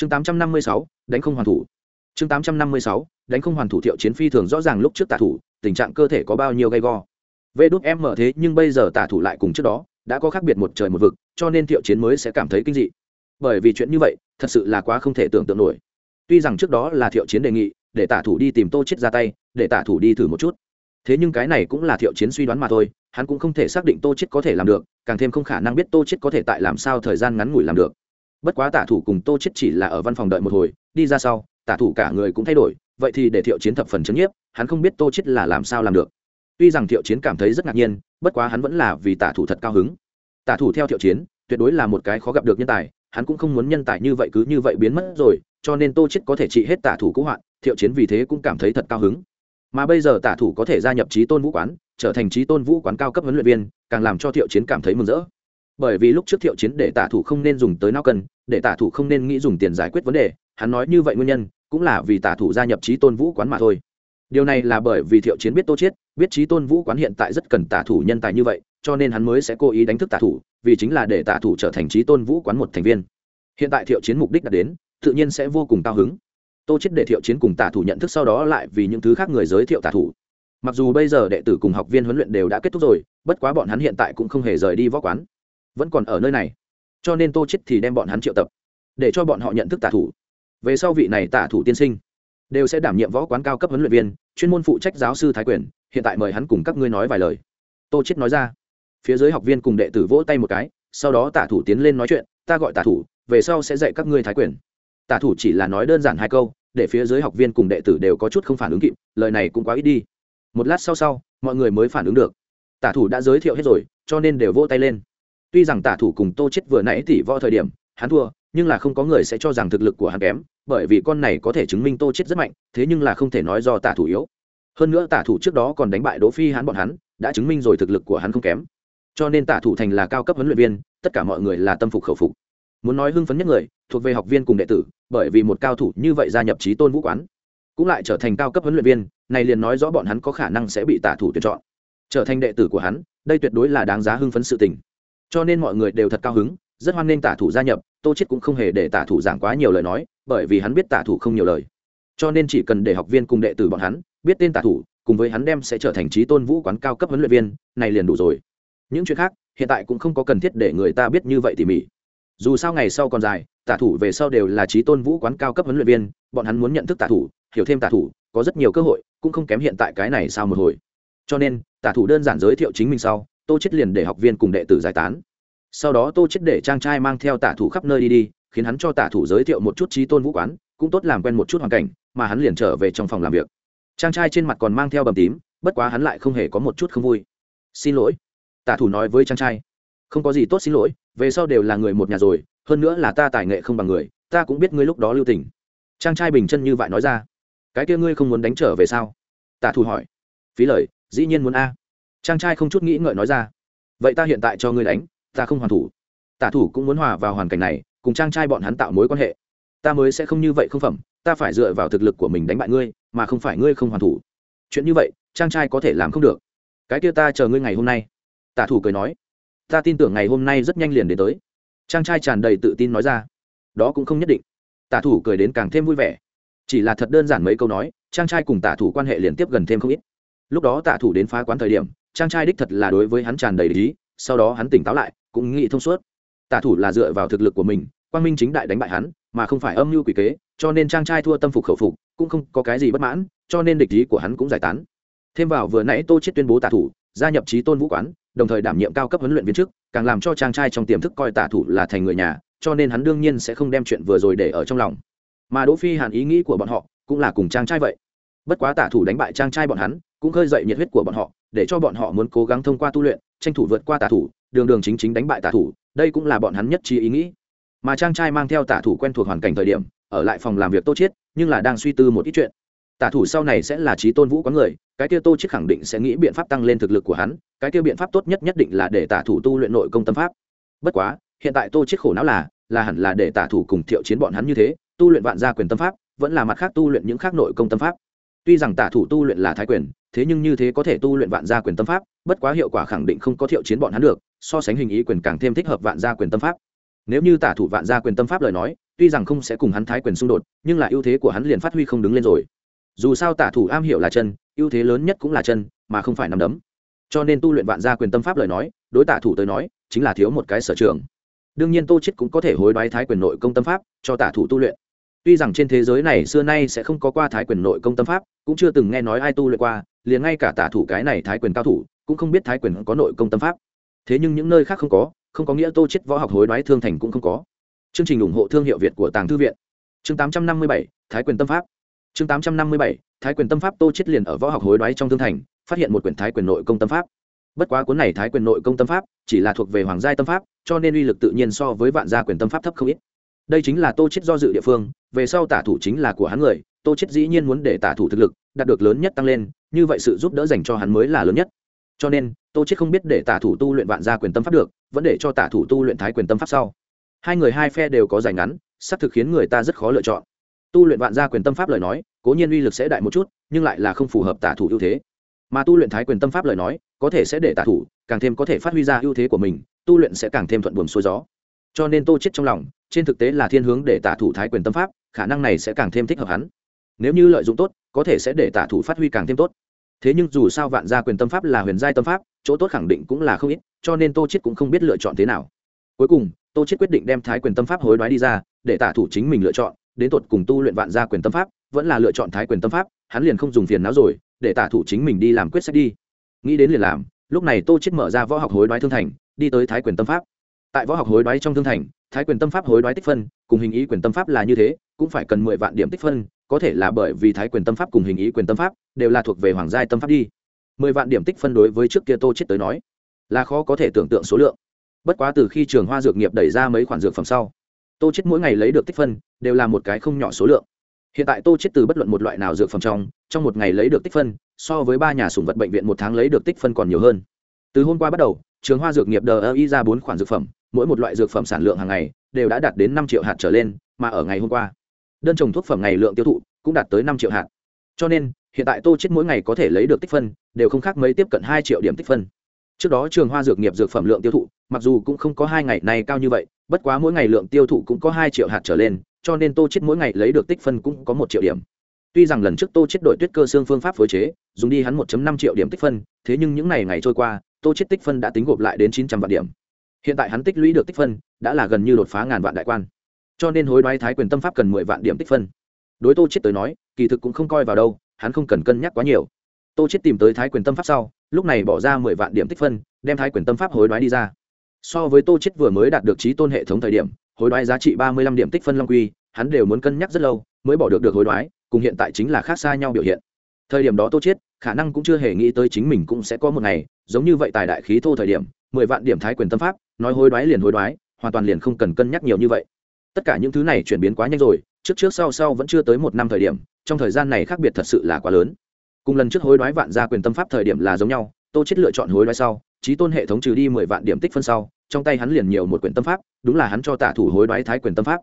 chương tám trăm năm mươi sáu, đánh không hoàn thủ. Chương tám trăm năm mươi sáu, đánh không hoàn thủ thiệu chiến phi thường rõ ràng lúc trước tả thủ, tình trạng cơ thể có bao nhiêu gay go. Vê đúc em mở thế nhưng bây giờ tả thủ lại cùng trước đó, đã có khác biệt một trời một vực, cho nên thiệu chiến mới sẽ cảm thấy kinh dị. Bởi vì chuyện như vậy, thật sự là quá không thể tưởng tượng nổi. Tuy rằng trước đó là thiệu chiến đề nghị, để tả thủ đi tìm tô chết ra tay, để tả thủ đi thử một chút. Thế nhưng cái này cũng là thiệu chiến suy đoán mà thôi, hắn cũng không thể xác định tô chết có thể làm được, càng thêm không khả năng biết tô chết có thể tại làm sao thời gian ngắn ngủi làm được bất quá tả thủ cùng tô chết chỉ là ở văn phòng đợi một hồi, đi ra sau, tả thủ cả người cũng thay đổi, vậy thì để thiệu chiến thập phần chấn nhiếp, hắn không biết tô chết là làm sao làm được. Tuy rằng thiệu chiến cảm thấy rất ngạc nhiên, bất quá hắn vẫn là vì tả thủ thật cao hứng. Tả thủ theo thiệu chiến, tuyệt đối là một cái khó gặp được nhân tài, hắn cũng không muốn nhân tài như vậy cứ như vậy biến mất rồi, cho nên tô chết có thể trị hết tả thủ cũ hoạn, thiệu chiến vì thế cũng cảm thấy thật cao hứng. Mà bây giờ tả thủ có thể gia nhập trí tôn vũ quán, trở thành trí tôn vũ quán cao cấp huấn luyện viên, càng làm cho thiệu chiến cảm thấy mừng rỡ bởi vì lúc trước thiệu chiến để tả thủ không nên dùng tới nao cân, để tả thủ không nên nghĩ dùng tiền giải quyết vấn đề, hắn nói như vậy nguyên nhân, cũng là vì tả thủ gia nhập trí tôn vũ quán mà thôi. Điều này là bởi vì thiệu chiến biết tô chiết, biết trí tôn vũ quán hiện tại rất cần tả thủ nhân tài như vậy, cho nên hắn mới sẽ cố ý đánh thức tả thủ, vì chính là để tả thủ trở thành trí tôn vũ quán một thành viên. Hiện tại thiệu chiến mục đích đã đến, tự nhiên sẽ vô cùng cao hứng. Tô chết để thiệu chiến cùng tả thủ nhận thức sau đó lại vì những thứ khác người giới thiệu tả thủ. Mặc dù bây giờ đệ tử cùng học viên huấn luyện đều đã kết thúc rồi, bất quá bọn hắn hiện tại cũng không hề rời đi võ quán vẫn còn ở nơi này. Cho nên tô chết thì đem bọn hắn triệu tập, để cho bọn họ nhận thức tả thủ. Về sau vị này tả thủ tiên sinh đều sẽ đảm nhiệm võ quán cao cấp huấn luyện viên, chuyên môn phụ trách giáo sư thái quyền, hiện tại mời hắn cùng các ngươi nói vài lời. Tô chết nói ra. Phía dưới học viên cùng đệ tử vỗ tay một cái, sau đó tả thủ tiến lên nói chuyện, ta gọi tả thủ, về sau sẽ dạy các ngươi thái quyền. Tả thủ chỉ là nói đơn giản hai câu, để phía dưới học viên cùng đệ tử đều có chút không phản ứng kịp, lời này cũng quá ít đi. Một lát sau sau, mọi người mới phản ứng được. Tả thủ đã giới thiệu hết rồi, cho nên đều vỗ tay lên tuy rằng tả thủ cùng tô chết vừa nãy tỉ võ thời điểm, hắn thua, nhưng là không có người sẽ cho rằng thực lực của hắn kém, bởi vì con này có thể chứng minh tô chết rất mạnh, thế nhưng là không thể nói do tả thủ yếu. Hơn nữa tả thủ trước đó còn đánh bại đỗ phi hắn bọn hắn, đã chứng minh rồi thực lực của hắn không kém. Cho nên tả thủ thành là cao cấp huấn luyện viên, tất cả mọi người là tâm phục khẩu phục. Muốn nói hưng phấn nhất người, thuộc về học viên cùng đệ tử, bởi vì một cao thủ như vậy gia nhập trí tôn vũ quán, cũng lại trở thành cao cấp huấn luyện viên, này liền nói rõ bọn hắn có khả năng sẽ bị tả thủ tuyển chọn. Trở thành đệ tử của hắn, đây tuyệt đối là đáng giá hưng phấn sự tình cho nên mọi người đều thật cao hứng, rất hoan nghênh tả thủ gia nhập, tô chết cũng không hề để tả thủ giảng quá nhiều lời nói, bởi vì hắn biết tả thủ không nhiều lời. Cho nên chỉ cần để học viên cùng đệ tử bọn hắn biết tên tả thủ, cùng với hắn đem sẽ trở thành trí tôn vũ quán cao cấp huấn luyện viên, này liền đủ rồi. Những chuyện khác, hiện tại cũng không có cần thiết để người ta biết như vậy tỉ mỉ. Dù sao ngày sau còn dài, tả thủ về sau đều là trí tôn vũ quán cao cấp huấn luyện viên, bọn hắn muốn nhận thức tả thủ, hiểu thêm tả thủ, có rất nhiều cơ hội, cũng không kém hiện tại cái này sau một hồi. Cho nên, tả thủ đơn giản giới thiệu chính mình sau tô chết liền để học viên cùng đệ tử giải tán. Sau đó tô chết để trang trai mang theo tả thủ khắp nơi đi đi, khiến hắn cho tả thủ giới thiệu một chút trí tôn vũ quán, cũng tốt làm quen một chút hoàn cảnh, mà hắn liền trở về trong phòng làm việc. Trang trai trên mặt còn mang theo bầm tím, bất quá hắn lại không hề có một chút không vui. Xin lỗi, tả thủ nói với trang trai. Không có gì tốt xin lỗi, về sau đều là người một nhà rồi, hơn nữa là ta tài nghệ không bằng người, ta cũng biết ngươi lúc đó lưu tình. Trang trai bình chân như vậy nói ra. Cái kia ngươi không muốn đánh trở về sao? tả thủ hỏi. Phí lời, dĩ nhiên muốn a trang trai không chút nghĩ ngợi nói ra, vậy ta hiện tại cho ngươi đánh, ta không hoàn thủ. Tả thủ cũng muốn hòa vào hoàn cảnh này, cùng trang trai bọn hắn tạo mối quan hệ. Ta mới sẽ không như vậy không phẩm, ta phải dựa vào thực lực của mình đánh bại ngươi, mà không phải ngươi không hoàn thủ. Chuyện như vậy trang trai có thể làm không được. Cái kia ta chờ ngươi ngày hôm nay. Tả thủ cười nói, ta tin tưởng ngày hôm nay rất nhanh liền đến tới. Trang trai tràn đầy tự tin nói ra, đó cũng không nhất định. Tả thủ cười đến càng thêm vui vẻ. Chỉ là thật đơn giản mấy câu nói trang trai cùng tả thủ quan hệ liền tiếp gần thêm không ít. Lúc đó tả thủ đến phá quán thời điểm trang trai đích thật là đối với hắn tràn đầy lý sau đó hắn tỉnh táo lại, cũng nghĩ thông suốt. Tả thủ là dựa vào thực lực của mình, quang minh chính đại đánh bại hắn, mà không phải âm mưu quỷ kế, cho nên trang trai thua tâm phục khẩu phục, cũng không có cái gì bất mãn, cho nên địch ý của hắn cũng giải tán. Thêm vào vừa nãy tô chết tuyên bố tả thủ, gia nhập trí tôn vũ quán, đồng thời đảm nhiệm cao cấp huấn luyện viên chức, càng làm cho trang trai trong tiềm thức coi tả thủ là thành người nhà, cho nên hắn đương nhiên sẽ không đem chuyện vừa rồi để ở trong lòng. Mà đỗ phi hàn ý nghĩ của bọn họ cũng là cùng trang trai vậy. Bất quá tả thủ đánh bại trang trai bọn hắn cũng khơi dậy nhiệt huyết của bọn họ, để cho bọn họ muốn cố gắng thông qua tu luyện, tranh thủ vượt qua tả thủ, đường đường chính chính đánh bại tả thủ, đây cũng là bọn hắn nhất trí ý nghĩ. Mà trang trai mang theo tả thủ quen thuộc hoàn cảnh thời điểm, ở lại phòng làm việc tô chiết, nhưng là đang suy tư một ít chuyện. Tả thủ sau này sẽ là trí tôn vũ quán người, cái kia tô chiết khẳng định sẽ nghĩ biện pháp tăng lên thực lực của hắn, cái kia biện pháp tốt nhất nhất định là để tả thủ tu luyện nội công tâm pháp. Bất quá, hiện tại tô chiết khổ não là là hẳn là để tả thủ cùng thiệu chiến bọn hắn như thế, tu luyện vạn gia quyền tâm pháp, vẫn là mặt khác tu luyện những khác nội công tâm pháp tuy rằng tả thủ tu luyện là thái quyền, thế nhưng như thế có thể tu luyện vạn gia quyền tâm pháp, bất quá hiệu quả khẳng định không có thiệu chiến bọn hắn được, so sánh hình ý quyền càng thêm thích hợp vạn gia quyền tâm pháp. Nếu như tả thủ vạn gia quyền tâm pháp lời nói, tuy rằng không sẽ cùng hắn thái quyền xung đột, nhưng là ưu thế của hắn liền phát huy không đứng lên rồi. Dù sao tả thủ am hiểu là chân, ưu thế lớn nhất cũng là chân, mà không phải nằm đấm. Cho nên tu luyện vạn gia quyền tâm pháp lời nói, đối tả thủ tới nói, chính là thiếu một cái sở trường. Đương nhiên tô chết cũng có thể hối đoái thái quyền nội công tâm pháp, cho tả thủ tu luyện tuy rằng trên thế giới này xưa nay sẽ không có qua thái quyền nội công tâm pháp cũng chưa từng nghe nói ai tu luyện qua liền ngay cả tả thủ cái này thái quyền cao thủ cũng không biết thái quyền có nội công tâm pháp. Thế nhưng những nơi khác không có không có nghĩa tô chết võ học hối đoái thương thành cũng không có. Chương trình ủng hộ thương hiệu việt của tàng thư viện. Chương 857, thái quyền tâm pháp. Chương 857, thái quyền tâm pháp tô chết liền ở võ học hối đoái trong thương thành phát hiện một quyển thái quyền nội công tâm pháp. Bất quá cuốn này thái quyền nội công tâm pháp chỉ là thuộc về hoàng giai tâm pháp cho nên uy lực tự nhiên so với vạn gia quyền tâm pháp thấp không ít đây chính là tô chết do dự địa phương, về sau tả thủ chính là của hắn người, tô chết dĩ nhiên muốn để tả thủ thực lực đạt được lớn nhất tăng lên, như vậy sự giúp đỡ dành cho hắn mới là lớn nhất. Cho nên, tô chết không biết để tả thủ tu luyện vạn gia quyền tâm pháp được, vẫn để cho tả thủ tu luyện thái quyền tâm pháp sau. Hai người hai phe đều có giải ngắn, sắp thực khiến người ta rất khó lựa chọn. Tu luyện vạn gia quyền tâm pháp lời nói, cố nhiên uy lực sẽ đại một chút, nhưng lại là không phù hợp tả thủ ưu thế. Mà tu luyện thái quyền tâm pháp lời nói, có thể sẽ để tả thủ, càng thêm có thể phát huy ra ưu thế của mình, tu luyện sẽ càng thêm thuận buồm xuôi gió cho nên tô chết trong lòng, trên thực tế là thiên hướng để tả thủ thái quyền tâm pháp, khả năng này sẽ càng thêm thích hợp hắn. Nếu như lợi dụng tốt, có thể sẽ để tả thủ phát huy càng thêm tốt. Thế nhưng dù sao vạn gia quyền tâm pháp là huyền giai tâm pháp, chỗ tốt khẳng định cũng là không ít, cho nên tô chết cũng không biết lựa chọn thế nào. Cuối cùng, tô chết quyết định đem thái quyền tâm pháp hối đoái đi ra, để tả thủ chính mình lựa chọn, đến tột cùng tu luyện vạn gia quyền tâm pháp, vẫn là lựa chọn thái quyền tâm pháp, hắn liền không dùng phiền não rồi, để tả thủ chính mình đi làm quyết sách đi. Nghĩ đến liền làm, lúc này tô chết mở ra võ học hối đoái thương thành, đi tới thái quyền tâm pháp tại võ học hối đoái trong thương thành, thái quyền tâm pháp hối đoái tích phân, cùng hình ý quyền tâm pháp là như thế, cũng phải cần mười vạn điểm tích phân, có thể là bởi vì thái quyền tâm pháp cùng hình ý quyền tâm pháp đều là thuộc về hoàng giai tâm pháp đi. Mười vạn điểm tích phân đối với trước kia tô chết tới nói, là khó có thể tưởng tượng số lượng. Bất quá từ khi trường hoa dược nghiệp đẩy ra mấy khoản dược phẩm sau, tô chết mỗi ngày lấy được tích phân đều là một cái không nhỏ số lượng. Hiện tại tô chết từ bất luận một loại nào dược phẩm trong trong một ngày lấy được tích phân, so với ba nhà sủng vật bệnh viện một tháng lấy được tích phân còn nhiều hơn. Từ hôm qua bắt đầu, trường hoa dược nghiệp đờ y ra bốn khoản dược phẩm mỗi một loại dược phẩm sản lượng hàng ngày đều đã đạt đến năm triệu hạt trở lên, mà ở ngày hôm qua, đơn trồng thuốc phẩm ngày lượng tiêu thụ cũng đạt tới năm triệu hạt. Cho nên, hiện tại tô chết mỗi ngày có thể lấy được tích phân đều không khác mấy tiếp cận hai triệu điểm tích phân. Trước đó trường hoa dược nghiệp dược phẩm lượng tiêu thụ, mặc dù cũng không có hai ngày này cao như vậy, bất quá mỗi ngày lượng tiêu thụ cũng có hai triệu hạt trở lên, cho nên tô chết mỗi ngày lấy được tích phân cũng có một triệu điểm. Tuy rằng lần trước tô chết đội tuyết cơ xương phương pháp phối chế, dùng đi hắn 1 năm triệu điểm tích phân, thế nhưng những ngày ngày trôi qua, tô chết tích phân đã tính gộp lại đến chín trăm vạn điểm hiện tại hắn tích lũy được tích phân, đã là gần như đột phá ngàn vạn đại quan. Cho nên hối đoái thái quyền tâm pháp cần mười vạn điểm tích phân. Đối tô chết tới nói, kỳ thực cũng không coi vào đâu, hắn không cần cân nhắc quá nhiều. Tô chết tìm tới thái quyền tâm pháp sau, lúc này bỏ ra mười vạn điểm tích phân, đem thái quyền tâm pháp hối đoái đi ra. So với tô chết vừa mới đạt được trí tôn hệ thống thời điểm, hối đoái giá trị ba mươi lăm điểm tích phân long quy, hắn đều muốn cân nhắc rất lâu, mới bỏ được được hối đoái, cùng hiện tại chính là khác xa nhau biểu hiện. Thời điểm đó tô chết khả năng cũng chưa hề nghĩ tới chính mình cũng sẽ có một ngày, giống như vậy tài đại khí thô thời điểm, mười vạn điểm thái quyền tâm pháp nói hối đoái liền hối đoái, hoàn toàn liền không cần cân nhắc nhiều như vậy. Tất cả những thứ này chuyển biến quá nhanh rồi, trước trước sau sau vẫn chưa tới một năm thời điểm, trong thời gian này khác biệt thật sự là quá lớn. Cùng lần trước hối đoái vạn gia quyền tâm pháp thời điểm là giống nhau, tô chết lựa chọn hối đoái sau trí tôn hệ thống trừ đi mười vạn điểm tích phân sau, trong tay hắn liền nhiều một quyển tâm pháp, đúng là hắn cho tả thủ hối đoái thái quyền tâm pháp.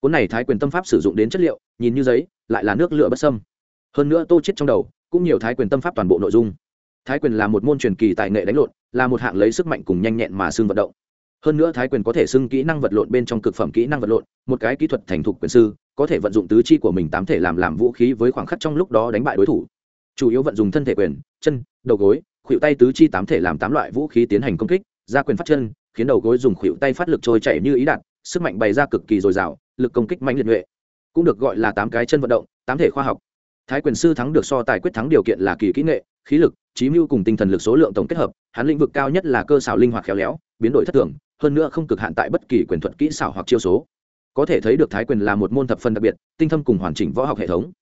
Cuốn này thái quyền tâm pháp sử dụng đến chất liệu, nhìn như giấy, lại là nước lửa bất sâm hơn nữa tô chết trong đầu, cũng nhiều thái quyền tâm pháp toàn bộ nội dung. Thái quyền là một môn truyền kỳ tài nghệ đánh lộn, là một hạng lấy sức mạnh cùng nhanh nhẹn mà xương vận động hơn nữa thái quyền có thể xưng kỹ năng vật lộn bên trong cực phẩm kỹ năng vật lộn, một cái kỹ thuật thành thục quyền sư, có thể vận dụng tứ chi của mình tám thể làm làm vũ khí với khoảng khắc trong lúc đó đánh bại đối thủ. Chủ yếu vận dụng thân thể quyền, chân, đầu gối, khuỷu tay tứ chi tám thể làm tám loại vũ khí tiến hành công kích, ra quyền phát chân, khiến đầu gối dùng khuỷu tay phát lực trôi chảy như ý đạt sức mạnh bày ra cực kỳ dồi dào, lực công kích mạnh liệt nhuệ. Cũng được gọi là tám cái chân vận động, tám thể khoa học. Thái quyền sư thắng được so tài quyết thắng điều kiện là kỳ kỹ nghệ, khí lực trí mưu cùng tinh thần lực số lượng tổng kết hợp hắn lĩnh vực cao nhất là cơ xảo linh hoạt khéo léo, biến đổi thất thường, hơn nữa không cực hạn tại bất kỳ quyền thuật kỹ xảo hoặc chiêu số. Có thể thấy được thái quyền là một môn thập phần đặc biệt, tinh thâm cùng hoàn chỉnh võ học hệ thống.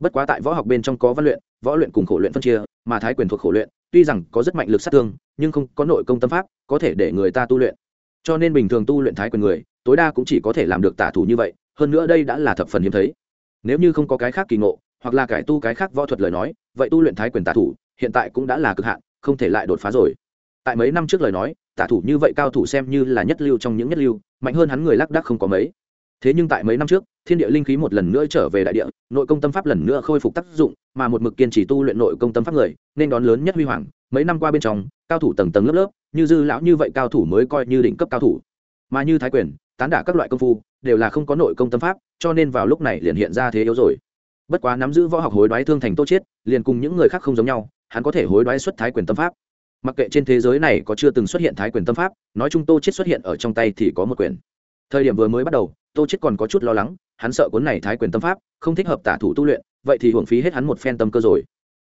Bất quá tại võ học bên trong có văn luyện, võ luyện cùng khổ luyện phân chia, mà thái quyền thuộc khổ luyện, tuy rằng có rất mạnh lực sát thương, nhưng không có nội công tâm pháp, có thể để người ta tu luyện. Cho nên bình thường tu luyện thái quyền người, tối đa cũng chỉ có thể làm được tả thủ như vậy, hơn nữa đây đã là thập phần hiếm thấy. Nếu như không có cái khác kỳ ngộ, hoặc là cải tu cái khác võ thuật lời nói, vậy tu luyện thái quyền tả thủ, hiện tại cũng đã là cực hạn, không thể lại đột phá rồi tại mấy năm trước lời nói, tả thủ như vậy cao thủ xem như là nhất lưu trong những nhất lưu, mạnh hơn hắn người lác đác không có mấy. Thế nhưng tại mấy năm trước, thiên địa linh khí một lần nữa trở về đại địa, nội công tâm pháp lần nữa khôi phục tác dụng, mà một mực kiên trì tu luyện nội công tâm pháp người, nên đón lớn nhất huy hoàng. Mấy năm qua bên trong, cao thủ tầng tầng lớp lớp, như dư lão như vậy cao thủ mới coi như đỉnh cấp cao thủ. Mà như thái quyền, tán đả các loại công phu, đều là không có nội công tâm pháp, cho nên vào lúc này liền hiện ra thế yếu rồi. Bất quá nắm giữ võ học hối đoái thương thành tô chiết, liền cùng những người khác không giống nhau, hắn có thể hối đoái xuất thái quyền tâm pháp mặc kệ trên thế giới này có chưa từng xuất hiện thái quyền tâm pháp, nói chung tô chiết xuất hiện ở trong tay thì có một quyền. Thời điểm vừa mới bắt đầu, tô chiết còn có chút lo lắng, hắn sợ cuốn này thái quyền tâm pháp, không thích hợp tả thủ tu luyện, vậy thì hưởng phí hết hắn một phen tâm cơ rồi.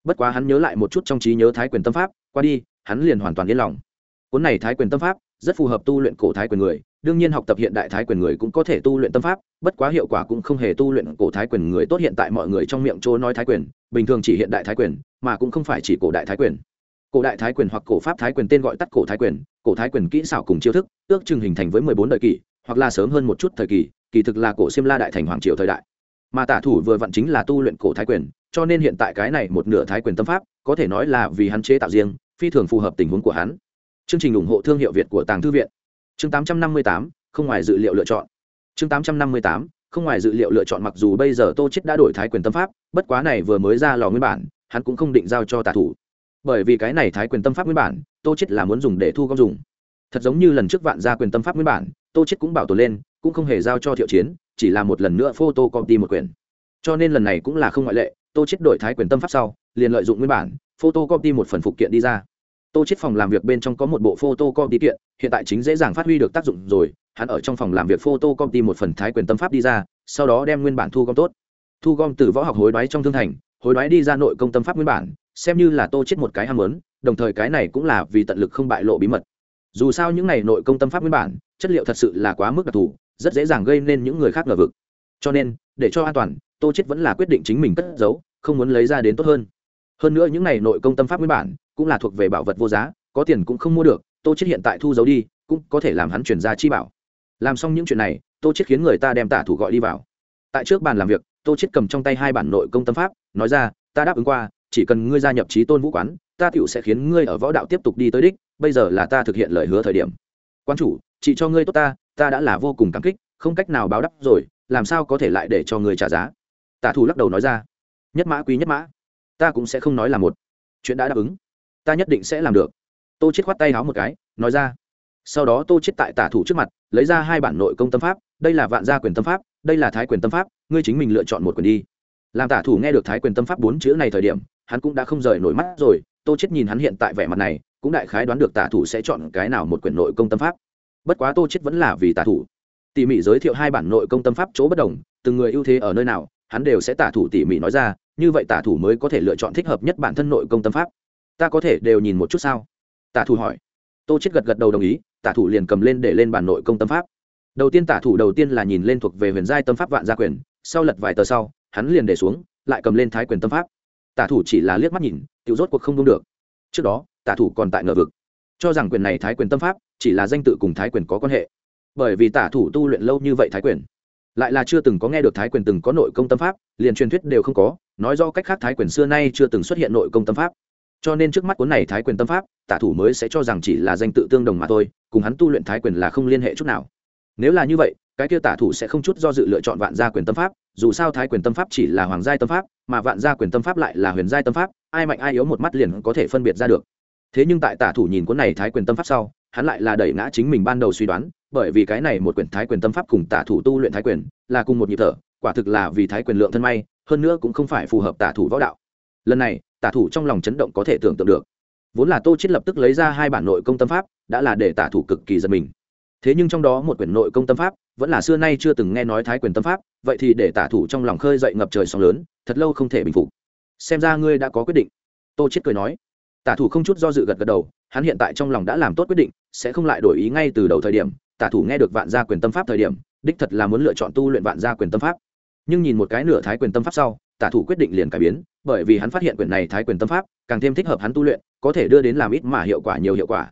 Bất quá hắn nhớ lại một chút trong trí nhớ thái quyền tâm pháp, qua đi, hắn liền hoàn toàn yên lòng. Cuốn này thái quyền tâm pháp, rất phù hợp tu luyện cổ thái quyền người, đương nhiên học tập hiện đại thái quyền người cũng có thể tu luyện tâm pháp, bất quá hiệu quả cũng không hề tu luyện cổ thái quyền người tốt hiện tại mọi người trong miệng chỗ nói thái quyền, bình thường chỉ hiện đại thái quyền, mà cũng không phải chỉ cổ đại thái quyền cổ đại thái quyền hoặc cổ pháp thái quyền tên gọi tắt cổ thái quyền cổ thái quyền kỹ xảo cùng chiêu thức ước chừng hình thành với mười bốn đời kỷ hoặc là sớm hơn một chút thời kỳ kỳ thực là cổ xiêm la đại thành hoàng triều thời đại. Mà tả thủ vừa vặn chính là tu luyện cổ thái quyền cho nên hiện tại cái này một nửa thái quyền tâm pháp có thể nói là vì hắn chế tạo riêng phi thường phù hợp tình huống của hắn. Chương trình ủng hộ thương hiệu việt của tàng thư viện. Chương 858, không ngoài dự liệu lựa chọn. Chương 858, không ngoài dự liệu lựa chọn mặc dù bây giờ tô chết đã đổi thái quyền tâm pháp bất quá này vừa mới ra lò nguyên bản hắn cũng không định giao cho tả thủ bởi vì cái này thái quyền tâm pháp nguyên bản, tô chết là muốn dùng để thu gom dùng. Thật giống như lần trước vạn gia quyền tâm pháp nguyên bản, tô chết cũng bảo tồn lên, cũng không hề giao cho thiệu chiến, chỉ là một lần nữa photo copy một quyền. cho nên lần này cũng là không ngoại lệ, tô chết đổi thái quyền tâm pháp sau, liền lợi dụng nguyên bản photo copy một phần phụ kiện đi ra. Tô chết phòng làm việc bên trong có một bộ photo copy kiện, hiện tại chính dễ dàng phát huy được tác dụng rồi, hắn ở trong phòng làm việc photo copy một phần thái quyền tâm pháp đi ra, sau đó đem nguyên bản thu gom tốt. Thu gom từ võ học hối đoái trong thương thành, hối đoái đi ra nội công tâm pháp nguyên bản xem như là tô chết một cái ham muốn, đồng thời cái này cũng là vì tận lực không bại lộ bí mật. Dù sao những này nội công tâm pháp nguyên bản, chất liệu thật sự là quá mức đặc thù, rất dễ dàng gây nên những người khác ngờ vực. Cho nên, để cho an toàn, tô chết vẫn là quyết định chính mình cất giấu, không muốn lấy ra đến tốt hơn. Hơn nữa những này nội công tâm pháp nguyên bản, cũng là thuộc về bảo vật vô giá, có tiền cũng không mua được, tô chết hiện tại thu giấu đi, cũng có thể làm hắn chuyển ra chi bảo. Làm xong những chuyện này, tô chết khiến người ta đem tả thủ gọi đi vào. Tại trước bàn làm việc, tô chết cầm trong tay hai bản nội công tâm pháp, nói ra, ta đáp ứng qua chỉ cần ngươi gia nhập trí tôn vũ quán, ta tựu sẽ khiến ngươi ở võ đạo tiếp tục đi tới đích, bây giờ là ta thực hiện lời hứa thời điểm. Quan chủ, chỉ cho ngươi tốt ta ta đã là vô cùng cảm kích, không cách nào báo đáp rồi, làm sao có thể lại để cho ngươi trả giá? Tả thủ lắc đầu nói ra. Nhất mã quý nhất mã, ta cũng sẽ không nói là một. Chuyện đã đáp ứng, ta nhất định sẽ làm được. Tô chết khoát tay háo một cái, nói ra. Sau đó tô chết tại tả thủ trước mặt, lấy ra hai bản nội công tâm pháp, đây là vạn gia quyền tâm pháp, đây là thái quyền tâm pháp, ngươi chính mình lựa chọn một quyền đi. Làm tả thủ nghe được thái quyền tâm pháp bốn chữ này thời điểm hắn cũng đã không rời nổi mắt rồi, tô chết nhìn hắn hiện tại vẻ mặt này, cũng đại khái đoán được tả thủ sẽ chọn cái nào một quyển nội công tâm pháp. Bất quá tô chết vẫn là vì tả thủ. Tỉ mỉ giới thiệu hai bản nội công tâm pháp chỗ bất đồng, từng người ưu thế ở nơi nào, hắn đều sẽ tả thủ tỉ mỉ nói ra, như vậy tả thủ mới có thể lựa chọn thích hợp nhất bản thân nội công tâm pháp. Ta có thể đều nhìn một chút sao? Tả thủ hỏi. Tô chết gật gật đầu đồng ý, tả thủ liền cầm lên để lên bản nội công tâm pháp. Đầu tiên tả thủ đầu tiên là nhìn lên thuộc về huyền giai tâm pháp vạn gia quyền, sau lật vài tờ sau, hắn liền để xuống, lại cầm lên thái quyền tâm pháp tả thủ chỉ là liếc mắt nhìn tự rốt cuộc không đúng được. Trước đó, tả thủ còn tại ngờ vực. Cho rằng quyền này thái quyền tâm pháp, chỉ là danh tự cùng thái quyền có quan hệ. Bởi vì tả thủ tu luyện lâu như vậy thái quyền, lại là chưa từng có nghe được thái quyền từng có nội công tâm pháp, liền truyền thuyết đều không có, nói do cách khác thái quyền xưa nay chưa từng xuất hiện nội công tâm pháp. Cho nên trước mắt cuốn này thái quyền tâm pháp, tả thủ mới sẽ cho rằng chỉ là danh tự tương đồng mà thôi, cùng hắn tu luyện thái quyền là không liên hệ chút nào nếu là như vậy, cái kia tả thủ sẽ không chút do dự lựa chọn vạn gia quyền tâm pháp, dù sao thái quyền tâm pháp chỉ là hoàng giai tâm pháp, mà vạn gia quyền tâm pháp lại là huyền giai tâm pháp, ai mạnh ai yếu một mắt liền có thể phân biệt ra được. Thế nhưng tại tả thủ nhìn cuốn này thái quyền tâm pháp sau, hắn lại là đẩy ngã chính mình ban đầu suy đoán, bởi vì cái này một quyển thái quyền tâm pháp cùng tả thủ tu luyện thái quyền là cùng một nhịp thở, quả thực là vì thái quyền lượng thân may, hơn nữa cũng không phải phù hợp tả thủ võ đạo. Lần này, tả thủ trong lòng chấn động có thể tưởng tượng được. Vốn là tô chết lập tức lấy ra hai bản nội công tâm pháp, đã là để tả thủ cực kỳ giật mình thế nhưng trong đó một quyển nội công tâm pháp, vẫn là xưa nay chưa từng nghe nói thái quyền tâm pháp, vậy thì để tả thủ trong lòng khơi dậy ngập trời sóng lớn, thật lâu không thể bình phục. Xem ra ngươi đã có quyết định. Tô chết cười nói. Tả thủ không chút do dự gật gật đầu, hắn hiện tại trong lòng đã làm tốt quyết định, sẽ không lại đổi ý ngay từ đầu thời điểm. Tả thủ nghe được vạn gia quyền tâm pháp thời điểm, đích thật là muốn lựa chọn tu luyện vạn gia quyền tâm pháp. Nhưng nhìn một cái nửa thái quyền tâm pháp sau, tả thủ quyết định liền cải biến, bởi vì hắn phát hiện quyền này thái quyền tâm pháp càng thêm thích hợp hắn tu luyện, có thể đưa đến làm ít mà hiệu quả nhiều hiệu quả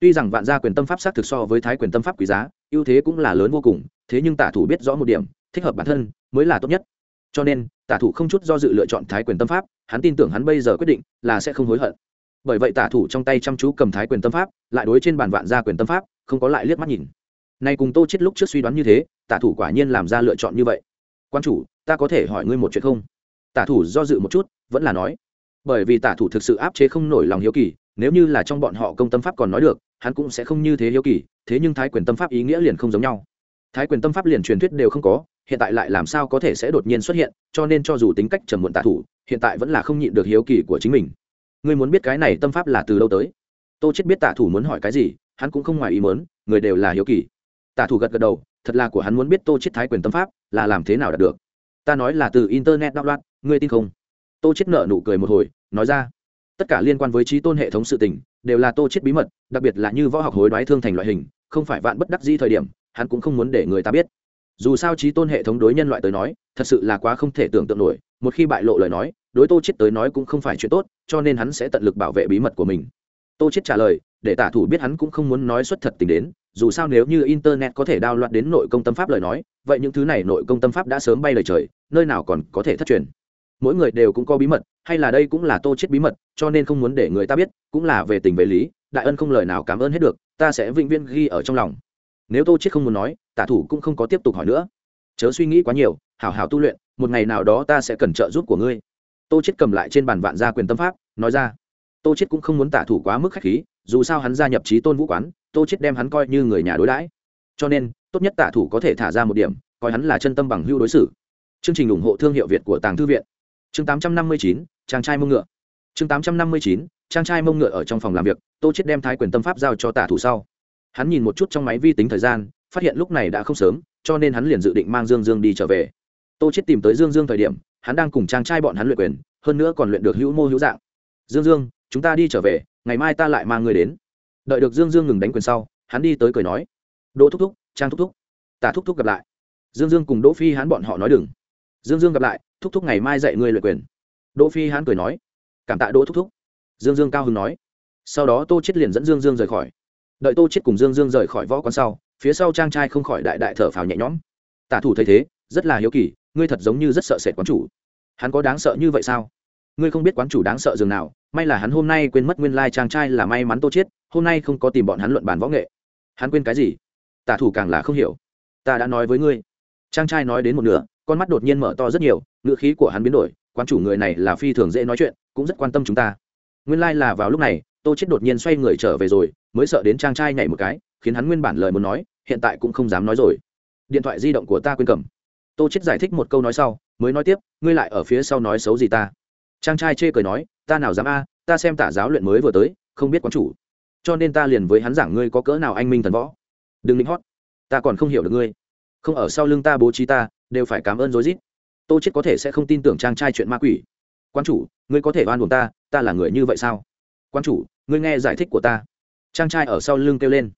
tuy rằng vạn gia quyền tâm pháp xác thực so với thái quyền tâm pháp quý giá, ưu thế cũng là lớn vô cùng, thế nhưng tả thủ biết rõ một điểm, thích hợp bản thân mới là tốt nhất. Cho nên, tả thủ không chút do dự lựa chọn thái quyền tâm pháp, hắn tin tưởng hắn bây giờ quyết định là sẽ không hối hận. Bởi vậy tả thủ trong tay chăm chú cầm thái quyền tâm pháp, lại đối trên bàn vạn gia quyền tâm pháp, không có lại liếc mắt nhìn. Nay cùng tô chết lúc trước suy đoán như thế, tả thủ quả nhiên làm ra lựa chọn như vậy. Quan chủ, ta có thể hỏi ngươi một chuyện không? Tả thủ do dự một chút, vẫn là nói. Bởi vì tả thủ thực sự áp chế không nổi lòng hiếu kỳ nếu như là trong bọn họ công tâm pháp còn nói được, hắn cũng sẽ không như thế hiếu kỳ, thế nhưng thái quyền tâm pháp ý nghĩa liền không giống nhau. Thái quyền tâm pháp liền truyền thuyết đều không có, hiện tại lại làm sao có thể sẽ đột nhiên xuất hiện, cho nên cho dù tính cách trầm muộn tạ thủ, hiện tại vẫn là không nhịn được hiếu kỳ của chính mình. Ngươi muốn biết cái này tâm pháp là từ đâu tới? Tô chết biết tạ thủ muốn hỏi cái gì, hắn cũng không ngoài ý muốn, người đều là hiếu kỳ. Tạ thủ gật gật đầu, thật là của hắn muốn biết tô chết thái quyền tâm pháp là làm thế nào đạt được. Ta nói là từ internet đạo loạn, ngươi tin không? Tô chết nợ nụ cười một hồi, nói ra tất cả liên quan với trí tôn hệ thống sự tình, đều là tô chết bí mật, đặc biệt là như võ học hối đoái thương thành loại hình, không phải vạn bất đắc di thời điểm, hắn cũng không muốn để người ta biết. Dù sao trí tôn hệ thống đối nhân loại tới nói, thật sự là quá không thể tưởng tượng nổi, một khi bại lộ lời nói, đối tô chết tới nói cũng không phải chuyện tốt, cho nên hắn sẽ tận lực bảo vệ bí mật của mình. Tô chết trả lời, để tả thủ biết hắn cũng không muốn nói xuất thật tình đến, dù sao nếu như internet có thể đao loạn đến nội công tâm pháp lời nói, vậy những thứ này nội công tâm pháp đã sớm bay lời trời, nơi nào còn có thể thất truyền. Mỗi người đều cũng có bí mật hay là đây cũng là tô chết bí mật cho nên không muốn để người ta biết cũng là về tình về lý đại ân không lời nào cảm ơn hết được ta sẽ vĩnh viễn ghi ở trong lòng. Nếu tô chết không muốn nói tả thủ cũng không có tiếp tục hỏi nữa. Chớ suy nghĩ quá nhiều hảo hảo tu luyện một ngày nào đó ta sẽ cần trợ giúp của ngươi. Tô chết cầm lại trên bàn vạn gia quyền tâm pháp nói ra. Tô chết cũng không muốn tả thủ quá mức khách khí dù sao hắn gia nhập trí tôn vũ quán tô chết đem hắn coi như người nhà đối đãi. Cho nên tốt nhất tả thủ có thể thả ra một điểm coi hắn là chân tâm bằng hưu đối xử. Chương trình ủng hộ thương hiệu việt của tàng thư viện. Chương 859, trang trai mông ngựa. Chương 859, trang trai mông ngựa ở trong phòng làm việc tô chết đem thái quyền tâm pháp giao cho tả thủ sau. Hắn nhìn một chút trong máy vi tính thời gian phát hiện lúc này đã không sớm cho nên hắn liền dự định mang dương dương đi trở về. Tô chết tìm tới dương dương thời điểm hắn đang cùng trang trai bọn hắn luyện quyền hơn nữa còn luyện được hữu mô hữu dạng. Dương dương chúng ta đi trở về ngày mai ta lại mang người đến. Đợi được dương dương ngừng đánh quyền sau hắn đi tới cười nói. Đỗ thúc thúc trang thúc thúc. Tả thúc thúc gặp lại. Dương dương cùng đỗ phi hắn bọn họ nói đừng. Dương dương gặp lại thúc thúc ngày mai dạy ngươi luyện quyền đỗ phi hán cười nói, cảm tạ đỗ thúc thúc. Dương dương cao Hưng nói, sau đó tô chết liền dẫn dương dương rời khỏi. Đợi tô chết cùng dương dương rời khỏi võ quán sau, phía sau trang trai không khỏi đại đại thở phào nhẹ nhõm. Tả thủ thấy thế, rất là hiếu kỳ, ngươi thật giống như rất sợ sệt quán chủ. Hắn có đáng sợ như vậy sao? Ngươi không biết quán chủ đáng sợ dường nào, may là hắn hôm nay quên mất nguyên lai trang trai là may mắn tô chết hôm nay không có tìm bọn hắn luận bàn võ nghệ. Hắn quên cái gì? Tả thủ càng là không hiểu. Ta đã nói với ngươi. Trang trai nói đến một nửa, con mắt đột nhiên mở to rất nhiều, ngữ khí của hắn biến đổi quán chủ người này là phi thường dễ nói chuyện, cũng rất quan tâm chúng ta. Nguyên lai、like、là vào lúc này, tô chết đột nhiên xoay người trở về rồi, mới sợ đến trang trai nhảy một cái, khiến hắn nguyên bản lời muốn nói, hiện tại cũng không dám nói rồi. Điện thoại di động của ta quên cầm. Tô chết giải thích một câu nói sau, mới nói tiếp, ngươi lại ở phía sau nói xấu gì ta? Trang trai chê cười nói, ta nào dám a, ta xem tả giáo luyện mới vừa tới, không biết quán chủ. Cho nên ta liền với hắn giảng ngươi có cỡ nào anh minh thần võ. Đừng lính hót. Ta còn không hiểu được ngươi. Không ở sau lưng ta bố trí ta, đều phải cảm ơn rối rít tô chết có thể sẽ không tin tưởng trang trai chuyện ma quỷ. Quan chủ, ngươi có thể oan buồn ta ta là người như vậy sao? Quan chủ, ngươi nghe giải thích của ta. Trang trai ở sau lưng kêu lên.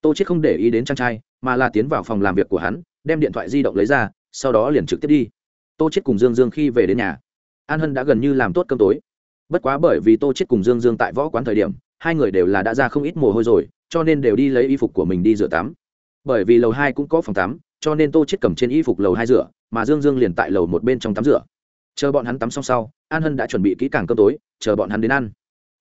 Tô chết không để ý đến trang trai, mà là tiến vào phòng làm việc của hắn, đem điện thoại di động lấy ra, sau đó liền trực tiếp đi. Tô chết cùng dương dương khi về đến nhà. An hân đã gần như làm tốt cơm tối. Bất quá bởi vì tô chết cùng dương dương tại võ quán thời điểm, hai người đều là đã ra không ít mồ hôi rồi, cho nên đều đi lấy y phục của mình đi rửa tắm. Bởi vì lầu hai cũng có phòng tắm cho nên tô chết cầm trên y phục lầu hai rửa, mà dương dương liền tại lầu một bên trong tắm rửa. Chờ bọn hắn tắm xong sau, an hân đã chuẩn bị kỹ càng cơm tối, chờ bọn hắn đến ăn.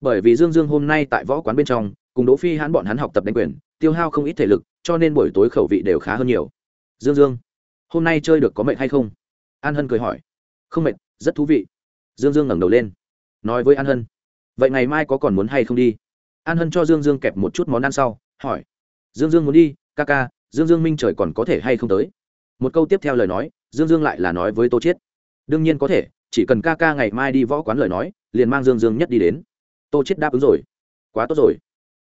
Bởi vì dương dương hôm nay tại võ quán bên trong, cùng đỗ phi hắn bọn hắn học tập đánh quyền, tiêu hao không ít thể lực, cho nên buổi tối khẩu vị đều khá hơn nhiều. Dương dương, hôm nay chơi được có mệt hay không? An hân cười hỏi. Không mệt, rất thú vị. Dương dương ngẩng đầu lên, nói với an hân. Vậy ngày mai có còn muốn hay không đi? An hân cho dương dương kẹp một chút món ăn sau, hỏi. Dương dương muốn đi, ca ca dương dương minh trời còn có thể hay không tới? Một câu tiếp theo lời nói, dương dương lại là nói với tô chiết. Đương nhiên có thể, chỉ cần ca ca ngày mai đi võ quán lời nói, liền mang dương dương nhất đi đến. Tô chiết đáp ứng rồi. Quá tốt rồi.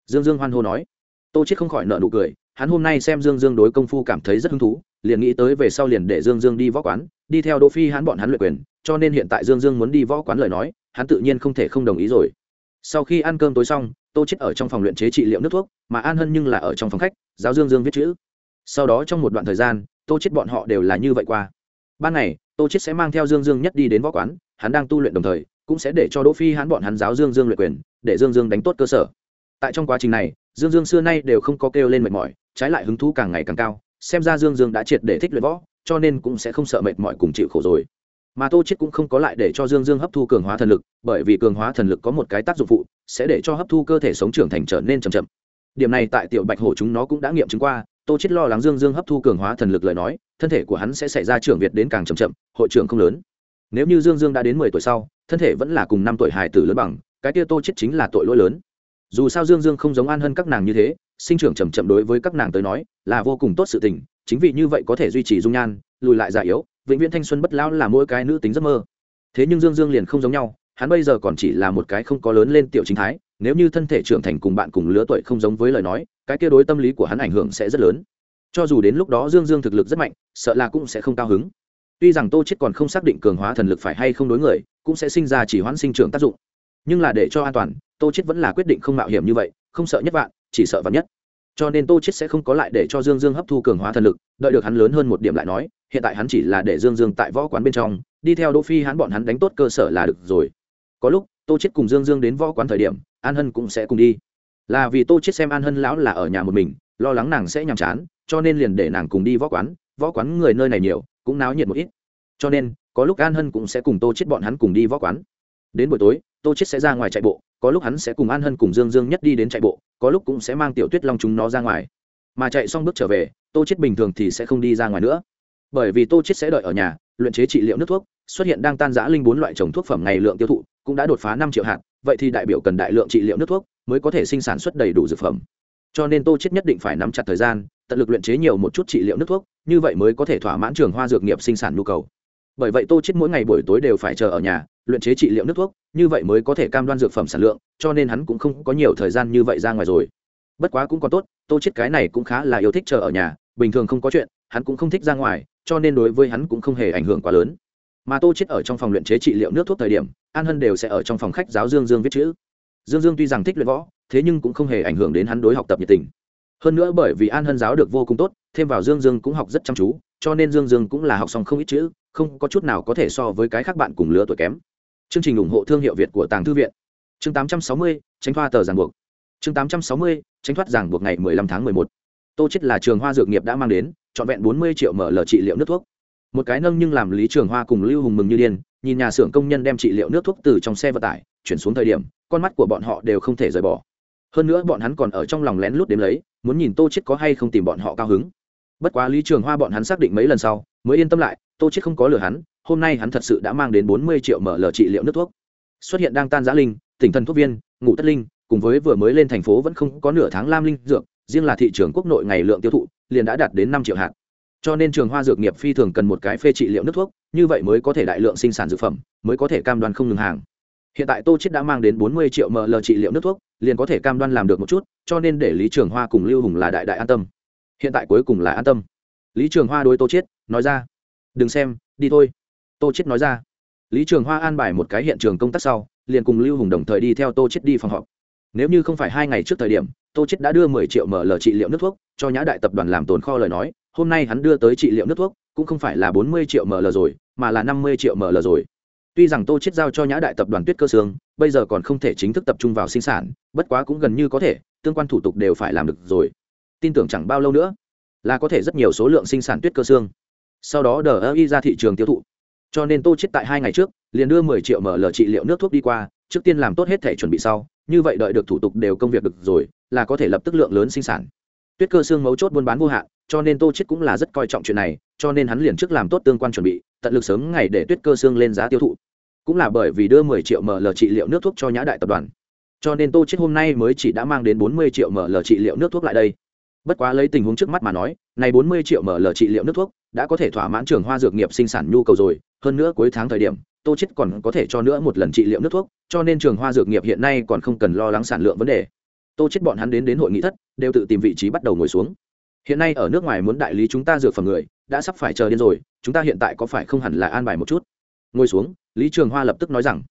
Dương dương hoan hô nói. Tô chiết không khỏi nợ nụ cười, hắn hôm nay xem dương dương đối công phu cảm thấy rất hứng thú, liền nghĩ tới về sau liền để dương dương đi võ quán, đi theo đỗ phi hắn bọn hắn luyện quyền, cho nên hiện tại dương dương muốn đi võ quán lời nói, hắn tự nhiên không thể không đồng ý rồi. Sau khi ăn cơm tối xong, tô chết ở trong phòng luyện chế trị liệu nước thuốc, mà an hân nhưng là ở trong phòng khách, giáo dương dương viết chữ sau đó trong một đoạn thời gian, tô chết bọn họ đều là như vậy qua. Ban ngày, tô chết sẽ mang theo dương dương nhất đi đến võ quán, hắn đang tu luyện đồng thời, cũng sẽ để cho đỗ phi hắn bọn hắn giáo dương dương luyện quyền, để dương dương đánh tốt cơ sở. Tại trong quá trình này, dương dương xưa nay đều không có kêu lên mệt mỏi, trái lại hứng thú càng ngày càng cao, xem ra dương dương đã triệt để thích luyện võ, cho nên cũng sẽ không sợ mệt mỏi cùng chịu khổ rồi. Mà tô chết cũng không có lại để cho dương dương hấp thu cường hóa thần lực, bởi vì cường hóa thần lực có một cái tác dụng phụ, sẽ để cho hấp thu cơ thể sống trưởng thành trở nên chậm chậm. Điểm này tại tiểu bạch hổ chúng nó cũng đã nghiệm chứng qua tô chết lo lắng dương dương hấp thu cường hóa thần lực lời nói, thân thể của hắn sẽ xảy ra trưởng việt đến càng chậm chậm, hội trưởng không lớn. Nếu như dương dương đã đến mười tuổi sau, thân thể vẫn là cùng năm tuổi hài tử lớn bằng, cái kia tô chết chính là tội lỗi lớn. Dù sao dương dương không giống an hơn các nàng như thế, sinh trưởng chậm chậm đối với các nàng tới nói, là vô cùng tốt sự tình, chính vì như vậy có thể duy trì dung nhan, lùi lại già yếu, vĩnh viễn thanh xuân bất lão là mỗi cái nữ tính giấc mơ. Thế nhưng dương dương liền không giống nhau hắn bây giờ còn chỉ là một cái không có lớn lên tiểu chính thái, nếu như thân thể trưởng thành cùng bạn cùng lứa tuổi không giống với lời nói, cái kia đối tâm lý của hắn ảnh hưởng sẽ rất lớn. Cho dù đến lúc đó dương dương thực lực rất mạnh, sợ là cũng sẽ không cao hứng. Tuy rằng tô chết còn không xác định cường hóa thần lực phải hay không đối người, cũng sẽ sinh ra chỉ hoãn sinh trưởng tác dụng. Nhưng là để cho an toàn, tô chết vẫn là quyết định không mạo hiểm như vậy, không sợ nhất vạn, chỉ sợ vạn nhất. Cho nên tô chết sẽ không có lại để cho dương dương hấp thu cường hóa thần lực, đợi được hắn lớn hơn một điểm lại nói, hiện tại hắn chỉ là để dương dương tại võ quán bên trong, đi theo đỗ phi hắn bọn hắn đánh tốt cơ sở là được rồi có lúc, tô chết cùng dương dương đến võ quán thời điểm, an hân cũng sẽ cùng đi. Là vì tô chết xem an hân lão là ở nhà một mình, lo lắng nàng sẽ nhàm chán, cho nên liền để nàng cùng đi võ quán. Võ quán người nơi này nhiều, cũng náo nhiệt một ít. Cho nên, có lúc an hân cũng sẽ cùng tô chết bọn hắn cùng đi võ quán. Đến buổi tối, tô chết sẽ ra ngoài chạy bộ, có lúc hắn sẽ cùng an hân cùng dương dương nhất đi đến chạy bộ, có lúc cũng sẽ mang tiểu tuyết long chúng nó ra ngoài. Mà chạy xong bước trở về, tô chết bình thường thì sẽ không đi ra ngoài nữa. Bởi vì tô chết sẽ đợi ở nhà, luyện chế trị liệu nước thuốc, xuất hiện đang tan giã linh bốn loại trồng thuốc phẩm ngày lượng tiêu thụ cũng đã đột phá năm triệu hạt, vậy thì đại biểu cần đại lượng trị liệu nước thuốc mới có thể sinh sản xuất đầy đủ dược phẩm. Cho nên tô chết nhất định phải nắm chặt thời gian, tận lực luyện chế nhiều một chút trị liệu nước thuốc, như vậy mới có thể thỏa mãn trường hoa dược nghiệp sinh sản nhu cầu. Bởi vậy tô chết mỗi ngày buổi tối đều phải chờ ở nhà, luyện chế trị liệu nước thuốc, như vậy mới có thể cam đoan dược phẩm sản lượng, cho nên hắn cũng không có nhiều thời gian như vậy ra ngoài rồi. Bất quá cũng còn tốt, tô chết cái này cũng khá là yêu thích chờ ở nhà, bình thường không có chuyện, hắn cũng không thích ra ngoài, cho nên đối với hắn cũng không hề ảnh hưởng quá lớn mà tô chết ở trong phòng luyện chế trị liệu nước thuốc thời điểm an hân đều sẽ ở trong phòng khách giáo dương dương viết chữ. Dương dương tuy rằng thích luyện võ thế nhưng cũng không hề ảnh hưởng đến hắn đối học tập nhiệt tình. Hơn nữa bởi vì an hân giáo được vô cùng tốt thêm vào dương dương cũng học rất chăm chú cho nên dương dương cũng là học xong không ít chữ không có chút nào có thể so với cái khác bạn cùng lứa tuổi kém. Chương trình ủng hộ thương hiệu việt của tàng thư viện. Chương 860, tránh thoát tờ giảng buộc. Chương 860, tránh thoát giảng buộc ngày 15 tháng 11. tô chết là trường hoa dược nghiệp đã mang đến trọn vẹn 40 triệu mở lờ trị liệu nước thuốc một cái nâng nhưng làm lý trường hoa cùng lưu hùng mừng như điên, nhìn nhà xưởng công nhân đem trị liệu nước thuốc từ trong xe vận tải, chuyển xuống thời điểm, con mắt của bọn họ đều không thể rời bỏ. Hơn nữa bọn hắn còn ở trong lòng lén lút đếm lấy, muốn nhìn tô chết có hay không tìm bọn họ cao hứng. Bất quá lý trường hoa bọn hắn xác định mấy lần sau, mới yên tâm lại, tô chết không có lừa hắn, hôm nay hắn thật sự đã mang đến bốn mươi triệu mở lờ trị liệu nước thuốc. Xuất hiện đang tan giã linh, tỉnh thần thuốc viên, ngủ tất linh, cùng với vừa mới lên thành phố vẫn không có nửa tháng lam linh dược, riêng là thị trường quốc nội ngày lượng tiêu thụ, liền đã đạt đến năm triệu hạt cho nên trường hoa dược nghiệp phi thường cần một cái phê trị liệu nước thuốc, như vậy mới có thể đại lượng sinh sản dược phẩm, mới có thể cam đoan không ngừng hàng. Hiện tại tô chết đã mang đến bốn mươi triệu ml trị liệu nước thuốc, liền có thể cam đoan làm được một chút, cho nên để lý trường hoa cùng lưu hùng là đại đại an tâm. Hiện tại cuối cùng là an tâm. Lý trường hoa đối tô chết nói ra, đừng xem, đi thôi. Tô chết nói ra. Lý trường hoa an bài một cái hiện trường công tác sau, liền cùng lưu hùng đồng thời đi theo tô chết đi phòng họp. Nếu như không phải hai ngày trước thời điểm, tô chết đã đưa mười triệu ml trị liệu nước thuốc cho nhã đại tập đoàn làm tồn kho lời nói hôm nay hắn đưa tới trị liệu nước thuốc, cũng không phải là bốn mươi triệu ml rồi, mà là năm mươi triệu ml rồi. Tuy rằng tô chết giao cho nhã đại tập đoàn tuyết cơ xương, bây giờ còn không thể chính thức tập trung vào sinh sản, bất quá cũng gần như có thể, tương quan thủ tục đều phải làm được rồi. Tin tưởng chẳng bao lâu nữa, là có thể rất nhiều số lượng sinh sản tuyết cơ xương. Sau đó đờ ơ y ra thị trường tiêu thụ. Cho nên tô chết tại hai ngày trước, liền đưa mười triệu mở lờ trị liệu nước thuốc đi qua, trước tiên làm tốt hết thể chuẩn bị sau, như vậy đợi được thủ tục đều công việc được rồi, là có thể lập tức lượng lớn sinh sản tuyết cơ xương mấu chốt buôn bán vô hạn, cho nên tô chết cũng là rất coi trọng chuyện này, cho nên hắn liền trước làm tốt tương quan chuẩn bị, tận lực sớm ngày để tuyết cơ xương lên giá tiêu thụ. Cũng là bởi vì đưa 10 triệu ml trị liệu nước thuốc cho nhã đại tập đoàn. Cho nên tô chết hôm nay mới chỉ đã mang đến 40 triệu ml trị liệu nước thuốc lại đây. Bất quá lấy tình huống trước mắt mà nói, này 40 triệu ml trị liệu nước thuốc đã có thể thỏa mãn trường hoa dược nghiệp sinh sản nhu cầu rồi, hơn nữa cuối tháng thời điểm, tô chết còn có thể cho nữa một lần trị liệu nước thuốc, cho nên trường hoa dược nghiệp hiện nay còn không cần lo lắng sản lượng vấn đề tô chết bọn hắn đến đến hội nghị thất, đều tự tìm vị trí bắt đầu ngồi xuống. Hiện nay ở nước ngoài muốn đại lý chúng ta dược phẩm người, đã sắp phải chờ đến rồi, chúng ta hiện tại có phải không hẳn là an bài một chút? Ngồi xuống, lý trường hoa lập tức nói rằng,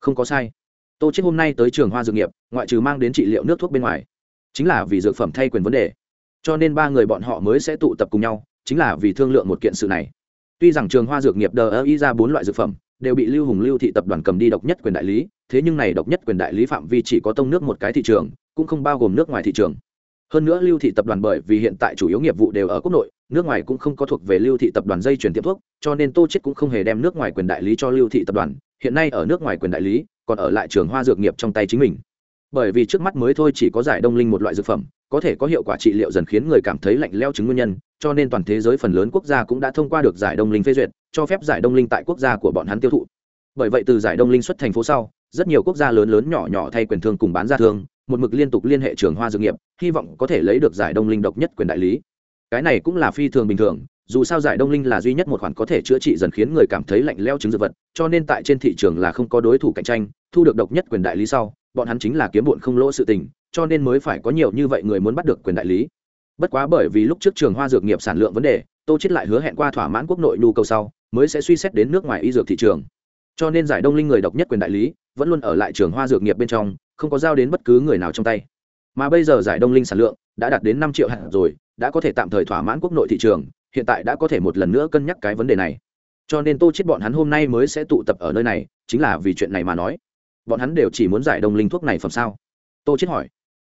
không có sai. Tô chết hôm nay tới trường hoa dược nghiệp, ngoại trừ mang đến trị liệu nước thuốc bên ngoài, chính là vì dược phẩm thay quyền vấn đề. Cho nên ba người bọn họ mới sẽ tụ tập cùng nhau, chính là vì thương lượng một kiện sự này. Tuy rằng trường hoa dược nghiệp đờ ơ y ra bốn loại dược phẩm, đều bị lưu hùng lưu thị tập đoàn cầm đi độc nhất quyền đại lý, thế nhưng này độc nhất quyền đại lý phạm vi chỉ có tông nước một cái thị trường cũng không bao gồm nước ngoài thị trường. Hơn nữa lưu thị tập đoàn bởi vì hiện tại chủ yếu nghiệp vụ đều ở quốc nội, nước ngoài cũng không có thuộc về lưu thị tập đoàn dây chuyển tiệm thuốc, cho nên tô chết cũng không hề đem nước ngoài quyền đại lý cho lưu thị tập đoàn, hiện nay ở nước ngoài quyền đại lý, còn ở lại trường hoa dược nghiệp trong tay chính mình. Bởi vì trước mắt mới thôi chỉ có giải đông linh một loại dược phẩm, có thể có hiệu quả trị liệu dần khiến người cảm thấy lạnh leo chứng nguyên nhân, cho nên toàn thế giới phần lớn quốc gia cũng đã thông qua được giải đông linh phê duyệt, cho phép giải đông linh tại quốc gia của bọn hắn tiêu thụ. Bởi vậy từ giải đông linh xuất thành phố sau, rất nhiều quốc gia lớn lớn nhỏ nhỏ thay quyền thương cùng bán ra thương một mực liên tục liên hệ trường hoa dược nghiệp, hy vọng có thể lấy được giải đông linh độc nhất quyền đại lý. Cái này cũng là phi thường bình thường, dù sao giải đông linh là duy nhất một khoản có thể chữa trị dần khiến người cảm thấy lạnh leo chứng dược vật, cho nên tại trên thị trường là không có đối thủ cạnh tranh, thu được độc nhất quyền đại lý sau, bọn hắn chính là kiếm bụn không lỗ sự tình, cho nên mới phải có nhiều như vậy người muốn bắt được quyền đại lý. Bất quá bởi vì lúc trước trường hoa dược nghiệp sản lượng vấn đề, tô chết lại hứa hẹn qua thỏa mãn quốc nội nhu cầu sau, mới sẽ suy xét đến nước ngoài y dược thị trường. Cho nên giải đông linh người độc nhất quyền đại lý vẫn luôn ở lại trường hoa dược nghiệp bên trong, không có giao đến bất cứ người nào trong tay. Mà bây giờ giải đông linh sản lượng đã đạt đến năm triệu hạt rồi, đã có thể tạm thời thỏa mãn quốc nội thị trường, hiện tại đã có thể một lần nữa cân nhắc cái vấn đề này. Cho nên tô chết bọn hắn hôm nay mới sẽ tụ tập ở nơi này, chính là vì chuyện này mà nói. Bọn hắn đều chỉ muốn giải đông linh thuốc này phẩm sao? Tô chết hỏi.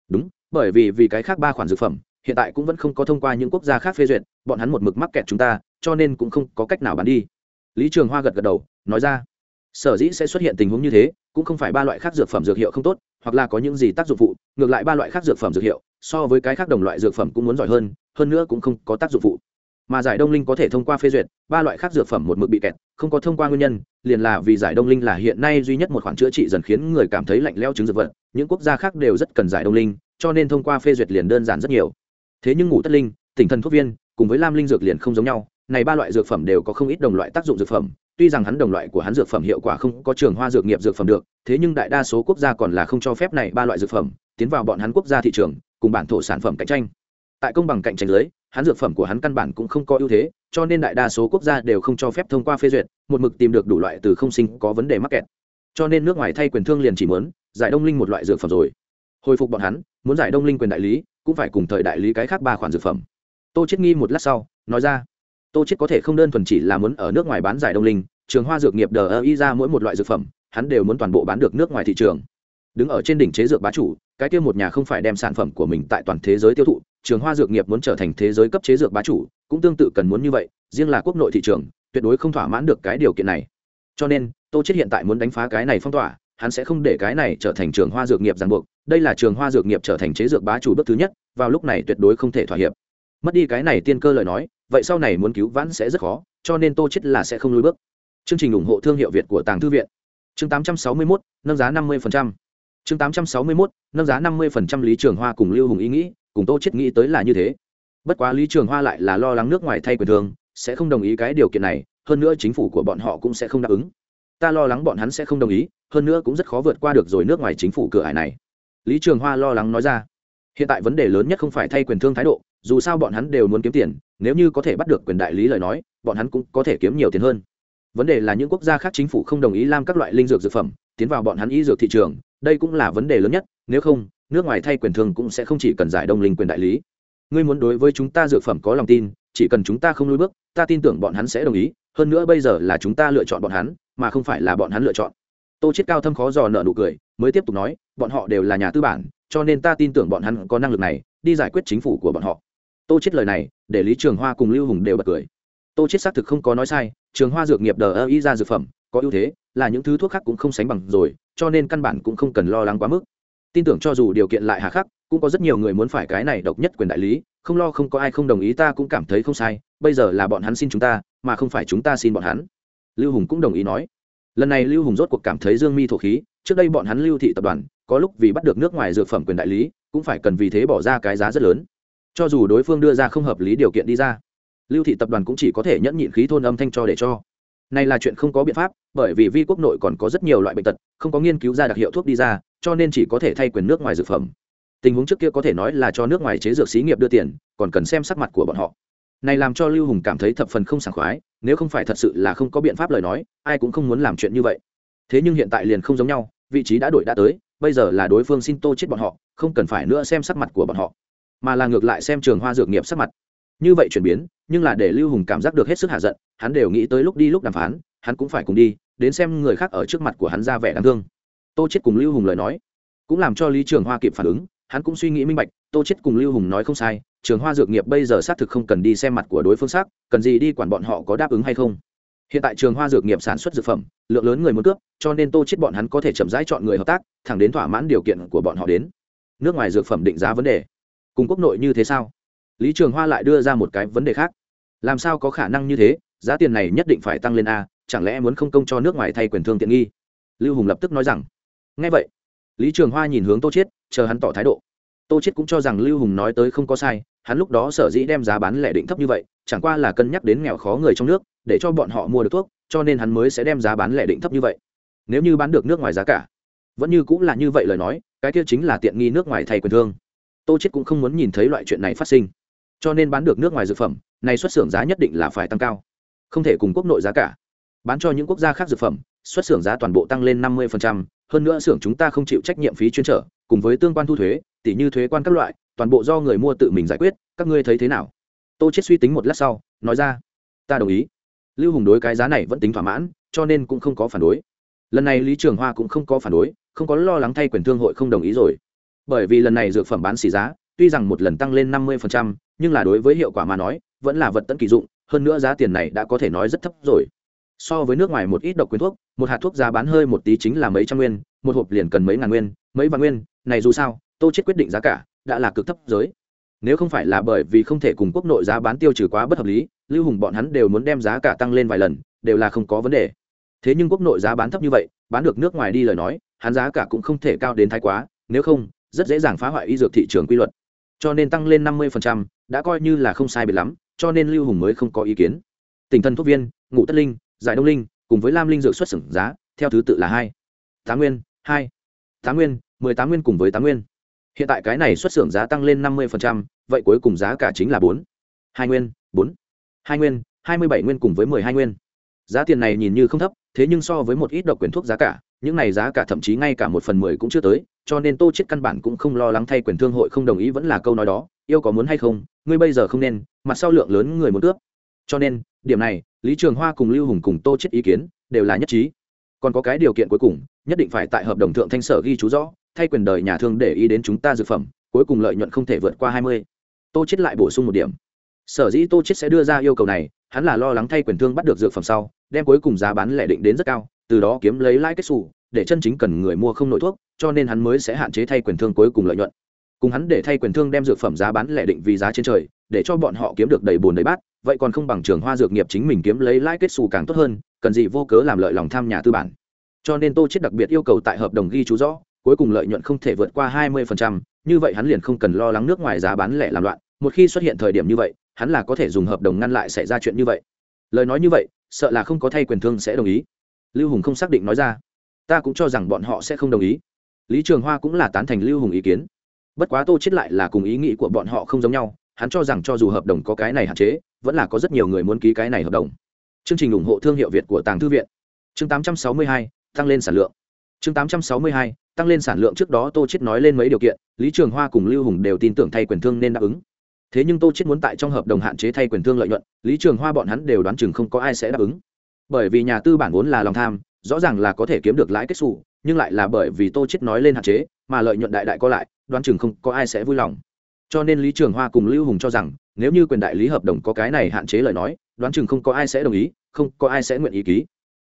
Đúng, bởi vì vì cái khác ba khoản dược phẩm, hiện tại cũng vẫn không có thông qua những quốc gia khác phê duyệt, bọn hắn một mực mắc kẹt chúng ta, cho nên cũng không có cách nào bán đi. Lý trường hoa gật gật đầu, nói ra sở dĩ sẽ xuất hiện tình huống như thế, cũng không phải ba loại khác dược phẩm dược hiệu không tốt, hoặc là có những gì tác dụng phụ, ngược lại ba loại khác dược phẩm dược hiệu, so với cái khác đồng loại dược phẩm cũng muốn giỏi hơn hơn nữa cũng không có tác dụng phụ. Mà giải đông linh có thể thông qua phê duyệt, ba loại khác dược phẩm một mực bị kẹt, không có thông qua nguyên nhân, liền là vì giải đông linh là hiện nay duy nhất một khoản chữa trị dần khiến người cảm thấy lạnh leo chứng dược vật, những quốc gia khác đều rất cần giải đông linh, cho nên thông qua phê duyệt liền đơn giản rất nhiều. Thế nhưng ngủ tất linh, tỉnh thần thuốc viên, cùng với lam linh dược liền không giống nhau, này ba loại dược phẩm đều có không ít đồng loại tác dụng dược phẩm tuy rằng hắn đồng loại của hắn dược phẩm hiệu quả không có trường hoa dược nghiệp dược phẩm được, thế nhưng đại đa số quốc gia còn là không cho phép này ba loại dược phẩm, tiến vào bọn hắn quốc gia thị trường, cùng bản thổ sản phẩm cạnh tranh. Tại công bằng cạnh tranh lưới hắn dược phẩm của hắn căn bản cũng không có ưu thế, cho nên đại đa số quốc gia đều không cho phép thông qua phê duyệt, một mực tìm được đủ loại từ không sinh có vấn đề mắc kẹt. Cho nên nước ngoài thay quyền thương liền chỉ muốn giải đông linh một loại dược phẩm rồi. Hồi phục bọn hắn, muốn giải đông linh quyền đại lý, cũng phải cùng thời đại lý cái khác ba khoản dược phẩm. Tô chết nghi một lát sau, nói ra tô chết có thể không đơn thuần chỉ là muốn ở nước ngoài bán giải đông linh, trường hoa dược nghiệp đờ ơ y ra mỗi một loại dược phẩm, hắn đều muốn toàn bộ bán được nước ngoài thị trường. Đứng ở trên đỉnh chế dược bá chủ, cái kia một nhà không phải đem sản phẩm của mình tại toàn thế giới tiêu thụ, trường hoa dược nghiệp muốn trở thành thế giới cấp chế dược bá chủ, cũng tương tự cần muốn như vậy, riêng là quốc nội thị trường, tuyệt đối không thỏa mãn được cái điều kiện này. Cho nên, tô chết hiện tại muốn đánh phá cái này phong tỏa, hắn sẽ không để cái này trở thành trường hoa dược nghiệp ràng buộc, đây là trường hoa dược nghiệp trở thành chế dược bá chủ bước thứ nhất, vào lúc này tuyệt đối không thể thỏa hiệp. Mất đi cái này tiên cơ lời nói vậy sau này muốn cứu vãn sẽ rất khó cho nên tô chết là sẽ không lùi bước. Chương trình ủng hộ thương hiệu việt của tàng thư viện. Chương 861, nâng giá 50%. chương 861, nâng giá 50% lý trường hoa cùng lưu hùng ý nghĩ cùng tô chết nghĩ tới là như thế. Bất quá lý trường hoa lại là lo lắng nước ngoài thay quyền thường sẽ không đồng ý cái điều kiện này hơn nữa chính phủ của bọn họ cũng sẽ không đáp ứng. Ta lo lắng bọn hắn sẽ không đồng ý hơn nữa cũng rất khó vượt qua được rồi nước ngoài chính phủ cửa ải này. Lý trường hoa lo lắng nói ra. Hiện tại vấn đề lớn nhất không phải thay quyền thương thái độ dù sao bọn hắn đều muốn kiếm tiền nếu như có thể bắt được quyền đại lý lời nói, bọn hắn cũng có thể kiếm nhiều tiền hơn. Vấn đề là những quốc gia khác chính phủ không đồng ý làm các loại linh dược dược phẩm, tiến vào bọn hắn y dược thị trường, đây cũng là vấn đề lớn nhất, nếu không, nước ngoài thay quyền thường cũng sẽ không chỉ cần giải đông linh quyền đại lý. Ngươi muốn đối với chúng ta dược phẩm có lòng tin, chỉ cần chúng ta không lùi bước, ta tin tưởng bọn hắn sẽ đồng ý, hơn nữa bây giờ là chúng ta lựa chọn bọn hắn, mà không phải là bọn hắn lựa chọn. Tô chết cao thâm khó dò nợ nụ cười, mới tiếp tục nói, bọn họ đều là nhà tư bản, cho nên ta tin tưởng bọn hắn có năng lực này, đi giải quyết chính phủ của bọn họ tô chết lời này, để lý trường hoa cùng lưu hùng đều bật cười. Tô chết xác thực không có nói sai, trường hoa dược nghiệp đờ ơ y ra dược phẩm, có ưu thế, là những thứ thuốc khác cũng không sánh bằng rồi, cho nên căn bản cũng không cần lo lắng quá mức. Tin tưởng cho dù điều kiện lại hà khắc, cũng có rất nhiều người muốn phải cái này độc nhất quyền đại lý, không lo không có ai không đồng ý ta cũng cảm thấy không sai, bây giờ là bọn hắn xin chúng ta, mà không phải chúng ta xin bọn hắn. Lưu hùng cũng đồng ý nói. Lần này lưu hùng rốt cuộc cảm thấy dương mi thổ khí, trước đây bọn hắn lưu thị tập đoàn, có lúc vì bắt được nước ngoài dược phẩm quyền đại lý, cũng phải cần vì thế bỏ ra cái giá rất lớn cho dù đối phương đưa ra không hợp lý điều kiện đi ra, lưu thị tập đoàn cũng chỉ có thể nhẫn nhịn khí thôn âm thanh cho để cho. Này là chuyện không có biện pháp, bởi vì vi quốc nội còn có rất nhiều loại bệnh tật, không có nghiên cứu ra đặc hiệu thuốc đi ra, cho nên chỉ có thể thay quyền nước ngoài dược phẩm. Tình huống trước kia có thể nói là cho nước ngoài chế dược xí nghiệp đưa tiền, còn cần xem sắc mặt của bọn họ. Này làm cho lưu hùng cảm thấy thập phần không sảng khoái, nếu không phải thật sự là không có biện pháp lời nói, ai cũng không muốn làm chuyện như vậy. Thế nhưng hiện tại liền không giống nhau, vị trí đã đổi đã tới, bây giờ là đối phương xin tô chết bọn họ, không cần phải nữa xem sắc mặt của bọn họ mà là ngược lại xem trường hoa dược nghiệp sắc mặt. Như vậy chuyển biến, nhưng là để lưu hùng cảm giác được hết sức hạ giận, hắn đều nghĩ tới lúc đi lúc đàm phán, hắn cũng phải cùng đi, đến xem người khác ở trước mặt của hắn ra vẻ đáng thương. Tô chết cùng lưu hùng lời nói, cũng làm cho lý trường hoa kịp phản ứng, hắn cũng suy nghĩ minh bạch, tô chết cùng lưu hùng nói không sai, trường hoa dược nghiệp bây giờ xác thực không cần đi xem mặt của đối phương xác, cần gì đi quản bọn họ có đáp ứng hay không. Hiện tại trường hoa dược nghiệp sản xuất dược phẩm, lượng lớn người muốn cướp, cho nên tô chết bọn hắn có thể chậm rãi chọn người hợp tác, thẳng đến thỏa mãn điều kiện của bọn họ đến. Nước ngoài dược phẩm định giá vấn đề cùng quốc nội như thế sao? Lý trường hoa lại đưa ra một cái vấn đề khác. Làm sao có khả năng như thế? Giá tiền này nhất định phải tăng lên a, chẳng lẽ muốn không công cho nước ngoài thay quyền thương tiện nghi? Lưu hùng lập tức nói rằng ngay vậy. Lý trường hoa nhìn hướng tô chiết, chờ hắn tỏ thái độ. Tô chiết cũng cho rằng lưu hùng nói tới không có sai, hắn lúc đó sở dĩ đem giá bán lẻ định thấp như vậy, chẳng qua là cân nhắc đến nghèo khó người trong nước, để cho bọn họ mua được thuốc, cho nên hắn mới sẽ đem giá bán lẻ định thấp như vậy. Nếu như bán được nước ngoài giá cả, vẫn như cũng là như vậy lời nói, cái kia chính là tiện nghi nước ngoài thay quyền thương tô chết cũng không muốn nhìn thấy loại chuyện này phát sinh. Cho nên bán được nước ngoài dược phẩm này xuất xưởng giá nhất định là phải tăng cao. Không thể cùng quốc nội giá cả. Bán cho những quốc gia khác dược phẩm xuất xưởng giá toàn bộ tăng lên năm 50%, hơn nữa xưởng chúng ta không chịu trách nhiệm phí chuyên trở cùng với tương quan thu thuế tỷ như thuế quan các loại toàn bộ do người mua tự mình giải quyết các ngươi thấy thế nào? Tô chết suy tính một lát sau nói ra ta đồng ý. Lưu hùng đối cái giá này vẫn tính thỏa mãn cho nên cũng không có phản đối. Lần này lý trường hoa cũng không có phản đối không có lo lắng thay quyền thương hội không đồng ý rồi bởi vì lần này dược phẩm bán xỉ giá tuy rằng một lần tăng lên năm 50%, nhưng là đối với hiệu quả mà nói vẫn là vật tận kỳ dụng hơn nữa giá tiền này đã có thể nói rất thấp rồi. So với nước ngoài một ít độc quyền thuốc một hạt thuốc giá bán hơi một tí chính là mấy trăm nguyên một hộp liền cần mấy ngàn nguyên mấy vạn nguyên này dù sao tô chết quyết định giá cả đã là cực thấp giới. Nếu không phải là bởi vì không thể cùng quốc nội giá bán tiêu trừ quá bất hợp lý lưu hùng bọn hắn đều muốn đem giá cả tăng lên vài lần đều là không có vấn đề. Thế nhưng quốc nội giá bán thấp như vậy bán được nước ngoài đi lời nói hắn giá cả cũng không thể cao đến thái quá nếu không rất dễ dàng phá hoại y dược thị trường quy luật. Cho nên tăng lên năm mươi đã coi như là không sai biệt lắm, cho nên lưu hùng mới không có ý kiến. Tỉnh thần thuốc viên ngụ tất linh, giải đông linh, cùng với lam linh dược xuất xưởng giá, theo thứ tự là hai. Tám nguyên, hai. Tám nguyên, mười tám nguyên cùng với tám nguyên. Hiện tại cái này xuất xưởng giá tăng lên năm mươi vậy cuối cùng giá cả chính là bốn. Hai nguyên, bốn. Hai nguyên, hai mươi bảy nguyên cùng với mười hai nguyên. Giá tiền này nhìn như không thấp, thế nhưng so với một ít độc quyền thuốc giá cả, những này giá cả thậm chí ngay cả một phần mười cũng chưa tới cho nên tô chết căn bản cũng không lo lắng thay quyền thương hội không đồng ý vẫn là câu nói đó, yêu có muốn hay không, ngươi bây giờ không nên mặt sau lượng lớn người muốn cướp. Cho nên, điểm này, lý trường hoa cùng lưu hùng cùng tô chết ý kiến, đều là nhất trí. Còn có cái điều kiện cuối cùng, nhất định phải tại hợp đồng thượng thanh sở ghi chú rõ, thay quyền đời nhà thương để ý đến chúng ta dược phẩm, cuối cùng lợi nhuận không thể vượt qua hai mươi. Tô chết lại bổ sung một điểm. Sở dĩ tô chết sẽ đưa ra yêu cầu này, hắn là lo lắng thay quyền thương bắt được dược phẩm sau, đem cuối cùng giá bán lẻ định đến rất cao, từ đó kiếm lấy lãi kết xù để chân chính cần người mua không nội thuốc cho nên hắn mới sẽ hạn chế thay quyền thương cuối cùng lợi nhuận. Cùng hắn để thay quyền thương đem dược phẩm giá bán lẻ định vì giá trên trời để cho bọn họ kiếm được đầy bùn đầy bát vậy còn không bằng trường hoa dược nghiệp chính mình kiếm lấy lãi kết xù càng tốt hơn cần gì vô cớ làm lợi lòng tham nhà tư bản. Cho nên tô chết đặc biệt yêu cầu tại hợp đồng ghi chú rõ cuối cùng lợi nhuận không thể vượt qua 20%, như vậy hắn liền không cần lo lắng nước ngoài giá bán lẻ làm loạn. Một khi xuất hiện thời điểm như vậy hắn là có thể dùng hợp đồng ngăn lại xảy ra chuyện như vậy. Lời nói như vậy sợ là không có thay quyền thương sẽ đồng ý. Lưu hùng không xác định nói ra ta cũng cho rằng bọn họ sẽ không đồng ý. Lý trường hoa cũng là tán thành lưu hùng ý kiến. Bất quá tô chết lại là cùng ý nghĩ của bọn họ không giống nhau hắn cho rằng cho dù hợp đồng có cái này hạn chế vẫn là có rất nhiều người muốn ký cái này hợp đồng. Chương trình ủng hộ thương hiệu việt của tàng thư viện. Chương 862, tăng lên sản lượng. Chương 862, tăng lên sản lượng trước đó tô chết nói lên mấy điều kiện lý trường hoa cùng lưu hùng đều tin tưởng thay quyền thương nên đáp ứng. Thế nhưng tô chết muốn tại trong hợp đồng hạn chế thay quyền thương lợi nhuận lý trường hoa bọn hắn đều đoán chừng không có ai sẽ đáp ứng. Bởi vì nhà tư bản vốn là lòng tham rõ ràng là có thể kiếm được lãi kết xù, nhưng lại là bởi vì tô chết nói lên hạn chế, mà lợi nhuận đại đại có lại, đoán chừng không có ai sẽ vui lòng. Cho nên lý trường hoa cùng lưu hùng cho rằng, nếu như quyền đại lý hợp đồng có cái này hạn chế lời nói, đoán chừng không có ai sẽ đồng ý, không có ai sẽ nguyện ý ký.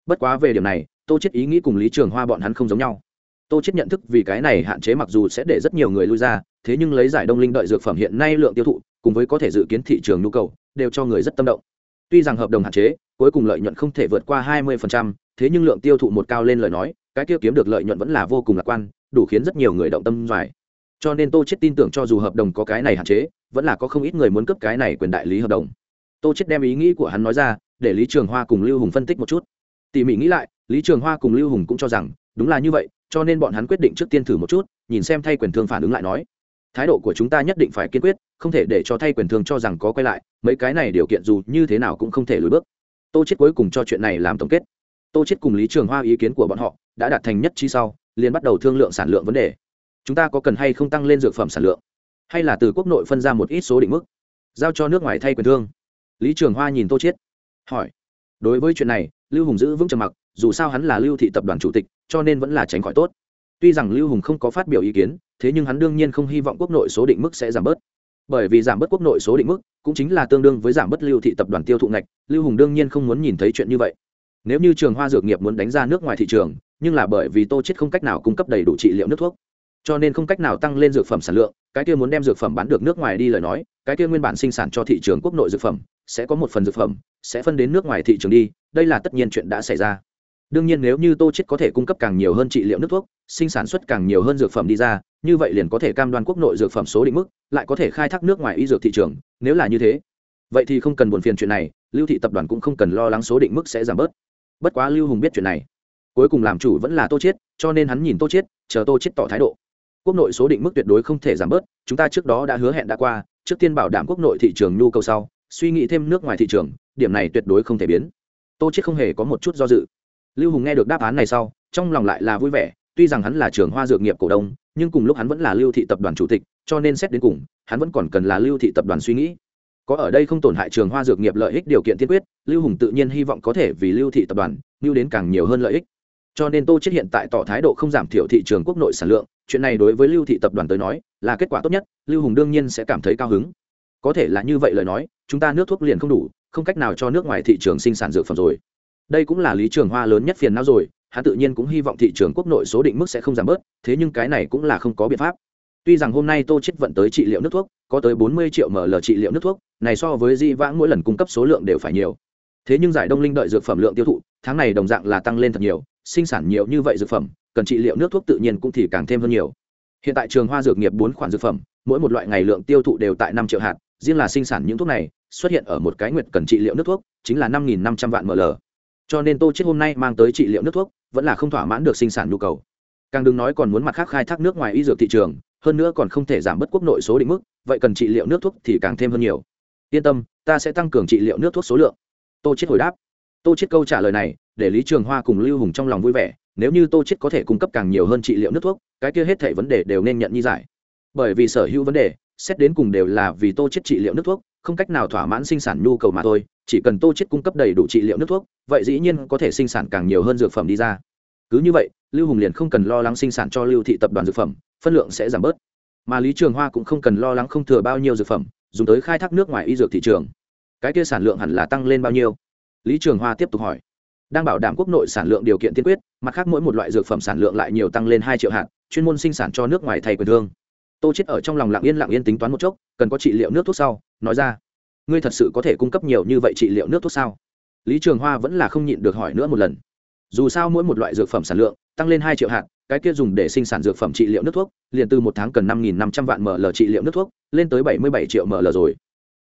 Bất quá về điểm này, tô chết ý nghĩ cùng lý trường hoa bọn hắn không giống nhau. Tô chết nhận thức vì cái này hạn chế mặc dù sẽ để rất nhiều người lui ra, thế nhưng lấy giải đông linh đợi dược phẩm hiện nay lượng tiêu thụ, cùng với có thể dự kiến thị trường nhu cầu, đều cho người rất tâm động tuy rằng hợp đồng hạn chế cuối cùng lợi nhuận không thể vượt qua 20%, thế nhưng lượng tiêu thụ một cao lên lời nói cái kia kiếm được lợi nhuận vẫn là vô cùng lạc quan đủ khiến rất nhiều người động tâm dài cho nên tô chết tin tưởng cho dù hợp đồng có cái này hạn chế vẫn là có không ít người muốn cấp cái này quyền đại lý hợp đồng. Tô chết đem ý nghĩ của hắn nói ra để lý trường hoa cùng lưu hùng phân tích một chút. Tỉ mỉ nghĩ lại lý trường hoa cùng lưu hùng cũng cho rằng đúng là như vậy cho nên bọn hắn quyết định trước tiên thử một chút nhìn xem thay quyền thương phản ứng lại nói thái độ của chúng ta nhất định phải kiên quyết, không thể để cho thay quyền thương cho rằng có quay lại, mấy cái này điều kiện dù như thế nào cũng không thể lùi bước. Tô chết cuối cùng cho chuyện này làm tổng kết. Tô chết cùng lý trường hoa ý kiến của bọn họ đã đạt thành nhất trí sau, liền bắt đầu thương lượng sản lượng vấn đề. Chúng ta có cần hay không tăng lên dược phẩm sản lượng? Hay là từ quốc nội phân ra một ít số định mức, giao cho nước ngoài thay quyền thương? Lý trường hoa nhìn tô chiết, hỏi. Đối với chuyện này, lưu hùng giữ vững trầm mặc, dù sao hắn là lưu thị tập đoàn chủ tịch, cho nên vẫn là tránh khỏi tốt. Tuy rằng lưu hùng không có phát biểu ý kiến thế nhưng hắn đương nhiên không hy vọng quốc nội số định mức sẽ giảm bớt. Bởi vì giảm bớt quốc nội số định mức cũng chính là tương đương với giảm bớt lưu thị tập đoàn tiêu thụ ngạch, lưu hùng đương nhiên không muốn nhìn thấy chuyện như vậy. Nếu như trường hoa dược nghiệp muốn đánh ra nước ngoài thị trường, nhưng là bởi vì tô chết không cách nào cung cấp đầy đủ trị liệu nước thuốc, cho nên không cách nào tăng lên dược phẩm sản lượng, cái kia muốn đem dược phẩm bán được nước ngoài đi lời nói, cái kia nguyên bản sinh sản cho thị trường quốc nội dược phẩm, sẽ có một phần dược phẩm, sẽ phân đến nước ngoài thị trường đi, đây là tất nhiên chuyện đã xảy ra. Đương nhiên nếu như tô chết có thể cung cấp càng nhiều hơn trị liệu nước thuốc, sinh sản xuất càng nhiều hơn dược phẩm đi ra như vậy liền có thể cam đoan quốc nội dược phẩm số định mức lại có thể khai thác nước ngoài y dược thị trường, nếu là như thế. Vậy thì không cần buồn phiền chuyện này, lưu thị tập đoàn cũng không cần lo lắng số định mức sẽ giảm bớt. Bất quá lưu hùng biết chuyện này. Cuối cùng làm chủ vẫn là tô chiết, cho nên hắn nhìn tô chiết, chờ tô chiết tỏ thái độ. Quốc nội số định mức tuyệt đối không thể giảm bớt, chúng ta trước đó đã hứa hẹn đã qua, trước tiên bảo đảm quốc nội thị trường nhu cầu sau, suy nghĩ thêm nước ngoài thị trường, điểm này tuyệt đối không thể biến. Tô chiết không hề có một chút do dự. Lưu hùng nghe được đáp án này sau, trong lòng lại là vui vẻ, tuy rằng hắn là trưởng hoa dược nghiệp cổ đông nhưng cùng lúc hắn vẫn là lưu thị tập đoàn chủ tịch, cho nên xét đến cùng, hắn vẫn còn cần là lưu thị tập đoàn suy nghĩ. Có ở đây không tổn hại trường hoa dược nghiệp lợi ích điều kiện tiên quyết, lưu hùng tự nhiên hy vọng có thể vì lưu thị tập đoàn lưu đến càng nhiều hơn lợi ích. Cho nên tô chết hiện tại tỏ thái độ không giảm thiểu thị trường quốc nội sản lượng, chuyện này đối với lưu thị tập đoàn tới nói, là kết quả tốt nhất, lưu hùng đương nhiên sẽ cảm thấy cao hứng. Có thể là như vậy lời nói, chúng ta nước thuốc liền không đủ, không cách nào cho nước ngoài thị trường sinh sản dược phẩm rồi. Đây cũng là lý trường hoa lớn nhất phiền não rồi hắn tự nhiên cũng hy vọng thị trường quốc nội số định mức sẽ không giảm bớt, thế nhưng cái này cũng là không có biện pháp. Tuy rằng hôm nay tô chiết vận tới trị liệu nước thuốc, có tới 40 triệu ml trị liệu nước thuốc, này so với di vãng mỗi lần cung cấp số lượng đều phải nhiều. Thế nhưng giải đông linh đợi dược phẩm lượng tiêu thụ, tháng này đồng dạng là tăng lên thật nhiều, sinh sản nhiều như vậy dược phẩm, cần trị liệu nước thuốc tự nhiên cũng thì càng thêm hơn nhiều. Hiện tại trường hoa dược nghiệp bốn khoản dược phẩm, mỗi một loại ngày lượng tiêu thụ đều tại năm triệu hạt, riêng là sinh sản những thuốc này, xuất hiện ở một cái nguyệt cần trị liệu nước thuốc, chính là năm nghìn năm trăm vạn ml cho nên tô chết hôm nay mang tới trị liệu nước thuốc, vẫn là không thỏa mãn được sinh sản nhu cầu. Càng đừng nói còn muốn mặt khác khai thác nước ngoài y dược thị trường, hơn nữa còn không thể giảm bớt quốc nội số định mức, vậy cần trị liệu nước thuốc thì càng thêm hơn nhiều. Yên tâm, ta sẽ tăng cường trị liệu nước thuốc số lượng. Tô chết hồi đáp. Tô chết câu trả lời này, để lý trường hoa cùng lưu hùng trong lòng vui vẻ, nếu như tô chết có thể cung cấp càng nhiều hơn trị liệu nước thuốc, cái kia hết thảy vấn đề đều nên nhận như giải. Bởi vì sở hữu vấn đề, xét đến cùng đều là vì tô chết trị liệu nước thuốc không cách nào thỏa mãn sinh sản nhu cầu mà thôi, chỉ cần tô chết cung cấp đầy đủ trị liệu nước thuốc, vậy dĩ nhiên có thể sinh sản càng nhiều hơn dược phẩm đi ra. Cứ như vậy, lưu hùng liền không cần lo lắng sinh sản cho lưu thị tập đoàn dược phẩm, phân lượng sẽ giảm bớt. Mà lý trường hoa cũng không cần lo lắng không thừa bao nhiêu dược phẩm, dùng tới khai thác nước ngoài y dược thị trường. Cái kia sản lượng hẳn là tăng lên bao nhiêu? Lý trường hoa tiếp tục hỏi. Đang bảo đảm quốc nội sản lượng điều kiện tiên quyết, mặt khác mỗi một loại dược phẩm sản lượng lại nhiều tăng lên hai triệu hạt, chuyên môn sinh sản cho nước ngoài thay quyền thương. Tô chết ở trong lòng lặng yên lặng yên tính toán một chốc, cần có trị liệu nước thuốc sau nói ra, ngươi thật sự có thể cung cấp nhiều như vậy trị liệu nước thuốc sao? Lý trường hoa vẫn là không nhịn được hỏi nữa một lần. Dù sao mỗi một loại dược phẩm sản lượng tăng lên hai triệu hạt, cái kia dùng để sinh sản dược phẩm trị liệu nước thuốc, liền từ một tháng cần năm năm trăm vạn ml trị liệu nước thuốc, lên tới bảy mươi bảy triệu ml rồi.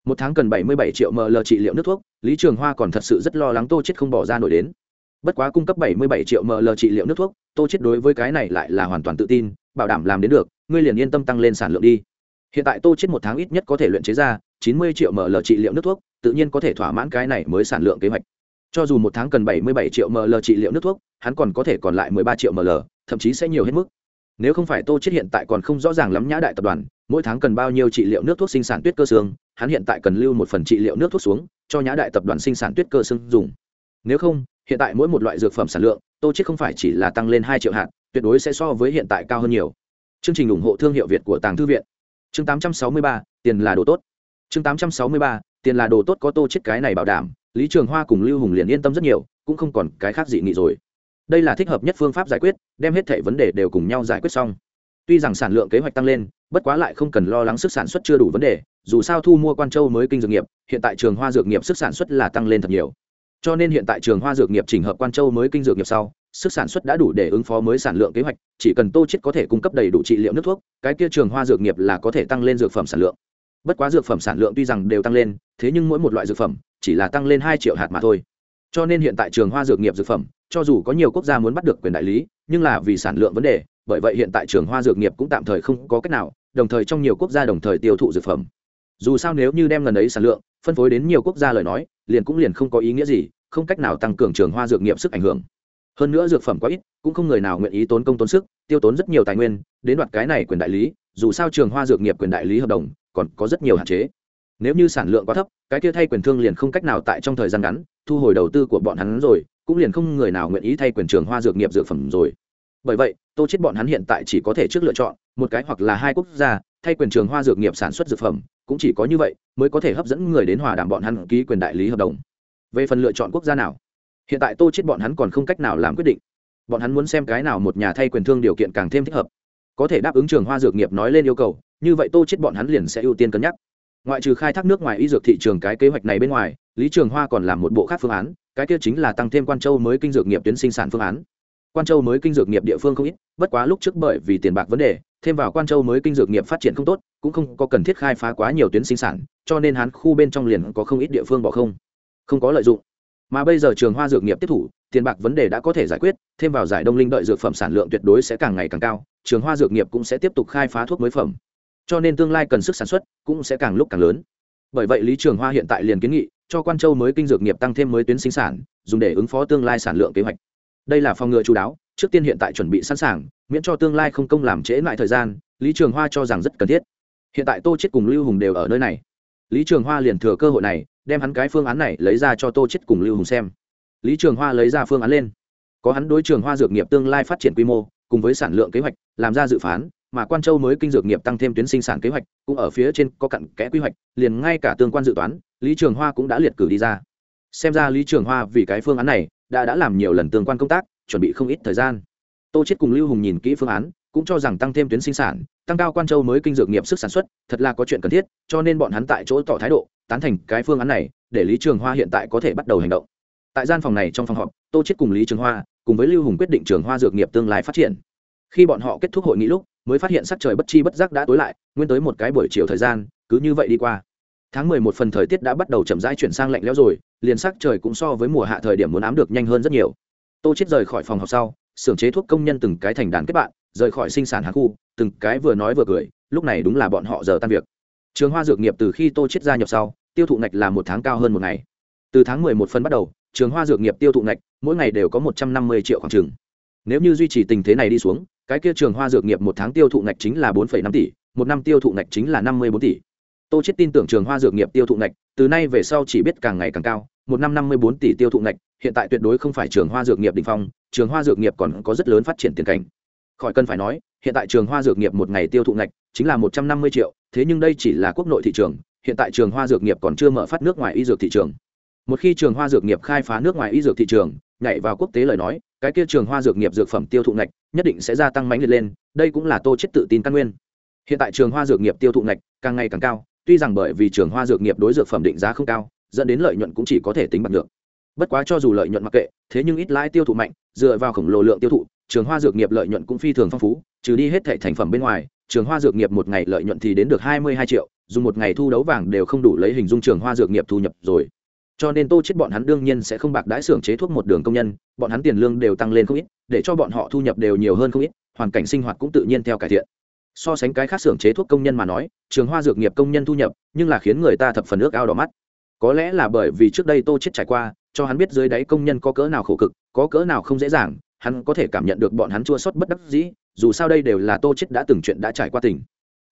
Một tháng cần bảy mươi bảy triệu ml trị liệu nước thuốc, lý trường hoa còn thật sự rất lo lắng tô chết không bỏ ra nổi đến. Bất quá cung cấp bảy mươi bảy triệu ml trị liệu nước thuốc, tô chết đối với cái này lại là hoàn toàn tự tin, bảo đảm làm đến được, ngươi liền yên tâm tăng lên sản lượng đi hiện tại tô chết một tháng ít nhất có thể luyện chế ra chín mươi triệu ml trị liệu nước thuốc, tự nhiên có thể thỏa mãn cái này mới sản lượng kế hoạch. Cho dù một tháng cần bảy mươi bảy triệu ml trị liệu nước thuốc, hắn còn có thể còn lại mười ba triệu ml, thậm chí sẽ nhiều hết mức. Nếu không phải tô chết hiện tại còn không rõ ràng lắm nhã đại tập đoàn, mỗi tháng cần bao nhiêu trị liệu nước thuốc sinh sản tuyết cơ xương, hắn hiện tại cần lưu một phần trị liệu nước thuốc xuống, cho nhã đại tập đoàn sinh sản tuyết cơ xương dùng. Nếu không, hiện tại mỗi một loại dược phẩm sản lượng, tô chết không phải chỉ là tăng lên hai triệu hạt, tuyệt đối sẽ so với hiện tại cao hơn nhiều. Chương trình ủng hộ thương hiệu việt của tàng thư viện chương 863, tiền là đồ tốt. Chương 863, tiền là đồ tốt có tô chết cái này bảo đảm lý trường hoa cùng lưu hùng liền yên tâm rất nhiều cũng không còn cái khác gì nghị rồi. Đây là thích hợp nhất phương pháp giải quyết đem hết thảy vấn đề đều cùng nhau giải quyết xong. Tuy rằng sản lượng kế hoạch tăng lên bất quá lại không cần lo lắng sức sản xuất chưa đủ vấn đề dù sao thu mua quan châu mới kinh dược nghiệp hiện tại trường hoa dược nghiệp sức sản xuất là tăng lên thật nhiều. Cho nên hiện tại trường hoa dược nghiệp chỉnh hợp quan châu mới kinh dược nghiệp sau sức sản xuất đã đủ để ứng phó mới sản lượng kế hoạch, chỉ cần tô chết có thể cung cấp đầy đủ trị liệu nước thuốc, cái kia trường hoa dược nghiệp là có thể tăng lên dược phẩm sản lượng. Bất quá dược phẩm sản lượng tuy rằng đều tăng lên, thế nhưng mỗi một loại dược phẩm chỉ là tăng lên hai triệu hạt mà thôi. Cho nên hiện tại trường hoa dược nghiệp dược phẩm, cho dù có nhiều quốc gia muốn bắt được quyền đại lý, nhưng là vì sản lượng vấn đề, bởi vậy hiện tại trường hoa dược nghiệp cũng tạm thời không có cách nào, đồng thời trong nhiều quốc gia đồng thời tiêu thụ dược phẩm. Dù sao nếu như đem lần ấy sản lượng phân phối đến nhiều quốc gia lời nói, liền cũng liền không có ý nghĩa gì, không cách nào tăng cường trường hoa dược nghiệp sức ảnh hưởng hơn nữa dược phẩm quá ít, cũng không người nào nguyện ý tốn công tốn sức, tiêu tốn rất nhiều tài nguyên, đến đoạt cái này quyền đại lý, dù sao trường hoa dược nghiệp quyền đại lý hợp đồng, còn có rất nhiều hạn chế. Nếu như sản lượng quá thấp, cái kia thay quyền thương liền không cách nào tại trong thời gian ngắn thu hồi đầu tư của bọn hắn rồi, cũng liền không người nào nguyện ý thay quyền trường hoa dược nghiệp dược phẩm rồi. Bởi vậy, tô chết bọn hắn hiện tại chỉ có thể trước lựa chọn một cái hoặc là hai quốc gia, thay quyền trường hoa dược nghiệp sản xuất dược phẩm, cũng chỉ có như vậy mới có thể hấp dẫn người đến hòa đàm bọn hắn ký quyền đại lý hợp đồng. Về phần lựa chọn quốc gia nào? Hiện tại tô chết bọn hắn còn không cách nào làm quyết định. Bọn hắn muốn xem cái nào một nhà thay quyền thương điều kiện càng thêm thích hợp. Có thể đáp ứng trường hoa dược nghiệp nói lên yêu cầu, như vậy tô chết bọn hắn liền sẽ ưu tiên cân nhắc. Ngoại trừ khai thác nước ngoài y dược thị trường cái kế hoạch này bên ngoài, lý trường hoa còn làm một bộ khác phương án, cái kia chính là tăng thêm quan châu mới kinh dược nghiệp tuyến sinh sản phương án. Quan châu mới kinh dược nghiệp địa phương không ít, bất quá lúc trước bởi vì tiền bạc vấn đề, thêm vào quan châu mới kinh dược nghiệp phát triển không tốt, cũng không có cần thiết khai phá quá nhiều tuyến sinh sản, cho nên hắn khu bên trong liền có không ít địa phương bỏ không. Không có lợi dụng mà bây giờ trường hoa dược nghiệp tiếp thủ, tiền bạc vấn đề đã có thể giải quyết, thêm vào giải đông linh đợi dược phẩm sản lượng tuyệt đối sẽ càng ngày càng cao, trường hoa dược nghiệp cũng sẽ tiếp tục khai phá thuốc mới phẩm. Cho nên tương lai cần sức sản xuất cũng sẽ càng lúc càng lớn. Bởi vậy lý trường hoa hiện tại liền kiến nghị cho quan châu mới kinh dược nghiệp tăng thêm mới tuyến sinh sản, dùng để ứng phó tương lai sản lượng kế hoạch. Đây là phòng ngừa chú đáo, trước tiên hiện tại chuẩn bị sẵn sàng, miễn cho tương lai không công làm trễ lại thời gian, lý trường hoa cho rằng rất cần thiết. Hiện tại tô chết cùng lưu hùng đều ở nơi này. Lý trường hoa liền thừa cơ hội này đem hắn cái phương án này lấy ra cho tô chết cùng lưu hùng xem. Lý trường hoa lấy ra phương án lên. Có hắn đối trường hoa dược nghiệp tương lai phát triển quy mô, cùng với sản lượng kế hoạch, làm ra dự phán, mà quan châu mới kinh dược nghiệp tăng thêm tuyến sinh sản kế hoạch, cũng ở phía trên có cặn kẽ quy hoạch, liền ngay cả tương quan dự toán, lý trường hoa cũng đã liệt cử đi ra. Xem ra lý trường hoa vì cái phương án này đã đã làm nhiều lần tương quan công tác, chuẩn bị không ít thời gian. Tô chết cùng lưu hùng nhìn kỹ phương án cũng cho rằng tăng thêm tuyến sinh sản, tăng cao quan châu mới kinh dược nghiệp sức sản xuất, thật là có chuyện cần thiết, cho nên bọn hắn tại chỗ tỏ thái độ, tán thành cái phương án này, để lý trường hoa hiện tại có thể bắt đầu hành động. Tại gian phòng này trong phòng họp, tô chết cùng lý trường hoa cùng với lưu hùng quyết định trường hoa dược nghiệp tương lai phát triển. Khi bọn họ kết thúc hội nghị lúc, mới phát hiện sắc trời bất chi bất giác đã tối lại, nguyên tới một cái buổi chiều thời gian, cứ như vậy đi qua. Tháng mười một phần thời tiết đã bắt đầu chậm rãi chuyển sang lạnh lẽo rồi, liền sắc trời cũng so với mùa hạ thời điểm muốn ám được nhanh hơn rất nhiều. Tô chết rời khỏi phòng học sau, xưởng chế thuốc công nhân từng cái thành đàn kết bạn rời khỏi sinh sản hàng khu, từng cái vừa nói vừa cười, lúc này đúng là bọn họ giờ tan việc. Trường hoa dược nghiệp từ khi tô chết gia nhập sau, tiêu thụ ngạch là một tháng cao hơn một ngày. Từ tháng mười một phân bắt đầu, trường hoa dược nghiệp tiêu thụ ngạch, mỗi ngày đều có một trăm năm mươi triệu khoảng trừng nếu như duy trì tình thế này đi xuống, cái kia trường hoa dược nghiệp một tháng tiêu thụ ngạch chính là bốn năm tỷ, một năm tiêu thụ ngạch chính là năm mươi bốn tỷ. Tô chết tin tưởng trường hoa dược nghiệp tiêu thụ ngạch, từ nay về sau chỉ biết càng ngày càng cao, một năm năm mươi bốn tỷ tiêu thụ ngạch, hiện tại tuyệt đối không phải trường hoa dược nghiệp đỉnh phong, trường hoa dược nghiệp còn có rất lớn phát triển tiền cảnh khỏi cần phải nói, hiện tại trường hoa dược nghiệp một ngày tiêu thụ ngạch chính là một trăm năm mươi triệu, thế nhưng đây chỉ là quốc nội thị trường, hiện tại trường hoa dược nghiệp còn chưa mở phát nước ngoài y dược thị trường. Một khi trường hoa dược nghiệp khai phá nước ngoài y dược thị trường, nhảy vào quốc tế lời nói, cái kia trường hoa dược nghiệp dược phẩm tiêu thụ ngạch nhất định sẽ gia tăng mãnh liệt lên, đây cũng là tô chết tự tin căn nguyên. Hiện tại trường hoa dược nghiệp tiêu thụ ngạch càng ngày càng cao, tuy rằng bởi vì trường hoa dược nghiệp đối dược phẩm định giá không cao, dẫn đến lợi nhuận cũng chỉ có thể tính bằng được. Bất quá cho dù lợi nhuận mặc kệ, thế nhưng ít lãi tiêu thụ mạnh, dựa vào khổng lồ lượng tiêu thụ trường hoa dược nghiệp lợi nhuận cũng phi thường phong phú, trừ đi hết thệ thành phẩm bên ngoài, trường hoa dược nghiệp một ngày lợi nhuận thì đến được hai mươi hai triệu, dùng một ngày thu đấu vàng đều không đủ lấy hình dung trường hoa dược nghiệp thu nhập rồi. Cho nên tô chết bọn hắn đương nhiên sẽ không bạc đãi xưởng chế thuốc một đường công nhân, bọn hắn tiền lương đều tăng lên không ít, để cho bọn họ thu nhập đều nhiều hơn không ít, hoàn cảnh sinh hoạt cũng tự nhiên theo cải thiện. So sánh cái khác xưởng chế thuốc công nhân mà nói, trường hoa dược nghiệp công nhân thu nhập, nhưng là khiến người ta thập phần ước ao đỏ mắt. Có lẽ là bởi vì trước đây tô chết trải qua, cho hắn biết dưới đáy công nhân có cỡ nào khổ cực, có cỡ nào không dễ dàng hắn có thể cảm nhận được bọn hắn chua xót bất đắc dĩ, dù sao đây đều là tô chết đã từng chuyện đã trải qua tình.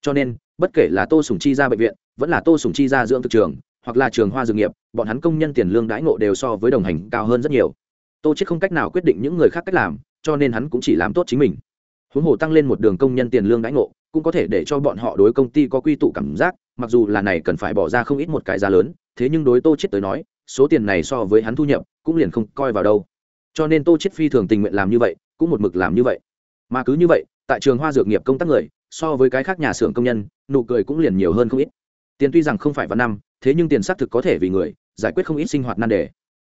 Cho nên, bất kể là tô sùng chi ra bệnh viện, vẫn là tô sùng chi ra dưỡng thực trường, hoặc là trường hoa dược nghiệp, bọn hắn công nhân tiền lương đãi ngộ đều so với đồng hành cao hơn rất nhiều. Tô chết không cách nào quyết định những người khác cách làm, cho nên hắn cũng chỉ làm tốt chính mình. Huống hồ tăng lên một đường công nhân tiền lương đãi ngộ, cũng có thể để cho bọn họ đối công ty có quy tụ cảm giác, mặc dù là này cần phải bỏ ra không ít một cái giá lớn, thế nhưng đối tô chết tới nói, số tiền này so với hắn thu nhập, cũng liền không coi vào đâu cho nên tô chết phi thường tình nguyện làm như vậy cũng một mực làm như vậy. Mà cứ như vậy tại trường hoa dược nghiệp công tác người so với cái khác nhà xưởng công nhân nụ cười cũng liền nhiều hơn không ít. Tiền tuy rằng không phải vào năm thế nhưng tiền xác thực có thể vì người giải quyết không ít sinh hoạt nan đề.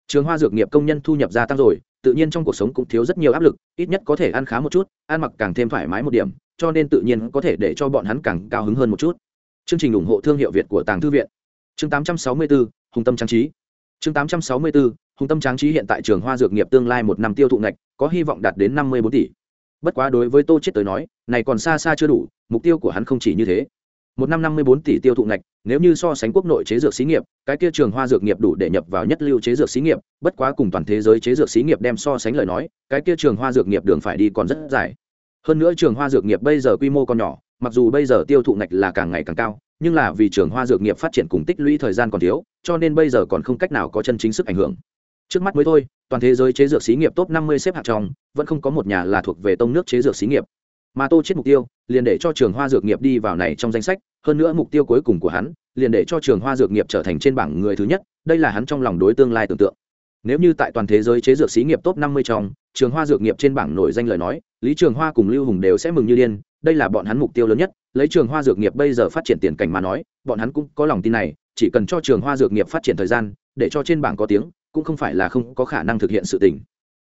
Trường hoa dược nghiệp công nhân thu nhập gia tăng rồi tự nhiên trong cuộc sống cũng thiếu rất nhiều áp lực ít nhất có thể ăn khá một chút ăn mặc càng thêm thoải mái một điểm cho nên tự nhiên có thể để cho bọn hắn càng cao hứng hơn một chút. Chương trình ủng hộ thương hiệu việt của tàng thư viện. Chương 864, hùng tâm trang trí chương 864, hùng tâm tráng trí hiện tại trường hoa dược nghiệp tương lai một năm tiêu thụ ngạch có hy vọng đạt đến năm mươi bốn tỷ. Bất quá đối với tô chết tới nói này còn xa xa chưa đủ mục tiêu của hắn không chỉ như thế. Một năm năm mươi bốn tỷ tiêu thụ ngạch nếu như so sánh quốc nội chế dược xí nghiệp cái kia trường hoa dược nghiệp đủ để nhập vào nhất lưu chế dược xí nghiệp bất quá cùng toàn thế giới chế dược xí nghiệp đem so sánh lời nói cái kia trường hoa dược nghiệp đường phải đi còn rất dài. Hơn nữa trường hoa dược nghiệp bây giờ quy mô còn nhỏ mặc dù bây giờ tiêu thụ ngạch là càng ngày càng cao nhưng là vì trường hoa dược nghiệp phát triển cùng tích lũy thời gian còn thiếu, cho nên bây giờ còn không cách nào có chân chính sức ảnh hưởng. Trước mắt mới thôi, toàn thế giới chế dược xí nghiệp top 50 xếp hạng trong, vẫn không có một nhà là thuộc về tông nước chế dược xí nghiệp. Mà tô chết mục tiêu, liền để cho trường hoa dược nghiệp đi vào này trong danh sách, hơn nữa mục tiêu cuối cùng của hắn, liền để cho trường hoa dược nghiệp trở thành trên bảng người thứ nhất, đây là hắn trong lòng đối tương lai tưởng tượng. Nếu như tại toàn thế giới chế dược xí nghiệp top 50 trong, trường hoa dược nghiệp trên bảng nổi danh lời nói, lý trường hoa cùng lưu hùng đều sẽ mừng như điên, đây là bọn hắn mục tiêu lớn nhất lấy trường hoa dược nghiệp bây giờ phát triển tiền cảnh mà nói, bọn hắn cũng có lòng tin này, chỉ cần cho trường hoa dược nghiệp phát triển thời gian, để cho trên bảng có tiếng, cũng không phải là không có khả năng thực hiện sự tình.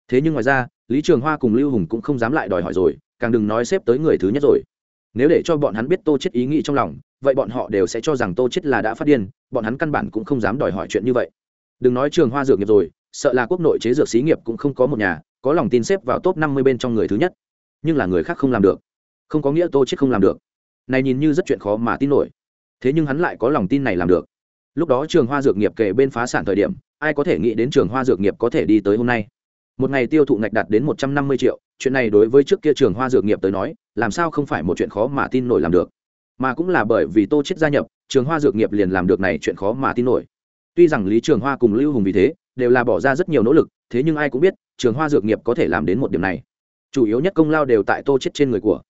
Thế nhưng ngoài ra, lý trường hoa cùng lưu hùng cũng không dám lại đòi hỏi rồi, càng đừng nói xếp tới người thứ nhất rồi. Nếu để cho bọn hắn biết tô chết ý nghĩ trong lòng, vậy bọn họ đều sẽ cho rằng tô chết là đã phát điên, bọn hắn căn bản cũng không dám đòi hỏi chuyện như vậy. Đừng nói trường hoa dược nghiệp rồi, sợ là quốc nội chế dược xí nghiệp cũng không có một nhà, có lòng tin xếp vào top năm mươi bên trong người thứ nhất. Nhưng là người khác không làm được. Không có nghĩa tô chết không làm được này nhìn như rất chuyện khó mà tin nổi. Thế nhưng hắn lại có lòng tin này làm được. Lúc đó trường hoa dược nghiệp kể bên phá sản thời điểm, ai có thể nghĩ đến trường hoa dược nghiệp có thể đi tới hôm nay? Một ngày tiêu thụ ngạch đạt đến một trăm năm mươi triệu, chuyện này đối với trước kia trường hoa dược nghiệp tới nói, làm sao không phải một chuyện khó mà tin nổi làm được? Mà cũng là bởi vì tô chết gia nhập, trường hoa dược nghiệp liền làm được này chuyện khó mà tin nổi. Tuy rằng lý trường hoa cùng lưu hùng vì thế, đều là bỏ ra rất nhiều nỗ lực, thế nhưng ai cũng biết, trường hoa dược nghiệp có thể làm đến một điểm này. Chủ yếu nhất công lao đều tại tô chết trên người của.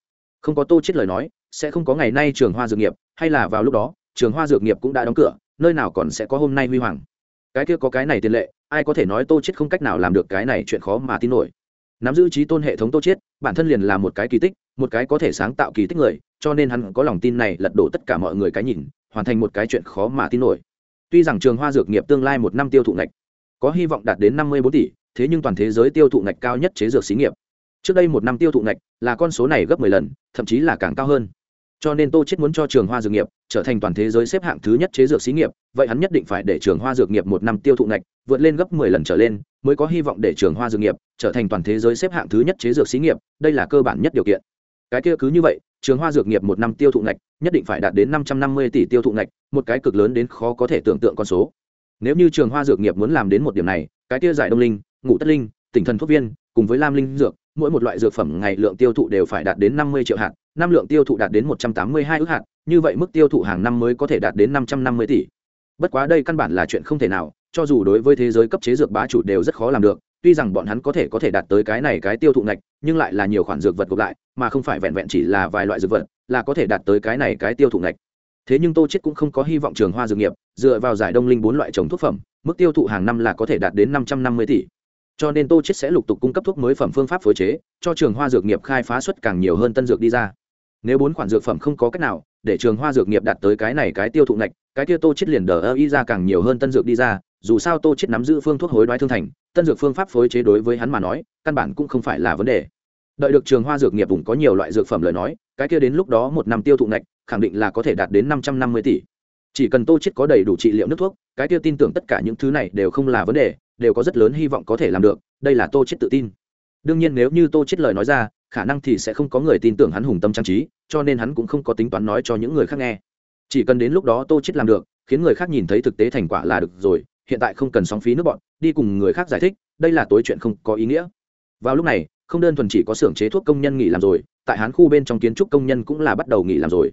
Không có tô chết lời nói sẽ không có ngày nay trường hoa dược nghiệp, hay là vào lúc đó, trường hoa dược nghiệp cũng đã đóng cửa, nơi nào còn sẽ có hôm nay huy hoàng. Cái kia có cái này tiền lệ, ai có thể nói tô chết không cách nào làm được cái này chuyện khó mà tin nổi. Nắm giữ trí tôn hệ thống tô chết bản thân liền là một cái kỳ tích, một cái có thể sáng tạo kỳ tích người, cho nên hắn có lòng tin này lật đổ tất cả mọi người cái nhìn, hoàn thành một cái chuyện khó mà tin nổi. Tuy rằng trường hoa dược nghiệp tương lai một năm tiêu thụ ngạch có hy vọng đạt đến năm mươi bốn tỷ, thế nhưng toàn thế giới tiêu thụ ngạch cao nhất chế dược xí nghiệp. Trước đây một năm tiêu thụ ngạch là con số này gấp 10 lần, thậm chí là càng cao hơn cho nên tô chết muốn cho trường hoa dược nghiệp trở thành toàn thế giới xếp hạng thứ nhất chế dược xí nghiệp, vậy hắn nhất định phải để trường hoa dược nghiệp một năm tiêu thụ ngạch, vượt lên gấp 10 lần trở lên mới có hy vọng để trường hoa dược nghiệp trở thành toàn thế giới xếp hạng thứ nhất chế dược xí nghiệp, đây là cơ bản nhất điều kiện. Cái kia cứ như vậy, trường hoa dược nghiệp một năm tiêu thụ ngạch nhất định phải đạt đến 550 tỷ tiêu thụ ngạch, một cái cực lớn đến khó có thể tưởng tượng con số. Nếu như trường hoa dược nghiệp muốn làm đến một điểm này, cái kia giải đông linh, ngũ tất linh, tỉnh thần thuốc viên, cùng với lam linh dược, mỗi một loại dược phẩm ngày lượng tiêu thụ đều phải đạt đến 50 triệu hạt năm lượng tiêu thụ đạt đến 182 ước hạt, như vậy mức tiêu thụ hàng năm mới có thể đạt đến 550 tỷ. Bất quá đây căn bản là chuyện không thể nào, cho dù đối với thế giới cấp chế dược bá chủ đều rất khó làm được, tuy rằng bọn hắn có thể có thể đạt tới cái này cái tiêu thụ ngạch, nhưng lại là nhiều khoản dược vật gộp lại, mà không phải vẹn vẹn chỉ là vài loại dược vật, là có thể đạt tới cái này cái tiêu thụ ngạch. Thế nhưng tô chết cũng không có hy vọng trường hoa dược nghiệp dựa vào giải đông linh bốn loại trồng thuốc phẩm, mức tiêu thụ hàng năm là có thể đạt đến 550 tỷ. Cho nên tô chết sẽ lục tục cung cấp thuốc mới phẩm phương pháp phối chế, cho trường hoa dược nghiệp khai phá xuất càng nhiều hơn tân dược đi ra nếu bốn khoản dược phẩm không có cách nào để trường hoa dược nghiệp đạt tới cái này cái tiêu thụ ngạch, cái kia tô chết liền đờ ơ y ra càng nhiều hơn tân dược đi ra, dù sao tô chết nắm giữ phương thuốc hối đoái thương thành, tân dược phương pháp phối chế đối với hắn mà nói, căn bản cũng không phải là vấn đề. Đợi được trường hoa dược nghiệp vùng có nhiều loại dược phẩm lời nói, cái kia đến lúc đó một năm tiêu thụ ngạch, khẳng định là có thể đạt đến năm trăm năm mươi tỷ. Chỉ cần tô chết có đầy đủ trị liệu nước thuốc, cái kia tin tưởng tất cả những thứ này đều không là vấn đề, đều có rất lớn hy vọng có thể làm được, đây là tô chết tự tin. Đương nhiên nếu như tô chết lời nói ra khả năng thì sẽ không có người tin tưởng hắn hùng tâm trang trí, cho nên hắn cũng không có tính toán nói cho những người khác nghe. Chỉ cần đến lúc đó tô chết làm được, khiến người khác nhìn thấy thực tế thành quả là được rồi, hiện tại không cần sóng phí nước bọn, đi cùng người khác giải thích, đây là tối chuyện không có ý nghĩa. Vào lúc này, không đơn thuần chỉ có xưởng chế thuốc công nhân nghỉ làm rồi, tại hán khu bên trong kiến trúc công nhân cũng là bắt đầu nghỉ làm rồi.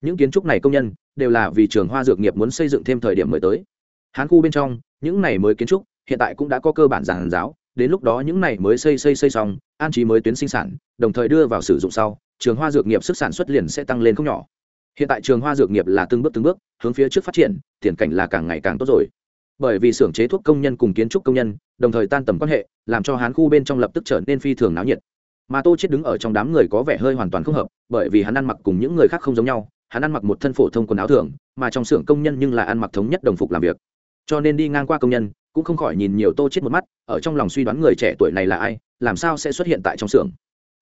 Những kiến trúc này công nhân, đều là vì trường hoa dược nghiệp muốn xây dựng thêm thời điểm mới tới. Hán khu bên trong, những này mới kiến trúc, hiện tại cũng đã có cơ bản giàn giáo, đến lúc đó những này mới xây xây xây xong, an trí mới tuyến sinh sản đồng thời đưa vào sử dụng sau, trường hoa dược nghiệp sức sản xuất liền sẽ tăng lên không nhỏ. Hiện tại trường hoa dược nghiệp là từng bước từng bước, hướng phía trước phát triển, tiền cảnh là càng ngày càng tốt rồi. Bởi vì xưởng chế thuốc công nhân cùng kiến trúc công nhân, đồng thời tan tầm quan hệ, làm cho hán khu bên trong lập tức trở nên phi thường náo nhiệt. Mà tô chết đứng ở trong đám người có vẻ hơi hoàn toàn không hợp, bởi vì hắn ăn mặc cùng những người khác không giống nhau, hắn ăn mặc một thân phổ thông quần áo thường, mà trong xưởng công nhân nhưng lại ăn mặc thống nhất đồng phục làm việc. Cho nên đi ngang qua công nhân, cũng không khỏi nhìn nhiều tô chết một mắt, ở trong lòng suy đoán người trẻ tuổi này là ai, làm sao sẽ xuất hiện tại trong xưởng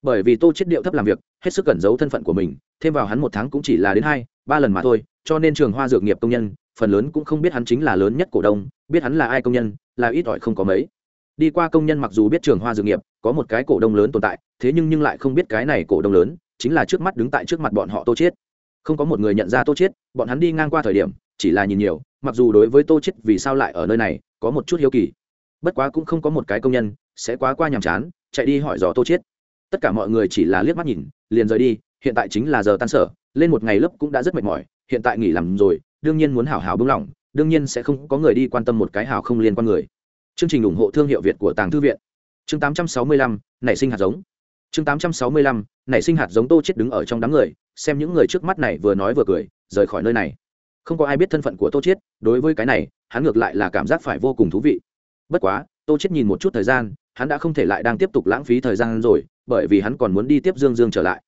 bởi vì tô chết điệu thấp làm việc, hết sức cẩn giấu thân phận của mình, thêm vào hắn một tháng cũng chỉ là đến hai, ba lần mà thôi, cho nên trường hoa dược nghiệp công nhân, phần lớn cũng không biết hắn chính là lớn nhất cổ đông, biết hắn là ai công nhân, là ít ỏi không có mấy. Đi qua công nhân mặc dù biết trường hoa dược nghiệp, có một cái cổ đông lớn tồn tại, thế nhưng nhưng lại không biết cái này cổ đông lớn, chính là trước mắt đứng tại trước mặt bọn họ tô chết không có một người nhận ra tô chết bọn hắn đi ngang qua thời điểm, chỉ là nhìn nhiều, mặc dù đối với tô chết vì sao lại ở nơi này, có một chút hiếu kỳ. Bất quá cũng không có một cái công nhân, sẽ quá qua nhàm chán, chạy đi hỏi dò tô chết tất cả mọi người chỉ là liếc mắt nhìn liền rời đi hiện tại chính là giờ tan sở lên một ngày lớp cũng đã rất mệt mỏi hiện tại nghỉ làm rồi đương nhiên muốn hảo hảo bưng lỏng đương nhiên sẽ không có người đi quan tâm một cái hảo không liên quan người. Chương trình ủng hộ thương hiệu việt của tàng thư viện. Chương 865, nảy sinh hạt giống. Chương 865, nảy sinh hạt giống tô chết đứng ở trong đám người xem những người trước mắt này vừa nói vừa cười rời khỏi nơi này. Không có ai biết thân phận của tô chết đối với cái này hắn ngược lại là cảm giác phải vô cùng thú vị. Bất quá tô chết nhìn một chút thời gian hắn đã không thể lại đang tiếp tục lãng phí thời gian rồi, bởi vì hắn còn muốn đi tiếp dương dương trở lại.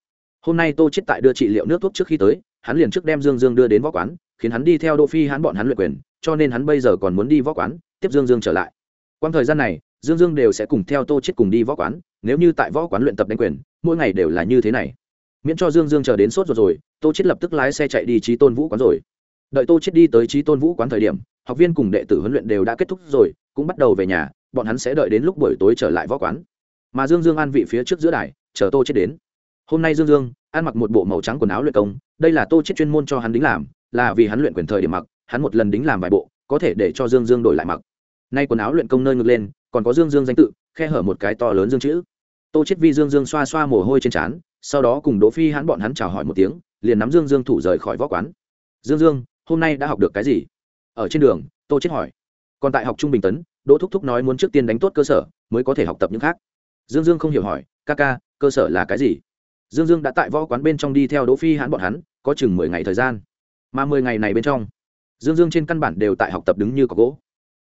Hôm nay tô chết tại đưa trị liệu nước thuốc trước khi tới, hắn liền trước đem dương dương đưa đến võ quán, khiến hắn đi theo đỗ phi hắn bọn hắn luyện quyền, cho nên hắn bây giờ còn muốn đi võ quán, tiếp dương dương trở lại. Quang thời gian này, dương dương đều sẽ cùng theo tô chết cùng đi võ quán, nếu như tại võ quán luyện tập đánh quyền, mỗi ngày đều là như thế này. Miễn cho dương dương chờ đến sốt rồi rồi, tô chết lập tức lái xe chạy đi trí tôn vũ quán rồi đợi tô chết đi tới trí tôn vũ quán thời điểm, học viên cùng đệ tử huấn luyện đều đã kết thúc rồi, cũng bắt đầu về nhà, bọn hắn sẽ đợi đến lúc buổi tối trở lại võ quán. Mà dương dương an vị phía trước giữa đài, chờ tô chết đến. Hôm nay dương dương ăn mặc một bộ màu trắng quần áo luyện công, đây là tô chết chuyên môn cho hắn đính làm, là vì hắn luyện quyền thời điểm mặc, hắn một lần đính làm vài bộ, có thể để cho dương dương đổi lại mặc. Nay quần áo luyện công nơi ngược lên, còn có dương dương danh tự, khe hở một cái to lớn dương chữ. Tô chết vi dương dương xoa xoa mồ hôi trên trán, sau đó cùng đỗ phi hắn bọn hắn chào hỏi một tiếng, liền nắm dương dương thủ rời khỏi võ quán. Dương dương hôm nay đã học được cái gì? Ở trên đường, tô chết hỏi. Còn tại học trung bình tấn, đỗ thúc thúc nói muốn trước tiên đánh tốt cơ sở, mới có thể học tập những khác. Dương dương không hiểu hỏi, ca ca, cơ sở là cái gì? Dương dương đã tại võ quán bên trong đi theo đỗ phi hãn bọn hắn, có chừng mười ngày thời gian. Mà mười ngày này bên trong, dương dương trên căn bản đều tại học tập đứng như có gỗ.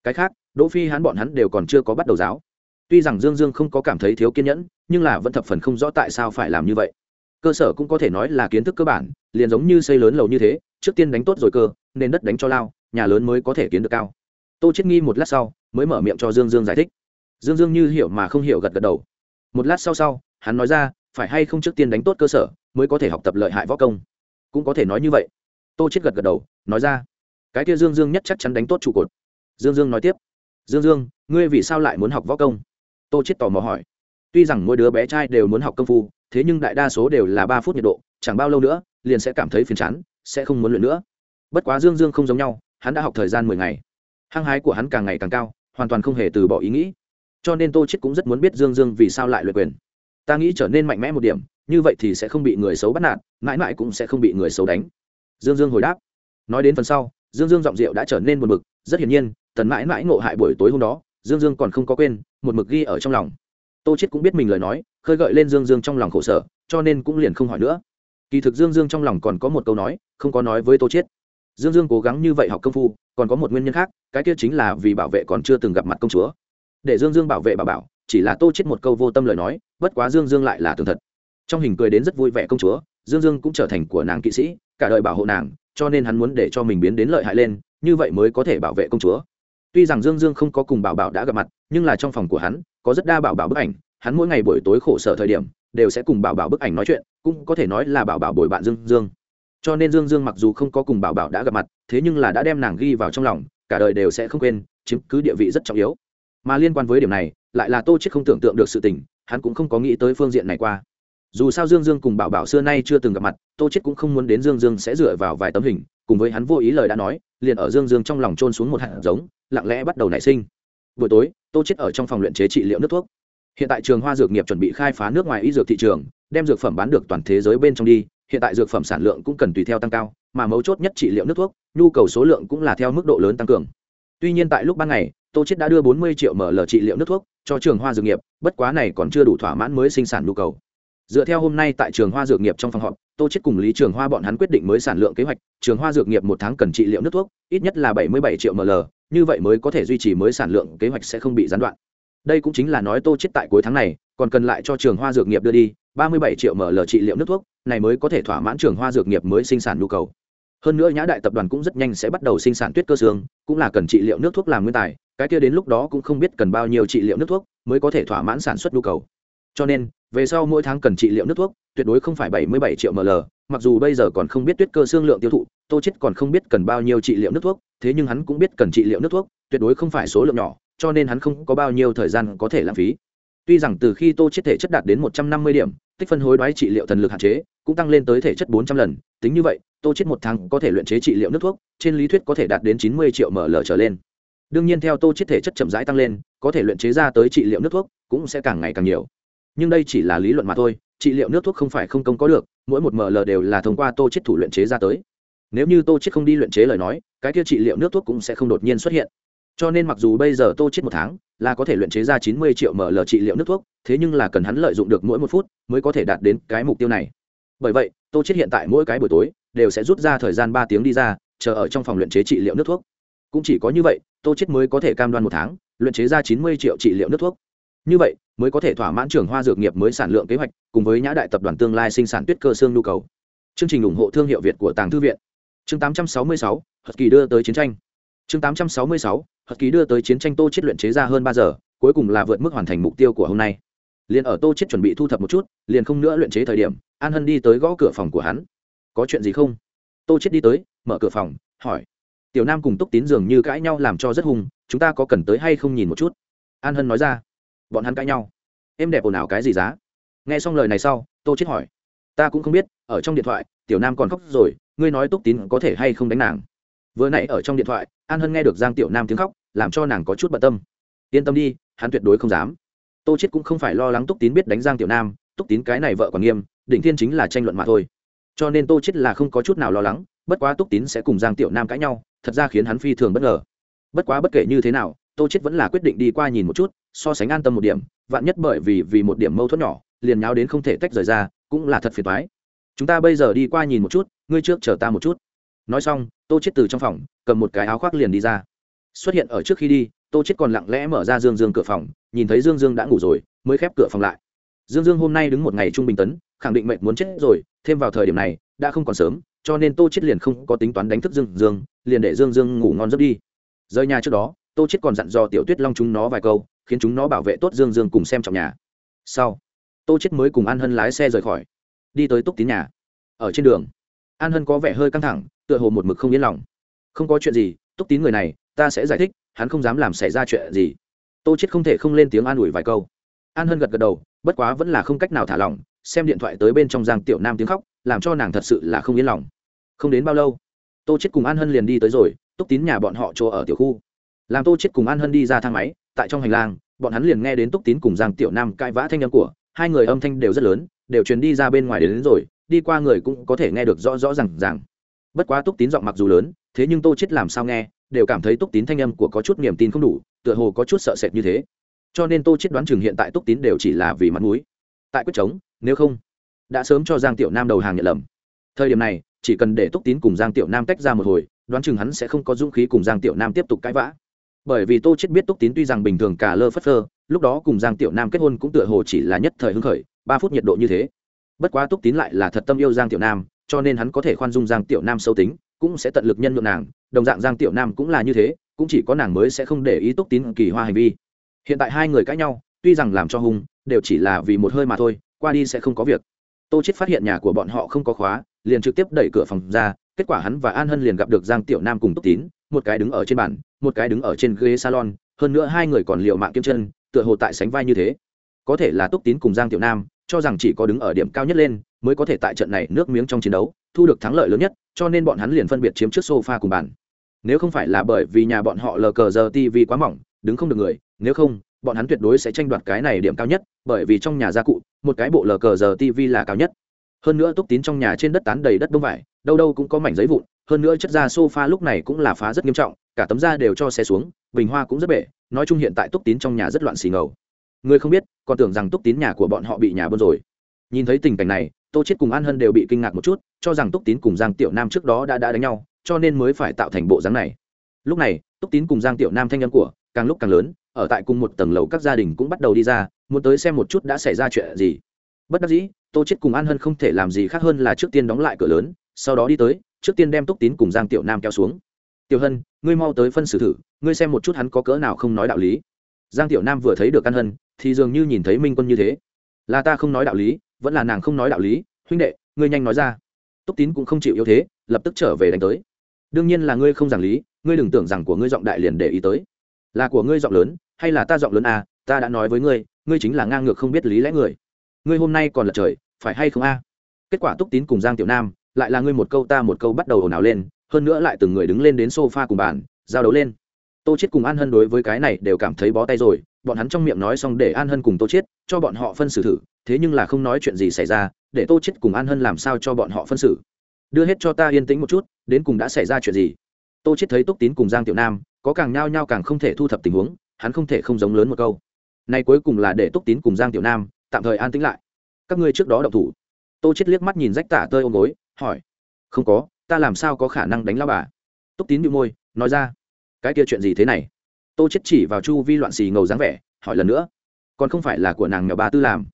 Cái khác, đỗ phi hãn bọn hắn đều còn chưa có bắt đầu giáo. Tuy rằng dương dương không có cảm thấy thiếu kiên nhẫn, nhưng là vẫn thập phần không rõ tại sao phải làm như vậy. Cơ sở cũng có thể nói là kiến thức cơ bản, liền giống như xây lớn lầu như thế trước tiên đánh tốt rồi cơ, nên đất đánh cho lao, nhà lớn mới có thể kiến được cao. Tô chết nghi một lát sau, mới mở miệng cho dương dương giải thích. Dương dương như hiểu mà không hiểu gật gật đầu. Một lát sau sau, hắn nói ra, phải hay không trước tiên đánh tốt cơ sở, mới có thể học tập lợi hại võ công. Cũng có thể nói như vậy. Tô chết gật gật đầu, nói ra, cái kia dương dương nhất chắc chắn đánh tốt trụ cột. Dương dương nói tiếp, dương dương, ngươi vì sao lại muốn học võ công? Tô chết tò mò hỏi. Tuy rằng mỗi đứa bé trai đều muốn học công phu, thế nhưng đại đa số đều là ba phút nhiệt độ, chẳng bao lâu nữa, liền sẽ cảm thấy phiền chán sẽ không muốn luyện nữa. Bất quá dương dương không giống nhau, hắn đã học thời gian mười ngày. Hăng hái của hắn càng ngày càng cao, hoàn toàn không hề từ bỏ ý nghĩ. Cho nên tô chết cũng rất muốn biết dương dương vì sao lại luyện quyền. Ta nghĩ trở nên mạnh mẽ một điểm, như vậy thì sẽ không bị người xấu bắt nạt, mãi mãi cũng sẽ không bị người xấu đánh. Dương dương hồi đáp. Nói đến phần sau, dương dương giọng rượu đã trở nên buồn bực. Rất hiển nhiên, tần mãi mãi ngộ hại buổi tối hôm đó, dương dương còn không có quên, một mực ghi ở trong lòng. Tô chết cũng biết mình lời nói, khơi gợi lên dương dương trong lòng khổ sở, cho nên cũng liền không hỏi nữa kỳ thực dương dương trong lòng còn có một câu nói, không có nói với tô chết dương dương cố gắng như vậy học công phu, còn có một nguyên nhân khác, cái kia chính là vì bảo vệ còn chưa từng gặp mặt công chúa. Để dương dương bảo vệ bà bảo, chỉ là tô chết một câu vô tâm lời nói, bất quá dương dương lại là tường thật. Trong hình cười đến rất vui vẻ công chúa, dương dương cũng trở thành của nàng kỵ sĩ, cả đời bảo hộ nàng, cho nên hắn muốn để cho mình biến đến lợi hại lên, như vậy mới có thể bảo vệ công chúa. Tuy rằng dương dương không có cùng bảo bảo đã gặp mặt, nhưng là trong phòng của hắn, có rất đa bảo bảo bức ảnh, hắn mỗi ngày buổi tối khổ sở thời điểm đều sẽ cùng bảo bảo bức ảnh nói chuyện, cũng có thể nói là bảo bảo bồi bạn dương dương. Cho nên dương dương mặc dù không có cùng bảo bảo đã gặp mặt, thế nhưng là đã đem nàng ghi vào trong lòng, cả đời đều sẽ không quên, chiếm cứ địa vị rất trọng yếu. Mà liên quan với điểm này, lại là tô chết không tưởng tượng được sự tình, hắn cũng không có nghĩ tới phương diện này qua. Dù sao dương dương cùng bảo bảo xưa nay chưa từng gặp mặt, tô chết cũng không muốn đến dương dương sẽ dựa vào vài tấm hình, cùng với hắn vô ý lời đã nói, liền ở dương dương trong lòng trôn xuống một hạt giống, lặng lẽ bắt đầu nảy sinh. Buổi tối, tô chết ở trong phòng luyện chế trị liệu nước thuốc hiện tại trường hoa dược nghiệp chuẩn bị khai phá nước ngoài y dược thị trường, đem dược phẩm bán được toàn thế giới bên trong đi, hiện tại dược phẩm sản lượng cũng cần tùy theo tăng cao, mà mấu chốt nhất trị liệu nước thuốc, nhu cầu số lượng cũng là theo mức độ lớn tăng cường. Tuy nhiên tại lúc ban ngày, tô chết đã đưa 40 triệu ml trị liệu nước thuốc cho trường hoa dược nghiệp, bất quá này còn chưa đủ thỏa mãn mới sinh sản nhu cầu. Dựa theo hôm nay tại trường hoa dược nghiệp trong phòng họp, tô chết cùng lý trường hoa bọn hắn quyết định mới sản lượng kế hoạch, trường hoa dược nghiệp một tháng cần trị liệu nước thuốc, ít nhất là 77 triệu ml, như vậy mới có thể duy trì mới sản lượng kế hoạch sẽ không bị gián đoạn đây cũng chính là nói tô chết tại cuối tháng này, còn cần lại cho trường hoa dược nghiệp đưa đi 37 triệu ml trị liệu nước thuốc, này mới có thể thỏa mãn trường hoa dược nghiệp mới sinh sản nhu cầu. Hơn nữa nhã đại tập đoàn cũng rất nhanh sẽ bắt đầu sinh sản tuyết cơ xương, cũng là cần trị liệu nước thuốc làm nguyên tài, cái kia đến lúc đó cũng không biết cần bao nhiêu trị liệu nước thuốc mới có thể thỏa mãn sản xuất nhu cầu. Cho nên, về sau mỗi tháng cần trị liệu nước thuốc, tuyệt đối không phải bảy mươi bảy triệu ml, mặc dù bây giờ còn không biết tuyết cơ xương lượng tiêu thụ, tô chết còn không biết cần bao nhiêu trị liệu nước thuốc, thế nhưng hắn cũng biết cần trị liệu nước thuốc, tuyệt đối không phải số lượng nhỏ cho nên hắn không có bao nhiêu thời gian có thể lãng phí. Tuy rằng từ khi tô chết thể chất đạt đến một trăm năm mươi điểm, tích phân hối đoái trị liệu thần lực hạn chế cũng tăng lên tới thể chất bốn trăm lần. Tính như vậy, tô chết một tháng có thể luyện chế trị liệu nước thuốc, trên lý thuyết có thể đạt đến chín mươi triệu ml trở lên. Đương nhiên theo tô chết thể chất chậm rãi tăng lên, có thể luyện chế ra tới trị liệu nước thuốc cũng sẽ càng ngày càng nhiều. Nhưng đây chỉ là lý luận mà thôi, trị liệu nước thuốc không phải không công có được, mỗi một ml đều là thông qua tô chết thủ luyện chế ra tới. Nếu như tô chết không đi luyện chế lời nói, cái kia trị liệu nước thuốc cũng sẽ không đột nhiên xuất hiện cho nên mặc dù bây giờ tô chết một tháng là có thể luyện chế ra chín mươi triệu ml trị liệu nước thuốc thế nhưng là cần hắn lợi dụng được mỗi một phút mới có thể đạt đến cái mục tiêu này. Bởi vậy tô chết hiện tại mỗi cái buổi tối đều sẽ rút ra thời gian ba tiếng đi ra chờ ở trong phòng luyện chế trị liệu nước thuốc. Cũng chỉ có như vậy tô chết mới có thể cam đoan một tháng luyện chế ra chín mươi triệu trị liệu nước thuốc. Như vậy mới có thể thỏa mãn trường hoa dược nghiệp mới sản lượng kế hoạch cùng với nhã đại tập đoàn tương lai sinh sản tuyết cơ xương nhu cầu. Chương trình ủng hộ thương hiệu việt của tàng thư viện. Chương 866, hật kỳ đưa tới chiến tranh. Chương 866, hật kỳ đưa tới chiến tranh tô chết luyện chế ra hơn ba giờ, cuối cùng là vượt mức hoàn thành mục tiêu của hôm nay. Liền ở tô chết chuẩn bị thu thập một chút, liền không nữa luyện chế thời điểm, an hân đi tới gõ cửa phòng của hắn. Có chuyện gì không? Tô chết đi tới, mở cửa phòng, hỏi. Tiểu nam cùng túc tín dường như cãi nhau làm cho rất hung, chúng ta có cần tới hay không nhìn một chút? An hân nói ra. Bọn hắn cãi nhau. Em đẹp ồn ào cái gì giá? Nghe xong lời này sau, tô chết hỏi. Ta cũng không biết, ở trong điện thoại, tiểu nam còn khóc rồi, ngươi nói túc tín có thể hay không đánh nàng? Vừa nãy ở trong điện thoại, an hân nghe được giang tiểu nam tiếng khóc làm cho nàng có chút bận tâm. Yên tâm đi, hắn tuyệt đối không dám. Tô chết cũng không phải lo lắng túc tín biết đánh giang tiểu nam, túc tín cái này vợ còn nghiêm, định thiên chính là tranh luận mà thôi. Cho nên tô chết là không có chút nào lo lắng, bất quá túc tín sẽ cùng giang tiểu nam cãi nhau, thật ra khiến hắn phi thường bất ngờ. Bất quá bất kể như thế nào, tô chết vẫn là quyết định đi qua nhìn một chút, so sánh an tâm một điểm, vạn nhất bởi vì vì một điểm mâu thuẫn nhỏ, liền nháo đến không thể tách rời ra, cũng là thật phiền toái. Chúng ta bây giờ đi qua nhìn một chút, ngươi trước chờ ta một chút. Nói xong, tô chết từ trong phòng, cầm một cái áo khoác liền đi ra xuất hiện ở trước khi đi, tô chết còn lặng lẽ mở ra dương dương cửa phòng, nhìn thấy dương dương đã ngủ rồi, mới khép cửa phòng lại. Dương dương hôm nay đứng một ngày trung bình tấn, khẳng định mệnh muốn chết rồi, thêm vào thời điểm này, đã không còn sớm, cho nên tô chết liền không có tính toán đánh thức dương dương, liền để dương dương ngủ ngon giấc đi. Rời nhà trước đó, tô chết còn dặn dò tiểu tuyết long chúng nó vài câu, khiến chúng nó bảo vệ tốt dương dương cùng xem trong nhà. Sau, tô chết mới cùng an hân lái xe rời khỏi. Đi tới túc tín nhà. Ở trên đường, an hân có vẻ hơi căng thẳng, tựa hồ một mực không yên lòng. Không có chuyện gì, túc tín người này ta sẽ giải thích hắn không dám làm xảy ra chuyện gì. Tô chết không thể không lên tiếng an ủi vài câu. An hân gật gật đầu bất quá vẫn là không cách nào thả lỏng xem điện thoại tới bên trong giang tiểu nam tiếng khóc làm cho nàng thật sự là không yên lòng. Không đến bao lâu tô chết cùng an hân liền đi tới rồi túc tín nhà bọn họ chỗ ở tiểu khu. Làm tô chết cùng an hân đi ra thang máy tại trong hành lang bọn hắn liền nghe đến túc tín cùng giang tiểu nam cãi vã thanh âm của hai người âm thanh đều rất lớn đều truyền đi ra bên ngoài đến, đến rồi đi qua người cũng có thể nghe được rõ rõ rằng rằng bất quá túc tín giọng mặc dù lớn thế nhưng tô chết làm sao nghe đều cảm thấy túc tín thanh âm của có chút niềm tin không đủ, tựa hồ có chút sợ sệt như thế. Cho nên tô chết đoán chừng hiện tại túc tín đều chỉ là vì mặt mũi. Tại quyết chống, nếu không, đã sớm cho giang tiểu nam đầu hàng nhận lầm. Thời điểm này, chỉ cần để túc tín cùng giang tiểu nam tách ra một hồi, đoán chừng hắn sẽ không có dũng khí cùng giang tiểu nam tiếp tục cãi vã. Bởi vì tô chết biết túc tín tuy rằng bình thường cả lơ phất phơ, lúc đó cùng giang tiểu nam kết hôn cũng tựa hồ chỉ là nhất thời hưng khởi, ba phút nhiệt độ như thế. Bất quá túc tín lại là thật tâm yêu giang tiểu nam, cho nên hắn có thể khoan dung giang tiểu nam sâu tính cũng sẽ tận lực nhân nhượng nàng, đồng dạng giang tiểu nam cũng là như thế, cũng chỉ có nàng mới sẽ không để ý túc tín kỳ hoa hành vi. Hiện tại hai người cãi nhau, tuy rằng làm cho hung, đều chỉ là vì một hơi mà thôi, qua đi sẽ không có việc. Tô chết phát hiện nhà của bọn họ không có khóa, liền trực tiếp đẩy cửa phòng ra, kết quả hắn và an hân liền gặp được giang tiểu nam cùng túc tín, một cái đứng ở trên bàn, một cái đứng ở trên ghế salon, hơn nữa hai người còn liều mạng kiếm chân, tựa hồ tại sánh vai như thế. Có thể là túc tín cùng giang tiểu nam, cho rằng chỉ có đứng ở điểm cao nhất lên mới có thể tại trận này nước miếng trong chiến đấu, thu được thắng lợi lớn nhất, cho nên bọn hắn liền phân biệt chiếm trước sofa cùng bàn. Nếu không phải là bởi vì nhà bọn họ lờ cờ giờ tv quá mỏng, đứng không được người, nếu không, bọn hắn tuyệt đối sẽ tranh đoạt cái này điểm cao nhất, bởi vì trong nhà gia cụ, một cái bộ lờ cờ giờ tv là cao nhất. Hơn nữa túc tín trong nhà trên đất tán đầy đất đông vải, đâu đâu cũng có mảnh giấy vụn, hơn nữa chất da sofa lúc này cũng là phá rất nghiêm trọng, cả tấm da đều cho xe xuống, bình hoa cũng rất bể, nói chung hiện tại túc tín trong nhà rất loạn xì ngầu. Người không biết, còn tưởng rằng túc tín nhà của bọn họ bị nhà bơn rồi. Nhìn thấy tình cảnh này tô chết cùng an hân đều bị kinh ngạc một chút, cho rằng túc tín cùng giang tiểu nam trước đó đã đã đánh nhau, cho nên mới phải tạo thành bộ dáng này. Lúc này, túc tín cùng giang tiểu nam thanh nhân của càng lúc càng lớn, ở tại cùng một tầng lầu các gia đình cũng bắt đầu đi ra, muốn tới xem một chút đã xảy ra chuyện gì. Bất đắc dĩ, tô chết cùng an hân không thể làm gì khác hơn là trước tiên đóng lại cửa lớn, sau đó đi tới, trước tiên đem túc tín cùng giang tiểu nam kéo xuống. Tiểu hân, ngươi mau tới phân xử thử, ngươi xem một chút hắn có cỡ nào không nói đạo lý. Giang tiểu nam vừa thấy được an hân, thì dường như nhìn thấy minh quân như thế. Là ta không nói đạo lý vẫn là nàng không nói đạo lý, huynh đệ, ngươi nhanh nói ra. Túc tín cũng không chịu yếu thế, lập tức trở về đánh tới. Đương nhiên là ngươi không giảng lý, ngươi đừng tưởng rằng của ngươi giọng đại liền để ý tới. Là của ngươi giọng lớn, hay là ta giọng lớn à? Ta đã nói với ngươi ngươi chính là ngang ngược không biết lý lẽ người. Ngươi hôm nay còn là trời, phải hay không a? Kết quả túc tín cùng giang tiểu nam lại là ngươi một câu ta một câu bắt đầu ồn ào lên, hơn nữa lại từng người đứng lên đến sofa cùng bàn, giao đấu lên. Tô chết cùng an hân đối với cái này đều cảm thấy bó tay rồi, bọn hắn trong miệng nói xong để an hân cùng tô chết cho bọn họ phân xử thử, thế nhưng là không nói chuyện gì xảy ra, để tô chết cùng an hân làm sao cho bọn họ phân xử. Đưa hết cho ta yên tĩnh một chút, đến cùng đã xảy ra chuyện gì? Tô chết thấy túc tín cùng giang tiểu nam, có càng nhao nhao càng không thể thu thập tình huống, hắn không thể không giống lớn một câu. Nay cuối cùng là để túc tín cùng giang tiểu nam tạm thời an tĩnh lại. Các ngươi trước đó động thủ. Tô chết liếc mắt nhìn rách tả tơi ôm gối, hỏi. Không có, ta làm sao có khả năng đánh lao bà? Túc tín bị môi, nói ra. Cái kia chuyện gì thế này? Tô chết chỉ vào chu vi loạn xì ngầu dáng vẻ, hỏi lần nữa còn không phải là của nàng mèo bà tư làm.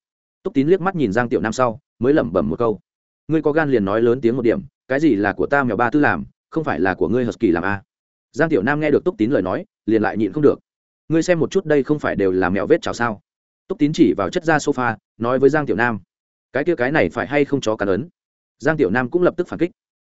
Túc tín liếc mắt nhìn giang tiểu nam sau, mới lẩm bẩm một câu. Ngươi có gan liền nói lớn tiếng một điểm, cái gì là của ta mèo ba tư làm, không phải là của ngươi hờ kỳ làm a à? giang tiểu nam nghe được túc tín lời nói, liền lại nhịn không được. Ngươi xem một chút đây không phải đều là mèo vết chào sao? Túc tín chỉ vào chất da sofa, nói với giang tiểu nam. Cái kia cái này phải hay không cho cắn ấn? Giang tiểu nam cũng lập tức phản kích.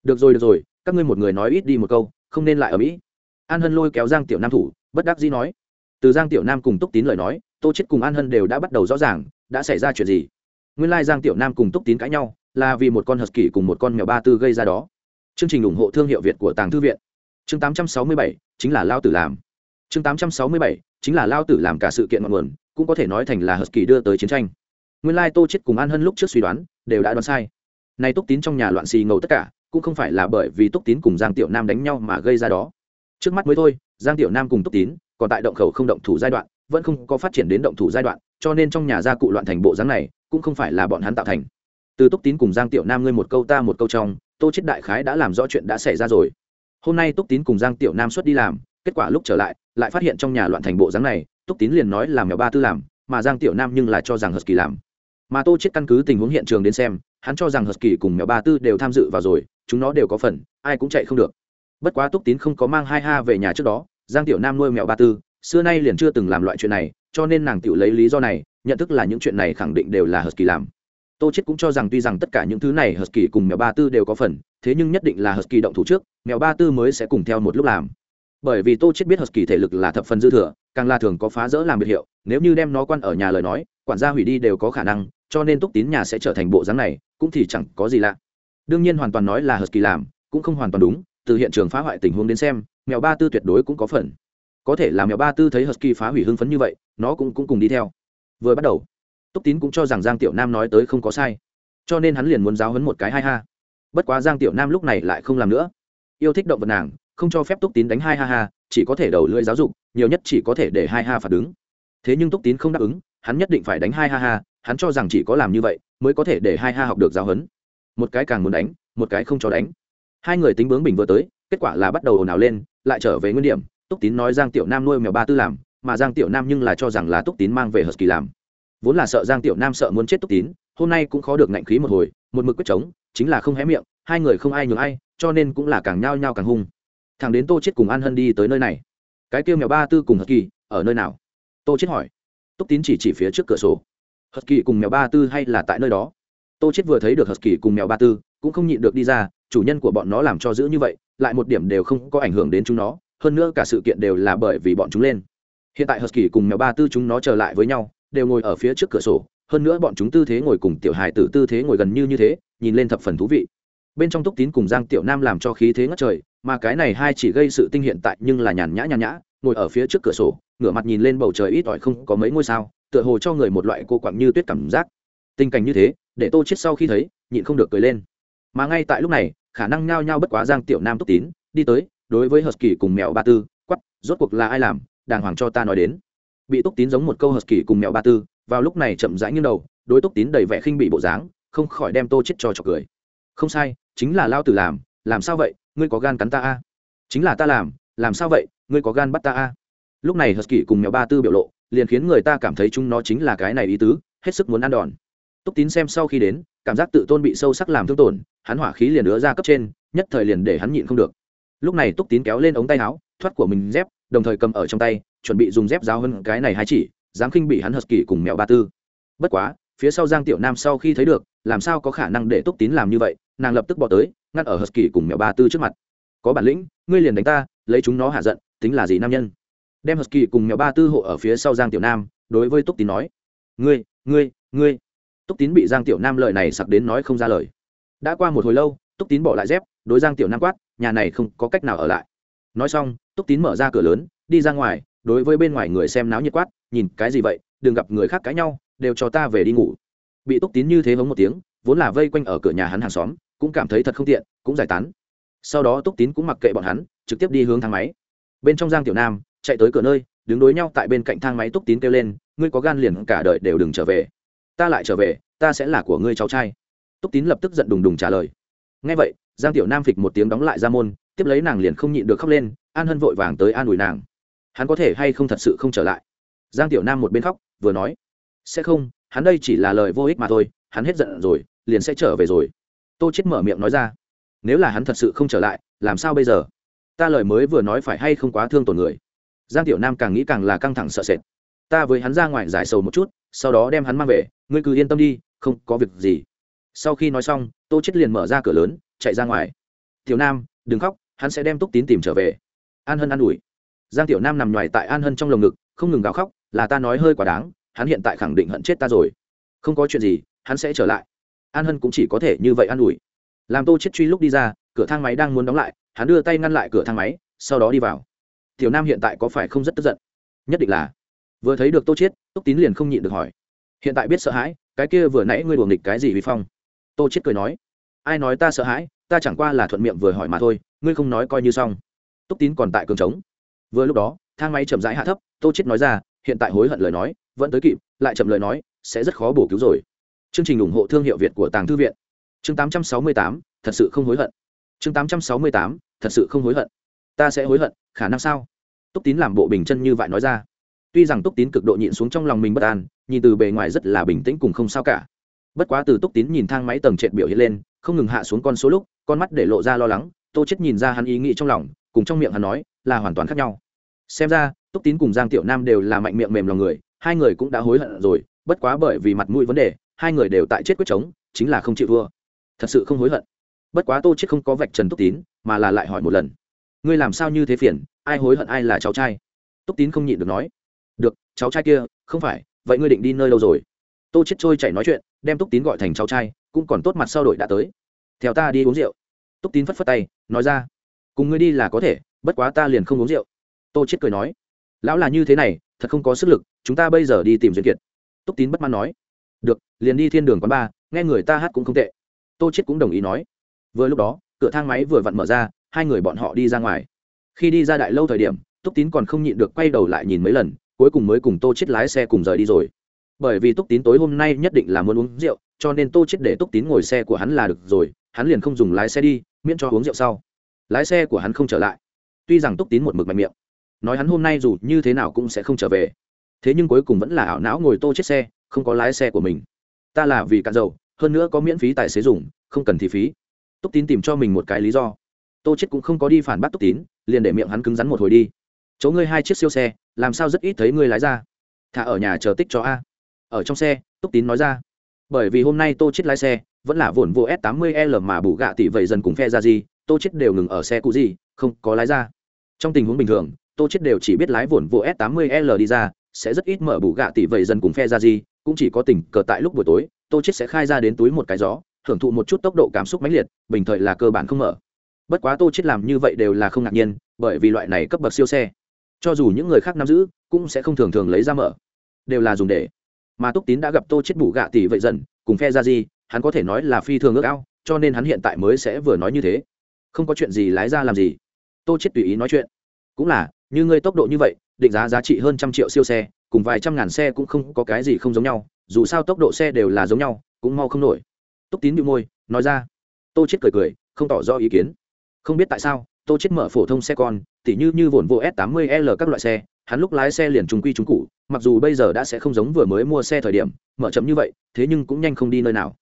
Được rồi được rồi, các ngươi một người nói ít đi một câu, không nên lại ở mỹ. An hân lôi kéo giang tiểu nam thủ, bất đắc dĩ nói. Từ giang tiểu nam cùng túc tín lời nói tô chết cùng an hân đều đã bắt đầu rõ ràng đã xảy ra chuyện gì. Nguyên lai giang tiểu nam cùng túc tín cãi nhau là vì một con hật kỷ cùng một con mèo ba tư gây ra đó. Chương trình ủng hộ thương hiệu việt của tàng thư viện. Chương 867, chính là lao tử làm. Chương 867, chính là lao tử làm cả sự kiện ngọn nguồn cũng có thể nói thành là hật kỷ đưa tới chiến tranh. Nguyên lai tô chết cùng an hân lúc trước suy đoán đều đã đoán sai. Nay túc tín trong nhà loạn xì ngầu tất cả cũng không phải là bởi vì túc tín cùng giang tiểu nam đánh nhau mà gây ra đó. Trước mắt mới thôi giang tiểu nam cùng túc tín còn tại động khẩu không động thủ giai đoạn vẫn không có phát triển đến động thủ giai đoạn, cho nên trong nhà gia cụ loạn thành bộ dáng này, cũng không phải là bọn hắn tạo thành. Từ túc tín cùng giang tiểu nam ngươi một câu ta một câu trong, tô chết đại khái đã làm rõ chuyện đã xảy ra rồi. Hôm nay túc tín cùng giang tiểu nam xuất đi làm, kết quả lúc trở lại lại phát hiện trong nhà loạn thành bộ dáng này, túc tín liền nói làm mèo ba tư làm, mà giang tiểu nam nhưng là cho rằng husky làm. Mà tô chết căn cứ tình huống hiện trường đến xem, hắn cho rằng husky cùng mèo ba tư đều tham dự vào rồi, chúng nó đều có phần, ai cũng chạy không được. Bất quá túc tín không có mang hai ha về nhà trước đó, giang tiểu nam nuôi mèo ba tư xưa nay liền chưa từng làm loại chuyện này, cho nên nàng tự lấy lý do này, nhận thức là những chuyện này khẳng định đều là husky làm. Tô chết cũng cho rằng tuy rằng tất cả những thứ này husky cùng mèo ba tư đều có phần, thế nhưng nhất định là husky động thủ trước, mèo ba tư mới sẽ cùng theo một lúc làm. Bởi vì tô chết biết husky thể lực là thập phần dư thừa, càng là thường có phá rỡ làm biệt hiệu, nếu như đem nó quan ở nhà lời nói, quản gia hủy đi đều có khả năng, cho nên túc tín nhà sẽ trở thành bộ dáng này, cũng thì chẳng có gì lạ. Đương nhiên hoàn toàn nói là husky làm, cũng không hoàn toàn đúng, từ hiện trường phá hoại tình huống đến xem, mèo ba tư tuyệt đối cũng có phần có thể là mèo ba tư thấy husky phá hủy hưng phấn như vậy, nó cũng cũng cùng đi theo. Vừa bắt đầu, túc tín cũng cho rằng giang tiểu nam nói tới không có sai, cho nên hắn liền muốn giáo hấn một cái hai ha. Bất quá giang tiểu nam lúc này lại không làm nữa. Yêu thích động vật nàng, không cho phép túc tín đánh hai ha ha, chỉ có thể đầu lưỡi giáo dục, nhiều nhất chỉ có thể để hai ha phạt đứng. Thế nhưng túc tín không đáp ứng, hắn nhất định phải đánh hai ha ha, hắn cho rằng chỉ có làm như vậy mới có thể để hai ha học được giáo hấn một cái càng muốn đánh, một cái không cho đánh. Hai người tính bướng bình vừa tới, kết quả là bắt đầu ồn ào lên, lại trở về nguyên điểm túc tín nói giang tiểu nam nuôi mèo ba tư làm, mà giang tiểu nam nhưng là cho rằng là túc tín mang về husky làm. Vốn là sợ giang tiểu nam sợ muốn chết túc tín, hôm nay cũng khó được ngạnh khí một hồi, một mực quyết chống, chính là không hé miệng, hai người không ai nhường ai, cho nên cũng là càng nhao nhao càng hung. Thằng đến tô chết cùng an hân đi tới nơi này. Cái kêu mèo ba tư cùng husky ở nơi nào? Tô chết hỏi. Túc tín chỉ chỉ phía trước cửa sổ. Husky cùng mèo ba tư hay là tại nơi đó? Tô chết vừa thấy được husky cùng mèo ba tư, cũng không nhịn được đi ra, chủ nhân của bọn nó làm cho giữ như vậy, lại một điểm đều không có ảnh hưởng đến chúng nó hơn nữa cả sự kiện đều là bởi vì bọn chúng lên. Hiện tại husky cùng mèo ba tư chúng nó trở lại với nhau, đều ngồi ở phía trước cửa sổ, hơn nữa bọn chúng tư thế ngồi cùng tiểu hài tử tư thế ngồi gần như như thế, nhìn lên thập phần thú vị. Bên trong túc tín cùng giang tiểu nam làm cho khí thế ngất trời, mà cái này hai chỉ gây sự tinh hiện tại nhưng là nhàn nhã nhàn nhã, ngồi ở phía trước cửa sổ, ngửa mặt nhìn lên bầu trời ít ỏi không có mấy ngôi sao, tựa hồ cho người một loại cô quặng như tuyết cảm giác. Tình cảnh như thế, để tô chết sau khi thấy, nhịn không được cười lên. Mà ngay tại lúc này, khả năng nhao nhao bất quá giang tiểu nam túc tín, đi tới đối với husky cùng mèo ba tư quắp rốt cuộc là ai làm, đàng hoàng cho ta nói đến. Bị túc tín giống một câu husky cùng mèo ba tư, vào lúc này chậm rãi như đầu, đối túc tín đầy vẻ khinh bị bộ dáng, không khỏi đem tô chết cho trọc cười. Không sai, chính là lao tử làm làm sao vậy, ngươi có gan cắn ta a? Chính là ta làm làm sao vậy, ngươi có gan bắt ta a? Lúc này husky cùng mèo ba tư biểu lộ, liền khiến người ta cảm thấy chúng nó chính là cái này ý tứ, hết sức muốn ăn đòn. Túc tín xem sau khi đến, cảm giác tự tôn bị sâu sắc làm thương tổn, hắn hỏa khí liền đứa ra cấp trên, nhất thời liền để hắn nhịn không được lúc này túc tín kéo lên ống tay áo, thoát của mình dép, đồng thời cầm ở trong tay, chuẩn bị dùng dép giáo hơn cái này hai chỉ, dám khinh bị hắn hờ kỳ cùng mẹo ba tư. Bất quá, phía sau giang tiểu nam sau khi thấy được, làm sao có khả năng để túc tín làm như vậy, nàng lập tức bỏ tới, ngăn ở hờ kỳ cùng mẹo ba tư trước mặt. Có bản lĩnh, ngươi liền đánh ta, lấy chúng nó hạ giận, tính là gì nam nhân? Đem hờ kỳ cùng mẹo ba tư hộ ở phía sau giang tiểu nam, đối với túc tín nói, ngươi ngươi ngươi. Túc tín bị giang tiểu nam lời này sặc đến nói không ra lời. Đã qua một hồi lâu, túc tín bỏ lại dép, đối giang tiểu nam quát nhà này không có cách nào ở lại. Nói xong, túc tín mở ra cửa lớn, đi ra ngoài, đối với bên ngoài người xem náo nhiệt quát, nhìn, cái gì vậy? Đừng gặp người khác cãi nhau, đều cho ta về đi ngủ. Bị túc tín như thế hống một tiếng, vốn là vây quanh ở cửa nhà hắn hàng xóm, cũng cảm thấy thật không tiện, cũng giải tán. Sau đó túc tín cũng mặc kệ bọn hắn, trực tiếp đi hướng thang máy. Bên trong giang tiểu nam chạy tới cửa nơi, đứng đối nhau tại bên cạnh thang máy túc tín kêu lên, ngươi có gan liền cả đời đều đừng trở về. Ta lại trở về, ta sẽ là của ngươi cháu trai. Túc tín lập tức giận đùng đùng trả lời ngay vậy, giang tiểu nam phịch một tiếng đóng lại ra môn, tiếp lấy nàng liền không nhịn được khóc lên, an hân vội vàng tới an ủi nàng. Hắn có thể hay không thật sự không trở lại? Giang tiểu nam một bên khóc, vừa nói, sẽ không, hắn đây chỉ là lời vô ích mà thôi, hắn hết giận rồi, liền sẽ trở về rồi. Tô chết mở miệng nói ra, nếu là hắn thật sự không trở lại, làm sao bây giờ? Ta lời mới vừa nói phải hay không quá thương tổn người? Giang tiểu nam càng nghĩ càng là căng thẳng sợ sệt. Ta với hắn ra ngoài giải sầu một chút, sau đó đem hắn mang về, ngươi cứ yên tâm đi, không có việc gì. Sau khi nói xong tô chết liền mở ra cửa lớn, chạy ra ngoài. Tiểu nam, đừng khóc, hắn sẽ đem túc tín tìm trở về. An hân an ủi. Giang tiểu nam nằm ngoài tại an hân trong lồng ngực, không ngừng gào khóc, là ta nói hơi quá đáng, hắn hiện tại khẳng định hận chết ta rồi. Không có chuyện gì, hắn sẽ trở lại. An hân cũng chỉ có thể như vậy an ủi. Làm tô chết truy lúc đi ra, cửa thang máy đang muốn đóng lại, hắn đưa tay ngăn lại cửa thang máy, sau đó đi vào. Tiểu nam hiện tại có phải không rất tức giận? Nhất định là. Vừa thấy được tô chết túc tín liền không nhịn được hỏi. Hiện tại biết sợ hãi, cái kia vừa nãy ngươi đùa nghịch cái gì vi phong? Tô chết cười nói ai nói ta sợ hãi ta chẳng qua là thuận miệng vừa hỏi mà thôi ngươi không nói coi như xong. Túc tín còn tại cường trống. Vừa lúc đó thang máy chậm rãi hạ thấp tô chết nói ra hiện tại hối hận lời nói vẫn tới kịp lại chậm lời nói sẽ rất khó bổ cứu rồi. Chương trình ủng hộ thương hiệu việt của tàng thư viện. Chương 868, thật sự không hối hận. Chương 868, thật sự không hối hận. Ta sẽ hối hận khả năng sao? Túc tín làm bộ bình chân như vậy nói ra. Tuy rằng túc tín cực độ nhịn xuống trong lòng mình bất an nhìn từ bề ngoài rất là bình tĩnh cùng không sao cả bất quá từ túc tín nhìn thang máy tầng trệt biểu hiện lên, không ngừng hạ xuống con số lúc, con mắt để lộ ra lo lắng, tô chết nhìn ra hắn ý nghĩ trong lòng, cùng trong miệng hắn nói, là hoàn toàn khác nhau. Xem ra, túc tín cùng giang tiểu nam đều là mạnh miệng mềm lòng người, hai người cũng đã hối hận rồi, bất quá bởi vì mặt mũi vấn đề, hai người đều tại chết quyết chống, chính là không chịu thua. Thật sự không hối hận. Bất quá tô chết không có vạch trần túc tín, mà là lại hỏi một lần. Ngươi làm sao như thế phiền, ai hối hận ai là cháu trai? Túc tín không nhịn được nói. Được, cháu trai kia, không phải, vậy ngươi định đi nơi lâu rồi? Tô chết trôi chảy nói chuyện, đem túc tín gọi thành cháu trai, cũng còn tốt mặt sau đội đã tới. Theo ta đi uống rượu. Túc tín phất phất tay, nói ra, cùng ngươi đi là có thể, bất quá ta liền không uống rượu. Tô chết cười nói, lão là như thế này, thật không có sức lực, chúng ta bây giờ đi tìm duyên kiệt. Túc tín bất mãn nói, được, liền đi thiên đường quán ba, nghe người ta hát cũng không tệ. Tô chết cũng đồng ý nói. Vừa lúc đó, cửa thang máy vừa vặn mở ra, hai người bọn họ đi ra ngoài. Khi đi ra đại lâu thời điểm, túc tín còn không nhịn được quay đầu lại nhìn mấy lần, cuối cùng mới cùng tô chết lái xe cùng rời đi rồi bởi vì túc tín tối hôm nay nhất định là muốn uống rượu, cho nên tô chết để túc tín ngồi xe của hắn là được rồi, hắn liền không dùng lái xe đi, miễn cho uống rượu sau. Lái xe của hắn không trở lại. Tuy rằng túc tín một mực mạnh miệng, nói hắn hôm nay dù như thế nào cũng sẽ không trở về. Thế nhưng cuối cùng vẫn là ảo não ngồi tô chết xe, không có lái xe của mình. Ta là vì cạn dầu, hơn nữa có miễn phí tài xế dùng, không cần thì phí. Túc tín tìm cho mình một cái lý do. Tô chết cũng không có đi phản bác túc tín, liền để miệng hắn cứng rắn một hồi đi. Chỗ ngươi hai chiếc siêu xe, làm sao rất ít thấy ngươi lái ra? Thả ở nhà chờ tích cho a ở trong xe, túc tín nói ra. Bởi vì hôm nay tô chết lái xe, vẫn là vồn vô s 80 l mà bù gạ tỷ vậy dần cùng phe ra gì, tô chết đều ngừng ở xe cũ gì, không có lái ra. Trong tình huống bình thường, tô chết đều chỉ biết lái vồn vô s 80 l đi ra, sẽ rất ít mở bù gạ tỷ vậy dần cùng phe ra gì, cũng chỉ có tình cờ tại lúc buổi tối, tô chết sẽ khai ra đến túi một cái gió, thưởng thụ một chút tốc độ cảm xúc mãnh liệt, bình thời là cơ bản không mở. Bất quá tô chết làm như vậy đều là không ngạc nhiên, bởi vì loại này cấp bậc siêu xe, cho dù những người khác nắm giữ, cũng sẽ không thường thường lấy ra mở, đều là dùng để mà túc tín đã gặp tô chết bù gạ tỷ vậy dần, cùng phe ra gì hắn có thể nói là phi thường ước ao, cho nên hắn hiện tại mới sẽ vừa nói như thế. Không có chuyện gì lái ra làm gì. Tô chết tùy ý nói chuyện. Cũng là, như ngươi tốc độ như vậy, định giá giá trị hơn trăm triệu siêu xe, cùng vài trăm ngàn xe cũng không có cái gì không giống nhau, dù sao tốc độ xe đều là giống nhau, cũng mau không nổi. Túc tín bị môi, nói ra. Tô chết cười cười, không tỏ rõ ý kiến. Không biết tại sao, tô chết mở phổ thông xe con, tỉ như như vồn vô s 80 l các loại xe, hắn lúc lái xe liền trùng quy trùng cụ mặc dù bây giờ đã sẽ không giống vừa mới mua xe thời điểm, mở chậm như vậy, thế nhưng cũng nhanh không đi nơi nào.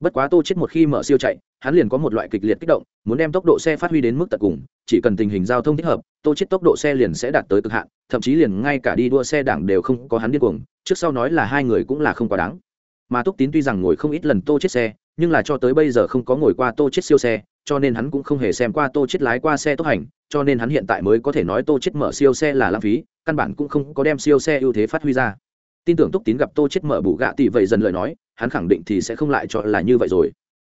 Bất quá tô chết một khi mở siêu chạy, hắn liền có một loại kịch liệt kích động, muốn đem tốc độ xe phát huy đến mức tận cùng, chỉ cần tình hình giao thông thích hợp, tô chết tốc độ xe liền sẽ đạt tới cực hạn, thậm chí liền ngay cả đi đua xe đảng đều không có hắn điên cuồng, trước sau nói là hai người cũng là không quá đáng. Mà túc tín tuy rằng ngồi không ít lần tô chết xe, nhưng là cho tới bây giờ không có ngồi qua tô chết siêu xe cho nên hắn cũng không hề xem qua tô chết lái qua xe tốc hành, cho nên hắn hiện tại mới có thể nói tô chết mở siêu xe là lãng phí, căn bản cũng không có đem siêu xe ưu thế phát huy ra. Tin tưởng túc tín gặp tô chết mở bù gạ tỷ vậy dần lời nói, hắn khẳng định thì sẽ không lại cho là như vậy rồi.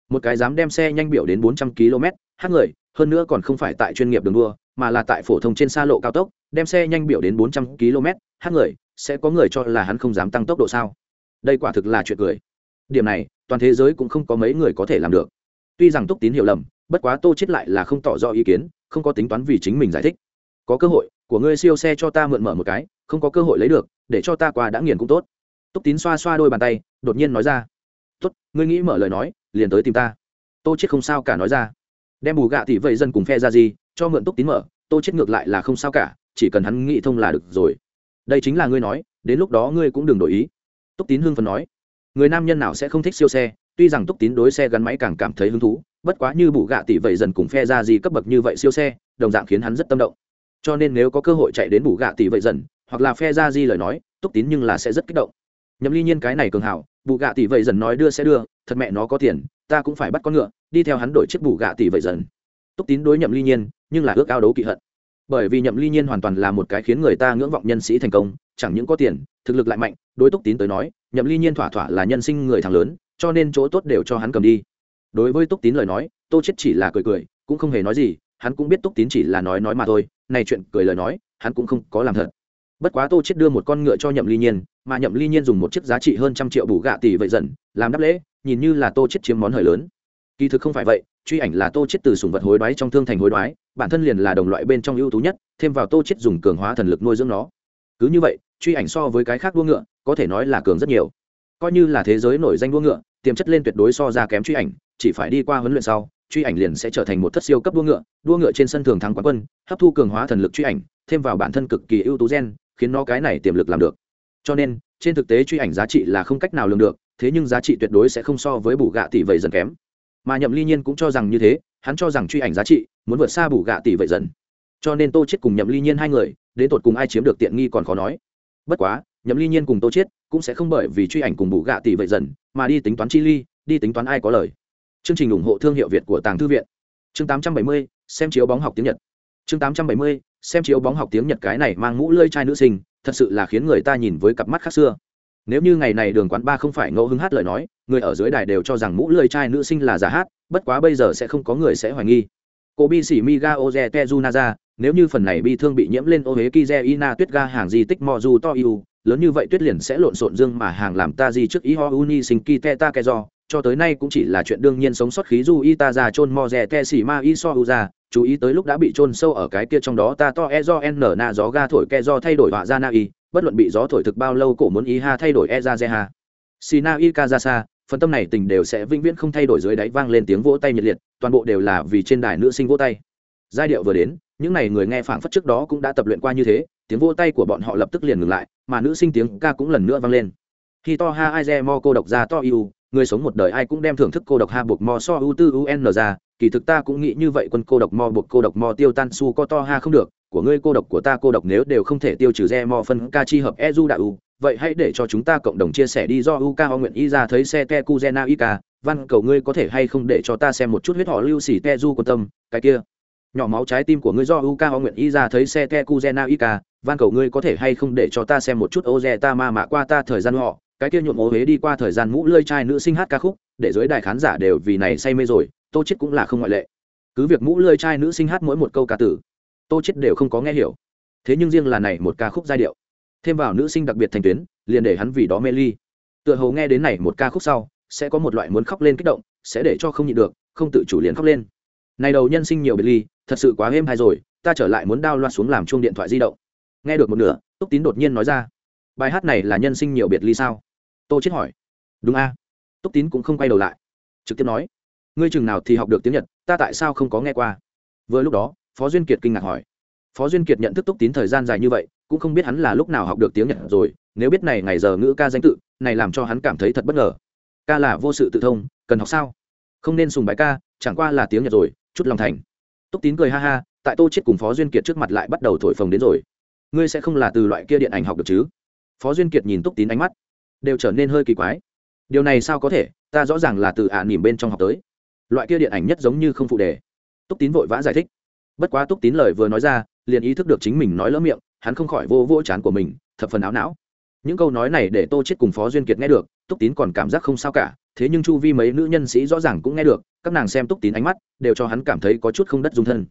Một cái dám đem xe nhanh biểu đến 400 km, hát người, hơn nữa còn không phải tại chuyên nghiệp đường đua, mà là tại phổ thông trên xa lộ cao tốc, đem xe nhanh biểu đến 400 km, hát người, sẽ có người cho là hắn không dám tăng tốc độ sao? Đây quả thực là chuyện cười. Điểm này, toàn thế giới cũng không có mấy người có thể làm được. Tuy rằng túc tín hiểu lầm bất quá tô chết lại là không tỏ rõ ý kiến, không có tính toán vì chính mình giải thích. Có cơ hội, của ngươi siêu xe cho ta mượn mở một cái, không có cơ hội lấy được, để cho ta qua đã nghiền cũng tốt. Túc tín xoa xoa đôi bàn tay, đột nhiên nói ra. Tốt, ngươi nghĩ mở lời nói, liền tới tìm ta. Tô chết không sao cả nói ra. Đem bù gạ tỷ vậy dân cùng phe ra gì, cho mượn túc tín mở, tô chết ngược lại là không sao cả, chỉ cần hắn nghĩ thông là được rồi. Đây chính là ngươi nói, đến lúc đó ngươi cũng đừng đổi ý. Túc tín hưng phấn nói. Người nam nhân nào sẽ không thích siêu xe, tuy rằng túc tín đối xe gắn máy càng cảm thấy hứng thú bất quá như bù gạ tỷ vậy dần cùng phe ra gì cấp bậc như vậy siêu xe, đồng dạng khiến hắn rất tâm động. Cho nên nếu có cơ hội chạy đến bù gạ tỷ vậy dần, hoặc là phe ra gì lời nói, túc tín nhưng là sẽ rất kích động. Nhậm ly nhiên cái này cường hảo, bù gạ tỷ vậy dần nói đưa sẽ đưa, thật mẹ nó có tiền, ta cũng phải bắt con ngựa, đi theo hắn đổi chiếc bù gạ tỷ vậy dần. Túc tín đối nhậm ly nhiên, nhưng là ước ao đấu kỵ hận. Bởi vì nhậm ly nhiên hoàn toàn là một cái khiến người ta ngưỡng vọng nhân sĩ thành công, chẳng những có tiền, thực lực lại mạnh, đối túc tín tới nói, nhậm ly nhiên thỏa thỏa là nhân sinh người thằng lớn, cho nên chỗ tốt đều cho hắn cầm đi đối với túc tín lời nói, tô chết chỉ là cười cười, cũng không hề nói gì, hắn cũng biết túc tín chỉ là nói nói mà thôi, này chuyện cười lời nói, hắn cũng không có làm thật. Bất quá tô chết đưa một con ngựa cho nhậm ly nhiên, mà nhậm ly nhiên dùng một chiếc giá trị hơn trăm triệu bù gạ tỷ vậy dần, làm đáp lễ, nhìn như là tô chết chiếm món hời lớn. Kỳ thực không phải vậy, truy ảnh là tô chết từ sùng vật hối đoái trong thương thành hối đoái, bản thân liền là đồng loại bên trong ưu tú nhất, thêm vào tô chết dùng cường hóa thần lực nuôi dưỡng nó. Cứ như vậy, truy ảnh so với cái khác đua ngựa, có thể nói là cường rất nhiều. Coi như là thế giới nổi danh đua ngựa, tiềm chất lên tuyệt đối so ra kém truy ảnh chỉ phải đi qua huấn luyện sau, truy ảnh liền sẽ trở thành một thất siêu cấp đua ngựa đua ngựa trên sân thường thắng quán quân, hấp thu cường hóa thần lực truy ảnh, thêm vào bản thân cực kỳ ưu tú gen, khiến nó cái này tiềm lực làm được. Cho nên, trên thực tế truy ảnh giá trị là không cách nào lường được, thế nhưng giá trị tuyệt đối sẽ không so với bù gạ tỷ vậy dần kém. Mà nhậm ly nhiên cũng cho rằng như thế, hắn cho rằng truy ảnh giá trị muốn vượt xa bù gạ tỷ vậy dần. Cho nên tô chết cùng nhậm ly nhiên hai người, đến tột cùng ai chiếm được tiện nghi còn khó nói. Bất quá, nhậm ly nhiên cùng tô chết cũng sẽ không bởi vì truy ảnh cùng bù gạ tỷ vậy dần, mà đi tính toán chi ly, đi tính toán ai có lời chương trình ủng hộ thương hiệu việt của tàng thư viện. Chương 870, xem chiếu bóng học tiếng nhật. Chương 870, xem chiếu bóng học tiếng nhật cái này mang mũ lơi chai nữ sinh thật sự là khiến người ta nhìn với cặp mắt khác xưa. Nếu như ngày này đường quán ba không phải ngẫu hứng hát lời nói người ở dưới đài đều cho rằng mũ lơi chai nữ sinh là giả hát bất quá bây giờ sẽ không có người sẽ hoài nghi. Cô bi sĩ miga oze tezunaza nếu như phần này bi thương bị nhiễm lên ô huế kize ina tuyết ga hàng di tích moju to iu lớn như vậy tuyết liền sẽ lộn xộn dương mà hàng làm ta di trước ý ho uni sinh ki te ta ke do cho tới nay cũng chỉ là chuyện đương nhiên sống sót khí du y ta ra chôn mo rè te xỉ ma y so u ra, chú ý tới lúc đã bị chôn sâu ở cái kia trong đó ta to e do n na gió ga thổi ke do thay đổi họa ra na y, bất luận bị gió thổi thực bao lâu cổ muốn y ha thay đổi e ra re ha. Xì na y ka ra sa, phần tâm này tình đều sẽ vĩnh viễn không thay đổi dưới đáy vang lên tiếng vỗ tay nhiệt liệt, toàn bộ đều là vì trên đài nữ sinh vỗ tay. Giai điệu vừa đến, những n à y người nghe phảng phất trước đó cũng đã tập luyện qua như thế, tiếng vỗ tay của bọn họ lập tức liền ngừng lại, mà nữ sinh tiếng ca cũng lần nữa vang lên. Khi to ha ai re mo cô độc ra to iu người sống một đời ai cũng đem thưởng thức cô độc ha buộc mo so u tư un ra, kỳ thực ta cũng nghĩ như vậy, quân cô độc mo buộc cô độc mo tiêu tan su co to ha không được, của ngươi cô độc của ta cô độc nếu đều không thể tiêu trừ re mo phân ca chi hợp e du đạo u, vậy hãy để cho chúng ta cộng đồng chia sẻ đi do u ca ho nguyện y ra thấy xe te cu gena y ca, văn cầu ngươi có thể hay không để cho ta xem một chút huyết họ lưu xỉ te du quan tâm, cái kia. Nhỏ máu trái tim của ngươi do u ca ho nguyện y ra thấy xe te cu gena y ca, văn cầu ngươi có thể hay không để cho ta xem một chút, ô re ta ma mạ qua ta thời gian họ cái kia nhuộm ố huế đi qua thời gian mũ lơi trai nữ sinh hát ca khúc, để giới đại khán giả đều vì này say mê rồi, tô chết cũng là không ngoại lệ. Cứ việc mũ lơi trai nữ sinh hát mỗi một câu ca tử, tô chết đều không có nghe hiểu. Thế nhưng riêng là này một ca khúc giai điệu. Thêm vào nữ sinh đặc biệt thành tuyến, liền để hắn vì đó mê ly. Tựa hồ nghe đến này một ca khúc sau, sẽ có một loại muốn khóc lên kích động, sẽ để cho không nhịn được, không tự chủ liền khóc lên. Này đầu nhân sinh nhiều biệt ly, thật sự quá êm hay rồi, ta trở lại muốn đao loa xuống làm chuông điện thoại di động. Nghe được một nửa, túc tín đột nhiên nói ra, bài hát này là nhân sinh nhiều biệt ly sao? Tô chết hỏi. Đúng a. Túc tín cũng không quay đầu lại. Trực tiếp nói. Ngươi chừng nào thì học được tiếng nhật, ta tại sao không có nghe qua? Vừa lúc đó, phó duyên kiệt kinh ngạc hỏi. Phó duyên kiệt nhận thức túc tín thời gian dài như vậy, cũng không biết hắn là lúc nào học được tiếng nhật rồi, nếu biết này ngày giờ ngữ ca danh tự, này làm cho hắn cảm thấy thật bất ngờ. Ca là vô sự tự thông, cần học sao? Không nên sùng bái ca, chẳng qua là tiếng nhật rồi, chút lòng thành. Túc tín cười ha ha, tại tô chết cùng phó duyên kiệt trước mặt lại bắt đầu thổi phồng đến rồi. Ngươi sẽ không là từ loại kia điện ảnh học được chứ? Phó duyên kiệt nhìn túc tín ánh mắt đều trở nên hơi kỳ quái. Điều này sao có thể? Ta rõ ràng là từ ả à nỉm bên trong học tới. Loại kia điện ảnh nhất giống như không phụ đề. Túc tín vội vã giải thích. Bất quá túc tín lời vừa nói ra, liền ý thức được chính mình nói lỡ miệng, hắn không khỏi vô vô chán của mình, thập phần áo não. Những câu nói này để tô chết cùng phó duyên kiệt nghe được, túc tín còn cảm giác không sao cả, thế nhưng chu vi mấy nữ nhân sĩ rõ ràng cũng nghe được, các nàng xem túc tín ánh mắt, đều cho hắn cảm thấy có chút không đất dung thân.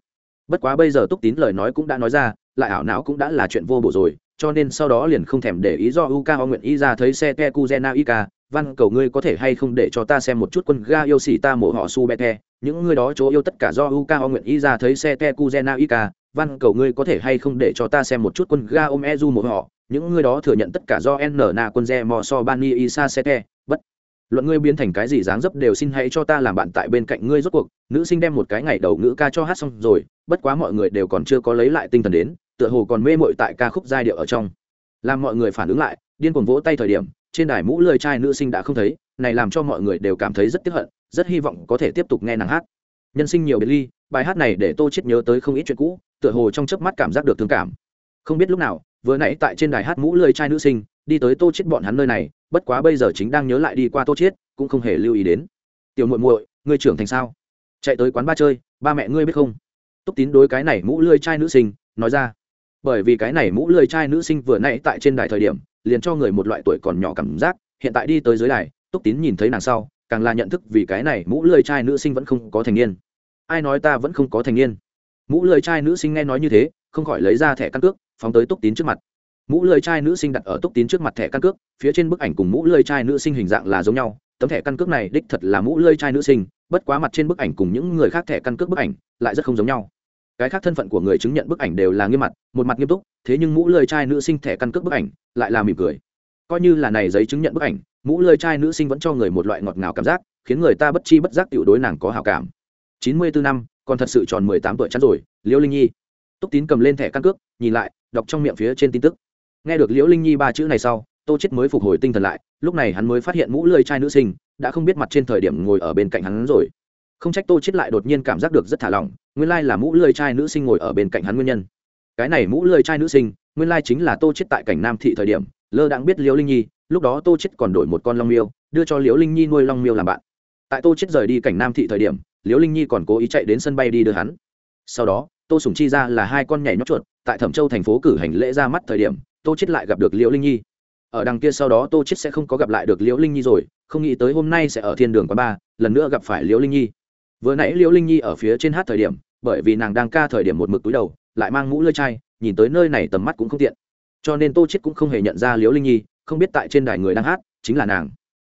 Bất quá bây giờ túc tín lời nói cũng đã nói ra, lại ảo não cũng đã là chuyện vô bổ rồi cho nên sau đó liền không thèm để ý do Uka ho nguyện ý ra thấy xe Tekuzena Ika, văn cầu ngươi có thể hay không để cho ta xem một chút quân ga yêu xỉ ta mổ họ su bete, những người đó chỗ yêu tất cả do Uka ho nguyện ý ra thấy xe Tekuzena Ika, văn cầu ngươi có thể hay không để cho ta xem một chút quân ga ôm Ezu mổ họ, những người đó thừa nhận tất cả do N na quân re mò so bani isa sete, bất luận ngươi biến thành cái gì dáng dấp đều xin hãy cho ta làm bạn tại bên cạnh ngươi rốt cuộc nữ sinh đem một cái ngày đầu ngữ ca cho hát xong rồi bất quá mọi người đều còn chưa có lấy lại tinh thần đến tựa hồ còn mê mội tại ca khúc giai điệu ở trong. Làm mọi người phản ứng lại, điên cuồng vỗ tay thời điểm, trên đài mũ lơi trai nữ sinh đã không thấy, này làm cho mọi người đều cảm thấy rất tiếc hận, rất hy vọng có thể tiếp tục nghe nàng hát. Nhân sinh nhiều biệt ly, bài hát này để tô chết nhớ tới không ít chuyện cũ, tựa hồ trong chớp mắt cảm giác được thương cảm. Không biết lúc nào, vừa nãy tại trên đài hát mũ lơi trai nữ sinh, đi tới tô chết bọn hắn nơi này, bất quá bây giờ chính đang nhớ lại đi qua tô chết, cũng không hề lưu ý đến. Tiểu muội muội, ngươi trưởng thành sao? Chạy tới quán ba chơi, ba mẹ ngươi biết không? Túc tín đối cái này mũ lươi trai nữ sinh, nói ra bởi vì cái này mũ lười trai nữ sinh vừa nãy tại trên đài thời điểm, liền cho người một loại tuổi còn nhỏ cảm giác, hiện tại đi tới dưới đài, túc tín nhìn thấy nàng sau, càng là nhận thức vì cái này mũ lười trai nữ sinh vẫn không có thành niên. Ai nói ta vẫn không có thành niên? Mũ lười trai nữ sinh nghe nói như thế, không khỏi lấy ra thẻ căn cước, phóng tới túc tín trước mặt. Mũ lười trai nữ sinh đặt ở túc tín trước mặt thẻ căn cước, phía trên bức ảnh cùng mũ lười trai nữ sinh hình dạng là giống nhau, tấm thẻ căn cước này đích thật là mũ lươi trai nữ sinh, bất quá mặt trên bức ảnh cùng những người khác thẻ căn cước bức ảnh lại rất không giống nhau cái khác thân phận của người chứng nhận bức ảnh đều là nghiêm mặt, một mặt nghiêm túc, thế nhưng mũ lơi trai nữ sinh thẻ căn cước bức ảnh lại là mỉm cười. Coi như là này giấy chứng nhận bức ảnh, mũ lơi trai nữ sinh vẫn cho người một loại ngọt ngào cảm giác, khiến người ta bất chi bất giác tiểu đối nàng có hào cảm. Chín mươi bốn năm, còn thật sự tròn mười tám tuổi chắn rồi, liễu linh nhi. Túc tín cầm lên thẻ căn cước, nhìn lại, đọc trong miệng phía trên tin tức. Nghe được liễu linh nhi ba chữ này sau, tô chết mới phục hồi tinh thần lại, lúc này hắn mới phát hiện mũ lơi trai nữ sinh đã không biết mặt trên thời điểm ngồi ở bên cạnh hắn rồi. Không trách tô chết lại đột nhiên cảm giác được rất thả lỏng nguyên lai là mũ lưỡi trai nữ sinh ngồi ở bên cạnh hắn nguyên nhân. Cái này mũ lưỡi trai nữ sinh, nguyên lai chính là tô chết tại cảnh nam thị thời điểm, lơ đãng biết liễu linh nhi, lúc đó tô chết còn đổi một con long miêu, đưa cho liễu linh nhi nuôi long miêu làm bạn. Tại tô chết rời đi cảnh nam thị thời điểm, liễu linh nhi còn cố ý chạy đến sân bay đi đưa hắn. Sau đó, tô sùng chi ra là hai con nhảy nhót chuột, tại thẩm châu thành phố cử hành lễ ra mắt thời điểm, tô chết lại gặp được liễu linh nhi. Ở đằng kia sau đó tô chết sẽ không có gặp lại được liễu linh nhi rồi, không nghĩ tới hôm nay sẽ ở thiên đường quán ba lần nữa gặp phải liễu linh nhi. Vừa nãy liễu linh nhi ở phía trên hát thời điểm bởi vì nàng đang ca thời điểm một mực túi đầu lại mang mũ lơi chai nhìn tới nơi này tầm mắt cũng không tiện. Cho nên tô chết cũng không hề nhận ra liễu linh nhi không biết tại trên đài người đang hát chính là nàng.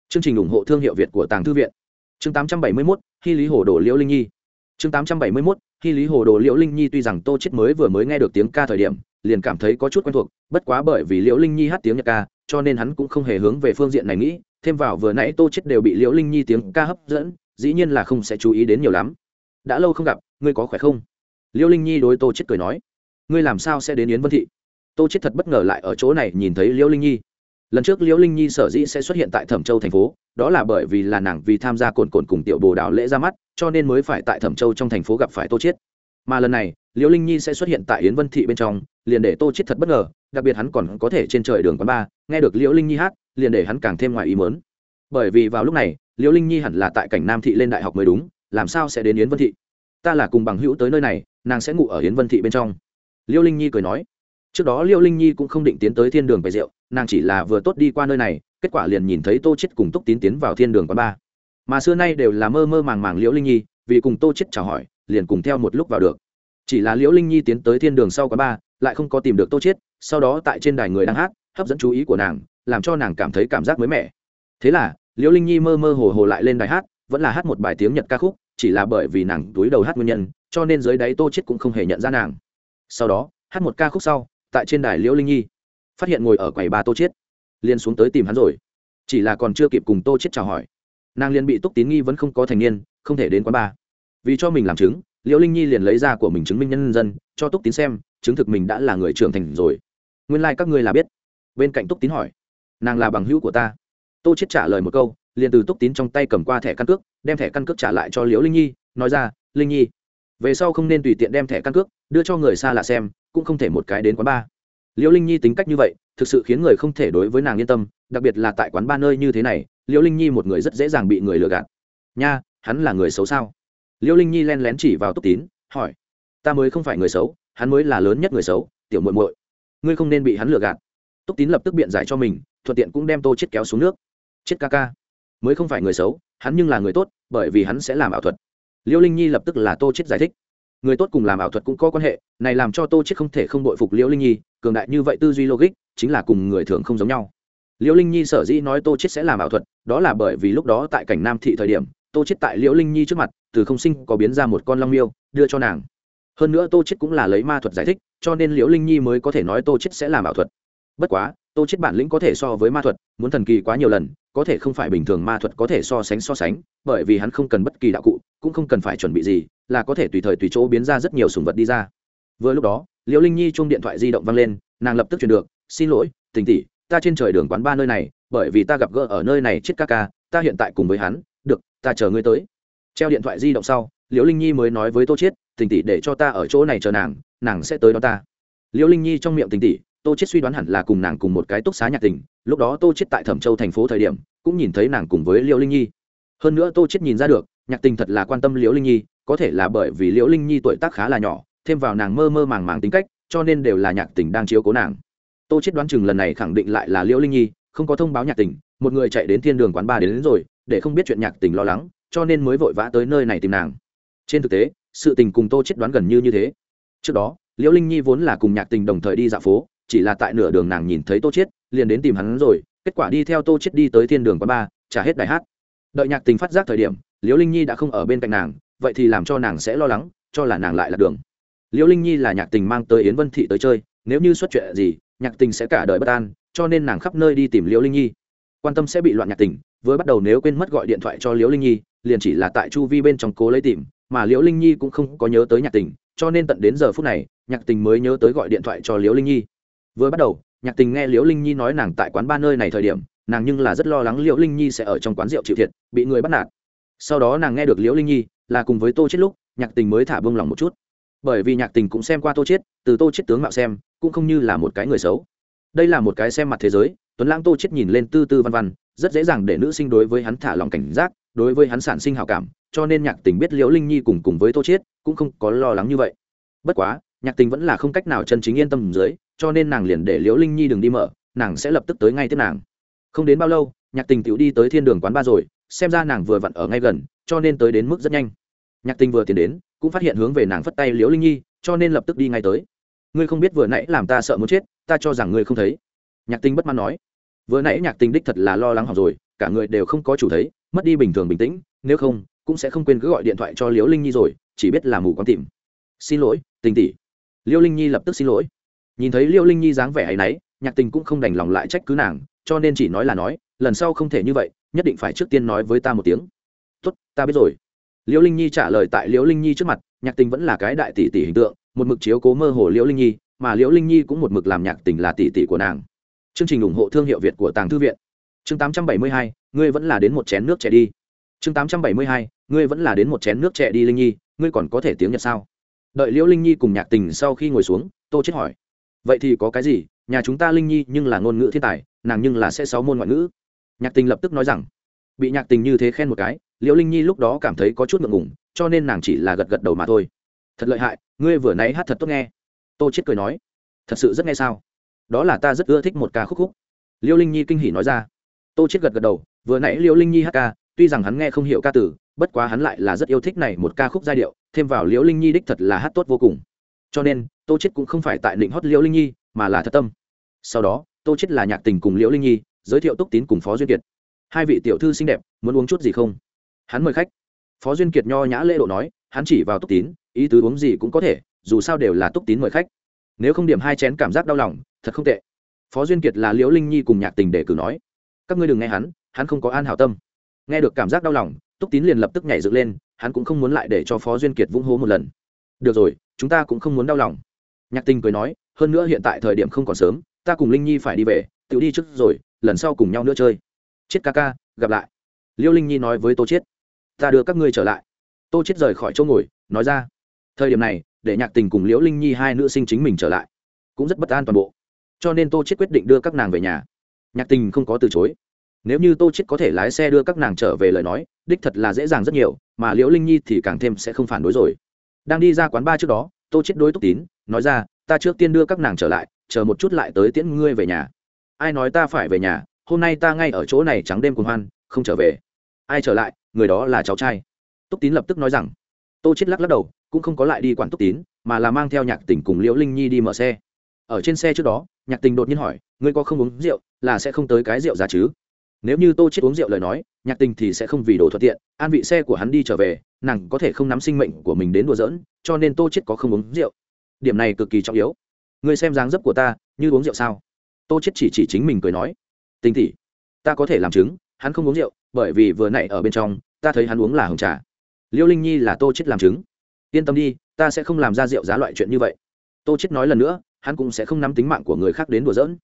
Chương trình ủng hộ thương hiệu việt của tàng thư viện. Chương 871, hy lý hồ đồ liễu linh nhi. Chương 871, hy lý hồ đồ liễu linh nhi tuy rằng tô chết mới vừa mới nghe được tiếng ca thời điểm liền cảm thấy có chút quen thuộc bất quá bởi vì liễu linh nhi hát tiếng nhạc ca cho nên hắn cũng không hề hướng về phương diện này nghĩ thêm vào vừa nãy tô chết đều bị liễu linh nhi tiếng ca hấp dẫn dĩ nhiên là không sẽ chú ý đến nhiều lắm đã lâu không gặp, ngươi có khỏe không? Liêu linh nhi đối tô chết cười nói. Ngươi làm sao sẽ đến yến vân thị? Tô chết thật bất ngờ lại ở chỗ này nhìn thấy liêu linh nhi. Lần trước liễu linh nhi sở dĩ sẽ xuất hiện tại thẩm châu thành phố, đó là bởi vì là nàng vì tham gia cồn cồn cùng tiểu bồ đào lễ ra mắt, cho nên mới phải tại thẩm châu trong thành phố gặp phải tô chết mà lần này liễu linh nhi sẽ xuất hiện tại yến vân thị bên trong, liền để tô chết thật bất ngờ, đặc biệt hắn còn có thể trên trời đường quán ba nghe được liễu linh nhi hát, liền để hắn càng thêm ngoài ý mớn bởi vì vào lúc này liễu linh nhi hẳn là tại cảnh nam thị lên đại học mới đúng làm sao sẽ đến yến vân thị? Ta là cùng bằng hữu tới nơi này, nàng sẽ ngủ ở yến vân thị bên trong. Liễu linh nhi cười nói. Trước đó liễu linh nhi cũng không định tiến tới thiên đường bày rượu, nàng chỉ là vừa tốt đi qua nơi này, kết quả liền nhìn thấy tô chết cùng túc tín tiến vào thiên đường quán ba. Mà xưa nay đều là mơ mơ màng màng liễu linh nhi, vì cùng tô chết chào hỏi, liền cùng theo một lúc vào được. Chỉ là liễu linh nhi tiến tới thiên đường sau quán ba, lại không có tìm được tô chết sau đó tại trên đài người đang hát, hấp dẫn chú ý của nàng, làm cho nàng cảm thấy cảm giác mới mẻ. Thế là liễu linh nhi mơ mơ hồ hồ lại lên đài hát, vẫn là hát một bài tiếng nhật ca khúc chỉ là bởi vì nàng túi đầu hát nguyên nhân, cho nên dưới đáy tô chết cũng không hề nhận ra nàng. Sau đó, hát một ca khúc sau, tại trên đài liễu linh nhi, phát hiện ngồi ở quầy ba tô chết, liền xuống tới tìm hắn rồi. Chỉ là còn chưa kịp cùng tô chết chào hỏi, nàng liền bị túc tín nghi vẫn không có thành niên, không thể đến quán ba. Vì cho mình làm chứng, liễu linh nhi liền lấy ra của mình chứng minh nhân dân, cho túc tín xem, chứng thực mình đã là người trưởng thành rồi. Nguyên lai、like、các ngươi là biết. Bên cạnh túc tín hỏi, nàng là bằng hữu của ta. Tô chết trả lời một câu, liền từ túc tín trong tay cầm qua thẻ căn cước đem thẻ căn cước trả lại cho liễu linh nhi, nói ra, linh nhi, về sau không nên tùy tiện đem thẻ căn cước đưa cho người xa lạ xem, cũng không thể một cái đến quán ba liễu linh nhi tính cách như vậy, thực sự khiến người không thể đối với nàng yên tâm, đặc biệt là tại quán ba nơi như thế này, liễu linh nhi một người rất dễ dàng bị người lừa gạt. Nha, hắn là người xấu sao? Liễu linh nhi len lén chỉ vào túc tín, hỏi, ta mới không phải người xấu, hắn mới là lớn nhất người xấu, tiểu muội muội, ngươi không nên bị hắn lừa gạt. Túc tín lập tức biện giải cho mình, thuận tiện cũng đem tô chết kéo xuống nước. Chết ca ca, mới không phải người xấu hắn nhưng là người tốt, bởi vì hắn sẽ làm ảo thuật. Liễu linh nhi lập tức là tô chết giải thích. Người tốt cùng làm ảo thuật cũng có quan hệ, này làm cho tô chết không thể không bội phục liễu linh nhi, cường đại như vậy tư duy logic, chính là cùng người thường không giống nhau. Liễu linh nhi sở dĩ nói tô chết sẽ làm ảo thuật, đó là bởi vì lúc đó tại cảnh nam thị thời điểm, tô chết tại liễu linh nhi trước mặt, từ không sinh có biến ra một con long miêu, đưa cho nàng. Hơn nữa tô chết cũng là lấy ma thuật giải thích, cho nên liễu linh nhi mới có thể nói tô chết sẽ làm ảo thuật. Bất quá tô chết bản lĩnh có thể so với ma thuật, muốn thần kỳ quá nhiều lần, có thể không phải bình thường ma thuật có thể so sánh so sánh, bởi vì hắn không cần bất kỳ đạo cụ, cũng không cần phải chuẩn bị gì, là có thể tùy thời tùy chỗ biến ra rất nhiều sùng vật đi ra. Vừa lúc đó, liễu linh nhi chung điện thoại di động vang lên, nàng lập tức truyền được, xin lỗi, tình tỷ, ta trên trời đường quán ba nơi này, bởi vì ta gặp gỡ ở nơi này chết ca ca, ta hiện tại cùng với hắn, được, ta chờ ngươi tới. Treo điện thoại di động sau, liễu linh nhi mới nói với tô chiết tình tỷ để cho ta ở chỗ này chờ nàng nàng sẽ tới đó ta. Liễu linh nhi trong miệng tình tỷ tô chết suy đoán hẳn là cùng nàng cùng một cái túc xá nhạc tình lúc đó tô chết tại thẩm châu thành phố thời điểm cũng nhìn thấy nàng cùng với liễu linh nhi. Hơn nữa tô chết nhìn ra được nhạc tình thật là quan tâm liễu linh nhi có thể là bởi vì liễu linh nhi tuổi tác khá là nhỏ thêm vào nàng mơ mơ màng màng tính cách cho nên đều là nhạc tình đang chiếu cố nàng. Tô chết đoán chừng lần này khẳng định lại là liễu linh nhi không có thông báo nhạc tình một người chạy đến thiên đường quán ba đến, đến rồi để không biết chuyện nhạc tình lo lắng cho nên mới vội vã tới nơi này tìm nàng. Trên thực tế sự tình cùng tô chết đoán gần như như thế. Trước đó liễu linh nhi vốn là cùng nhạc tình đồng thời đi dạo phố chỉ là tại nửa đường nàng nhìn thấy tô chết liền đến tìm hắn rồi, kết quả đi theo tô chết đi tới thiên đường quán ba trả hết đại hát. Đợi nhạc tình phát giác thời điểm, liễu linh nhi đã không ở bên cạnh nàng, vậy thì làm cho nàng sẽ lo lắng, cho là nàng lại là đường. Liễu linh nhi là nhạc tình mang tới yến vân thị tới chơi, nếu như xuất chuyện gì, nhạc tình sẽ cả đời bất an, cho nên nàng khắp nơi đi tìm liễu linh nhi. Quan tâm sẽ bị loạn nhạc tình với bắt đầu nếu quên mất gọi điện thoại cho liễu linh nhi, liền chỉ là tại chu vi bên trong cố lấy tìm, mà liễu linh nhi cũng không có nhớ tới nhạc tình, cho nên tận đến giờ phút này, nhạc tình mới nhớ tới gọi điện thoại cho liễu linh nhi vừa bắt đầu, nhạc tình nghe liễu linh nhi nói nàng tại quán ba nơi này thời điểm, nàng nhưng là rất lo lắng liễu linh nhi sẽ ở trong quán rượu chịu thiệt, bị người bắt nạt. Sau đó nàng nghe được liễu linh nhi là cùng với tô chết lúc, nhạc tình mới thả bông lòng một chút. Bởi vì nhạc tình cũng xem qua tô chết, từ tô chết tướng mạo xem, cũng không như là một cái người xấu. Đây là một cái xem mặt thế giới, tuấn lãng tô chết nhìn lên tư tư văn văn, rất dễ dàng để nữ sinh đối với hắn thả lòng cảnh giác, đối với hắn sản sinh hảo cảm, cho nên nhạc tình biết liễu linh nhi cùng cùng với tô chết cũng không có lo lắng như vậy. Bất quá, nhạc tình vẫn là không cách nào chân chính yên tâm dưới cho nên nàng liền để liễu linh nhi đừng đi mở, nàng sẽ lập tức tới ngay tiếp nàng. Không đến bao lâu, nhạc tình tiểu đi tới thiên đường quán ba rồi, xem ra nàng vừa vặn ở ngay gần, cho nên tới đến mức rất nhanh. Nhạc tình vừa tiến đến, cũng phát hiện hướng về nàng phất tay liễu linh nhi, cho nên lập tức đi ngay tới. Ngươi không biết vừa nãy làm ta sợ muốn chết, ta cho rằng ngươi không thấy. Nhạc tình bất mãn nói. Vừa nãy nhạc tình đích thật là lo lắng hỏng rồi, cả người đều không có chủ thấy, mất đi bình thường bình tĩnh, nếu không, cũng sẽ không quên cứ gọi điện thoại cho liễu linh nhi rồi, chỉ biết là mù quáng tìm. Xin lỗi, tình tỷ. Liễu linh nhi lập tức xin lỗi nhìn thấy Liêu linh nhi dáng vẻ hay náy nhạc tình cũng không đành lòng lại trách cứ nàng cho nên chỉ nói là nói lần sau không thể như vậy nhất định phải trước tiên nói với ta một tiếng. Tốt ta biết rồi. Liễu linh nhi trả lời tại liễu linh nhi trước mặt nhạc tình vẫn là cái đại tỷ tỷ hình tượng một mực chiếu cố mơ hồ liễu linh nhi mà liễu linh nhi cũng một mực làm nhạc tình là tỷ tỷ của nàng. Chương trình ủng hộ thương hiệu việt của tàng thư viện. Chương 872, ngươi vẫn là đến một chén nước trẻ đi. Chương 872, ngươi vẫn là đến một chén nước trẻ đi linh nhi ngươi còn có thể tiếng nhật sao? Đợi liễu linh nhi cùng nhạc tình sau khi ngồi xuống tô chết hỏi vậy thì có cái gì? Nhà chúng ta linh nhi nhưng là ngôn ngữ thiên tài, nàng nhưng là sẽ sáu môn ngoại ngữ. Nhạc tình lập tức nói rằng, bị nhạc tình như thế khen một cái, liễu linh nhi lúc đó cảm thấy có chút ngượng ngùng, cho nên nàng chỉ là gật gật đầu mà thôi. Thật lợi hại, ngươi vừa nãy hát thật tốt nghe. Tô chết cười nói, thật sự rất nghe sao? Đó là ta rất ưa thích một ca khúc khúc. Liễu linh nhi kinh hỉ nói ra. Tô chết gật gật đầu, vừa nãy liễu linh nhi hát ca, tuy rằng hắn nghe không hiểu ca từ, bất quá hắn lại là rất yêu thích này một ca khúc giai điệu, thêm vào liễu linh nhi đích thật là hát tốt vô cùng cho nên, tô chết cũng không phải tại định hót liễu linh nhi, mà là thật tâm. Sau đó, tô chết là nhạc tình cùng liễu linh nhi, giới thiệu túc tín cùng phó duyên kiệt. Hai vị tiểu thư xinh đẹp, muốn uống chút gì không? Hắn mời khách. Phó duyên kiệt nho nhã lễ độ nói, hắn chỉ vào túc tín, ý tứ uống gì cũng có thể, dù sao đều là túc tín mời khách. Nếu không điểm hai chén cảm giác đau lòng, thật không tệ. Phó duyên kiệt là liễu linh nhi cùng nhạc tình để cử nói. Các ngươi đừng nghe hắn hắn không có an hảo tâm. Nghe được cảm giác đau lòng, túc tín liền lập tức nhảy dựng lên, hắn cũng không muốn lại để cho phó duyên kiệt vung hố một lần. Được rồi chúng ta cũng không muốn đau lòng. Nhạc tình cười nói hơn nữa hiện tại thời điểm không còn sớm ta cùng linh nhi phải đi về tự đi trước rồi lần sau cùng nhau nữa chơi. Chết ca ca gặp lại. Liêu linh nhi nói với tô chết, ta đưa các ngươi trở lại. Tô chết rời khỏi chỗ ngồi nói ra thời điểm này để nhạc tình cùng liễu linh nhi hai nữ sinh chính mình trở lại cũng rất bất an toàn bộ. Cho nên tô chết quyết định đưa các nàng về nhà. Nhạc tình không có từ chối. Nếu như tô chết có thể lái xe đưa các nàng trở về lời nói đích thật là dễ dàng rất nhiều mà liễu linh nhi thì càng thêm sẽ không phản đối rồi đang đi ra quán ba trước đó, tô chiết đối túc tín, nói ra, ta trước tiên đưa các nàng trở lại, chờ một chút lại tới tiễn ngươi về nhà. Ai nói ta phải về nhà? Hôm nay ta ngay ở chỗ này trắng đêm cùng hoan, không trở về. Ai trở lại? Người đó là cháu trai. Túc tín lập tức nói rằng. Tô chết lắc lắc đầu, cũng không có lại đi quản túc tín, mà là mang theo nhạc tình cùng liễu linh nhi đi mở xe. Ở trên xe trước đó, nhạc tình đột nhiên hỏi, ngươi có không uống rượu? Là sẽ không tới cái rượu giá chứ? Nếu như tô chết uống rượu lời nói, nhạc tình thì sẽ không vì đồ thuận tiện, an vị xe của hắn đi trở về, nàng có thể không nắm sinh mệnh của mình đến đùa giỡn, cho nên tô chết có không uống rượu. Điểm này cực kỳ trọng yếu. Ngươi xem dáng dấp của ta, như uống rượu sao? Tô chết chỉ chỉ chính mình cười nói. Tình tỷ, ta có thể làm chứng, hắn không uống rượu, bởi vì vừa nãy ở bên trong, ta thấy hắn uống là hồng trà. Liêu linh nhi là tô chết làm chứng. Yên tâm đi, ta sẽ không làm ra rượu giá loại chuyện như vậy. Tô chết nói lần nữa, hắn cũng sẽ không nắm tính mạng của người khác đến đùa giỡn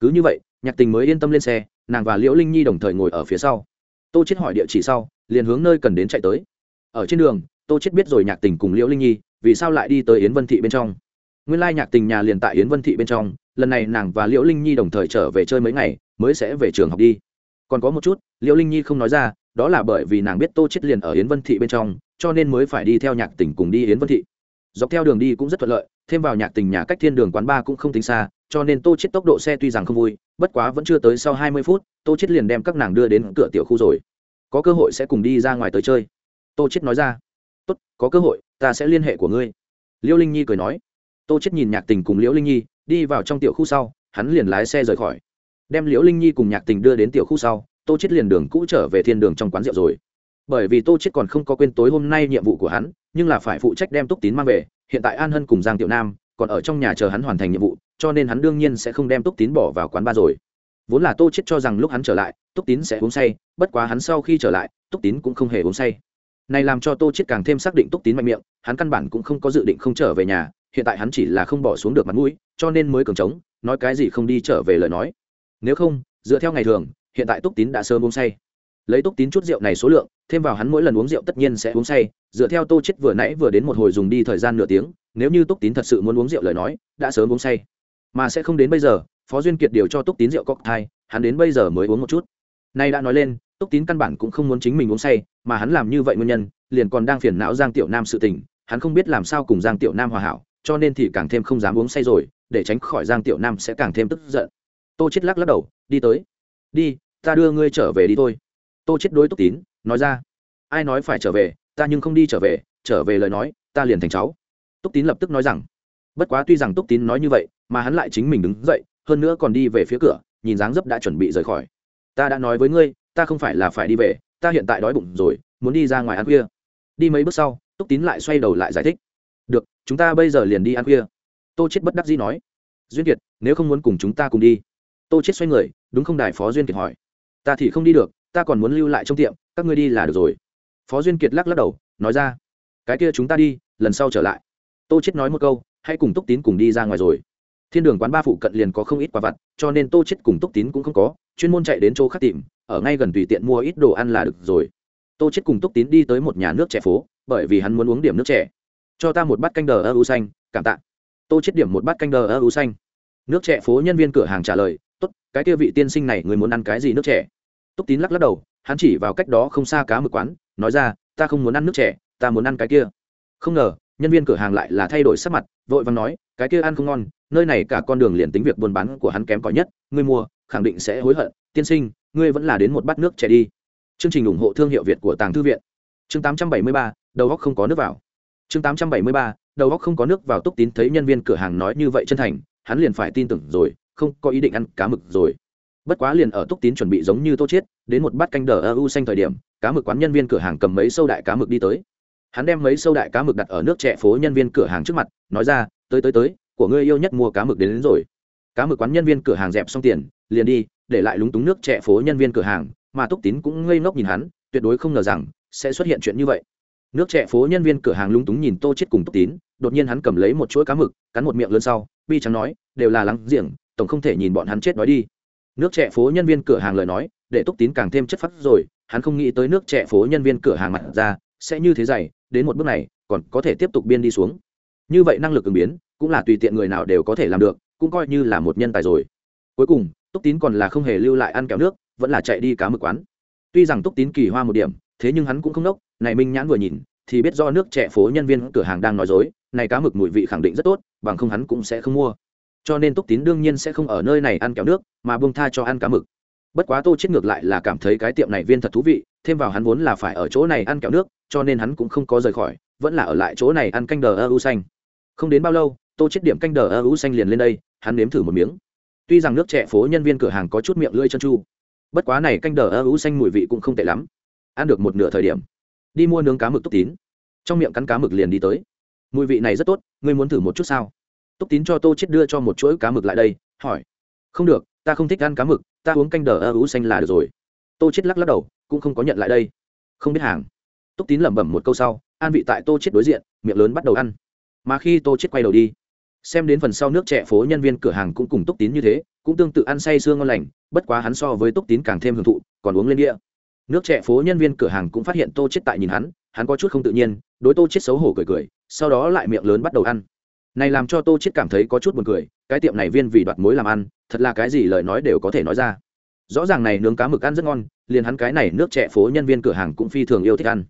cứ như vậy, nhạc tình mới yên tâm lên xe, nàng và liễu linh nhi đồng thời ngồi ở phía sau. Tô chết hỏi địa chỉ sau, liền hướng nơi cần đến chạy tới. Ở trên đường, tô chết biết rồi nhạc tình cùng liễu linh nhi, vì sao lại đi tới yến vân thị bên trong. Nguyên lai nhạc tình nhà liền tại yến vân thị bên trong, lần này nàng và liễu linh nhi đồng thời trở về chơi mấy ngày, mới sẽ về trường học đi. Còn có một chút, liễu linh nhi không nói ra, đó là bởi vì nàng biết tô chết liền ở yến vân thị bên trong, cho nên mới phải đi theo nhạc tình cùng đi yến vân thị dọc theo đường đi cũng rất thuận lợi, thêm vào nhạc tình nhà cách thiên đường quán ba cũng không tính xa, cho nên tô chết tốc độ xe tuy rằng không vui, bất quá vẫn chưa tới sau hai mươi phút, tô chết liền đem các nàng đưa đến cửa tiểu khu rồi. Có cơ hội sẽ cùng đi ra ngoài tới chơi. Tô chết nói ra. Tốt, có cơ hội, ta sẽ liên hệ của ngươi. Liễu linh nhi cười nói. Tô chết nhìn nhạc tình cùng liễu linh nhi, đi vào trong tiểu khu sau, hắn liền lái xe rời khỏi. Đem liễu linh nhi cùng nhạc tình đưa đến tiểu khu sau, tô chết liền đường cũ trở về thiên đường trong quán rượu rồi bởi vì tô chết còn không có quên tối hôm nay nhiệm vụ của hắn, nhưng là phải phụ trách đem túc tín mang về, hiện tại an hân cùng giang tiểu nam còn ở trong nhà chờ hắn hoàn thành nhiệm vụ, cho nên hắn đương nhiên sẽ không đem túc tín bỏ vào quán ba rồi. Vốn là tô chết cho rằng lúc hắn trở lại, túc tín sẽ uống say, bất quá hắn sau khi trở lại, túc tín cũng không hề uống say. Này làm cho tô chết càng thêm xác định túc tín mạnh miệng, hắn căn bản cũng không có dự định không trở về nhà, hiện tại hắn chỉ là không bỏ xuống được mặt mũi, cho nên mới cường trống, nói cái gì không đi trở về lời nói. Nếu không, dựa theo ngày thường, hiện tại túc tín đã sớm uống say. Lấy túc tín chút rượu này số lượng thêm vào hắn mỗi lần uống rượu tất nhiên sẽ uống say, dựa theo tô chết vừa nãy vừa đến một hồi dùng đi thời gian nửa tiếng, nếu như túc tín thật sự muốn uống rượu lời nói, đã sớm uống say. Mà sẽ không đến bây giờ, phó duyên kiệt điều cho túc tín rượu cocktail hắn đến bây giờ mới uống một chút. Nay đã nói lên, túc tín căn bản cũng không muốn chính mình uống say, mà hắn làm như vậy nguyên nhân, liền còn đang phiền não giang tiểu nam sự tình, hắn không biết làm sao cùng giang tiểu nam hòa hảo, cho nên thì càng thêm không dám uống say rồi, để tránh khỏi giang tiểu nam sẽ càng thêm tức giận. Tô chết lắc lắc đầu, đi tới. Đi, ta đưa ngươi trở về đi thôi. Tô chết đối túc tín nói ra, ai nói phải trở về, ta nhưng không đi trở về trở về lời nói, ta liền thành cháu. Túc tín lập tức nói rằng, bất quá tuy rằng túc tín nói như vậy, mà hắn lại chính mình đứng dậy, hơn nữa còn đi về phía cửa, nhìn dáng dấp đã chuẩn bị rời khỏi. Ta đã nói với ngươi, ta không phải là phải đi về, ta hiện tại đói bụng rồi, muốn đi ra ngoài ăn khuya. Đi mấy bước sau, túc tín lại xoay đầu lại giải thích, được, chúng ta bây giờ liền đi ăn khuya. Tô chết bất đắc dĩ nói, duyên kiệt, nếu không muốn cùng chúng ta cùng đi. Tô chết xoay người, đúng không đài phó duyên kiệt hỏi, ta thì không đi được ta còn muốn lưu lại trong tiệm, các ngươi đi là được rồi. Phó duyên kiệt lắc lắc đầu, nói ra, cái kia chúng ta đi, lần sau trở lại. Tô chết nói một câu, hãy cùng túc tín cùng đi ra ngoài rồi. Thiên đường quán ba phụ cận liền có không ít quả vặt, cho nên tô chết cùng túc tín cũng không có, chuyên môn chạy đến chỗ khác tìm, ở ngay gần tùy tiện mua ít đồ ăn là được rồi. Tô chết cùng túc tín đi tới một nhà nước trẻ phố, bởi vì hắn muốn uống điểm nước trẻ. Cho ta một bát canh đờ ơ u xanh, cảm tạ. Tô chết điểm một bát canh đờ ơ u xanh. Nước trẻ phố nhân viên cửa hàng trả lời, tốt, cái kia vị tiên sinh này người muốn ăn cái gì nước trẻ? Túc tín lắc lắc đầu hắn chỉ vào cách đó không xa cá mực quán nói ra ta không muốn ăn nước trẻ ta muốn ăn cái kia. Không ngờ nhân viên cửa hàng lại là thay đổi sắc mặt vội vàng nói cái kia ăn không ngon nơi này cả con đường liền tính việc buôn bán của hắn kém cỏi nhất ngươi mua khẳng định sẽ hối hận tiên sinh ngươi vẫn là đến một bát nước trẻ đi. Chương trình ủng hộ thương hiệu việt của tàng thư viện. Chương 873, đầu góc không có nước vào. Chương 873, đầu góc không có nước vào túc tín thấy nhân viên cửa hàng nói như vậy chân thành hắn liền phải tin tưởng rồi không có ý định ăn cá mực rồi bất quá liền ở túc tín chuẩn bị giống như tô chiết đến một bát canh đờ ơ u xanh thời điểm cá mực quán nhân viên cửa hàng cầm mấy sâu đại cá mực đi tới. Hắn đem mấy sâu đại cá mực đặt ở nước trẻ phố nhân viên cửa hàng trước mặt nói ra tới tới tới của ngươi yêu nhất mua cá mực đến, đến rồi. Cá mực quán nhân viên cửa hàng dẹp xong tiền liền đi để lại lúng túng nước trẻ phố nhân viên cửa hàng mà túc tín cũng ngây ngốc nhìn hắn tuyệt đối không ngờ rằng sẽ xuất hiện chuyện như vậy. Nước trẻ phố nhân viên cửa hàng lúng túng nhìn tô chết cùng túc tín đột nhiên hắn cầm lấy một chuỗi cá mực cắn một miệng lớn sau bi trắng nói đều là lắng giềng tổng không thể nhìn bọn hắn chết đói đi nước trẻ phố nhân viên cửa hàng lời nói, để túc tín càng thêm chất phát rồi, hắn không nghĩ tới nước trẻ phố nhân viên cửa hàng mặt ra sẽ như thế dày, đến một bước này, còn có thể tiếp tục biên đi xuống. Như vậy năng lực ứng biến, cũng là tùy tiện người nào đều có thể làm được, cũng coi như là một nhân tài rồi. Cuối cùng, túc tín còn là không hề lưu lại ăn kẹo nước, vẫn là chạy đi cá mực quán. Tuy rằng túc tín kỳ hoa một điểm, thế nhưng hắn cũng không nốc, này minh nhãn vừa nhìn, thì biết do nước trẻ phố nhân viên cửa hàng đang nói dối, này cá mực mùi vị khẳng định rất tốt, bằng không hắn cũng sẽ không mua cho nên túc tín đương nhiên sẽ không ở nơi này ăn kẹo nước, mà bông tha cho ăn cá mực. Bất quá tô chết ngược lại là cảm thấy cái tiệm này viên thật thú vị, thêm vào hắn vốn là phải ở chỗ này ăn kẹo nước, cho nên hắn cũng không có rời khỏi, vẫn là ở lại chỗ này ăn canh đờ ơ u xanh. Không đến bao lâu, tô chết điểm canh đờ ơ u xanh liền lên đây, hắn nếm thử một miếng. Tuy rằng nước trẻ phố nhân viên cửa hàng có chút miệng lưỡi chân chu, bất quá này canh đờ ơ u xanh mùi vị cũng không tệ lắm. Ăn được một nửa thời điểm, đi mua nướng cá mực túc tín. Trong miệng cắn cá mực liền đi tới. Mùi vị này rất tốt, ngươi muốn thử một chút sao? Túc tín cho tô chết đưa cho một chuỗi cá mực lại đây, hỏi, không được, ta không thích ăn cá mực, ta uống canh đờ ơ ú xanh là được rồi. Tô chết lắc lắc đầu, cũng không có nhận lại đây. Không biết hàng. Túc tín lẩm bẩm một câu sau, an vị tại tô chết đối diện, miệng lớn bắt đầu ăn. Mà khi tô chết quay đầu đi, xem đến phần sau nước trẻ phố nhân viên cửa hàng cũng cùng túc tín như thế, cũng tương tự ăn say sương ngon lành, bất quá hắn so với túc tín càng thêm hưởng thụ, còn uống lên đĩa. Nước trẻ phố nhân viên cửa hàng cũng phát hiện tô chết tại nhìn hắn hắn có chút không tự nhiên, đối tô chết xấu hổ cười cười, sau đó lại miệng lớn bắt đầu ăn này làm cho tô chết cảm thấy có chút buồn cười, cái tiệm này viên vì đoạt mối làm ăn, thật là cái gì lời nói đều có thể nói ra. Rõ ràng này nướng cá mực ăn rất ngon, liền hắn cái này nước trẻ phố nhân viên cửa hàng cũng phi thường yêu thích ăn.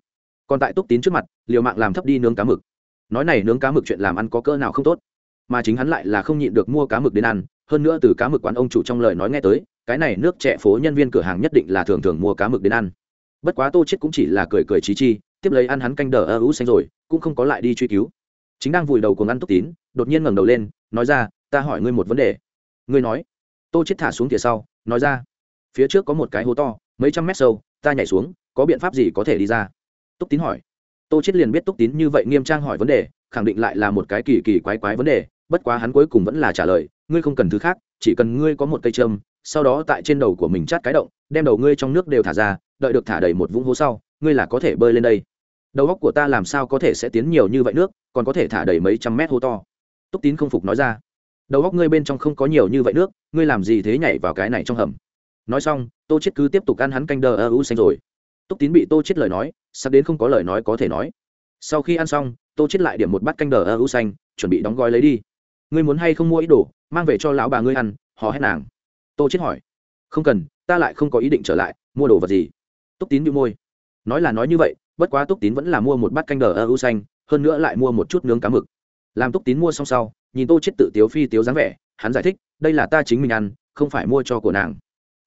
Còn tại túc tín trước mặt, liều mạng làm thấp đi nướng cá mực. Nói này nướng cá mực chuyện làm ăn có cỡ nào không tốt, mà chính hắn lại là không nhịn được mua cá mực đến ăn, hơn nữa từ cá mực quán ông chủ trong lời nói nghe tới, cái này nước trẻ phố nhân viên cửa hàng nhất định là thường thường mua cá mực đến ăn. Bất quá tô chết cũng chỉ là cười cười chí chi, tiếp lấy ăn hắn canh đờ ơ ú xanh rồi, cũng không có lại đi truy cứu chính đang vùi đầu cuồng ăn túc tín, đột nhiên ngẩng đầu lên, nói ra, ta hỏi ngươi một vấn đề. Ngươi nói. Tô chết thả xuống phía sau, nói ra, phía trước có một cái hố to, mấy trăm mét sâu, ta nhảy xuống, có biện pháp gì có thể đi ra? Túc tín hỏi. Tô chết liền biết túc tín như vậy nghiêm trang hỏi vấn đề, khẳng định lại là một cái kỳ kỳ quái quái vấn đề, bất quá hắn cuối cùng vẫn là trả lời, ngươi không cần thứ khác, chỉ cần ngươi có một cây châm, sau đó tại trên đầu của mình chát cái động, đem đầu ngươi trong nước đều thả ra, đợi được thả đầy một vũng hố sau, ngươi là có thể bơi lên đây đầu óc của ta làm sao có thể sẽ tiến nhiều như vậy nước, còn có thể thả đầy mấy trăm mét hô to. Túc tín không phục nói ra. Đầu óc ngươi bên trong không có nhiều như vậy nước, ngươi làm gì thế nhảy vào cái này trong hầm? Nói xong, tô chết cứ tiếp tục ăn hắn canh đờ ơ u xanh rồi. Túc tín bị tô chết lời nói, sắp đến không có lời nói có thể nói. Sau khi ăn xong, tô chết lại điểm một bát canh đờ ơ u xanh, chuẩn bị đóng gói lấy đi. Ngươi muốn hay không mua ít đồ, mang về cho lão bà ngươi ăn, họ hét nàng. Tô chết hỏi. Không cần, ta lại không có ý định trở lại, mua đồ vật gì? Túc tín bị môi. Nói là nói như vậy bất quá túc tín vẫn là mua một bát canh đờ ơ u xanh, hơn nữa lại mua một chút nướng cá mực. Làm túc tín mua xong sau, nhìn tô chết tự tiếu phi tiếu dáng vẻ, hắn giải thích, đây là ta chính mình ăn, không phải mua cho của nàng.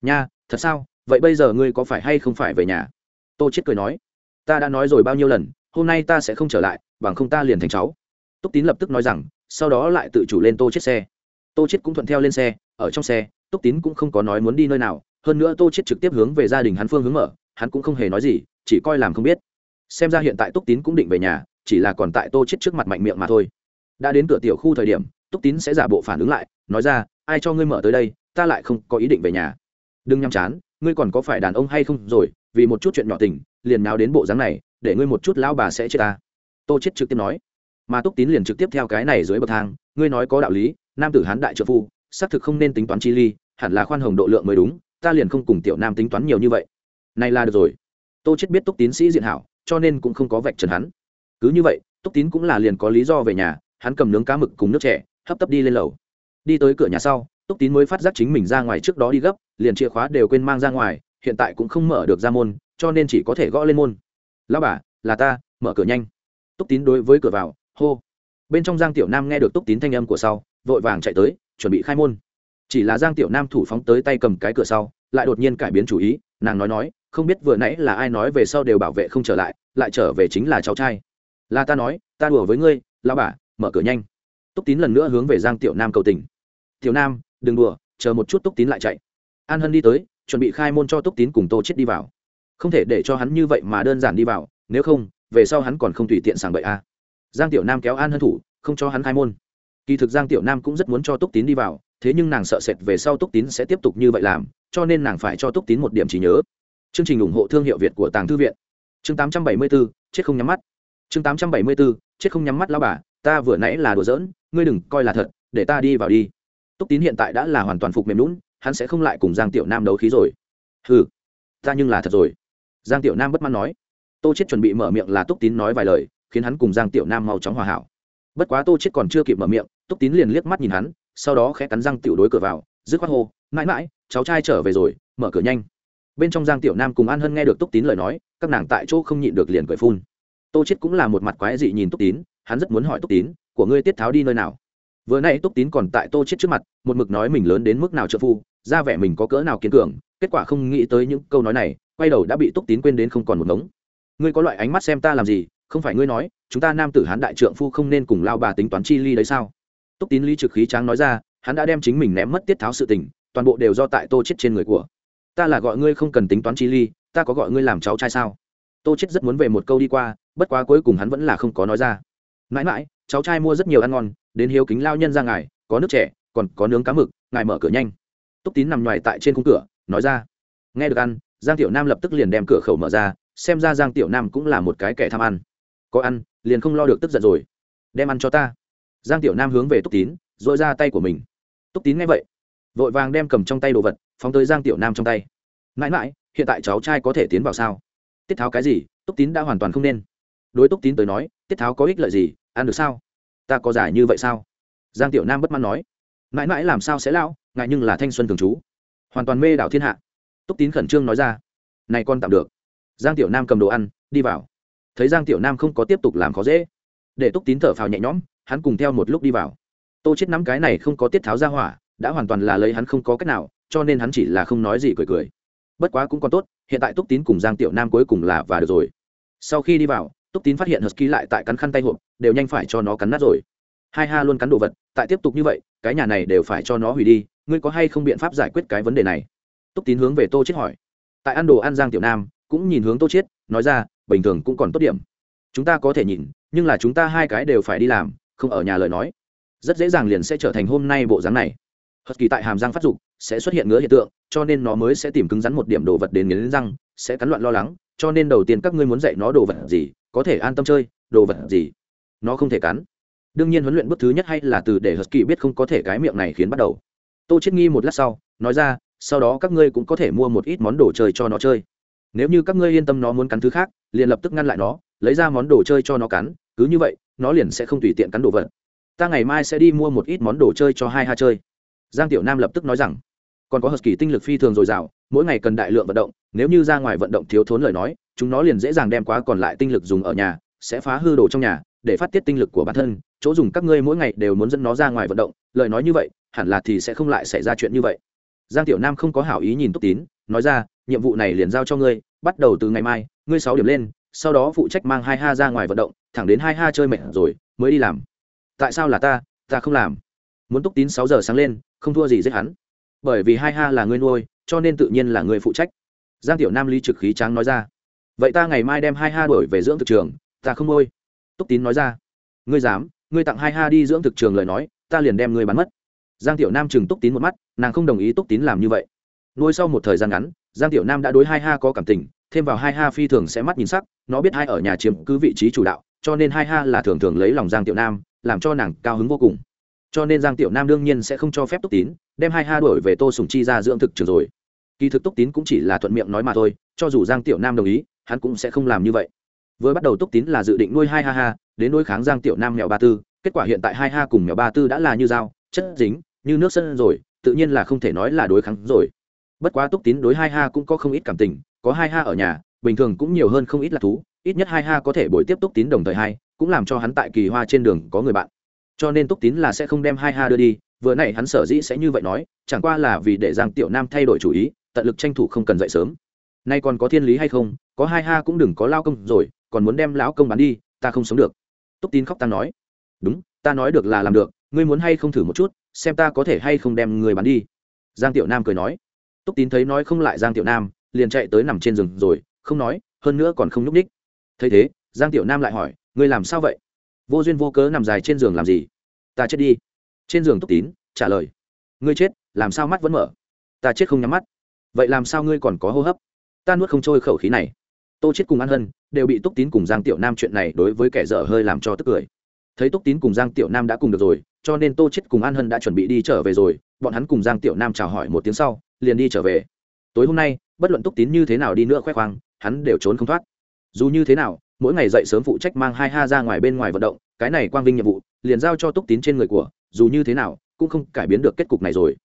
Nha, thật sao? Vậy bây giờ ngươi có phải hay không phải về nhà? Tô chết cười nói, ta đã nói rồi bao nhiêu lần, hôm nay ta sẽ không trở lại, bằng không ta liền thành cháu. Túc tín lập tức nói rằng, sau đó lại tự chủ lên tô chết xe. Tô chết cũng thuận theo lên xe, ở trong xe, túc tín cũng không có nói muốn đi nơi nào, hơn nữa tô chết trực tiếp hướng về gia đình hắn phương hướng mở, hắn cũng không hề nói gì, chỉ coi làm không biết xem ra hiện tại túc tín cũng định về nhà, chỉ là còn tại tô chết trước mặt mạnh miệng mà thôi. Đã đến cửa tiểu khu thời điểm, túc tín sẽ giả bộ phản ứng lại, nói ra, ai cho ngươi mở tới đây, ta lại không có ý định về nhà. Đừng nhăm chán, ngươi còn có phải đàn ông hay không rồi, vì một chút chuyện nhỏ tình, liền nào đến bộ dáng này, để ngươi một chút lão bà sẽ chết ta. Tô chết trực tiếp nói. Mà túc tín liền trực tiếp theo cái này dưới bậc thang, ngươi nói có đạo lý, nam tử hán đại trợ phu, xác thực không nên tính toán chi ly, hẳn là khoan hồng độ lượng mới đúng, ta liền không cùng tiểu nam tính toán nhiều như vậy. Này là được rồi. Tô chết biết túc tín sĩ diện hảo cho nên cũng không có vạch trần hắn. Cứ như vậy, túc tín cũng là liền có lý do về nhà, hắn cầm nướng cá mực cùng nước trẻ hấp tấp đi lên lầu. Đi tới cửa nhà sau, túc tín mới phát giác chính mình ra ngoài trước đó đi gấp, liền chìa khóa đều quên mang ra ngoài, hiện tại cũng không mở được ra môn, cho nên chỉ có thể gõ lên môn. Lão bà, là ta, mở cửa nhanh. Túc tín đối với cửa vào, hô. Bên trong giang tiểu nam nghe được túc tín thanh âm của sau, vội vàng chạy tới, chuẩn bị khai môn. Chỉ là giang tiểu nam thủ phóng tới tay cầm cái cửa sau, lại đột nhiên cải biến chủ ý, nàng nói nói không biết vừa nãy là ai nói về sau đều bảo vệ không trở lại lại trở về chính là cháu trai. Là ta nói, ta đùa với ngươi lao bà, mở cửa nhanh. Túc tín lần nữa hướng về giang tiểu nam cầu tình. Tiểu nam, đừng đùa, chờ một chút túc tín lại chạy. An hân đi tới, chuẩn bị khai môn cho túc tín cùng tô chết đi vào. Không thể để cho hắn như vậy mà đơn giản đi vào, nếu không, về sau hắn còn không tùy tiện sàng bậy a. Giang tiểu nam kéo an hân thủ, không cho hắn khai môn. Kỳ thực giang tiểu nam cũng rất muốn cho túc tín đi vào, thế nhưng nàng sợ sệt về sau túc tín sẽ tiếp tục như vậy làm, cho nên nàng phải cho túc tín một điểm trí nhớ chương trình ủng hộ thương hiệu việt của tàng thư viện. Chương 874, chết không nhắm mắt. Chương 874, chết không nhắm mắt lao bà ta vừa nãy là đùa giỡn ngươi đừng coi là thật để ta đi vào đi. Túc tín hiện tại đã là hoàn toàn phục mềm lún hắn sẽ không lại cùng giang tiểu nam đấu khí rồi. Ừ ta nhưng là thật rồi. Giang tiểu nam bất mãn nói. Tô chết chuẩn bị mở miệng là túc tín nói vài lời khiến hắn cùng giang tiểu nam mau chóng hòa hảo. Bất quá tô chết còn chưa kịp mở miệng túc tín liền liếc mắt nhìn hắn sau đó khẽ cắn răng tiểu đối cửa vào dứt khoát hô mãi mãi cháu trai trở về rồi mở cửa nhanh bên trong giang tiểu nam cùng an hân nghe được túc tín lời nói các nàng tại chỗ không nhịn được liền cười phun tô chết cũng là một mặt quái dị nhìn túc tín hắn rất muốn hỏi túc tín của ngươi tiết tháo đi nơi nào vừa nay túc tín còn tại tô chết trước mặt một mực nói mình lớn đến mức nào trợ phu ra vẻ mình có cỡ nào kiên cường kết quả không nghĩ tới những câu nói này quay đầu đã bị túc tín quên đến không còn một ngống ngươi có loại ánh mắt xem ta làm gì không phải ngươi nói chúng ta nam tử hán đại trượng phu không nên cùng lao bà tính toán chi ly đấy sao túc tín ly trực khí tráng nói ra hắn đã đem chính mình ném mất tiết tháo sự tình toàn bộ đều do tại tô chết trên người của ta là gọi ngươi không cần tính toán chi ly, ta có gọi ngươi làm cháu trai sao? Tô chết rất muốn về một câu đi qua, bất quá cuối cùng hắn vẫn là không có nói ra. Mãi mãi, cháu trai mua rất nhiều ăn ngon, đến hiếu kính lao nhân ra ngài, có nước trẻ còn có nướng cá mực, ngài mở cửa nhanh. Túc tín nằm ngoài tại trên khung cửa, nói ra. Nghe được ăn, giang tiểu nam lập tức liền đem cửa khẩu mở ra, xem ra giang tiểu nam cũng là một cái kẻ tham ăn. Có ăn, liền không lo được tức giận rồi. Đem ăn cho ta. Giang tiểu nam hướng về túc tín dội ra tay của mình. Túc tín nghe vậy, vội vàng đem cầm trong tay đồ vật phóng tới giang tiểu nam trong tay. Mãi mãi, hiện tại cháu trai có thể tiến vào sao? Tiết tháo cái gì? Túc tín đã hoàn toàn không nên. Đối túc tín tới nói, tiết tháo có ích lợi gì? Ăn được sao? Ta có giải như vậy sao? Giang tiểu nam bất mãn nói, mãi mãi làm sao sẽ lão, ngại nhưng là thanh xuân thường trú. Hoàn toàn mê đảo thiên hạ. Túc tín khẩn trương nói ra, này con tạm được. Giang tiểu nam cầm đồ ăn, đi vào. Thấy giang tiểu nam không có tiếp tục làm khó dễ, để túc tín thở phào nhẹ nhõm, hắn cùng theo một lúc đi vào. Tô chết nắm cái này không có tiết tháo ra hỏa, đã hoàn toàn là lấy hắn không có cách nào cho nên hắn chỉ là không nói gì cười cười. Bất quá cũng còn tốt, hiện tại túc tín cùng giang tiểu nam cuối cùng là và được rồi. Sau khi đi vào, túc tín phát hiện husky lại tại cắn khăn tay hộp, đều nhanh phải cho nó cắn nát rồi. Hai ha luôn cắn đồ vật, tại tiếp tục như vậy, cái nhà này đều phải cho nó hủy đi, ngươi có hay không biện pháp giải quyết cái vấn đề này? Túc tín hướng về tô chết hỏi. Tại ăn đồ ăn giang tiểu nam, cũng nhìn hướng tô chết nói ra, bình thường cũng còn tốt điểm. Chúng ta có thể nhìn, nhưng là chúng ta hai cái đều phải đi làm, không ở nhà lời nói. Rất dễ dàng liền sẽ trở thành hôm nay bộ dáng này. Hất kỳ tại hàm giang phát dục sẽ xuất hiện ngứa hiện tượng, cho nên nó mới sẽ tìm cứng rắn một điểm đồ vật đến nghiến răng, sẽ cắn loạn lo lắng, cho nên đầu tiên các ngươi muốn dạy nó đồ vật gì, có thể an tâm chơi, đồ vật gì? Nó không thể cắn. Đương nhiên huấn luyện bước thứ nhất hay là từ để hất kỳ biết không có thể cái miệng này khiến bắt đầu. Tô chết nghi một lát sau, nói ra, sau đó các ngươi cũng có thể mua một ít món đồ chơi cho nó chơi. Nếu như các ngươi yên tâm nó muốn cắn thứ khác, liền lập tức ngăn lại nó, lấy ra món đồ chơi cho nó cắn, cứ như vậy, nó liền sẽ không tùy tiện cắn đồ vật. Ta ngày mai sẽ đi mua một ít món đồ chơi cho hai ha chơi. Giang tiểu nam lập tức nói rằng còn có hờ kỳ tinh lực phi thường dồi dào, mỗi ngày cần đại lượng vận động, nếu như ra ngoài vận động thiếu thốn lời nói, chúng nó liền dễ dàng đem quá còn lại tinh lực dùng ở nhà, sẽ phá hư đồ trong nhà, để phát tiết tinh lực của bản thân, chỗ dùng các ngươi mỗi ngày đều muốn dẫn nó ra ngoài vận động, lời nói như vậy, hẳn là thì sẽ không lại xảy ra chuyện như vậy. Giang tiểu nam không có hảo ý nhìn túc tín, nói ra, nhiệm vụ này liền giao cho ngươi, bắt đầu từ ngày mai, ngươi sáu điểm lên, sau đó phụ trách mang hai ha ra ngoài vận động, thẳng đến hai ha chơi mệt rồi, mới đi làm. Tại sao là ta? Ta không làm. Muốn túc tín sáu giờ sáng lên, không thua gì giết hắn bởi vì hai ha là ngươi nuôi, cho nên tự nhiên là người phụ trách. Giang tiểu nam ly trực khí tráng nói ra. Vậy ta ngày mai đem hai ha đổi về dưỡng thực trường, ta không nuôi. Túc tín nói ra. Ngươi dám, ngươi tặng hai ha đi dưỡng thực trường lời nói, ta liền đem ngươi bắn mất. Giang tiểu nam chừng túc tín một mắt, nàng không đồng ý túc tín làm như vậy. Nuôi sau một thời gian ngắn, giang tiểu nam đã đối hai ha có cảm tình, thêm vào hai ha phi thường sẽ mắt nhìn sắc, nó biết hai ở nhà chiếm cứ vị trí chủ đạo, cho nên hai ha là thường thường lấy lòng giang tiểu nam, làm cho nàng cao hứng vô cùng cho nên giang tiểu nam đương nhiên sẽ không cho phép túc tín đem hai ha đổi về tô sùng chi ra dưỡng thực trường rồi. Kỳ thực túc tín cũng chỉ là thuận miệng nói mà thôi, cho dù giang tiểu nam đồng ý, hắn cũng sẽ không làm như vậy. Vừa bắt đầu túc tín là dự định nuôi hai ha ha, đến nuôi kháng giang tiểu nam mèo ba tư, kết quả hiện tại hai ha cùng mèo ba tư đã là như dao, chất dính, như nước sân rồi, tự nhiên là không thể nói là đối kháng rồi. Bất quá túc tín đối hai ha cũng có không ít cảm tình, có hai ha ở nhà, bình thường cũng nhiều hơn không ít là thú, ít nhất hai ha có thể bồi tiếp túc tín đồng thời hai, cũng làm cho hắn tại kỳ hoa trên đường có người bạn cho nên túc tín là sẽ không đem hai ha đưa đi, vừa nãy hắn sở dĩ sẽ như vậy nói, chẳng qua là vì để giang tiểu nam thay đổi chủ ý, tận lực tranh thủ không cần dậy sớm. Nay còn có thiên lý hay không? Có hai ha cũng đừng có lao công rồi, còn muốn đem lão công bán đi, ta không sống được. Túc tín khóc ta nói. Đúng, ta nói được là làm được, ngươi muốn hay không thử một chút, xem ta có thể hay không đem người bán đi. Giang tiểu nam cười nói. Túc tín thấy nói không lại giang tiểu nam, liền chạy tới nằm trên giường rồi, không nói, hơn nữa còn không nhúc ních thấy thế, giang tiểu nam lại hỏi, ngươi làm sao vậy? Vô duyên vô cớ nằm dài trên giường làm gì? Ta chết đi. Trên giường túc tín, trả lời. Ngươi chết, làm sao mắt vẫn mở? Ta chết không nhắm mắt. Vậy làm sao ngươi còn có hô hấp? Ta nuốt không trôi khẩu khí này. Tô chết cùng an hân đều bị túc tín cùng giang tiểu nam chuyện này đối với kẻ dở hơi làm cho tức cười. Thấy túc tín cùng giang tiểu nam đã cùng được rồi, cho nên tô chết cùng an hân đã chuẩn bị đi trở về rồi. Bọn hắn cùng giang tiểu nam chào hỏi một tiếng sau, liền đi trở về. Tối hôm nay, bất luận túc tín như thế nào đi nữa khoe khoang, hắn đều trốn không thoát. Dù như thế nào mỗi ngày dậy sớm phụ trách mang hai ha ra ngoài bên ngoài vận động cái này quang vinh nhiệm vụ liền giao cho túc tín trên người của dù như thế nào cũng không cải biến được kết cục này rồi.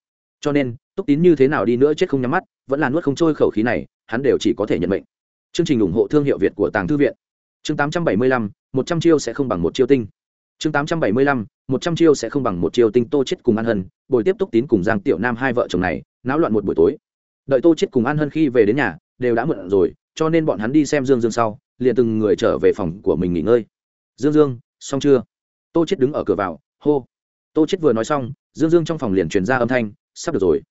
Cho nên túc tín như thế nào đi nữa chết không nhắm mắt vẫn là nuốt không trôi khẩu khí này hắn đều chỉ có thể nhận mệnh. Chương trình ủng hộ thương hiệu việt của tàng thư viện. Chương 875, một trăm chiêu sẽ không bằng một chiêu tinh. Chương 875, một trăm chiêu sẽ không bằng một chiêu tinh tô chết cùng an hân bồi tiếp túc tín cùng giang tiểu nam hai vợ chồng này náo loạn một buổi tối. Đợi tô chết cùng an hân khi về đến nhà đều đã mượn rồi cho nên bọn hắn đi xem dương dương sau, liền từng người trở về phòng của mình nghỉ ngơi. Dương dương, xong chưa? Tô chết đứng ở cửa vào, hô. Tô chết vừa nói xong, dương dương trong phòng liền truyền ra âm thanh, sắp được rồi.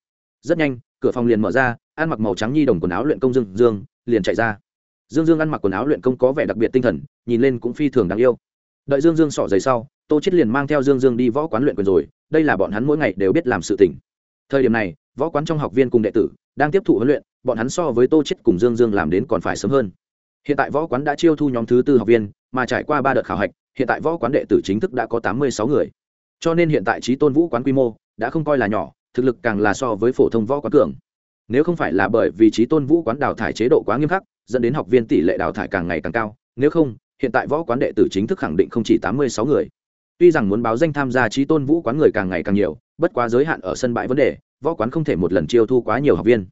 Rất nhanh, cửa phòng liền mở ra, ăn mặc màu trắng nhi đồng quần áo luyện công dương dương, liền chạy ra. Dương dương ăn mặc quần áo luyện công có vẻ đặc biệt tinh thần, nhìn lên cũng phi thường đáng yêu. Đợi dương dương sỏ giày sau, tô chết liền mang theo dương dương đi võ quán luyện quyền rồi, đây là bọn hắn mỗi ngày đều biết làm sự tình. Thời điểm này, võ quán trong học viên cùng đệ tử đang tiếp thụ huấn luyện, bọn hắn so với tô chết cùng dương dương làm đến còn phải sớm hơn. Hiện tại võ quán đã chiêu thu nhóm thứ tư học viên, mà trải qua ba đợt khảo hạch, hiện tại võ quán đệ tử chính thức đã có tám mươi sáu người. Cho nên hiện tại trí tôn vũ quán quy mô đã không coi là nhỏ, thực lực càng là so với phổ thông võ quán cường. Nếu không phải là bởi vì trí tôn vũ quán đào thải chế độ quá nghiêm khắc, dẫn đến học viên tỷ lệ đào thải càng ngày càng cao, nếu không, hiện tại võ quán đệ tử chính thức khẳng định không chỉ tám mươi sáu người. Tuy rằng muốn báo danh tham gia trí tôn vũ quán người càng ngày càng nhiều, bất quá giới hạn ở sân bãi vấn đề võ quán không thể một lần chiêu thu quá nhiều học viên.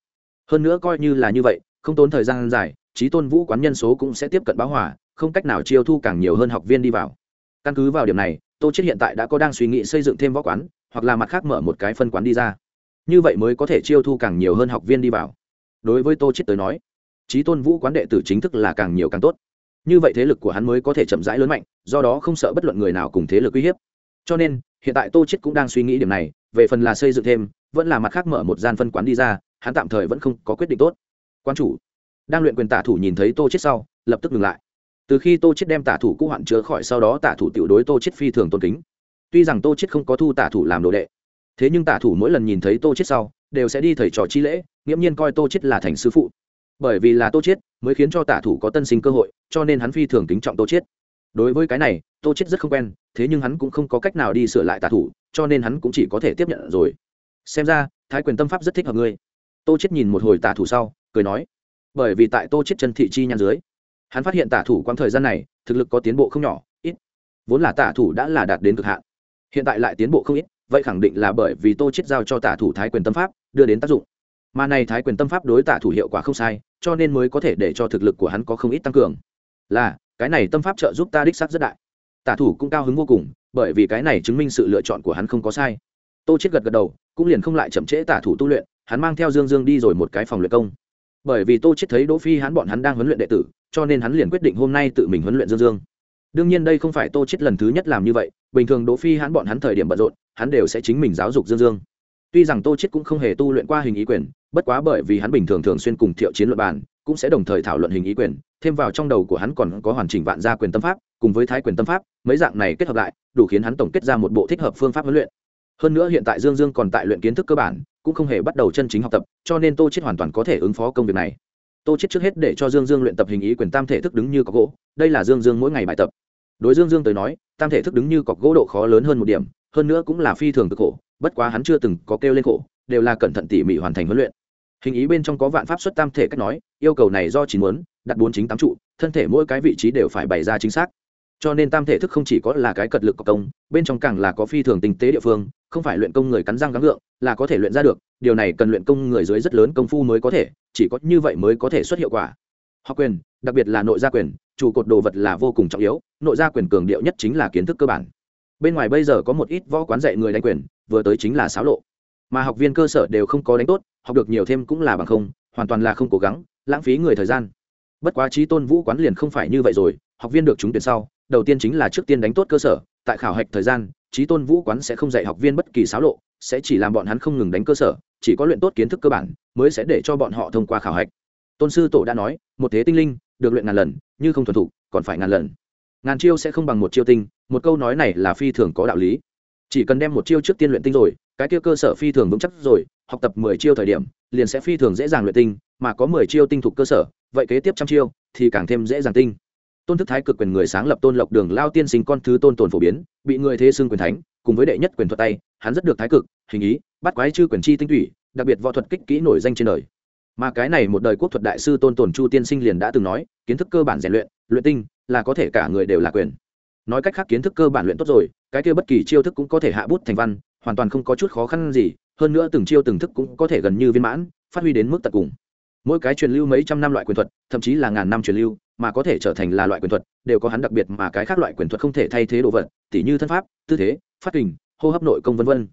Hơn nữa coi như là như vậy, không tốn thời gian dài trí tôn vũ quán nhân số cũng sẽ tiếp cận báo hòa, không cách nào chiêu thu càng nhiều hơn học viên đi vào. Căn cứ vào điểm này, tô chết hiện tại đã có đang suy nghĩ xây dựng thêm võ quán, hoặc là mặt khác mở một cái phân quán đi ra. Như vậy mới có thể chiêu thu càng nhiều hơn học viên đi vào. Đối với tô chết tới nói trí tôn vũ quán đệ tử chính thức là càng nhiều càng tốt. Như vậy thế lực của hắn mới có thể chậm rãi lớn mạnh, do đó không sợ bất luận người nào cùng thế lực uy hiếp. Cho nên, hiện tại tô chết cũng đang suy nghĩ điểm này về phần là xây dựng thêm, vẫn là mặt khác mở một gian phân quán đi ra, hắn tạm thời vẫn không có quyết định tốt. Quan chủ, đang luyện quyền tả thủ nhìn thấy tô chết sau, lập tức ngừng lại. Từ khi tô chết đem tả thủ cũ hoạn chữa khỏi sau đó tả thủ tiểu đối tô chết phi thường tôn kính. Tuy rằng tô chết không có thu tả thủ làm đồ đệ, thế nhưng tả thủ mỗi lần nhìn thấy tô chết sau, đều sẽ đi thầy trò chi lễ, nghiễm nhiên coi tô chết là thành sư phụ. Bởi vì là tô chết mới khiến cho tả thủ có tân sinh cơ hội, cho nên hắn phi thường kính trọng tô chết đối với cái này, tô chết rất không quen, thế nhưng hắn cũng không có cách nào đi sửa lại tà thủ, cho nên hắn cũng chỉ có thể tiếp nhận rồi. Xem ra, thái quyền tâm pháp rất thích hợp ngươi. Tô chết nhìn một hồi tà thủ sau, cười nói, bởi vì tại tô chết chân thị chi nhăn dưới, hắn phát hiện tà thủ quãng thời gian này, thực lực có tiến bộ không nhỏ, ít. Vốn là tà thủ đã là đạt đến cực hạn. Hiện tại lại tiến bộ không ít, vậy khẳng định là bởi vì tô chết giao cho tà thủ thái quyền tâm pháp, đưa đến tác dụng. Mà này thái quyền tâm pháp đối tà thủ hiệu quả không sai, cho nên mới có thể để cho thực lực của hắn có không ít tăng cường. Là cái này tâm pháp trợ giúp ta đích xác rất đại. Tả thủ cũng cao hứng vô cùng, bởi vì cái này chứng minh sự lựa chọn của hắn không có sai. Tô chết gật gật đầu, cũng liền không lại chậm trễ tả thủ tu luyện, hắn mang theo dương dương đi rồi một cái phòng luyện công. Bởi vì tô chết thấy đỗ phi hắn bọn hắn đang huấn luyện đệ tử, cho nên hắn liền quyết định hôm nay tự mình huấn luyện dương dương. Đương nhiên đây không phải tô chết lần thứ nhất làm như vậy, bình thường đỗ phi hắn bọn hắn thời điểm bận rộn, hắn đều sẽ chính mình giáo dục dương dương. Tuy rằng tô chết cũng không hề tu luyện qua hình ý quyền, bất quá bởi vì hắn bình thường thường xuyên cùng thiệu chiến luận bàn cũng sẽ đồng thời thảo luận hình ý quyền, thêm vào trong đầu của hắn còn có hoàn chỉnh vạn gia quyền tâm pháp, cùng với thái quyền tâm pháp, mấy dạng này kết hợp lại, đủ khiến hắn tổng kết ra một bộ thích hợp phương pháp huấn luyện. Hơn nữa hiện tại dương dương còn tại luyện kiến thức cơ bản, cũng không hề bắt đầu chân chính học tập, cho nên tô chết hoàn toàn có thể ứng phó công việc này. Tô chết trước hết để cho dương dương luyện tập hình ý quyền tam thể thức đứng như cọc gỗ, đây là dương dương mỗi ngày bài tập. Đối dương dương tới nói, tam thể thức đứng như cọc gỗ độ khó lớn hơn một điểm, hơn nữa cũng là phi thường cực khổ, bất quá hắn chưa từng có kêu lên khổ, đều là cẩn thận tỉ mỉ hoàn thành huấn luyện hình ý bên trong có vạn pháp xuất tam thể cách nói, yêu cầu này do chỉ muốn, đặt bốn chính tám trụ, thân thể mỗi cái vị trí đều phải bày ra chính xác. Cho nên tam thể thức không chỉ có là cái cật lực của công, bên trong càng là có phi thường tinh tế địa phương, không phải luyện công người cắn răng gắng gượng, là có thể luyện ra được, điều này cần luyện công người dưới rất lớn công phu mới có thể, chỉ có như vậy mới có thể xuất hiệu quả. Học quyền, đặc biệt là nội gia quyền, trụ cột đồ vật là vô cùng trọng yếu, nội gia quyền cường điệu nhất chính là kiến thức cơ bản. Bên ngoài bây giờ có một ít võ quán dạy người đánh quyền, vừa tới chính là xáo lộ mà học viên cơ sở đều không có đánh tốt, học được nhiều thêm cũng là bằng không, hoàn toàn là không cố gắng, lãng phí người thời gian. Bất quá trí tôn vũ quán liền không phải như vậy rồi, học viên được trúng tuyển sau, đầu tiên chính là trước tiên đánh tốt cơ sở, tại khảo hạch thời gian trí tôn vũ quán sẽ không dạy học viên bất kỳ xáo lộ, sẽ chỉ làm bọn hắn không ngừng đánh cơ sở, chỉ có luyện tốt kiến thức cơ bản, mới sẽ để cho bọn họ thông qua khảo hạch. Tôn sư tổ đã nói, một thế tinh linh, được luyện ngàn lần, như không thuần thục, còn phải ngàn lần. Ngàn chiêu sẽ không bằng một chiêu tinh, một câu nói này là phi thường có đạo lý. Chỉ cần đem một chiêu trước tiên luyện tinh rồi cái kia cơ sở phi thường vững chắc rồi, học tập mười chiêu thời điểm, liền sẽ phi thường dễ dàng luyện tinh, mà có mười chiêu tinh thục cơ sở, vậy kế tiếp trăm chiêu thì càng thêm dễ dàng tinh. Tôn thức thái cực quyền người sáng lập tôn lộc đường lao tiên sinh con thứ tôn tồn phổ biến, bị người thế xưng quyền thánh, cùng với đệ nhất quyền thuật tay, hắn rất được thái cực, hình ý, bắt quái chư quyền chi tinh thủy đặc biệt võ thuật kích kỹ nổi danh trên đời. Mà cái này một đời quốc thuật đại sư tôn tồn chu tiên sinh liền đã từng nói, kiến thức cơ bản rèn luyện luyện tinh là có thể cả người đều là quyền. Nói cách khác kiến thức cơ bản luyện tốt rồi, cái kia bất kỳ chiêu thức cũng có thể hạ bút thành văn hoàn toàn không có chút khó khăn gì, hơn nữa từng chiêu từng thức cũng có thể gần như viên mãn, phát huy đến mức tận cùng. Mỗi cái truyền lưu mấy trăm năm loại quyền thuật, thậm chí là ngàn năm truyền lưu, mà có thể trở thành là loại quyền thuật, đều có hắn đặc biệt mà cái khác loại quyền thuật không thể thay thế đồ vật, tỉ như thân pháp, tư thế, phát kình, hô hấp nội công vân vân.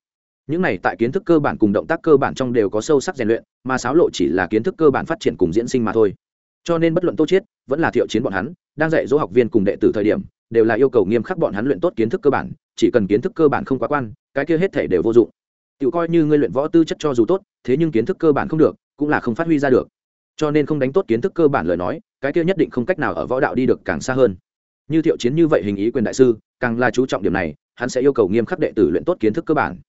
Những này tại kiến thức cơ bản cùng động tác cơ bản trong đều có sâu sắc rèn luyện, mà sáo lộ chỉ là kiến thức cơ bản phát triển cùng diễn sinh mà thôi. Cho nên bất luận tô chiết, vẫn là thiệu chiến bọn hắn, đang dạy dỗ học viên cùng đệ tử thời điểm, đều là yêu cầu nghiêm khắc bọn hắn luyện tốt kiến thức cơ bản, chỉ cần kiến thức cơ bản không quá quan cái kia hết thể đều vô dụng. Tự coi như ngươi luyện võ tư chất cho dù tốt thế nhưng kiến thức cơ bản không được cũng là không phát huy ra được. Cho nên không đánh tốt kiến thức cơ bản lời nói cái kia nhất định không cách nào ở võ đạo đi được càng xa hơn. Như thiệu chiến như vậy hình ý quyền đại sư càng là chú trọng điểm này hắn sẽ yêu cầu nghiêm khắc đệ tử luyện tốt kiến thức cơ bản.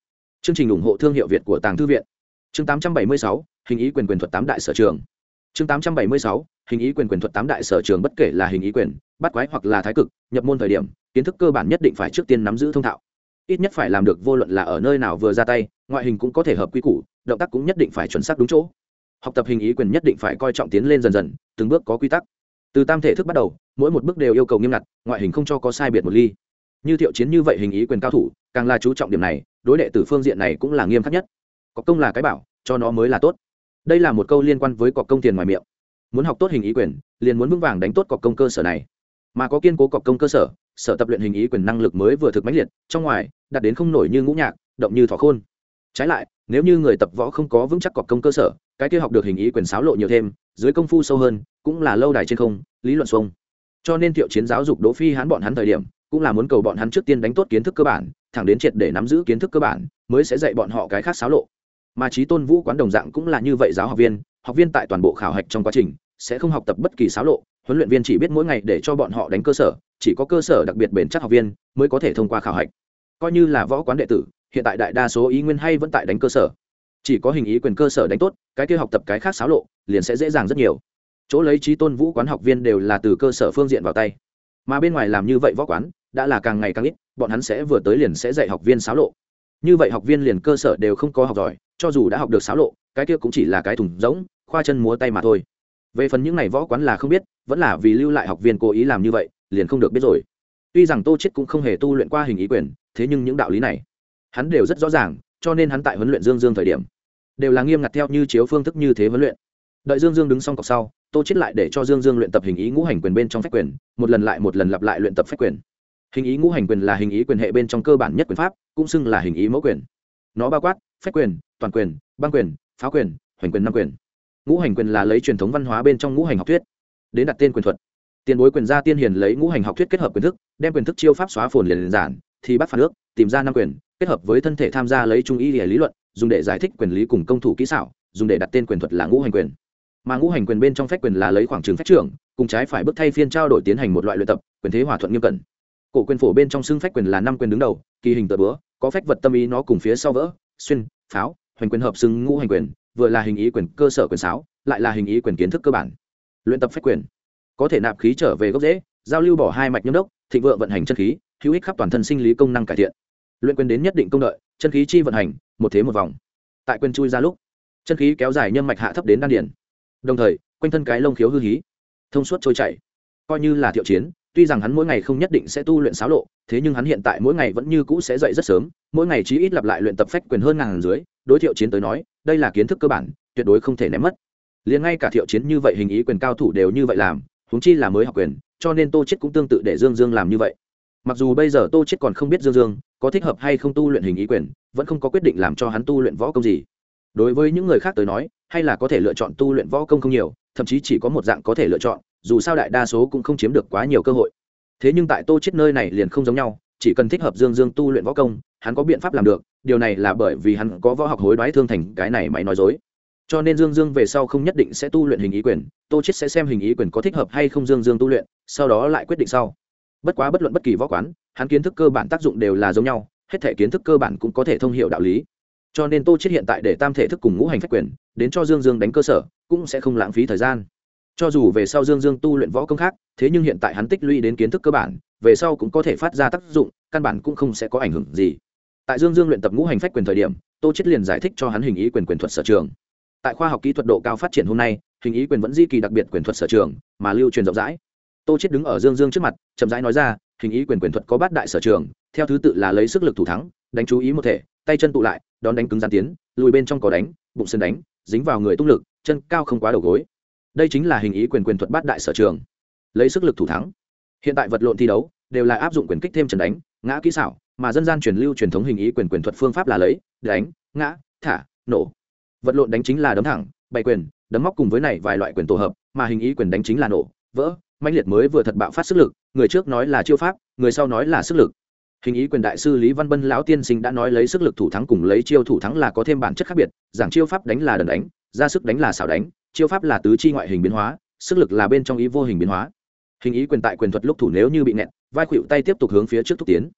Chương trình ủng hộ thương hiệu việt của tàng thư viện. Chương 876, hình ý quyền quyền thuật tám đại sở trường. Chương 876, hình ý quyền quyền thuật tám đại sở trường bất kể là hình ý quyền bắt quái hoặc là thái cực nhập môn thời điểm kiến thức cơ bản nhất định phải trước tiên nắm giữ thông thạo ít nhất phải làm được vô luận là ở nơi nào vừa ra tay, ngoại hình cũng có thể hợp quy củ, động tác cũng nhất định phải chuẩn xác đúng chỗ. Học tập hình ý quyền nhất định phải coi trọng tiến lên dần dần, từng bước có quy tắc. Từ tam thể thức bắt đầu, mỗi một bước đều yêu cầu nghiêm ngặt, ngoại hình không cho có sai biệt một ly. Như thiệu chiến như vậy hình ý quyền cao thủ, càng là chú trọng điểm này, đối đệ tử phương diện này cũng là nghiêm khắc nhất. Có công là cái bảo, cho nó mới là tốt. Đây là một câu liên quan với cọc công tiền ngoài miệng. Muốn học tốt hình ý quyền, liền muốn vững vàng đánh tốt cọc công cơ sở này mà có kiên cố cọc công cơ sở sở tập luyện hình ý quyền năng lực mới vừa thực mãnh liệt, trong ngoài, đạt đến không nổi như ngũ nhạc, động như thỏ khôn. Trái lại, nếu như người tập võ không có vững chắc cọc công cơ sở, cái kia học được hình ý quyền sáo lộ nhiều thêm, dưới công phu sâu hơn, cũng là lâu đài trên không, lý luận xuông. Cho nên thiệu chiến giáo dục đỗ phi hán bọn hắn thời điểm, cũng là muốn cầu bọn hắn trước tiên đánh tốt kiến thức cơ bản, thẳng đến triệt để nắm giữ kiến thức cơ bản, mới sẽ dạy bọn họ cái khác xáo lộ. Mà trí tôn vũ quán đồng dạng cũng là như vậy giáo học viên học viên tại toàn bộ khảo hạch trong quá trình, sẽ không học tập bất kỳ xáo lộ huấn luyện viên chỉ biết mỗi ngày để cho bọn họ đánh cơ sở, chỉ có cơ sở đặc biệt bền chắc học viên mới có thể thông qua khảo hạch. Coi như là võ quán đệ tử, hiện tại đại đa số ý nguyên hay vẫn tại đánh cơ sở. Chỉ có hình ý quyền cơ sở đánh tốt, cái kia học tập cái khác xáo lộ, liền sẽ dễ dàng rất nhiều. Chỗ lấy trí tôn vũ quán học viên đều là từ cơ sở phương diện vào tay. Mà bên ngoài làm như vậy võ quán, đã là càng ngày càng ít, bọn hắn sẽ vừa tới liền sẽ dạy học viên xáo lộ. Như vậy học viên liền cơ sở đều không có học giỏi, cho dù đã học được xáo lộ, cái kia cũng chỉ là cái thùng rỗng, khoa chân múa tay mà thôi về phần những n à y võ quán là không biết, vẫn là vì lưu lại học viên cố ý làm như vậy, liền không được biết rồi. Tuy rằng tô chết cũng không hề tu luyện qua hình ý quyền, thế nhưng những đạo lý này, hắn đều rất rõ ràng, cho nên hắn tại huấn luyện dương dương thời điểm, đều là nghiêm ngặt theo như chiếu phương thức như thế huấn luyện. Đợi dương dương đứng xong cọc sau, tô chết lại để cho dương dương luyện tập hình ý ngũ hành quyền bên trong phép quyền, một lần lại một lần lặp lại luyện tập phép quyền. Hình ý ngũ hành quyền là hình ý quyền hệ bên trong cơ bản nhất quyền pháp, cũng xưng là hình ý mẫu quyền. Nó bao quát phép quyền, toàn quyền, băng quyền pháo quyền, hoành quyền năm quyền ngũ hành quyền là lấy truyền thống văn hóa bên trong ngũ hành học thuyết đến đặt tên quyền thuật. Tiền bối quyền gia tiên hiền lấy ngũ hành học thuyết kết hợp quyền thức đem quyền thức chiêu pháp xóa phồn liền giản thì bắt phản nước, tìm ra năm quyền kết hợp với thân thể tham gia lấy trung y lý luận dùng để giải thích quyền lý cùng công thủ kỹ xảo dùng để đặt tên quyền thuật là ngũ hành quyền. Mà ngũ hành quyền bên trong phép quyền là lấy khoảng trường phép trưởng cùng trái phải bước thay phiên trao đổi tiến hành một loại luyện tập quyền thế hòa thuận nghiêm cẩn. Cổ quyền phổ bên trong xưng phách quyền là năm quyền đứng đầu kỳ hình tờ bữa có phách vật tâm ý nó cùng phía sau vỡ xuyên pháo hoành quyền hợp xưng ngũ hành quyền vừa là hình ý quyền cơ sở quyền sáo, lại là hình ý quyền kiến thức cơ bản. Luyện tập phách quyền. Có thể nạp khí trở về gốc rễ, giao lưu bỏ hai mạch nhâm đốc, thịnh vượng vận hành chân khí, hữu ích khắp toàn thân sinh lý công năng cải thiện. Luyện quyền đến nhất định công đợi, chân khí chi vận hành, một thế một vòng. Tại quyền chui ra lúc, chân khí kéo dài nhâm mạch hạ thấp đến đan điển đồng thời, quanh thân cái lông khiếu hư hí, thông suốt trôi chảy, coi như là thiệu chiến tuy rằng hắn mỗi ngày không nhất định sẽ tu luyện xáo lộ, thế nhưng hắn hiện tại mỗi ngày vẫn như cũ sẽ dậy rất sớm, mỗi ngày chí ít lặp lại luyện tập phách quyền hơn ngàn dưới, đối thiệu chiến tới nói, đây là kiến thức cơ bản, tuyệt đối không thể ném mất. Liền ngay cả thiệu chiến như vậy hình ý quyền cao thủ đều như vậy làm, huống chi là mới học quyền, cho nên tô chết cũng tương tự để dương dương làm như vậy. Mặc dù bây giờ tô chết còn không biết dương dương có thích hợp hay không tu luyện hình ý quyền, vẫn không có quyết định làm cho hắn tu luyện võ công gì. Đối với những người khác tới nói, hay là có thể lựa chọn tu luyện võ công không nhiều, thậm chí chỉ có một dạng có thể lựa chọn dù sao đại đa số cũng không chiếm được quá nhiều cơ hội. Thế nhưng tại tô chết nơi này liền không giống nhau, chỉ cần thích hợp dương dương tu luyện võ công, hắn có biện pháp làm được, điều này là bởi vì hắn có võ học hối đoái thương thành, cái này mày nói dối. Cho nên dương dương về sau không nhất định sẽ tu luyện hình ý quyền, tô chết sẽ xem hình ý quyền có thích hợp hay không dương dương tu luyện, sau đó lại quyết định sau. Bất quá bất luận bất kỳ võ quán, hắn kiến thức cơ bản tác dụng đều là giống nhau, hết thể kiến thức cơ bản cũng có thể thông hiểu đạo lý. Cho nên tô chết hiện tại để tam thể thức cùng ngũ hành phách quyền, đến cho dương dương đánh cơ sở, cũng sẽ không lãng phí thời gian cho dù về sau dương dương tu luyện võ công khác, thế nhưng hiện tại hắn tích lũy đến kiến thức cơ bản, về sau cũng có thể phát ra tác dụng, căn bản cũng không sẽ có ảnh hưởng gì. Tại dương dương luyện tập ngũ hành phách quyền thời điểm, tô chết liền giải thích cho hắn hình ý quyền quyền thuật sở trường. Tại khoa học kỹ thuật độ cao phát triển hôm nay, hình ý quyền vẫn di kỳ đặc biệt quyền thuật sở trường, mà lưu truyền rộng rãi. Tô chết đứng ở dương dương trước mặt, chậm rãi nói ra, hình ý quyền quyền thuật có bát đại sở trường, theo thứ tự là lấy sức lực thủ thắng, đánh chú ý một thể, tay chân tụ lại, đón đánh cứng gian tiến, lùi bên trong có đánh, bụng sân đánh, dính vào người tung lực, chân cao không quá đầu gối đây chính là hình ý quyền quyền thuật bát đại sở trường. Lấy sức lực thủ thắng. Hiện tại vật lộn thi đấu đều là áp dụng quyền kích thêm trần đánh, ngã kỹ xảo, mà dân gian truyền lưu truyền thống hình ý quyền quyền thuật phương pháp là lấy, đánh, ngã, thả, nổ. Vật lộn đánh chính là đấm thẳng, bày quyền, đấm móc cùng với này vài loại quyền tổ hợp, mà hình ý quyền đánh chính là nổ, vỡ mạnh liệt mới vừa thật bạo phát sức lực, người trước nói là chiêu pháp, người sau nói là sức lực. Hình ý quyền đại sư lý văn bân lão tiên sinh đã nói lấy sức lực thủ thắng cùng lấy chiêu thủ thắng là có thêm bản chất khác biệt, giảng chiêu pháp đánh là đần đánh, ra sức đánh là xảo đánh chiêu pháp là tứ chi ngoại hình biến hóa, sức lực là bên trong ý vô hình biến hóa. Hình ý quyền tại quyền thuật lúc thủ nếu như bị nẹt vai khuỵu tay tiếp tục hướng phía trước thúc tiến.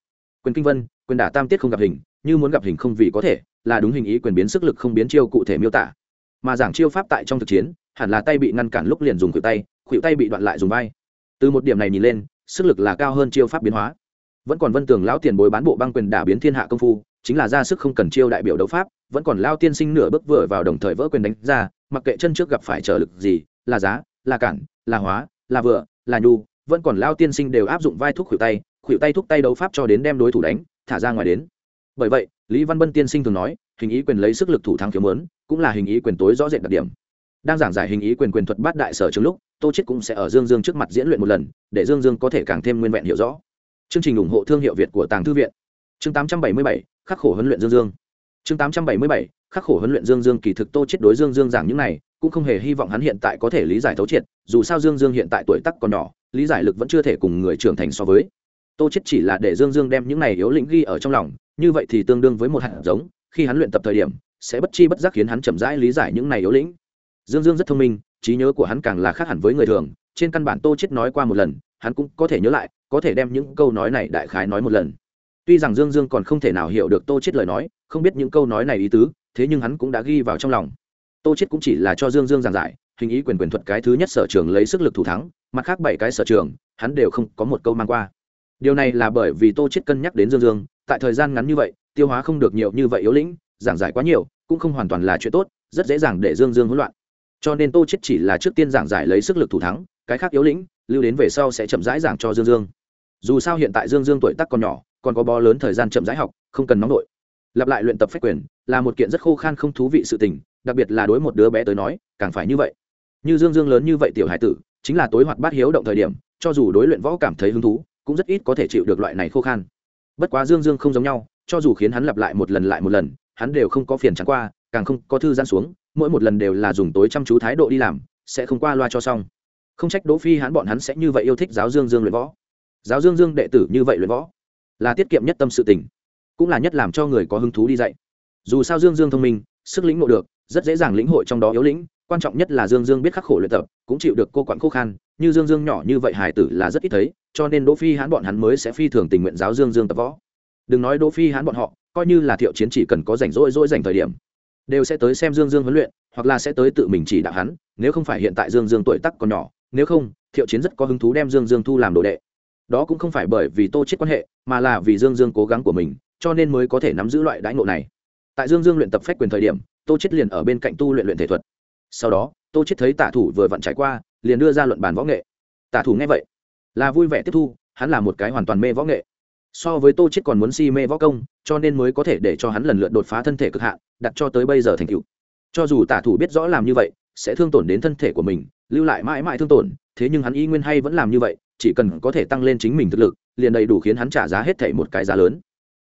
Quyền kinh vân, quyền đả tam tiết không gặp hình, như muốn gặp hình không vì có thể, là đúng hình ý quyền biến sức lực không biến chiêu cụ thể miêu tả. Mà giảng chiêu pháp tại trong thực chiến, hẳn là tay bị ngăn cản lúc liền dùng khuỵu tay khuỵu tay bị đoạn lại dùng vai. Từ một điểm này nhìn lên, sức lực là cao hơn chiêu pháp biến hóa. Vẫn còn vân tường lão tiền bối bán bộ băng quyền đả biến thiên hạ công phu, chính là ra sức không cần chiêu đại biểu đấu pháp, vẫn còn lao tiên sinh nửa bước vừa vào đồng thời vỡ quyền đánh ra mặc kệ chân trước gặp phải trở lực gì là giá là cản là hóa là vừa là nhu vẫn còn lao tiên sinh đều áp dụng vai thuốc khuỷu tay khuỷu tay thúc tay đấu pháp cho đến đem đối thủ đánh thả ra ngoài đến. Bởi vậy lý văn bân tiên sinh thường nói hình ý quyền lấy sức lực thủ thắng kiếm lớn cũng là hình ý quyền tối rõ rệt đặc điểm. Đang giảng giải hình ý quyền quyền thuật bát đại sở trường lúc tô chết cũng sẽ ở dương dương trước mặt diễn luyện một lần để dương dương có thể càng thêm nguyên vẹn hiểu rõ. Chương trình ủng hộ thương hiệu việt của tàng thư viện. Chương 877, khắc khổ huấn luyện dương dương chương 877, khắc khổ huấn luyện dương dương kỳ thực tô chết đối dương dương giảng những này cũng không hề hy vọng hắn hiện tại có thể lý giải thấu triệt dù sao dương dương hiện tại tuổi tác còn nhỏ lý giải lực vẫn chưa thể cùng người trưởng thành so với. Tô chết chỉ là để dương dương đem những này yếu lĩnh ghi ở trong lòng như vậy thì tương đương với một hạt giống khi hắn luyện tập thời điểm sẽ bất chi bất giác khiến hắn chậm rãi lý giải những này yếu lĩnh. Dương dương rất thông minh trí nhớ của hắn càng là khác hẳn với người thường trên căn bản tô chết nói qua một lần hắn cũng có thể nhớ lại có thể đem những câu nói này đại khái nói một lần. Tuy rằng dương dương còn không thể nào hiểu được tô chết lời nói không biết những câu nói này ý tứ, thế nhưng hắn cũng đã ghi vào trong lòng. Tô chết cũng chỉ là cho dương dương giảng giải, hình ý quyền quyền thuật cái thứ nhất sở trường lấy sức lực thủ thắng, mặt khác bảy cái sở trường, hắn đều không có một câu mang qua. Điều này là bởi vì tô chết cân nhắc đến dương dương, tại thời gian ngắn như vậy, tiêu hóa không được nhiều như vậy yếu lĩnh, giảng giải quá nhiều, cũng không hoàn toàn là chuyện tốt, rất dễ dàng để dương dương hỗn loạn. Cho nên tô chết chỉ là trước tiên giảng giải lấy sức lực thủ thắng, cái khác yếu lĩnh, lưu đến về sau sẽ chậm rãi giảng cho dương dương. Dù sao hiện tại dương dương tuổi tác còn nhỏ, còn có bó lớn thời gian chậm rãi học, không cần nóng nổi lặp lại luyện tập phép quyền là một kiện rất khô khan không thú vị sự tình, đặc biệt là đối một đứa bé tới nói, càng phải như vậy. Như dương dương lớn như vậy tiểu hải tử, chính là tối hoạt bát hiếu động thời điểm, cho dù đối luyện võ cảm thấy hứng thú, cũng rất ít có thể chịu được loại này khô khan. Bất quá dương dương không giống nhau, cho dù khiến hắn lặp lại một lần lại một lần, hắn đều không có phiền trắng qua, càng không có thư gian xuống, mỗi một lần đều là dùng tối chăm chú thái độ đi làm, sẽ không qua loa cho xong. Không trách đỗ phi hắn bọn hắn sẽ như vậy yêu thích giáo dương dương luyện võ. Giáo dương dương đệ tử như vậy luyện võ, là tiết kiệm nhất tâm sự tình cũng là nhất làm cho người có hứng thú đi dạy. Dù sao dương dương thông minh, sức lĩnh ngộ được, rất dễ dàng lĩnh hội trong đó yếu lĩnh, quan trọng nhất là dương dương biết khắc khổ luyện tập, cũng chịu được cô quản khô khan, như dương dương nhỏ như vậy hải tử là rất ít thấy, cho nên đỗ phi hãn bọn hắn mới sẽ phi thường tình nguyện giáo dương dương tập võ. Đừng nói đỗ phi hãn bọn họ, coi như là thiệu chiến chỉ cần có rảnh rỗi rỗi rảnh thời điểm, đều sẽ tới xem dương dương huấn luyện, hoặc là sẽ tới tự mình chỉ đạo hắn, nếu không phải hiện tại dương dương tuổi tác còn nhỏ, nếu không, thiệu chiến rất có hứng thú đem dương dương thu làm đồ đệ. Đó cũng không phải bởi vì tô chết quan hệ, mà là vì dương dương cố gắng của mình cho nên mới có thể nắm giữ loại đãi ngộ này. Tại dương dương luyện tập phách quyền thời điểm, tô chết liền ở bên cạnh tu luyện luyện thể thuật. Sau đó, tô chết thấy tả thủ vừa vặn trải qua, liền đưa ra luận bàn võ nghệ. Tả thủ nghe vậy, là vui vẻ tiếp thu, hắn là một cái hoàn toàn mê võ nghệ. So với tô chết còn muốn si mê võ công, cho nên mới có thể để cho hắn lần lượt đột phá thân thể cực hạn, đặt cho tới bây giờ thành tựu. Cho dù tả thủ biết rõ làm như vậy, sẽ thương tổn đến thân thể của mình, lưu lại mãi mãi thương tổn, thế nhưng hắn y nguyên hay vẫn làm như vậy, chỉ cần có thể tăng lên chính mình thực lực, liền đầy đủ khiến hắn trả giá hết thảy một cái giá lớn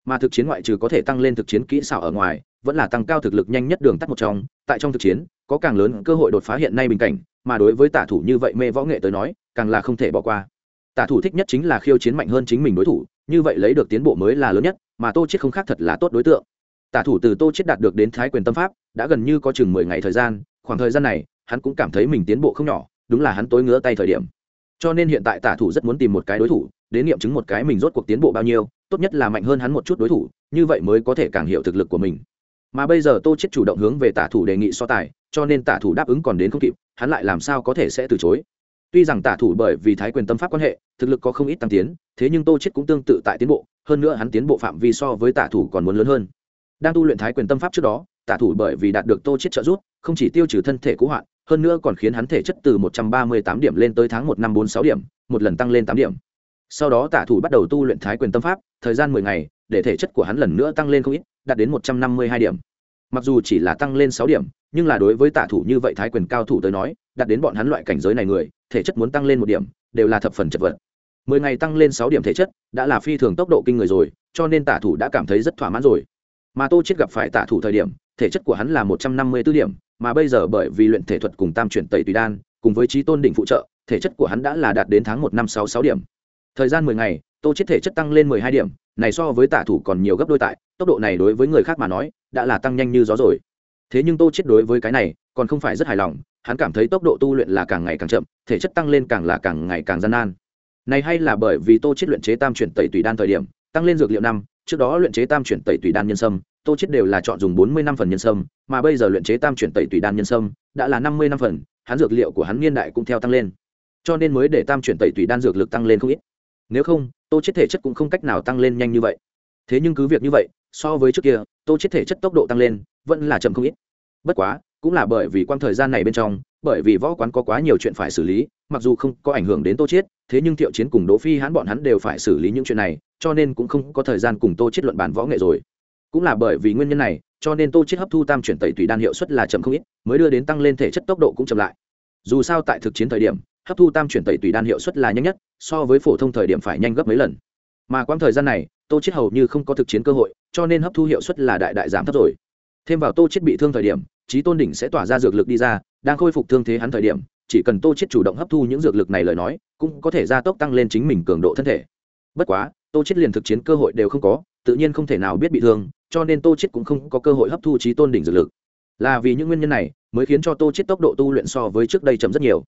mà thực chiến ngoại trừ có thể tăng lên thực chiến kỹ xảo ở ngoài, vẫn là tăng cao thực lực nhanh nhất đường tắt một trong. Tại trong thực chiến, có càng lớn cơ hội đột phá hiện nay bình cảnh, mà đối với tả thủ như vậy mê võ nghệ tới nói, càng là không thể bỏ qua. Tả thủ thích nhất chính là khiêu chiến mạnh hơn chính mình đối thủ, như vậy lấy được tiến bộ mới là lớn nhất, mà tô chết không khác thật là tốt đối tượng. Tả thủ từ tô chết đạt được đến thái quyền tâm pháp, đã gần như có chừng mười ngày thời gian, khoảng thời gian này, hắn cũng cảm thấy mình tiến bộ không nhỏ, đúng là hắn tối ngứa tay thời điểm cho nên hiện tại tả thủ rất muốn tìm một cái đối thủ, đến nghiệm chứng một cái mình rốt cuộc tiến bộ bao nhiêu, tốt nhất là mạnh hơn hắn một chút đối thủ, như vậy mới có thể càng hiểu thực lực của mình. Mà bây giờ tô chết chủ động hướng về tả thủ đề nghị so tài, cho nên tả thủ đáp ứng còn đến không kịp, hắn lại làm sao có thể sẽ từ chối. Tuy rằng tả thủ bởi vì thái quyền tâm pháp quan hệ, thực lực có không ít tăng tiến, thế nhưng tô chết cũng tương tự tại tiến bộ, hơn nữa hắn tiến bộ phạm vi so với tả thủ còn muốn lớn hơn. Đang tu luyện thái quyền tâm pháp trước đó, tả thủ bởi vì đạt được tô chết trợ giúp, không chỉ tiêu trừ thân thể cũ hoạn hơn nữa còn khiến hắn thể chất từ 138 điểm lên tới tháng một năm bốn sáu điểm, một lần tăng lên tám điểm. Sau đó tả thủ bắt đầu tu luyện thái quyền tâm pháp, thời gian mười ngày, để thể chất của hắn lần nữa tăng lên không ít, đạt đến một trăm năm mươi hai điểm. Mặc dù chỉ là tăng lên sáu điểm, nhưng là đối với tả thủ như vậy thái quyền cao thủ tới nói, đạt đến bọn hắn loại cảnh giới này người, thể chất muốn tăng lên một điểm, đều là thập phần chật vật. Mười ngày tăng lên sáu điểm thể chất, đã là phi thường tốc độ kinh người rồi, cho nên tả thủ đã cảm thấy rất thỏa mãn rồi. Mà tô chết gặp phải tả thủ thời điểm, thể chất của hắn là một trăm năm mươi 154 điểm mà bây giờ bởi vì luyện thể thuật cùng tam chuyển tẩy tùy đan, cùng với trí tôn đỉnh phụ trợ, thể chất của hắn đã là đạt đến tháng một năm sáu sáu điểm. Thời gian mười ngày, tô chết thể chất tăng lên mười hai điểm, này so với tả thủ còn nhiều gấp đôi tại, tốc độ này đối với người khác mà nói, đã là tăng nhanh như gió rồi. Thế nhưng tô chết đối với cái này, còn không phải rất hài lòng, hắn cảm thấy tốc độ tu luyện là càng ngày càng chậm, thể chất tăng lên càng là càng ngày càng gian nan. Này hay là bởi vì tô chết luyện chế tam chuyển tẩy tùy đan thời điểm, tăng lên dược liệu năm, trước đó luyện chế tam chuyển tẩy tùy đan nhân sâm tô chết đều là chọn dùng bốn mươi năm phần nhân sâm, mà bây giờ luyện chế tam chuyển tẩy tùy đan nhân sâm, đã là năm mươi năm phần, hắn dược liệu của hắn niên đại cũng theo tăng lên. Cho nên mới để tam chuyển tẩy tùy đan dược lực tăng lên không ít. Nếu không, tô chết thể chất cũng không cách nào tăng lên nhanh như vậy. Thế nhưng cứ việc như vậy, so với trước kia, tô chết thể chất tốc độ tăng lên, vẫn là chậm không ít. Bất quá, cũng là bởi vì quang thời gian này bên trong, bởi vì võ quán có quá nhiều chuyện phải xử lý, mặc dù không có ảnh hưởng đến tô chết thế nhưng thiệu chiến cùng đỗ phi hắn bọn hắn đều phải xử lý những chuyện này, cho nên cũng không có thời gian cùng tô chết luận bàn võ nghệ rồi cũng là bởi vì nguyên nhân này, cho nên tô chết hấp thu tam chuyển tẩy tùy đan hiệu suất là chậm không ít, mới đưa đến tăng lên thể chất tốc độ cũng chậm lại. Dù sao tại thực chiến thời điểm, hấp thu tam chuyển tẩy tùy đan hiệu suất là nhanh nhất, so với phổ thông thời điểm phải nhanh gấp mấy lần. Mà quãng thời gian này, tô chết hầu như không có thực chiến cơ hội, cho nên hấp thu hiệu suất là đại đại giảm thấp rồi. Thêm vào tô chết bị thương thời điểm, trí tôn đỉnh sẽ tỏa ra dược lực đi ra, đang khôi phục thương thế hắn thời điểm, chỉ cần tô chết chủ động hấp thu những dược lực này lời nói, cũng có thể gia tốc tăng lên chính mình cường độ thân thể. Bất quá tô chết liền thực chiến cơ hội đều không có tự nhiên không thể nào biết bị thương cho nên tô chết cũng không có cơ hội hấp thu trí tôn đỉnh dược lực. Là vì những nguyên nhân này mới khiến cho tô chết tốc độ tu luyện so với trước đây chậm rất nhiều.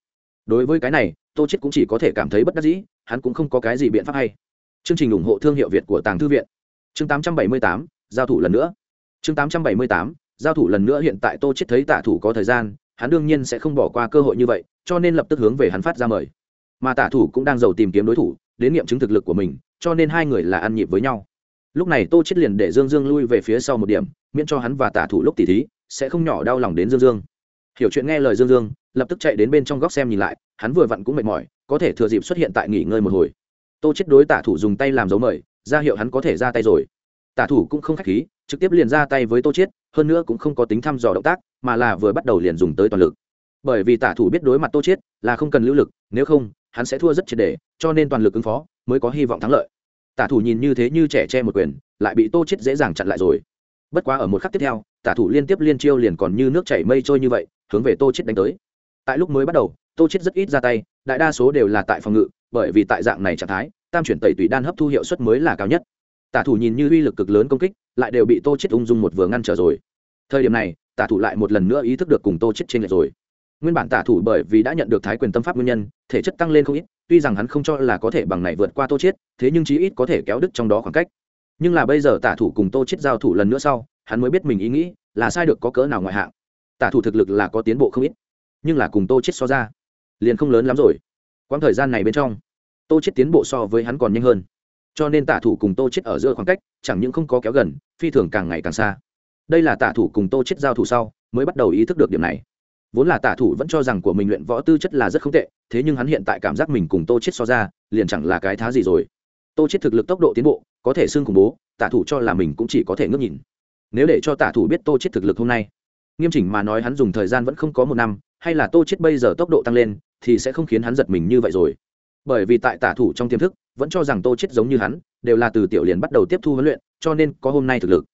Đối với cái này tô chết cũng chỉ có thể cảm thấy bất đắc dĩ hắn cũng không có cái gì biện pháp hay. Chương trình ủng hộ thương hiệu việt của tàng thư viện. Chương 878, giao thủ lần nữa. Chương 878, giao thủ lần nữa hiện tại tô chết thấy Tạ thủ có thời gian hắn đương nhiên sẽ không bỏ qua cơ hội như vậy cho nên lập tức hướng về hắn phát ra mời. Mà Tạ thủ cũng đang giàu tìm kiếm đối thủ đến nghiệm chứng thực lực của mình, cho nên hai người là ăn nhịp với nhau. Lúc này tô chết liền để dương dương lui về phía sau một điểm, miễn cho hắn và tả thủ lúc tỉ thí, sẽ không nhỏ đau lòng đến dương dương. Hiểu chuyện nghe lời dương dương, lập tức chạy đến bên trong góc xem nhìn lại, hắn vừa vặn cũng mệt mỏi, có thể thừa dịp xuất hiện tại nghỉ ngơi một hồi. Tô chết đối tả thủ dùng tay làm dấu mời, ra hiệu hắn có thể ra tay rồi. Tả thủ cũng không khách khí, trực tiếp liền ra tay với tô chết hơn nữa cũng không có tính thăm dò động tác, mà là vừa bắt đầu liền dùng tới toàn lực. Bởi vì tả thủ biết đối mặt tô chết là không cần lưu lực, nếu không hắn sẽ thua rất triệt để cho nên toàn lực ứng phó mới có hy vọng thắng lợi. Tả thủ nhìn như thế như trẻ che một quyền, lại bị tô chết dễ dàng chặn lại rồi. Bất quá ở một khắc tiếp theo, tả thủ liên tiếp liên chiêu liền còn như nước chảy mây trôi như vậy, hướng về tô chết đánh tới. Tại lúc mới bắt đầu, tô chết rất ít ra tay, đại đa số đều là tại phòng ngự, bởi vì tại dạng này trạng thái, tam chuyển tẩy tùy đan hấp thu hiệu suất mới là cao nhất. Tả thủ nhìn như uy lực cực lớn công kích, lại đều bị tô chết ung dung một vừa ngăn trở rồi. Thời điểm này, tả thủ lại một lần nữa ý thức được cùng tô chết trên lệch rồi nguyên bản tả thủ bởi vì đã nhận được thái quyền tâm pháp nguyên nhân, thể chất tăng lên không ít, tuy rằng hắn không cho là có thể bằng này vượt qua tô chết thế nhưng chí ít có thể kéo đứt trong đó khoảng cách. Nhưng là bây giờ tả thủ cùng tô chết giao thủ lần nữa sau, hắn mới biết mình ý nghĩ là sai được có cỡ nào ngoại hạng. Tả thủ thực lực là có tiến bộ không ít, nhưng là cùng tô chết so ra, liền không lớn lắm rồi. Quãng thời gian này bên trong, tô chết tiến bộ so với hắn còn nhanh hơn. Cho nên tả thủ cùng tô chết ở giữa khoảng cách chẳng những không có kéo gần, phi thường càng ngày càng xa. Đây là tả thủ cùng tô chết giao thủ sau mới bắt đầu ý thức được điểm này vốn là tả thủ vẫn cho rằng của mình luyện võ tư chất là rất không tệ, thế nhưng hắn hiện tại cảm giác mình cùng tô chết so ra, liền chẳng là cái thá gì rồi. Tô chết thực lực tốc độ tiến bộ, có thể xưng khủng bố, tả thủ cho là mình cũng chỉ có thể ngước nhìn. Nếu để cho tả thủ biết tô chết thực lực hôm nay, nghiêm chỉnh mà nói hắn dùng thời gian vẫn không có một năm, hay là tô chết bây giờ tốc độ tăng lên, thì sẽ không khiến hắn giật mình như vậy rồi. Bởi vì tại tả thủ trong tiềm thức, vẫn cho rằng tô chết giống như hắn, đều là từ tiểu liền bắt đầu tiếp thu huấn luyện, cho nên có hôm nay thực lực.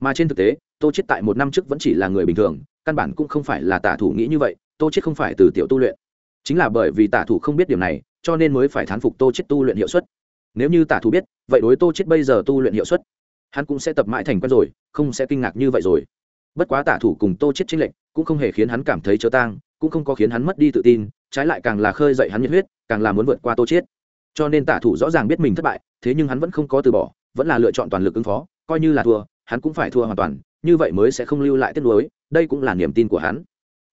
Mà trên thực tế tô chết tại một năm trước vẫn chỉ là người bình thường, căn bản cũng không phải là tả thủ nghĩ như vậy, tô chết không phải từ tiểu tu luyện. Chính là bởi vì tả thủ không biết điểm này, cho nên mới phải thán phục tô chết tu luyện hiệu suất. Nếu như tả thủ biết, vậy đối tô chết bây giờ tu luyện hiệu suất, hắn cũng sẽ tập mãi thành quen rồi, không sẽ kinh ngạc như vậy rồi. Bất quá tả thủ cùng tô chết chính lệnh cũng không hề khiến hắn cảm thấy chớ tang, cũng không có khiến hắn mất đi tự tin, trái lại càng là khơi dậy hắn nhiệt huyết, càng là muốn vượt qua tô chết cho nên tả thủ rõ ràng biết mình thất bại, thế nhưng hắn vẫn không có từ bỏ, vẫn là lựa chọn toàn lực ứng phó, coi như là thua, hắn cũng phải thua hoàn toàn như vậy mới sẽ không lưu lại tiếc nuối, đây cũng là niềm tin của hắn.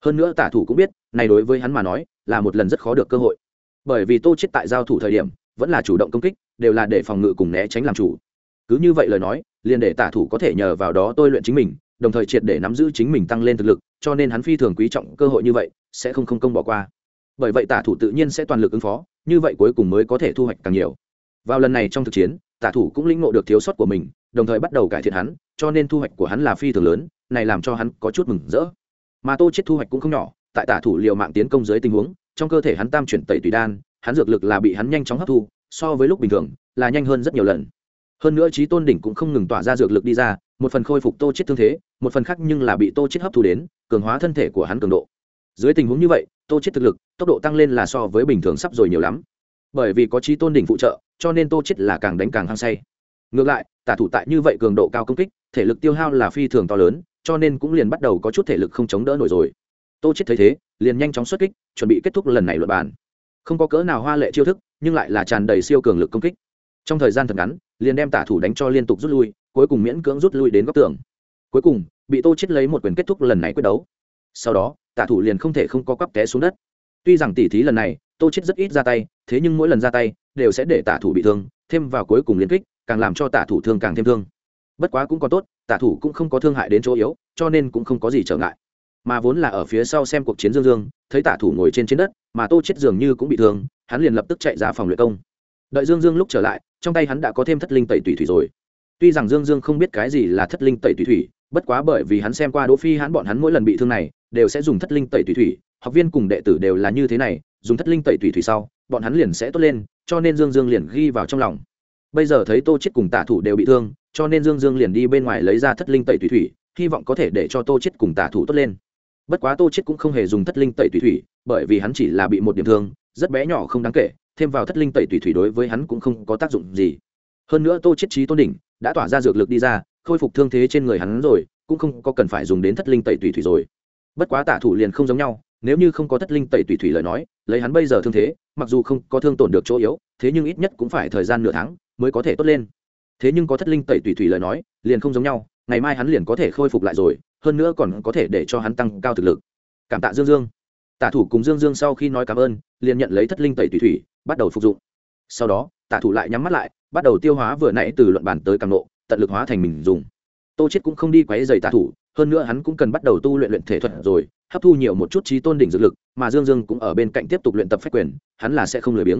Hơn nữa tả thủ cũng biết, này đối với hắn mà nói, là một lần rất khó được cơ hội. Bởi vì tô chết tại giao thủ thời điểm, vẫn là chủ động công kích, đều là để phòng ngự cùng né tránh làm chủ. Cứ như vậy lời nói, liền để tả thủ có thể nhờ vào đó tôi luyện chính mình, đồng thời triệt để nắm giữ chính mình tăng lên thực lực, cho nên hắn phi thường quý trọng cơ hội như vậy, sẽ không không công bỏ qua. Bởi vậy tả thủ tự nhiên sẽ toàn lực ứng phó, như vậy cuối cùng mới có thể thu hoạch càng nhiều. Vào lần này trong thực chiến, tả thủ cũng lĩnh ngộ được thiếu sót của mình, đồng thời bắt đầu cải thiện hắn cho nên thu hoạch của hắn là phi thường lớn, này làm cho hắn có chút mừng rỡ. Mà tô chết thu hoạch cũng không nhỏ, tại tả thủ liều mạng tiến công dưới tình huống, trong cơ thể hắn tam chuyển tẩy tùy đan, hắn dược lực là bị hắn nhanh chóng hấp thu, so với lúc bình thường, là nhanh hơn rất nhiều lần. Hơn nữa trí tôn đỉnh cũng không ngừng tỏa ra dược lực đi ra, một phần khôi phục tô chết thương thế, một phần khác nhưng là bị tô chết hấp thu đến, cường hóa thân thể của hắn cường độ. Dưới tình huống như vậy, tô chết thực lực, tốc độ tăng lên là so với bình thường sắp rồi nhiều lắm. Bởi vì có trí tôn đỉnh phụ trợ, cho nên tô chết là càng đánh càng hăng say. Ngược lại, tả thủ tại như vậy cường độ cao công kích thể lực tiêu hao là phi thường to lớn, cho nên cũng liền bắt đầu có chút thể lực không chống đỡ nổi rồi. Tô chết thấy thế, liền nhanh chóng xuất kích, chuẩn bị kết thúc lần này luật bàn. Không có cỡ nào hoa lệ chiêu thức, nhưng lại là tràn đầy siêu cường lực công kích. Trong thời gian thật ngắn, liền đem tả thủ đánh cho liên tục rút lui, cuối cùng miễn cưỡng rút lui đến góc tường. Cuối cùng, bị tô chết lấy một quyền kết thúc lần này quyết đấu. Sau đó, tả thủ liền không thể không có cắp té xuống đất. Tuy rằng tỉ thí lần này, tô chết rất ít ra tay, thế nhưng mỗi lần ra tay, đều sẽ để tả thủ bị thương, thêm vào cuối cùng liên kích, càng làm cho tả thủ thương càng thêm thương bất quá cũng còn tốt, tả thủ cũng không có thương hại đến chỗ yếu, cho nên cũng không có gì trở ngại. Mà vốn là ở phía sau xem cuộc chiến dương dương, thấy tả thủ ngồi trên trên đất, mà tô chết dường như cũng bị thương, hắn liền lập tức chạy ra phòng luyện công. Đợi dương dương lúc trở lại, trong tay hắn đã có thêm thất linh tẩy tùy thủy rồi. Tuy rằng dương dương không biết cái gì là thất linh tẩy tùy thủy, bất quá bởi vì hắn xem qua đỗ phi, hắn bọn hắn mỗi lần bị thương này, đều sẽ dùng thất linh tẩy tùy thủy, học viên cùng đệ tử đều là như thế này, dùng thất linh tẩy tùy thủy sau, bọn hắn liền sẽ tốt lên, cho nên dương dương liền ghi vào trong lòng bây giờ thấy tô chết cùng tả thủ đều bị thương, cho nên dương dương liền đi bên ngoài lấy ra thất linh tẩy thủy thủy, hy vọng có thể để cho tô chết cùng tả thủ tốt lên. Bất quá tô chết cũng không hề dùng thất linh tẩy thủy thủy, bởi vì hắn chỉ là bị một điểm thương, rất bé nhỏ không đáng kể, thêm vào thất linh tẩy thủy thủy đối với hắn cũng không có tác dụng gì. Hơn nữa tô chết trí tôn đỉnh, đã tỏa ra dược lực đi ra, khôi phục thương thế trên người hắn rồi, cũng không có cần phải dùng đến thất linh tẩy thủy thủy rồi. Bất quá tả thủ liền không giống nhau, nếu như không có thất linh tẩy thủy thủy lời nói, lấy hắn bây giờ thương thế, mặc dù không có thương tổn được chỗ yếu, thế nhưng ít nhất cũng phải thời gian nửa tháng mới có thể tốt lên. Thế nhưng có thất linh tẩy tùy thủy lời nói, liền không giống nhau, ngày mai hắn liền có thể khôi phục lại rồi, hơn nữa còn có thể để cho hắn tăng cao thực lực. Cảm tạ dương dương. Tả thủ cùng dương dương sau khi nói cảm ơn, liền nhận lấy thất linh tẩy tùy thủy, bắt đầu phục dụng. Sau đó tả thủ lại nhắm mắt lại, bắt đầu tiêu hóa vừa nãy từ luận bản tới càng nộ tận lực hóa thành mình dùng. Tô chết cũng không đi quấy giày tả thủ, hơn nữa hắn cũng cần bắt đầu tu luyện luyện thể thuật rồi, hấp thu nhiều một chút trí tôn đỉnh dược lực, mà dương dương cũng ở bên cạnh tiếp tục luyện tập phách quyền, hắn là sẽ không lười biếng.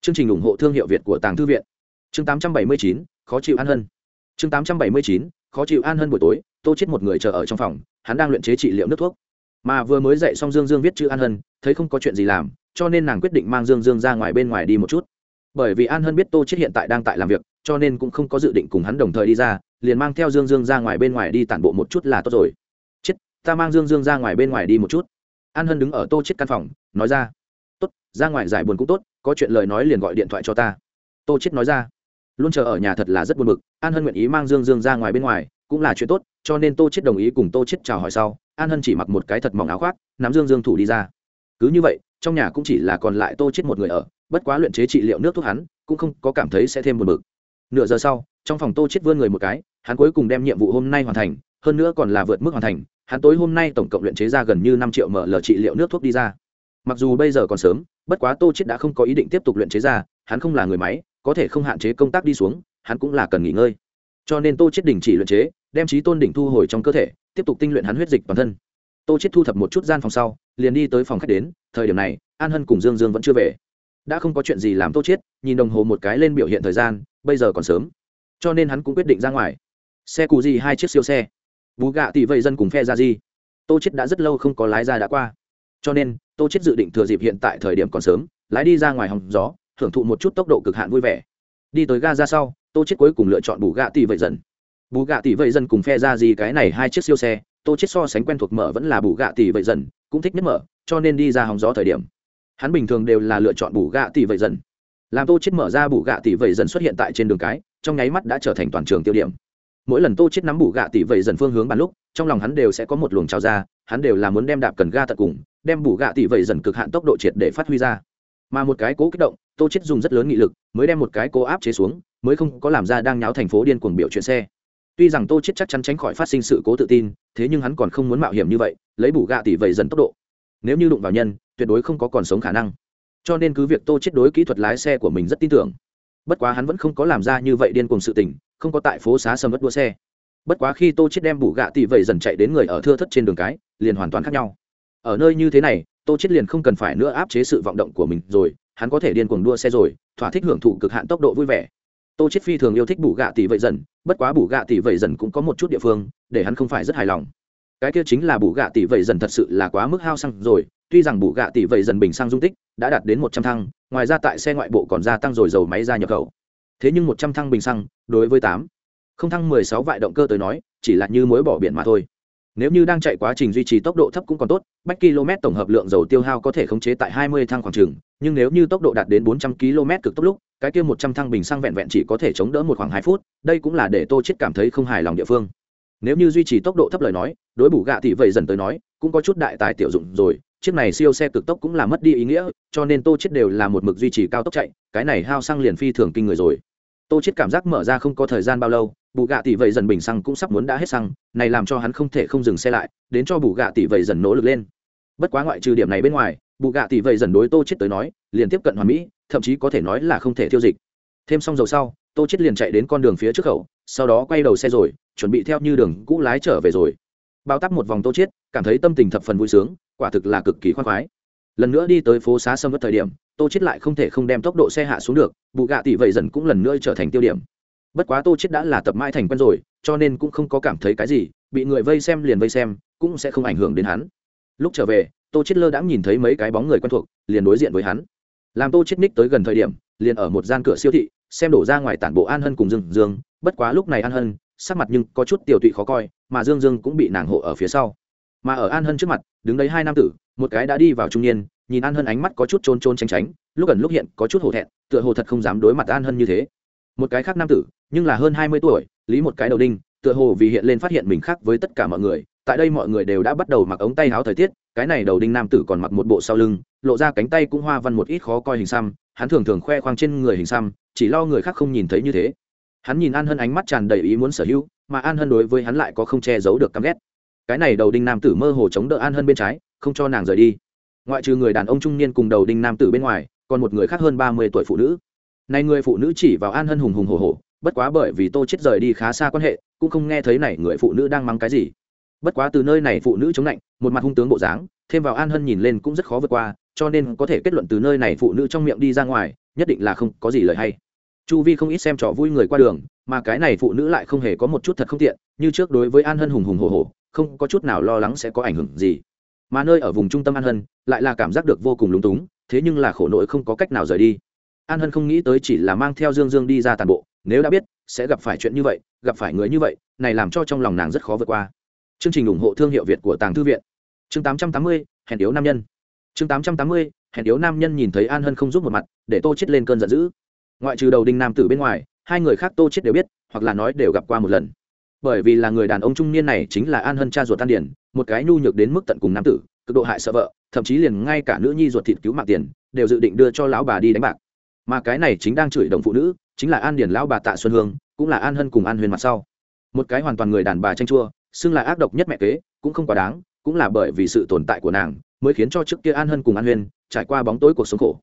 Chương trình ủng hộ thương hiệu việt của tàng thư viện chương 879, khó chịu an hân. Chương 879, khó chịu an hân buổi tối tô chết một người chờ ở trong phòng hắn đang luyện chế trị liệu nước thuốc. Mà vừa mới dậy xong dương dương viết chữ an hân thấy không có chuyện gì làm cho nên nàng quyết định mang dương dương ra ngoài bên ngoài đi một chút. Bởi vì an hân biết tô chết hiện tại đang tại làm việc cho nên cũng không có dự định cùng hắn đồng thời đi ra liền mang theo dương dương ra ngoài bên ngoài đi tản bộ một chút là tốt rồi. Chết ta mang dương dương ra ngoài bên ngoài đi một chút. An hân đứng ở tô chết căn phòng nói ra. Tốt ra ngoài giải buồn cũng tốt có chuyện lời nói liền gọi điện thoại cho ta. Tô chết nói ra luôn chờ ở nhà thật là rất buồn bực, an hân nguyện ý mang dương dương ra ngoài bên ngoài, cũng là chuyện tốt, cho nên tô chết đồng ý cùng tô chết chào hỏi sau, an hân chỉ mặc một cái thật mỏng áo khoác, nắm dương dương thủ đi ra. Cứ như vậy, trong nhà cũng chỉ là còn lại tô chết một người ở, bất quá luyện chế trị liệu nước thuốc hắn, cũng không có cảm thấy sẽ thêm buồn bực. Nửa giờ sau, trong phòng tô chết vươn người một cái, hắn cuối cùng đem nhiệm vụ hôm nay hoàn thành, hơn nữa còn là vượt mức hoàn thành, hắn tối hôm nay tổng cộng luyện chế ra gần như năm triệu ml trị liệu nước thuốc đi ra. Mặc dù bây giờ còn sớm, bất quá tô chết đã không có ý định tiếp tục luyện chế ra, hắn không là người máy có thể không hạn chế công tác đi xuống, hắn cũng là cần nghỉ ngơi. Cho nên tô chết đình chỉ luyện chế, đem trí tôn đỉnh thu hồi trong cơ thể, tiếp tục tinh luyện hắn huyết dịch toàn thân. Tô chết thu thập một chút gian phòng sau, liền đi tới phòng khách đến, thời điểm này, an hân cùng dương dương vẫn chưa về. Đã không có chuyện gì làm tô chết nhìn đồng hồ một cái lên biểu hiện thời gian, bây giờ còn sớm. Cho nên hắn cũng quyết định ra ngoài. Xe cù gì hai chiếc siêu xe. Bú gạ tỷ vậy dân cùng phe ra gì. Tô chết đã rất lâu không có lái ra đã qua. Cho nên, tô chết dự định thừa dịp hiện tại thời điểm còn sớm, lái đi ra ngoài hòng gió thưởng thụ một chút tốc độ cực hạn vui vẻ. Đi tới ga ra sau, tô chết cuối cùng lựa chọn bù gạ tỷ vậy dần. Bù gạ tỷ vậy dần cùng phe ra gì cái này hai chiếc siêu xe, tô chết so sánh quen thuộc mở vẫn là bù gạ tỷ vậy dần, cũng thích nhất mở, cho nên đi ra hòng gió thời điểm. Hắn bình thường đều là lựa chọn bù gạ tỷ vậy dần. Làm tô chết mở ra bù gạ tỷ vậy dần xuất hiện tại trên đường cái, trong nháy mắt đã trở thành toàn trường tiêu điểm. Mỗi lần tô chết nắm bù gạ tỷ vậy dần phương hướng bàn lúc, trong lòng hắn đều sẽ có một luồng trào ra, hắn đều là muốn đem đạp cần ga tận cùng, đem bù gạ tỷ vậy dần cực hạn tốc độ triệt để phát huy ra mà một cái cố kích động, tô chết dùng rất lớn nghị lực, mới đem một cái cố áp chế xuống, mới không có làm ra đang nháo thành phố điên cuồng biểu chuyện xe. Tuy rằng tô chết chắc chắn tránh khỏi phát sinh sự cố tự tin, thế nhưng hắn còn không muốn mạo hiểm như vậy, lấy bù gạ tỷ vậy dần tốc độ. Nếu như đụng vào nhân, tuyệt đối không có còn sống khả năng. Cho nên cứ việc tô chết đối kỹ thuật lái xe của mình rất tin tưởng, bất quá hắn vẫn không có làm ra như vậy điên cuồng sự tình, không có tại phố xá sầm mất đua xe. Bất quá khi tô chết đem bù gạ tỷ vậy dần chạy đến người ở thưa thất trên đường cái, liền hoàn toàn khác nhau ở nơi như thế này, tô chết liền không cần phải nữa áp chế sự vọng động của mình rồi, hắn có thể điên cuồng đua xe rồi, thỏa thích hưởng thụ cực hạn tốc độ vui vẻ. Tô chết phi thường yêu thích bù gạ tỷ vậy dần, bất quá bù gạ tỷ vậy dần cũng có một chút địa phương, để hắn không phải rất hài lòng. Cái kia chính là bù gạ tỷ vậy dần thật sự là quá mức hao xăng rồi, tuy rằng bù gạ tỷ vậy dần bình xăng dung tích đã đạt đến một trăm thăng, ngoài ra tại xe ngoại bộ còn gia tăng rồi dầu máy ra nhập khẩu. Thế nhưng một trăm thăng bình xăng, đối với tám không thăng mười sáu vại động cơ tới nói, chỉ là như mối bỏ biển mà thôi nếu như đang chạy quá trình duy trì tốc độ thấp cũng còn tốt, bách km tổng hợp lượng dầu tiêu hao có thể khống chế tại 20 thang khoảng trường, nhưng nếu như tốc độ đạt đến bốn trăm km cực tốc lúc, cái kia một trăm bình xăng vẹn vẹn chỉ có thể chống đỡ một khoảng hai phút, đây cũng là để tô chết cảm thấy không hài lòng địa phương. Nếu như duy trì tốc độ thấp lời nói, đối bù gạ thì vậy dần tới nói, cũng có chút đại tài tiểu dụng rồi, chiếc này siêu xe cực tốc cũng là mất đi ý nghĩa, cho nên tô chết đều là một mực duy trì cao tốc chạy, cái này hao xăng liền phi thường kinh người rồi tô chết cảm giác mở ra không có thời gian bao lâu, bù gạ tỷ vậy dần bình xăng cũng sắp muốn đã hết xăng, này làm cho hắn không thể không dừng xe lại, đến cho bù gạ tỷ vậy dần nỗ lực lên. Bất quá ngoại trừ điểm này bên ngoài, bù gạ tỷ vậy dần đối tô chết tới nói, liền tiếp cận hoàn mỹ, thậm chí có thể nói là không thể tiêu dịch. Thêm xong dầu sau, tô chết liền chạy đến con đường phía trước khẩu, sau đó quay đầu xe rồi, chuẩn bị theo như đường cũ lái trở về rồi. Bao tắp một vòng tô chiết, cảm thấy tâm tình thập phần vui sướng, quả thực là cực kỳ khoan khoái lần nữa đi tới phố xá sâm vất thời điểm, tô chiết lại không thể không đem tốc độ xe hạ xuống được, bù gạ tỷ vậy dần cũng lần nữa trở thành tiêu điểm. Bất quá tô chiết đã là tập mãi thành quen rồi, cho nên cũng không có cảm thấy cái gì, bị người vây xem liền vây xem, cũng sẽ không ảnh hưởng đến hắn. Lúc trở về, tô chiết lơ đãng nhìn thấy mấy cái bóng người quen thuộc, liền đối diện với hắn. Làm tô chiết ních tới gần thời điểm, liền ở một gian cửa siêu thị, xem đổ ra ngoài tản bộ an hân cùng dương dương, bất quá lúc này an hân, sắc mặt nhưng có chút tiểu tụy khó coi, mà dương dương cũng bị nàng hộ ở phía sau mà ở an hân trước mặt, đứng đấy hai nam tử, một cái đã đi vào trung niên, nhìn an hân ánh mắt có chút trôn trôn tránh tránh, lúc gần lúc hiện có chút hổ thẹn, tựa hồ thật không dám đối mặt an hân như thế. Một cái khác nam tử, nhưng là hơn hai mươi tuổi, lý một cái đầu đinh, tựa hồ vì hiện lên phát hiện mình khác với tất cả mọi người, tại đây mọi người đều đã bắt đầu mặc ống tay áo thời tiết, cái này đầu đinh nam tử còn mặc một bộ sau lưng, lộ ra cánh tay cũng hoa văn một ít khó coi hình xăm, hắn thường thường khoe khoang trên người hình xăm, chỉ lo người khác không nhìn thấy như thế. Hắn nhìn an hân ánh mắt tràn đầy ý muốn sở hữu, mà an hân đối với hắn lại có không che giấu được căm ghét cái này đầu đinh nam tử mơ hồ chống đỡ an hân bên trái, không cho nàng rời đi. Ngoại trừ người đàn ông trung niên cùng đầu đinh nam tử bên ngoài, còn một người khác hơn ba mươi tuổi phụ nữ. Này người phụ nữ chỉ vào an hân hùng hùng hồ hồ bất quá bởi vì tô chết rời đi khá xa quan hệ, cũng không nghe thấy này người phụ nữ đang mắng cái gì. Bất quá từ nơi này phụ nữ chống lạnh, một mặt hung tướng bộ dáng, thêm vào an hân nhìn lên cũng rất khó vượt qua, cho nên có thể kết luận từ nơi này phụ nữ trong miệng đi ra ngoài, nhất định là không có gì lời hay. Chu vi không ít xem trò vui người qua đường, mà cái này phụ nữ lại không hề có một chút thật không tiện, như trước đối với an hân hùng hùng hồ hồ không có chút nào lo lắng sẽ có ảnh hưởng gì. Mà nơi ở vùng trung tâm an hân lại là cảm giác được vô cùng lúng túng thế nhưng là khổ nỗi không có cách nào rời đi. An hân không nghĩ tới chỉ là mang theo dương dương đi ra tàn bộ nếu đã biết sẽ gặp phải chuyện như vậy gặp phải người như vậy này làm cho trong lòng nàng rất khó vượt qua. Chương trình ủng hộ thương hiệu việt của tàng thư viện. Chương 880, hèn yếu nam nhân. Chương 880, hèn yếu nam nhân nhìn thấy an hân không giúp một mặt để tô chết lên cơn giận dữ. Ngoại trừ đầu đinh nam tử bên ngoài hai người khác tô chết đều biết hoặc là nói đều gặp qua một lần bởi vì là người đàn ông trung niên này chính là an hân cha ruột tan điển một cái nhu nhược đến mức tận cùng nam tử, cực độ hại sợ vợ, thậm chí liền ngay cả nữ nhi ruột thịt cứu mạng tiền, đều dự định đưa cho lão bà đi đánh bạc. Mà cái này chính đang chửi đồng phụ nữ, chính là an điển lão bà tạ xuân hương, cũng là an hân cùng an huyền mặt sau. Một cái hoàn toàn người đàn bà tranh chua, xưng là ác độc nhất mẹ kế, cũng không quá đáng, cũng là bởi vì sự tồn tại của nàng, mới khiến cho trước kia an hân cùng an huyền trải qua bóng tối cuộc sống khổ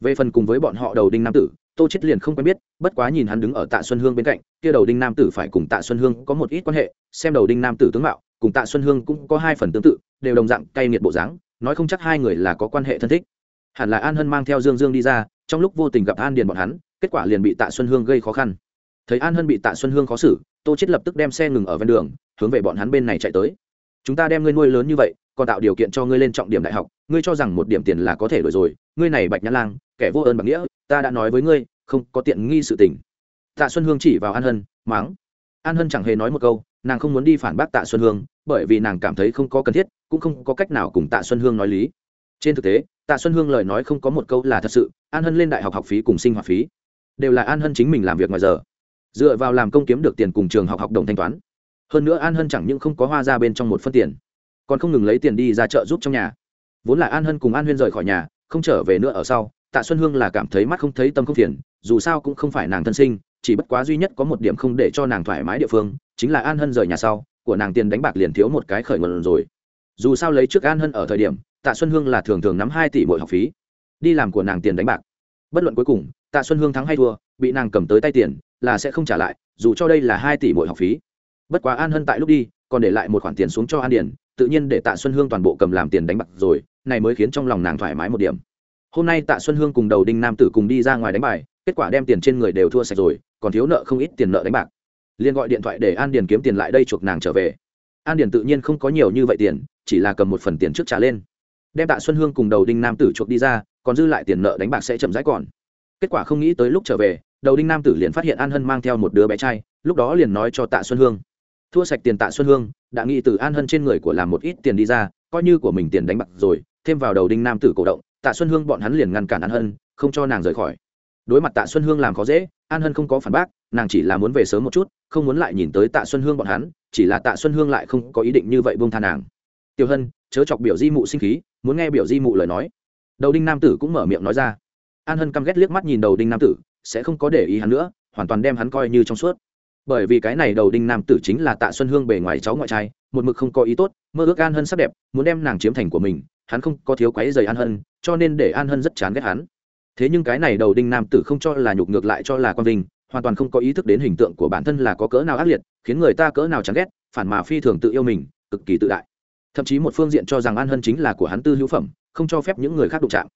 về phần cùng với bọn họ đầu đinh nam tử, tô chết liền không quen biết, bất quá nhìn hắn đứng ở tạ xuân hương bên cạnh, kia đầu đinh nam tử phải cùng tạ xuân hương có một ít quan hệ, xem đầu đinh nam tử tướng mạo, cùng tạ xuân hương cũng có hai phần tương tự, đều đồng dạng cay nghiệt bộ dáng, nói không chắc hai người là có quan hệ thân thích. Hẳn là an hân mang theo dương dương đi ra, trong lúc vô tình gặp an điền bọn hắn, kết quả liền bị tạ xuân hương gây khó khăn. Thấy an hân bị tạ xuân hương khó xử, tô chết lập tức đem xe ngừng ở ven đường, hướng về bọn hắn bên này chạy tới. Chúng ta đem ngươi nuôi lớn như vậy, còn tạo điều kiện cho ngươi lên trọng điểm đại học ngươi cho rằng một điểm tiền là có thể đổi rồi, ngươi này bạch nhã lang, kẻ vô ơn bạc nghĩa, ta đã nói với ngươi, không có tiện nghi sự tình. Tạ xuân hương chỉ vào an hân, mắng. An hân chẳng hề nói một câu, nàng không muốn đi phản bác tạ xuân hương, bởi vì nàng cảm thấy không có cần thiết, cũng không có cách nào cùng tạ xuân hương nói lý. Trên thực tế, tạ xuân hương lời nói không có một câu là thật sự, an hân lên đại học học phí cùng sinh hoạt phí, đều là an hân chính mình làm việc ngoài giờ. Dựa vào làm công kiếm được tiền cùng trường học học đồng thanh toán. Hơn nữa an hân chẳng những không có hoa ra bên trong một phân tiền, còn không ngừng lấy tiền đi ra chợ giúp trong nhà vốn là an hân cùng an huyên rời khỏi nhà, không trở về nữa ở sau, tạ xuân hương là cảm thấy mắt không thấy tâm không phiền, dù sao cũng không phải nàng thân sinh, chỉ bất quá duy nhất có một điểm không để cho nàng thoải mái địa phương, chính là an hân rời nhà sau, của nàng tiền đánh bạc liền thiếu một cái khởi nguồn rồi. Dù sao lấy trước an hân ở thời điểm, tạ xuân hương là thường thường nắm hai tỷ mỗi học phí, đi làm của nàng tiền đánh bạc. Bất luận cuối cùng, tạ xuân hương thắng hay thua, bị nàng cầm tới tay tiền, là sẽ không trả lại, dù cho đây là hai tỷ mỗi học phí. Bất quá an hân tại lúc đi, còn để lại một khoản tiền xuống cho an điển tự nhiên để tạ xuân hương toàn bộ cầm làm tiền đánh bạc rồi, này mới khiến trong lòng nàng thoải mái một điểm. Hôm nay tạ xuân hương cùng đầu đinh nam tử cùng đi ra ngoài đánh bài, kết quả đem tiền trên người đều thua sạch rồi, còn thiếu nợ không ít tiền nợ đánh bạc. Liên gọi điện thoại để an điền kiếm tiền lại đây chuộc nàng trở về. An điền tự nhiên không có nhiều như vậy tiền, chỉ là cầm một phần tiền trước trả lên. Đem tạ xuân hương cùng đầu đinh nam tử chuộc đi ra, còn dư lại tiền nợ đánh bạc sẽ chậm rãi còn. Kết quả không nghĩ tới lúc trở về, đầu đinh nam tử liền phát hiện an hân mang theo một đứa bé trai, lúc đó liền nói cho tạ xuân hương thua sạch tiền tạ xuân hương, đã nghĩ từ an hân trên người của làm một ít tiền đi ra, coi như của mình tiền đánh bạc rồi, thêm vào đầu đinh nam tử cổ động, tạ xuân hương bọn hắn liền ngăn cản an hân, không cho nàng rời khỏi. Đối mặt tạ xuân hương làm khó dễ, an hân không có phản bác, nàng chỉ là muốn về sớm một chút, không muốn lại nhìn tới tạ xuân hương bọn hắn, chỉ là tạ xuân hương lại không có ý định như vậy buông tha nàng. Tiểu hân, chớ chọc biểu di mụ sinh khí, muốn nghe biểu di mụ lời nói. Đầu đinh nam tử cũng mở miệng nói ra. An hân căm ghét liếc mắt nhìn đầu đinh nam tử, sẽ không có để ý hắn nữa, hoàn toàn đem hắn coi như trong suốt bởi vì cái này đầu đinh nam tử chính là tạ xuân hương bề ngoài cháu ngoại trai, một mực không có ý tốt, mơ ước an hân sắc đẹp, muốn đem nàng chiếm thành của mình, hắn không có thiếu quấy giày an hân, cho nên để an hân rất chán ghét hắn. Thế nhưng cái này đầu đinh nam tử không cho là nhục ngược lại cho là quang vinh, hoàn toàn không có ý thức đến hình tượng của bản thân là có cỡ nào ác liệt, khiến người ta cỡ nào chán ghét, phản mà phi thường tự yêu mình, cực kỳ tự đại. Thậm chí một phương diện cho rằng an hân chính là của hắn tư hữu phẩm, không cho phép những người khác đụng chạm.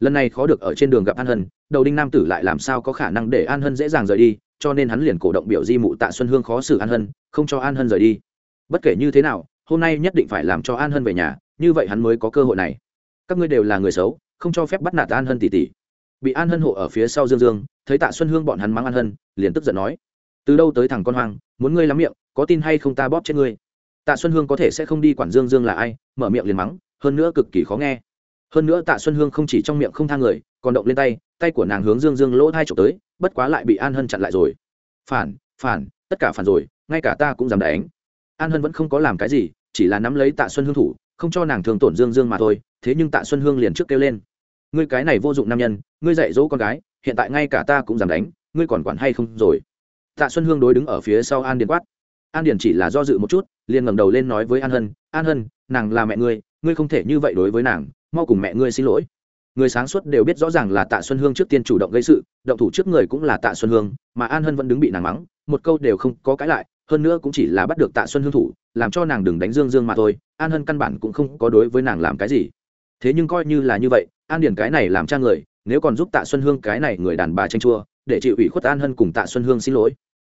Lần này khó được ở trên đường gặp an hân, đầu đinh nam tử lại làm sao có khả năng để an hân dễ dàng rời đi cho nên hắn liền cổ động biểu di mụ tạ xuân hương khó xử an hân, không cho an hân rời đi. Bất kể như thế nào, hôm nay nhất định phải làm cho an hân về nhà, như vậy hắn mới có cơ hội này. Các ngươi đều là người xấu, không cho phép bắt nạt an hân tỷ tỷ bị an hân hộ ở phía sau dương dương, thấy tạ xuân hương bọn hắn mắng an hân, liền tức giận nói, từ đâu tới thằng con hoang, muốn ngươi lắm miệng, có tin hay không ta bóp chết ngươi? Tạ xuân hương có thể sẽ không đi quản dương dương là ai, mở miệng liền mắng, hơn nữa cực kỳ khó nghe hơn nữa tạ xuân hương không chỉ trong miệng không thang người, còn động lên tay tay của nàng hướng dương dương lỗ thai trộm tới, bất quá lại bị an hân chặn lại rồi. Phản phản, tất cả phản rồi, ngay cả ta cũng dám đánh. An hân vẫn không có làm cái gì, chỉ là nắm lấy tạ xuân hương thủ, không cho nàng thường tổn dương dương mà thôi, thế nhưng tạ xuân hương liền trước kêu lên. Ngươi cái này vô dụng nam nhân, ngươi dạy dỗ con gái, hiện tại ngay cả ta cũng dám đánh, ngươi còn quản hay không rồi? Tạ xuân hương đối đứng ở phía sau an điền quát. An điền chỉ là do dự một chút, liền ngẩng đầu lên nói với an hân an hân, nàng là mẹ ngươi ngươi không thể như vậy đối với nàng mau cùng mẹ ngươi xin lỗi. Người sáng suốt đều biết rõ ràng là tạ xuân hương trước tiên chủ động gây sự, động thủ trước người cũng là tạ xuân hương, mà an hân vẫn đứng bị nàng mắng, một câu đều không có cãi lại, hơn nữa cũng chỉ là bắt được tạ xuân hương thủ, làm cho nàng đừng đánh dương dương mà thôi, an hân căn bản cũng không có đối với nàng làm cái gì. Thế nhưng coi như là như vậy, an điền cái này làm cha người, nếu còn giúp tạ xuân hương cái này người đàn bà tranh chua, để chịu ủy khuất an hân cùng tạ xuân hương xin lỗi.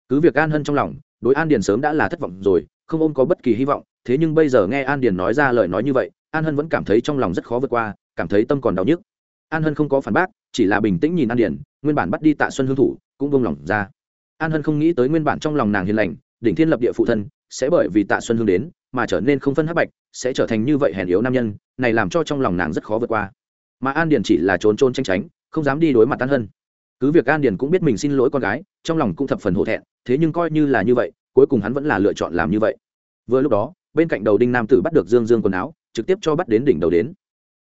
Cứ việc an hân trong lòng, đối an điền sớm đã là thất vọng rồi, không ôm có bất kỳ hy vọng, thế nhưng bây giờ nghe an điền nói ra lời nói như vậy an hân vẫn cảm thấy trong lòng rất khó vượt qua, cảm thấy tâm còn đau nhức. an hân không có phản bác, chỉ là bình tĩnh nhìn an điền, nguyên bản bắt đi tạ xuân hương thủ, cũng vung lòng ra. an hân không nghĩ tới nguyên bản trong lòng nàng hiền lành, đỉnh thiên lập địa phụ thân, sẽ bởi vì tạ xuân hương đến, mà trở nên không phân hắc bạch, sẽ trở thành như vậy hèn yếu nam nhân, này làm cho trong lòng nàng rất khó vượt qua. mà an điền chỉ là trốn trốn tranh tránh, không dám đi đối mặt an hân. cứ việc an điền cũng biết mình xin lỗi con gái, trong lòng cũng thập phần hổ thẹn, thế nhưng coi như là như vậy, cuối cùng hắn vẫn là lựa chọn làm như vậy. vừa lúc đó, bên cạnh đầu đinh nam tử bắt được dương dương quần áo trực tiếp cho bắt đến đỉnh đầu đến.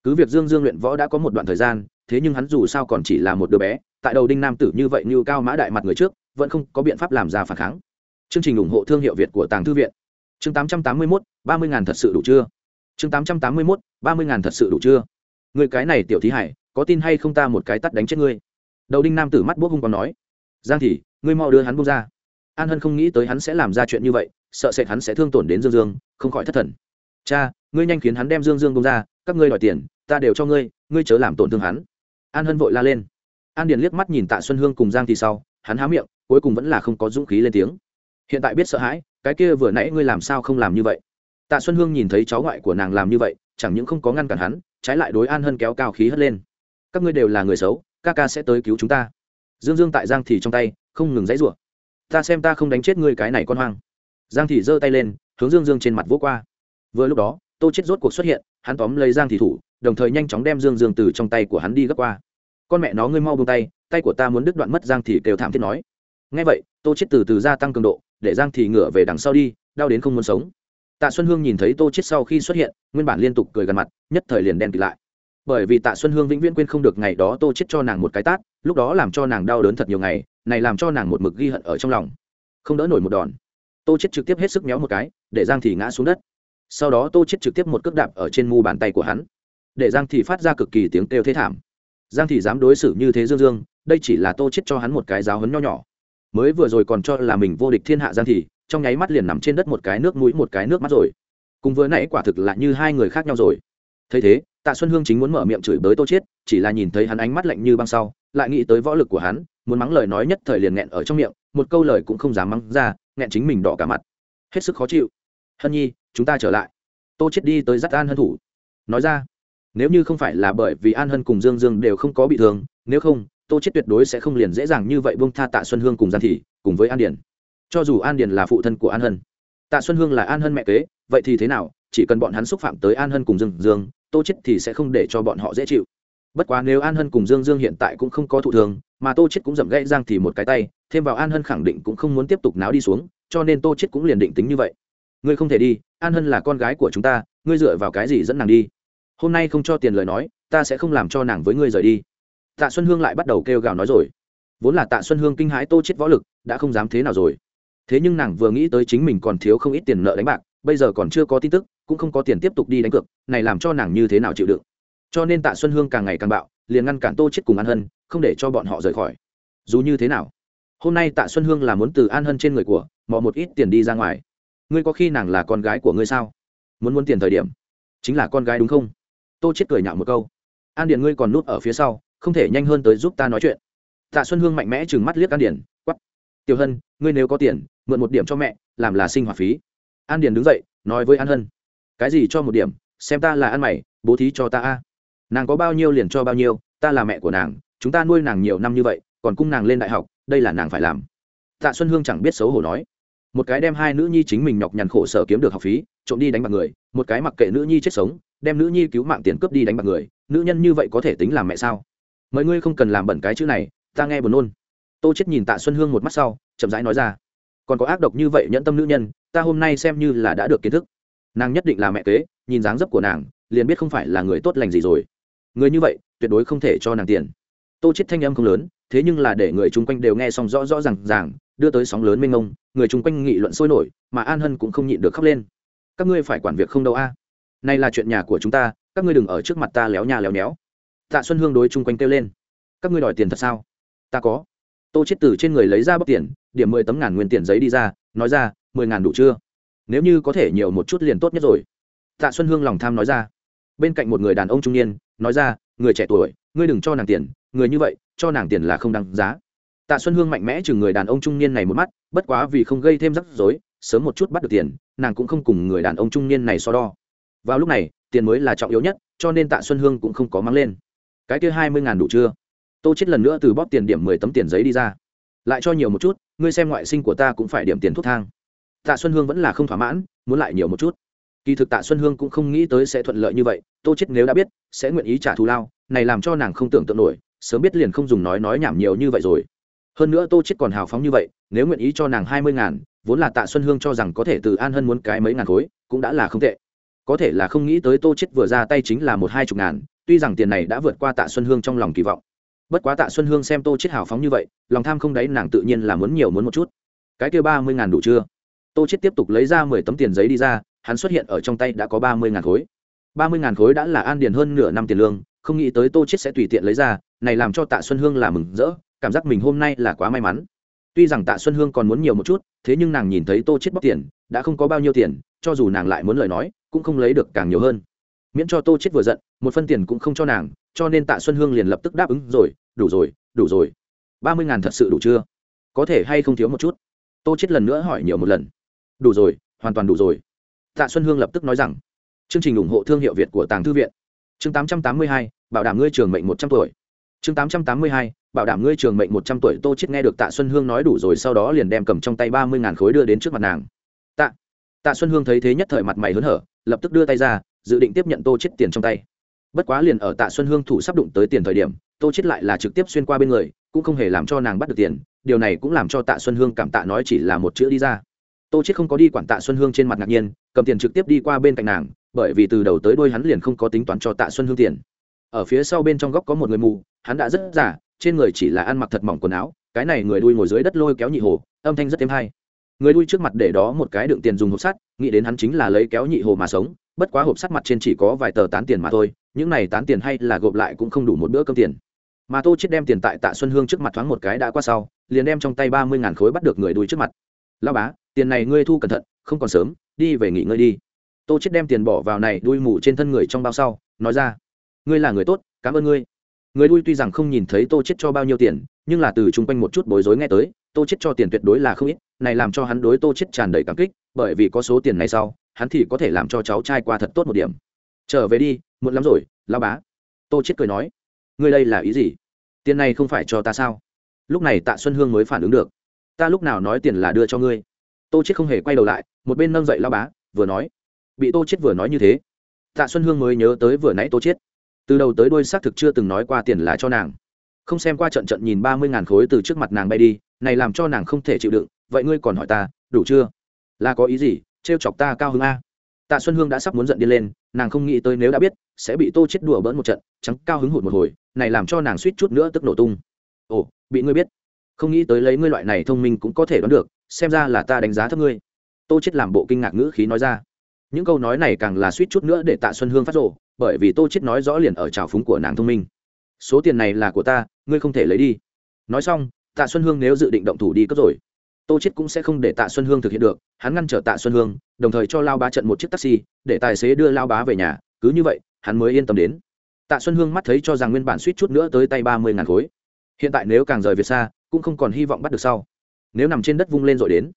Cứ việc dương dương luyện võ đã có một đoạn thời gian, thế nhưng hắn dù sao còn chỉ là một đứa bé, tại đầu đinh nam tử như vậy như cao mã đại mặt người trước, vẫn không có biện pháp làm ra phản kháng. Chương trình ủng hộ thương hiệu việt của tàng thư viện. Chương tám trăm tám mươi mốt, ba mươi ngàn thật sự đủ chưa? Chương tám trăm tám mươi mốt, ba mươi ngàn thật sự đủ chưa? Người cái này tiểu thí hải, có tin hay không ta một cái tắt đánh chết ngươi? Đầu đinh nam tử mắt bốc hung còn nói. Giang thì ngươi mau đưa hắn bông ra. An hân không nghĩ tới hắn sẽ làm ra chuyện như vậy, sợ sệt hắn sẽ thương tổn đến dương dương, không khỏi thất thần. Cha ngươi nhanh khiến hắn đem dương dương bông ra, các ngươi đòi tiền, ta đều cho ngươi ngươi chớ làm tổn thương hắn. An hân vội la lên. An điền liếc mắt nhìn tạ xuân hương cùng giang thì sau, hắn há miệng, cuối cùng vẫn là không có dũng khí lên tiếng. Hiện tại biết sợ hãi, cái kia vừa nãy ngươi làm sao không làm như vậy? Tạ xuân hương nhìn thấy cháu ngoại của nàng làm như vậy, chẳng những không có ngăn cản hắn, trái lại đối an hân kéo cao khí hất lên. Các ngươi đều là người xấu, ca ca sẽ tới cứu chúng ta. Dương dương tại giang thì trong tay, không ngừng dãy rủa. Ta xem ta không đánh chết ngươi cái này con hoang. Giang thì giơ tay lên, hướng dương dương trên mặt vỗ qua. Vừa lúc đó tô chết rốt cuộc xuất hiện, hắn tóm lấy giang thị thủ, đồng thời nhanh chóng đem dương dương từ trong tay của hắn đi gấp qua. Con mẹ nó, ngươi mau buông tay tay của ta muốn đứt đoạn mất, giang thị kêu thảm thiết nói. Ngay vậy, tô chết từ từ gia tăng cường độ, để giang thị ngửa về đằng sau đi, đau đến không muốn sống. Tạ xuân hương nhìn thấy tô chết sau khi xuất hiện, nguyên bản liên tục cười gần mặt, nhất thời liền đen kịt lại. Bởi vì tạ xuân hương vĩnh viễn quên không được ngày đó tô chết cho nàng một cái tát, lúc đó làm cho nàng đau đớn thật nhiều ngày, này làm cho nàng một mực ghi hận ở trong lòng. Không đỡ nổi một đòn. Tô chết trực tiếp hết sức méo một cái, để giang thị ngã xuống đất sau đó tô chết trực tiếp một cước đạp ở trên mu bàn tay của hắn. Để giang thì phát ra cực kỳ tiếng kêu thế thảm. Giang thì dám đối xử như thế dương dương, đây chỉ là tô chết cho hắn một cái giáo hấn nho nhỏ. Mới vừa rồi còn cho là mình vô địch thiên hạ giang thì trong nháy mắt liền nằm trên đất một cái nước mũi một cái nước mắt rồi. Cùng vừa nãy quả thực là như hai người khác nhau rồi. Thấy thế, tạ xuân hương chính muốn mở miệng chửi bới tô chết, chỉ là nhìn thấy hắn ánh mắt lạnh như băng sau, lại nghĩ tới võ lực của hắn, muốn mắng lời nói nhất thời liền nghẹn ở trong miệng, một câu lời cũng không dám mắng ra, nghẹn chính mình đỏ cả mặt. Hết sức khó chịu. Hân nhi chúng ta trở lại. Tô chết đi tới dắt an hân thủ. Nói ra, nếu như không phải là bởi vì an hân cùng dương dương đều không có bị thương, nếu không, tô chết tuyệt đối sẽ không liền dễ dàng như vậy buông tha tạ xuân hương cùng gian thị, cùng với an điển cho dù an điển là phụ thân của an hân, tạ xuân hương là an hân mẹ kế, vậy thì thế nào? Chỉ cần bọn hắn xúc phạm tới an hân cùng dương dương, tô chết thì sẽ không để cho bọn họ dễ chịu. Bất quá nếu an hân cùng dương dương hiện tại cũng không có thụ thường mà tô chết cũng dậm gãy giang thì một cái tay, thêm vào an hân khẳng định cũng không muốn tiếp tục náo đi xuống, cho nên tô chết cũng liền định tính như vậy ngươi không thể đi, an hân là con gái của chúng ta, ngươi dựa vào cái gì dẫn nàng đi? Hôm nay không cho tiền lời nói, ta sẽ không làm cho nàng với ngươi rời đi. Tạ xuân hương lại bắt đầu kêu gào nói rồi. Vốn là tạ xuân hương kinh hãi tô chết võ lực, đã không dám thế nào rồi. Thế nhưng nàng vừa nghĩ tới chính mình còn thiếu không ít tiền nợ đánh bạc, bây giờ còn chưa có tin tức, cũng không có tiền tiếp tục đi đánh cược, này làm cho nàng như thế nào chịu đựng? Cho nên tạ xuân hương càng ngày càng bạo, liền ngăn cản tô chết cùng an hân, không để cho bọn họ rời khỏi. Dù như thế nào, hôm nay tạ xuân hương là muốn từ an hân trên người của, mò một ít tiền đi ra ngoài ngươi có khi nàng là con gái của ngươi sao? Muốn muốn tiền thời điểm, chính là con gái đúng không? Tô chết cười nhạo một câu. An điền ngươi còn núp ở phía sau, không thể nhanh hơn tới giúp ta nói chuyện. Tạ xuân hương mạnh mẽ chừng mắt liếc an điền quắp tiểu hân, ngươi nếu có tiền, mượn một điểm cho mẹ, làm là sinh hoạt phí. An điền đứng dậy, nói với an hân. Cái gì cho một điểm, xem ta là ăn mày, bố thí cho ta a. Nàng có bao nhiêu liền cho bao nhiêu, ta là mẹ của nàng, chúng ta nuôi nàng nhiều năm như vậy, còn cung nàng lên đại học, đây là nàng phải làm. Tạ xuân hương chẳng biết xấu hổ nói một cái đem hai nữ nhi chính mình nhọc nhằn khổ sở kiếm được học phí, trộm đi đánh bạc người. Một cái mặc kệ nữ nhi chết sống, đem nữ nhi cứu mạng tiền cướp đi đánh bạc người. Nữ nhân như vậy có thể tính làm mẹ sao? Mọi ngươi không cần làm bẩn cái chữ này, ta nghe buồn nôn. Tô chết nhìn tạ xuân hương một mắt sau, chậm rãi nói ra. Còn có ác độc như vậy nhẫn tâm nữ nhân, ta hôm nay xem như là đã được kiến thức. Nàng nhất định là mẹ kế, nhìn dáng dấp của nàng, liền biết không phải là người tốt lành gì rồi. Người như vậy, tuyệt đối không thể cho nàng tiền. Tô chết thanh âm không lớn, thế nhưng là để người chung quanh đều nghe xong rõ rõ ràng ràng đưa tới sóng lớn mênh mông, người chung quanh nghị luận sôi nổi, mà an hân cũng không nhịn được khóc lên. Các ngươi phải quản việc không đâu a. À. này là chuyện nhà của chúng ta, các ngươi đừng ở trước mặt ta léo nhà léo nhéo tạ xuân hương đối chung quanh kêu lên. Các ngươi đòi tiền thật sao? Ta có. Tô chết từ trên người lấy ra bóc tiền, điểm mười tấm ngàn nguyên tiền giấy đi ra, nói ra, mười ngàn đủ chưa? Nếu như có thể nhiều một chút liền tốt nhất rồi. Tạ xuân hương lòng tham nói ra. Bên cạnh một người đàn ông trung niên, nói ra, người trẻ tuổi, ngươi đừng cho nàng tiền, người như vậy, cho nàng tiền là không đáng giá tạ xuân hương mạnh mẽ chừng người đàn ông trung niên này một mắt, bất quá vì không gây thêm rắc rối, sớm một chút bắt được tiền, nàng cũng không cùng người đàn ông trung niên này so đo. Vào lúc này, tiền mới là trọng yếu nhất, cho nên tạ xuân hương cũng không có mang lên. Cái kia hai mươi ngàn đủ chưa? Tô chết lần nữa từ bóp tiền điểm mười tấm tiền giấy đi ra. Lại cho nhiều một chút, ngươi xem ngoại sinh của ta cũng phải điểm tiền thuốc thang. Tạ xuân hương vẫn là không thỏa mãn, muốn lại nhiều một chút. Kỳ thực tạ xuân hương cũng không nghĩ tới sẽ thuận lợi như vậy, tô chết nếu đã biết, sẽ nguyện ý trả thù lao, này làm cho nàng không tưởng tượng nổi, sớm biết liền không dùng nói nói nhảm nhiều như vậy rồi hơn nữa tô chết còn hào phóng như vậy, nếu nguyện ý cho nàng hai mươi ngàn, vốn là tạ xuân hương cho rằng có thể từ an hân muốn cái mấy ngàn khối, cũng đã là không tệ. Có thể là không nghĩ tới tô chết vừa ra tay chính là một hai chục ngàn, tuy rằng tiền này đã vượt qua tạ xuân hương trong lòng kỳ vọng. Bất quá tạ xuân hương xem tô chết hào phóng như vậy, lòng tham không đáy nàng tự nhiên là muốn nhiều muốn một chút. Cái kia ba mươi ngàn đủ chưa? Tô chết tiếp tục lấy ra mười tấm tiền giấy đi ra, hắn xuất hiện ở trong tay đã có ba mươi ngàn khối. Ba mươi ngàn khối đã là an điền hơn nửa năm tiền lương, không nghĩ tới tô chết sẽ tùy tiện lấy ra, này làm cho tạ xuân hương là mừng rỡ cảm giác mình hôm nay là quá may mắn. Tuy rằng tạ xuân hương còn muốn nhiều một chút, thế nhưng nàng nhìn thấy tô chết bóc tiền, đã không có bao nhiêu tiền, cho dù nàng lại muốn lời nói, cũng không lấy được càng nhiều hơn. Miễn cho tô chết vừa giận, một phân tiền cũng không cho nàng, cho nên tạ xuân hương liền lập tức đáp ứng rồi, đủ rồi đủ rồi. Ba mươi ngàn thật sự đủ chưa? Có thể hay không thiếu một chút? Tô chết lần nữa hỏi nhiều một lần. Đủ rồi, hoàn toàn đủ rồi. Tạ xuân hương lập tức nói rằng. Chương trình ủng hộ thương hiệu việt của tàng thư viện. Chương tám trăm tám mươi hai, bảo đảm ngươi trường mệnh một trăm tuổi chương tám trăm tám mươi hai, bảo đảm ngươi trường mệnh một trăm tuổi tô chết nghe được tạ xuân hương nói đủ rồi sau đó liền đem cầm trong tay ba mươi ngàn khối đưa đến trước mặt nàng. Tạ tạ xuân hương thấy thế nhất thời mặt mày hớn hở, lập tức đưa tay ra, dự định tiếp nhận tô chết tiền trong tay. Bất quá liền ở tạ xuân hương thủ sắp đụng tới tiền thời điểm, tô chết lại là trực tiếp xuyên qua bên người, cũng không hề làm cho nàng bắt được tiền, điều này cũng làm cho tạ xuân hương cảm tạ nói chỉ là một chữ đi ra. Tô chết không có đi quản tạ xuân hương trên mặt ngạc nhiên, cầm tiền trực tiếp đi qua bên cạnh nàng, bởi vì từ đầu tới đôi hắn liền không có tính toán cho tạ xuân hương tiền. Ở phía sau bên trong góc có một người mù hắn đã rất giả trên người chỉ là ăn mặc thật mỏng quần áo, cái này người đuôi ngồi dưới đất lôi kéo nhị hồ, âm thanh rất êm hay. Người đuôi trước mặt để đó một cái đựng tiền dùng hộp sắt, nghĩ đến hắn chính là lấy kéo nhị hồ mà sống, bất quá hộp sắt mặt trên chỉ có vài tờ tán tiền mà thôi, những này tán tiền hay là gộp lại cũng không đủ một bữa cơm tiền. Mà tô chết đem tiền tại tạ xuân hương trước mặt thoáng một cái đã qua sau, liền đem trong tay ba mươi ngàn khối bắt được người đuôi trước mặt. Lao bá, tiền này ngươi thu cẩn thận, không còn sớm, đi về nghỉ ngơi đi. Tô chết đem tiền bỏ vào này đuôi mù trên thân người trong bao sau, nói ra, ngươi là người tốt, cảm ơn ngươi người đuôi tuy rằng không nhìn thấy tô chết cho bao nhiêu tiền, nhưng là từ chung quanh một chút bối rối nghe tới, tô chết cho tiền tuyệt đối là không ít, này làm cho hắn đối tô chết tràn đầy cảm kích, bởi vì có số tiền này sau, hắn thì có thể làm cho cháu trai qua thật tốt một điểm. Trở về đi, muộn lắm rồi lao bá. Tô chết cười nói, ngươi đây là ý gì? Tiền này không phải cho ta sao? Lúc này tạ xuân hương mới phản ứng được. Ta lúc nào nói tiền là đưa cho ngươi? Tô chết không hề quay đầu lại, một bên nâng dậy lao bá, vừa nói. Bị tô chết vừa nói như thế, tạ xuân hương mới nhớ tới vừa nãy tô chết từ đầu tới đuôi xác thực chưa từng nói qua tiền là cho nàng. Không xem qua trận trận nhìn ba mươi ngàn khối từ trước mặt nàng bay đi, này làm cho nàng không thể chịu đựng. Vậy ngươi còn hỏi ta, đủ chưa? Là có ý gì? Trêu chọc ta cao hứng a. Tạ xuân hương đã sắp muốn giận đi lên, nàng không nghĩ tới nếu đã biết, sẽ bị tô chết đùa bỡn một trận trắng cao hứng hụt một hồi, này làm cho nàng suýt chút nữa tức nổ tung. Ồ, bị ngươi biết. Không nghĩ tới lấy ngươi loại này thông minh cũng có thể đoán được, xem ra là ta đánh giá thấp ngươi. Tô chết làm bộ kinh ngạc ngữ khí nói ra những câu nói này càng là suýt chút nữa để tạ xuân hương phát rộ bởi vì tô chết nói rõ liền ở trào phúng của nàng thông minh. Số tiền này là của ta, ngươi không thể lấy đi. Nói xong, tạ xuân hương nếu dự định động thủ đi cướp rồi. Tô chết cũng sẽ không để tạ xuân hương thực hiện được, hắn ngăn trở tạ xuân hương, đồng thời cho lao bá trận một chiếc taxi, để tài xế đưa lao bá về nhà. Cứ như vậy, hắn mới yên tâm đến. Tạ xuân hương mắt thấy cho rằng nguyên bản suýt chút nữa tới tay ba mươi ngàn khối. Hiện tại nếu càng rời việt xa, cũng không còn hy vọng bắt được sau. Nếu nằm trên đất vung lên rồi đến.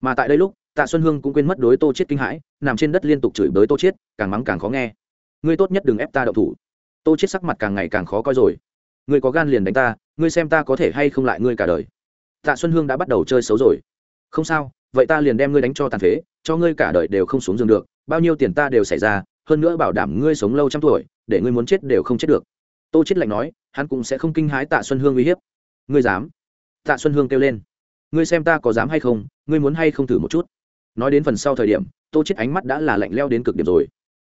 Mà tại đây lúc tạ xuân hương cũng quên mất đối tô chết kinh hãi, nằm trên đất liên tục chửi bới tô chết càng mắng càng khó nghe. Ngươi tốt nhất đừng ép ta đậu thủ. Tô chết sắc mặt càng ngày càng khó coi rồi. Ngươi có gan liền đánh ta, ngươi xem ta có thể hay không lại ngươi cả đời. Tạ xuân hương đã bắt đầu chơi xấu rồi. Không sao, vậy ta liền đem ngươi đánh cho tàn phế, cho ngươi cả đời đều không xuống giường được, bao nhiêu tiền ta đều xảy ra, hơn nữa bảo đảm ngươi sống lâu trăm tuổi, để ngươi muốn chết đều không chết được. Tô chết lạnh nói, hắn cũng sẽ không kinh hãi tạ xuân hương uy hiếp. Ngươi dám? Tạ xuân hương kêu lên. Ngươi xem ta có dám hay không, ngươi muốn hay không thử một chút? Nói đến phần sau thời điểm, tô chết ánh mắt đã là lạnh leo đến cực điểm rồi.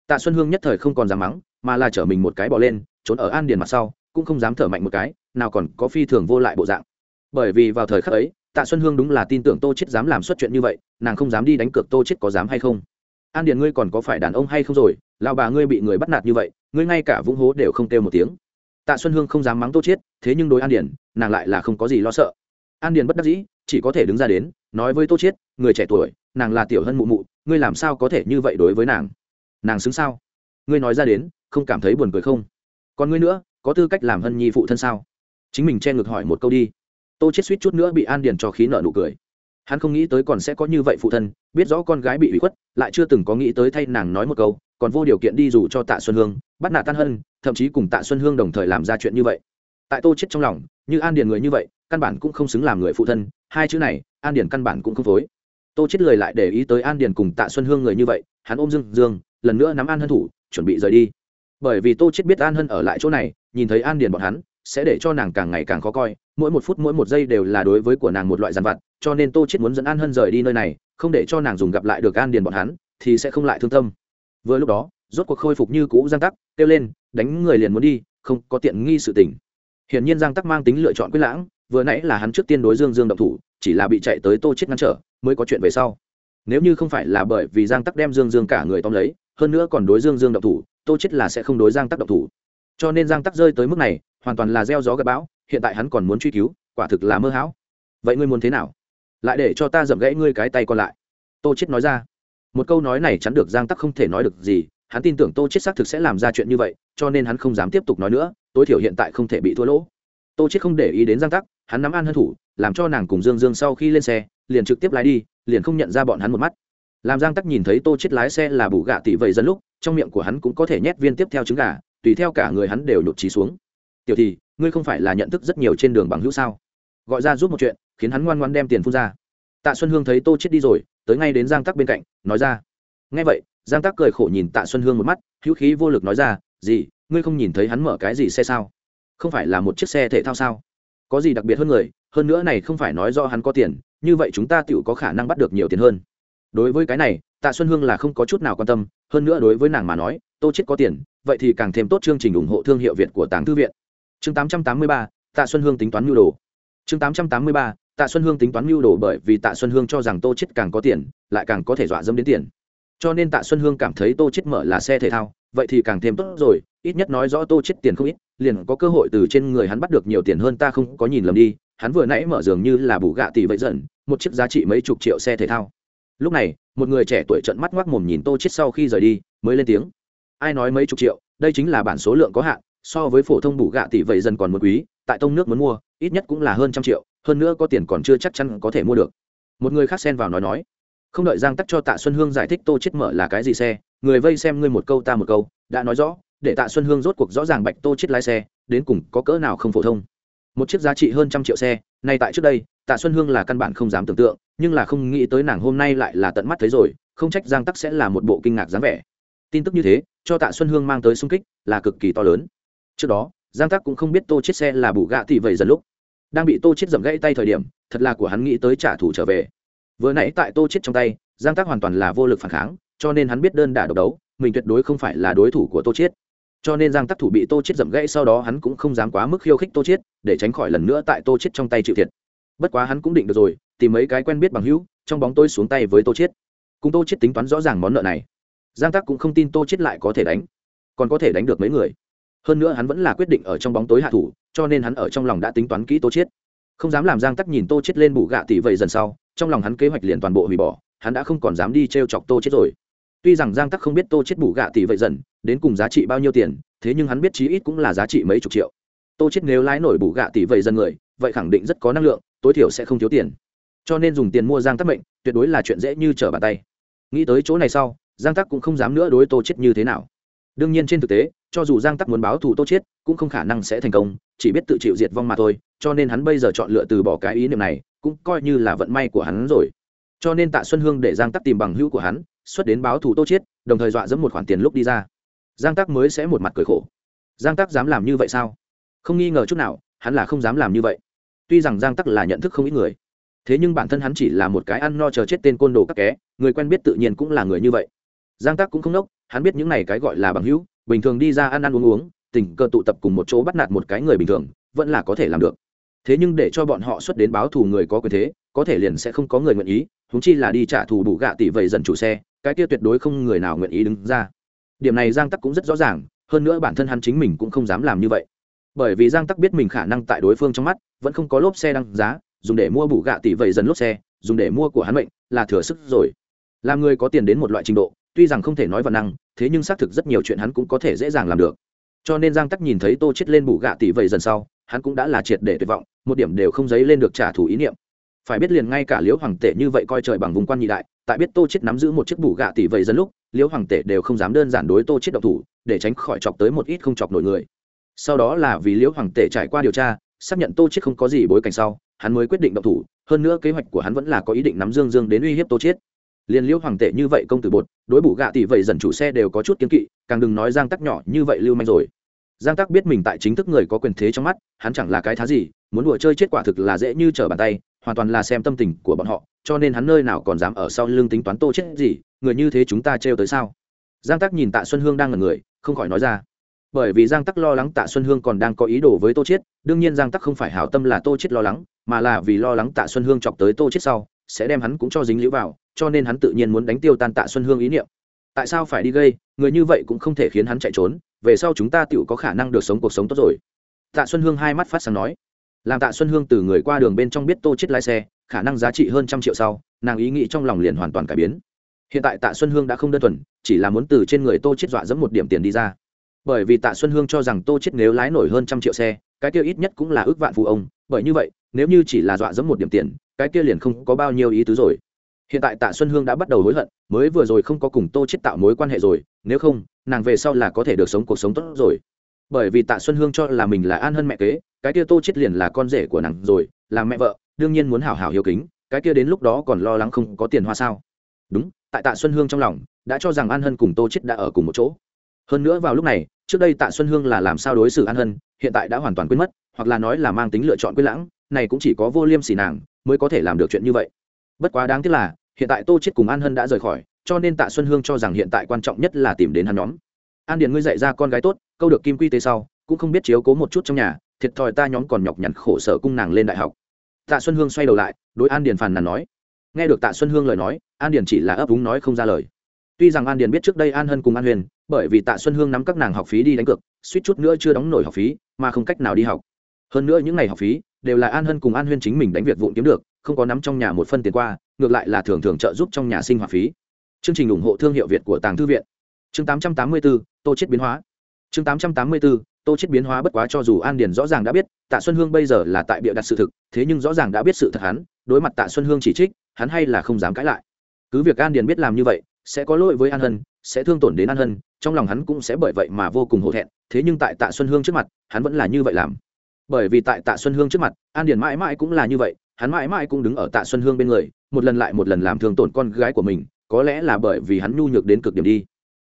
Tạ xuân hương nhất thời không còn dám mắng, mà là chở mình một cái bỏ lên, trốn ở an điền mặt sau, cũng không dám thở mạnh một cái, nào còn có phi thường vô lại bộ dạng. Bởi vì vào thời khắc ấy, tạ xuân hương đúng là tin tưởng tô chết dám làm xuất chuyện như vậy, nàng không dám đi đánh cược tô chết có dám hay không. An điền ngươi còn có phải đàn ông hay không rồi lao bà ngươi bị người bắt nạt như vậy, ngươi ngay cả vũng hố đều không kêu một tiếng. Tạ xuân hương không dám mắng tô chết thế nhưng đối an điền, nàng lại là không có gì lo sợ. An điền bất đắc dĩ chỉ có thể đứng ra đến, nói với tô chết người trẻ tuổi, nàng là tiểu hân mụ mụ, ngươi làm sao có thể như vậy đối với nàng? Nàng xứng sao? Ngươi nói ra đến, không cảm thấy buồn cười không? Còn ngươi nữa, có tư cách làm hân nhi phụ thân sao? Chính mình che ngược hỏi một câu đi. Tô chết suýt chút nữa bị an điền cho khí nợ nụ cười. Hắn không nghĩ tới còn sẽ có như vậy phụ thân, biết rõ con gái bị ủy khuất, lại chưa từng có nghĩ tới thay nàng nói một câu, còn vô điều kiện đi dù cho tạ xuân hương, bắt nạt tan hân, thậm chí cùng tạ xuân hương đồng thời làm ra chuyện như vậy. Tại tô chết trong lòng, như an điền người như vậy, căn bản cũng không xứng làm người phụ thân hai chữ này, an điển căn bản cũng không phối. Tô chết lời lại để ý tới an điển cùng tạ xuân hương người như vậy, hắn ôm dương dương, lần nữa nắm an hân thủ, chuẩn bị rời đi. Bởi vì tô chết biết an hân ở lại chỗ này, nhìn thấy an điển bọn hắn, sẽ để cho nàng càng ngày càng khó coi, mỗi một phút mỗi một giây đều là đối với của nàng một loại giàn vặt, cho nên tô chết muốn dẫn an hân rời đi nơi này, không để cho nàng dùng gặp lại được an điền bọn hắn, thì sẽ không lại thương tâm. Vừa lúc đó, rốt cuộc khôi phục như cũ giang tắc, kêu lên, đánh người liền muốn đi, không có tiện nghi sự tình. Hiển nhiên giang tắc mang tính lựa chọn quyết lãng, vừa nãy là hắn trước tiên đối dương dương động thủ chỉ là bị chạy tới tô chết ngăn trở, mới có chuyện về sau. Nếu như không phải là bởi vì giang tắc đem dương dương cả người tóm lấy, hơn nữa còn đối dương dương động thủ, tô chết là sẽ không đối giang tắc động thủ. Cho nên giang tắc rơi tới mức này, hoàn toàn là gieo gió gặp bão, hiện tại hắn còn muốn truy cứu, quả thực là mơ hão. Vậy ngươi muốn thế nào? Lại để cho ta dậm gãy ngươi cái tay còn lại. Tô chết nói ra. Một câu nói này chắn được giang tắc không thể nói được gì, hắn tin tưởng tô chết xác thực sẽ làm ra chuyện như vậy, cho nên hắn không dám tiếp tục nói nữa, tối thiểu hiện tại không thể bị thua lỗ. Tô chết không để ý đến giang tắc hắn nắm an hân thủ, làm cho nàng cùng dương dương sau khi lên xe, liền trực tiếp lái đi, liền không nhận ra bọn hắn một mắt. Làm giang tắc nhìn thấy tô chết lái xe là bù gạ tỷ vậy dân lúc, trong miệng của hắn cũng có thể nhét viên tiếp theo trứng gà, tùy theo cả người hắn đều nhột trí xuống. Tiểu thì ngươi không phải là nhận thức rất nhiều trên đường bằng hữu sao? Gọi ra giúp một chuyện, khiến hắn ngoan ngoan đem tiền phun ra. Tạ xuân hương thấy tô chết đi rồi, tới ngay đến giang tắc bên cạnh, nói ra, nghe vậy, giang tắc cười khổ nhìn tạ xuân hương một mắt, hữu khí vô lực nói ra gì ngươi không nhìn thấy hắn mở cái gì xe sao? Không phải là một chiếc xe thể thao sao? Có gì đặc biệt hơn người hơn nữa này không phải nói do hắn có tiền như vậy chúng ta tự có khả năng bắt được nhiều tiền hơn. Đối với cái này tạ xuân hương là không có chút nào quan tâm hơn nữa đối với nàng mà nói tô chết có tiền vậy thì càng thêm tốt chương trình ủng hộ thương hiệu việt của tàng thư viện. Chương 883, tạ xuân hương tính toán mưu đồ. Chương 883, tạ xuân hương tính toán mưu đồ bởi vì tạ xuân hương cho rằng tô chết càng có tiền lại càng có thể dọa dẫm đến tiền. Cho nên tạ xuân hương cảm thấy tô chết mở là xe thể thao vậy thì càng thêm tốt rồi, ít nhất nói rõ tô chết tiền không ít, liền có cơ hội từ trên người hắn bắt được nhiều tiền hơn ta không có nhìn lầm đi, hắn vừa nãy mở giường như là bù gạ tỷ vậy dần một chiếc giá trị mấy chục triệu xe thể thao. Lúc này, một người trẻ tuổi trợn mắt ngoác mồm nhìn tô chết sau khi rời đi, mới lên tiếng. Ai nói mấy chục triệu, đây chính là bản số lượng có hạn, so với phổ thông bù gạ tỷ vậy dần còn một quý, tại tông nước muốn mua, ít nhất cũng là hơn trăm triệu, hơn nữa có tiền còn chưa chắc chắn có thể mua được. Một người khác xen vào nói nói không đợi giang tắc cho tạ xuân hương giải thích tô chết mở là cái gì xe, người vây xem ngươi một câu ta một câu, đã nói rõ, để tạ xuân hương rốt cuộc rõ ràng bạch tô chết lái xe, đến cùng có cỡ nào không phổ thông. Một chiếc giá trị hơn trăm triệu xe, nay tại trước đây, tạ xuân hương là căn bản không dám tưởng tượng, nhưng là không nghĩ tới nàng hôm nay lại là tận mắt thấy rồi, không trách giang tắc sẽ là một bộ kinh ngạc dáng vẻ. Tin tức như thế, cho tạ xuân hương mang tới sung kích, là cực kỳ to lớn. Trước đó, giang tắc cũng không biết tô chết xe là bù gạ thì vậy dần lúc. Đang bị tô chết dầm gãy tay thời điểm, thật là của hắn nghĩ tới trả thù trở về vừa nãy tại tô chết trong tay, giang tác hoàn toàn là vô lực phản kháng, cho nên hắn biết đơn đả độc đấu, mình tuyệt đối không phải là đối thủ của tô chết. Cho nên giang tác thủ bị tô chết dậm gãy sau đó hắn cũng không dám quá mức khiêu khích tô chết, để tránh khỏi lần nữa tại tô chết trong tay chịu thiệt. Bất quá hắn cũng định được rồi, tìm mấy cái quen biết bằng hữu, trong bóng tôi xuống tay với tô chết. Cùng tô chết tính toán rõ ràng món nợ này. Giang tác cũng không tin tô chết lại có thể đánh, còn có thể đánh được mấy người. Hơn nữa hắn vẫn là quyết định ở trong bóng tối hạ thủ, cho nên hắn ở trong lòng đã tính toán kỹ tô chết. Không dám làm giang tắc nhìn tô chết lên bù gạ tỷ vậy dần sau trong lòng hắn kế hoạch liền toàn bộ hủy bỏ, hắn đã không còn dám đi t r e o chọc tô chết rồi. Tuy rằng giang tắc không biết tô chết bù gạ tỷ vậy dần, đến cùng giá trị bao nhiêu tiền, thế nhưng hắn biết chí ít cũng là giá trị mấy chục triệu. Tô chết nếu lái nổi bù gạ tỷ vậy dần người, vậy khẳng định rất có năng lượng, tối thiểu sẽ không thiếu tiền. Cho nên dùng tiền mua giang tắc mệnh, tuyệt đối là chuyện dễ như trở bàn tay. Nghĩ tới chỗ này sau, giang tắc cũng không dám nữa đối tô chết như thế nào. Đương nhiên trên thực tế, cho dù giang tắc muốn báo thù tô chết, cũng không khả năng sẽ thành công, chỉ biết tự chịu diệt vong mà thôi, cho nên hắn bây giờ chọn lựa từ bỏ cái ý niệm này cũng coi như là vận may của hắn rồi. Cho nên tạ xuân hương để giang tắc tìm bằng hữu của hắn xuất đến báo thù tô Chiết, đồng thời dọa dẫm một khoản tiền lúc đi ra. Giang tắc mới sẽ một mặt cười khổ. Giang tắc dám làm như vậy sao? Không nghi ngờ chút nào hắn là không dám làm như vậy. Tuy rằng giang tắc là nhận thức không ít người thế nhưng bản thân hắn chỉ là một cái ăn no chờ chết tên côn đồ các ké người quen biết tự nhiên cũng là người như vậy. Giang tắc cũng không nốc hắn biết những này cái gọi là bằng hữu bình thường đi ra ăn ăn uống uống tình cờ tụ tập cùng một chỗ bắt nạt một cái người bình thường vẫn là có thể làm được thế nhưng để cho bọn họ xuất đến báo thù người có quyền thế, có thể liền sẽ không có người nguyện ý húng chi là đi trả thù bù gạ tỷ vậy dần chủ xe, cái kia tuyệt đối không người nào nguyện ý đứng ra. Điểm này giang tắc cũng rất rõ ràng, hơn nữa bản thân hắn chính mình cũng không dám làm như vậy. Bởi vì giang tắc biết mình khả năng tại đối phương trong mắt, vẫn không có lốp xe đăng giá, dùng để mua bù gạ tỷ vậy dần lốp xe, dùng để mua của hắn mệnh, là thừa sức rồi. Làm người có tiền đến một loại trình độ, tuy rằng không thể nói vào năng, thế nhưng xác thực rất nhiều chuyện hắn cũng có thể dễ dàng làm được. Cho nên giang tắc nhìn thấy tô chết lên bù gạ tỷ vậy dần sau, hắn cũng đã là triệt để tuyệt vọng một điểm đều không dấy lên được trả thù ý niệm. Phải biết liền ngay cả liễu hoàng tể như vậy coi trời bằng vùng quan nhị đại, tại biết tô chết nắm giữ một chiếc bù gạ tỷ vậy dần lúc, liễu hoàng tể đều không dám đơn giản đối tô chết độc thủ, để tránh khỏi chọc tới một ít không chọc nổi người. Sau đó là vì liễu hoàng tể trải qua điều tra, xác nhận tô chết không có gì bối cảnh sau, hắn mới quyết định động thủ, hơn nữa kế hoạch của hắn vẫn là có ý định nắm dương dương đến uy hiếp tô chết liền liễu hoàng tể như vậy công tử bột, đối bù gạ tỷ vậy dần chủ xe đều có chút kiến kỵ, càng đừng nói giang tắc nhỏ như vậy lưu manh rồi. Giang tắc biết mình tại chính thức người có quyền thế trong mắt, hắn chẳng là cái thá gì muốn đùa chơi chết quả thực là dễ như trở bàn tay, hoàn toàn là xem tâm tình của bọn họ, cho nên hắn nơi nào còn dám ở sau lưng tính toán tô chết gì, người như thế chúng ta trêu tới sao? Giang tắc nhìn tạ xuân hương đang ngẩn người, không khỏi nói ra. Bởi vì giang tắc lo lắng tạ xuân hương còn đang có ý đồ với tô chết, đương nhiên giang tắc không phải hảo tâm là tô chết lo lắng, mà là vì lo lắng tạ xuân hương chọc tới tô chết sau, sẽ đem hắn cũng cho dính liễu vào, cho nên hắn tự nhiên muốn đánh tiêu tan tạ xuân hương ý niệm. Tại sao phải đi gây, người như vậy cũng không thể khiến hắn chạy trốn, về sau chúng ta tựu có khả năng được sống cuộc sống tốt rồi. Tạ xuân hương hai mắt phát sáng nói làm tạ xuân hương từ người qua đường bên trong biết tô chết lái xe, khả năng giá trị hơn trăm triệu sau, nàng ý nghĩ trong lòng liền hoàn toàn cải biến. Hiện tại tạ xuân hương đã không đơn thuần, chỉ là muốn từ trên người tô chết dọa dẫm một điểm tiền đi ra. Bởi vì tạ xuân hương cho rằng tô chết nếu lái nổi hơn trăm triệu xe, cái kia ít nhất cũng là ước vạn phụ ông, bởi như vậy, nếu như chỉ là dọa dẫm một điểm tiền, cái kia liền không có bao nhiêu ý tứ rồi. Hiện tại tạ xuân hương đã bắt đầu hối hận, mới vừa rồi không có cùng tô chết tạo mối quan hệ rồi, nếu không, nàng về sau là có thể được sống cuộc sống tốt rồi bởi vì tạ xuân hương cho là mình là an hơn mẹ kế, cái kia tô chết liền là con rể của nàng rồi, là mẹ vợ, đương nhiên muốn hảo hảo hiếu kính, cái kia đến lúc đó còn lo lắng không có tiền hoa sao. Đúng, tại tạ xuân hương trong lòng, đã cho rằng an hân cùng tô chết đã ở cùng một chỗ. Hơn nữa vào lúc này, trước đây tạ xuân hương là làm sao đối xử an hân, hiện tại đã hoàn toàn quên mất, hoặc là nói là mang tính lựa chọn quyết lãng, này cũng chỉ có vô liêm sỉ nàng mới có thể làm được chuyện như vậy. Bất quá đáng tiếc là, hiện tại tô chết cùng an hân đã rời khỏi, cho nên tạ xuân hương cho rằng hiện tại quan trọng nhất là tìm đến hắn nhóm. An điền, ngươi dạy ra con gái tốt câu được kim quy tế sau cũng không biết chiếu cố một chút trong nhà thiệt thòi ta nhóm còn nhọc nhằn khổ sở cung nàng lên đại học. Tạ xuân hương xoay đầu lại đối an điền phàn nàn nói. Nghe được tạ xuân hương lời nói an điền chỉ là ấp úng nói không ra lời. Tuy rằng an điền biết trước đây an hân cùng an huyền bởi vì tạ xuân hương nắm các nàng học phí đi đánh cược suýt chút nữa chưa đóng nổi học phí mà không cách nào đi học. Hơn nữa những ngày học phí đều là an hân cùng an huyên chính mình đánh việc vụn kiếm được không có nắm trong nhà một phân tiền qua ngược lại là thường thường trợ giúp trong nhà sinh hoạt phí. Chương trình ủng hộ thương hiệu việt của tàng thư viện. Chương 884, tô chết biến hóa chương 884, tô chết biến hóa bất quá cho dù an điền rõ ràng đã biết tạ xuân hương bây giờ là tại bịa đặt sự thực thế nhưng rõ ràng đã biết sự thật hắn đối mặt tạ xuân hương chỉ trích hắn hay là không dám cãi lại. Cứ việc an điền biết làm như vậy sẽ có lỗi với an hân sẽ thương tổn đến an hân trong lòng hắn cũng sẽ bởi vậy mà vô cùng hổ thẹn thế nhưng tại tạ xuân hương trước mặt hắn vẫn là như vậy làm. Bởi vì tại tạ xuân hương trước mặt an điền mãi mãi cũng là như vậy hắn mãi mãi cũng đứng ở tạ xuân hương bên người một lần lại một lần làm thương tổn con gái của mình có lẽ là bởi vì hắn nhu nhược đến cực điểm đi.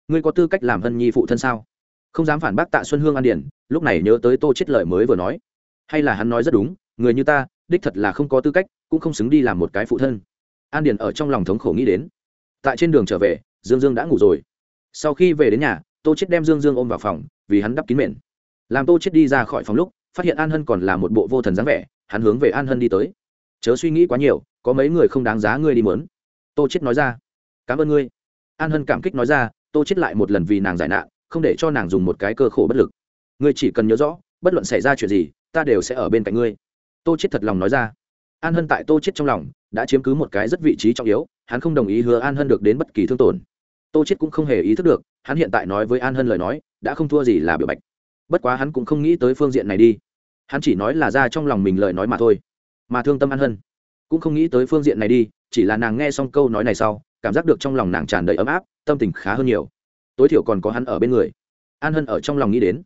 Ngươi có tư cách làm hân nhi phụ thân sao? Không dám phản bác tạ xuân hương an điển, lúc này nhớ tới tô chết lời mới vừa nói. Hay là hắn nói rất đúng, người như ta, đích thật là không có tư cách, cũng không xứng đi làm một cái phụ thân. An điển ở trong lòng thống khổ nghĩ đến. Tại trên đường trở về, dương dương đã ngủ rồi. Sau khi về đến nhà, tô chết đem dương dương ôm vào phòng, vì hắn đắp kín mền. Làm tô chết đi ra khỏi phòng lúc, phát hiện an hân còn là một bộ vô thần dáng vẻ, hắn hướng về an hân đi tới. Chớ suy nghĩ quá nhiều, có mấy người không đáng giá ngươi đi mớn. Tô chết nói ra. Cảm ơn ngươi. An hân cảm kích nói ra, tô chết lại một lần vì nàng giải nạn không để cho nàng dùng một cái cơ khổ bất lực. Ngươi chỉ cần nhớ rõ, bất luận xảy ra chuyện gì, ta đều sẽ ở bên cạnh ngươi. Tô chết thật lòng nói ra. An hân tại tô chết trong lòng đã chiếm cứ một cái rất vị trí trọng yếu, hắn không đồng ý hứa an hân được đến bất kỳ thương tổn. Tô chết cũng không hề ý thức được, hắn hiện tại nói với an hân lời nói, đã không thua gì là biểu bạch. Bất quá hắn cũng không nghĩ tới phương diện này đi. Hắn chỉ nói là ra trong lòng mình lời nói mà thôi. Mà thương tâm an hân cũng không nghĩ tới phương diện này đi, chỉ là nàng nghe xong câu nói này sau, cảm giác được trong lòng nàng tràn đầy ấm áp, tâm tình khá hơn nhiều tối thiểu còn có hắn ở bên người. An hân ở trong lòng nghĩ đến.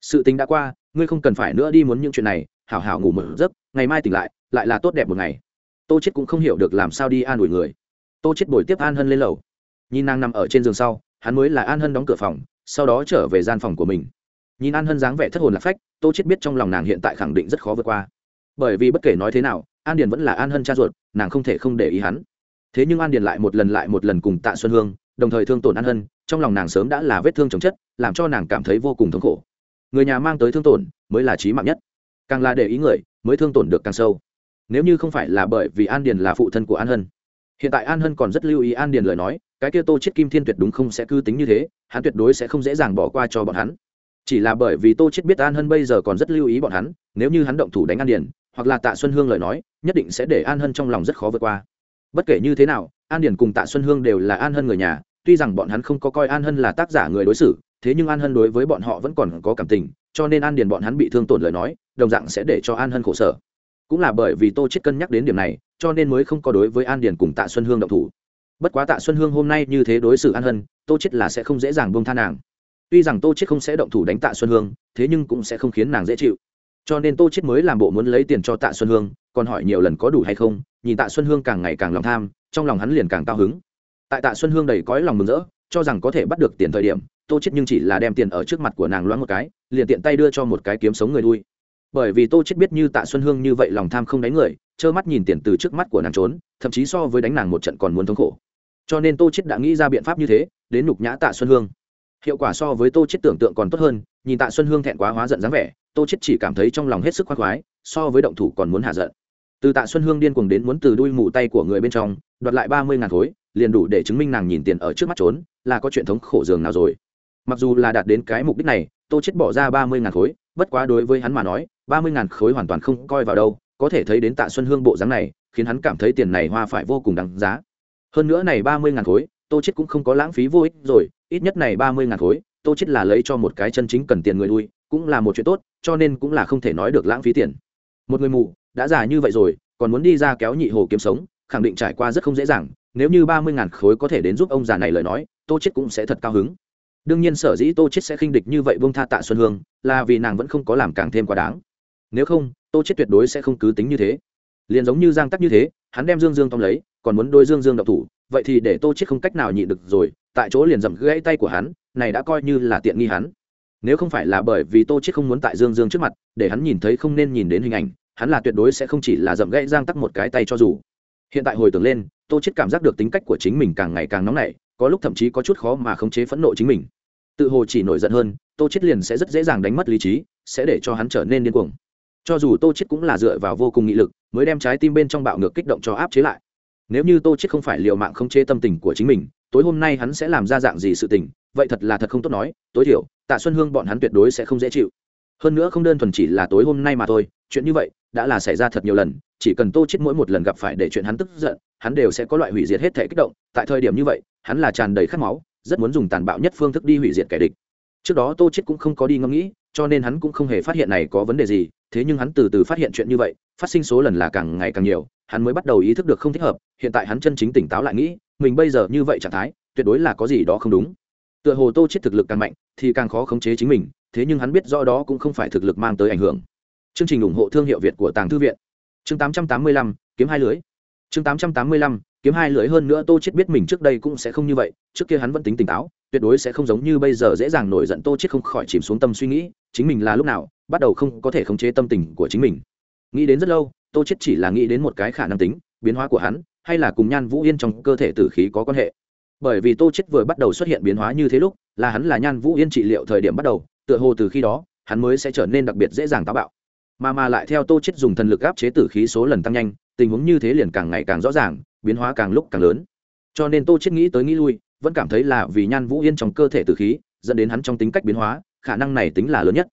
Sự tình đã qua, ngươi không cần phải nữa đi muốn những chuyện này, hảo hảo ngủ một giấc, ngày mai tỉnh lại lại là tốt đẹp một ngày. Tô chết cũng không hiểu được làm sao đi an ủi người. Tô chết bồi tiếp an hân lên lầu. Nhìn nàng nằm ở trên giường sau, hắn mới là an hân đóng cửa phòng, sau đó trở về gian phòng của mình. Nhìn an hân dáng vẻ thất hồn lạc phách, tô chết biết trong lòng nàng hiện tại khẳng định rất khó vượt qua. Bởi vì bất kể nói thế nào, an điền vẫn là an hân cha ruột, nàng không thể không để ý hắn. Thế nhưng an điền lại một lần lại một lần cùng tạ xuân hương đồng thời thương tổn an hân, trong lòng nàng sớm đã là vết thương chồng chất, làm cho nàng cảm thấy vô cùng thống khổ. Người nhà mang tới thương tổn mới là trí mạng nhất. Càng là để ý người, mới thương tổn được càng sâu. Nếu như không phải là bởi vì an điền là phụ thân của an hân. Hiện tại an hân còn rất lưu ý an điền lời nói, cái kia tô chết kim thiên tuyệt đúng không sẽ cư tính như thế, hắn tuyệt đối sẽ không dễ dàng bỏ qua cho bọn hắn. Chỉ là bởi vì tô chết biết an hân bây giờ còn rất lưu ý bọn hắn, nếu như hắn động thủ đánh an điền, hoặc là tạ xuân hương lời nói, nhất định sẽ để an hân trong lòng rất khó vượt qua. Bất kể như thế nào an điền cùng tạ xuân hương đều là an hân người nhà, tuy rằng bọn hắn không có coi an hân là tác giả người đối xử, thế nhưng an hân đối với bọn họ vẫn còn có cảm tình, cho nên an điền bọn hắn bị thương tổn lời nói, đồng dạng sẽ để cho an hân khổ sở. Cũng là bởi vì tô chết cân nhắc đến điểm này, cho nên mới không có đối với an điền cùng tạ xuân hương động thủ. Bất quá tạ xuân hương hôm nay như thế đối xử an hân, tô chết là sẽ không dễ dàng buông tha nàng. Tuy rằng tô chết không sẽ động thủ đánh tạ xuân hương, thế nhưng cũng sẽ không khiến nàng dễ chịu. Cho nên tô chết mới làm bộ muốn lấy tiền cho tạ xuân hương, còn hỏi nhiều lần có đủ hay không, nhìn tạ xuân hương càng ngày càng lòng tham trong lòng hắn liền càng cao hứng. Tại tạ xuân hương đầy cõi lòng mừng rỡ, cho rằng có thể bắt được tiền thời điểm, tô chết nhưng chỉ là đem tiền ở trước mặt của nàng loáng một cái, liền tiện tay đưa cho một cái kiếm sống người đuôi bởi vì tô chết biết như tạ xuân hương như vậy lòng tham không đánh người, trơ mắt nhìn tiền từ trước mắt của nàng trốn, thậm chí so với đánh nàng một trận còn muốn thống khổ. Cho nên tô chết đã nghĩ ra biện pháp như thế, đến nhục nhã tạ xuân hương. Hiệu quả so với tô chết tưởng tượng còn tốt hơn, nhìn tạ xuân hương thẹn quá hóa giận dáng vẻ, tô chết chỉ cảm thấy trong lòng hết sức khoan khoái, so với động thủ còn muốn hạ giận. Từ tạ xuân hương điên cuồng đến muốn từ đuôi mù tay của người bên trong đoạt lại ba mươi ngàn khối, liền đủ để chứng minh nàng nhìn tiền ở trước mắt trốn, là có chuyện thống khổ giường nào rồi. Mặc dù là đạt đến cái mục đích này, tô chết bỏ ra ba mươi ngàn khối, bất quá đối với hắn mà nói, ba mươi ngàn khối hoàn toàn không coi vào đâu, có thể thấy đến tạ xuân hương bộ dáng này, khiến hắn cảm thấy tiền này hoa phải vô cùng đáng giá. Hơn nữa này ba mươi ngàn khối, tô chết cũng không có lãng phí vô ích rồi, ít nhất này ba mươi ngàn khối, tô chết là lấy cho một cái chân chính cần tiền người lui cũng là một chuyện tốt, cho nên cũng là không thể nói được lãng phí tiền. Một người mù, đã già như vậy rồi, còn muốn đi ra kéo nhị hồ kiếm sống khẳng định trải qua rất không dễ dàng, nếu như ba mươi ngàn khối có thể đến giúp ông già này lời nói, tô chết cũng sẽ thật cao hứng. Đương nhiên sở dĩ tô chết sẽ khinh địch như vậy vương tha tạ xuân hương, là vì nàng vẫn không có làm càng thêm quá đáng. Nếu không, tô chết tuyệt đối sẽ không cứ tính như thế. Liền giống như giang tắc như thế, hắn đem dương dương tóm lấy, còn muốn đôi dương dương độc thủ, vậy thì để tô chết không cách nào nhịn được rồi, tại chỗ liền dầm gãy tay của hắn, này đã coi như là tiện nghi hắn. Nếu không phải là bởi vì tô chết không muốn tại dương dương trước mặt, để hắn nhìn thấy không nên nhìn đến hình ảnh, hắn là tuyệt đối sẽ không chỉ là dậm gãy giang tắc một cái tay cho dù hiện tại hồi tưởng lên, tô chết cảm giác được tính cách của chính mình càng ngày càng nóng nảy, có lúc thậm chí có chút khó mà khống chế phẫn nộ chính mình. Tự hồ chỉ nổi giận hơn, tô chết liền sẽ rất dễ dàng đánh mất lý trí, sẽ để cho hắn trở nên điên cuồng. Cho dù tô chết cũng là dựa vào vô cùng nghị lực, mới đem trái tim bên trong bạo ngược kích động cho áp chế lại. Nếu như tô chết không phải liều mạng không chế tâm tình của chính mình, tối hôm nay hắn sẽ làm ra dạng gì sự tình, vậy thật là thật không tốt nói, tối thiểu, tạ xuân hương bọn hắn tuyệt đối sẽ không dễ chịu. Hơn nữa không đơn thuần chỉ là tối hôm nay mà thôi chuyện như vậy đã là xảy ra thật nhiều lần, chỉ cần tô chết mỗi một lần gặp phải để chuyện hắn tức giận, hắn đều sẽ có loại hủy diệt hết thể kích động. Tại thời điểm như vậy, hắn là tràn đầy khát máu, rất muốn dùng tàn bạo nhất phương thức đi hủy diệt kẻ địch. Trước đó tô chết cũng không có đi ngẫm nghĩ, cho nên hắn cũng không hề phát hiện này có vấn đề gì, thế nhưng hắn từ từ phát hiện chuyện như vậy, phát sinh số lần là càng ngày càng nhiều, hắn mới bắt đầu ý thức được không thích hợp, hiện tại hắn chân chính tỉnh táo lại nghĩ, mình bây giờ như vậy trạng thái, tuyệt đối là có gì đó không đúng. Tựa hồ tô chết thực lực càng mạnh, thì càng khó khống chế chính mình, thế nhưng hắn biết rõ đó cũng không phải thực lực mang tới ảnh hưởng chương trình ủng hộ thương hiệu việt của tàng thư viện. Chương 885, kiếm hai lưới. Chương 885, kiếm hai lưới hơn nữa tô chết biết mình trước đây cũng sẽ không như vậy trước kia hắn vẫn tính tỉnh táo tuyệt đối sẽ không giống như bây giờ dễ dàng nổi giận tô chết không khỏi chìm xuống tâm suy nghĩ chính mình là lúc nào bắt đầu không có thể khống chế tâm tình của chính mình. Nghĩ đến rất lâu tô chết chỉ là nghĩ đến một cái khả năng tính biến hóa của hắn hay là cùng nhan vũ yên trong cơ thể tử khí có quan hệ. Bởi vì tô chết vừa bắt đầu xuất hiện biến hóa như thế lúc là hắn là nhan vũ yên trị liệu thời điểm bắt đầu tựa hồ từ khi đó hắn mới sẽ trở nên đặc biệt dễ dàng táo bạo mà mà lại theo tô chết dùng thần lực áp chế tử khí số lần tăng nhanh, tình huống như thế liền càng ngày càng rõ ràng, biến hóa càng lúc càng lớn. Cho nên tô chết nghĩ tới nghĩ lui, vẫn cảm thấy là vì nhan vũ yên trong cơ thể tử khí, dẫn đến hắn trong tính cách biến hóa, khả năng này tính là lớn nhất.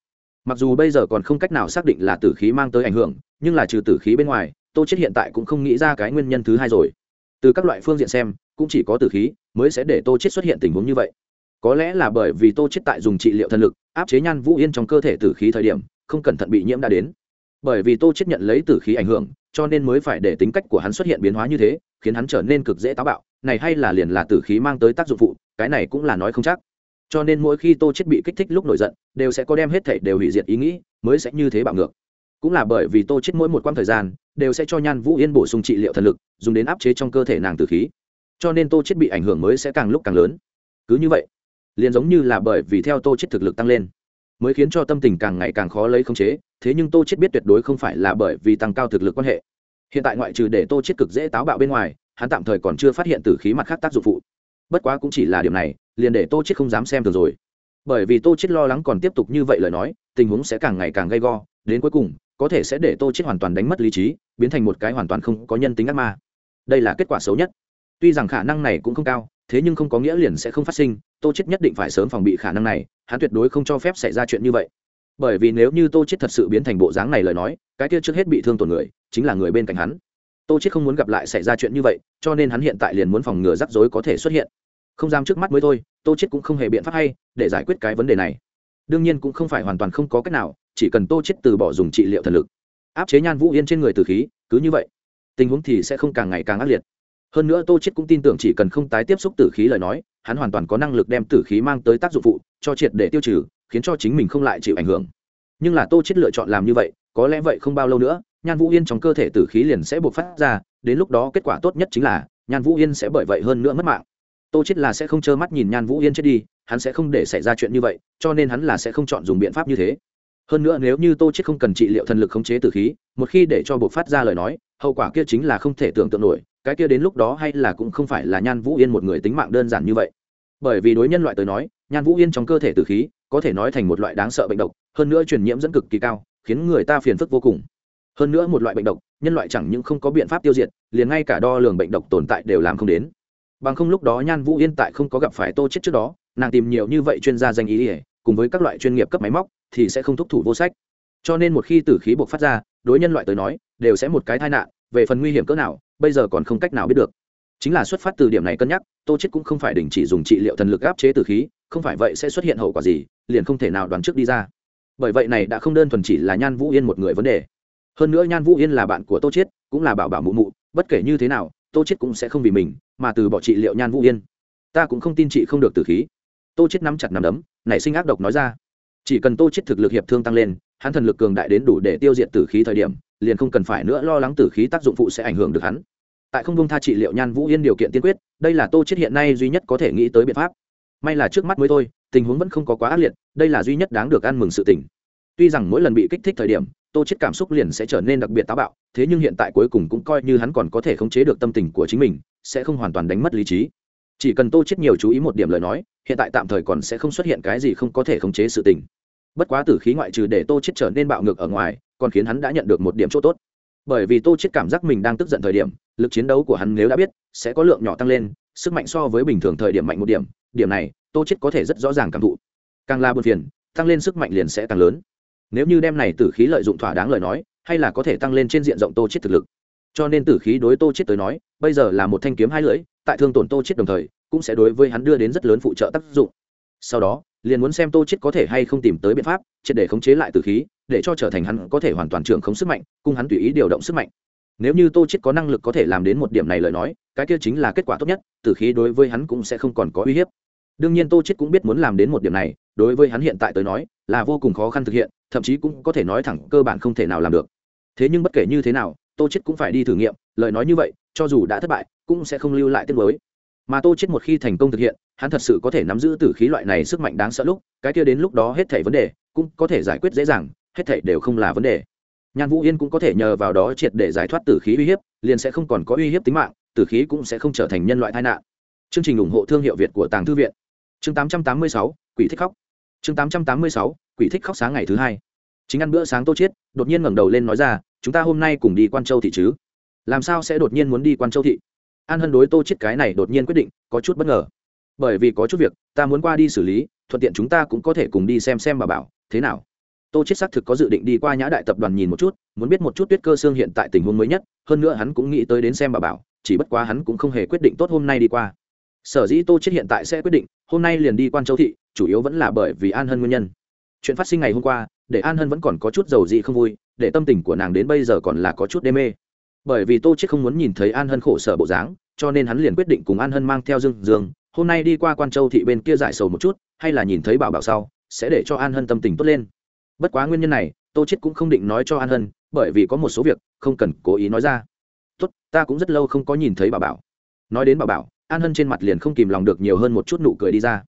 Mặc dù bây giờ còn không cách nào xác định là tử khí mang tới ảnh hưởng, nhưng là trừ tử khí bên ngoài, tô chết hiện tại cũng không nghĩ ra cái nguyên nhân thứ hai rồi. Từ các loại phương diện xem, cũng chỉ có tử khí mới sẽ để tô chết xuất hiện tình huống như vậy. Có lẽ là bởi vì tô chết tại dùng trị liệu thần lực, áp chế nhan vũ yên trong cơ thể tử khí thời điểm không cẩn thận bị nhiễm đã đến. Bởi vì tô chết nhận lấy tử khí ảnh hưởng, cho nên mới phải để tính cách của hắn xuất hiện biến hóa như thế, khiến hắn trở nên cực dễ táo bạo. Này hay là liền là tử khí mang tới tác dụng phụ, cái này cũng là nói không chắc. Cho nên mỗi khi tô chết bị kích thích lúc nổi giận, đều sẽ có đem hết thảy đều hủy diệt ý nghĩ, mới sẽ như thế bạo ngược. Cũng là bởi vì tô chết mỗi một quãng thời gian, đều sẽ cho nhan vũ yên bổ sung trị liệu thần lực, dùng đến áp chế trong cơ thể nàng tử khí. Cho nên tô chết bị ảnh hưởng mới sẽ càng lúc càng lớn. Cứ như vậy, liền giống như là bởi vì theo tô chết thực lực tăng lên mới khiến cho tâm tình càng ngày càng khó lấy khống chế, thế nhưng tô chết biết tuyệt đối không phải là bởi vì tăng cao thực lực quan hệ. Hiện tại ngoại trừ để tô chết cực dễ táo bạo bên ngoài, hắn tạm thời còn chưa phát hiện tử khí mặt khác tác dụng phụ. Bất quá cũng chỉ là điểm này, liền để tô chết không dám xem thường rồi. Bởi vì tô chết lo lắng còn tiếp tục như vậy lời nói, tình huống sẽ càng ngày càng gay go, đến cuối cùng, có thể sẽ để tô chết hoàn toàn đánh mất lý trí, biến thành một cái hoàn toàn không có nhân tính ác ma. Đây là kết quả xấu nhất. Tuy rằng khả năng này cũng không cao thế nhưng không có nghĩa liền sẽ không phát sinh, tô chết nhất định phải sớm phòng bị khả năng này, hắn tuyệt đối không cho phép xảy ra chuyện như vậy. Bởi vì nếu như tô chết thật sự biến thành bộ dáng này lời nói, cái kia trước hết bị thương tổn người, chính là người bên cạnh hắn. Tô chết không muốn gặp lại xảy ra chuyện như vậy, cho nên hắn hiện tại liền muốn phòng ngừa rắc rối có thể xuất hiện. Không dám trước mắt mới thôi, tô chết cũng không hề biện pháp hay để giải quyết cái vấn đề này. Đương nhiên cũng không phải hoàn toàn không có cách nào, chỉ cần tô chết từ bỏ dùng trị liệu thần lực, áp chế nhan vũ yên trên người từ khí, cứ như vậy, tình huống thì sẽ không càng ngày càng ác liệt hơn nữa tô chết cũng tin tưởng chỉ cần không tái tiếp xúc tử khí lời nói, hắn hoàn toàn có năng lực đem tử khí mang tới tác dụng phụ, cho triệt để tiêu trừ, khiến cho chính mình không lại chịu ảnh hưởng. Nhưng là tô chết lựa chọn làm như vậy, có lẽ vậy không bao lâu nữa, nhan vũ yên trong cơ thể tử khí liền sẽ buộc phát ra, đến lúc đó kết quả tốt nhất chính là, nhan vũ yên sẽ bởi vậy hơn nữa mất mạng. Tô chết là sẽ không trơ mắt nhìn nhan vũ yên chết đi, hắn sẽ không để xảy ra chuyện như vậy, cho nên hắn là sẽ không chọn dùng biện pháp như thế. Hơn nữa nếu như tô chết không cần trị liệu thần lực khống chế tử khí, một khi để cho buộc phát ra lời nói, hậu quả kia chính là không thể tưởng tượng nổi cái kia đến lúc đó hay là cũng không phải là nhan vũ yên một người tính mạng đơn giản như vậy. Bởi vì đối nhân loại tới nói, nhan vũ yên trong cơ thể tử khí, có thể nói thành một loại đáng sợ bệnh độc, hơn nữa truyền nhiễm dẫn cực kỳ cao, khiến người ta phiền phức vô cùng. Hơn nữa một loại bệnh độc, nhân loại chẳng những không có biện pháp tiêu diệt, liền ngay cả đo lường bệnh độc tồn tại đều làm không đến. Bằng không lúc đó nhan vũ yên tại không có gặp phải tô chết trước đó, nàng tìm nhiều như vậy chuyên gia danh ý ỉa cùng với các loại chuyên nghiệp cấp máy móc, thì sẽ không thúc thủ vô sách. Cho nên một khi tử khí buộc phát ra, đối nhân loại tới nói, đều sẽ một cái tai nạn, về phần nguy hiểm cỡ nào bây giờ còn không cách nào biết được. Chính là xuất phát từ điểm này cân nhắc, tô chết cũng không phải đình chỉ dùng trị liệu thần lực áp chế tử khí, không phải vậy sẽ xuất hiện hậu quả gì, liền không thể nào đoán trước đi ra. Bởi vậy này đã không đơn thuần chỉ là nhan vũ yên một người vấn đề. Hơn nữa nhan vũ yên là bạn của tô chết cũng là bảo bảo mụ mụ, bất kể như thế nào, tô chết cũng sẽ không vì mình mà từ bỏ trị liệu nhan vũ yên. Ta cũng không tin chị không được tử khí. Tô chết nắm chặt nắm đấm, nảy sinh ác độc nói ra. Chỉ cần tô chết thực lực hiệp thương tăng lên, hắn thần lực cường đại đến đủ để tiêu diệt tử khí thời điểm, liền không cần phải nữa lo lắng tử khí tác dụng phụ sẽ ảnh hưởng được hắn tại không công tha trị liệu nhan vũ yên điều kiện tiên quyết, đây là tô chết hiện nay duy nhất có thể nghĩ tới biện pháp. May là trước mắt mới thôi, tình huống vẫn không có quá ác liệt, đây là duy nhất đáng được ăn mừng sự tình. Tuy rằng mỗi lần bị kích thích thời điểm, tô chết cảm xúc liền sẽ trở nên đặc biệt táo bạo, thế nhưng hiện tại cuối cùng cũng coi như hắn còn có thể khống chế được tâm tình của chính mình, sẽ không hoàn toàn đánh mất lý trí. Chỉ cần tô chết nhiều chú ý một điểm lời nói, hiện tại tạm thời còn sẽ không xuất hiện cái gì không có thể khống chế sự tình. Bất quá tử khí ngoại trừ để tô chết trở nên bạo ngược ở ngoài, còn khiến hắn đã nhận được một điểm chỗ tốt bởi vì tô chết cảm giác mình đang tức giận thời điểm, lực chiến đấu của hắn nếu đã biết, sẽ có lượng nhỏ tăng lên, sức mạnh so với bình thường thời điểm mạnh một điểm. Điểm này, tô chết có thể rất rõ ràng cảm thụ. Càng là buồn phiền, tăng lên sức mạnh liền sẽ càng lớn. Nếu như đem này tử khí lợi dụng thỏa đáng lời nói, hay là có thể tăng lên trên diện rộng tô chết thực lực. Cho nên tử khí đối tô chết tới nói, bây giờ là một thanh kiếm hai lưỡi, tại thương tổn tô chết đồng thời, cũng sẽ đối với hắn đưa đến rất lớn phụ trợ tác dụng. Sau đó liền muốn xem tô chết có thể hay không tìm tới biện pháp, triệt để khống chế lại tử khí, để cho trở thành hắn có thể hoàn toàn trưởng khống sức mạnh, cùng hắn tùy ý điều động sức mạnh. Nếu như tô chết có năng lực có thể làm đến một điểm này lời nói, cái kia chính là kết quả tốt nhất, tử khí đối với hắn cũng sẽ không còn có uy hiếp. Đương nhiên tô chết cũng biết muốn làm đến một điểm này, đối với hắn hiện tại tới nói, là vô cùng khó khăn thực hiện, thậm chí cũng có thể nói thẳng cơ bản không thể nào làm được. Thế nhưng bất kể như thế nào, tô chết cũng phải đi thử nghiệm, lời nói như vậy, cho dù đã thất bại, cũng sẽ không lưu lại tiết mới mà tô chết một khi thành công thực hiện hắn thật sự có thể nắm giữ tử khí loại này sức mạnh đáng sợ lúc cái kia đến lúc đó hết thảy vấn đề cũng có thể giải quyết dễ dàng hết thảy đều không là vấn đề. Nhan vũ yên cũng có thể nhờ vào đó triệt để giải thoát tử khí uy hiếp liền sẽ không còn có uy hiếp tính mạng tử khí cũng sẽ không trở thành nhân loại tai nạn. Chương trình ủng hộ thương hiệu việt của tàng thư viện. Chương 886, quỷ thích khóc. Chương 886, quỷ thích khóc sáng ngày thứ hai. Chính ăn bữa sáng tô chiết đột nhiên ngẩng đầu lên nói ra chúng ta hôm nay cùng đi quan châu thị chứ? Làm sao sẽ đột nhiên muốn đi quan châu thị? An hân đối tô chiết cái này đột nhiên quyết định có chút bất ngờ bởi vì có chút việc, ta muốn qua đi xử lý, thuận tiện chúng ta cũng có thể cùng đi xem xem bà bảo, thế nào? Tô chết xác thực có dự định đi qua nhã đại tập đoàn nhìn một chút, muốn biết một chút tuyết cơ xương hiện tại tình huống mới nhất, hơn nữa hắn cũng nghĩ tới đến xem bà bảo, chỉ bất quá hắn cũng không hề quyết định tốt hôm nay đi qua. Sở dĩ tô chết hiện tại sẽ quyết định, hôm nay liền đi quan châu thị, chủ yếu vẫn là bởi vì an hân nguyên nhân. Chuyện phát sinh ngày hôm qua, để an hân vẫn còn có chút dầu dị không vui, để tâm tình của nàng đến bây giờ còn là có chút đê mê. Bởi vì tô chết không muốn nhìn thấy an hân khổ sở bộ dáng, cho nên hắn liền quyết định cùng an hân mang theo dương dương hôm nay đi qua quan châu thị bên kia giải sầu một chút, hay là nhìn thấy bảo bảo sau, sẽ để cho an hân tâm tình tốt lên. Bất quá nguyên nhân này, tô chết cũng không định nói cho an hân, bởi vì có một số việc không cần cố ý nói ra. Tốt, ta cũng rất lâu không có nhìn thấy bảo bảo. Nói đến bảo bảo, an hân trên mặt liền không kìm lòng được nhiều hơn một chút nụ cười đi ra.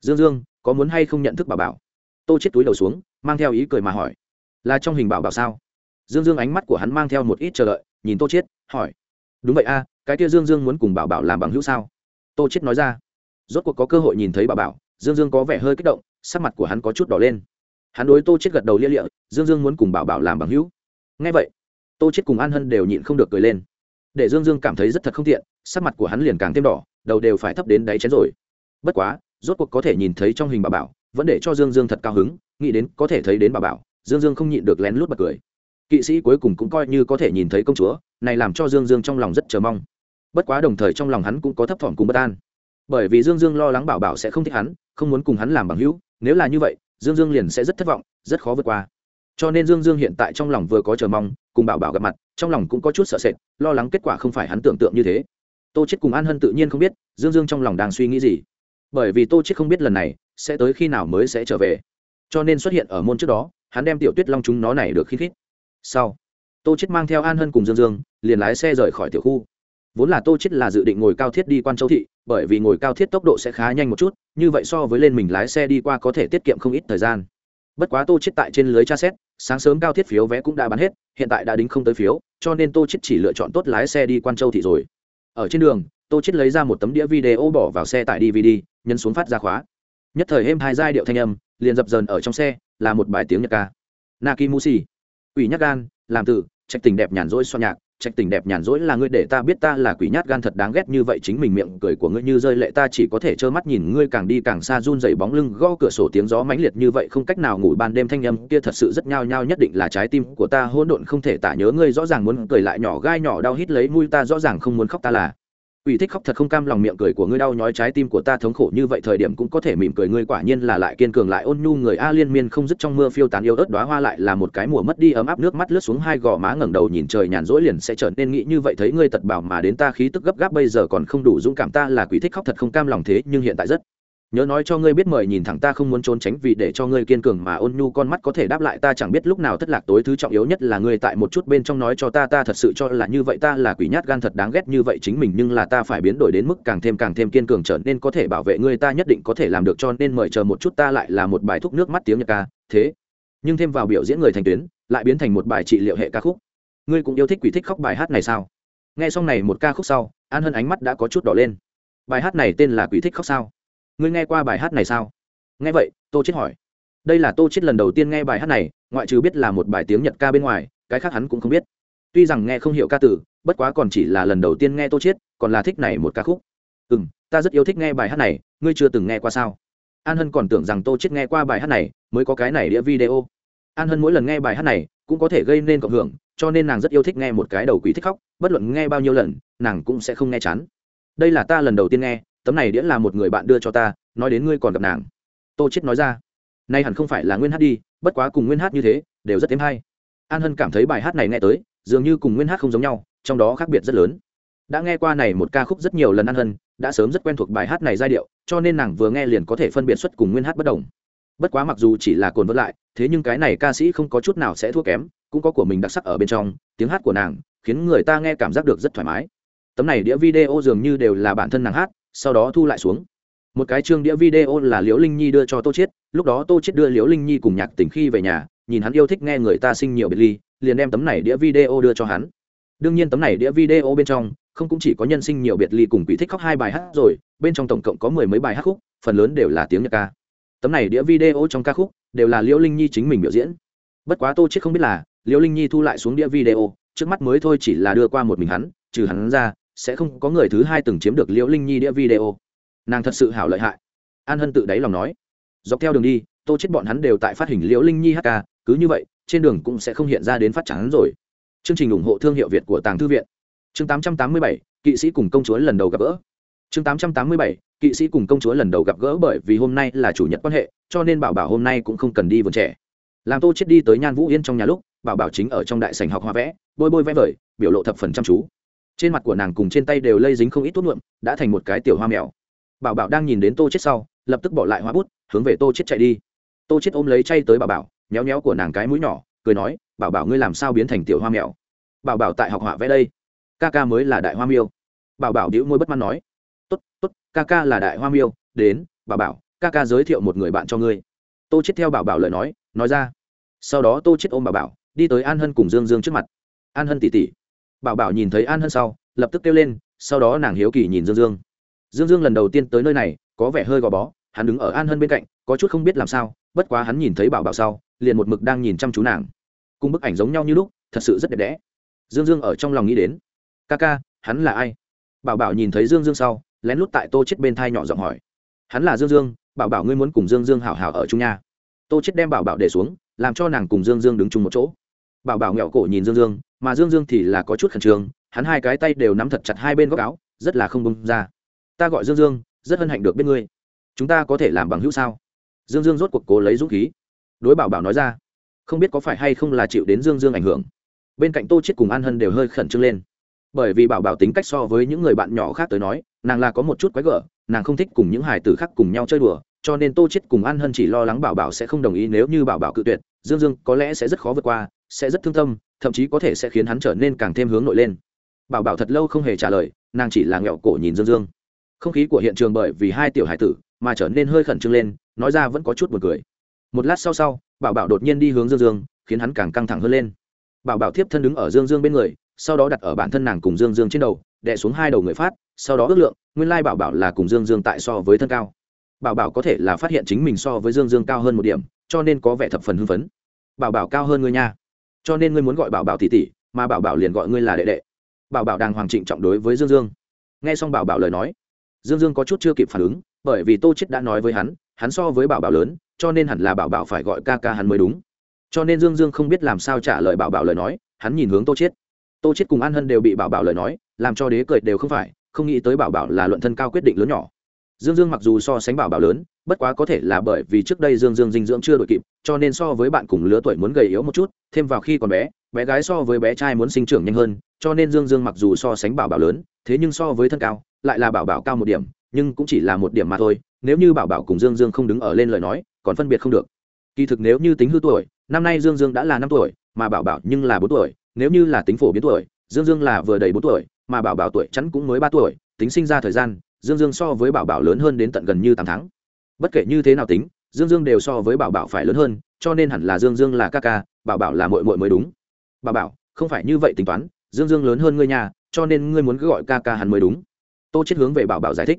Dương dương, có muốn hay không nhận thức bảo bảo? Tô chết túi đầu xuống, mang theo ý cười mà hỏi. Là trong hình bảo bảo sao? Dương dương ánh mắt của hắn mang theo một ít chờ đợi, nhìn tô chết hỏi. Đúng vậy a, cái kia dương dương muốn cùng bảo bảo làm bằng hữu sao? Tô chết nói ra rốt cuộc có cơ hội nhìn thấy bà bảo, dương dương có vẻ hơi kích động, sắc mặt của hắn có chút đỏ lên. Hắn đối tô chết gật đầu lia lịa, dương dương muốn cùng bảo bảo làm bằng hữu. Ngay vậy, tô chết cùng an hân đều nhịn không được cười lên. Để dương dương cảm thấy rất thật không tiện, sắc mặt của hắn liền càng thêm đỏ, đầu đều phải thấp đến đáy chén rồi. Bất quá, rốt cuộc có thể nhìn thấy trong hình bà bảo, vẫn để cho dương dương thật cao hứng, nghĩ đến có thể thấy đến bà bảo, dương dương không nhịn được lén lút bật cười. Kỵ sĩ cuối cùng cũng coi như có thể nhìn thấy công chúa, này làm cho dương dương trong lòng rất chờ mong. Bất quá đồng thời trong lòng hắn cũng có thấp thỏm cùng bất an bởi vì dương dương lo lắng bảo bảo sẽ không thích hắn, không muốn cùng hắn làm bằng hữu, nếu là như vậy, dương dương liền sẽ rất thất vọng, rất khó vượt qua. Cho nên dương dương hiện tại trong lòng vừa có chờ mong, cùng bảo bảo gặp mặt, trong lòng cũng có chút sợ sệt, lo lắng kết quả không phải hắn tưởng tượng như thế. Tô chết cùng an hân tự nhiên không biết, dương dương trong lòng đang suy nghĩ gì. Bởi vì tô chết không biết lần này sẽ tới khi nào mới sẽ trở về. Cho nên xuất hiện ở môn trước đó, hắn đem tiểu tuyết long chúng nó này được khít khít sau, tô chết mang theo an hân cùng dương dương, liền lái xe rời khỏi tiểu khu. Vốn là tô chết là dự định ngồi cao thiết đi quan châu thị bởi vì ngồi cao thiết tốc độ sẽ khá nhanh một chút, như vậy so với lên mình lái xe đi qua có thể tiết kiệm không ít thời gian. Bất quá tô chết tại trên lưới tra xét, sáng sớm cao thiết phiếu vé cũng đã bán hết, hiện tại đã đính không tới phiếu, cho nên tô chết chỉ lựa chọn tốt lái xe đi quan châu thị rồi. Ở trên đường, tô chết lấy ra một tấm đĩa video bỏ vào xe tại dvd nhấn xuống phát ra khóa. Nhất thời êm hai giai điệu thanh âm, liền dập dờn ở trong xe, là một bài tiếng nhật ca. Nakimushi. Ủy nhắc gan, làm từ, trạch tình đẹp nhàn rỗi so nhạc trạch tình đẹp nhàn rỗi là ngươi để ta biết ta là quỷ nhát gan thật đáng ghét như vậy, chính mình miệng cười của ngươi như rơi lệ, ta chỉ có thể trơ mắt nhìn ngươi càng đi càng xa, run dày bóng lưng, gõ cửa sổ tiếng gió mãnh liệt như vậy, không cách nào ngủ ban đêm. Thanh âm kia thật sự rất nhao nhao, nhất định là trái tim của ta, hỗn độn không thể tả nhớ ngươi, rõ ràng muốn cười lại, nhỏ gai nhỏ đau, hít lấy mũi ta, rõ ràng không muốn khóc ta là ủy thích khóc thật không cam lòng miệng cười của ngươi đau nhói trái tim của ta thống khổ như vậy thời điểm cũng có thể mỉm cười ngươi quả nhiên là lại kiên cường lại ôn nhu, người a liên miên không dứt trong mưa phiêu tán yêu ớt đóa hoa lại là một cái mùa mất đi ấm áp, nước mắt lướt xuống hai gò má ngẩng đầu nhìn trời nhàn rỗi liền sẽ trở nên nghĩ như vậy, thấy ngươi tật bảo mà đến ta khí tức gấp gáp bây giờ còn không đủ dũng cảm, ta là quỷ thích khóc thật không cam lòng thế, nhưng hiện tại rất nhớ nói cho ngươi biết mời nhìn thẳng ta không muốn trốn tránh vì để cho ngươi kiên cường mà ôn nhu con mắt có thể đáp lại ta chẳng biết lúc nào thất lạc tối thứ trọng yếu nhất là ngươi tại một chút bên trong nói cho ta ta thật sự cho là như vậy, ta là quỷ nhát gan thật đáng ghét như vậy chính mình nhưng là ta phải biến đổi đến mức càng thêm càng thêm kiên cường trở nên có thể bảo vệ ngươi, ta nhất định có thể làm được cho nên mời chờ một chút, ta lại là một bài thuốc nước mắt tiếng nhật ca, thế. Nhưng thêm vào biểu diễn người thành tuyến, lại biến thành một bài trị liệu hệ ca khúc. Ngươi cũng yêu thích quỷ thích khóc bài hát này sao? Nghe xong này một ca khúc sau, an hân ánh mắt đã có chút đỏ lên. Bài hát này tên là quỷ thích khóc sao? Ngươi nghe qua bài hát này sao? Nghe vậy, tô chết hỏi. Đây là tô chết lần đầu tiên nghe bài hát này, ngoại trừ biết là một bài tiếng nhật ca bên ngoài, cái khác hắn cũng không biết. Tuy rằng nghe không hiểu ca từ, bất quá còn chỉ là lần đầu tiên nghe tô chết còn là thích này một ca khúc. Ừ m ta rất yêu thích nghe bài hát này, ngươi chưa từng nghe qua sao? An hân còn tưởng rằng tô chết nghe qua bài hát này, mới có cái này đĩa video. An hân mỗi lần nghe bài hát này, cũng có thể gây nên cộng hưởng, cho nên nàng rất yêu thích nghe một cái đầu quỷ thích khóc, bất luận nghe bao nhiêu lần, nàng cũng sẽ không nghe chán. Đây là ta lần đầu tiên nghe tấm này đĩa là một người bạn đưa cho ta, nói đến ngươi còn gặp nàng. Tô chết nói ra. Nay hẳn không phải là nguyên hát đi, bất quá cùng nguyên hát như thế, đều rất êm hay. An hân cảm thấy bài hát này nghe tới, dường như cùng nguyên hát không giống nhau, trong đó khác biệt rất lớn. Đã nghe qua này một ca khúc rất nhiều lần an hân, đã sớm rất quen thuộc bài hát này giai điệu, cho nên nàng vừa nghe liền có thể phân biệt xuất cùng nguyên hát bất đồng. Bất quá mặc dù chỉ là cồn vớt lại, thế nhưng cái này ca sĩ không có chút nào sẽ thua kém, cũng có của mình đặc sắc ở bên trong, tiếng hát của nàng khiến người ta nghe cảm giác được rất thoải mái. Tấm này đĩa video dường như đều là bản thân nàng hát sau đó thu lại xuống. Một cái chương đĩa video là liễu linh nhi đưa cho tô chiết, lúc đó tô chiết đưa liễu linh nhi cùng nhạc tình khi về nhà, nhìn hắn yêu thích nghe người ta sinh nhiều biệt ly, liền đem tấm này đĩa video đưa cho hắn. Đương nhiên tấm này đĩa video bên trong, không cũng chỉ có nhân sinh nhiều biệt ly cùng quỷ thích khóc hai bài hát rồi, bên trong tổng cộng có mười mấy bài hát khúc, phần lớn đều là tiếng nhạc ca. Tấm này đĩa video trong ca khúc đều là liễu linh nhi chính mình biểu diễn. Bất quá tô chiết không biết là, liễu linh nhi thu lại xuống đĩa video, trước mắt mới thôi chỉ là đưa qua một mình hắn, trừ hắn ra sẽ không có người thứ hai từng chiếm được liễu linh nhi đĩa video. Nàng thật sự hảo lợi hại. An hân tự đáy lòng nói. Dọc theo đường đi tô chết bọn hắn đều tại phát hình liễu linh nhi hk cứ như vậy trên đường cũng sẽ không hiện ra đến phát trắng rồi. Chương trình ủng hộ thương hiệu việt của tàng thư viện. Chương 887, kỵ sĩ cùng công chúa lần đầu gặp gỡ. Chương 887, kỵ sĩ cùng công chúa lần đầu gặp gỡ bởi vì hôm nay là chủ nhật quan hệ cho nên bảo bảo hôm nay cũng không cần đi vườn trẻ. Làm tô chết đi tới nhan vũ yên trong nhà lúc bảo bảo chính ở trong đại sảnh học hoa vẽ bôi bôi vẽ vời biểu lộ thập phần chăm chú trên mặt của nàng cùng trên tay đều lây dính không ít thuốc nhuộm, đã thành một cái tiểu hoa mèo. Bảo bảo đang nhìn đến tô chết sau, lập tức bỏ lại hoa bút, hướng về tô chết chạy đi. Tô chết ôm lấy chay tới bảo bảo nhéo nhéo của nàng cái mũi nhỏ, cười nói, bảo bảo ngươi làm sao biến thành tiểu hoa mèo? Bảo bảo tại học họa vẽ đây. Ca ca mới là đại hoa miêu. Bảo bảo đĩu môi bất mãn nói, tốt tốt, ca ca là đại hoa miêu, đến, bảo bảo, ca ca giới thiệu một người bạn cho ngươi. Tô chết theo bảo bảo lời nói nói ra. Sau đó tô chết ôm bảo bảo, đi tới an hân cùng dương dương trước mặt. An hân tỉ tỉ bảo bảo nhìn thấy an hân sau, lập tức kêu lên, sau đó nàng hiếu kỳ nhìn dương dương. Dương dương lần đầu tiên tới nơi này, có vẻ hơi gò bó, hắn đứng ở an hân bên cạnh, có chút không biết làm sao, bất quá hắn nhìn thấy bảo bảo sau, liền một mực đang nhìn chăm chú nàng. Cùng bức ảnh giống nhau như lúc, thật sự rất đẹp đẽ. Dương dương ở trong lòng nghĩ đến, ca ca, hắn là ai? Bảo bảo nhìn thấy dương dương sau, lén lút tại tô chết bên thai nhỏ giọng hỏi. Hắn là dương dương, bảo bảo ngươi muốn cùng dương dương hảo hảo ở chung nhà tô chết đem bảo bảo để xuống, làm cho nàng cùng dương dương đứng chung một chỗ. Bảo bảo nghẹo cổ nhìn dương dương mà dương dương thì là có chút khẩn trương, hắn hai cái tay đều nắm thật chặt hai bên góc áo, rất là không bông ra. Ta gọi dương dương, rất hân hạnh được biết ngươi. Chúng ta có thể làm bằng hữu sao? Dương dương rốt cuộc cố lấy dũng khí. Đối bảo bảo nói ra. Không biết có phải hay không là chịu đến dương dương ảnh hưởng. Bên cạnh tô chết cùng an hân đều hơi khẩn trương lên. Bởi vì bảo bảo tính cách so với những người bạn nhỏ khác tới nói, nàng là có một chút quái gở, nàng không thích cùng những hài tử khác cùng nhau chơi đùa, cho nên tô chết cùng an hân chỉ lo lắng bảo bảo sẽ không đồng ý nếu như bảo bảo cự tuyệt. Dương dương có lẽ sẽ rất khó vượt qua, sẽ rất thương tâm thậm chí có thể sẽ khiến hắn trở nên càng thêm hướng nội lên. Bảo bảo thật lâu không hề trả lời, nàng chỉ là nghẹo cổ nhìn dương dương. Không khí của hiện trường bởi vì hai tiểu hải tử mà trở nên hơi khẩn trương lên, nói ra vẫn có chút buồn cười. Một lát sau sau, bảo bảo đột nhiên đi hướng dương dương, khiến hắn càng căng thẳng hơn lên. Bảo bảo tiếp thân đứng ở dương dương bên người, sau đó đặt ở bản thân nàng cùng dương dương trên đầu, đè xuống hai đầu người phát, sau đó ước lượng, nguyên lai bảo bảo là cùng dương dương tại so với thân cao. Bảo bảo có thể là phát hiện chính mình so với dương dương cao hơn một điểm, cho nên có vẻ thập phần hưng phấn. Bảo bảo cao hơn người nha cho nên ngươi muốn gọi bảo bảo tỷ tỷ, mà bảo bảo liền gọi ngươi là đệ đệ. Bảo bảo đang hoàng trịnh trọng đối với dương dương. Nghe xong bảo bảo lời nói, dương dương có chút chưa kịp phản ứng, bởi vì tô chết đã nói với hắn hắn so với bảo bảo lớn, cho nên hẳn là bảo bảo phải gọi ca ca hắn mới đúng. Cho nên dương dương không biết làm sao trả lời bảo bảo lời nói, hắn nhìn hướng tô chết tô chết cùng an hân đều bị bảo bảo lời nói, làm cho đế cười đều không phải, không nghĩ tới bảo bảo là luận thân cao quyết định lớn nhỏ. Dương dương mặc dù so sánh bảo bảo lớn bất quá có thể là bởi vì trước đây dương dương dinh dưỡng chưa đội kịp, cho nên so với bạn cùng lứa tuổi muốn gầy yếu một chút, thêm vào khi còn bé bé gái so với bé trai muốn sinh trưởng nhanh hơn, cho nên dương dương mặc dù so sánh bảo bảo lớn, thế nhưng so với thân cao, lại là bảo bảo cao một điểm, nhưng cũng chỉ là một điểm mà thôi. Nếu như bảo bảo cùng dương dương không đứng ở lên lời nói, còn phân biệt không được. Kỳ thực nếu như tính hư tuổi, năm nay dương dương đã là năm tuổi, mà bảo bảo nhưng là bốn tuổi. Nếu như là tính phổ biến tuổi, dương dương là vừa đầy bốn tuổi, mà bảo bảo tuổi chắn cũng mới ba tuổi, tính sinh ra thời gian, dương dương so với bảo bảo lớn hơn đến tận gần như tám tháng bất kể như thế nào tính dương dương đều so với bảo bảo phải lớn hơn cho nên hẳn là dương dương là ca ca bảo bảo là mội mội mới đúng bảo bảo không phải như vậy tính toán dương dương lớn hơn ngươi nhà cho nên ngươi muốn cứ gọi ca ca hắn mới đúng tô chết hướng về bảo bảo giải thích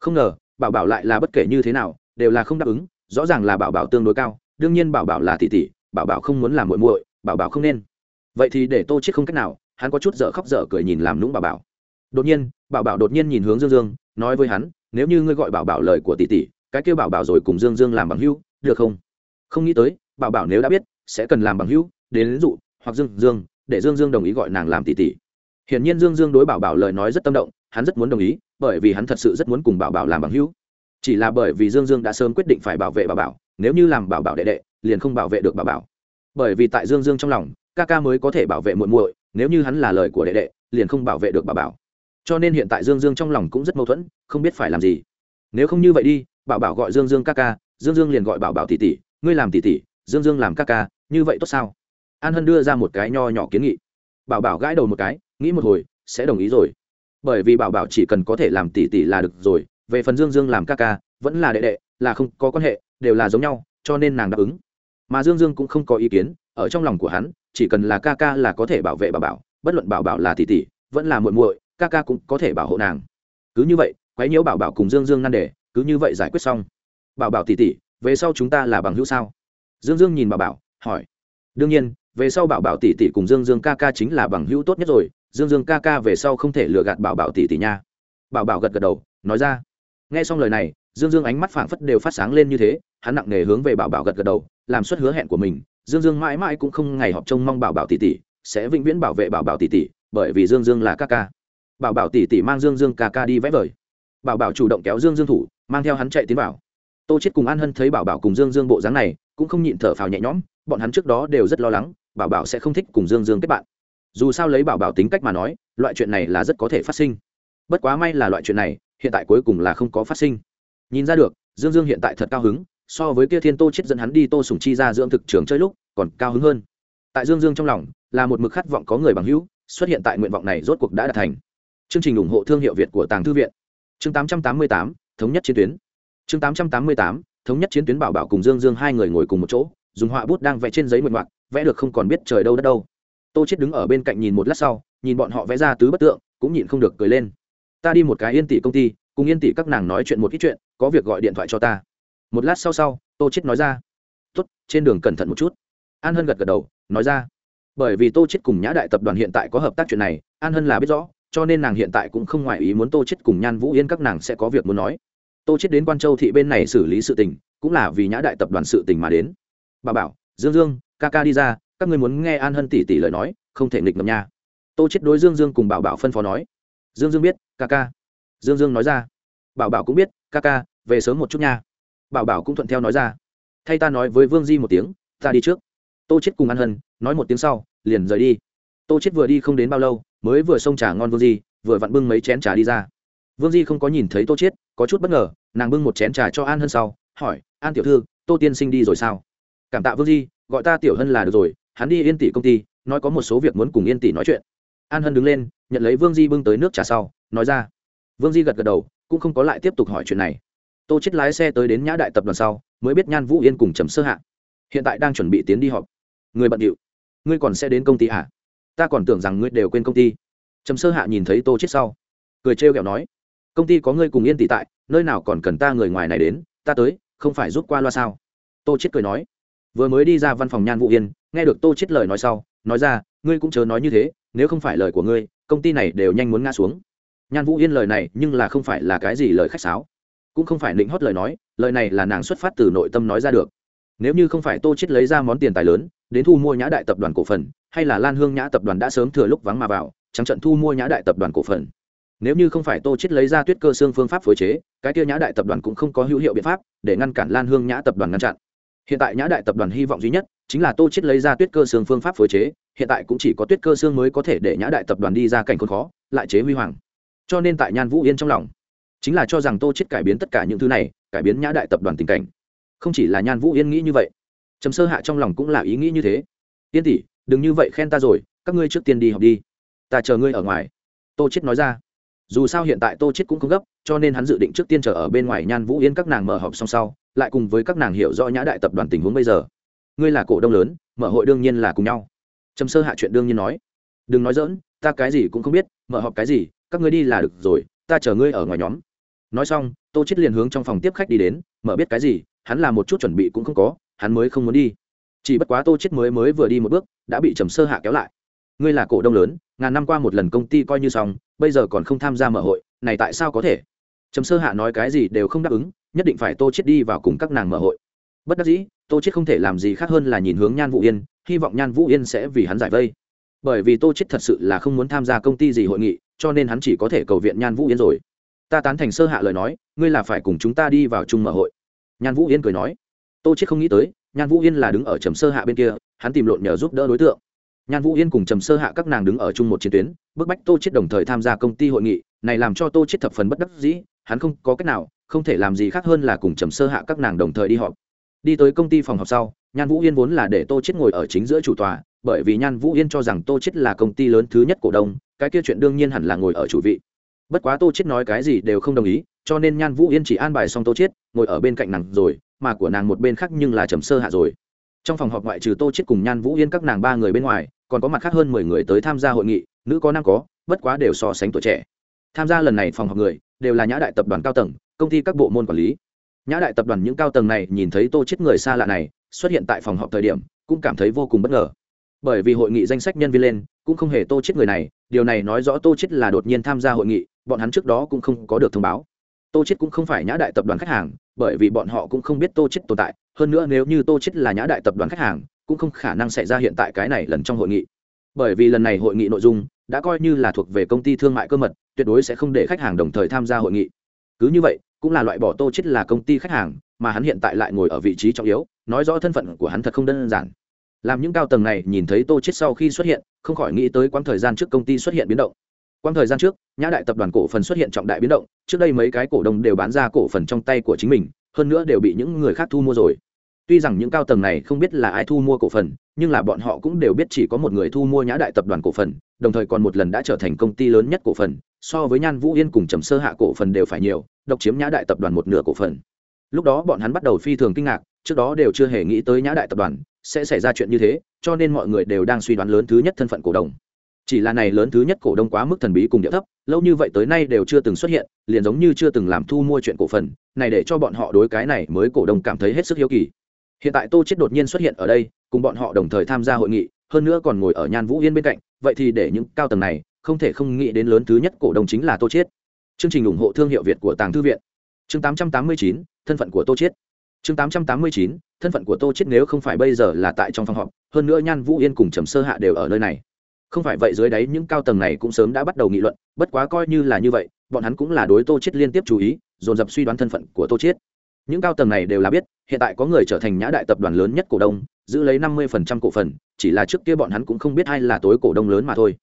không ngờ bảo bảo lại là bất kể như thế nào đều là không đáp ứng rõ ràng là bảo bảo tương đối cao đương nhiên bảo bảo là tỷ tỷ bảo bảo không muốn làm muội muội bảo bảo không nên vậy thì để tô chết không cách nào hắn có chút dở khóc dở cười nhìn làm nũng bảo bảo đột nhiên bảo bảo đột nhiên nhìn hướng dương dương nói với hắn nếu như ngươi gọi bảo bảo lời của tỷ tỷ cái kêu bảo bảo rồi cùng dương dương làm bằng hữu, được không? Không nghĩ tới, bảo bảo nếu đã biết, sẽ cần làm bằng hữu, đến dụ, hoặc dương dương, để dương dương đồng ý gọi nàng làm tỷ tỷ. Hiển nhiên dương dương đối bảo bảo lời nói rất tâm động, hắn rất muốn đồng ý, bởi vì hắn thật sự rất muốn cùng bảo bảo làm bằng hữu. Chỉ là bởi vì dương dương đã sớm quyết định phải bảo vệ bảo bảo, nếu như làm bảo bảo đệ đệ, liền không bảo vệ được bảo bảo. Bởi vì tại dương dương trong lòng, ca ca mới có thể bảo vệ muội muội, nếu như hắn là lời của đệ đệ, liền không bảo vệ được bảo bảo. Cho nên hiện tại dương dương trong lòng cũng rất mâu thuẫn, không biết phải làm gì. Nếu không như vậy đi bảo bảo gọi dương dương ca ca, dương dương liền gọi bảo bảo tỷ tỷ, ngươi làm tỷ tỷ, dương dương làm ca ca, như vậy tốt sao? An hân đưa ra một cái nho nhỏ kiến nghị. Bảo bảo gãi đầu một cái, nghĩ một hồi, sẽ đồng ý rồi. Bởi vì bảo bảo chỉ cần có thể làm tỷ tỷ là được rồi, về phần dương dương làm ca ca, vẫn là đệ đệ, là không có quan hệ, đều là giống nhau, cho nên nàng đáp ứng. Mà dương dương cũng không có ý kiến, ở trong lòng của hắn, chỉ cần là ca ca là có thể bảo vệ bảo bảo, bất luận bảo bảo là tỷ tỷ, vẫn là muội muội, ca ca cũng có thể bảo hộ nàng. Cứ như vậy, quấy nhiễu bảo bảo cùng dương dương năn đề cứ như vậy giải quyết xong. Bảo bảo tỷ tỷ, về sau chúng ta là bằng hữu sao? Dương dương nhìn bảo bảo, hỏi. Đương nhiên, về sau bảo bảo tỷ tỷ cùng dương dương ca ca chính là bằng hữu tốt nhất rồi. Dương dương ca ca về sau không thể lừa gạt bảo bảo tỷ tỷ nha. Bảo bảo gật gật đầu, nói ra. Nghe xong lời này, dương dương ánh mắt phảng phất đều phát sáng lên như thế, hắn nặng nề hướng về bảo bảo gật gật đầu, làm suất hứa hẹn của mình. Dương dương mãi mãi cũng không ngày họp trông mong bảo bảo tỷ tỷ, sẽ vĩnh viễn bảo vệ bảo bảo tỷ tỷ, bởi vì dương dương là ca ca. Bảo bảo tỷ tỷ mang dương dương ca ca đi vẽ vời. Bảo bảo chủ động kéo dương dương thủ mang theo hắn chạy tiến vào. Tô chết cùng an hân thấy bảo bảo cùng dương dương bộ dáng này cũng không nhịn thở phào nhẹ nhõm bọn hắn trước đó đều rất lo lắng bảo bảo sẽ không thích cùng dương dương kết bạn. Dù sao lấy bảo bảo tính cách mà nói loại chuyện này là rất có thể phát sinh. Bất quá may là loại chuyện này hiện tại cuối cùng là không có phát sinh. Nhìn ra được dương dương hiện tại thật cao hứng so với kia thiên tô chết dẫn hắn đi tô sùng chi ra dưỡng thực trường chơi lúc còn cao hứng hơn. Tại dương dương trong lòng là một mực khát vọng có người bằng hữu xuất hiện tại nguyện vọng này rốt cuộc đã đạt thành. Chương trình ủng hộ thương hiệu việt của tàng thư viện. Chương 888, thống nhất chiến tuyến. Chương 888, thống nhất chiến tuyến bảo bảo cùng dương dương hai người ngồi cùng một chỗ dùng họa bút đang vẽ trên giấy mượn ngoạc vẽ được không còn biết trời đâu đất đâu. Tô chết đứng ở bên cạnh nhìn một lát sau nhìn bọn họ vẽ ra tứ bất tượng cũng nhịn không được cười lên. Ta đi một cái yên tỷ công ty cùng yên tỷ các nàng nói chuyện một ít chuyện có việc gọi điện thoại cho ta. Một lát sau sau tô chết nói ra. Tốt trên đường cẩn thận một chút. An hân gật gật đầu nói ra. Bởi vì tô chết cùng nhã đại tập đoàn hiện tại có hợp tác chuyện này an hân là biết rõ cho nên nàng hiện tại cũng không ngoại ý muốn tô chết cùng nhan vũ yên các nàng sẽ có việc muốn nói tô chết đến quan châu thị bên này xử lý sự tình, cũng là vì nhã đại tập đoàn sự tình mà đến. Bà bảo, dương dương, ca ca đi ra, các ngươi muốn nghe an hân tỷ tỷ lời nói, không thể nghịch ngầm nha. Tô chết đối dương dương cùng bảo bảo phân phó nói. Dương dương biết, ca ca. Dương dương nói ra. Bảo bảo cũng biết, ca ca, về sớm một chút nha. Bảo bảo cũng thuận theo nói ra. Thay ta nói với vương di một tiếng, ta đi trước. Tô chết cùng an hân, nói một tiếng sau, liền rời đi. Tô chết vừa đi không đến bao lâu, mới vừa xông trà ngon vương di, vừa vặn bưng mấy chén trà đi ra vương di không có nhìn thấy tô chết có chút bất ngờ, nàng bưng một chén trà cho an hân sau, hỏi, an tiểu thư, tô tiên sinh đi rồi sao? Cảm tạ vương di, gọi ta tiểu hân là được rồi, hắn đi yên tỷ công ty, nói có một số việc muốn cùng yên tỷ nói chuyện. An hân đứng lên, nhận lấy vương di bưng tới nước trà sau, nói ra. Vương di gật gật đầu, cũng không có lại tiếp tục hỏi chuyện này. Tô chết lái xe tới đến nhã đại tập đoàn sau, mới biết nhan vũ yên cùng trầm sơ hạ. Hiện tại đang chuẩn bị tiến đi họp. Người bận điệu, ngươi còn sẽ đến công ty à? ta còn tưởng rằng ngươi đều quên công ty. Trầm sơ hạ nhìn thấy tô chết sau, cười trêu ghẹo nói công ty có ngươi cùng yên tỷ tại, nơi nào còn cần ta người ngoài này đến, ta tới, không phải rút qua loa sao? Tô chết cười nói. Vừa mới đi ra văn phòng nhan vũ yên, nghe được tô chết lời nói sau, nói ra, ngươi cũng chớ nói như thế, nếu không phải lời của ngươi, công ty này đều nhanh muốn ngã xuống. Nhan vũ yên lời này nhưng là không phải là cái gì lời khách sáo. Cũng không phải định hót lời nói, lời này là nàng xuất phát từ nội tâm nói ra được. Nếu như không phải tô chết lấy ra món tiền tài lớn, đến thu mua nhã đại tập đoàn cổ phần, hay là lan hương nhã tập đoàn đã sớm thừa lúc vắng mà vào trắng trận thu mua nhã đại tập đoàn cổ phần nếu như không phải tô chết lấy ra tuyết cơ xương phương pháp phối chế, cái kia nhã đại tập đoàn cũng không có hữu hiệu biện pháp để ngăn cản lan hương nhã tập đoàn ngăn chặn. Hiện tại nhã đại tập đoàn hy vọng duy nhất chính là tô chết lấy ra tuyết cơ xương phương pháp phối chế, hiện tại cũng chỉ có tuyết cơ xương mới có thể để nhã đại tập đoàn đi ra cảnh khốn khó, lại chế huy hoàng. Cho nên tại nhan vũ yên trong lòng, chính là cho rằng tô chết cải biến tất cả những thứ này, cải biến nhã đại tập đoàn tình cảnh. Không chỉ là nhan vũ yên nghĩ như vậy, trầm sơ hạ trong lòng cũng là ý nghĩ như thế. Yên tỷ, đừng như vậy khen ta rồi, các ngươi trước tiên đi học đi. Ta chờ ngươi ở ngoài. Tô chết nói ra dù sao hiện tại tô chết cũng không gấp, cho nên hắn dự định trước tiên chờ ở bên ngoài nhan vũ yên các nàng mở họp xong sau, lại cùng với các nàng hiểu rõ nhã đại tập đoàn tình huống bây giờ. Ngươi là cổ đông lớn, mở hội đương nhiên là cùng nhau. Trầm sơ hạ chuyện đương nhiên nói. Đừng nói dỡn ta cái gì cũng không biết, mở họp cái gì, các ngươi đi là được rồi, ta chờ ngươi ở ngoài nhóm. Nói xong, tô chết liền hướng trong phòng tiếp khách đi đến, mở biết cái gì, hắn là một chút chuẩn bị cũng không có, hắn mới không muốn đi. Chỉ bất quá tô chết mới mới vừa đi một bước, đã bị trầm sơ hạ kéo lại. Ngươi là cổ đông lớn ngàn năm qua một lần công ty coi như xong, bây giờ còn không tham gia mở hội, này tại sao có thể? Trầm sơ hạ nói cái gì đều không đáp ứng, nhất định phải tô chết đi vào cùng các nàng mở hội. Bất đắc dĩ, tô chết không thể làm gì khác hơn là nhìn hướng nhan vũ yên, hy vọng nhan vũ yên sẽ vì hắn giải vây. Bởi vì tô chết thật sự là không muốn tham gia công ty gì hội nghị, cho nên hắn chỉ có thể cầu viện nhan vũ yên rồi. Ta tán thành sơ hạ lời nói, ngươi là phải cùng chúng ta đi vào chung mở hội. Nhan vũ yên cười nói. Tô chết không nghĩ tới, nhan vũ yên là đứng ở trầm sơ hạ bên kia, hắn tìm lộn nhờ giúp đỡ đối tượng nhan vũ yên cùng trầm sơ hạ các nàng đứng ở chung một chiến tuyến, bức bách tô chết đồng thời tham gia công ty hội nghị, này làm cho tô chết thập phần bất đắc dĩ, hắn không có cách nào, không thể làm gì khác hơn là cùng trầm sơ hạ các nàng đồng thời đi họp. Đi tới công ty phòng họp sau, nhan vũ yên vốn là để tô chết ngồi ở chính giữa chủ tòa, bởi vì nhan vũ yên cho rằng tô chết là công ty lớn thứ nhất cổ đông, cái kia chuyện đương nhiên hẳn là ngồi ở chủ vị. Bất quá tô chết nói cái gì đều không đồng ý, cho nên nhan vũ yên chỉ an bài xong tô chết ngồi ở bên cạnh nàng rồi, mà của nàng một bên khác nhưng là trầm sơ hạ rồi. Trong phòng họp ngoại trừ tô chết cùng nhan vũ yên các nàng ba người bên ngoài còn có mặt khác hơn mười người tới tham gia hội nghị, nữ có nam có, bất quá đều so sánh tuổi trẻ. Tham gia lần này phòng họp người, đều là nhã đại tập đoàn cao tầng, công ty các bộ môn quản lý. Nhã đại tập đoàn những cao tầng này nhìn thấy tô chết người xa lạ này, xuất hiện tại phòng họp thời điểm, cũng cảm thấy vô cùng bất ngờ. Bởi vì hội nghị danh sách nhân viên lên, cũng không hề tô chết người này, điều này nói rõ tô chết là đột nhiên tham gia hội nghị, bọn hắn trước đó cũng không có được thông báo. Tô chết cũng không phải nhã đại tập đoàn khách hàng, bởi vì bọn họ cũng không biết tô chết tồn tại, hơn nữa nếu như tô chết là nhã đại tập đoàn khách hàng cũng không khả năng xảy ra hiện tại cái này lần trong hội nghị. Bởi vì lần này hội nghị nội dung đã coi như là thuộc về công ty thương mại cơ mật, tuyệt đối sẽ không để khách hàng đồng thời tham gia hội nghị. Cứ như vậy, cũng là loại bỏ tô chết là công ty khách hàng, mà hắn hiện tại lại ngồi ở vị trí trọng yếu, nói rõ thân phận của hắn thật không đơn giản. Làm những cao tầng này nhìn thấy tô chết sau khi xuất hiện, không khỏi nghĩ tới quãng thời gian trước công ty xuất hiện biến động. Quãng thời gian trước, nhã đại tập đoàn cổ phần xuất hiện trọng đại biến động, trước đây mấy cái cổ đông đều bán ra cổ phần trong tay của chính mình, hơn nữa đều bị những người khác thu mua rồi tuy rằng những cao tầng này không biết là ai thu mua cổ phần, nhưng là bọn họ cũng đều biết chỉ có một người thu mua nhã đại tập đoàn cổ phần, đồng thời còn một lần đã trở thành công ty lớn nhất cổ phần, so với nhan vũ yên cùng trầm sơ hạ cổ phần đều phải nhiều, độc chiếm nhã đại tập đoàn một nửa cổ phần. Lúc đó bọn hắn bắt đầu phi thường kinh ngạc, trước đó đều chưa hề nghĩ tới nhã đại tập đoàn sẽ xảy ra chuyện như thế, cho nên mọi người đều đang suy đoán lớn thứ nhất thân phận cổ đông. Chỉ là này lớn thứ nhất cổ đông quá mức thần bí cùng địa thấp, lâu như vậy tới nay đều chưa từng xuất hiện, liền giống như chưa từng làm thu mua chuyện cổ phần, này để cho bọn họ đối cái này mới cổ đông cảm thấy hết sức hiếu kỳ hiện tại tô chết đột nhiên xuất hiện ở đây cùng bọn họ đồng thời tham gia hội nghị hơn nữa còn ngồi ở nhan vũ yên bên cạnh vậy thì để những cao tầng này không thể không nghĩ đến lớn thứ nhất cổ đông chính là tô chết chương trình ủng hộ thương hiệu việt của tàng thư viện. Chương 889, thân phận của tô chết chương 889, thân phận của tô chết nếu không phải bây giờ là tại trong phòng họp hơn nữa nhan vũ yên cùng trầm sơ hạ đều ở nơi này. Không phải vậy dưới đáy những cao tầng này cũng sớm đã bắt đầu nghị luận bất quá coi như là như vậy bọn hắn cũng là đối tô chết liên tiếp chú ý dồn dập suy đoán thân phận của tô chết những cao tầng này đều là biết, hiện tại có người trở thành nhã đại tập đoàn lớn nhất cổ đông, giữ lấy năm mươi phần trăm cổ phần, chỉ là trước kia bọn hắn cũng không biết ai là tối cổ đông lớn mà thôi.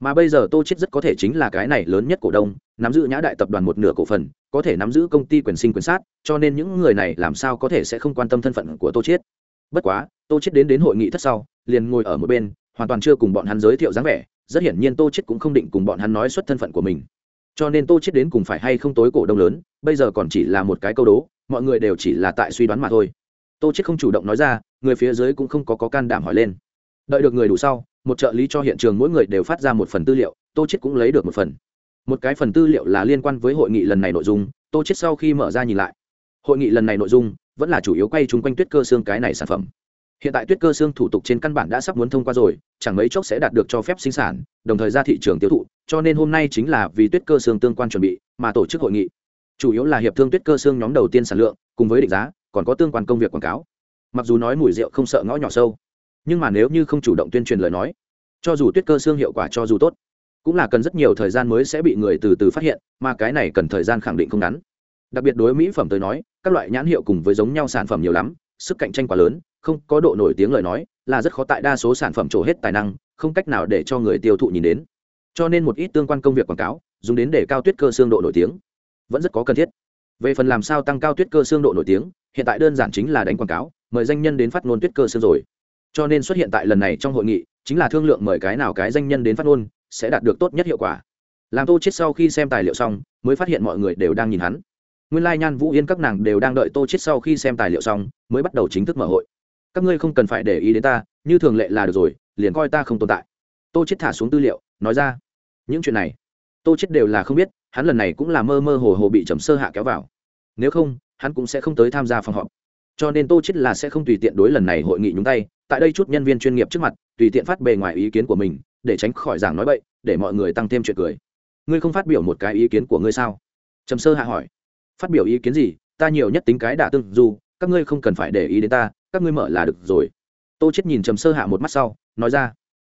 Mà bây giờ tô chết rất có thể chính là cái này lớn nhất cổ đông, nắm giữ nhã đại tập đoàn một nửa cổ phần, có thể nắm giữ công ty quyền sinh quyền sát, cho nên những người này làm sao có thể sẽ không quan tâm thân phận của tô chết bất quá, tô chết đến đến hội nghị thất sau, liền ngồi ở một bên, hoàn toàn chưa cùng bọn hắn giới thiệu dáng vẻ, rất hiển nhiên tô chết cũng không định cùng bọn hắn nói xuất thân phận của mình cho nên tô chết đến cùng phải hay không tối cổ đông lớn bây giờ còn chỉ là một cái câu đố mọi người đều chỉ là tại suy đoán mà thôi. Tô chết không chủ động nói ra người phía dưới cũng không có, có can đảm hỏi lên. Đợi được người đủ sau một trợ lý cho hiện trường mỗi người đều phát ra một phần tư liệu tô chết cũng lấy được một phần. Một cái phần tư liệu là liên quan với hội nghị lần này nội dung tô chết sau khi mở ra nhìn lại. Hội nghị lần này nội dung vẫn là chủ yếu quay chung quanh tuyết cơ xương cái này sản phẩm hiện tại tuyết cơ xương thủ tục trên căn bản đã sắp muốn thông qua rồi, chẳng mấy chốc sẽ đạt được cho phép sinh sản, đồng thời ra thị trường tiêu thụ, cho nên hôm nay chính là vì tuyết cơ xương tương quan chuẩn bị mà tổ chức hội nghị. Chủ yếu là hiệp thương tuyết cơ xương nhóm đầu tiên sản lượng, cùng với định giá, còn có tương quan công việc quảng cáo. Mặc dù nói mùi rượu không sợ ngõ nhỏ sâu, nhưng mà nếu như không chủ động tuyên truyền lời nói, cho dù tuyết cơ xương hiệu quả cho dù tốt, cũng là cần rất nhiều thời gian mới sẽ bị người từ từ phát hiện, mà cái này cần thời gian khẳng định không ngắn. Đặc biệt đối mỹ phẩm tới nói, các loại nhãn hiệu cùng với giống nhau sản phẩm nhiều lắm, sức cạnh tranh quá lớn không có độ nổi tiếng lời nói, là rất khó tại đa số sản phẩm trổ hết tài năng, không cách nào để cho người tiêu thụ nhìn đến. Cho nên một ít tương quan công việc quảng cáo, dùng đến để cao tuyết cơ xương độ nổi tiếng, vẫn rất có cần thiết. Về phần làm sao tăng cao tuyết cơ xương độ nổi tiếng, hiện tại đơn giản chính là đánh quảng cáo, mời danh nhân đến phát ngôn tuyết cơ xương rồi. Cho nên xuất hiện tại lần này trong hội nghị, chính là thương lượng mời cái nào cái danh nhân đến phát ngôn, sẽ đạt được tốt nhất hiệu quả. Làm tô chết sau khi xem tài liệu xong, mới phát hiện mọi người đều đang nhìn hắn. Nguyên lai nhan vũ yên các nàng đều đang đợi tô chết sau khi xem tài liệu xong, mới bắt đầu chính thức mở hội các ngươi không cần phải để ý đến ta, như thường lệ là được rồi, liền coi ta không tồn tại. Tô chết thả xuống tư liệu, nói ra. Những chuyện này, tô chết đều là không biết, hắn lần này cũng là mơ mơ hồ hồ bị trầm sơ hạ kéo vào. Nếu không, hắn cũng sẽ không tới tham gia phòng họp. Cho nên tô chết là sẽ không tùy tiện đối lần này hội nghị nhúng tay, tại đây chút nhân viên chuyên nghiệp trước mặt, tùy tiện phát bề ngoài ý kiến của mình, để tránh khỏi giảng nói bậy, để mọi người tăng thêm chuyện cười. Ngươi không phát biểu một cái ý kiến của ngươi sao? Trầm sơ hạ hỏi. Phát biểu ý kiến gì? Ta nhiều nhất tính cái đả tương dù, các ngươi không cần phải để ý đến ta các ngươi mở là được rồi. Tô chết nhìn trầm sơ hạ một mắt sau, nói ra,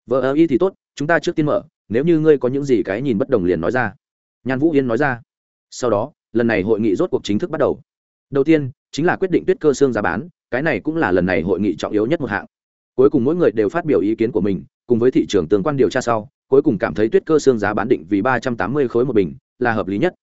vợ ơ y thì tốt, chúng ta trước tiên mở, nếu như ngươi có những gì cái nhìn bất đồng liền nói ra. Nhan vũ yên nói ra, sau đó, lần này hội nghị rốt cuộc chính thức bắt đầu. Đầu tiên, chính là quyết định tuyết cơ xương giá bán, cái này cũng là lần này hội nghị trọng yếu nhất một hạng. Cuối cùng mỗi người đều phát biểu ý kiến của mình, cùng với thị trường tương quan điều tra sau, cuối cùng cảm thấy tuyết cơ xương giá bán định vì ba trăm tám mươi khối một bình, là hợp lý nhất.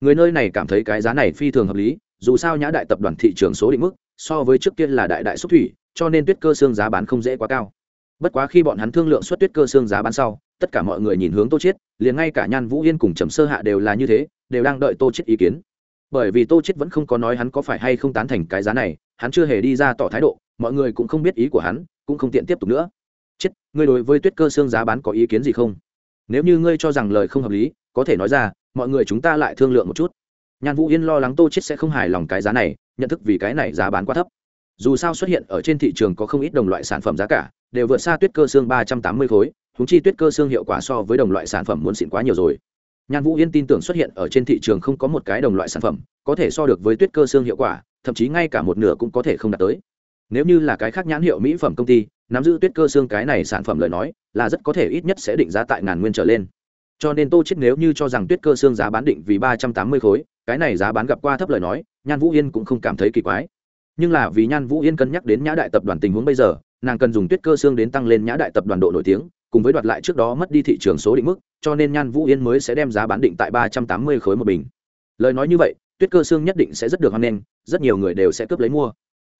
Người nơi này cảm thấy cái giá này phi thường hợp lý, dù sao nhã đại tập đoàn thị trường số định mức so với trước kia là đại đại xúc thủy, cho nên tuyết cơ xương giá bán không dễ quá cao. Bất quá khi bọn hắn thương lượng xuất tuyết cơ xương giá bán sau, tất cả mọi người nhìn hướng tô chiết, liền ngay cả nhan vũ yên cùng trầm sơ hạ đều là như thế, đều đang đợi tô chiết ý kiến. Bởi vì tô chiết vẫn không có nói hắn có phải hay không tán thành cái giá này, hắn chưa hề đi ra tỏ thái độ, mọi người cũng không biết ý của hắn, cũng không tiện tiếp tục nữa. Chết ngươi đối với tuyết cơ xương giá bán có ý kiến gì không? Nếu như ngươi cho rằng lời không hợp lý, có thể nói ra, mọi người chúng ta lại thương lượng một chút nhan vũ yên lo lắng tô chết sẽ không hài lòng cái giá này, nhận thức vì cái này giá bán quá thấp. Dù sao xuất hiện ở trên thị trường có không ít đồng loại sản phẩm giá cả, đều vượt xa tuyết cơ xương ba trăm tám mươi khối húng chi tuyết cơ xương hiệu quả so với đồng loại sản phẩm muốn xịn quá nhiều rồi. Nhan vũ yên tin tưởng xuất hiện ở trên thị trường không có một cái đồng loại sản phẩm có thể so được với tuyết cơ xương hiệu quả, thậm chí ngay cả một nửa cũng có thể không đạt tới. Nếu như là cái khác nhãn hiệu mỹ phẩm công ty, nắm giữ tuyết cơ xương cái này sản phẩm lời nói, là rất có thể ít nhất sẽ định giá tại ngàn nguyên trở lên. Cho nên tô chết nếu như cho rằng tuyết cơ xương giá bán định vì ba trăm tám mươi khối cái này giá bán gặp qua thấp lời nói, nhan vũ yên cũng không cảm thấy kỳ quái. Nhưng là vì nhan vũ yên cân nhắc đến nhã đại tập đoàn tình huống bây giờ, nàng cần dùng tuyết cơ xương đến tăng lên nhã đại tập đoàn độ nổi tiếng, cùng với đoạt lại trước đó mất đi thị trường số định mức, cho nên nhan vũ yên mới sẽ đem giá bán định tại ba trăm tám mươi khối một bình. Lời nói như vậy, tuyết cơ xương nhất định sẽ rất được hoan nghênh, rất nhiều người đều sẽ cướp lấy mua.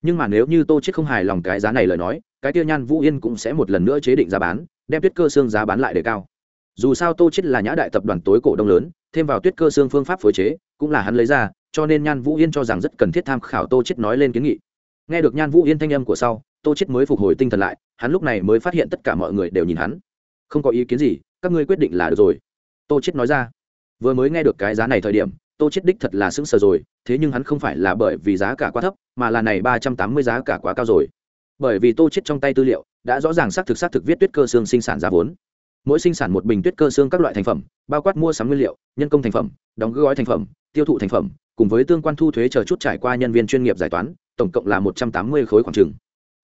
Nhưng mà nếu như tô chết không hài lòng cái giá này lời nói, cái tiêu nhan vũ yên cũng sẽ một lần nữa chế định giá bán, đem tuyết cơ xương giá bán lại để cao. Dù sao tô chết là nhã đại tập đoàn tối cổ đông lớn, thêm vào tuyết cơ xương phương pháp phối chế cũng là hắn lấy ra, cho nên nhan vũ yên cho rằng rất cần thiết tham khảo tô chết nói lên kiến nghị. Nghe được nhan vũ yên thanh âm của sau, tô chết mới phục hồi tinh thần lại, hắn lúc này mới phát hiện tất cả mọi người đều nhìn hắn. Không có ý kiến gì, các ngươi quyết định là được rồi. Tô chết nói ra. Vừa mới nghe được cái giá này thời điểm, tô chết đích thật là sững sờ rồi, thế nhưng hắn không phải là bởi vì giá cả quá thấp, mà là này ba trăm tám mươi giá cả quá cao rồi. Bởi vì tô chết trong tay tư liệu đã rõ ràng xác thực xác thực viết tuyết cơ xương sinh sản giá vốn. Mỗi sinh sản một bình tuyết cơ xương các loại thành phẩm, bao quát mua sắm nguyên liệu, nhân công thành phẩm, đóng gói thành phẩm tiêu thụ thành phẩm, cùng với tương quan thu thuế chờ chút trải qua nhân viên chuyên nghiệp giải toán, tổng cộng là một trăm tám mươi khối khoảng trừng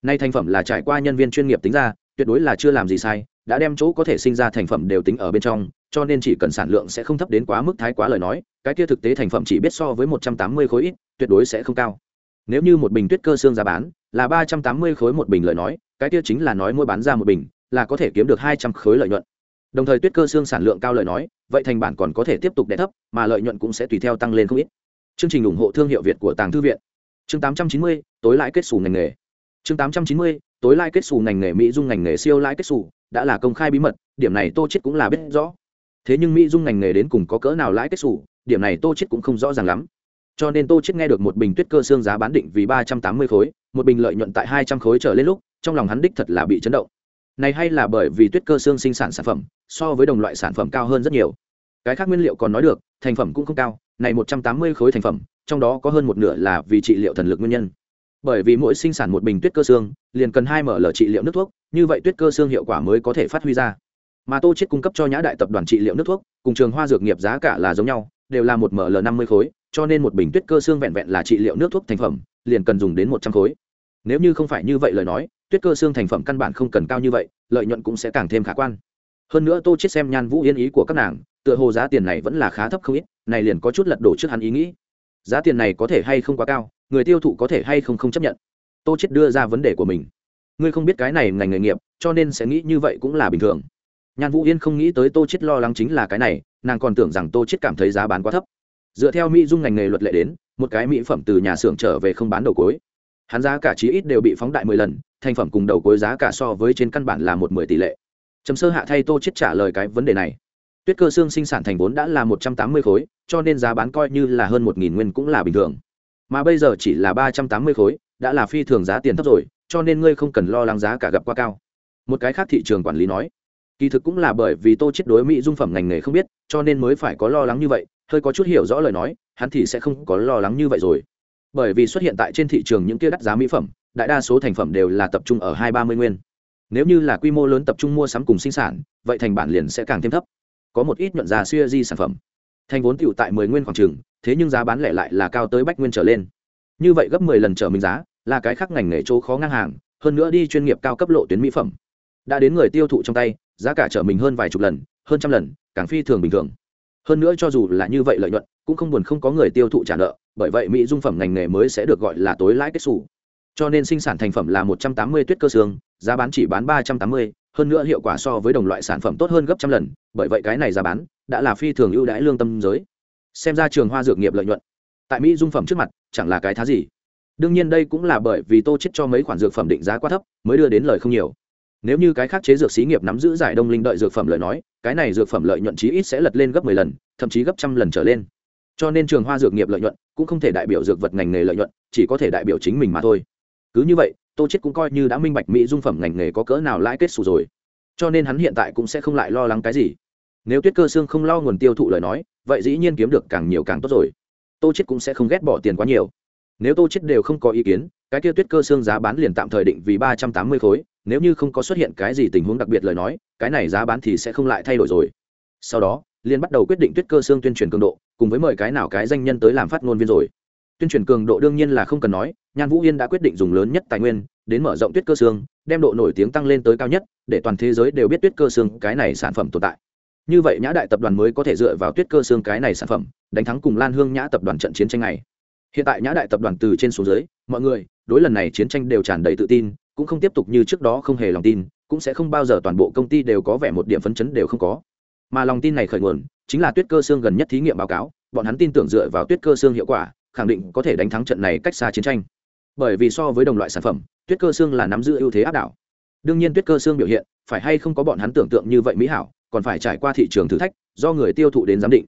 nay thành phẩm là trải qua nhân viên chuyên nghiệp tính ra, tuyệt đối là chưa làm gì sai, đã đem chỗ có thể sinh ra thành phẩm đều tính ở bên trong, cho nên chỉ cần sản lượng sẽ không thấp đến quá mức thái quá lời nói, cái kia thực tế thành phẩm chỉ biết so với một trăm tám mươi khối ít, tuyệt đối sẽ không cao. Nếu như một bình tuyết cơ xương giá bán là ba trăm tám mươi khối một bình lời nói, cái kia chính là nói mua bán ra một bình, là có thể kiếm được hai trăm khối lợi nhuận đồng thời tuyết cơ xương sản lượng cao lời nói, vậy thành bản còn có thể tiếp tục đẻ thấp, mà lợi nhuận cũng sẽ tùy theo tăng lên không ít. Chương trình ủng hộ thương hiệu việt của tàng thư viện. Chương tám trăm chín mươi, tối lãi kết xù ngành nghề. Chương tám trăm chín mươi, tối lãi kết xù ngành nghề mỹ dung ngành nghề siêu lãi kết xù, đã là công khai bí mật, điểm này tô chết cũng là biết rõ. Thế nhưng mỹ dung ngành nghề đến cùng có cỡ nào lãi kết xù, điểm này tô chết cũng không rõ ràng lắm. Cho nên tô chết nghe được một bình tuyết cơ xương giá bán định vì ba trăm tám mươi khối, một bình lợi nhuận tại hai trăm khối trở lên lúc, trong lòng hắn đích thật là bị chấn động. Này hay là bởi vì tuyết cơ xương sinh sản sản phẩm so với đồng loại sản phẩm cao hơn rất nhiều. Cái khác nguyên liệu còn nói được, thành phẩm cũng không cao, này một trăm tám mươi khối thành phẩm, trong đó có hơn một nửa là vì trị liệu thần lực nguyên nhân. Bởi vì mỗi sinh sản một bình tuyết cơ xương, liền cần hai ml trị liệu nước thuốc, như vậy tuyết cơ xương hiệu quả mới có thể phát huy ra. Mà tô chết cung cấp cho nhã đại tập đoàn trị liệu nước thuốc, cùng trường hoa dược nghiệp giá cả là giống nhau, đều là một ml năm mươi khối, cho nên một bình tuyết cơ xương vẹn vẹn là trị liệu nước thuốc thành phẩm, liền cần dùng đến một trăm khối. Nếu như không phải như vậy lời nói, tuyết cơ xương thành phẩm căn bản không cần cao như vậy, lợi nhuận cũng sẽ càng thêm khả quan hơn nữa tô chết xem nhan vũ yên ý của các nàng, tựa hồ giá tiền này vẫn là khá thấp không ít, này liền có chút lật đổ trước hắn ý nghĩ. Giá tiền này có thể hay không quá cao, người tiêu thụ có thể hay không không chấp nhận. Tô chết đưa ra vấn đề của mình. Ngươi không biết cái này ngành nghề nghiệp, cho nên sẽ nghĩ như vậy cũng là bình thường. Nhan vũ yên không nghĩ tới tô chết lo lắng chính là cái này, nàng còn tưởng rằng tô chết cảm thấy giá bán quá thấp. Dựa theo mỹ dung ngành nghề luật lệ đến, một cái mỹ phẩm từ nhà xưởng trở về không bán đầu cối. Hắn giá cả chí ít đều bị phóng đại mười lần, thành phẩm cùng đầu cối giá cả so với trên căn bản là một mười tỷ lệ trầm sơ hạ thay tô chết trả lời cái vấn đề này. Tuyết cơ xương sinh sản thành vốn đã là một trăm tám mươi khối, cho nên giá bán coi như là hơn một nghìn nguyên cũng là bình thường. Mà bây giờ chỉ là ba trăm tám mươi khối, đã là phi thường giá tiền thấp rồi, cho nên ngươi không cần lo lắng giá cả gặp quá cao. Một cái khác thị trường quản lý nói, kỳ thực cũng là bởi vì tô chết đối mỹ dung phẩm ngành nghề không biết, cho nên mới phải có lo lắng như vậy, hơi có chút hiểu rõ lời nói, hắn thì sẽ không có lo lắng như vậy rồi. Bởi vì xuất hiện tại trên thị trường những kia đắt giá mỹ phẩm, đại đa số thành phẩm đều là tập trung ở hai ba mươi nguyên nếu như là quy mô lớn tập trung mua sắm cùng sinh sản, vậy thành bản liền sẽ càng thêm thấp. Có một ít nhuận giá xuya di sản phẩm. Thành vốn tựu tại mười nguyên khoảng trường, thế nhưng giá bán lẻ lại là cao tới bách nguyên trở lên. Như vậy gấp mười lần trở mình giá, là cái khác ngành nghề chỗ khó ngang hàng, hơn nữa đi chuyên nghiệp cao cấp lộ tuyến mỹ phẩm. Đã đến người tiêu thụ trong tay, giá cả trở mình hơn vài chục lần, hơn trăm lần, càng phi thường bình thường. Hơn nữa cho dù là như vậy lợi nhuận, cũng không buồn không có người tiêu thụ trả nợ, bởi vậy mỹ dung phẩm ngành nghề mới sẽ được gọi là tối lãi kết xù cho nên sinh sản thành phẩm là một trăm tám mươi tuyết cơ xương, giá bán chỉ bán ba trăm tám mươi, hơn nữa hiệu quả so với đồng loại sản phẩm tốt hơn gấp trăm lần, bởi vậy cái này giá bán đã là phi thường ưu đãi lương tâm giới. Xem ra trường hoa dược nghiệp lợi nhuận. Tại mỹ dung phẩm trước mặt, chẳng là cái thá gì. Đương nhiên đây cũng là bởi vì tô chết cho mấy khoản dược phẩm định giá quá thấp, mới đưa đến lời không nhiều. Nếu như cái khác chế dược xí nghiệp nắm giữ giải đông linh đợi dược phẩm lời nói, cái này dược phẩm lợi nhuận chí ít sẽ lật lên gấp 10 lần, thậm chí gấp trăm lần trở lên. Cho nên trường hoa dược nghiệp lợi nhuận cũng không thể đại biểu dược vật ngành nghề lợi nhuận, chỉ có thể đại biểu chính mình mà thôi cứ như vậy, tô chết cũng coi như đã minh bạch mỹ dung phẩm ngành nghề có cỡ nào lãi kết xù rồi. Cho nên hắn hiện tại cũng sẽ không lại lo lắng cái gì. Nếu tuyết cơ xương không lo nguồn tiêu thụ lời nói, vậy dĩ nhiên kiếm được càng nhiều càng tốt rồi. Tô chết cũng sẽ không ghét bỏ tiền quá nhiều. Nếu tô chết đều không có ý kiến, cái kia tuyết cơ xương giá bán liền tạm thời định vì ba trăm tám mươi khối, nếu như không có xuất hiện cái gì tình huống đặc biệt lời nói, cái này giá bán thì sẽ không lại thay đổi rồi. Sau đó liên bắt đầu quyết định tuyết cơ xương tuyên truyền cường độ, cùng với mời cái nào cái danh nhân tới làm phát ngôn viên rồi tuyên truyền cường độ đương nhiên là không cần nói, nhan vũ yên đã quyết định dùng lớn nhất tài nguyên, đến mở rộng tuyết cơ xương, đem độ nổi tiếng tăng lên tới cao nhất, để toàn thế giới đều biết tuyết cơ xương cái này sản phẩm tồn tại. Như vậy nhã đại tập đoàn mới có thể dựa vào tuyết cơ xương cái này sản phẩm, đánh thắng cùng lan hương nhã tập đoàn trận chiến tranh này. Hiện tại nhã đại tập đoàn từ trên xuống dưới, mọi người, đối lần này chiến tranh đều tràn đầy tự tin, cũng không tiếp tục như trước đó không hề lòng tin, cũng sẽ không bao giờ toàn bộ công ty đều có vẻ một điểm phấn chấn đều không có. Mà lòng tin này khởi nguồn, chính là tuyết cơ xương gần nhất thí nghiệm báo cáo, bọn hắn tin tưởng dựa vào tuyết cơ xương hiệu quả khẳng định có thể đánh thắng trận này cách xa chiến tranh. Bởi vì so với đồng loại sản phẩm, tuyết cơ xương là nắm giữ ưu thế áp đảo. Đương nhiên tuyết cơ xương biểu hiện, phải hay không có bọn hắn tưởng tượng như vậy mỹ hảo, còn phải trải qua thị trường thử thách, do người tiêu thụ đến giám định.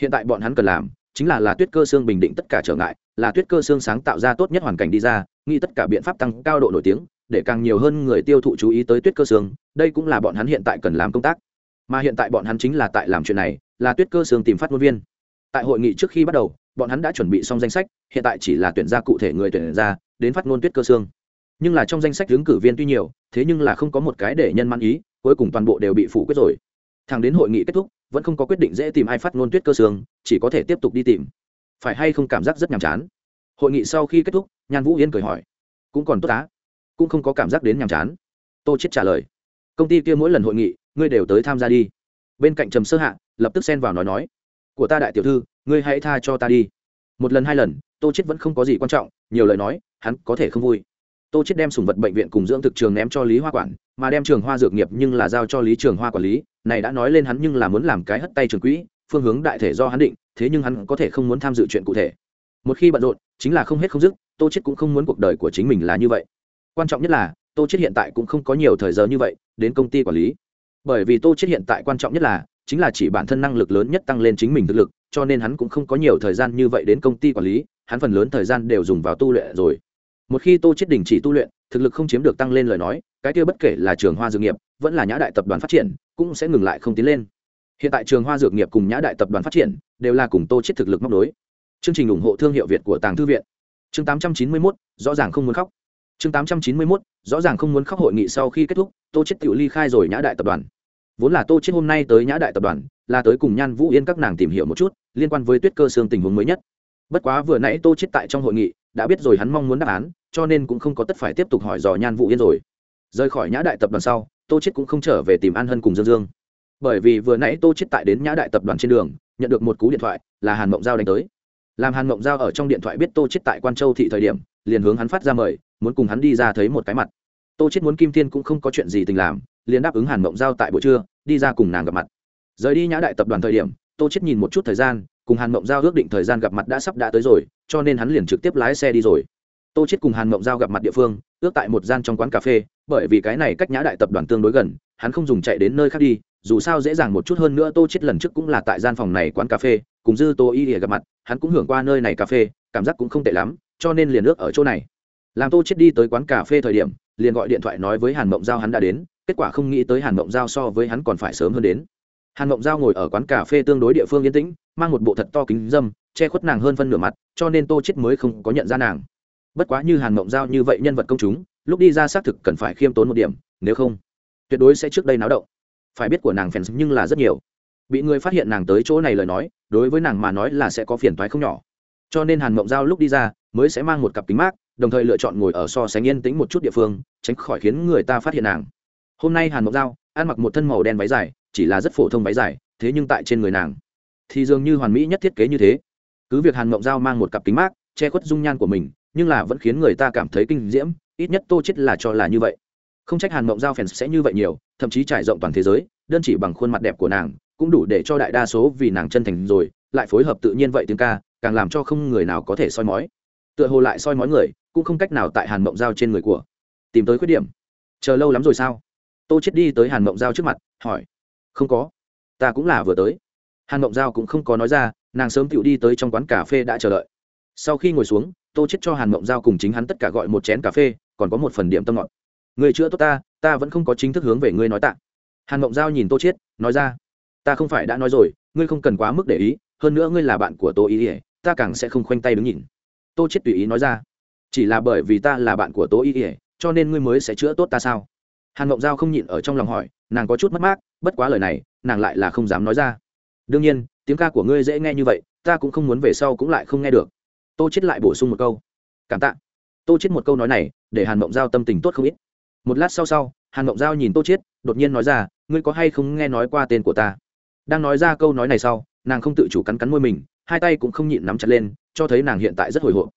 Hiện tại bọn hắn cần làm, chính là là tuyết cơ xương bình định tất cả trở ngại, là tuyết cơ xương sáng tạo ra tốt nhất hoàn cảnh đi ra, nghĩ tất cả biện pháp tăng cao độ nổi tiếng, để càng nhiều hơn người tiêu thụ chú ý tới tuyết cơ xương đây cũng là bọn hắn hiện tại cần làm công tác. Mà hiện tại bọn hắn chính là tại làm chuyện này, là tuyết cơ xương tìm phát ngôn viên. Tại hội nghị trước khi bắt đầu bọn hắn đã chuẩn bị xong danh sách, hiện tại chỉ là tuyển ra cụ thể người tuyển ra, đến phát ngôn tuyết cơ xương. Nhưng là trong danh sách ứng cử viên tuy nhiều, thế nhưng là không có một cái để nhân mãn ý, cuối cùng toàn bộ đều bị phủ quyết rồi. Thằng đến hội nghị kết thúc, vẫn không có quyết định dễ tìm ai phát ngôn tuyết cơ xương, chỉ có thể tiếp tục đi tìm. Phải hay không cảm giác rất nhàm chán. Hội nghị sau khi kết thúc, nhan vũ yên cười hỏi. Cũng còn tốt á. Cũng không có cảm giác đến nhàm chán. Tô chết trả lời. Công ty kia mỗi lần hội nghị, ngươi đều tới tham gia đi. Bên cạnh trầm sơ hạ, lập tức xen vào nói nói. Của ta đại tiểu thư ngươi hãy tha cho ta đi. Một lần hai lần, tô chết vẫn không có gì quan trọng, nhiều lời nói, hắn có thể không vui. Tô chết đem sùng vật bệnh viện cùng dưỡng thực trường ném cho lý hoa quản, mà đem trường hoa dược nghiệp nhưng là giao cho lý trường hoa quản lý, này đã nói lên hắn nhưng là muốn làm cái hất tay trường quỹ, phương hướng đại thể do hắn định, thế nhưng hắn có thể không muốn tham dự chuyện cụ thể. Một khi bận rộn, chính là không hết không dứt, tô chết cũng không muốn cuộc đời của chính mình là như vậy. Quan trọng nhất là, tô chết hiện tại cũng không có nhiều thời giờ như vậy, đến công ty quản lý. Bởi vì tô chết hiện tại quan trọng nhất là chính là chỉ bản thân năng lực lớn nhất tăng lên chính mình thực lực cho nên hắn cũng không có nhiều thời gian như vậy đến công ty quản lý hắn phần lớn thời gian đều dùng vào tu luyện rồi. Một khi tô chết đình chỉ tu luyện thực lực không chiếm được tăng lên lời nói cái kia bất kể là trường hoa dược nghiệp vẫn là nhã đại tập đoàn phát triển cũng sẽ ngừng lại không tiến lên. Hiện tại trường hoa dược nghiệp cùng nhã đại tập đoàn phát triển đều là cùng tô chết thực lực móc đối chương trình ủng hộ thương hiệu việt của tàng thư viện. Chương 891, rõ ràng không muốn khóc. Chương 891, rõ ràng không muốn khóc hội nghị sau khi kết thúc tô chết tự ly khai rồi nhã đại tập đoàn vốn là tô chết hôm nay tới nhã đại tập đoàn, là tới cùng nhan vũ yên các nàng tìm hiểu một chút, liên quan với tuyết cơ xương tình huống mới nhất. Bất quá vừa nãy tô chết tại trong hội nghị, đã biết rồi hắn mong muốn đáp án, cho nên cũng không có tất phải tiếp tục hỏi dò nhan vũ yên rồi. Rời khỏi nhã đại tập đoàn sau, tô chết cũng không trở về tìm an hân cùng dương dương. Bởi vì vừa nãy tô chết tại đến nhã đại tập đoàn trên đường, nhận được một cú điện thoại, là hàn mộng giao đánh tới. Làm hàn mộng giao ở trong điện thoại biết tô chết tại quan châu thị thời điểm, liền hướng hắn phát ra mời, muốn cùng hắn đi ra thấy một cái mặt. Tô chết muốn kim thiên cũng không có chuyện gì tình làm liền đáp ứng hàn mộng giao tại buổi trưa, đi ra cùng nàng gặp mặt. Rời đi nhã đại tập đoàn thời điểm, tô chết nhìn một chút thời gian, cùng hàn mộng giao ước định thời gian gặp mặt đã sắp đã tới rồi, cho nên hắn liền trực tiếp lái xe đi rồi. Tô chết cùng hàn mộng giao gặp mặt địa phương, ước tại một gian trong quán cà phê, bởi vì cái này cách nhã đại tập đoàn tương đối gần, hắn không dùng chạy đến nơi khác đi, dù sao dễ dàng một chút hơn nữa tô chết lần trước cũng là tại gian phòng này quán cà phê, cùng dư tô y để gặp mặt, hắn cũng hưởng qua nơi này cà phê, cảm giác cũng không tệ lắm, cho nên liền ước ở chỗ này. Làm tô chết đi tới quán cà phê thời điểm, liền gọi điện thoại nói với hàn mộng giao hắn đã đến kết quả không nghĩ tới hàn mộng giao so với hắn còn phải sớm hơn đến. Hàn mộng giao ngồi ở quán cà phê tương đối địa phương yên tĩnh, mang một bộ thật to kính dâm, che khuất nàng hơn phân nửa mặt, cho nên tô chết mới không có nhận ra nàng. Bất quá như hàn mộng giao như vậy nhân vật công chúng, lúc đi ra xác thực cần phải khiêm tốn một điểm, nếu không, tuyệt đối sẽ trước đây náo động. Phải biết của nàng phèn nhưng là rất nhiều. Bị người phát hiện nàng tới chỗ này lời nói, đối với nàng mà nói là sẽ có phiền toái không nhỏ. Cho nên hàn mộng giao lúc đi ra, mới sẽ mang một cặp kính mát, đồng thời lựa chọn ngồi ở so sánh yên tĩnh một chút địa phương, tránh khỏi khiến người ta phát hiện nàng hôm nay hàn mộng giao ăn mặc một thân màu đen váy dài, chỉ là rất phổ thông váy dài, thế nhưng tại trên người nàng thì dường như hoàn mỹ nhất thiết kế như thế. Cứ việc hàn mộng giao mang một cặp kính mát, che khuất dung nhan của mình, nhưng là vẫn khiến người ta cảm thấy kinh diễm, ít nhất tô chết là cho là như vậy. Không trách hàn mộng giao fans sẽ như vậy nhiều, thậm chí trải rộng toàn thế giới, đơn chỉ bằng khuôn mặt đẹp của nàng cũng đủ để cho đại đa số vì nàng chân thành rồi, lại phối hợp tự nhiên vậy tiếng ca, càng làm cho không người nào có thể soi mói. Tựa hồ lại soi mói người, cũng không cách nào tại hàn mộng giao trên người của. Tìm tới khuyết điểm. Chờ lâu lắm rồi sao? Tô chết đi tới hàn mộng giao trước mặt, hỏi, không có, ta cũng là vừa tới. Hàn mộng giao cũng không có nói ra, nàng sớm tựu đi tới trong quán cà phê đã chờ đợi. Sau khi ngồi xuống, tô chết cho hàn mộng giao cùng chính hắn tất cả gọi một chén cà phê, còn có một phần điểm tâm ngọt. Người chữa tốt ta ta vẫn không có chính thức hướng về ngươi nói tạ. Hàn mộng giao nhìn tô chết, nói ra, ta không phải đã nói rồi, ngươi không cần quá mức để ý, hơn nữa ngươi là bạn của tô ý ỉa ta càng sẽ không khoanh tay đứng nhìn. Tô chết tùy ý nói ra, chỉ là bởi vì ta là bạn của tô ý ỉa cho nên ngươi mới sẽ chữa tốt ta sao? Hàn mộng giao không nhịn ở trong lòng hỏi nàng có chút mất mát bất quá lời này nàng lại là không dám nói ra đương nhiên tiếng ca của ngươi dễ nghe như vậy ta cũng không muốn về sau cũng lại không nghe được tô chết lại bổ sung một câu cảm tạ tô chết một câu nói này để hàn mộng giao tâm tình tốt không ít một lát sau sau hàn mộng giao nhìn tô chết đột nhiên nói ra ngươi có hay không nghe nói qua tên của ta đang nói ra câu nói này sau nàng không tự chủ cắn cắn môi mình hai tay cũng không nhịn nắm chặt lên cho thấy nàng hiện tại rất hồi hộp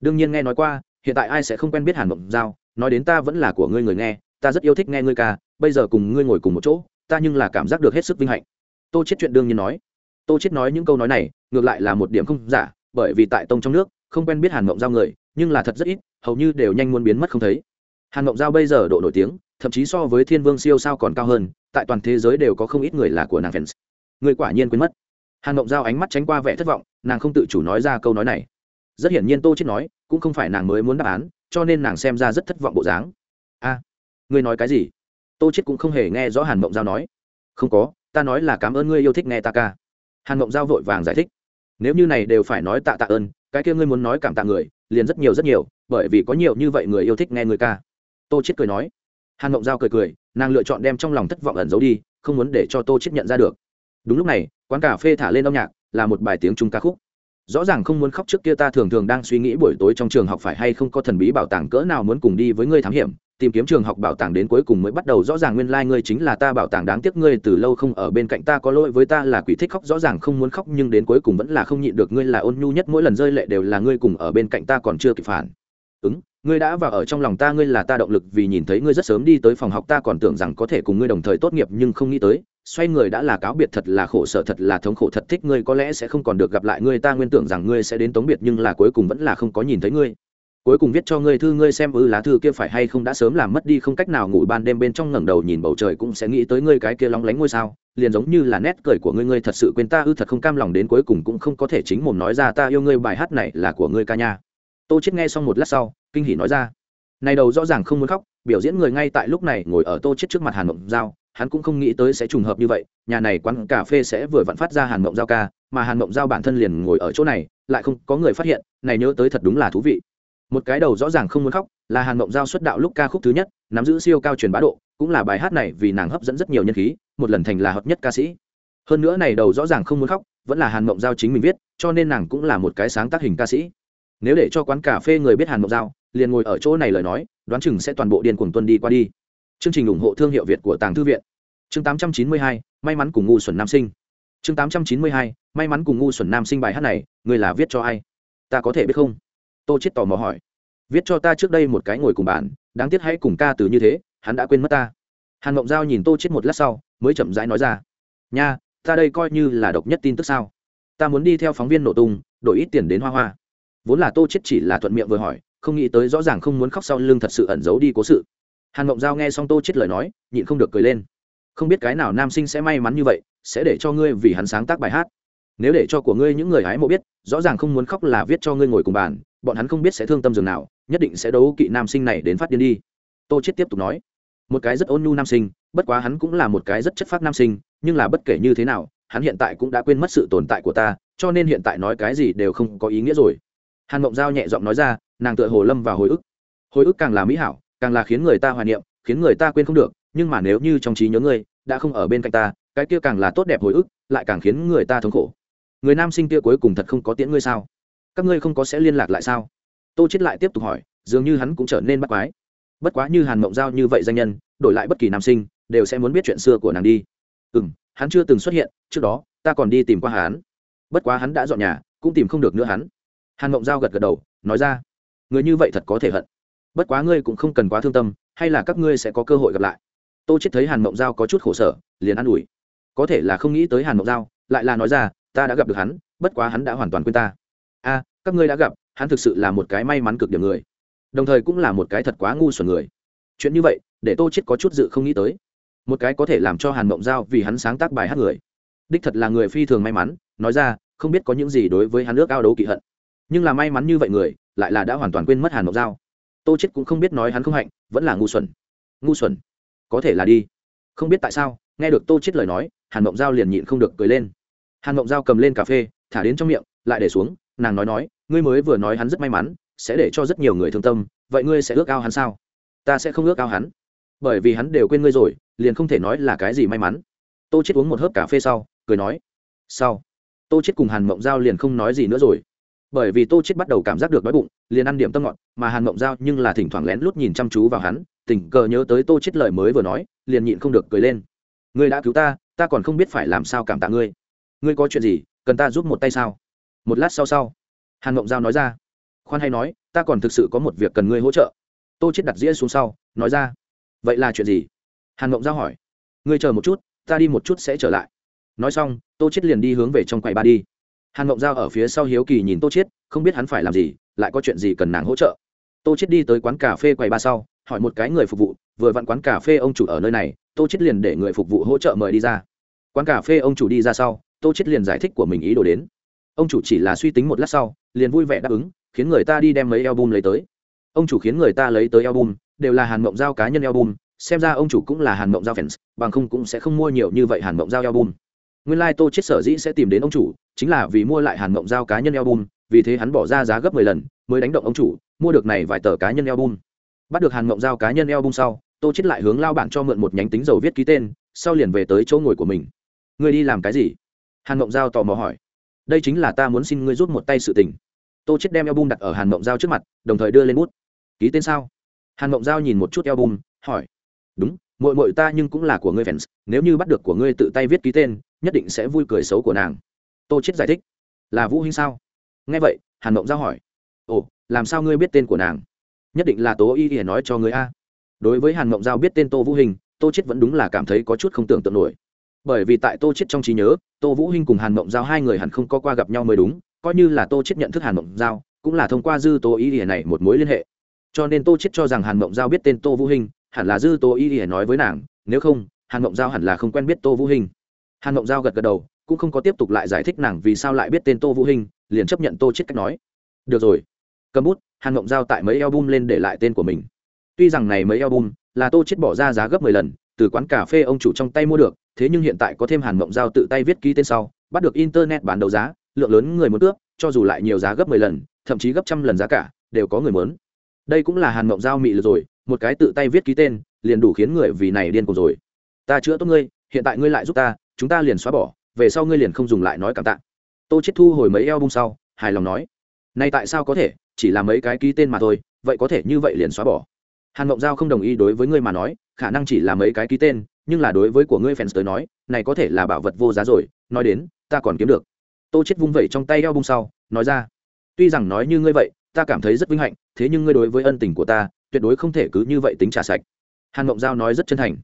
đương nhiên nghe nói qua hiện tại ai sẽ không quen biết hàn mộng giao nói đến ta vẫn là của ngươi người nghe ta rất yêu thích nghe ngươi ca bây giờ cùng ngươi ngồi cùng một chỗ ta nhưng là cảm giác được hết sức vinh hạnh. Tô chết chuyện đương nhiên nói. Tô chết nói những câu nói này ngược lại là một điểm không giả bởi vì tại tông trong nước không quen biết hàn mộng giao người nhưng là thật rất ít hầu như đều nhanh muốn biến mất không thấy. Hàn mộng giao bây giờ độ nổi tiếng thậm chí so với thiên vương siêu sao còn cao hơn tại toàn thế giới đều có không ít người là của nàng fans. Người quả nhiên quên mất. Hàn mộng giao ánh mắt tránh qua vẻ thất vọng nàng không tự chủ nói ra câu nói này. Rất hiển nhiên tô chết nói cũng không phải nàng mới muốn đáp án cho nên nàng xem ra rất thất vọng bộ dáng. A à, ngươi nói cái gì? Tô chết cũng không hề nghe rõ hàn mộng giao nói. Không có, ta nói là cảm ơn ngươi yêu thích nghe ta ca. Hàn mộng giao vội vàng giải thích. Nếu như này đều phải nói tạ tạ ơn, cái kia ngươi muốn nói cảm tạ người, liền rất nhiều rất nhiều, bởi vì có nhiều như vậy người yêu thích nghe người ca. Tô chết cười nói. Hàn mộng giao cười cười, nàng lựa chọn đem trong lòng thất vọng ẩn giấu đi, không muốn để cho tô chết nhận ra được. Đúng lúc này, quán cà phê thả lên âm nhạc, là một bài tiếng trung ca khúc rõ ràng không muốn khóc trước kia ta thường thường đang suy nghĩ buổi tối trong trường học phải hay không có thần bí bảo tàng cỡ nào muốn cùng đi với ngươi thám hiểm, tìm kiếm trường học bảo tàng đến cuối cùng mới bắt đầu rõ ràng nguyên lai、like、ngươi chính là ta bảo tàng đáng tiếc ngươi từ lâu không ở bên cạnh ta có lỗi với ta là quỷ thích khóc, rõ ràng không muốn khóc nhưng đến cuối cùng vẫn là không nhịn được ngươi là ôn nhu nhất, mỗi lần rơi lệ đều là ngươi cùng ở bên cạnh ta còn chưa kịp phản. Ứng, ngươi đã vào ở trong lòng ta, ngươi là ta động lực vì nhìn thấy ngươi rất sớm đi tới phòng học, ta còn tưởng rằng có thể cùng ngươi đồng thời tốt nghiệp nhưng không nghĩ tới xoay người đã là cáo biệt thật là khổ sở, thật là thống khổ, thật thích ngươi, có lẽ sẽ không còn được gặp lại ngươi. Ta nguyên tưởng rằng ngươi sẽ đến tống biệt, nhưng là cuối cùng vẫn là không có nhìn thấy ngươi. Cuối cùng viết cho ngươi thư, ngươi xem ư lá thư kia phải hay không đã sớm làm mất đi, không cách nào ngủ ban đêm bên trong ngẩng đầu nhìn bầu trời cũng sẽ nghĩ tới ngươi cái kia lóng lánh ngôi sao. Liền giống như là nét cười của ngươi ngươi thật sự quên ta ư, thật không cam lòng đến cuối cùng cũng không có thể chính mồm nói ra, ta yêu ngươi bài hát này là của ngươi ca nha. Tô chết nghe xong một lát sau, kinh hỉ nói ra. Này đầu rõ ràng không muốn khóc, biểu diễn người ngay tại lúc này ngồi ở tô chết trước mặt hàn mộng giao hắn cũng không nghĩ tới sẽ trùng hợp như vậy, nhà này quán cà phê sẽ vừa vặn phát ra hàn mộng giao ca, mà hàn mộng giao bản thân liền ngồi ở chỗ này, lại không có người phát hiện, này nhớ tới thật đúng là thú vị. Một cái đầu rõ ràng không muốn khóc, là hàn mộng giao xuất đạo lúc ca khúc thứ nhất, nắm giữ siêu cao truyền bá độ, cũng là bài hát này vì nàng hấp dẫn rất nhiều nhân khí, một lần thành là hợp nhất ca sĩ. Hơn nữa này đầu rõ ràng không muốn khóc, vẫn là hàn mộng giao chính mình viết, cho nên nàng cũng là một cái sáng tác hình ca sĩ. Nếu để cho quán cà phê người biết hàn mộng giao, liền ngồi ở chỗ này lời nói, đoán chừng sẽ toàn bộ điên cuồng tuân đi qua đi chương trình ủng hộ thương hiệu việt của tàng thư viện. Chương 892, may mắn cùng ngu xuẩn nam sinh. Chương 892, may mắn cùng ngu xuẩn nam sinh bài hát này người là viết cho ai? Ta có thể biết không? Tô chết tò mò hỏi. Viết cho ta trước đây một cái ngồi cùng bạn đáng tiếc hãy cùng ca từ như thế hắn đã quên mất ta. Hàn mộng giao nhìn tô chết một lát sau mới chậm rãi nói ra. Nha ta đây coi như là độc nhất tin tức sao? Ta muốn đi theo phóng viên nổ tung đổi ít tiền đến hoa hoa. Vốn là tô chết chỉ là thuận miệng vừa hỏi không nghĩ tới rõ ràng không muốn khóc sau lưng thật sự ẩn giấu đi cố sự hàn mộng giao nghe xong tô chết lời nói, nhịn không được cười lên. Không biết cái nào nam sinh sẽ may mắn như vậy, sẽ để cho ngươi vì hắn sáng tác bài hát. Nếu để cho của ngươi những người hái mộ biết, rõ ràng không muốn khóc là viết cho ngươi ngồi cùng bàn, bọn hắn không biết sẽ thương tâm dường nào, nhất định sẽ đấu kỵ nam sinh này đến phát điên đi. Tô chết tiếp tục nói, một cái rất ôn nhu nam sinh, bất quá hắn cũng là một cái rất chất phác nam sinh, nhưng là bất kể như thế nào, hắn hiện tại cũng đã quên mất sự tồn tại của ta, cho nên hiện tại nói cái gì đều không có ý nghĩa rồi. Hàn mộng giao nhẹ giọng nói ra, nàng tựa hồ lâm vào hồi ức. Hồi ức càng là mỹ hảo càng là khiến người ta hoài niệm, khiến người ta quên không được, nhưng mà nếu như trong trí nhớ ngươi đã không ở bên cạnh ta, cái kia càng là tốt đẹp hồi ức, lại càng khiến người ta thống khổ. Người nam sinh kia cuối cùng thật không có tiễn ngươi sao? Các ngươi không có sẽ liên lạc lại sao? Tô chết lại tiếp tục hỏi, dường như hắn cũng trở nên bắt quái. Bất quá như hàn mộng giao như vậy danh nhân, đổi lại bất kỳ nam sinh, đều sẽ muốn biết chuyện xưa của nàng đi. Ừ m hắn chưa từng xuất hiện, trước đó, ta còn đi tìm qua hắn. Bất quá hắn đã dọn nhà, cũng tìm không được nữa hắn. Hàn mộng giao gật gật đầu, nói ra, người như vậy thật có thể hận bất quá ngươi cũng không cần quá thương tâm, hay là các ngươi sẽ có cơ hội gặp lại. Tô chết thấy hàn mộng giao có chút khổ sở, liền an ủi. Có thể là không nghĩ tới hàn mộng giao, lại là nói ra, ta đã gặp được hắn, bất quá hắn đã hoàn toàn quên ta. A, các ngươi đã gặp, hắn thực sự là một cái may mắn cực điểm người. Đồng thời cũng là một cái thật quá ngu xuẩn người. Chuyện như vậy, để tô chết có chút dự không nghĩ tới. Một cái có thể làm cho hàn mộng giao vì hắn sáng tác bài hát người. Đích thật là người phi thường may mắn, nói ra, không biết có những gì đối với hắn ước ao đấu kỵ hận. Nhưng là may mắn như vậy người, lại là đã hoàn toàn quên mất hàn mộng giao tô chết cũng không biết nói hắn không hạnh, vẫn là ngu xuẩn. Ngu xuẩn? Có thể là đi. Không biết tại sao, nghe được tô chết lời nói, hàn mộng giao liền nhịn không được cười lên. Hàn mộng giao cầm lên cà phê, thả đến trong miệng, lại để xuống, nàng nói nói, ngươi mới vừa nói hắn rất may mắn, sẽ để cho rất nhiều người thương tâm, vậy ngươi sẽ ước ao hắn sao? Ta sẽ không ước ao hắn, bởi vì hắn đều quên ngươi rồi, liền không thể nói là cái gì may mắn. Tô chết uống một hớp cà phê sau, cười nói sau tô chết cùng hàn mộng giao liền không nói gì nữa rồi bởi vì tô chết bắt đầu cảm giác được đói bụng, liền ăn điểm tâm ngọt, mà hàn mộng giao nhưng là thỉnh thoảng lén lút nhìn chăm chú vào hắn, tình cờ nhớ tới tô chết lời mới vừa nói, liền nhịn không được cười lên. Ngươi đã cứu ta ta còn không biết phải làm sao cảm tạ ngươi. Ngươi có chuyện gì, cần ta giúp một tay sao? Một lát sau sau. Hàn mộng giao nói ra. Khoan hay nói, ta còn thực sự có một việc cần ngươi hỗ trợ. Tô chết đặt dĩa xuống sau, nói ra. Vậy là chuyện gì? Hàn mộng giao hỏi. Ngươi chờ một chút, ta đi một chút sẽ trở lại. Nói xong, tô chết liền đi hướng về trong quầy ba đi hàn mộng giao ở phía sau hiếu kỳ nhìn tô chết không biết hắn phải làm gì, lại có chuyện gì cần nàng hỗ trợ. Tô chết đi tới quán cà phê quầy ba sau, hỏi một cái người phục vụ, vừa vặn quán cà phê ông chủ ở nơi này, tô chết liền để người phục vụ hỗ trợ mời đi ra. Quán cà phê ông chủ đi ra sau, tô chết liền giải thích của mình ý đồ đến. Ông chủ chỉ là suy tính một lát sau, liền vui vẻ đáp ứng, khiến người ta đi đem mấy album lấy tới. Ông chủ khiến người ta lấy tới album, đều là hàn mộng giao cá nhân album, xem ra ông chủ cũng là hàn mộng giao fans, bằng không cũng sẽ không mua nhiều như vậy hàn mộng giao album nguyên lai tô chết sở dĩ sẽ tìm đến ông chủ, chính là vì mua lại hàn mộng giao cá nhân album, vì thế hắn bỏ ra giá gấp mười lần, mới đánh động ông chủ, mua được này vài tờ cá nhân album. Bắt được hàn mộng giao cá nhân album sau, tô chết lại hướng lao bản cho mượn một nhánh tính dầu viết ký tên, sau liền về tới chỗ ngồi của mình. Ngươi đi làm cái gì? Hàn mộng giao tò mò hỏi. Đây chính là ta muốn xin ngươi rút một tay sự tình. Tô chết đem album đặt ở hàn mộng giao trước mặt, đồng thời đưa lên bút. Ký tên sao? Hàn mộng giao nhìn một chút album, hỏi. Đúng mội mội ta nhưng cũng là của ngươi fans, nếu như bắt được của ngươi tự tay viết ký tên nhất định sẽ vui cười xấu của nàng. Tô chết giải thích, là vũ hinh sao? Nghe vậy, hàn mộng giao hỏi. Ồ, làm sao ngươi biết tên của nàng? Nhất định là tố y y nói cho ngươi a. Đối với hàn mộng giao biết tên tô vũ hình tô chết vẫn đúng là cảm thấy có chút không tưởng tượng nổi. Bởi vì tại tô chết trong trí nhớ, tô vũ hinh cùng hàn mộng giao hai người hẳn không có qua gặp nhau mới đúng, coi như là tô chết nhận thức hàn mộng giao, cũng là thông qua dư tô y y này một mối liên hệ. Cho nên tô chết cho rằng hàn mộng giao biết tên tô vũ hinh, hẳn là dư tô y y nói với nàng, nếu không, hàn mộng giao hẳn là không quen biết tô vũ hinh hàn mộng giao gật gật đầu, cũng không có tiếp tục lại giải thích nàng vì sao lại biết tên tô vũ hinh, liền chấp nhận tô chết cách nói. Được rồi. Cầm bút, hàn mộng giao tại mấy album lên để lại tên của mình. Tuy rằng này mấy album là tô chết bỏ ra giá gấp 10 lần, từ quán cà phê ông chủ trong tay mua được, thế nhưng hiện tại có thêm hàn mộng giao tự tay viết ký tên sau, bắt được internet bán đấu giá, lượng lớn người muốn cướp, cho dù lại nhiều giá gấp 10 lần, thậm chí gấp trăm lần giá cả, đều có người muốn. Đây cũng là hàn mộng giao mị lực rồi, một cái tự tay viết ký tên, liền đủ khiến người vì này điên cuồng rồi. Ta chữa tốt ngươi, hiện tại ngươi lại giúp ta chúng ta liền xóa bỏ, về sau ngươi liền không dùng lại nói cảm tạ. Tô chết thu hồi mấy eo bung sau, hài lòng nói, nay tại sao có thể, chỉ là mấy cái ký tên mà thôi, vậy có thể như vậy liền xóa bỏ? Hàn mộng giao không đồng ý đối với ngươi mà nói, khả năng chỉ là mấy cái ký tên, nhưng là đối với của ngươi fans tới nói, này có thể là bảo vật vô giá rồi, nói đến, ta còn kiếm được. Tô chết vung vẩy trong tay eo bung sau, nói ra, tuy rằng nói như ngươi vậy, ta cảm thấy rất vinh hạnh, thế nhưng ngươi đối với ân tình của ta, tuyệt đối không thể cứ như vậy tính trả sạch. Hàn mộng giao nói rất chân thành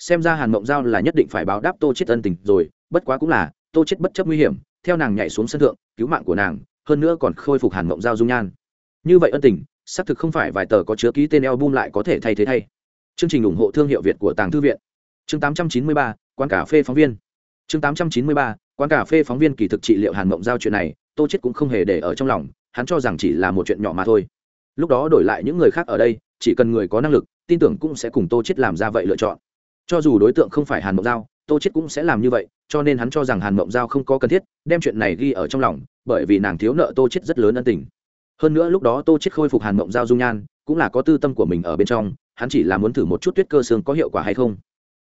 xem ra hàn mộng giao là nhất định phải báo đáp tô chết ân tình rồi bất quá cũng là tô chết bất chấp nguy hiểm theo nàng nhảy xuống sân thượng cứu mạng của nàng hơn nữa còn khôi phục hàn mộng giao dung nhan. Như vậy ân tình xác thực không phải vài tờ có chứa ký tên album lại có thể thay thế thay. Chương trình ủng hộ thương hiệu việt của tàng thư viện. Chương 893, quán cà phê phóng viên. Chương 893, quán cà phê phóng viên kỳ thực trị liệu hàn mộng giao chuyện này tô chết cũng không hề để ở trong lòng hắn cho rằng chỉ là một chuyện nhỏ mà thôi. Lúc đó đổi lại những người khác ở đây chỉ cần người có năng lực tin tưởng cũng sẽ cùng tô chết làm ra vậy lựa chọn cho dù đối tượng không phải hàn mộng giao, tô chết cũng sẽ làm như vậy, cho nên hắn cho rằng hàn mộng giao không có cần thiết, đem chuyện này ghi ở trong lòng, bởi vì nàng thiếu nợ tô chết rất lớn ân tình. Hơn nữa lúc đó tô chết khôi phục hàn mộng giao dung nhan, cũng là có tư tâm của mình ở bên trong, hắn chỉ là muốn thử một chút tuyết cơ xương có hiệu quả hay không.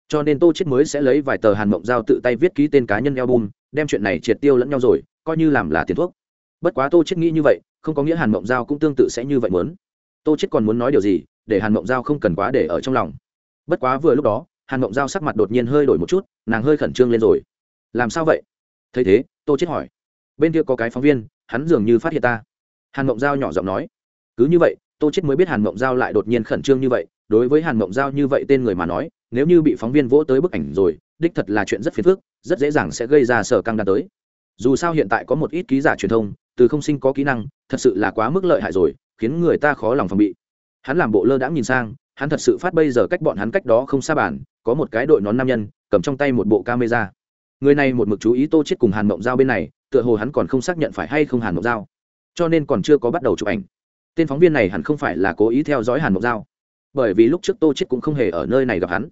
Cho nên tô chết mới sẽ lấy vài tờ hàn mộng giao tự tay viết ký tên cá nhân album, đem chuyện này triệt tiêu lẫn nhau rồi, coi như làm là tiền thuốc. Bất quá tô chết nghĩ như vậy, không có nghĩa hàn mộng giao cũng tương tự sẽ như vậy muốn. Tô chết còn muốn nói điều gì, để hàn mộng giao không cần quá để ở trong lòng. Bất quá vừa lúc đó hàn mộng giao sắc mặt đột nhiên hơi đổi một chút, nàng hơi khẩn trương lên rồi. Làm sao vậy? Thấy thế, tô chết hỏi. Bên kia có cái phóng viên, hắn dường như phát hiện ta. Hàn mộng giao nhỏ giọng nói. Cứ như vậy, tô chết mới biết hàn mộng giao lại đột nhiên khẩn trương như vậy, đối với hàn mộng giao như vậy tên người mà nói, nếu như bị phóng viên vỗ tới bức ảnh rồi, đích thật là chuyện rất phiền phức, rất dễ dàng sẽ gây ra sở căng đan tới. Dù sao hiện tại có một ít ký giả truyền thông, từ không sinh có kỹ năng, thật sự là quá mức lợi hại rồi, khiến người ta khó lòng phòng bị. Hắn làm bộ lơ đãng nhìn sang, hắn thật sự phát bây giờ cách bọn hắn cách đó không xa bản có một cái đội nón nam nhân, cầm trong tay một bộ camera. Người này một mực chú ý tô chết cùng hàn mộng giao bên này, tựa hồ hắn còn không xác nhận phải hay không hàn mộng giao. Cho nên còn chưa có bắt đầu chụp ảnh. Tên phóng viên này hẳn không phải là cố ý theo dõi hàn mộng giao. Bởi vì lúc trước tô chết cũng không hề ở nơi này gặp hắn.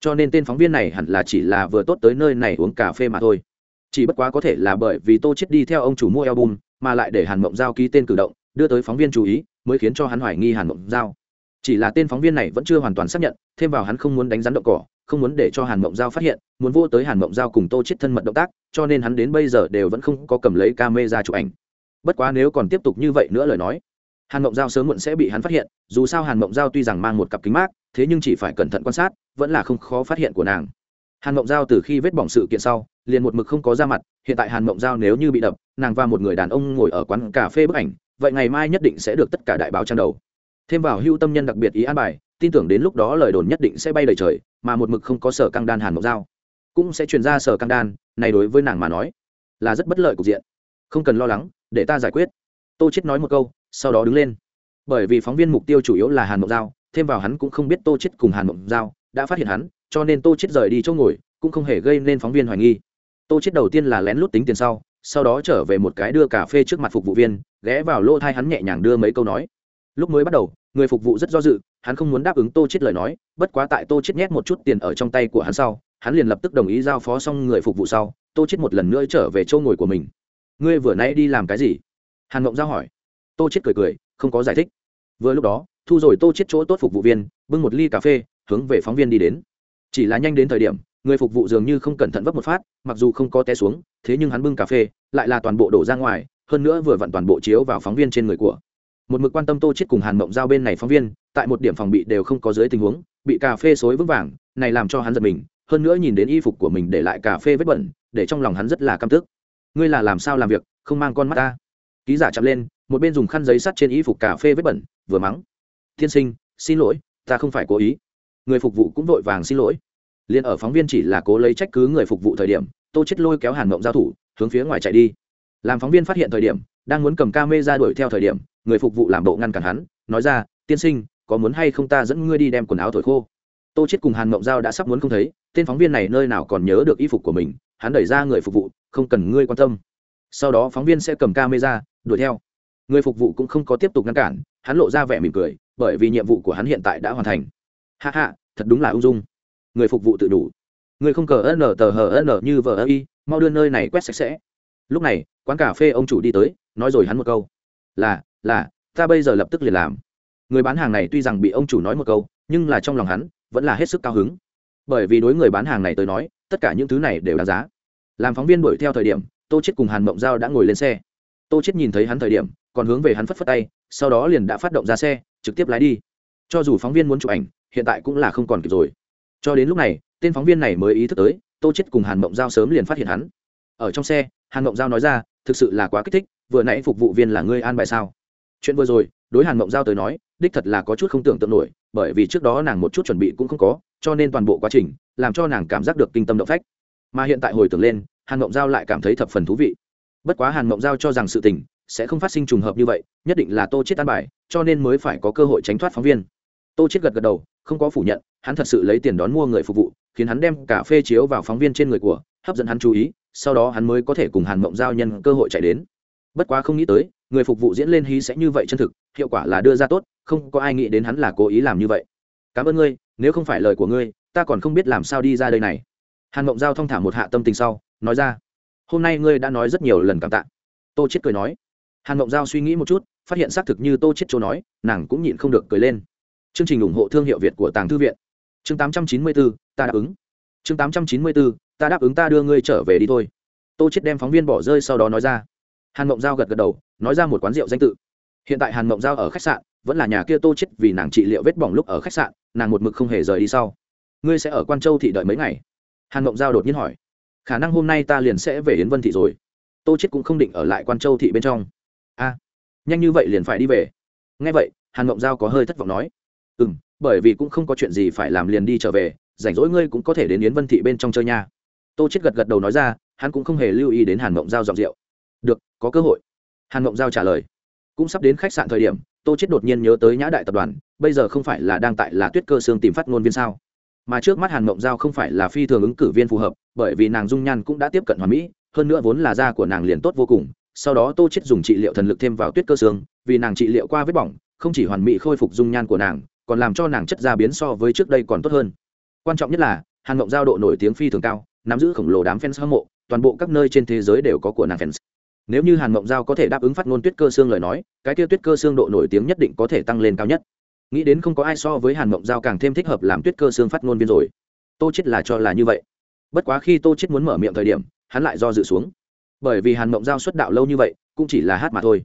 Cho nên tên phóng viên này hẳn là chỉ là vừa tốt tới nơi này uống cà phê mà thôi. Chỉ bất quá có thể là bởi vì tô chết đi theo ông chủ mua album, mà lại để hàn mộng giao ký tên cử động, đưa tới phóng viên chú ý, mới khiến cho hắn hoài nghi hàn mộng giao chỉ là tên phóng viên này vẫn chưa hoàn toàn xác nhận, thêm vào hắn không muốn đánh rắn động cỏ, không muốn để cho hàn mộng giao phát hiện, muốn vô tới hàn mộng giao cùng tô chết thân mật động tác, cho nên hắn đến bây giờ đều vẫn không có cầm lấy ca mê ra chụp ảnh. Bất quá nếu còn tiếp tục như vậy nữa lời nói, hàn mộng giao sớm muộn sẽ bị hắn phát hiện, dù sao hàn mộng giao tuy rằng mang một cặp kính mát, thế nhưng chỉ phải cẩn thận quan sát, vẫn là không khó phát hiện của nàng. Hàn mộng giao từ khi vết bỏng sự kiện sau, liền một mực không có ra mặt, hiện tại hàn mộng giao nếu như bị đập, nàng và một người đàn ông ngồi ở quán cà phê bức ảnh, vậy ngày mai nhất định sẽ được tất cả đại báo trang đầu thêm vào hưu tâm nhân đặc biệt ý an bài, tin tưởng đến lúc đó lời đồn nhất định sẽ bay đầy trời, mà một mực không có sở căng đan hàn mộc dao cũng sẽ truyền ra sở căng đan, này đối với nàng mà nói, là rất bất lợi cục diện. Không cần lo lắng, để ta giải quyết. Tô chết nói một câu, sau đó đứng lên. Bởi vì phóng viên mục tiêu chủ yếu là hàn mộc dao thêm vào hắn cũng không biết tô chết cùng hàn mộc dao đã phát hiện hắn, cho nên tô chết rời đi chỗ ngồi, cũng không hề gây nên phóng viên hoài nghi. Tô chết đầu tiên là lén lút tính tiền sau sau đó trở về một cái đưa cà phê trước mặt phục vụ viên, ghé vào lỗ thai hắn nhẹ nhàng đưa mấy câu nói lúc mới bắt đầu, người phục vụ rất do dự, hắn không muốn đáp ứng tô chết lời nói, bất quá tại tô chết nhét một chút tiền ở trong tay của hắn sau, hắn liền lập tức đồng ý giao phó xong người phục vụ sau, tô chết một lần nữa trở về chỗ ngồi của mình. Ngươi vừa nãy đi làm cái gì? Hàn ngộng giao hỏi. Tô chết cười cười, không có giải thích. Vừa lúc đó, thu rồi tô chết chỗ tốt phục vụ viên, bưng một ly cà phê, hướng về phóng viên đi đến. Chỉ là nhanh đến thời điểm, người phục vụ dường như không cẩn thận vấp một phát, mặc dù không có té xuống, thế nhưng hắn bưng cà phê, lại là toàn bộ đổ ra ngoài, hơn nữa vừa vặn toàn bộ chiếu vào phóng viên trên người của một mực quan tâm tô chết cùng hàn mộng giao bên này phóng viên, tại một điểm phòng bị đều không có dưới tình huống, bị cà phê xối vững vàng, này làm cho hắn giật mình, hơn nữa nhìn đến y phục của mình để lại cà phê vết bẩn, để trong lòng hắn rất là căm tức. Ngươi là làm sao làm việc, không mang con mắt ta? Ký giả chậm lên, một bên dùng khăn giấy sắt trên y phục cà phê vết bẩn, vừa mắng. Thiên sinh, xin lỗi, ta không phải cố ý. Người phục vụ cũng vội vàng xin lỗi. Liền ở phóng viên chỉ là cố lấy trách cứ người phục vụ thời điểm, tô chết lôi kéo hàn mộng giao thủ, hướng phía ngoài chạy đi. Làm phóng viên phát hiện thời điểm, đang muốn cầm ca mê ra đuổi theo thời điểm người phục vụ làm bộ ngăn cản hắn, nói ra, tiên sinh, có muốn hay không ta dẫn ngươi đi đem quần áo thổi khô? Tô chết cùng hàn mộng giao đã sắp muốn không thấy, tên phóng viên này nơi nào còn nhớ được y phục của mình, hắn đẩy ra người phục vụ, không cần ngươi quan tâm. Sau đó phóng viên sẽ cầm camera, đuổi theo. Người phục vụ cũng không có tiếp tục ngăn cản, hắn lộ ra vẻ mỉm cười, bởi vì nhiệm vụ của hắn hiện tại đã hoàn thành. Hạ hạ thật đúng là ung dung. Người phục vụ tự đủ. Người không cờ n tờ hờ n như vờ y mau đưa nơi này quét sạch sẽ. Lúc này, quán cà phê ông chủ đi tới, nói rồi hắn một câu, là là, ta bây giờ lập tức liền làm. Người bán hàng này tuy rằng bị ông chủ nói một câu, nhưng là trong lòng hắn, vẫn là hết sức cao hứng. Bởi vì đối người bán hàng này tới nói, tất cả những thứ này đều đáng giá. Làm phóng viên đuổi theo thời điểm, tô chết cùng hàn mộng giao đã ngồi lên xe. Tô chết nhìn thấy hắn thời điểm, còn hướng về hắn phất phất tay, sau đó liền đã phát động ra xe, trực tiếp lái đi. Cho dù phóng viên muốn chụp ảnh, hiện tại cũng là không còn kịp rồi. Cho đến lúc này, tên phóng viên này mới ý thức tới, tô chết cùng hàn mộng giao sớm liền phát hiện hắn. Ở trong xe, hàn mộng giao nói ra, thực sự là quá kích thích, vừa nãy phục vụ viên là ngươi an bài sao? Chuyện vừa rồi, đối hàn mộng giao tới nói, đích thật là có chút không tưởng tượng nổi, bởi vì trước đó nàng một chút chuẩn bị cũng không có, cho nên toàn bộ quá trình, làm cho nàng cảm giác được kinh tâm động phách. Mà hiện tại hồi tưởng lên, hàn mộng giao lại cảm thấy thập phần thú vị. Bất quá hàn mộng giao cho rằng sự tình, sẽ không phát sinh trùng hợp như vậy, nhất định là tô chết tan bài, cho nên mới phải có cơ hội tránh thoát phóng viên. Tô chết gật gật đầu, không có phủ nhận, hắn thật sự lấy tiền đón mua người phục vụ, khiến hắn đem cà phê chiếu vào phóng viên trên người của, hấp dẫn hắn chú ý, sau đó hắn mới có thể cùng hàn mộng giao nhân cơ hội chạy đến bất quá không nghĩ tới người phục vụ diễn lên hí sẽ như vậy chân thực hiệu quả là đưa ra tốt không có ai nghĩ đến hắn là cố ý làm như vậy. Cảm ơn ngươi nếu không phải lời của ngươi ta còn không biết làm sao đi ra đây này. Hàn mộng giao thong thả một hạ tâm tình sau nói ra hôm nay ngươi đã nói rất nhiều lần cảm tạ. Tô chết cười nói. Hàn mộng giao suy nghĩ một chút phát hiện xác thực như tô chết chỗ nói nàng cũng nhịn không được cười lên. Chương trình ủng hộ thương hiệu việt của tàng thư viện. Chương 894, ta đáp ứng. Chương 894, ta đáp ứng ta đưa ngươi trở về đi thôi. Tô chết đem phóng viên bỏ rơi sau đó nói ra hàn mộng giao gật gật đầu, nói ra một quán rượu danh tự. Hiện tại hàn mộng giao ở khách sạn, vẫn là nhà kia tô chết vì nàng trị liệu vết bỏng lúc ở khách sạn, nàng một mực không hề rời đi sau. Ngươi sẽ ở quan châu thị đợi mấy ngày? Hàn mộng giao đột nhiên hỏi. Khả năng hôm nay ta liền sẽ về yến vân thị rồi. Tô chết cũng không định ở lại quan châu thị bên trong. A, nhanh như vậy liền phải đi về. Nghe vậy, hàn mộng giao có hơi thất vọng nói. Ừ m bởi vì cũng không có chuyện gì phải làm liền đi trở về, rảnh rỗi ngươi cũng có thể đến yến vân thị bên trong chơi nha. Tô chết gật gật đầu nói ra, hắn cũng không hề lưu ý đến hàn mộng giao dọc rượu có cơ hội. Hàn mộng giao trả lời. Cũng sắp đến khách sạn thời điểm, tô chết đột nhiên nhớ tới nhã đại tập đoàn, bây giờ không phải là đang tại là tuyết cơ xương tìm phát ngôn viên sao? Mà trước mắt hàn mộng giao không phải là phi thường ứng cử viên phù hợp, bởi vì nàng dung nhan cũng đã tiếp cận hoàn mỹ, hơn nữa vốn là da của nàng liền tốt vô cùng. Sau đó tô chết dùng trị liệu thần lực thêm vào tuyết cơ xương vì nàng trị liệu qua vết bỏng, không chỉ hoàn mỹ khôi phục dung nhan của nàng, còn làm cho nàng chất da biến so với trước đây còn tốt hơn. Quan trọng nhất là, hàn mộng giao độ nổi tiếng phi thường cao, nắm giữ khổng lồ đám fans hâm mộ, toàn bộ các nơi trên thế giới đều có của nàng fans nếu như hàn mộng giao có thể đáp ứng phát ngôn tuyết cơ xương lời nói, cái tiêu tuyết cơ xương độ nổi tiếng nhất định có thể tăng lên cao nhất. Nghĩ đến không có ai so với hàn mộng giao càng thêm thích hợp làm tuyết cơ xương phát ngôn viên rồi. Tô chết là cho là như vậy. Bất quá khi tô chết muốn mở miệng thời điểm, hắn lại do dự xuống. Bởi vì hàn mộng giao xuất đạo lâu như vậy, cũng chỉ là hát mà thôi.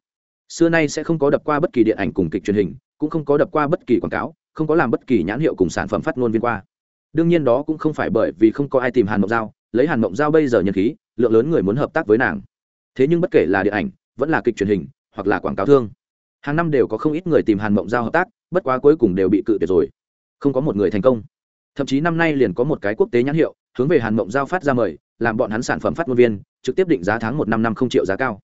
Xưa nay sẽ không có đập qua bất kỳ điện ảnh cùng kịch truyền hình, cũng không có đập qua bất kỳ quảng cáo, không có làm bất kỳ nhãn hiệu cùng sản phẩm phát ngôn viên qua. Đương nhiên đó cũng không phải bởi vì không có ai tìm hàn mộng giao, lấy hàn mộng giao bây giờ nhân khí, lượng lớn người muốn hợp tác với nàng thế nhưng bất kể là điện ảnh, vẫn là kịch truyền hình, hoặc là quảng cáo thương, hàng năm đều có không ít người tìm hàn mộng giao hợp tác, bất quá cuối cùng đều bị cự tuyệt rồi. Không có một người thành công. Thậm chí năm nay liền có một cái quốc tế nhãn hiệu, hướng về hàn mộng giao phát ra mời, làm bọn hắn sản phẩm phát ngôn viên, trực tiếp định giá tháng một năm năm không triệu giá cao.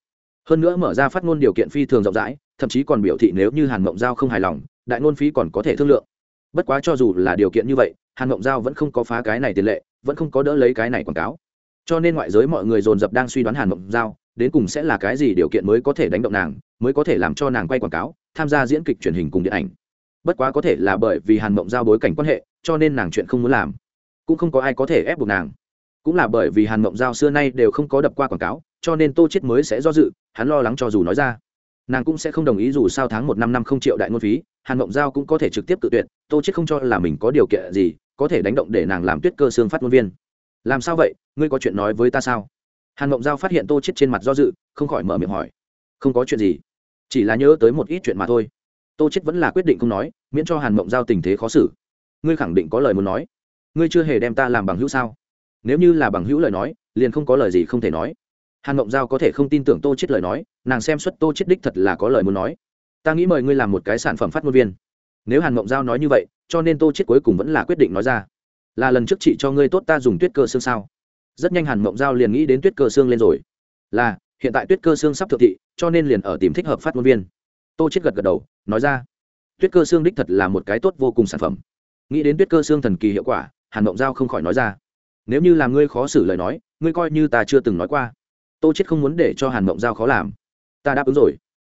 Hơn nữa mở ra phát ngôn điều kiện phi thường rộng rãi, thậm chí còn biểu thị nếu như hàn mộng giao không hài lòng, đại ngôn phí còn có thể thương lượng. Bất quá cho dù là điều kiện như vậy, hàn mộng giao vẫn không có phá cái này tiền lệ, vẫn không có đỡ lấy cái này quảng cáo. Cho nên ngoại giới mọi người dồn dập đang suy đoán hàn mộng giao đến cùng sẽ là cái gì điều kiện mới có thể đánh động nàng, mới có thể làm cho nàng quay quảng cáo, tham gia diễn kịch truyền hình cùng điện ảnh. Bất quá có thể là bởi vì hàn mộng giao bối cảnh quan hệ, cho nên nàng chuyện không muốn làm. Cũng không có ai có thể ép buộc nàng. Cũng là bởi vì hàn mộng giao xưa nay đều không có đập qua quảng cáo, cho nên tô chết mới sẽ do dự, hắn lo lắng cho dù nói ra. Nàng cũng sẽ không đồng ý dù sao tháng một năm năm không triệu đại ngôn phí, hàn mộng giao cũng có thể trực tiếp tự tuyệt, tô chết không cho là mình có điều kiện gì, có thể đánh động để nàng làm tuyết cơ xương phát ngôn viên. Làm sao vậy? Ngươi có chuyện nói với ta sao? Hàn mộng giao phát hiện tô chết trên mặt do dự, không khỏi mở miệng hỏi, không có chuyện gì, chỉ là nhớ tới một ít chuyện mà thôi. Tô chết vẫn là quyết định không nói, miễn cho hàn mộng giao tình thế khó xử. Ngươi khẳng định có lời muốn nói. Ngươi chưa hề đem ta làm bằng hữu sao? Nếu như là bằng hữu lời nói, liền không có lời gì không thể nói. Hàn mộng giao có thể không tin tưởng tô chết lời nói, nàng xem xuất tô chết đích thật là có lời muốn nói. Ta nghĩ mời ngươi làm một cái sản phẩm phát ngôn viên. Nếu hàn mộng giao nói như vậy, cho nên tô chết cuối cùng vẫn là quyết định nói ra, là lần trước chị cho ngươi tốt ta dùng tuyết cơ xương sao? Rất nhanh hàn mộng giao liền nghĩ đến tuyết cơ xương lên rồi. Là, hiện tại tuyết cơ xương sắp thượng thị, cho nên liền ở tìm thích hợp phát ngôn viên. Tô chết gật gật đầu, nói ra, tuyết cơ xương đích thật là một cái tốt vô cùng sản phẩm. Nghĩ đến tuyết cơ xương thần kỳ hiệu quả, hàn mộng giao không khỏi nói ra, nếu như là ngươi khó xử lời nói, ngươi coi như ta chưa từng nói qua. Tô chết không muốn để cho hàn mộng giao khó làm. Ta đáp ứng rồi.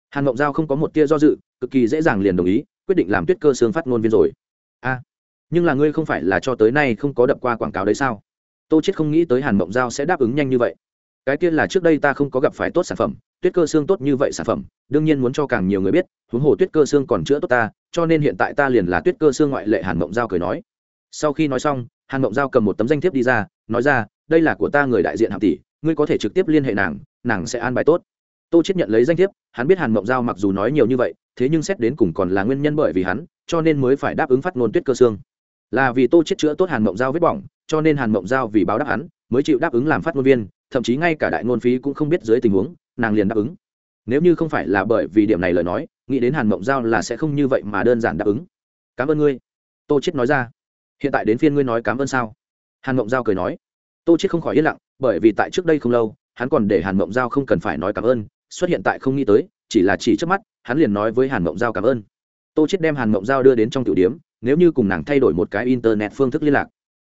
Hàn mộng giao không có một tia do dự, cực kỳ dễ dàng liền đồng ý, quyết định làm tuyết cơ xương phát ngôn viên rồi. A, nhưng là ngươi không phải là cho tới nay không có đập qua quảng cáo đấy sao? Tô chết không nghĩ tới hàn mộng giao sẽ đáp ứng nhanh như vậy. Cái kia là trước đây ta không có gặp phải tốt sản phẩm, tuyết cơ xương tốt như vậy sản phẩm, đương nhiên muốn cho càng nhiều người biết, huống hồ tuyết cơ xương còn chữa tốt ta, cho nên hiện tại ta liền là tuyết cơ xương ngoại lệ hàn mộng giao cười nói. Sau khi nói xong, hàn mộng giao cầm một tấm danh thiếp đi ra, nói ra, đây là của ta người đại diện hạng tỷ, ngươi có thể trực tiếp liên hệ nàng nàng sẽ an bài tốt. Tô chết nhận lấy danh thiếp, hắn biết hàn mộng giao mặc dù nói nhiều như vậy, thế nhưng xét đến cùng còn là nguyên nhân bởi vì hắn, cho nên mới phải đáp ứng phát ngôn tuyết cơ xương. Là vì tô chết chữa tốt hàn mộng giao vết bỏng cho nên hàn mộng giao vì báo đáp hắn, mới chịu đáp ứng làm phát ngôn viên, thậm chí ngay cả đại ngôn phí cũng không biết dưới tình huống, nàng liền đáp ứng. Nếu như không phải là bởi vì điểm này lời nói, nghĩ đến hàn mộng giao là sẽ không như vậy mà đơn giản đáp ứng. Cảm ơn ngươi. Tô chết nói ra. Hiện tại đến phiên ngươi nói cảm ơn sao? Hàn mộng giao cười nói. Tô chết không khỏi yên lặng, bởi vì tại trước đây không lâu, hắn còn để hàn mộng giao không cần phải nói cảm ơn, xuất hiện tại không nghĩ tới, chỉ là chỉ trước mắt, hắn liền nói với hàn mộng giao cảm ơn. Tô chết đem hàn mộng giao đưa đến trong tiểu điếm nếu như cùng nàng thay đổi một cái internet phương thức liên lạc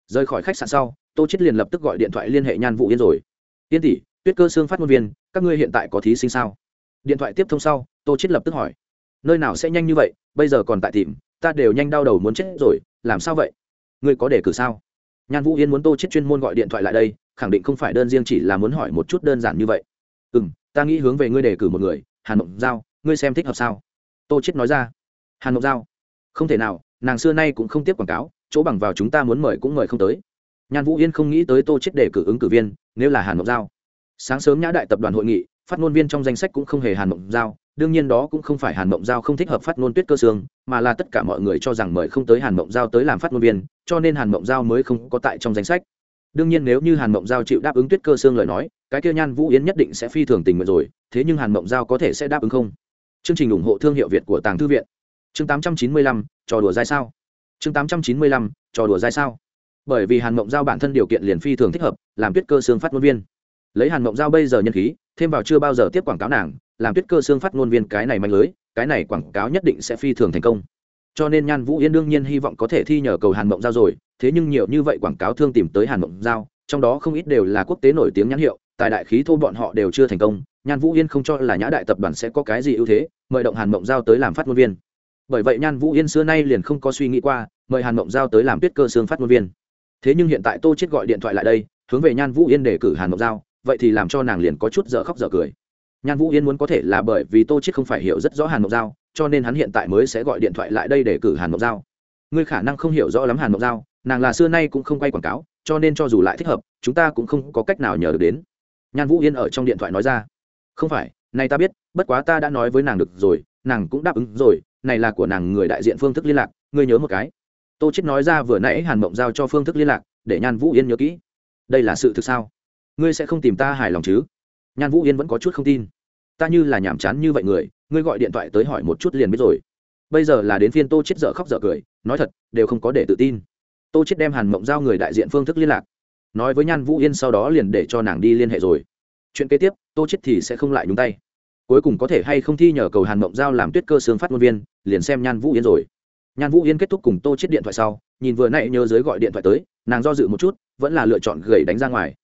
rời khỏi khách sạn sau, tô chết liền lập tức gọi điện thoại liên hệ nhan vũ yên rồi. Yên tỷ, tuyết cơ xương phát ngôn viên, các ngươi hiện tại có thí sinh sao? Điện thoại tiếp thông sau, tô chết lập tức hỏi. Nơi nào sẽ nhanh như vậy? Bây giờ còn tại tìm, ta đều nhanh đau đầu muốn chết rồi, làm sao vậy? Ngươi có đề cử sao? Nhan vũ yên muốn tô chết chuyên môn gọi điện thoại lại đây, khẳng định không phải đơn riêng chỉ là muốn hỏi một chút đơn giản như vậy. Ừ m ta nghĩ hướng về ngươi đề cử một người, hàn mộng giao, ngươi xem thích hợp sao? Tô chết nói ra. Hàn mộng giao? Không thể nào, nàng xưa nay cũng không tiếp quảng cáo chỗ bằng vào chúng ta muốn mời cũng mời không tới. Nhan vũ yên không nghĩ tới tô chết để cử ứng cử viên nếu là hàn mộng giao. Sáng sớm nhã đại tập đoàn hội nghị phát ngôn viên trong danh sách cũng không hề hàn mộng giao đương nhiên đó cũng không phải hàn mộng giao không thích hợp phát ngôn tuyết cơ xương mà là tất cả mọi người cho rằng mời không tới hàn mộng giao tới làm phát ngôn viên cho nên hàn mộng giao mới không có tại trong danh sách. Đương nhiên nếu như hàn mộng giao chịu đáp ứng tuyết cơ xương lời nói cái kia nhan vũ yến nhất định sẽ phi thường tình nguyện rồi thế nhưng hàn mộng giao có thể sẽ đáp ứng không? Chương trình ủng hộ thương hiệu việt của tàng thư viện. Chương 895, trò đùa dai sao? Chương 895, trò đùa dai sao? Bởi vì hàn mộng giao bản thân điều kiện liền phi thường thích hợp làm tuyết cơ xương phát ngôn viên. Lấy hàn mộng giao bây giờ nhân khí thêm vào chưa bao giờ tiếp quảng cáo nàng làm tuyết cơ xương phát ngôn viên cái này mạnh lưới cái này quảng cáo nhất định sẽ phi thường thành công. Cho nên nhan vũ yên đương nhiên hy vọng có thể thi nhờ cầu hàn mộng giao rồi thế nhưng nhiều như vậy quảng cáo thương tìm tới hàn mộng giao trong đó không ít đều là quốc tế nổi tiếng nhãn hiệu tại đại khí thô bọn họ đều chưa thành công nhan vũ yên không cho là nhã đại tập đoàn sẽ có cái gì ưu thế mời động hàn mộng giao tới làm phát ngôn viên bởi vậy nhan vũ yên xưa nay liền không có suy nghĩ qua, mời hàn mộng giao tới làm tuyết cơ xương phát ngôn viên. Thế nhưng hiện tại tô chết gọi điện thoại lại đây, hướng về nhan vũ yên để cử hàn mộng giao, vậy thì làm cho nàng liền có chút dở khóc dở cười. Nhan vũ yên muốn có thể là bởi vì tô chết không phải hiểu rất rõ hàn mộng giao, cho nên hắn hiện tại mới sẽ gọi điện thoại lại đây để cử hàn mộng giao. Ngươi khả năng không hiểu rõ lắm hàn mộng giao, nàng là xưa nay cũng không quay quảng cáo, cho nên cho dù lại thích hợp, chúng ta cũng không có cách nào nhờ được đến. Nhan vũ yên ở trong điện thoại nói ra, không phải, này ta biết, bất quá ta đã nói với nàng được rồi, nàng cũng đáp ứng rồi này là của nàng người đại diện phương thức liên lạc, ngươi nhớ một cái. Tô chết nói ra vừa nãy hàn mộng giao cho phương thức liên lạc, để nhan vũ yên nhớ kỹ. Đây là sự thực sao? Ngươi sẽ không tìm ta hài lòng chứ? Nhan vũ yên vẫn có chút không tin. Ta như là nhàm chán như vậy người, ngươi gọi điện thoại tới hỏi một chút liền biết rồi. Bây giờ là đến phiên tô chết dở khóc dở cười, nói thật, đều không có để tự tin. Tô chết đem hàn mộng giao người đại diện phương thức liên lạc. Nói với nhan vũ yên sau đó liền để cho nàng đi liên hệ rồi. Chuyện kế tiếp, tô chết thì sẽ không lại nhúng tay cuối cùng có thể hay không thi nhờ cầu hàn mộng giao làm tuyết cơ sướng phát ngôn viên, liền xem nhan vũ yên rồi. Nhan vũ yên kết thúc cùng tô chết điện thoại sau, nhìn vừa nãy nhớ dưới gọi điện thoại tới, nàng do dự một chút, vẫn là lựa chọn gầy đánh ra ngoài.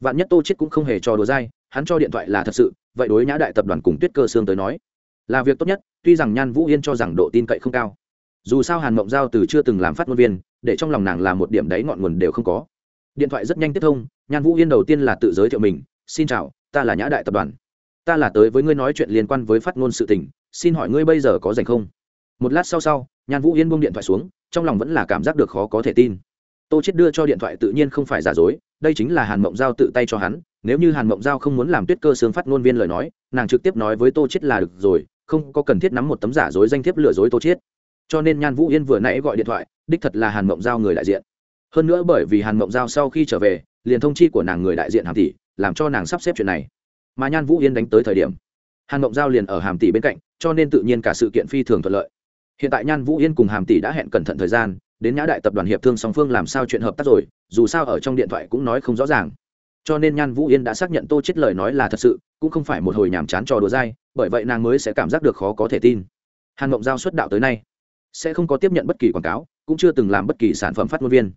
Vạn nhất tô chết cũng không hề cho đùa dai, hắn cho điện thoại là thật sự, vậy đối nhã đại tập đoàn cùng tuyết cơ Sương tới nói, là việc tốt nhất, tuy rằng nhan vũ yên cho rằng độ tin cậy không cao. Dù sao hàn mộng giao từ chưa từng làm phát ngôn viên, để trong lòng nàng là một điểm đáy ngọn nguồn đều không có. Điện thoại rất nhanh tiếp thông, nhan vũ yên đầu tiên là tự giới thiệu mình, xin chào, ta là nhã đại tập đoàn ta là tới với ngươi nói chuyện liên quan với phát ngôn sự tình, xin hỏi ngươi bây giờ có dành không? Một lát sau sau, nhan vũ yên buông điện thoại xuống, trong lòng vẫn là cảm giác được khó có thể tin. Tô chết đưa cho điện thoại tự nhiên không phải giả dối, đây chính là hàn mộng giao tự tay cho hắn, nếu như hàn mộng giao không muốn làm tuyết cơ xương phát ngôn viên lời nói, nàng trực tiếp nói với tô chết là được rồi, không có cần thiết nắm một tấm giả dối danh thiếp lừa dối tô chết. Cho nên nhan vũ yên vừa nãy gọi điện thoại, đích thật là hàn mộng giao người đại diện. Hơn nữa bởi vì hàn mộng giao sau khi trở về, liền thông chi của nàng người đại diện hàm tỷ, làm cho nàng sắp xếp chuyện này mà nhan vũ yên đánh tới thời điểm hàn mộng giao liền ở hàm tỷ bên cạnh cho nên tự nhiên cả sự kiện phi thường thuận lợi hiện tại nhan vũ yên cùng hàm tỷ đã hẹn cẩn thận thời gian đến nhã đại tập đoàn hiệp thương song phương làm sao chuyện hợp tác rồi dù sao ở trong điện thoại cũng nói không rõ ràng cho nên nhan vũ yên đã xác nhận tô chết lời nói là thật sự cũng không phải một hồi nhàm chán trò đùa dai bởi vậy nàng mới sẽ cảm giác được khó có thể tin hàn mộng giao xuất đạo tới nay sẽ không có tiếp nhận bất kỳ quảng cáo cũng chưa từng làm bất kỳ sản phẩm phát ngôn viên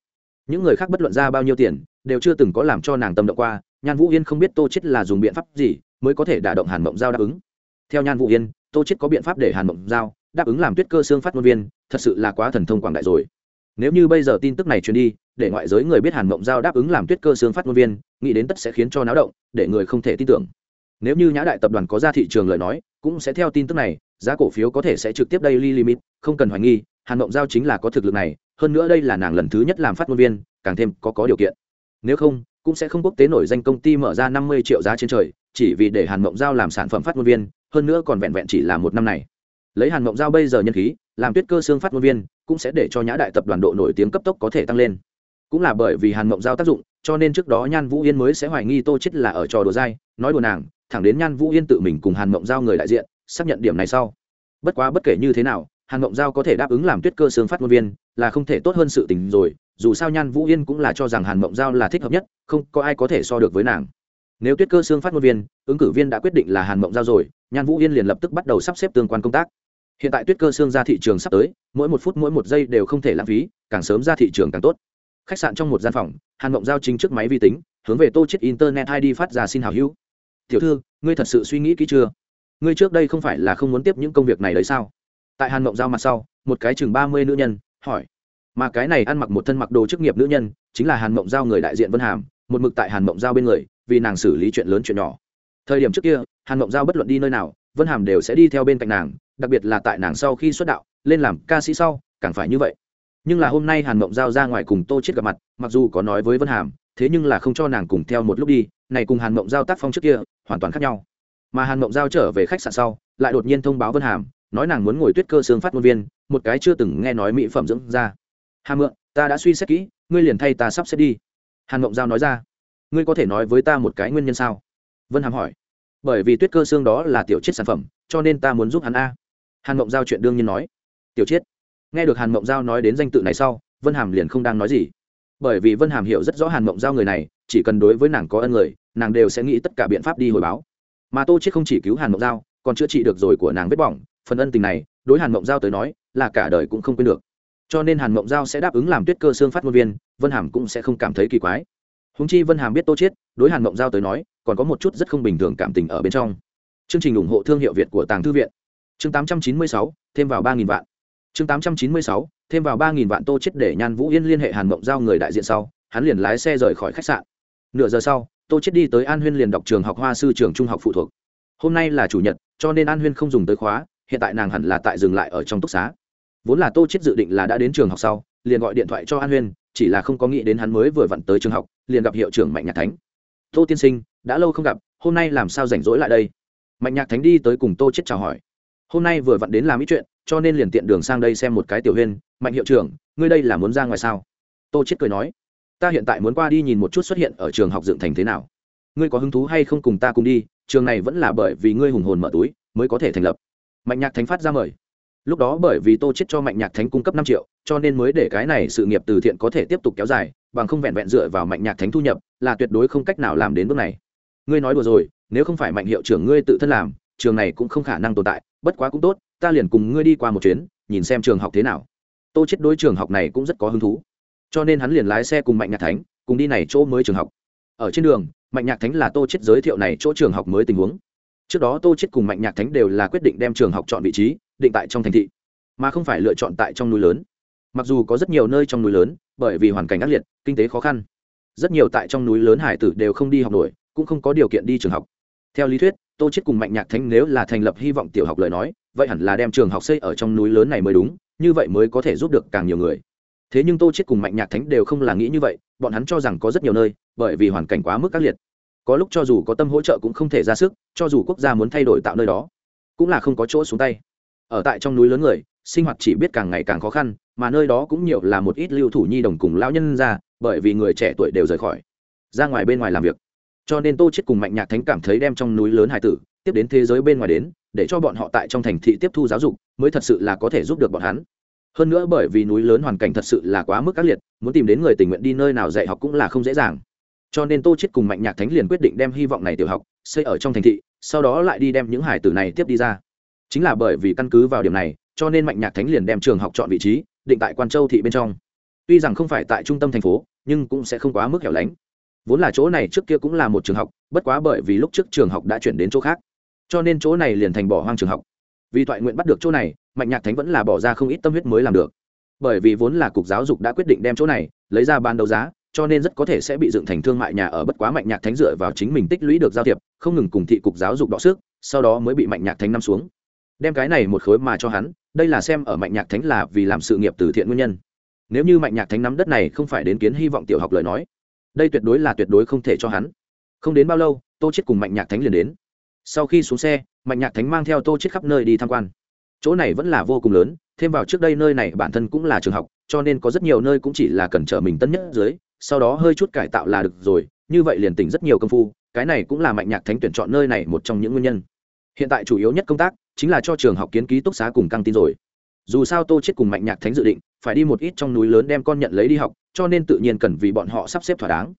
những người khác bất luận ra bao nhiêu tiền đều chưa từng có làm cho nàng tâm động qua nhan vũ yên không biết tô chết là dùng biện pháp gì mới có thể đả động hàn mộng giao đáp ứng. Theo nhan vũ yên, tô chết có biện pháp để hàn mộng giao đáp ứng làm tuyết cơ xương phát ngôn viên, thật sự là quá thần thông quảng đại rồi. Nếu như bây giờ tin tức này truyền đi, để ngoại giới người biết hàn mộng giao đáp ứng làm tuyết cơ xương phát ngôn viên, nghĩ đến tất sẽ khiến cho náo động, để người không thể tin tưởng. Nếu như nhã đại tập đoàn có ra thị trường lời nói, cũng sẽ theo tin tức này, giá cổ phiếu có thể sẽ trực tiếp đây li limit, không cần hoài nghi, hàn mộng giao chính là có thực lực này, hơn nữa đây là nàng lần thứ nhất làm phát ngôn viên, càng thêm có có điều kiện. Nếu không cũng sẽ không quốc tế nổi danh công ty mở ra năm mươi triệu giá trên trời, chỉ vì để hàn mộng giao làm sản phẩm phát ngôn viên, hơn nữa còn vẹn vẹn chỉ là một năm này. Lấy hàn mộng giao bây giờ nhân khí, làm tuyết cơ xương phát ngôn viên, cũng sẽ để cho nhã đại tập đoàn độ nổi tiếng cấp tốc có thể tăng lên. Cũng là bởi vì hàn mộng giao tác dụng, cho nên trước đó nhan vũ yên mới sẽ hoài nghi tô chết là ở trò đùa dai, nói đùa nàng, thẳng đến nhan vũ yên tự mình cùng hàn mộng giao người đại diện, xác nhận điểm này sau. Bất quá bất kể như thế nào, hàn mộng giao có thể đáp ứng làm tuyết cơ xương phát ngôn viên, là không thể tốt hơn sự tình rồi dù sao nhan vũ yên cũng là cho rằng hàn mộng giao là thích hợp nhất, không có ai có thể so được với nàng. Nếu tuyết cơ xương phát ngôn viên, ứng cử viên đã quyết định là hàn mộng giao rồi, nhan vũ yên liền lập tức bắt đầu sắp xếp tương quan công tác. Hiện tại tuyết cơ xương ra thị trường sắp tới, mỗi một phút mỗi một giây đều không thể lãng phí, càng sớm ra thị trường càng tốt. Khách sạn trong một gian phòng, hàn mộng giao chính trước máy vi tính, hướng về tô chết internet id phát ra xin hào hữu. Tiểu thư, ngươi thật sự suy nghĩ kỹ chưa? Ngươi trước đây không phải là không muốn tiếp những công việc này đấy sao? Tại hàn mộng giao mặt sau, một cái chừng ba mươi nữ nhân, hỏi mà cái này ăn mặc một thân mặc đồ chức nghiệp nữ nhân, chính là hàn mộng giao người đại diện vân hàm, một mực tại hàn mộng giao bên người, vì nàng xử lý chuyện lớn chuyện nhỏ. Thời điểm trước kia, hàn mộng giao bất luận đi nơi nào, vân hàm đều sẽ đi theo bên cạnh nàng, đặc biệt là tại nàng sau khi xuất đạo, lên làm ca sĩ sau, càng phải như vậy. Nhưng là hôm nay hàn mộng giao ra ngoài cùng tô chết gặp mặt, mặc dù có nói với vân hàm, thế nhưng là không cho nàng cùng theo một lúc đi, này cùng hàn mộng giao tác phong trước kia, hoàn toàn khác nhau. Mà hàn mộng giao trở về khách sạn sau, lại đột nhiên thông báo vân hàm, nói nàng muốn ngồi tuyết cơ xương phát ngôn viên, một cái chưa từng nghe nói mỹ phẩm dưỡng ra hà mượn, ta đã suy xét kỹ, ngươi liền thay ta sắp xếp đi. Hàn mộng giao nói ra. Ngươi có thể nói với ta một cái nguyên nhân sao? Vân hàm hỏi. Bởi vì tuyết cơ xương đó là tiểu chết sản phẩm, cho nên ta muốn giúp hắn a. Hàn mộng giao chuyện đương nhiên nói. Tiểu chết. Nghe được hàn mộng giao nói đến danh tự này sau, vân hàm liền không đang nói gì. Bởi vì vân hàm hiểu rất rõ hàn mộng giao người này, chỉ cần đối với nàng có ân người, nàng đều sẽ nghĩ tất cả biện pháp đi hồi báo. Mà tô chết không chỉ cứu hàn mộng giao, còn chữa trị được rồi của nàng vết bỏng. Phần ân tình này, đối hàn mộng giao tới nói, là cả đời cũng không quên được cho nên hàn mộng giao sẽ đáp ứng làm tuyết cơ xương phát ngôn viên vân hàm cũng sẽ không cảm thấy kỳ quái. Húng chi vân hàm biết tô chết đối hàn mộng giao tới nói còn có một chút rất không bình thường cảm tình ở bên trong. Chương trình ủng hộ thương hiệu việt của tàng thư viện. Chương 896, thêm vào 3.000 vạn. Chương 896, thêm vào 3.000 vạn tô chết để nhan vũ yên liên hệ hàn mộng giao người đại diện sau hắn liền lái xe rời khỏi khách sạn. Nửa giờ sau tô chết đi tới an huyên liền đọc trường học hoa sư trường trung học phụ thuộc. Hôm nay là chủ nhật cho nên an huyên không dùng tới khóa hiện tại nàng hẳn là tại dừng lại ở trong túc xá vốn là tô chết dự định là đã đến trường học sau, liền gọi điện thoại cho an huyên, chỉ là không có nghĩ đến hắn mới vừa vặn tới trường học, liền gặp hiệu trưởng mạnh nhạc thánh. Tô tiên sinh, đã lâu không gặp, hôm nay làm sao rảnh rỗi lại đây? Mạnh nhạc thánh đi tới cùng tô chết chào hỏi. Hôm nay vừa vặn đến làm ít chuyện, cho nên liền tiện đường sang đây xem một cái tiểu huyên, mạnh hiệu trưởng, ngươi đây là muốn ra ngoài sao? Tô chết cười nói. Ta hiện tại muốn qua đi nhìn một chút xuất hiện ở trường học dựng thành thế nào. Ngươi có hứng thú hay không cùng ta cùng đi, trường này vẫn là bởi vì ngươi hùng hồn mở túi, mới có thể thành lập. Mạnh nhạc thánh phát ra mời lúc đó bởi vì tô chết cho mạnh nhạc thánh cung cấp năm triệu, cho nên mới để cái này sự nghiệp từ thiện có thể tiếp tục kéo dài, bằng không vẹn vẹn dựa vào mạnh nhạc thánh thu nhập là tuyệt đối không cách nào làm đến bước này. Ngươi nói đùa rồi, nếu không phải mạnh hiệu trưởng ngươi tự thân làm, trường này cũng không khả năng tồn tại, bất quá cũng tốt, ta liền cùng ngươi đi qua một chuyến, nhìn xem trường học thế nào. Tô chết đối trường học này cũng rất có hứng thú. Cho nên hắn liền lái xe cùng mạnh nhạc thánh, cùng đi này chỗ mới trường học. Ở trên đường, mạnh nhạc thánh là tô chết giới thiệu này chỗ trường học mới tình huống trước đó tô chết cùng mạnh nhạc thánh đều là quyết định đem trường học chọn vị trí, định tại trong thành thị, mà không phải lựa chọn tại trong núi lớn. Mặc dù có rất nhiều nơi trong núi lớn, bởi vì hoàn cảnh ác liệt, kinh tế khó khăn, rất nhiều tại trong núi lớn hải tử đều không đi học nổi, cũng không có điều kiện đi trường học. Theo lý thuyết, tô chết cùng mạnh nhạc thánh nếu là thành lập hy vọng tiểu học lời nói, vậy hẳn là đem trường học xây ở trong núi lớn này mới đúng, như vậy mới có thể giúp được càng nhiều người. Thế nhưng tô chết cùng mạnh nhạc thánh đều không là nghĩ như vậy, bọn hắn cho rằng có rất nhiều nơi, bởi vì hoàn cảnh quá mức ác liệt có lúc cho dù có tâm hỗ trợ cũng không thể ra sức, cho dù quốc gia muốn thay đổi tạo nơi đó, cũng là không có chỗ xuống tay. Ở tại trong núi lớn người, sinh hoạt chỉ biết càng ngày càng khó khăn, mà nơi đó cũng nhiều là một ít lưu thủ nhi đồng cùng lão nhân ra, bởi vì người trẻ tuổi đều rời khỏi, ra ngoài bên ngoài làm việc. Cho nên tô chết cùng mạnh nhạc thánh cảm thấy đem trong núi lớn hải tử, tiếp đến thế giới bên ngoài đến, để cho bọn họ tại trong thành thị tiếp thu giáo dục, mới thật sự là có thể giúp được bọn hắn. Hơn nữa bởi vì núi lớn hoàn cảnh thật sự là quá mức ác liệt, muốn tìm đến người tình nguyện đi nơi nào dạy học cũng là không dễ dàng cho nên tô chết cùng mạnh nhạc thánh liền quyết định đem hy vọng này tiểu học xây ở trong thành thị, sau đó lại đi đem những hải tử này tiếp đi ra. Chính là bởi vì căn cứ vào điểm này, cho nên mạnh nhạc thánh liền đem trường học chọn vị trí, định tại quan châu thị bên trong. Tuy rằng không phải tại trung tâm thành phố, nhưng cũng sẽ không quá mức hẻo lánh. Vốn là chỗ này trước kia cũng là một trường học, bất quá bởi vì lúc trước trường học đã chuyển đến chỗ khác, cho nên chỗ này liền thành bỏ hoang trường học. Vì thoại nguyện bắt được chỗ này, mạnh nhạc thánh vẫn là bỏ ra không ít tâm huyết mới làm được. Bởi vì vốn là cục giáo dục đã quyết định đem chỗ này lấy ra ban đấu giá cho nên rất có thể sẽ bị dựng thành thương mại nhà ở bất quá mạnh nhạc thánh dựa vào chính mình tích lũy được giao thiệp, không ngừng cùng thị cục giáo dục đọ sức, sau đó mới bị mạnh nhạc thánh năm xuống. Đem cái này một khối mà cho hắn, đây là xem ở mạnh nhạc thánh là vì làm sự nghiệp từ thiện nguyên nhân. Nếu như mạnh nhạc thánh nắm đất này không phải đến kiến hy vọng tiểu học lời nói, đây tuyệt đối là tuyệt đối không thể cho hắn. Không đến bao lâu, tô chết cùng mạnh nhạc thánh liền đến. Sau khi xuống xe, mạnh nhạc thánh mang theo tô chết khắp nơi đi tham quan. Chỗ này vẫn là vô cùng lớn, thêm vào trước đây nơi này bản thân cũng là trường học, cho nên có rất nhiều nơi cũng chỉ là cần trở mình tân nhất dưới sau đó hơi chút cải tạo là được rồi, như vậy liền tỉnh rất nhiều công phu, cái này cũng là mạnh nhạc thánh tuyển chọn nơi này một trong những nguyên nhân. Hiện tại chủ yếu nhất công tác chính là cho trường học kiến ký túc xá cùng căng tin rồi. Dù sao tô chết cùng mạnh nhạc thánh dự định phải đi một ít trong núi lớn đem con nhận lấy đi học, cho nên tự nhiên cần vì bọn họ sắp xếp thỏa đáng.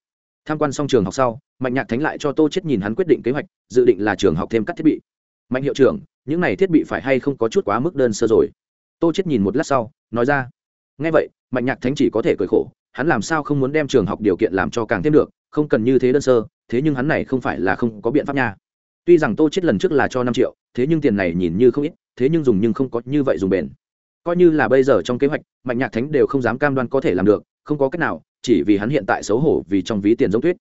Tham quan xong trường học sau, mạnh nhạc thánh lại cho tô chết nhìn hắn quyết định kế hoạch, dự định là trường học thêm các thiết bị. Mạnh hiệu trưởng, những này thiết bị phải hay không có chút quá mức đơn sơ rồi? Tô chết nhìn một lát sau, nói ra. Nghe vậy, mạnh nhạc thánh chỉ có thể cười khổ hắn làm sao không muốn đem trường học điều kiện làm cho càng thêm được, không cần như thế đơn sơ, thế nhưng hắn này không phải là không có biện pháp nha. Tuy rằng tô chết lần trước là cho năm triệu, thế nhưng tiền này nhìn như không ít, thế nhưng dùng nhưng không có như vậy dùng bền. Coi như là bây giờ trong kế hoạch, mạnh nhạc thánh đều không dám cam đoan có thể làm được, không có cách nào, chỉ vì hắn hiện tại xấu hổ vì trong ví tiền giống tuyết.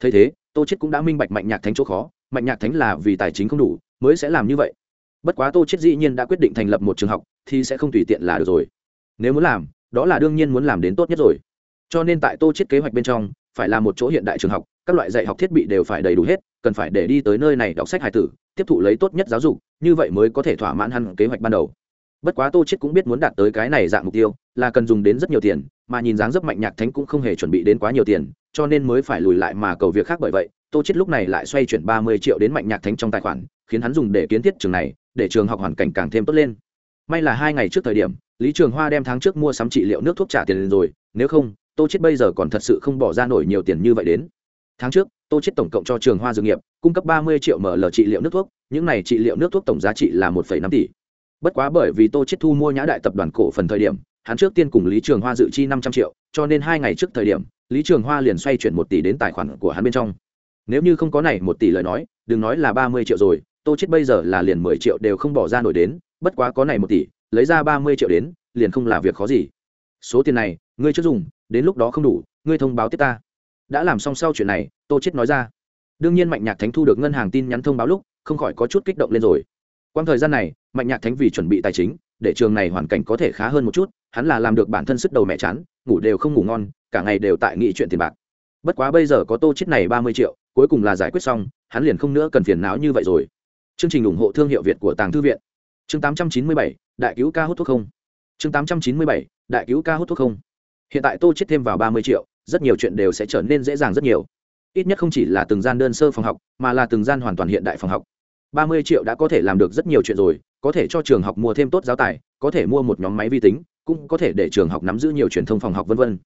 Thấy thế, tô chết cũng đã minh bạch mạnh nhạc thánh chỗ khó, mạnh nhạc thánh là vì tài chính không đủ, mới sẽ làm như vậy. Bất quá tô chết dĩ nhiên đã quyết định thành lập một trường học, thì sẽ không tùy tiện là được rồi. Nếu muốn làm, đó là đương nhiên muốn làm đến tốt nhất rồi cho nên tại tô chết kế hoạch bên trong, phải là một chỗ hiện đại trường học, các loại dạy học thiết bị đều phải đầy đủ hết, cần phải để đi tới nơi này đọc sách hải tử, tiếp thụ lấy tốt nhất giáo dục, như vậy mới có thể thỏa mãn hẳn kế hoạch ban đầu. Bất quá tô chết cũng biết muốn đạt tới cái này dạng mục tiêu, là cần dùng đến rất nhiều tiền, mà nhìn dáng dấp mạnh nhạc thánh cũng không hề chuẩn bị đến quá nhiều tiền, cho nên mới phải lùi lại mà cầu việc khác bởi vậy, tô chết lúc này lại xoay chuyển ba mươi triệu đến mạnh nhạc thánh trong tài khoản, khiến hắn dùng để kiến thiết trường này, để trường học hoàn cảnh càng thêm tốt lên. May là hai ngày trước thời điểm, lý trường hoa đem tháng trước mua sắm trị liệu nước thuốc trả tiền lên rồi, nếu không tô chết bây giờ còn thật sự không bỏ ra nổi nhiều tiền như vậy đến. Tháng trước, tô chết tổng cộng cho trường hoa dược nghiệp cung cấp ba mươi triệu ml trị liệu nước thuốc, những này trị liệu nước thuốc tổng giá trị là một năm tỷ. Bất quá bởi vì tô chết thu mua nhã đại tập đoàn cổ phần thời điểm, hắn trước tiên cùng lý trường hoa dự chi năm trăm triệu, cho nên hai ngày trước thời điểm, lý trường hoa liền xoay chuyển một tỷ đến tài khoản của hắn bên trong. Nếu như không có này một tỷ lời nói, đừng nói là ba mươi triệu rồi, tô chết bây giờ là liền mười triệu đều không bỏ ra nổi đến, bất quá có này một tỷ, lấy ra ba mươi triệu đến, liền không là việc khó gì. Số tiền này, ngươi chưa dùng đến lúc đó không đủ ngươi thông báo tiếp ta. Đã làm xong sau chuyện này tô chết nói ra. Đương nhiên mạnh nhạc thánh thu được ngân hàng tin nhắn thông báo lúc không khỏi có chút kích động lên rồi. Quang thời gian này mạnh nhạc thánh vì chuẩn bị tài chính để trường này hoàn cảnh có thể khá hơn một chút hắn là làm được bản thân sức đầu mẹ chán ngủ đều không ngủ ngon cả ngày đều tại nghĩ chuyện tiền bạc. Bất quá bây giờ có tô chết này ba mươi triệu cuối cùng là giải quyết xong hắn liền không nữa cần phiền não như vậy rồi. Chương trình ủng hộ thương hiệu việt của tàng thư viện. Chương 897, đại cứu ca hút thuốc không. Chương 897, đại cứu ca hút thuốc không hiện tại tô chết thêm vào 30 triệu, rất nhiều chuyện đều sẽ trở nên dễ dàng rất nhiều. Ít nhất không chỉ là từng gian đơn sơ phòng học, mà là từng gian hoàn toàn hiện đại phòng học. 30 triệu đã có thể làm được rất nhiều chuyện rồi, có thể cho trường học mua thêm tốt giáo tài, có thể mua một nhóm máy vi tính, cũng có thể để trường học nắm giữ nhiều truyền thông phòng học vân vân.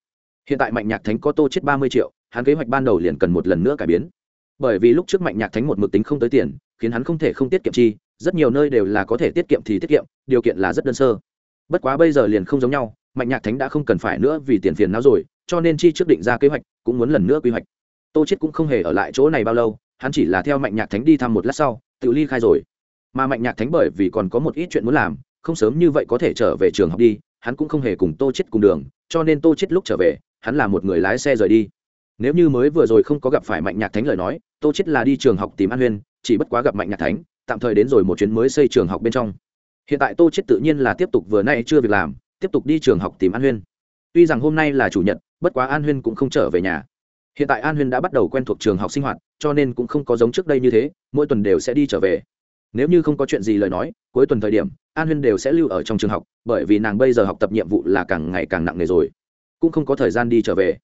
Hiện tại mạnh nhạc thánh có tô chết 30 triệu, hắn kế hoạch ban đầu liền cần một lần nữa cải biến. Bởi vì lúc trước mạnh nhạc thánh một mực tính không tới tiền, khiến hắn không thể không tiết kiệm chi, rất nhiều nơi đều là có thể tiết kiệm thì tiết kiệm, điều kiện là rất đơn sơ. Bất quá bây giờ liền không giống nhau mạnh nhạc thánh đã không cần phải nữa vì tiền phiền não rồi, cho nên chi trước định ra kế hoạch, cũng muốn lần nữa quy hoạch. Tô chết cũng không hề ở lại chỗ này bao lâu, hắn chỉ là theo mạnh nhạc thánh đi thăm một lát sau, tự ly khai rồi. Mà mạnh nhạc thánh bởi vì còn có một ít chuyện muốn làm, không sớm như vậy có thể trở về trường học đi, hắn cũng không hề cùng tô chết cùng đường, cho nên tô chết lúc trở về, hắn là một người lái xe rời đi. Nếu như mới vừa rồi không có gặp phải mạnh nhạc thánh lời nói, tô chết là đi trường học tìm an huyên, chỉ bất quá gặp mạnh nhạc thánh, tạm thời đến rồi một chuyến mới xây trường học bên trong. Hiện tại tô chết tự nhiên là tiếp tục vừa nay chưa việc làm tiếp tục đi trường học tìm an huyên. Tuy rằng hôm nay là chủ nhật, bất quá an huyên cũng không trở về nhà. Hiện tại an huyên đã bắt đầu quen thuộc trường học sinh hoạt, cho nên cũng không có giống trước đây như thế, mỗi tuần đều sẽ đi trở về. Nếu như không có chuyện gì lời nói, cuối tuần thời điểm, an huyên đều sẽ lưu ở trong trường học, bởi vì nàng bây giờ học tập nhiệm vụ là càng ngày càng nặng nề rồi. Cũng không có thời gian đi trở về.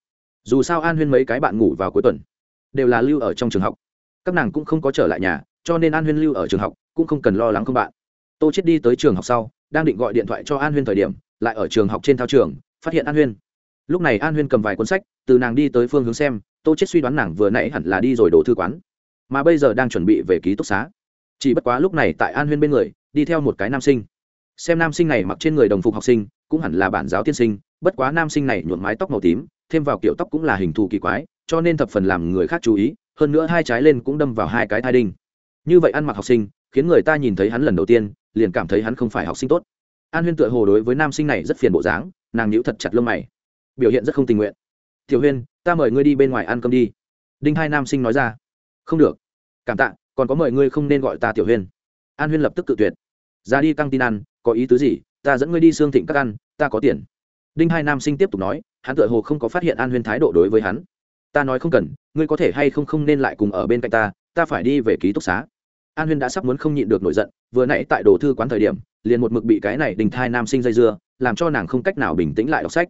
Dù sao an huyên mấy cái bạn ngủ vào cuối tuần đều là lưu ở trong trường học. Các nàng cũng không có trở lại nhà, cho nên an huyên lưu ở trường học, cũng không cần lo lắng không bạn. Tô chết đi tới trường học sau, đang định gọi điện thoại cho an huyên thời điểm lại ở trường học trên thao trường, phát hiện an huyên. Lúc này an huyên cầm vài cuốn sách, từ nàng đi tới phương hướng xem, tô chết suy đoán nàng vừa nãy hẳn là đi rồi đổ thư quán. Mà bây giờ đang chuẩn bị về ký túc xá. Chỉ bất quá lúc này tại an huyên bên người, đi theo một cái nam sinh. Xem nam sinh này mặc trên người đồng phục học sinh, cũng hẳn là bản giáo tiên sinh, bất quá nam sinh này nhuộm mái tóc màu tím, thêm vào kiểu tóc cũng là hình thù kỳ quái, cho nên thập phần làm người khác chú ý, hơn nữa hai trái lên cũng đâm vào hai cái thai đinh. Như vậy ăn mặc học sinh, khiến người ta nhìn thấy hắn lần đầu tiên, liền cảm thấy hắn không phải học sinh tốt an huyên tựa hồ đối với nam sinh này rất phiền bộ dáng, nàng nhíu thật chặt lông mày. Biểu hiện rất không tình nguyện. Tiểu huyên, ta mời ngươi đi bên ngoài ăn cơm đi. Đinh hai nam sinh nói ra. Không được. Cảm tạ, còn có mời ngươi không nên gọi ta tiểu huyên. An huyên lập tức cự tuyệt. Ra đi căng tin ăn, có ý tứ gì? Ta dẫn ngươi đi xương thịnh các ăn, ta có tiền. Đinh hai nam sinh tiếp tục nói, hắn tựa hồ không có phát hiện an huyên thái độ đối với hắn. Ta nói không cần, ngươi có thể hay không không nên lại cùng ở bên cạnh ta ta phải đi về ký túc xá an huyên đã sắp muốn không nhịn được nổi giận, vừa nãy tại đồ thư quán thời điểm, liền một mực bị cái này đình thai nam sinh dây dưa, làm cho nàng không cách nào bình tĩnh lại đọc sách.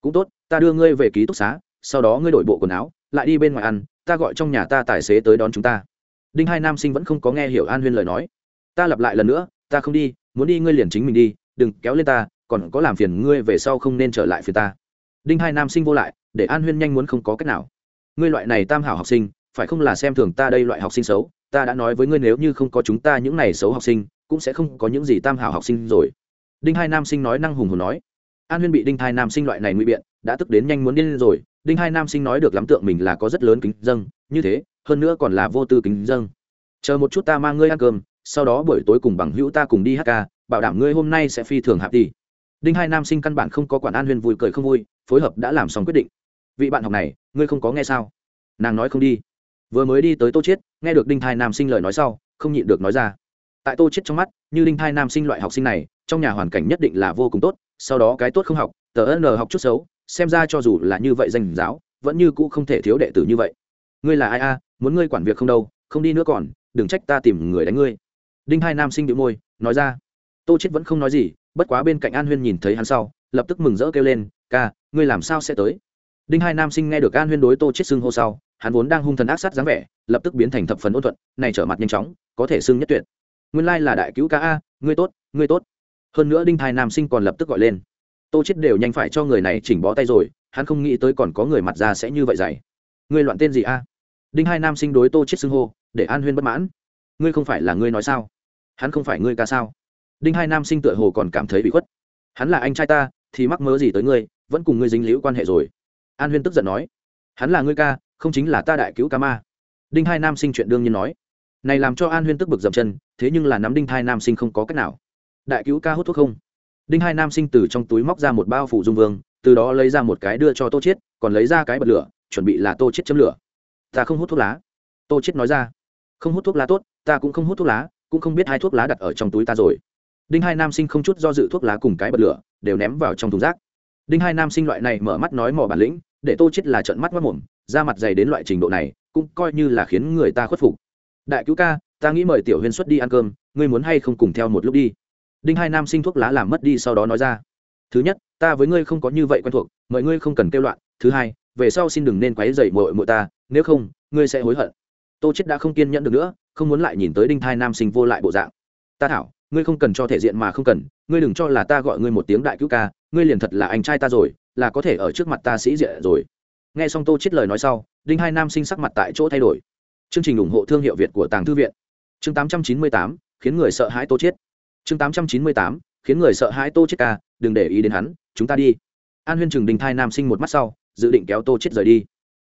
Cũng tốt, ta đưa ngươi về ký túc xá, sau đó ngươi đổi bộ quần áo, lại đi bên ngoài ăn, ta gọi trong nhà ta tài xế tới đón chúng ta. Đinh hai nam sinh vẫn không có nghe hiểu an huyên lời nói. Ta lặp lại lần nữa, ta không đi, muốn đi ngươi liền chính mình đi, đừng kéo lên ta, còn có làm phiền ngươi về sau không nên trở lại phiền ta. Đinh hai nam sinh vô lại, để an huyên nhanh muốn không có cách nào. Ngươi loại này tam hảo học sinh, phải không là xem thường ta đây loại học sinh xấu? Ta đã nói với ngươi nếu như không có chúng ta những này xấu học sinh, cũng sẽ không có những gì tam hảo học sinh rồi. Đinh hai nam sinh nói năng hùng hồn nói. An huyên bị đinh hai nam sinh loại này nguy biện, đã tức đến nhanh muốn điên rồi. Đinh hai nam sinh nói được lắm tượng mình là có rất lớn kính dâng, như thế, hơn nữa còn là vô tư kính dâng. Chờ một chút ta mang ngươi ăn cơm, sau đó buổi tối cùng bằng hữu ta cùng đi hát ca, bảo đảm ngươi hôm nay sẽ phi thường hạp đi. Đinh hai nam sinh căn bản không có quản an huyên vui cười không vui, phối hợp đã làm xong quyết định. Vị bạn học này, ngươi không có nghe sao? Nàng nói không đi vừa mới đi tới tô chiết, nghe được đinh thai nam sinh lời nói sau, không nhịn được nói ra. Tại tô chiết trong mắt, như đinh thai nam sinh loại học sinh này, trong nhà hoàn cảnh nhất định là vô cùng tốt, sau đó cái tốt không học, tờ n học chút xấu, xem ra cho dù là như vậy danh giáo, vẫn như cũ không thể thiếu đệ tử như vậy. Ngươi là ai a? Muốn ngươi quản việc không đâu, không đi nữa còn, đừng trách ta tìm người đánh ngươi. Đinh hai nam sinh bị môi, nói ra. Tô chết vẫn không nói gì, bất quá bên cạnh an huyên nhìn thấy hắn sau, lập tức mừng rỡ kêu lên, ca, ngươi làm sao sẽ tới? Đinh hai nam sinh nghe được an huyên đối tô chết xưng hô sau hắn vốn đang hung thần ác sát dáng vẻ, lập tức biến thành thập phần ôn thuận, này trở mặt nhanh chóng, có thể xưng nhất tuyệt. Nguyên lai là đại cứu ca a, ngươi tốt ngươi tốt. Hơn nữa đinh hai nam sinh còn lập tức gọi lên. Tô chết đều nhanh phải cho người này chỉnh bó tay rồi, hắn không nghĩ tới còn có người mặt ra sẽ như vậy dày ngươi loạn tên gì a? Đinh hai nam sinh đối tô chết xưng hô, để an huyên bất mãn. Ngươi không phải là ngươi nói sao? Hắn không phải ngươi ca sao? Đinh hai nam sinh tựa hồ còn cảm thấy bị khuất. Hắn là anh trai ta, thì mắc mớ gì tới ngươi, vẫn cùng ngươi dính liễu quan hệ rồi. An huyên tức giận nói. Hắn là ngươi ca không chính là ta đại cứu ca ma. Đinh hai nam sinh chuyện đương nhiên nói. Này làm cho an huyên tức bực dậm chân, thế nhưng là nắm đinh hai nam sinh không có cách nào. Đại cứu ca hút thuốc không? Đinh hai nam sinh từ trong túi móc ra một bao phủ dung vương, từ đó lấy ra một cái đưa cho tô chiết, còn lấy ra cái bật lửa, chuẩn bị là tô chiết châm lửa. Ta không hút thuốc lá. Tô chiết nói ra. Không hút thuốc lá tốt, ta cũng không hút thuốc lá, cũng không biết hai thuốc lá đặt ở trong túi ta rồi. Đinh hai nam sinh không chút do dự thuốc lá cùng cái bật lửa, đều ném vào trong thùng rác. Đinh hai nam sinh loại này mở mắt nói mò bản lĩnh, để tô chết là trợn mắt mất mồm da mặt dày đến loại trình độ này, cũng coi như là khiến người ta khuất phục. Đại cứu ca, ta nghĩ mời tiểu huyên xuất đi ăn cơm, ngươi muốn hay không cùng theo một lúc đi? Đinh hai nam sinh thuốc lá làm mất đi sau đó nói ra. Thứ nhất, ta với ngươi không có như vậy quen thuộc mọi ngươi không cần kêu loạn. Thứ hai, về sau xin đừng nên quấy dậy mội mội ta, nếu không, ngươi sẽ hối hận. Tô chết đã không kiên nhẫn được nữa, không muốn lại nhìn tới đinh thai nam sinh vô lại bộ dạng. Ta thảo, ngươi không cần cho thể diện mà không cần, ngươi đừng cho là ta gọi ngươi một tiếng đại cứu ca, ngươi liền thật là anh trai ta rồi, là có thể ở trước mặt ta sĩ diện rồi nghe xong tô chết lời nói sau đinh hai nam sinh sắc mặt tại chỗ thay đổi. Chương trình ủng hộ thương hiệu việt của tàng thư viện. Chương 898, khiến người sợ hãi tô chết chương 898, khiến người sợ hãi tô chết ca đừng để ý đến hắn chúng ta đi. An huyên chừng đinh thai nam sinh một mắt sau dự định kéo tô chết rời đi.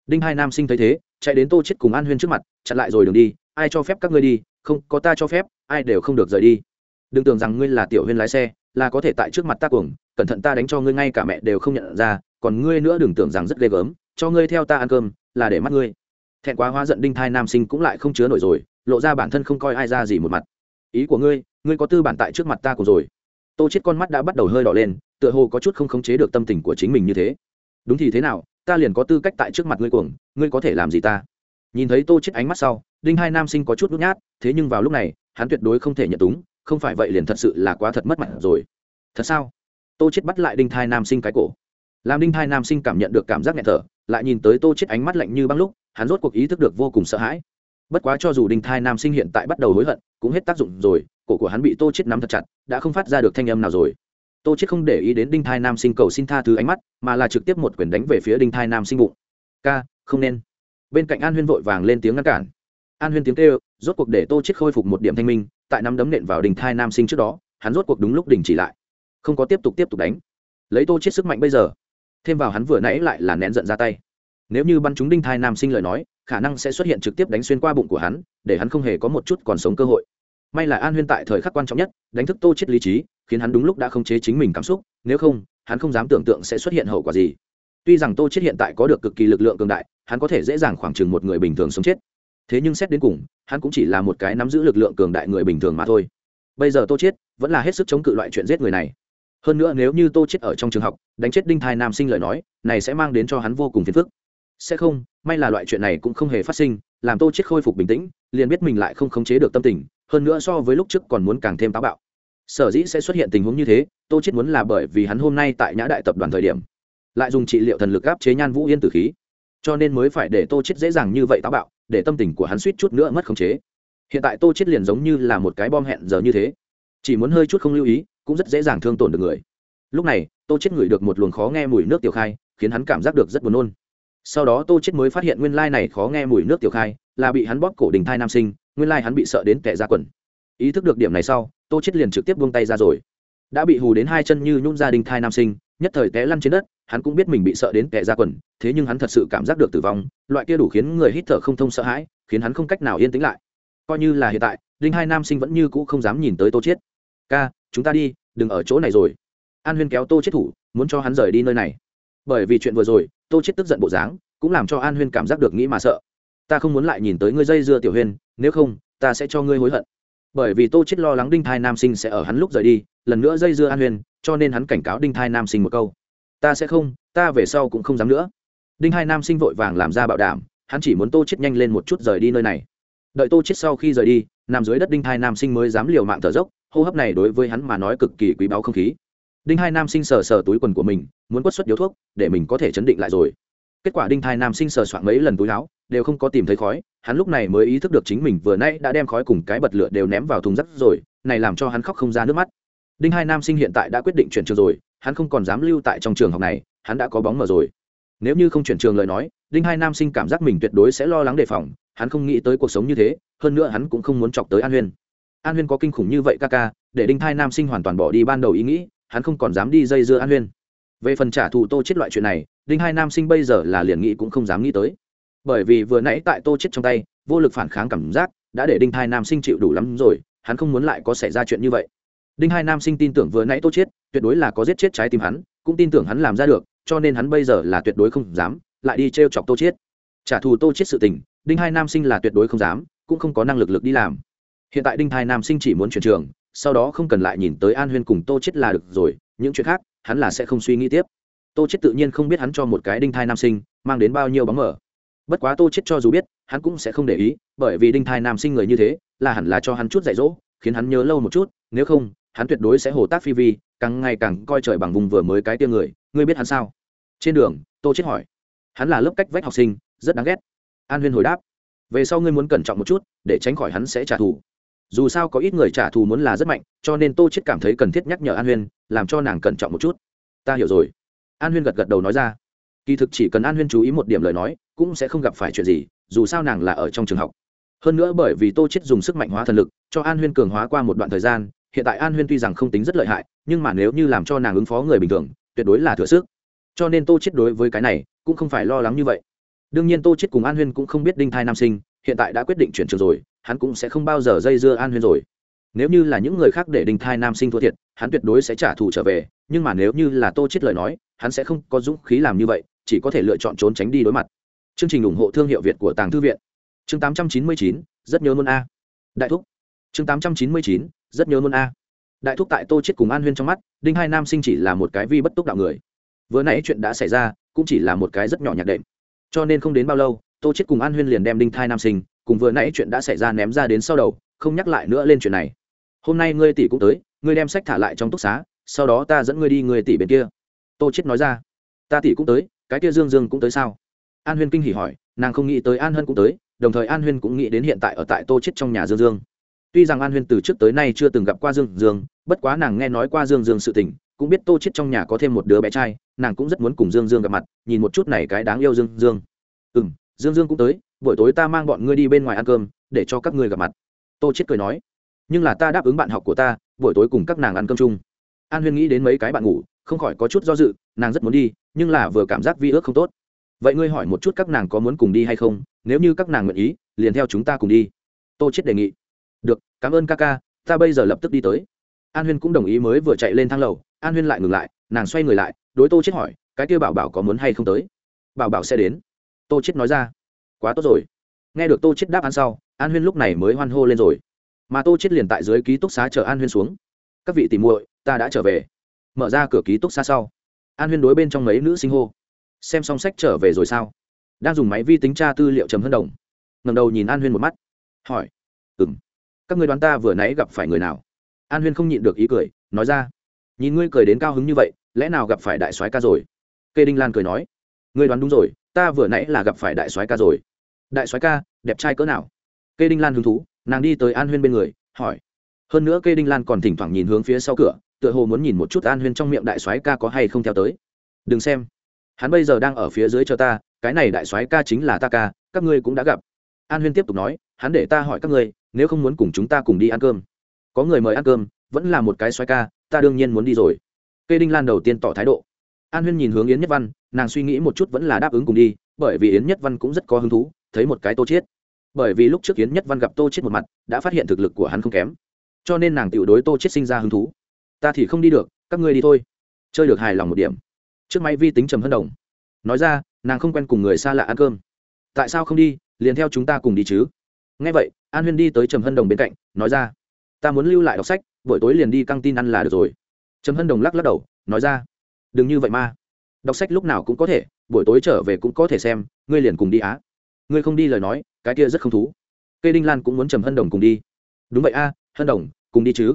Đinh hai nam sinh thấy thế chạy đến tô chết cùng an huyên trước mặt chặn lại rồi đường đi ai cho phép các ngươi đi không có ta cho phép ai đều không được rời đi. Đừng tưởng rằng ngươi là tiểu huyên lái xe là có thể tại trước mặt ta cuồng cẩn thận ta đánh cho ngươi ngay cả mẹ đều không nhận ra còn ngươi nữa đừng tưởng rằng rất ghê gớm cho ngươi theo ta ăn cơm, là để mắt ngươi. Thẹn quá hóa giận đinh thai nam sinh cũng lại không chứa nổi rồi, lộ ra bản thân không coi ai ra gì một mặt. Ý của ngươi ngươi có tư bản tại trước mặt ta của rồi. Tô chết con mắt đã bắt đầu hơi đỏ lên, tựa hồ có chút không khống chế được tâm tình của chính mình như thế. Đúng thì thế nào, ta liền có tư cách tại trước mặt ngươi cuồng, ngươi có thể làm gì ta? Nhìn thấy tô chết ánh mắt sau, đinh hai nam sinh có chút nút nhát, thế nhưng vào lúc này, hắn tuyệt đối không thể nhận túng, không phải vậy liền thật sự là quá thật mất mặt rồi. Thật sao? Tô chết bắt lại đinh thai nam sinh cái cổ. Làm đinh thai nam sinh cảm nhận được cảm giác nghẹt thở lại nhìn tới tô chết ánh mắt lạnh như băng lúc, hắn rốt cuộc ý thức được vô cùng sợ hãi. Bất quá cho dù đinh thai nam sinh hiện tại bắt đầu hối hận, cũng hết tác dụng rồi, cổ của hắn bị tô chết nắm thật chặt, đã không phát ra được thanh âm nào rồi. Tô chết không để ý đến đinh thai nam sinh cầu xin tha thứ ánh mắt, mà là trực tiếp một quyền đánh về phía đinh thai nam sinh bụng. Ca, không nên. Bên cạnh an huyên vội vàng lên tiếng ngăn cản. An huyên tiếng kêu, rốt cuộc để tô chết khôi phục một điểm thanh minh, tại năm đấm nện vào đinh thai nam sinh trước đó, hắn rốt cuộc đúng lúc đình chỉ lại. Không có tiếp tục tiếp tục đánh. Lấy tô chết sức mạnh bây giờ thêm vào hắn vừa nãy lại là nén giận ra tay. Nếu như bắn chúng đinh thai nam sinh lời nói, khả năng sẽ xuất hiện trực tiếp đánh xuyên qua bụng của hắn, để hắn không hề có một chút còn sống cơ hội. May là an huyên tại thời khắc quan trọng nhất, đánh thức tô chết lý trí, khiến hắn đúng lúc đã không chế chính mình cảm xúc, nếu không, hắn không dám tưởng tượng sẽ xuất hiện hậu quả gì. Tuy rằng tô chết hiện tại có được cực kỳ lực lượng cường đại, hắn có thể dễ dàng khoảng chừng một người bình thường sống chết. Thế nhưng xét đến cùng, hắn cũng chỉ là một cái nắm giữ lực lượng cường đại người bình thường mà thôi. Bây giờ tô chết vẫn là hết sức chống cự loại chuyện giết người này hơn nữa nếu như tô chết ở trong trường học, đánh chết đinh thai nam sinh lời nói, này sẽ mang đến cho hắn vô cùng phiền phức. Sẽ không, may là loại chuyện này cũng không hề phát sinh, làm tô chết khôi phục bình tĩnh, liền biết mình lại không khống chế được tâm tình, hơn nữa so với lúc trước còn muốn càng thêm táo bạo. Sở dĩ sẽ xuất hiện tình huống như thế, tô chết muốn là bởi vì hắn hôm nay tại nhã đại tập đoàn thời điểm, lại dùng trị liệu thần lực áp chế nhan vũ yên tử khí. Cho nên mới phải để tô chết dễ dàng như vậy táo bạo, để tâm tình của hắn suýt chút nữa mất khống chế. Hiện tại tô chết liền giống như là một cái bom hẹn giờ như thế. Chỉ muốn hơi chút không lưu ý cũng rất dễ dàng thương tổn được người. Lúc này, tô chết ngửi được một luồng khó nghe mùi nước tiểu khai, khiến hắn cảm giác được rất buồn nôn. Sau đó tô chết mới phát hiện nguyên lai này khó nghe mùi nước tiểu khai là bị hắn bóp cổ đình thai nam sinh, nguyên lai hắn bị sợ đến kẻ ra quần. Ý thức được điểm này sau, tô chết liền trực tiếp buông tay ra rồi. Đã bị hù đến hai chân như nhún ra đình thai nam sinh, nhất thời té lăn trên đất, hắn cũng biết mình bị sợ đến kẻ ra quần, thế nhưng hắn thật sự cảm giác được tử vong, loại kia đủ khiến người hít thở không thông sợ hãi, khiến hắn không cách nào yên tĩnh lại. Coi như là hiện tại đinh hai nam sinh vẫn như cũ không dám nhìn tới tô chết. Ca, chúng ta đi đừng ở chỗ này rồi. An huyên kéo tô chết thủ, muốn cho hắn rời đi nơi này. Bởi vì chuyện vừa rồi, tô chết tức giận bộ dáng, cũng làm cho an huyên cảm giác được nghĩ mà sợ. Ta không muốn lại nhìn tới ngươi dây dưa tiểu huyên, nếu không, ta sẽ cho ngươi hối hận. Bởi vì tô chết lo lắng đinh thai nam sinh sẽ ở hắn lúc rời đi, lần nữa dây dưa an huyên, cho nên hắn cảnh cáo đinh thai nam sinh một câu. Ta sẽ không, ta về sau cũng không dám nữa. Đinh hai nam sinh vội vàng làm ra bảo đảm, hắn chỉ muốn tô chết nhanh lên một chút rời đi nơi này. Đợi tô chết sau khi rời đi, nằm dưới đất đinh hai nam sinh mới dám liều mạng thở dốc hô hấp này đối với hắn mà nói cực kỳ quý báu không khí. Đinh hai nam sinh sờ sờ túi quần của mình, muốn quất xuất điếu thuốc, để mình có thể chấn định lại rồi. Kết quả đinh thai nam sinh sờ soạn mấy lần túi áo, đều không có tìm thấy khói, hắn lúc này mới ý thức được chính mình vừa nãy đã đem khói cùng cái bật lửa đều ném vào thùng rác rồi, này làm cho hắn khóc không ra nước mắt. Đinh hai nam sinh hiện tại đã quyết định chuyển trường rồi, hắn không còn dám lưu tại trong trường học này, hắn đã có bóng mờ rồi. Nếu như không chuyển trường lời nói, đinh hai nam sinh cảm giác mình tuyệt đối sẽ lo lắng đề phòng, hắn không nghĩ tới cuộc sống như thế, hơn nữa hắn cũng không muốn chọc tới an huyên an huyên có kinh khủng như vậy ca ca, để đinh hai nam sinh hoàn toàn bỏ đi ban đầu ý nghĩ, hắn không còn dám đi dây dưa an huyên. Về phần trả thù tô chết loại chuyện này, đinh hai nam sinh bây giờ là liền nghĩ cũng không dám nghĩ tới. Bởi vì vừa nãy tại tô chết trong tay, vô lực phản kháng cảm giác đã để đinh hai nam sinh chịu đủ lắm rồi, hắn không muốn lại có xảy ra chuyện như vậy. Đinh hai nam sinh tin tưởng vừa nãy tô chết tuyệt đối là có giết chết trái tim hắn, cũng tin tưởng hắn làm ra được, cho nên hắn bây giờ là tuyệt đối không dám lại đi t chọc tô chết trả thù tô chết sự tình, đinh hai nam sinh là tuyệt đối không dám, cũng không có năng lực lực đi làm hiện tại đinh Thai nam sinh chỉ muốn chuyển trường, sau đó không cần lại nhìn tới an huyên cùng tô chết là được rồi, những chuyện khác, hắn là sẽ không suy nghĩ tiếp. Tô chết tự nhiên không biết hắn cho một cái đinh thai nam sinh mang đến bao nhiêu bóng mở bất quá tô chết cho dù biết, hắn cũng sẽ không để ý, bởi vì đinh thai nam sinh người như thế, là hẳn là cho hắn chút dạy dỗ, khiến hắn nhớ lâu một chút, nếu không, hắn tuyệt đối sẽ hồ tác phi vi, càng ngày càng coi trời bằng vùng vừa mới cái tia người, ngươi biết hắn sao? Trên đường, tô chết hỏi. Hắn là lớp cách vách học sinh, rất đáng ghét. An huyên hồi đáp. Về sau ngươi muốn cẩn trọng một chút, để tránh khỏi hắn sẽ trả thù dù sao có ít người trả thù muốn là rất mạnh, cho nên tô chết cảm thấy cần thiết nhắc nhở an huyên, làm cho nàng cẩn trọng một chút. Ta hiểu rồi. An huyên gật gật đầu nói ra. Kỳ thực chỉ cần an huyên chú ý một điểm lời nói, cũng sẽ không gặp phải chuyện gì, dù sao nàng là ở trong trường học. Hơn nữa bởi vì tô chết dùng sức mạnh hóa thần lực, cho an huyên cường hóa qua một đoạn thời gian, hiện tại an huyên tuy rằng không tính rất lợi hại, nhưng mà nếu như làm cho nàng ứng phó người bình thường, tuyệt đối là thừa sức. Cho nên tô chết đối với cái này, cũng không phải lo lắng như vậy. Đương nhiên tô chết cùng an huyên cũng không biết đinh thai nam sinh, hiện tại đã quyết định chuyển trường rồi hắn cũng sẽ không bao giờ dây dưa an huyên rồi. Nếu như là những người khác để đinh thai nam sinh thua thiệt hắn tuyệt đối sẽ trả thù trở về nhưng mà nếu như là tô chết lời nói hắn sẽ không có dũng khí làm như vậy chỉ có thể lựa chọn trốn tránh đi đối mặt. Chương trình ủng hộ thương hiệu việt của tàng thư viện. Chương 899, rất nhớ môn a. Đại thúc. Chương 899, rất nhớ môn a. Đại thúc tại tô chết cùng an huyên trong mắt đinh hai nam sinh chỉ là một cái vi bất túc đạo người. Vừa nãy chuyện đã xảy ra cũng chỉ là một cái rất nhỏ nhặt đệm. Cho nên không đến bao lâu tô chết cùng an huyên liền đem đinh thai nam sinh cùng vừa nãy chuyện đã xảy ra ném ra đến sau đầu, không nhắc lại nữa lên chuyện này. Hôm nay ngươi tỷ cũng tới, ngươi đem sách thả lại trong túc xá, sau đó ta dẫn ngươi đi người tỷ bên kia. Tô chết nói ra. Ta tỷ cũng tới, cái kia dương dương cũng tới sao? An huyên kinh hỉ hỏi, nàng không nghĩ tới an hân cũng tới, đồng thời an huyên cũng nghĩ đến hiện tại ở tại tô chết trong nhà dương dương. Tuy rằng an huyên từ trước tới nay chưa từng gặp qua dương dương, bất quá nàng nghe nói qua dương dương sự tình, cũng biết tô chết trong nhà có thêm một đứa bé trai, nàng cũng rất muốn cùng dương dương gặp mặt, nhìn một chút này cái đáng yêu dương dương. Ừ m dương dương cũng tới buổi tối ta mang bọn ngươi đi bên ngoài ăn cơm, để cho các ngươi gặp mặt. Tô chết cười nói. Nhưng là ta đáp ứng bạn học của ta, buổi tối cùng các nàng ăn cơm chung. An huyên nghĩ đến mấy cái bạn ngủ, không khỏi có chút do dự, nàng rất muốn đi, nhưng là vừa cảm giác vi ước không tốt. Vậy ngươi hỏi một chút các nàng có muốn cùng đi hay không? Nếu như các nàng nguyện ý, liền theo chúng ta cùng đi. Tô chết đề nghị. Được, cảm ơn ca ca, ta bây giờ lập tức đi tới. An huyên cũng đồng ý mới vừa chạy lên thang lầu, an huyên lại ngừng lại, nàng xoay người lại, đối tô chết hỏi, cái kia bảo bảo có muốn hay không tới? Bảo bảo sẽ đến. Tô chết nói ra quá tốt rồi. Nghe được tô chết đáp án sau, an huyên lúc này mới hoan hô lên rồi. Mà tô chết liền tại dưới ký túc xá chờ an huyên xuống. Các vị tìm muội, ta đã trở về. Mở ra cửa ký túc xá sau, an huyên đối bên trong mấy nữ sinh hô, xem xong sách trở về rồi sao? Đang dùng máy vi tính tra tư liệu trầm hân đồng ngầm đầu nhìn an huyên một mắt, hỏi ừng các người đoán ta vừa nãy gặp phải người nào? An huyên không nhịn được ý cười, nói ra, nhìn ngươi cười đến cao hứng như vậy, lẽ nào gặp phải đại soái ca rồi? Kê đinh lan cười nói, ngươi đoán đúng rồi, ta vừa nãy là gặp phải đại soái ca rồi đại soái ca, đẹp trai cỡ nào? Kê đinh lan hứng thú, nàng đi tới an huyên bên người, hỏi. Hơn nữa kê đinh lan còn thỉnh thoảng nhìn hướng phía sau cửa, tựa hồ muốn nhìn một chút an huyên trong miệng đại soái ca có hay không theo tới. Đừng xem. Hắn bây giờ đang ở phía dưới cho ta, cái này đại soái ca chính là ta ca, các ngươi cũng đã gặp. An huyên tiếp tục nói, hắn để ta hỏi các ngươi, nếu không muốn cùng chúng ta cùng đi ăn cơm. Có người mời ăn cơm, vẫn là một cái soái ca, ta đương nhiên muốn đi rồi. Kê đinh lan đầu tiên tỏ thái độ. An huyên nhìn hướng yến nhất văn, nàng suy nghĩ một chút vẫn là đáp ứng cùng đi, bởi vì yến nhất văn cũng rất có hứng thú thấy một cái tô chiết bởi vì lúc trước kiến nhất văn gặp tô chiết một mặt, đã phát hiện thực lực của hắn không kém. Cho nên nàng tiểu đối tô chiết sinh ra hứng thú. Ta thì không đi được, các ngươi đi thôi. Chơi được hài lòng một điểm. Trước máy vi tính trầm hân đồng. Nói ra, nàng không quen cùng người xa lạ ăn cơm. Tại sao không đi? Liền theo chúng ta cùng đi chứ. Nghe vậy, an huyên đi tới trầm hân đồng bên cạnh, nói ra, ta muốn lưu lại đọc sách, buổi tối liền đi căng tin ăn là được rồi. Trầm hân đồng lắc lắc đầu, nói ra, đừng như vậy ma đọc sách lúc nào cũng có thể, buổi tối trở về cũng có thể xem, ngươi liền cùng đi á ngươi không đi lời nói, cái kia rất không thú. Cây đinh lan cũng muốn trầm hân đồng cùng đi. Đúng vậy a, hân đồng, cùng đi chứ.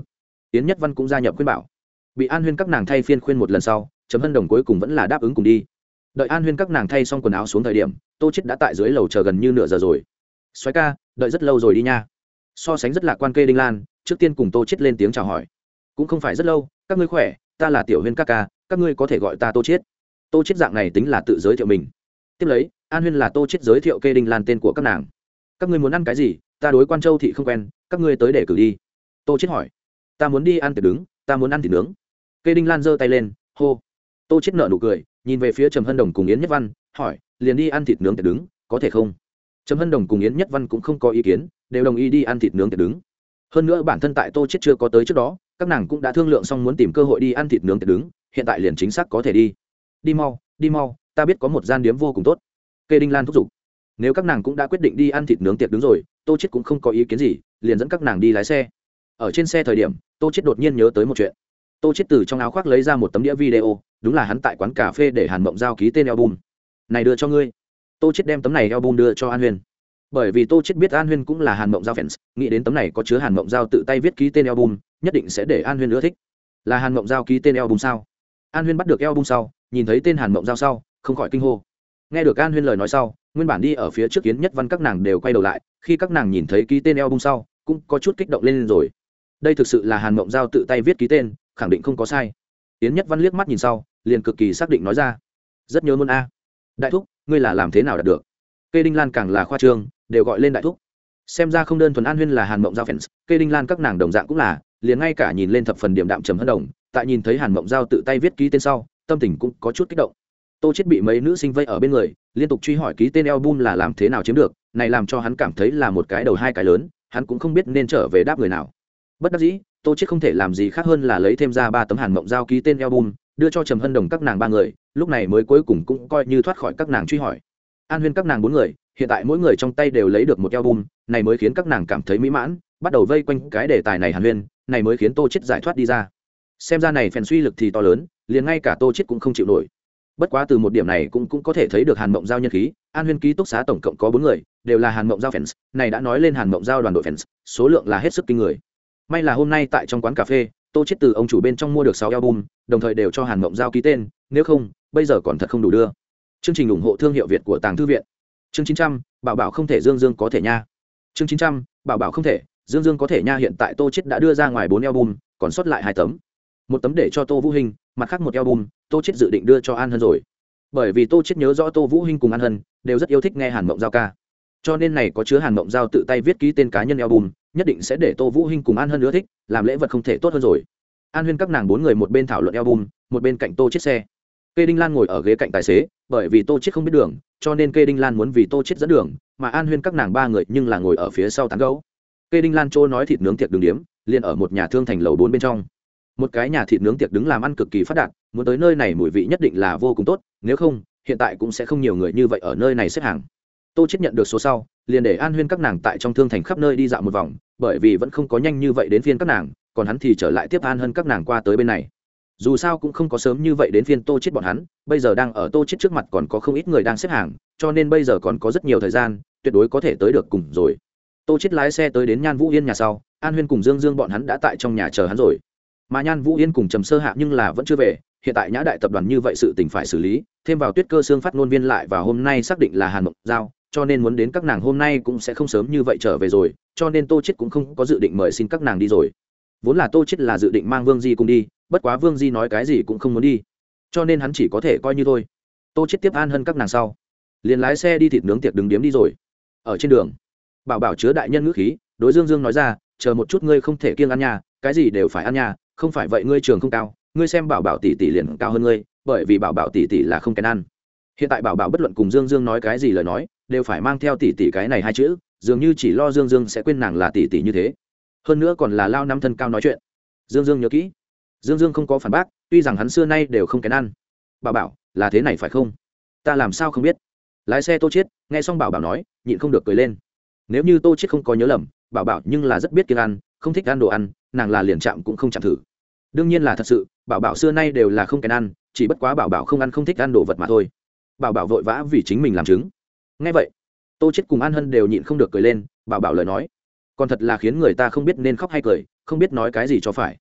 Tiến nhất văn cũng gia nhập khuyên bảo. Bị an huyên các nàng thay phiên khuyên một lần sau, trầm hân đồng cuối cùng vẫn là đáp ứng cùng đi. Đợi an huyên các nàng thay xong quần áo xuống thời điểm, tô chết đã tại dưới lầu chờ gần như nửa giờ rồi. Xoáy ca, đợi rất lâu rồi đi nha. So sánh rất lạc quan kê đinh lan, trước tiên cùng tô chết lên tiếng chào hỏi. Cũng không phải rất lâu, các ngươi khỏe, ta là tiểu huyên các ca, các ngươi có thể gọi ta tô chết tô chết dạng này tính là tự giới thiệu mình tiếp lấy, an huyên là tô chết giới thiệu kê đinh lan tên của các nàng. Các ngươi muốn ăn cái gì? Ta đối quan châu thị không quen, các ngươi tới để cử đi. Tô chết hỏi. Ta muốn đi ăn thịt đứng ta muốn ăn thịt nướng. Kê đinh lan giơ tay lên, hô. Tô chết nợ nụ cười, nhìn về phía trầm hân đồng cùng yến nhất văn, hỏi, liền đi ăn thịt nướng thịt đứng có thể không? Trầm hân đồng cùng yến nhất văn cũng không có ý kiến, đều đồng ý đi ăn thịt nướng thịt đứng hơn nữa bản thân tại tô chết chưa có tới trước đó, các nàng cũng đã thương lượng xong muốn tìm cơ hội đi ăn thịt nướng thịt đứng hiện tại liền chính xác có thể đi. Đi mau đi mau ta biết có một gian điếm vô cùng tốt. Kê đinh lan thúc giục. Nếu các nàng cũng đã quyết định đi ăn thịt nướng tiệc đứng rồi, tô chết cũng không có ý kiến gì, liền dẫn các nàng đi lái xe. Ở trên xe thời điểm, tô chết đột nhiên nhớ tới một chuyện. Tô chết từ trong áo khoác lấy ra một tấm đĩa video, đúng là hắn tại quán cà phê để hàn mộng giao ký tên album. Này đưa cho ngươi. Tô chết đem tấm này album đưa cho an huyền bởi vì tô chết biết an huyên cũng là hàn mộng giao fans, nghĩ đến tấm này có chứa hàn mộng giao tự tay viết ký tên album, nhất định sẽ để an huyên ưa thích. Là hàn mộng giao ký tên album sao? An huyên bắt được album sau, nhìn thấy tên hàn mộng giao sau không khỏi kinh hô. Nghe được an huyên lời nói sau, nguyên bản đi ở phía trước kiến nhất văn các nàng đều quay đầu lại, khi các nàng nhìn thấy ký tên eo bung sau, cũng có chút kích động lên rồi. Đây thực sự là hàn mộng giao tự tay viết ký tên, khẳng định không có sai. Yến nhất văn liếc mắt nhìn sau, liền cực kỳ xác định nói ra. Rất nhớ môn a. Đại thúc, ngươi là làm thế nào đạt được? Cây đinh lan càng là khoa trương, đều gọi lên đại thúc. Xem ra không đơn thuần an huyên là hàn mộng giao fans cây đinh lan các nàng đồng dạng cũng là, liền ngay cả nhìn lên thập phần điểm đạm trầm hân đồng, tại nhìn thấy hàn mộng giao tự tay viết ký tên sau, tâm tình cũng có chút kích động tô chết bị mấy nữ sinh vây ở bên người, liên tục truy hỏi ký tên album là làm thế nào chiếm được, này làm cho hắn cảm thấy là một cái đầu hai cái lớn, hắn cũng không biết nên trở về đáp người nào. Bất đắc dĩ, tô chết không thể làm gì khác hơn là lấy thêm ra ba tấm hàn mộng giao ký tên album, đưa cho trầm hân đồng các nàng ba người, lúc này mới cuối cùng cũng coi như thoát khỏi các nàng truy hỏi. An huyên các nàng bốn người, hiện tại mỗi người trong tay đều lấy được một album, này mới khiến các nàng cảm thấy mỹ mãn, bắt đầu vây quanh cái đề tài này hàn huyên, này mới khiến tô chết giải thoát đi ra. Xem ra này phèn suy lực thì to lớn, liền ngay cả tô chết cũng không chịu nổi bất quá từ một điểm này cũng cũng có thể thấy được hàn mộng giao nhân khí. An huyên ký túc xá tổng cộng có bốn người, đều là hàn mộng giao fans, này đã nói lên hàn mộng giao đoàn đội fans, số lượng là hết sức kinh người. May là hôm nay tại trong quán cà phê, tô chết từ ông chủ bên trong mua được sáu album, đồng thời đều cho hàn mộng giao ký tên, nếu không, bây giờ còn thật không đủ đưa. Chương trình ủng hộ thương hiệu việt của tàng thư viện. Chương chín trăm, bảo bảo không thể dương dương có thể nha. Chương chín trăm, bảo bảo không thể, dương dương có thể nha hiện tại tô chết đã đưa ra ngoài bốn album, còn sót lại hai tấm. Một tấm để cho tô vũ hình, mặt khác một album tô chết dự định đưa cho an hân rồi. Bởi vì tô chết nhớ rõ tô vũ Hinh cùng an hân, đều rất yêu thích nghe hàn mộng giao ca. Cho nên này có chứa hàn mộng giao tự tay viết ký tên cá nhân album, nhất định sẽ để tô vũ Hinh cùng an hân ưa thích, làm lễ vật không thể tốt hơn rồi. An huyên các nàng bốn người một bên thảo luận album, một bên cạnh tô chết xe. Kê đinh lan ngồi ở ghế cạnh tài xế, bởi vì tô chết không biết đường, cho nên kê đinh lan muốn vì tô chết dẫn đường, mà an huyên các nàng ba người nhưng là ngồi ở phía sau tán gấu kê đinh lan chỗ nói thịt nướng tiệc đường điếm, liền ở một nhà thương thành lầu bốn bên trong một cái nhà thịt nướng tiệc đứng làm ăn cực kỳ phát đạt, muốn tới nơi này mùi vị nhất định là vô cùng tốt, nếu không, hiện tại cũng sẽ không nhiều người như vậy ở nơi này xếp hàng. Tô chết nhận được số sau, liền để an huyên các nàng tại trong thương thành khắp nơi đi dạo một vòng, bởi vì vẫn không có nhanh như vậy đến phiên các nàng, còn hắn thì trở lại tiếp an hơn các nàng qua tới bên này. Dù sao cũng không có sớm như vậy đến phiên tô chết bọn hắn, bây giờ đang ở tô chết trước mặt còn có không ít người đang xếp hàng, cho nên bây giờ còn có rất nhiều thời gian, tuyệt đối có thể tới được cùng rồi. Tô chết lái xe tới đến nhan vũ yên nhà sau, an huyên cùng dương dương bọn hắn đã tại trong nhà chờ hắn rồi mà nhan vũ yên cùng trầm sơ hạ nhưng là vẫn chưa về, hiện tại nhã đại tập đoàn như vậy sự tình phải xử lý, thêm vào tuyết cơ xương phát ngôn viên lại và hôm nay xác định là hàn mộng giao, cho nên muốn đến các nàng hôm nay cũng sẽ không sớm như vậy trở về rồi, cho nên tô chết cũng không có dự định mời xin các nàng đi rồi. Vốn là tô chết là dự định mang vương di cùng đi, bất quá vương di nói cái gì cũng không muốn đi, cho nên hắn chỉ có thể coi như thôi. Tô chết tiếp an hơn các nàng sau, liền lái xe đi thịt nướng tiệc đứng điếm đi rồi. Ở trên đường, bảo bảo chứa đại nhân ngữ khí, đối dương dương nói ra, chờ một chút ngươi không thể kiêng ăn nhà, cái gì đều phải ăn nhà không phải vậy ngươi trường không cao, ngươi xem bảo bảo tỷ tỷ liền cao hơn ngươi, bởi vì bảo bảo tỷ tỷ là không kén ăn. Hiện tại bảo bảo bất luận cùng dương dương nói cái gì lời nói, đều phải mang theo tỷ tỷ cái này hai chữ, dường như chỉ lo dương dương sẽ quên nàng là tỷ tỷ như thế. Hơn nữa còn là lao năm thân cao nói chuyện. Dương dương nhớ kỹ. Dương dương không có phản bác, tuy rằng hắn xưa nay đều không kén ăn. Bảo bảo, là thế này phải không? Ta làm sao không biết? Lái xe tô chiết, nghe xong bảo bảo nói, nhịn không được cười lên. Nếu như tô chiết không có nhớ lầm, bảo bảo nhưng là rất biết kiêng ăn, không thích ăn đồ ăn nàng là liền chạm cũng không chạm thử. Đương nhiên là thật sự, bảo bảo xưa nay đều là không kèn ăn, chỉ bất quá bảo bảo không ăn không thích ăn đồ vật mà thôi. Bảo bảo vội vã vì chính mình làm chứng. Ngay vậy, tô chết cùng an hân đều nhịn không được cười lên, bảo bảo lời nói. Còn thật là khiến người ta không biết nên khóc hay cười, không biết nói cái gì cho phải.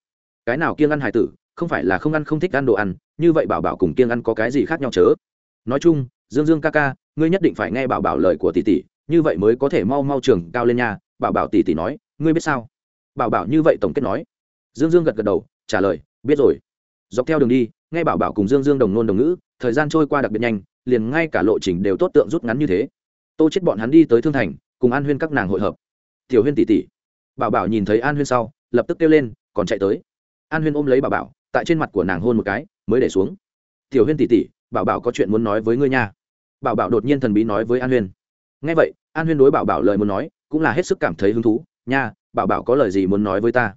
Cái nào kiêng ăn hài tử, không phải là không ăn không thích ăn đồ ăn, như vậy bảo bảo cùng kiêng ăn có cái gì khác nhau chớ? Nói chung, dương dương ca ca, ngươi nhất định phải nghe bảo bảo lời của tỷ tỷ, như vậy mới có thể mau mau trường cao lên nhà bảo bảo tỷ tỷ nói, ngươi biết sao? Bảo bảo như vậy tổng kết nói. Dương dương gật gật đầu, trả lời, biết rồi. Dọc theo đường đi, nghe bảo bảo cùng dương dương đồng nôn đồng ngữ, thời gian trôi qua đặc biệt nhanh, liền ngay cả lộ trình đều tốt tượng rút ngắn như thế. Tô chết bọn hắn đi tới thương thành, cùng an huyên các nàng hội hợp. Tiểu huyên tỷ tỷ bảo bảo nhìn thấy an huyên sau, lập tức kêu lên, còn chạy tới. An huyên ôm lấy bảo bảo, tại trên mặt của nàng hôn một cái, mới để xuống. Tiểu huyên tỷ tỷ bảo bảo có chuyện muốn nói với ngươi nha. Bảo bảo đột nhiên thần bí nói với an huyên. Nghe vậy, an huyên đối bảo bảo lời muốn nói, cũng là hết sức cảm thấy hứng thú. Nha bảo bảo có lời gì muốn nói với ta?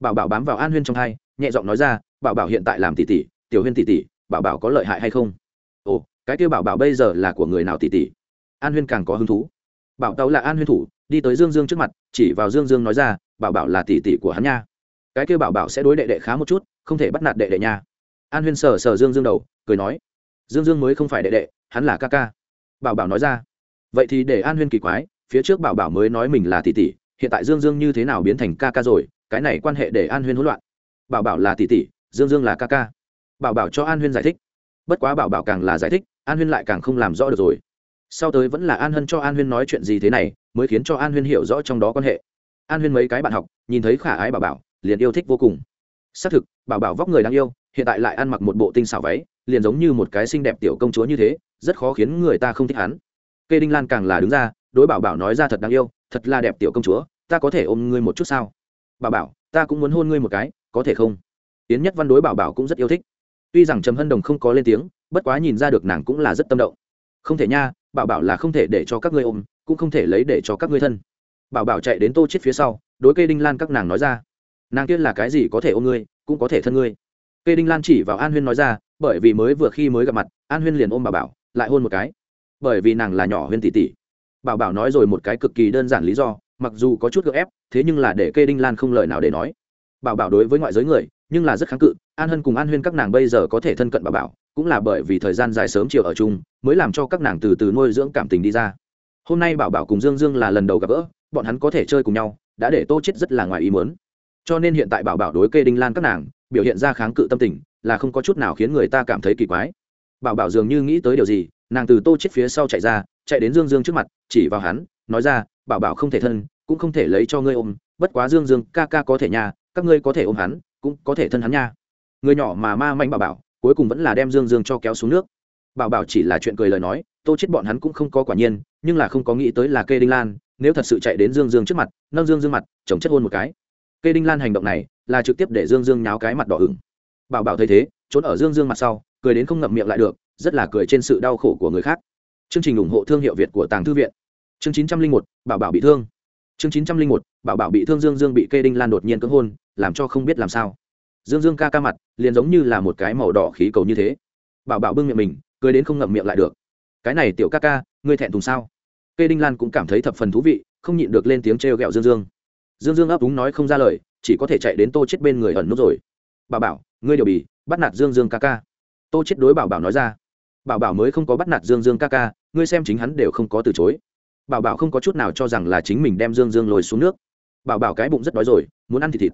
Bảo bảo bám vào an huyên trong hai, nhẹ giọng nói ra, bảo bảo hiện tại làm tỷ tỷ, tiểu huyên tỷ tỷ, bảo bảo có lợi hại hay không? Ồ, cái kêu bảo bảo bây giờ là của người nào tỷ tỷ? An huyên càng có hứng thú. Bảo tàu là an huyên thủ, đi tới dương dương trước mặt, chỉ vào dương dương nói ra, bảo bảo là tỷ tỷ của hắn nha. Cái kêu bảo bảo sẽ đối đệ đệ khá một chút, không thể bắt nạt đệ đệ nha. An huyên sờ sờ dương dương đầu, cười nói, dương dương mới không phải đệ đệ, hắn là ca ca. Bảo bảo nói ra, vậy thì để an huyên kỳ quái, phía trước bảo bảo mới nói mình là tỷ tỷ hiện tại dương dương như thế nào biến thành ca ca rồi, cái này quan hệ để an huyên hỗn loạn. Bảo bảo là tỷ tỷ, dương dương là ca ca. Bảo bảo cho an huyên giải thích. Bất quá bảo bảo càng là giải thích, an huyên lại càng không làm rõ được rồi. Sau tới vẫn là an hân cho an huyên nói chuyện gì thế này, mới khiến cho an huyên hiểu rõ trong đó quan hệ. An huyên mấy cái bạn học, nhìn thấy khả ái bảo bảo, liền yêu thích vô cùng. Xác thực, bảo bảo vóc người đáng yêu, hiện tại lại ăn mặc một bộ tinh xảo váy, liền giống như một cái xinh đẹp tiểu công chúa như thế, rất khó khiến người ta không thích hắn. Kê đinh lan càng là đứng ra, đối bảo bảo nói ra thật đáng yêu thật là đẹp tiểu công chúa, ta có thể ôm ngươi một chút sao? Bảo bảo, ta cũng muốn hôn ngươi một cái, có thể không? Yến nhất văn đối bảo bảo cũng rất yêu thích. Tuy rằng trầm hân đồng không có lên tiếng, bất quá nhìn ra được nàng cũng là rất tâm động. Không thể nha, bảo bảo là không thể để cho các ngươi ôm, cũng không thể lấy để cho các ngươi thân. Bảo bảo chạy đến tô chết phía sau, đối Cây đinh lan các nàng nói ra. Nàng kia là cái gì có thể ôm ngươi, cũng có thể thân ngươi. Cây đinh lan chỉ vào an huyên nói ra, bởi vì mới vừa khi mới gặp mặt, an huyên liền ôm bảo bảo, lại hôn một cái. Bởi vì nàng là nhỏ huyên tỷ tỷ bảo bảo nói rồi một cái cực kỳ đơn giản lý do, mặc dù có chút gợ ép, thế nhưng là để kê đinh lan không lời nào để nói. Bảo bảo đối với ngoại giới người, nhưng là rất kháng cự, an hân cùng an huyên các nàng bây giờ có thể thân cận bảo bảo, cũng là bởi vì thời gian dài sớm chiều ở chung, mới làm cho các nàng từ từ nuôi dưỡng cảm tình đi ra. Hôm nay bảo bảo cùng dương dương là lần đầu gặp gỡ, bọn hắn có thể chơi cùng nhau, đã để tô chết rất là ngoài ý muốn. Cho nên hiện tại bảo bảo đối kê đinh lan các nàng, biểu hiện ra kháng cự tâm tình, là không có chút nào khiến người ta cảm thấy kỳ quái. Bảo bảo dường như nghĩ tới điều gì, nàng từ tô chết phía sau chạy ra chạy đến dương dương trước mặt, chỉ vào hắn, nói ra, bảo bảo không thể thân, cũng không thể lấy cho ngươi ôm, bất quá dương dương ca ca có thể nhà các ngươi có thể ôm hắn, cũng có thể thân hắn nha. Người nhỏ mà ma mạnh bảo bảo, cuối cùng vẫn là đem dương dương cho kéo xuống nước. Bảo bảo chỉ là chuyện cười lời nói, tô chết bọn hắn cũng không có quả nhiên, nhưng là không có nghĩ tới là kê đinh lan, nếu thật sự chạy đến dương dương trước mặt, nâng dương dương mặt, chồng chất hôn một cái. Kê đinh lan hành động này, là trực tiếp để dương dương nháo cái mặt đỏ ửng. Bảo bảo thấy thế, trốn ở dương dương mặt sau, cười đến không ngậm miệng lại được, rất là cười trên sự đau khổ của người khác chương trình ủng hộ thương hiệu việt của tàng thư viện. Chương chín trăm linh một, bảo bảo bị thương. Chương chín trăm linh một, bảo bảo bị thương dương dương bị kê đinh lan đột nhiên cưỡng hôn, làm cho không biết làm sao. Dương dương ca ca mặt, liền giống như là một cái màu đỏ khí cầu như thế. Bảo bảo bưng miệng mình, cười đến không ngậm miệng lại được. Cái này tiểu ca ca, ngươi thẹn thùng sao? Kê đinh lan cũng cảm thấy thập phần thú vị, không nhịn được lên tiếng trêu ghẹo dương dương. Dương dương ấp úng nói không ra lời, chỉ có thể chạy đến tô chết bên người ẩn nút rồi. Bảo bảo, ngươi điều bì, bắt nạt dương dương ca ca. Tô chết đối bảo bảo nói ra bảo bảo mới không có bắt nạt dương dương ca ca, ngươi xem chính hắn đều không có từ chối. Bảo bảo không có chút nào cho rằng là chính mình đem dương dương lồi xuống nước. Bảo bảo cái bụng rất đói rồi, muốn ăn thịt thịt.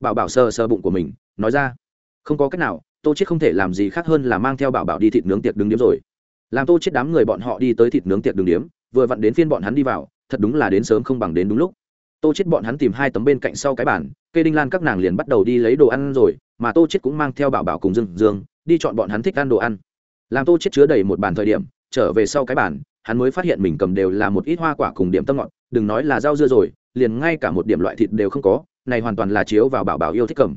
Bảo bảo sờ sờ bụng của mình, nói ra, không có cách nào, tô chết không thể làm gì khác hơn là mang theo bảo bảo đi thịt nướng tiệc đứng điếm rồi. Làm tô chết đám người bọn họ đi tới thịt nướng tiệc đường điếm, vừa vặn đến phiên bọn hắn đi vào, thật đúng là đến sớm không bằng đến đúng lúc. Tô chết bọn hắn tìm hai tấm bên cạnh sau cái bàn cây đinh lan các nàng liền bắt đầu đi lấy đồ ăn rồi, mà tô chết cũng mang theo bảo bảo cùng dương dương, đi chọn bọn hắn thích ăn đồ ăn làm tô chết chứa đầy một bàn thời điểm, trở về sau cái bàn, hắn mới phát hiện mình cầm đều là một ít hoa quả cùng điểm tâm ngọt, đừng nói là rau dưa rồi, liền ngay cả một điểm loại thịt đều không có, này hoàn toàn là chiếu vào bảo bảo yêu thích cầm.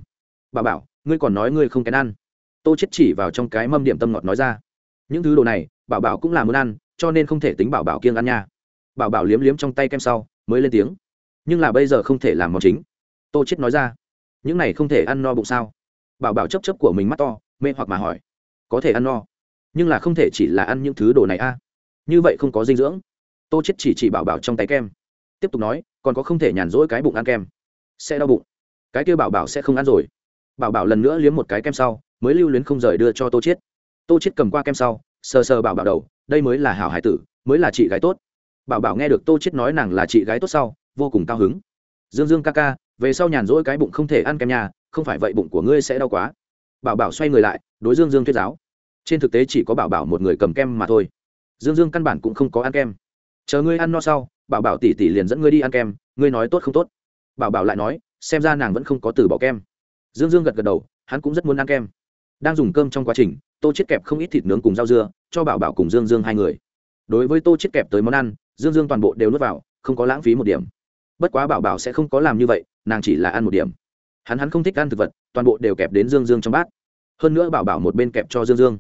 Bảo bảo, ngươi còn nói ngươi không kén ăn. Tô chết chỉ vào trong cái mâm điểm tâm ngọt nói ra. Những thứ đồ này, bảo bảo cũng là muốn ăn, cho nên không thể tính bảo bảo kiêng ăn nha. Bảo bảo liếm liếm trong tay kem sau, mới lên tiếng. Nhưng là bây giờ không thể làm món chính. Tô chết nói ra. Những này không thể ăn no bụng sao? Bảo bảo chấp chấp của mình mắt to, mê hoặc mà hỏi. Có thể ăn no nhưng là không thể chỉ là ăn những thứ đồ này a. Như vậy không có dinh dưỡng. Tô chết chỉ chỉ bảo bảo trong tay kem. Tiếp tục nói, còn có không thể nhàn rỗi cái bụng ăn kem. Sẽ đau bụng. Cái kia bảo bảo sẽ không ăn rồi. Bảo bảo lần nữa liếm một cái kem sau, mới lưu luyến không rời đưa cho tô chết. Tô chết cầm qua kem sau, sờ sờ bảo bảo đầu, đây mới là hảo hải tử, mới là chị gái tốt. Bảo bảo nghe được tô chết nói nàng là chị gái tốt sau, vô cùng cao hứng. Dương dương ca ca, về sau nhàn rỗi cái bụng không thể ăn kem nhà, không phải vậy bụng của ngươi sẽ đau quá. Bảo bảo xoay người lại, đối dương dương thuyết giáo trên thực tế chỉ có bảo bảo một người cầm kem mà thôi. Dương dương căn bản cũng không có ăn kem. Chờ ngươi ăn no sau, bảo bảo tỉ tỉ liền dẫn ngươi đi ăn kem, ngươi nói tốt không tốt? Bảo bảo lại nói, xem ra nàng vẫn không có từ bỏ kem. Dương dương gật gật đầu, hắn cũng rất muốn ăn kem. Đang dùng cơm trong quá trình, tô chết kẹp không ít thịt nướng cùng rau dưa, cho bảo bảo cùng dương dương hai người. Đối với tô chết kẹp tới món ăn, dương dương toàn bộ đều nuốt vào, không có lãng phí một điểm. Bất quá bảo bảo sẽ không có làm như vậy, nàng chỉ là ăn một điểm. Hắn hắn không thích ăn thực vật, toàn bộ đều kẹp đến dương dương trong bát. Hơn nữa bảo bảo một bên kẹp cho dương dương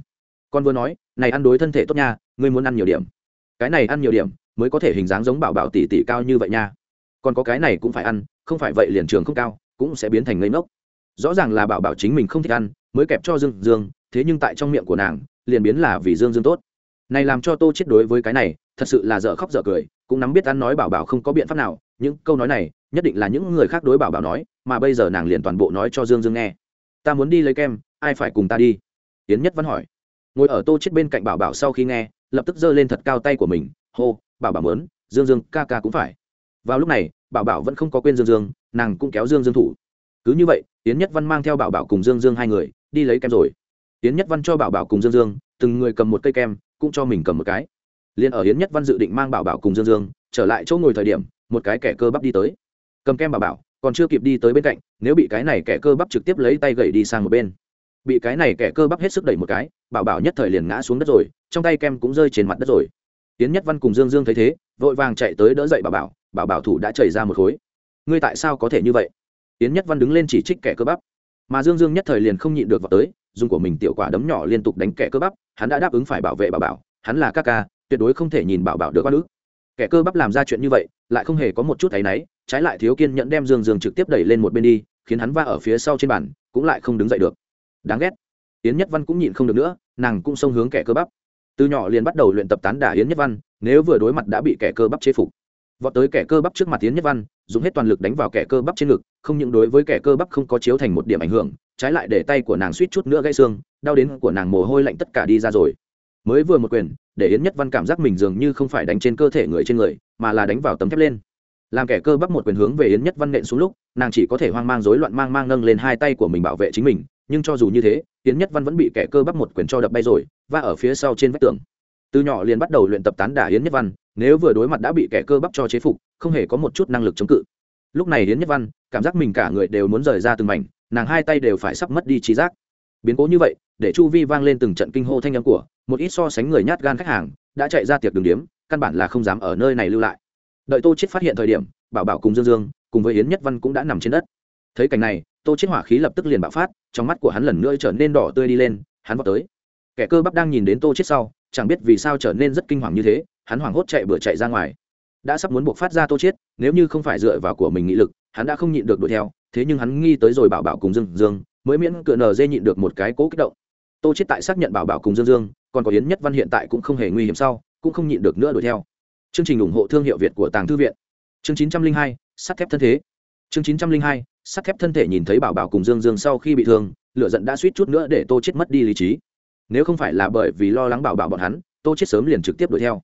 con vừa nói, này ăn đối thân thể tốt nha, ngươi muốn ăn nhiều điểm. Cái này ăn nhiều điểm mới có thể hình dáng giống bảo bảo tỷ tỷ cao như vậy nha. Còn có cái này cũng phải ăn, không phải vậy liền trường không cao, cũng sẽ biến thành ngây ngốc. Rõ ràng là bảo bảo chính mình không thích ăn, mới kẹp cho dương dương, thế nhưng tại trong miệng của nàng, liền biến là vì dương dương tốt. Này làm cho tô chết đối với cái này, thật sự là dở khóc dở cười, cũng nắm biết ăn nói bảo bảo không có biện pháp nào, những câu nói này, nhất định là những người khác đối bảo bảo nói, mà bây giờ nàng liền toàn bộ nói cho dương dương nghe. Ta muốn đi lấy kem, ai phải cùng ta đi? Tiến nhất vẫn hỏi ngồi ở tô chết bên cạnh bảo bảo sau khi nghe, lập tức giơ lên thật cao tay của mình, hô, bảo bảo mớn dương dương, ca ca cũng phải. Vào lúc này, bảo bảo vẫn không có quên dương dương, nàng cũng kéo dương dương thủ. Cứ như vậy tiến nhất văn mang theo bảo bảo cùng dương dương hai người, đi lấy kem rồi. Tiến nhất văn cho bảo bảo cùng dương dương, từng người cầm một cây kem, cũng cho mình cầm một cái. Liền ở hiến nhất văn dự định mang bảo bảo cùng dương dương, trở lại chỗ ngồi thời điểm, một cái kẻ cơ bắp đi tới. Cầm kem bảo bảo, còn chưa kịp đi tới bên cạnh, nếu bị cái này kẻ cơ bắp trực tiếp lấy tay gậy đi sang một bên bị cái này kẻ cơ bắp hết sức đẩy một cái, bảo bảo nhất thời liền ngã xuống đất rồi, trong tay kem cũng rơi trên mặt đất rồi. Tiến nhất văn cùng dương dương thấy thế, vội vàng chạy tới đỡ dậy bảo bảo bảo bảo thủ đã chảy ra một khối. Ngươi tại sao có thể như vậy? Tiến nhất văn đứng lên chỉ trích kẻ cơ bắp. Mà dương dương nhất thời liền không nhịn được vào tới, dùng của mình tiểu quả đấm nhỏ liên tục đánh kẻ cơ bắp, hắn đã đáp ứng phải bảo vệ bảo bảo, hắn là các ca, tuyệt đối không thể nhìn bảo bảo được oan ức kẻ cơ bắp làm ra chuyện như vậy, lại không hề có một chút thấy náy, trái lại thiếu kiên nhẫn đem dương dương trực tiếp đẩy lên một bên đi, khiến hắn va ở phía sau trên bàn, cũng lại không đứng dậy được đáng ghét. Yến nhất văn cũng nhịn không được nữa, nàng cũng xông hướng kẻ cơ bắp. Từ nhỏ liền bắt đầu luyện tập tán đả yến nhất văn, nếu vừa đối mặt đã bị kẻ cơ bắp chế phục. Vọt tới kẻ cơ bắp trước mặt yến nhất văn, dùng hết toàn lực đánh vào kẻ cơ bắp trên ngực, không những đối với kẻ cơ bắp không có chiếu thành một điểm ảnh hưởng, trái lại để tay của nàng suýt chút nữa gãy xương, đau đến của nàng mồ hôi lạnh tất cả đi ra rồi. Mới vừa một quyền, để yến nhất văn cảm giác mình dường như không phải đánh trên cơ thể người trên người, mà là đánh vào tấm thép lên. Làm kẻ cơ bắp một quyền hướng về yến nhất văn nện xuống lúc, nàng chỉ có thể hoang mang rối loạn mang mang nâng lên hai tay của mình bảo vệ chính mình nhưng cho dù như thế, yến nhất văn vẫn bị kẻ cơ bắp một quyền cho đập bay rồi và ở phía sau trên vách tường. Từ nhỏ liền bắt đầu luyện tập tán đả yến nhất văn, nếu vừa đối mặt đã bị kẻ cơ bắp cho chế phục, không hề có một chút năng lực chống cự. Lúc này yến nhất văn, cảm giác mình cả người đều muốn rời ra từng mảnh, nàng hai tay đều phải sắp mất đi trí giác. Biến cố như vậy, để chu vi vang lên từng trận kinh hô thanh âm của, một ít so sánh người nhát gan khách hàng, đã chạy ra tiệc đường điếm, căn bản là không dám ở nơi này lưu lại. Đợi tô chết phát hiện thời điểm, bảo bảo cùng dương dương, cùng với yến nhất văn cũng đã nằm trên đất. Thấy cảnh này tô chết hỏa khí lập tức liền bạo phát trong mắt của hắn lần nữa trở nên đỏ tươi đi lên hắn vào tới. Kẻ cơ bắp đang nhìn đến tô chết sau chẳng biết vì sao trở nên rất kinh hoàng như thế hắn hoảng hốt chạy bừa chạy ra ngoài. Đã sắp muốn buộc phát ra tô chết nếu như không phải dựa vào của mình nghị lực hắn đã không nhịn được đuổi theo thế nhưng hắn nghi tới rồi bảo bảo cùng dương dương mới miễn cựa nờ dê nhịn được một cái cố kích động. Tô chết tại xác nhận bảo bảo cùng dương dương còn có yến nhất văn hiện tại cũng không hề nguy hiểm sau cũng không nhịn được nữa đuổi theo. Chương trình ủng hộ thương hiệu việt của tàng thư viện. Chương 902, sắt thép thân thế. Chương 902, sắt thép thân thể nhìn thấy bảo bảo cùng dương dương sau khi bị thương, lửa giận đã suýt chút nữa để tô chết mất đi lý trí. Nếu không phải là bởi vì lo lắng bảo bảo bọn hắn, tô chết sớm liền trực tiếp đuổi theo.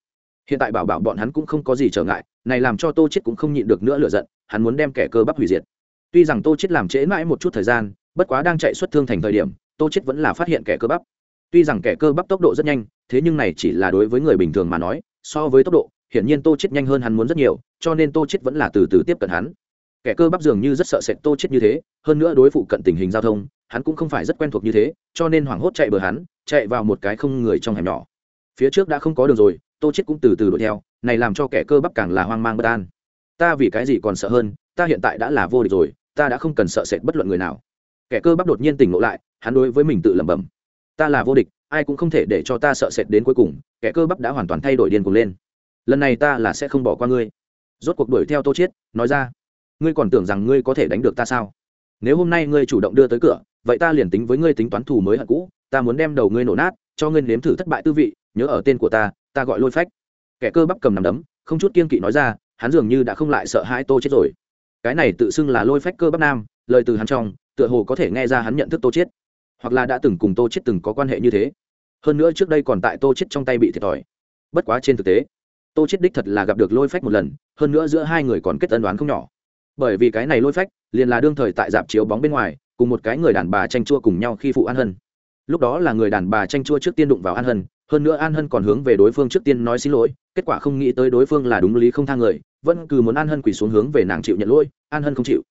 Hiện tại bảo bảo bọn hắn cũng không có gì trở ngại, này làm cho tô chết cũng không nhịn được nữa lửa giận, hắn muốn đem kẻ cơ bắp hủy diệt. Tuy rằng tô chết làm trễ mãi một chút thời gian, bất quá đang chạy xuất thương thành thời điểm, tô chết vẫn là phát hiện kẻ cơ bắp. Tuy rằng kẻ cơ bắp tốc độ rất nhanh, thế nhưng này chỉ là đối với người bình thường mà nói, so với tốc độ, hiển nhiên tô chết nhanh hơn hắn muốn rất nhiều, cho nên tô chết vẫn là từ từ tiếp cận hắn kẻ cơ bắp dường như rất sợ sệt tô chết như thế, hơn nữa đối phụ cận tình hình giao thông, hắn cũng không phải rất quen thuộc như thế, cho nên hoảng hốt chạy bờ hắn, chạy vào một cái không người trong hẻm nhỏ. Phía trước đã không có đường rồi, tô chết cũng từ từ đuổi theo, này làm cho kẻ cơ bắp càng là hoang mang bất an. Ta vì cái gì còn sợ hơn, ta hiện tại đã là vô địch rồi, ta đã không cần sợ sệt bất luận người nào. Kẻ cơ bắp đột nhiên tỉnh ngộ lại, hắn đối với mình tự lẩm bẩm. Ta là vô địch, ai cũng không thể để cho ta sợ sệt đến cuối cùng, kẻ cơ bắp đã hoàn toàn thay đổi điên cuồng lên. Lần này ta là sẽ không bỏ qua ngươi. Rốt cuộc đuổi theo tô chiết nói ra ngươi còn tưởng rằng ngươi có thể đánh được ta sao? Nếu hôm nay ngươi chủ động đưa tới cửa, vậy ta liền tính với ngươi tính toán thù mới hận cũ, ta muốn đem đầu ngươi nổ nát, cho ngươi nếm thử thất bại tư vị, nhớ ở tên của ta ta gọi lôi phách. Kẻ cơ bắp cầm nằm đấm, không chút kiên kỵ nói ra, hắn dường như đã không lại sợ hãi tô chết rồi. Cái này tự xưng là lôi phách cơ bắp nam, lời từ hắn trong, tựa hồ có thể nghe ra hắn nhận thức tô chết. Hoặc là đã từng cùng tô chết từng có quan hệ như thế. Hơn nữa trước đây còn tại tô chết trong tay bị thiệt thòi. Bất quá trên thực tế, tô chết đích thật là gặp được lôi phách một lần, hơn nữa giữa hai người còn kết ân đoán không nhỏ bởi vì cái này lôi phách liền là đương thời tại dạp chiếu bóng bên ngoài, cùng một cái người đàn bà tranh chua cùng nhau khi phụ an hân. Lúc đó là người đàn bà tranh chua trước tiên đụng vào an hân, hơn nữa an hân còn hướng về đối phương trước tiên nói xin lỗi, kết quả không nghĩ tới đối phương là đúng lý không thang người, vẫn cứ muốn an hân quỳ xuống hướng về nàng chịu nhận lỗi, an hân không chịu.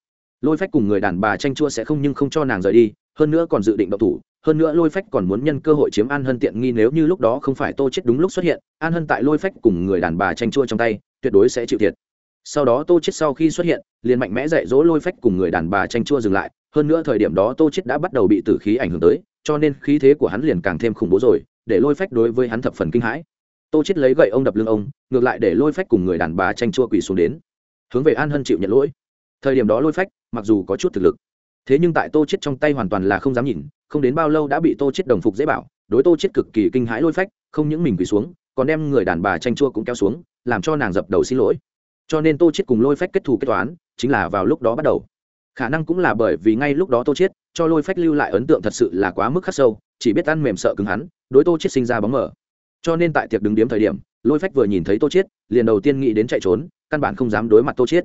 Lôi phách cùng người đàn bà tranh chua sẽ không nhưng không cho nàng rời đi, hơn nữa còn dự định độc thủ, hơn nữa lôi phách còn muốn nhân cơ hội chiếm an hân tiện nghi nếu như lúc đó không phải tô chết đúng lúc xuất hiện, an hân tại lôi phách cùng người đàn bà tranh chua trong tay, tuyệt đối sẽ chịu thiệt sau đó tô chết sau khi xuất hiện, liền mạnh mẽ dạy dỗ lôi phách cùng người đàn bà tranh chua dừng lại. Hơn nữa thời điểm đó tô chết đã bắt đầu bị tử khí ảnh hưởng tới, cho nên khí thế của hắn liền càng thêm khủng bố rồi, để lôi phách đối với hắn thập phần kinh hãi. Tô chết lấy gậy ông đập lưng ông, ngược lại để lôi phách cùng người đàn bà tranh chua quỳ xuống đến. Hướng về an hân chịu nhận lỗi. Thời điểm đó lôi phách, mặc dù có chút thực lực, thế nhưng tại tô chết trong tay hoàn toàn là không dám nhìn, không đến bao lâu đã bị tô chết đồng phục dễ bảo, đối tô chết cực kỳ kinh hãi lôi phách, không những mình quỳ xuống, còn đem người đàn bà tranh chua cũng kéo xuống, làm cho nàng dập đầu xin lỗi cho nên tô chết cùng lôi phách kết thù kết toán, chính là vào lúc đó bắt đầu. Khả năng cũng là bởi vì ngay lúc đó tô chết cho lôi phách lưu lại ấn tượng thật sự là quá mức khắc sâu, chỉ biết ăn mềm sợ cứng hắn, đối tô chết sinh ra bóng mở cho nên tại tiệc đứng điếm thời điểm, lôi phách vừa nhìn thấy tô chiết, liền đầu tiên nghĩ đến chạy trốn, căn bản không dám đối mặt tô chiết.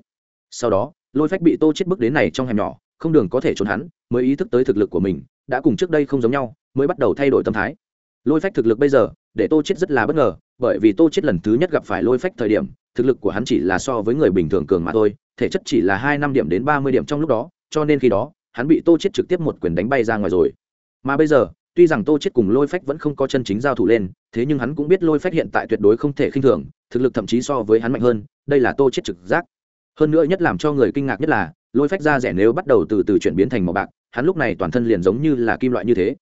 Sau đó, lôi phách bị tô chiết bước đến này trong hẻm nhỏ, không đường có thể trốn hắn, mới ý thức tới thực lực của mình, đã cùng trước đây không giống nhau, mới bắt đầu thay đổi tâm thái. Lôi phách thực lực bây giờ để tô chiết rất là bất ngờ, bởi vì tô chiết lần thứ nhất gặp phải lôi phách thời điểm, thực lực của hắn chỉ là so với người bình thường cường mà thôi, thể chất chỉ là hai năm điểm đến ba mươi điểm trong lúc đó, cho nên khi đó, hắn bị tô chiết trực tiếp một quyền đánh bay ra ngoài rồi. Mà bây giờ, tuy rằng tô chiết cùng lôi phách vẫn không có chân chính giao thủ lên, thế nhưng hắn cũng biết lôi phách hiện tại tuyệt đối không thể khinh thường, thực lực thậm chí so với hắn mạnh hơn, đây là tô chiết trực giác. Hơn nữa nhất làm cho người kinh ngạc nhất là, lôi phách ra rẻ nếu bắt đầu từ từ chuyển biến thành màu bạc, hắn lúc này toàn thân liền giống như là kim loại như thế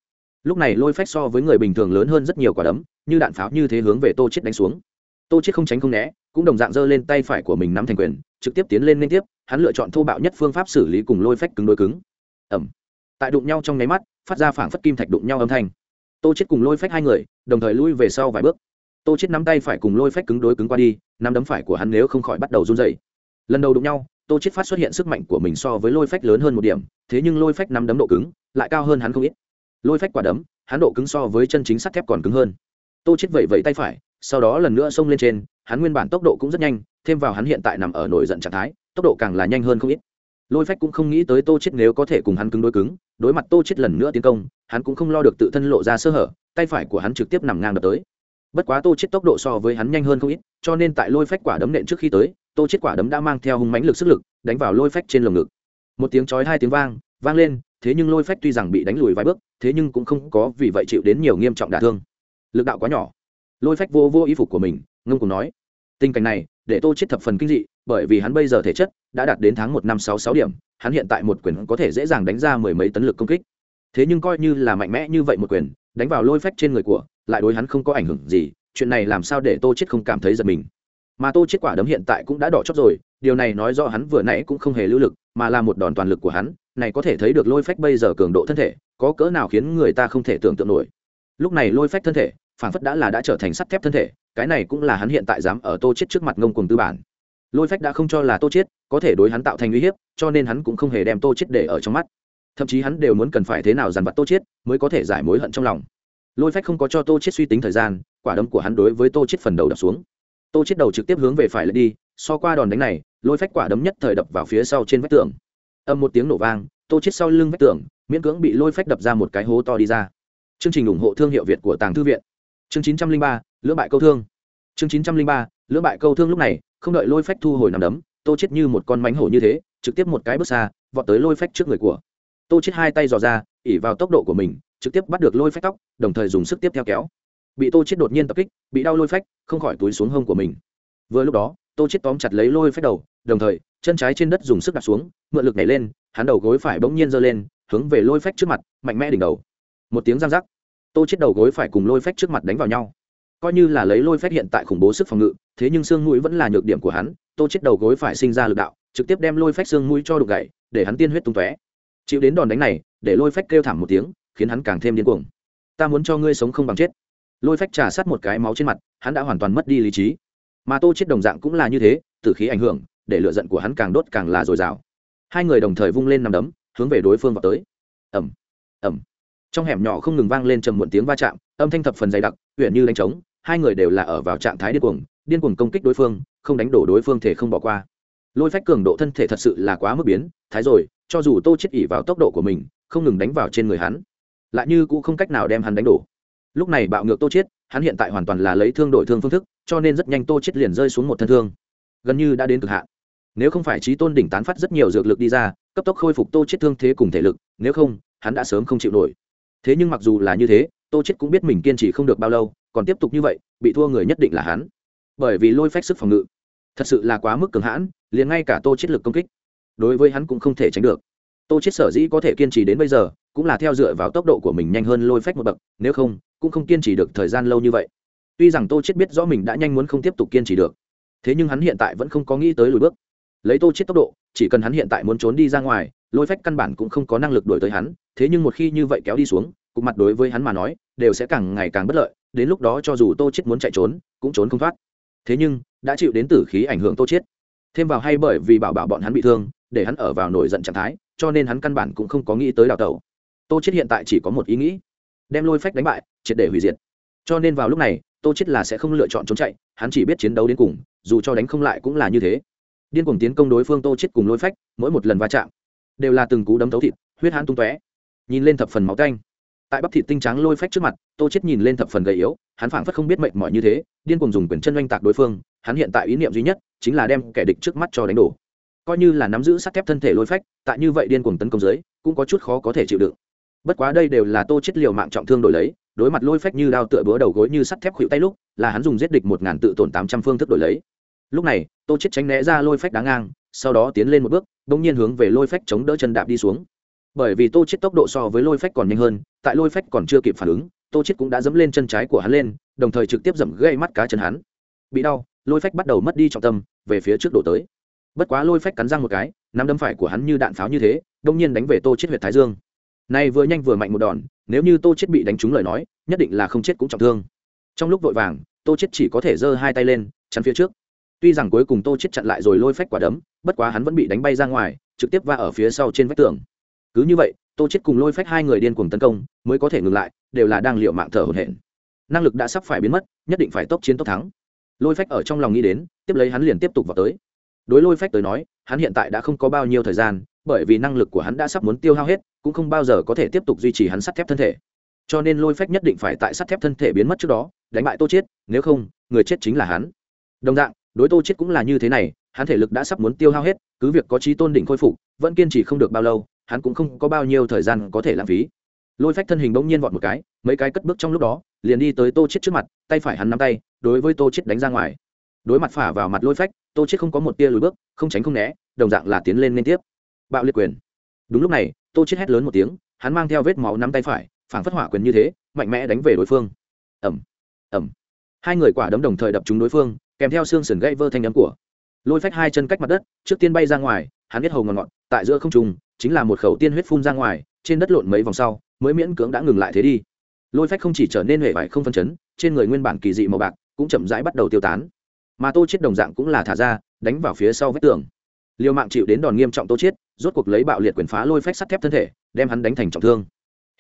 lúc này lôi phách so với người bình thường lớn hơn rất nhiều quả đấm, như đạn pháo như thế hướng về tô chết đánh xuống. Tô chết không tránh không né, cũng đồng dạng giơ lên tay phải của mình nắm thành quyền, trực tiếp tiến lên liên tiếp, hắn lựa chọn thô bạo nhất phương pháp xử lý cùng lôi phách cứng đối cứng. Ẩm tại đụng nhau trong nháy mắt, phát ra phảng phất kim thạch đụng nhau âm thanh. Tô chết cùng lôi phách hai người, đồng thời lui về sau vài bước. Tô chết nắm tay phải cùng lôi phách cứng đối cứng qua đi, nắm đấm phải của hắn nếu không khỏi bắt đầu run dậy lần đầu đụng nhau, tô chết phát xuất hiện sức mạnh của mình so với lôi phách lớn hơn một điểm, thế nhưng lôi phách nắm đấm độ cứng, lại cao hơn hắn không ít lôi phách quả đấm, hắn độ cứng so với chân chính sắt thép còn cứng hơn. Tô chết vẩy vẩy tay phải, sau đó lần nữa xông lên trên, hắn nguyên bản tốc độ cũng rất nhanh, thêm vào hắn hiện tại nằm ở nổi giận trạng thái, tốc độ càng là nhanh hơn không ít. Lôi phách cũng không nghĩ tới tô chết nếu có thể cùng hắn cứng đối cứng, đối mặt tô chết lần nữa tiến công, hắn cũng không lo được tự thân lộ ra sơ hở, tay phải của hắn trực tiếp nằm ngang đập tới. Bất quá tô chết tốc độ so với hắn nhanh hơn không ít, cho nên tại lôi phách quả đấm nện trước khi tới, tô chết quả đấm đã mang theo hung mãnh lực sức lực, đánh vào lôi phách trên lồng ngực. Một tiếng chói hai tiếng vang vang lên thế nhưng lôi phách tuy rằng bị đánh lùi vài bước, thế nhưng cũng không có vì vậy chịu đến nhiều nghiêm trọng đả thương. Lực đạo quá nhỏ. Lôi phách vô vô y phục của mình, ngông cùng nói, tình cảnh này, để tô chết thập phần kinh dị, bởi vì hắn bây giờ thể chất đã đạt đến tháng một năm sáu sáu điểm, hắn hiện tại một quyền có thể dễ dàng đánh ra mười mấy tấn lực công kích. Thế nhưng coi như là mạnh mẽ như vậy một quyền, đánh vào lôi phách trên người của, lại đối hắn không có ảnh hưởng gì, chuyện này làm sao để tô chết không cảm thấy giật mình? Mà tô chết quả đấm hiện tại cũng đã đỏ chót rồi, điều này nói rõ hắn vừa nãy cũng không hề lưu lực, mà là một đòn toàn lực của hắn này có thể thấy được lôi phách bây giờ cường độ thân thể, có cỡ nào khiến người ta không thể tưởng tượng nổi. Lúc này lôi phách thân thể phản phất đã là đã trở thành sắt thép thân thể, cái này cũng là hắn hiện tại dám ở tô chết trước mặt ngông cùng tư bản. Lôi phách đã không cho là tô chết có thể đối hắn tạo thành uy hiếp, cho nên hắn cũng không hề đem tô chết để ở trong mắt. Thậm chí hắn đều muốn cần phải thế nào dằn vặt tô chết mới có thể giải mối hận trong lòng. Lôi phách không có cho tô chết suy tính thời gian, quả đấm của hắn đối với tô chết phần đầu đập xuống. Tô chết đầu trực tiếp hướng về phải lại đi, so qua đòn đánh này, lôi phách quả đấm nhất thời đập vào phía sau trên vách tường âm một tiếng nổ vang, tô chết sau lưng vách tường, miễn cưỡng bị lôi phách đập ra một cái hố to đi ra. Chương trình ủng hộ thương hiệu việt của tàng thư viện. Chương chín trăm linh ba, lưỡng bại câu thương. Chương chín trăm linh ba, lưỡng bại câu thương lúc này, không đợi lôi phách thu hồi nằm đấm, tô chết như một con mánh hổ như thế, trực tiếp một cái bước xa, vọt tới lôi phách trước người của. Tô chết hai tay dò ra, ỉ vào tốc độ của mình, trực tiếp bắt được lôi phách tóc, đồng thời dùng sức tiếp theo kéo. Bị tô chết đột nhiên tập kích, bị đau lôi phách, không khỏi túi xuống hông của mình. Vừa lúc đó, tô chết tóm chặt lấy lôi phách đầu, đồng thời chân trái trên đất dùng sức đặt xuống, mượn lực nhảy lên, hắn đầu gối phải bỗng nhiên giơ lên, hướng về lôi phách trước mặt, mạnh mẽ đỉnh đầu. Một tiếng giang rắc tô chết đầu gối phải cùng lôi phách trước mặt đánh vào nhau. Coi như là lấy lôi phách hiện tại khủng bố sức phòng ngự, thế nhưng xương mũi vẫn là nhược điểm của hắn, tô chết đầu gối phải sinh ra lực đạo, trực tiếp đem lôi phách xương mũi cho đục gậy, để hắn tiên huyết tung tóe. Chịu đến đòn đánh này, để lôi phách kêu thảm một tiếng, khiến hắn càng thêm điên cuồng. Ta muốn cho ngươi sống không bằng chết. Lôi phách trà sát một cái máu trên mặt, hắn đã hoàn toàn mất đi lý trí. Mà tô chết đồng dạng cũng là như thế, tử khí ảnh hưởng để lửa giận của hắn càng đốt càng là dồi dào. Hai người đồng thời vung lên nằm đấm, hướng về đối phương vào tới. Ẩm ẩm trong hẻm nhỏ không ngừng vang lên trầm muộn tiếng va chạm, âm thanh thập phần dày đặc huyện như đánh trống, hai người đều là ở vào trạng thái điên cuồng điên cuồng công kích đối phương, không đánh đổ đối phương thể không bỏ qua. Lôi phách cường độ thân thể thật sự là quá mức biến, thái rồi, cho dù tô chết ỉ vào tốc độ của mình, không ngừng đánh vào trên người hắn, lại như cũng không cách nào đem hắn đánh đổ. Lúc này bạo ngược tô chết hắn hiện tại hoàn toàn là lấy thương đổi thương phương thức, cho nên rất nhanh tô chết liền rơi xuống một thân thương. Gần như đã đến cực hạn nếu không phải trí tôn đỉnh tán phát rất nhiều dược lực đi ra, cấp tốc khôi phục tô chết thương thế cùng thể lực, nếu không, hắn đã sớm không chịu nổi. Thế nhưng mặc dù là như thế, tô chết cũng biết mình kiên trì không được bao lâu, còn tiếp tục như vậy, bị thua người nhất định là hắn. Bởi vì lôi phách sức phòng ngự, thật sự là quá mức cường hãn, liền ngay cả tô chết lực công kích, đối với hắn cũng không thể tránh được. Tô chết sở dĩ có thể kiên trì đến bây giờ, cũng là theo dựa vào tốc độ của mình nhanh hơn lôi phách một bậc, nếu không, cũng không kiên trì được thời gian lâu như vậy. Tuy rằng tô chết biết rõ mình đã nhanh muốn không tiếp tục kiên trì được, thế nhưng hắn hiện tại vẫn không có nghĩ tới lùi bước lấy tô chết tốc độ, chỉ cần hắn hiện tại muốn trốn đi ra ngoài, lôi phách căn bản cũng không có năng lực đuổi tới hắn, thế nhưng một khi như vậy kéo đi xuống, cục mặt đối với hắn mà nói, đều sẽ càng ngày càng bất lợi, đến lúc đó cho dù tô chết muốn chạy trốn, cũng trốn không thoát. Thế nhưng, đã chịu đến tử khí ảnh hưởng tô chết. Thêm vào hay bởi vì bảo bảo bọn hắn bị thương, để hắn ở vào nổi giận trạng thái, cho nên hắn căn bản cũng không có nghĩ tới đào tẩu. Tô chết hiện tại chỉ có một ý nghĩ, đem lôi phách đánh bại, triệt để hủy diệt. Cho nên vào lúc này, tô chết là sẽ không lựa chọn trốn chạy, hắn chỉ biết chiến đấu đến cùng, dù cho đánh không lại cũng là như thế điên cuồng tiến công đối phương tô chết cùng lôi phách, mỗi một lần va chạm đều là từng cú đấm thấu thịt, huyết hãn tung tóe. Nhìn lên thập phần máu tanh. Tại bắp thịt tinh trắng lôi phách trước mặt, tô chết nhìn lên thập phần gầy yếu, hắn phảng phất không biết mệnh mỏi như thế, điên cuồng dùng quyền chân oanh tạc đối phương, hắn hiện tại ý niệm duy nhất chính là đem kẻ địch trước mắt cho đánh đổ. Coi như là nắm giữ sắt thép thân thể lôi phách, tại như vậy điên cuồng tấn công dưới, cũng có chút khó có thể chịu đựng. Bất quá đây đều là tô chết liều mạng trọng thương đổi lấy, đối mặt lôi phách như đao tựa búa đầu gối như sắt thép khuỵu tay lúc, là hắn dùng giết địch một ngàn tự tổn tám trăm phương thức đổi lấy lúc này, tô chết tránh né ra lôi phách đá ngang, sau đó tiến lên một bước, bỗng nhiên hướng về lôi phách chống đỡ chân đạp đi xuống. Bởi vì tô chết tốc độ so với lôi phách còn nhanh hơn, tại lôi phách còn chưa kịp phản ứng, tô chết cũng đã dẫm lên chân trái của hắn lên, đồng thời trực tiếp dẫm gây mắt cá chân hắn. Bị đau, lôi phách bắt đầu mất đi trọng tâm, về phía trước đổ tới. Bất quá lôi phách cắn răng một cái, nắm đấm phải của hắn như đạn pháo như thế đông nhiên đánh về tô chết huyệt thái dương. Này vừa nhanh vừa mạnh một đòn, nếu như tô chết bị đánh trúng lời nói, nhất định là không chết cũng trọng thương. Trong lúc vội vàng, tô chết chỉ có thể giơ hai tay lên, chắn phía trước tuy rằng cuối cùng tô chết chặn lại rồi lôi phách quả đấm, bất quá hắn vẫn bị đánh bay ra ngoài, trực tiếp va ở phía sau trên vách tường. Cứ như vậy, tô chết cùng lôi phách hai người điên cuồng tấn công, mới có thể ngừng lại, đều là đang liệu mạng thở hổn hển. Năng lực đã sắp phải biến mất, nhất định phải tốc chiến tốc thắng. Lôi phách ở trong lòng nghĩ đến, tiếp lấy hắn liền tiếp tục vào tới. Đối lôi phách tới nói, hắn hiện tại đã không có bao nhiêu thời gian, bởi vì năng lực của hắn đã sắp muốn tiêu hao hết, cũng không bao giờ có thể tiếp tục duy trì hắn sắt thép thân thể. Cho nên lôi phách nhất định phải tại sắt thép thân thể biến mất trước đó, đánh bại tô chết, nếu không, người chết chính là hắn. Đồng dạng đối tô chết cũng là như thế này hắn thể lực đã sắp muốn tiêu hao hết cứ việc có trí tôn đỉnh khôi phục vẫn kiên trì không được bao lâu hắn cũng không có bao nhiêu thời gian có thể lãng phí. Lôi phách thân hình bỗng nhiên vọt một cái mấy cái cất bước trong lúc đó liền đi tới tô chết trước mặt tay phải hắn nắm tay đối với tô chết đánh ra ngoài. Đối mặt phả vào mặt lôi phách tô chết không có một tia lùi bước không tránh không né đồng dạng là tiến lên liên tiếp. Bạo liệt quyền. Đúng lúc này tô chết hét lớn một tiếng hắn mang theo vết máu nắm tay phải phảng phất hỏa quyền như thế mạnh mẽ đánh về đối phương. Ầm, ầm, hai người quả đấm đồng thời đập trúng đối phương kèm theo xương sườn gãy vơ thanh âm của. Lôi phách hai chân cách mặt đất, trước tiên bay ra ngoài, hắn biết hầu ngọn ngọn, tại giữa không trung, chính là một khẩu tiên huyết phun ra ngoài, trên đất lộn mấy vòng sau, mới miễn cưỡng đã ngừng lại thế đi. Lôi phách không chỉ trở nên hệ vải không phân chấn, trên người nguyên bản kỳ dị màu bạc cũng chậm rãi bắt đầu tiêu tán. Mà tô chết đồng dạng cũng là thả ra, đánh vào phía sau vách tường. Liều mạng chịu đến đòn nghiêm trọng tô chết, rốt cuộc lấy bạo liệt quyền phá lôi phách sắt thép thân thể, đem hắn đánh thành trọng thương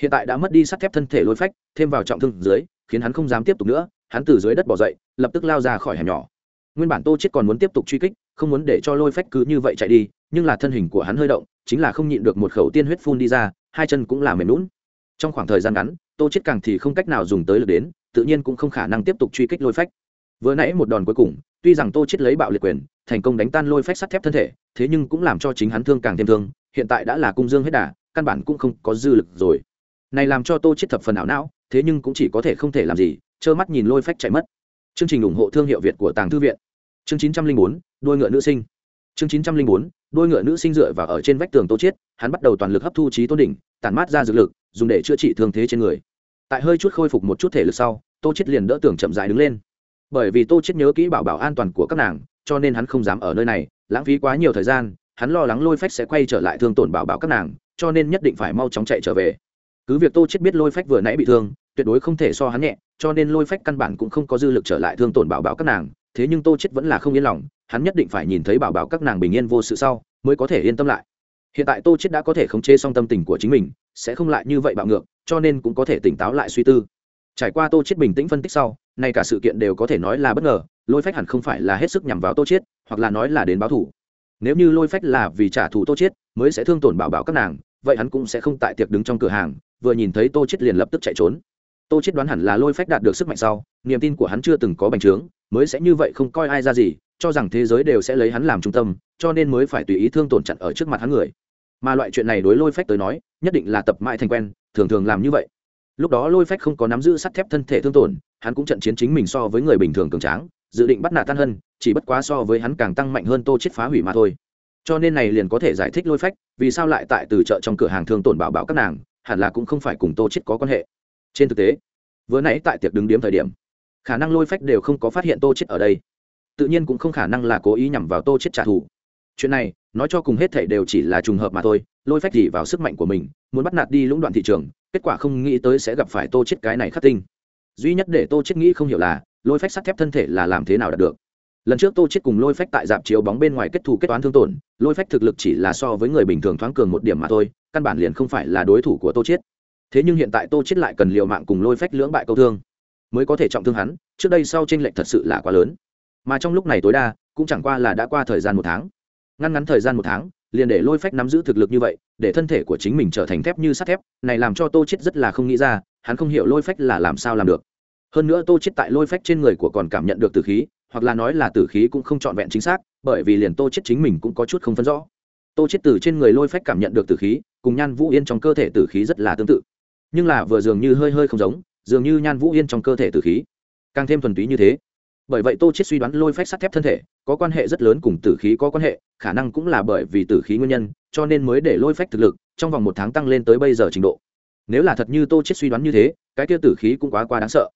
hiện tại đã mất đi sắt thép thân thể lôi phách, thêm vào trọng thương dưới, khiến hắn không dám tiếp tục nữa, hắn từ dưới đất bỏ dậy, lập tức lao ra khỏi hẻm nhỏ. Nguyên bản tô chết còn muốn tiếp tục truy kích, không muốn để cho lôi phách cứ như vậy chạy đi, nhưng là thân hình của hắn hơi động, chính là không nhịn được một khẩu tiên huyết phun đi ra, hai chân cũng là mềm lún trong khoảng thời gian ngắn, tô chết càng thì không cách nào dùng tới lực đến, tự nhiên cũng không khả năng tiếp tục truy kích lôi phách. Vừa nãy một đòn cuối cùng, tuy rằng tô chết lấy bạo liệt quyền, thành công đánh tan lôi phách sắt thép thân thể, thế nhưng cũng làm cho chính hắn thương càng thêm thương, hiện tại đã là cung dương hết đà, căn bản cũng không có dư lực rồi này làm cho tô chết thập phần ảo não thế nhưng cũng chỉ có thể không thể làm gì trơ mắt nhìn lôi phách chạy mất. Chương trình ủng hộ thương hiệu việt của tàng thư viện. Chương 904, đôi ngựa nữ sinh. Chương 904, đôi ngựa nữ sinh dựa vào ở trên vách tường tô chết hắn bắt đầu toàn lực hấp thu trí tôn đỉnh tản mát ra dược lực dùng để chữa trị thương thế trên người. Tại hơi chút khôi phục một chút thể lực sau tô chết liền đỡ tường chậm rãi đứng lên. Bởi vì tô chết nhớ kỹ bảo bảo an toàn của các nàng cho nên hắn không dám ở nơi này lãng phí quá nhiều thời gian hắn lo lắng lôi phách sẽ quay trở lại thương tổn bảo bảo các nàng cho nên nhất định phải mau chóng chạy trở về cứ việc tô chết biết lôi phách vừa nãy bị thương, tuyệt đối không thể so hắn nhẹ, cho nên lôi phách căn bản cũng không có dư lực trở lại thương tổn bảo bảo các nàng, thế nhưng tô chết vẫn là không yên lòng, hắn nhất định phải nhìn thấy bảo bảo các nàng bình yên vô sự sau, mới có thể yên tâm lại. Hiện tại tô chết đã có thể khống chế xong tâm tình của chính mình, sẽ không lại như vậy bạo ngược, cho nên cũng có thể tỉnh táo lại suy tư. Trải qua tô chết bình tĩnh phân tích sau, nay cả sự kiện đều có thể nói là bất ngờ, lôi phách hẳn không phải là hết sức nhằm vào tô chết hoặc là nói là đến báo thù. Nếu như lôi phách là vì trả thù tô chết mới sẽ thương tổn bảo bảo các nàng, vậy hắn cũng sẽ không tại tiệc đứng trong cửa hàng vừa nhìn thấy tô chết liền lập tức chạy trốn. Tô chết đoán hẳn là lôi phách đạt được sức mạnh sau, niềm tin của hắn chưa từng có bành trướng, mới sẽ như vậy không coi ai ra gì, cho rằng thế giới đều sẽ lấy hắn làm trung tâm, cho nên mới phải tùy ý thương tổn chặn ở trước mặt hắn người. Mà loại chuyện này đối lôi phách tới nói, nhất định là tập mãi thành quen, thường thường làm như vậy. Lúc đó lôi phách không có nắm giữ sắt thép thân thể thương tổn, hắn cũng trận chiến chính mình so với người bình thường cường tráng, dự định bắt nạt tan hơn chỉ bất quá so với hắn càng tăng mạnh hơn tô chết phá hủy mà thôi. Cho nên này liền có thể giải thích lôi phách, vì sao lại tại từ chợ trong cửa hàng thương tổn bảo bảo các nàng hẳn là cũng không phải cùng tô chết có quan hệ. Trên thực tế, vừa nãy tại tiệc đứng điếm thời điểm, khả năng lôi phách đều không có phát hiện tô chết ở đây. Tự nhiên cũng không khả năng là cố ý nhằm vào tô chết trả thù. Chuyện này, nói cho cùng hết thảy đều chỉ là trùng hợp mà thôi, lôi phách gì vào sức mạnh của mình, muốn bắt nạt đi lũng đoạn thị trường, kết quả không nghĩ tới sẽ gặp phải tô chết cái này khắc tinh. Duy nhất để tô chết nghĩ không hiểu là, lôi phách sắt thép thân thể là làm thế nào đạt được lần trước tô chết cùng lôi phách tại dạp chiếu bóng bên ngoài kết thù kết toán thương tổn, lôi phách thực lực chỉ là so với người bình thường thoáng cường một điểm mà thôi, căn bản liền không phải là đối thủ của tô chết thế nhưng hiện tại tô chết lại cần liều mạng cùng lôi phách lưỡng bại câu thương, mới có thể trọng thương hắn, trước đây sau tranh lệch thật sự là quá lớn. Mà trong lúc này tối đa, cũng chẳng qua là đã qua thời gian một tháng. Ngăn ngắn thời gian một tháng, liền để lôi phách nắm giữ thực lực như vậy, để thân thể của chính mình trở thành thép như sắt thép, này làm cho tô chết rất là không nghĩ ra, hắn không hiểu lôi phách là làm sao làm được. Hơn nữa tô chết tại lôi phách trên người của còn cảm nhận được tử khí hoặc là nói là tử khí cũng không trọn vẹn chính xác, bởi vì liền tô chết chính mình cũng có chút không phân rõ. Tô chết từ trên người lôi phách cảm nhận được tử khí, cùng nhan vũ yên trong cơ thể tử khí rất là tương tự. Nhưng là vừa dường như hơi hơi không giống, dường như nhan vũ yên trong cơ thể tử khí càng thêm thuần túy như thế. Bởi vậy tô chết suy đoán lôi phách sắt thép thân thể có quan hệ rất lớn cùng tử khí có quan hệ, khả năng cũng là bởi vì tử khí nguyên nhân, cho nên mới để lôi phách thực lực trong vòng một tháng tăng lên tới bây giờ trình độ. Nếu là thật như tô chết suy đoán như thế, cái kia tử khí cũng quá quá đáng sợ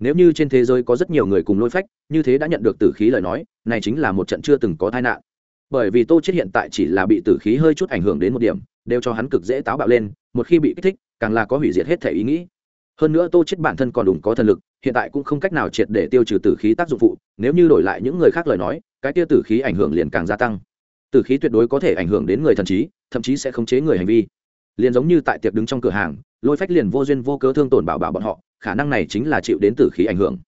nếu như trên thế giới có rất nhiều người cùng lôi phách, như thế đã nhận được tử khí lời nói, này chính là một trận chưa từng có tai nạn. Bởi vì tô chết hiện tại chỉ là bị tử khí hơi chút ảnh hưởng đến một điểm, đều cho hắn cực dễ táo bạo lên, một khi bị kích thích, càng là có hủy diệt hết thể ý nghĩ. Hơn nữa tô chết bản thân còn đủ có thần lực, hiện tại cũng không cách nào triệt để tiêu trừ tử khí tác dụng phụ, nếu như đổi lại những người khác lời nói, cái tiêu tử khí ảnh hưởng liền càng gia tăng. Tử khí tuyệt đối có thể ảnh hưởng đến người thần trí, thậm chí sẽ khống chế người hành vi. Liền giống như tại tiệc đứng trong cửa hàng lôi phách liền vô duyên vô cớ thương tổn bảo bảo bọn họ, khả năng này chính là chịu đến tử khí ảnh hưởng.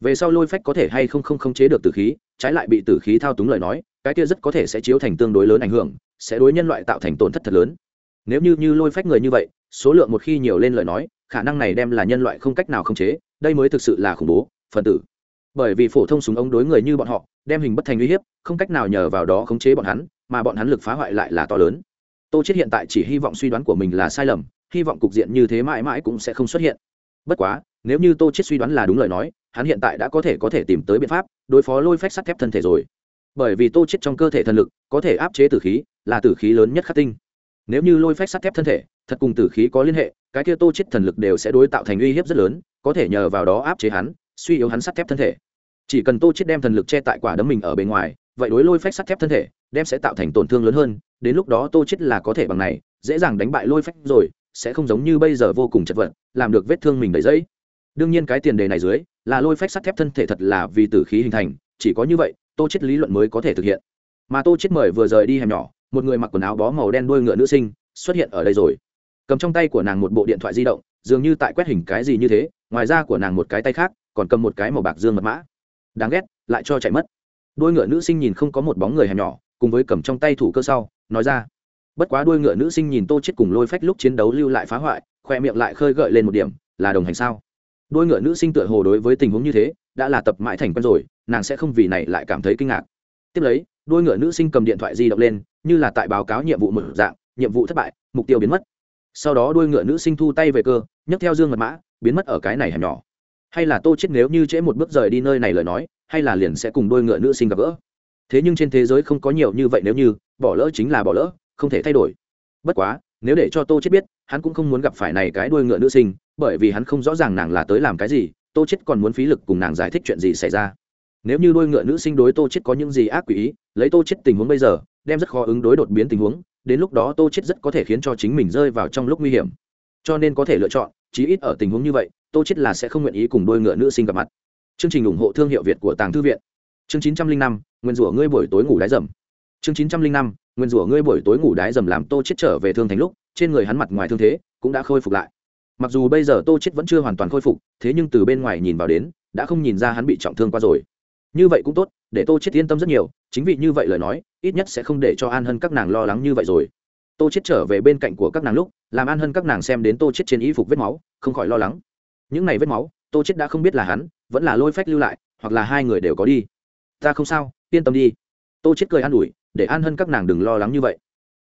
Về sau lôi phách có thể hay không không khống chế được tử khí, trái lại bị tử khí thao túng lời nói, cái kia rất có thể sẽ chiếu thành tương đối lớn ảnh hưởng, sẽ đối nhân loại tạo thành tổn thất thật lớn. Nếu như như lôi phách người như vậy, số lượng một khi nhiều lên lời nói, khả năng này đem là nhân loại không cách nào khống chế, đây mới thực sự là khủng bố, phần tử. Bởi vì phổ thông súng ống đối người như bọn họ, đem hình bất thành uy hiếp, không cách nào nhờ vào đó khống chế bọn hắn, mà bọn hắn lực phá hoại lại là to lớn. Tô chết hiện tại chỉ hy vọng suy đoán của mình là sai lầm hy vọng cục diện như thế mãi mãi cũng sẽ không xuất hiện. Bất quá, nếu như tô chết suy đoán là đúng lời nói, hắn hiện tại đã có thể có thể tìm tới biện pháp đối phó lôi phách sắt thép thân thể rồi. Bởi vì tô chết trong cơ thể thần lực có thể áp chế tử khí, là tử khí lớn nhất khắc tinh. Nếu như lôi phách sắt thép thân thể, thật cùng tử khí có liên hệ, cái kia tô chết thần lực đều sẽ đối tạo thành uy hiếp rất lớn, có thể nhờ vào đó áp chế hắn, suy yếu hắn sắt thép thân thể. Chỉ cần tô chết đem thần lực che tại quả đấm mình ở bên ngoài, vậy đối lôi phách sắt thép thân thể đem sẽ tạo thành tổn thương lớn hơn, đến lúc đó tô chết là có thể bằng này, dễ dàng đánh bại lôi phách rồi sẽ không giống như bây giờ vô cùng chật vật, làm được vết thương mình đầy dẫy đương nhiên cái tiền đề này dưới, là lôi phách sắt thép thân thể thật là vì tử khí hình thành, chỉ có như vậy, tô chết lý luận mới có thể thực hiện. Mà tô chết mời vừa rời đi hẻm nhỏ, một người mặc quần áo bó màu đen đuôi ngựa nữ sinh xuất hiện ở đây rồi. Cầm trong tay của nàng một bộ điện thoại di động, dường như tại quét hình cái gì như thế, ngoài ra của nàng một cái tay khác, còn cầm một cái màu bạc dương mật mã. Đáng ghét, lại cho chạy mất. Đuôi ngựa nữ sinh nhìn không có một bóng người hẻm nhỏ, cùng với cầm trong tay thủ cơ sau, nói ra bất quá đuôi ngựa nữ sinh nhìn tô chết cùng lôi phách lúc chiến đấu lưu lại phá hoại, khoe miệng lại khơi gợi lên một điểm, là đồng hành sao? Đuôi ngựa nữ sinh tựa hồ đối với tình huống như thế, đã là tập mãi thành quen rồi, nàng sẽ không vì này lại cảm thấy kinh ngạc. Tiếp lấy, đuôi ngựa nữ sinh cầm điện thoại di động lên, như là tại báo cáo nhiệm vụ một dạng, nhiệm vụ thất bại, mục tiêu biến mất. Sau đó đuôi ngựa nữ sinh thu tay về cơ, nhấc theo dương mật mã, biến mất ở cái này hẻm nhỏ. Hay là tô chết nếu như trễ một bước rời đi nơi này lời nói, hay là liền sẽ cùng đuôi ngựa nữ sinh gặp gỡ. Thế nhưng trên thế giới không có nhiều như vậy nếu như, bỏ lỡ chính là bỏ lỡ không thể thay đổi. Bất quá nếu để cho tô chết biết hắn cũng không muốn gặp phải này cái đuôi ngựa nữ sinh bởi vì hắn không rõ ràng nàng là tới làm cái gì tô chết còn muốn phí lực cùng nàng giải thích chuyện gì xảy ra. Nếu như đuôi ngựa nữ sinh đối tô chết có những gì ác quỷ ý lấy tô chết tình huống bây giờ đem rất khó ứng đối đột biến tình huống đến lúc đó tô chết rất có thể khiến cho chính mình rơi vào trong lúc nguy hiểm. Cho nên có thể lựa chọn chí ít ở tình huống như vậy tô chết là sẽ không nguyện ý cùng đôi ngựa nữ sinh gặp mặt. Chương trình ủng hộ thương hiệu việt của tàng thư viện. Chương 905, nguyên rủa ngươi buổi tối ngủ đái rầm chương 905, nguyên rủa ngươi buổi tối ngủ đái dầm làm tô chết trở về thương thành lúc trên người hắn mặt ngoài thương thế cũng đã khôi phục lại. Mặc dù bây giờ tô chết vẫn chưa hoàn toàn khôi phục thế nhưng từ bên ngoài nhìn vào đến đã không nhìn ra hắn bị trọng thương qua rồi. Như vậy cũng tốt để tô chết yên tâm rất nhiều chính vì như vậy lời nói ít nhất sẽ không để cho an hân các nàng lo lắng như vậy rồi. Tô chết trở về bên cạnh của các nàng lúc làm an hân các nàng xem đến tô chết trên y phục vết máu không khỏi lo lắng. Những này vết máu tô chết đã không biết là hắn vẫn là lôi phách lưu lại hoặc là hai người đều có đi. Ta không sao yên tâm đi. Tô chết cười an ủi để an hân các nàng đừng lo lắng như vậy.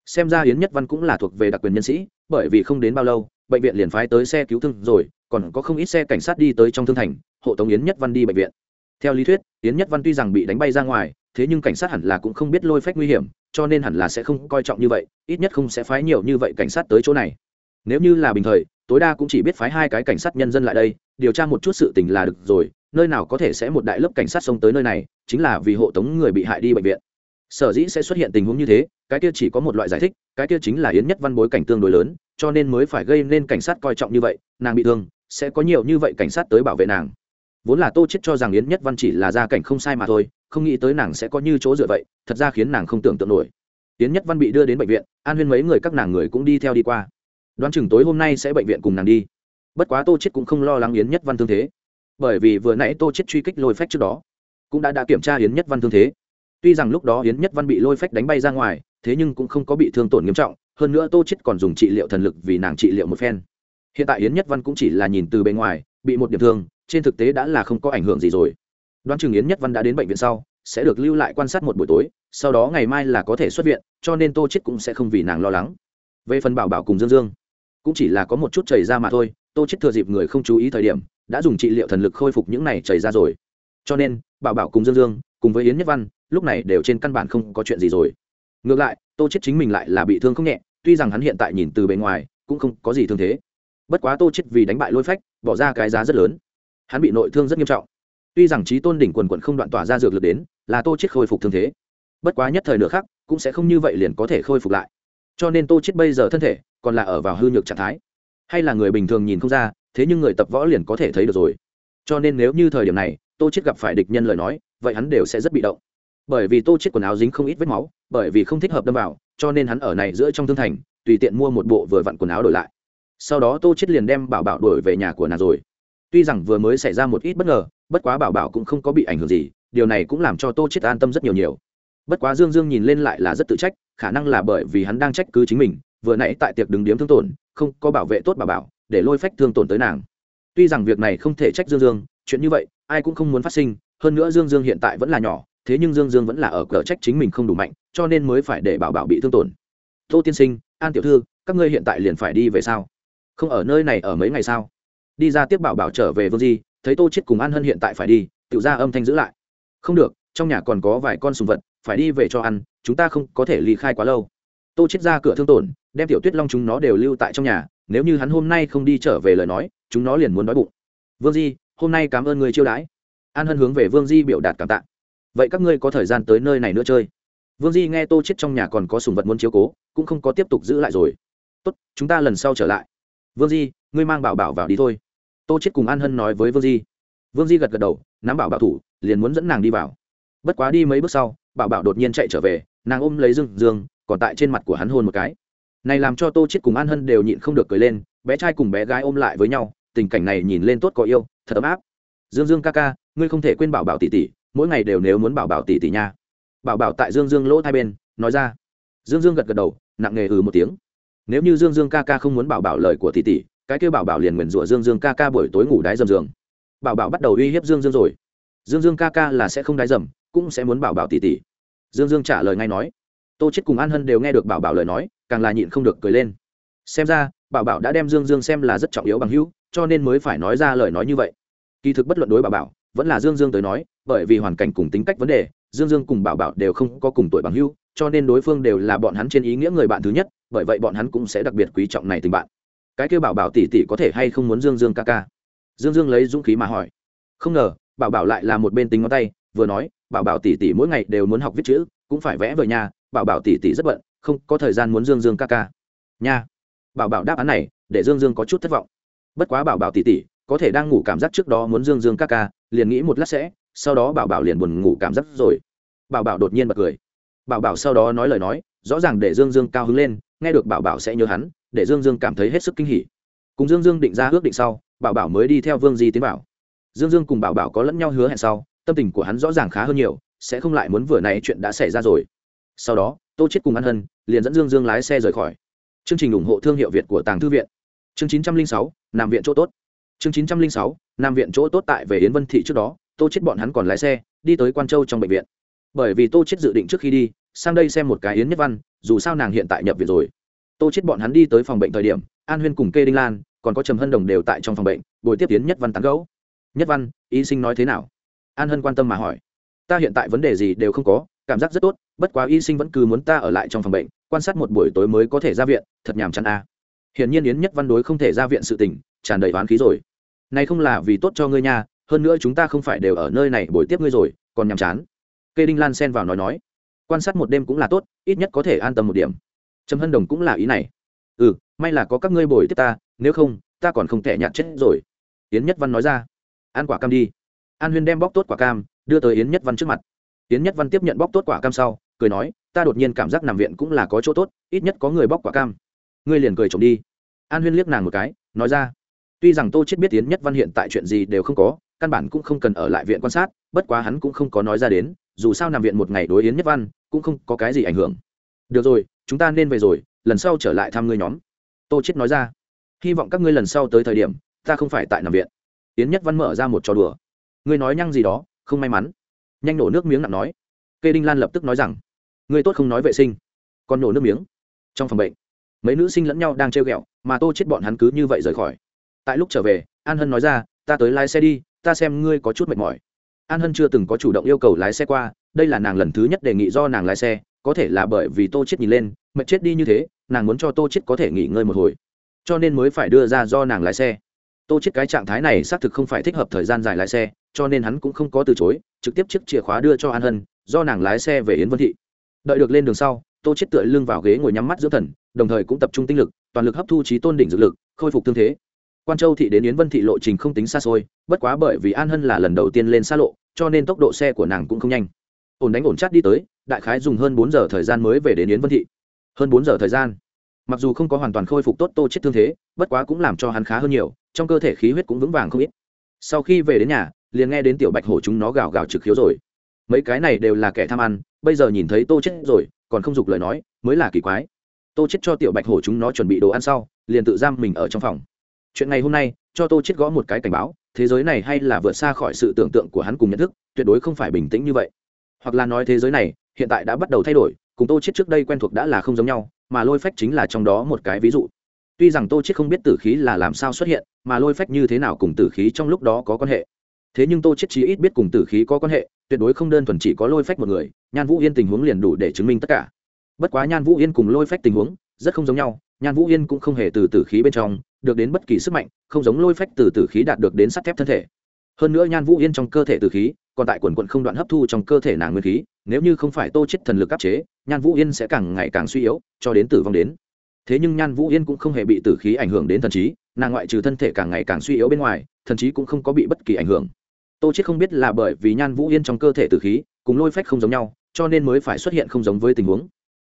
Xem ra yến nhất văn cũng là thuộc về đặc quyền nhân sĩ, bởi vì không đến bao lâu, bệnh viện liền phái tới xe cứu thương rồi, còn có không ít xe cảnh sát đi tới trong thương thành, hộ tống yến nhất văn đi bệnh viện. Theo lý thuyết, yến nhất văn tuy rằng bị đánh bay ra ngoài, thế nhưng cảnh sát hẳn là cũng không biết lôi phách nguy hiểm, cho nên hẳn là sẽ không coi trọng như vậy, ít nhất không sẽ phái nhiều như vậy cảnh sát tới chỗ này. Nếu như là bình thời, tối đa cũng chỉ biết phái hai cái cảnh sát nhân dân lại đây, điều tra một chút sự tình là được rồi, nơi nào có thể sẽ một đại lớp cảnh sát xông tới nơi này, chính là vì hộ tống người bị hại đi bệnh viện sở dĩ sẽ xuất hiện tình huống như thế, cái kia chỉ có một loại giải thích, cái kia chính là yến nhất văn bối cảnh tương đối lớn, cho nên mới phải gây nên cảnh sát coi trọng như vậy, nàng bị thương, sẽ có nhiều như vậy cảnh sát tới bảo vệ nàng. Vốn là tô chết cho rằng yến nhất văn chỉ là gia cảnh không sai mà thôi, không nghĩ tới nàng sẽ có như chỗ dựa vậy, thật ra khiến nàng không tưởng tượng nổi. Yến nhất văn bị đưa đến bệnh viện, an huyên mấy người các nàng người cũng đi theo đi qua. Đoán chừng tối hôm nay sẽ bệnh viện cùng nàng đi. Bất quá tô chết cũng không lo lắng yến nhất văn thương thế. Bởi vì vừa nãy tô chết truy kích lôi phách trước đó, cũng đã đã kiểm tra yến nhất văn thương thế tuy rằng lúc đó yến nhất văn bị lôi phách đánh bay ra ngoài, thế nhưng cũng không có bị thương tổn nghiêm trọng, hơn nữa tô chết còn dùng trị liệu thần lực vì nàng trị liệu một phen. Hiện tại yến nhất văn cũng chỉ là nhìn từ bên ngoài, bị một điểm thương, trên thực tế đã là không có ảnh hưởng gì rồi. Đoán chừng yến nhất văn đã đến bệnh viện sau, sẽ được lưu lại quan sát một buổi tối, sau đó ngày mai là có thể xuất viện, cho nên tô chết cũng sẽ không vì nàng lo lắng. Về phần bảo bảo cùng dương dương, cũng chỉ là có một chút chảy ra mà thôi, tô chết thừa dịp người không chú ý thời điểm, đã dùng trị liệu thần lực khôi phục những này chảy ra rồi. Cho nên, bảo bảo cùng dương dương, cùng với yến nhất văn lúc này đều trên căn bản không có chuyện gì rồi. Ngược lại, tô chết chính mình lại là bị thương không nhẹ, tuy rằng hắn hiện tại nhìn từ bề ngoài, cũng không có gì thương thế. Bất quá tô chết vì đánh bại lôi phách, bỏ ra cái giá rất lớn. Hắn bị nội thương rất nghiêm trọng. Tuy rằng trí tôn đỉnh quần quần không đoạn tỏa ra dược lực đến, là tô chết khôi phục thương thế. Bất quá nhất thời nữa khác cũng sẽ không như vậy liền có thể khôi phục lại. Cho nên tô chết bây giờ thân thể, còn là ở vào hư nhược trạng thái. Hay là người bình thường nhìn không ra, thế nhưng người tập võ liền có thể thấy được rồi. Cho nên nếu như thời điểm này, tô chết gặp phải địch nhân lời nói, vậy hắn đều sẽ rất bị động bởi vì tô chết quần áo dính không ít vết máu, bởi vì không thích hợp đâm vào, cho nên hắn ở này giữa trong thương thành, tùy tiện mua một bộ vừa vặn quần áo đổi lại. Sau đó tô chết liền đem bảo bảo đổi về nhà của nàng rồi. Tuy rằng vừa mới xảy ra một ít bất ngờ, bất quá bảo bảo cũng không có bị ảnh hưởng gì, điều này cũng làm cho tô chết an tâm rất nhiều nhiều. Bất quá dương dương nhìn lên lại là rất tự trách, khả năng là bởi vì hắn đang trách cứ chính mình, vừa nãy tại tiệc đứng điếm thương tổn, không có bảo vệ tốt bảo bảo, để lôi phách thương tổn tới nàng. Tuy rằng việc này không thể trách dương dương, chuyện như vậy, ai cũng không muốn phát sinh, hơn nữa dương dương hiện tại vẫn là nhỏ thế nhưng dương dương vẫn là ở cờ trách chính mình không đủ mạnh, cho nên mới phải để bảo bảo bị thương tổn. Tô tiên sinh, an tiểu thư, các ngươi hiện tại liền phải đi về sao? Không ở nơi này ở mấy ngày sao? Đi ra tiếp bảo bảo trở về vương di, thấy tô chết cùng an hân hiện tại phải đi tự ra âm thanh giữ lại. Không được, trong nhà còn có vài con sùng vật, phải đi về cho ăn, chúng ta không có thể ly khai quá lâu. Tô chết ra cửa thương tổn, đem tiểu tuyết long chúng nó đều lưu tại trong nhà, nếu như hắn hôm nay không đi trở về lời nói, chúng nó liền muốn đói bụng. Vương di, hôm nay cảm ơn người chiêu đãi. An hân hướng về vương di biểu đạt cảm tạ vậy các ngươi có thời gian tới nơi này nữa chơi. Vương di nghe tô chết trong nhà còn có sùng vật muốn chiếu cố, cũng không có tiếp tục giữ lại rồi. Tốt, chúng ta lần sau trở lại. Vương di, ngươi mang bảo bảo vào đi thôi. Tô chết cùng an hân nói với vương di. Vương di gật gật đầu, nắm bảo bảo thủ, liền muốn dẫn nàng đi vào. Bất quá đi mấy bước sau, bảo bảo đột nhiên chạy trở về, nàng ôm lấy dương dương, còn tại trên mặt của hắn hôn một cái. Này làm cho tô chết cùng an hân đều nhịn không được cười lên, bé trai cùng bé gái ôm lại với nhau, tình cảnh này nhìn lên tốt có yêu, thật ấm áp. Dương dương ca ca, ngươi không thể quên bảo bảo tỷ tỷ mỗi ngày đều nếu muốn bảo bảo tỷ tỷ nha. Bảo bảo tại dương dương lỗ hai bên, nói ra. Dương dương gật gật đầu, nặng nề ừ một tiếng. Nếu như dương dương ca ca không muốn bảo bảo lời của tỷ tỷ cái kêu bảo bảo liền nguyền rủa dương dương ca ca buổi tối ngủ đáy dầm giường. Bảo bảo bắt đầu uy hiếp dương dương rồi. Dương dương ca ca là sẽ không đáy dầm, cũng sẽ muốn bảo bảo tỷ tỷ dương dương trả lời ngay nói. Tô chết cùng an hân đều nghe được bảo bảo lời nói, càng là nhịn không được cười lên. Xem ra, bảo bảo đã đem dương dương xem là rất trọng yếu bằng hữu, cho nên mới phải nói ra lời nói như vậy. Kỳ thực bất luận đối bảo bảo vẫn là dương dương tới nói bởi vì hoàn cảnh cùng tính cách vấn đề dương dương cùng bảo bảo đều không có cùng tuổi bằng hưu, cho nên đối phương đều là bọn hắn trên ý nghĩa người bạn thứ nhất bởi vậy bọn hắn cũng sẽ đặc biệt quý trọng này tình bạn. Cái kêu bảo bảo tỷ tỷ có thể hay không muốn dương dương ca ca? Dương dương lấy dũng khí mà hỏi. Không ngờ bảo bảo lại là một bên tính ngón tay vừa nói bảo bảo tỷ tỷ mỗi ngày đều muốn học viết chữ cũng phải vẽ vời nhà bảo bảo tỷ tỷ rất bận không có thời gian muốn dương dương ca ca. Nha. Bảo bảo đáp án này để dương dương có chút thất vọng. Bất quá bảo bảo tỷ tỷ có thể đang ngủ cảm giác trước đó muốn dương dương ca ca liền nghĩ một lát sẽ sau đó bảo bảo liền buồn ngủ cảm giác rồi. Bảo bảo đột nhiên bật cười. Bảo bảo sau đó nói lời nói rõ ràng để dương dương cao hứng lên nghe được bảo bảo sẽ nhớ hắn để dương dương cảm thấy hết sức kinh hỉ. Cùng dương dương định ra ước định sau bảo bảo mới đi theo vương di tiến bảo dương dương cùng bảo bảo có lẫn nhau hứa hẹn sau tâm tình của hắn rõ ràng khá hơn nhiều sẽ không lại muốn vừa này chuyện đã xảy ra rồi. Sau đó tô chết cùng ăn hân liền dẫn dương dương lái xe rời khỏi. Chương trình ủng hộ thương hiệu việt của tàng thư viện. Chương 906, nằm viện chỗ tốt chương 906, nam viện chỗ tốt tại về yến vân thị trước đó tô chết bọn hắn còn lái xe đi tới quan châu trong bệnh viện. Bởi vì tô chết dự định trước khi đi sang đây xem một cái yến nhất văn dù sao nàng hiện tại nhập viện rồi. Tô chết bọn hắn đi tới phòng bệnh thời điểm an huyên cùng kê đinh lan còn có trầm hân đồng đều tại trong phòng bệnh buổi tiếp yến nhất văn tán gấu nhất văn y sinh nói thế nào? An hân quan tâm mà hỏi. Ta hiện tại vấn đề gì đều không có cảm giác rất tốt bất quá y sinh vẫn cứ muốn ta ở lại trong phòng bệnh quan sát một buổi tối mới có thể ra viện thật nhàm chán a. À. hiển nhiên yến nhất văn đối không thể ra viện sự tình tràn đầy oán khí rồi. Này không là vì tốt cho ngươi nha, hơn nữa chúng ta không phải đều ở nơi này buổi tiếp ngươi rồi, còn nhàm chán. Kê đinh lan xen vào nói nói. Quan sát một đêm cũng là tốt, ít nhất có thể an tâm một điểm. Trầm hân đồng cũng là ý này. Ừ may là có các ngươi bồi tiếp ta, nếu không, ta còn không thể nhạt chết rồi. Yến nhất văn nói ra. Ăn quả cam đi. An huyên đem bóc tốt quả cam, đưa tới yến nhất văn trước mặt. Yến nhất văn tiếp nhận bóc tốt quả cam sau, cười nói, ta đột nhiên cảm giác nằm viện cũng là có chỗ tốt, ít nhất có người bóc quả cam. Ngươi liền cười trộm đi. An huyên liếc nàng một cái, nói ra tuy rằng tô chết biết yến nhất văn hiện tại chuyện gì đều không có, căn bản cũng không cần ở lại viện quan sát, bất quá hắn cũng không có nói ra đến, dù sao nằm viện một ngày đối yến nhất văn cũng không có cái gì ảnh hưởng. Được rồi, chúng ta nên về rồi, lần sau trở lại thăm ngươi nhóm. Tô chết nói ra. Hy vọng các ngươi lần sau tới thời điểm, ta không phải tại nằm viện. Yến nhất văn mở ra một trò đùa. Ngươi nói nhăng gì đó, không may mắn. Nhanh nổ nước miếng nặng nói. Kê đinh lan lập tức nói rằng, ngươi tốt không nói vệ sinh, còn nổ nước miếng trong phòng bệnh. Mấy nữ sinh lẫn nhau đang treo ghẹo, mà tô chết bọn hắn cứ như vậy rời khỏi tại lúc trở về, an hân nói ra, ta tới lái xe đi, ta xem ngươi có chút mệt mỏi. An hân chưa từng có chủ động yêu cầu lái xe qua, đây là nàng lần thứ nhất đề nghị do nàng lái xe, có thể là bởi vì tô chết nhìn lên, mệt chết đi như thế, nàng muốn cho tô chết có thể nghỉ ngơi một hồi. Cho nên mới phải đưa ra do nàng lái xe. Tô chết cái trạng thái này xác thực không phải thích hợp thời gian dài lái xe, cho nên hắn cũng không có từ chối, trực tiếp chiếc chìa khóa đưa cho an hân, do nàng lái xe về yến vân thị. Đợi được lên đường sau, tô chết tựa lưng vào ghế ngồi nhắm mắt dưỡng thần, đồng thời cũng tập trung tinh lực, toàn lực hấp thu trí tôn đỉnh dược lực, khôi phục thương thế quan châu thị đến yến vân thị lộ trình không tính xa xôi bất quá bởi vì an hân là lần đầu tiên lên xa lộ cho nên tốc độ xe của nàng cũng không nhanh ổn đánh ổn chát đi tới đại khái dùng hơn bốn giờ thời gian mới về đến yến vân thị hơn bốn giờ thời gian mặc dù không có hoàn toàn khôi phục tốt tô chết thương thế bất quá cũng làm cho hắn khá hơn nhiều trong cơ thể khí huyết cũng vững vàng không ít sau khi về đến nhà liền nghe đến tiểu bạch hổ chúng nó gào gào trực khiếu rồi mấy cái này đều là kẻ tham ăn bây giờ nhìn thấy tô chết rồi còn không dục lời nói mới là kỳ quái tô chết cho tiểu bạch hổ chúng nó chuẩn bị đồ ăn sau liền tự giam mình ở trong phòng chuyện ngày hôm nay, cho tô chết gõ một cái cảnh báo, thế giới này hay là vượt xa khỏi sự tưởng tượng của hắn cùng nhận thức, tuyệt đối không phải bình tĩnh như vậy. Hoặc là nói thế giới này, hiện tại đã bắt đầu thay đổi, cùng tô chết trước đây quen thuộc đã là không giống nhau, mà lôi phách chính là trong đó một cái ví dụ. Tuy rằng tô chết không biết tử khí là làm sao xuất hiện, mà lôi phách như thế nào cùng tử khí trong lúc đó có quan hệ. Thế nhưng tô chết chí ít biết cùng tử khí có quan hệ, tuyệt đối không đơn thuần chỉ có lôi phách một người, nhan vũ yên tình huống liền đủ để chứng minh tất cả. Bất quá nhan vũ yên cùng lôi phách tình huống rất không giống nhau, nhan vũ yên cũng không hề từ tử khí bên trong được đến bất kỳ sức mạnh, không giống lôi phách từ tử khí đạt được đến sắt thép thân thể. Hơn nữa nhan vũ yên trong cơ thể tử khí, còn tại quần quận không đoạn hấp thu trong cơ thể nàng nguyên khí, nếu như không phải tô chết thần lực áp chế, nhan vũ yên sẽ càng ngày càng suy yếu, cho đến tử vong đến. Thế nhưng nhan vũ yên cũng không hề bị tử khí ảnh hưởng đến thần trí, nàng ngoại trừ thân thể càng ngày càng suy yếu bên ngoài, thần trí cũng không có bị bất kỳ ảnh hưởng. Tô chết không biết là bởi vì nhan vũ yên trong cơ thể tử khí, cùng lôi phách không giống nhau, cho nên mới phải xuất hiện không giống với tình huống.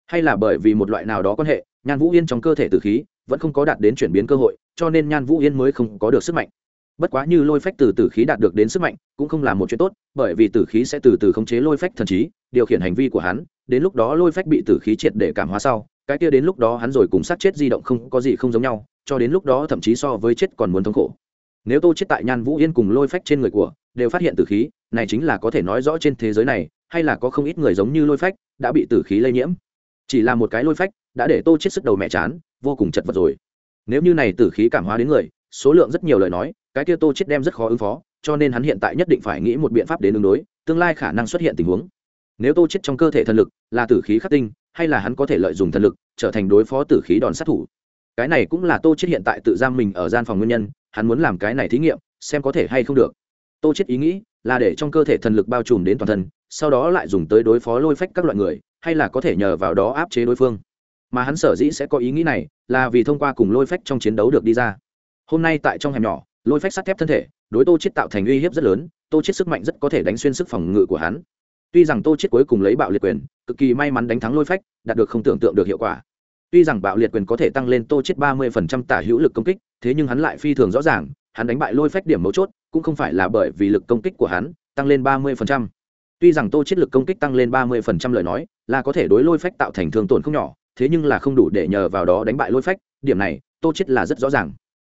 Hay là bởi vì một loại nào đó quan hệ, nhan vũ yên trong cơ thể tử khí vẫn không có đạt đến chuyển biến cơ hội cho nên nhan vũ yên mới không có được sức mạnh. Bất quá như lôi phách từ tử khí đạt được đến sức mạnh, cũng không là một chuyện tốt, bởi vì tử khí sẽ từ từ khống chế lôi phách thần trí, điều khiển hành vi của hắn, đến lúc đó lôi phách bị tử khí triệt để cảm hóa sau, cái kia đến lúc đó hắn rồi cùng sát chết di động không có gì không giống nhau, cho đến lúc đó thậm chí so với chết còn muốn thống khổ. Nếu tô chết tại nhan vũ yên cùng lôi phách trên người của, đều phát hiện tử khí, này chính là có thể nói rõ trên thế giới này, hay là có không ít người giống như lôi phách, đã bị tử khí lây nhiễm. Chỉ là một cái lôi phách, đã để tô chết sức đầu mẹ chán, vô cùng chật vật rồi nếu như này tử khí cảm hóa đến người, số lượng rất nhiều lời nói, cái kia tô chết đem rất khó ứng phó, cho nên hắn hiện tại nhất định phải nghĩ một biện pháp đến ứng đối, tương lai khả năng xuất hiện tình huống. Nếu tô chết trong cơ thể thần lực là tử khí khắc tinh, hay là hắn có thể lợi dụng thần lực trở thành đối phó tử khí đòn sát thủ? Cái này cũng là tô chết hiện tại tự giam mình ở gian phòng nguyên nhân, hắn muốn làm cái này thí nghiệm, xem có thể hay không được. Tô chết ý nghĩ là để trong cơ thể thần lực bao trùm đến toàn thân, sau đó lại dùng tới đối phó lôi phách các loại người, hay là có thể nhờ vào đó áp chế đối phương. Mà hắn sở dĩ sẽ có ý nghĩ này là vì thông qua cùng lôi phách trong chiến đấu được đi ra. Hôm nay tại trong hẻm nhỏ, lôi phách sắt thép thân thể, đối tô chết tạo thành uy hiếp rất lớn, tô chết sức mạnh rất có thể đánh xuyên sức phòng ngự của hắn. Tuy rằng tô chết cuối cùng lấy bạo liệt quyền, cực kỳ may mắn đánh thắng lôi phách, đạt được không tưởng tượng được hiệu quả. Tuy rằng bạo liệt quyền có thể tăng lên tô chết ba mươi phần trăm tả hữu lực công kích, thế nhưng hắn lại phi thường rõ ràng, hắn đánh bại lôi phách điểm mấu chốt, cũng không phải là bởi vì lực công kích của hắn tăng lên ba mươi phần trăm. Tuy rằng tô chết lực công kích tăng lên ba mươi phần trăm lời nói, là có thể đối lôi phách tạo thành thương tổn không nhỏ thế nhưng là không đủ để nhờ vào đó đánh bại lôi phách điểm này tô chết là rất rõ ràng.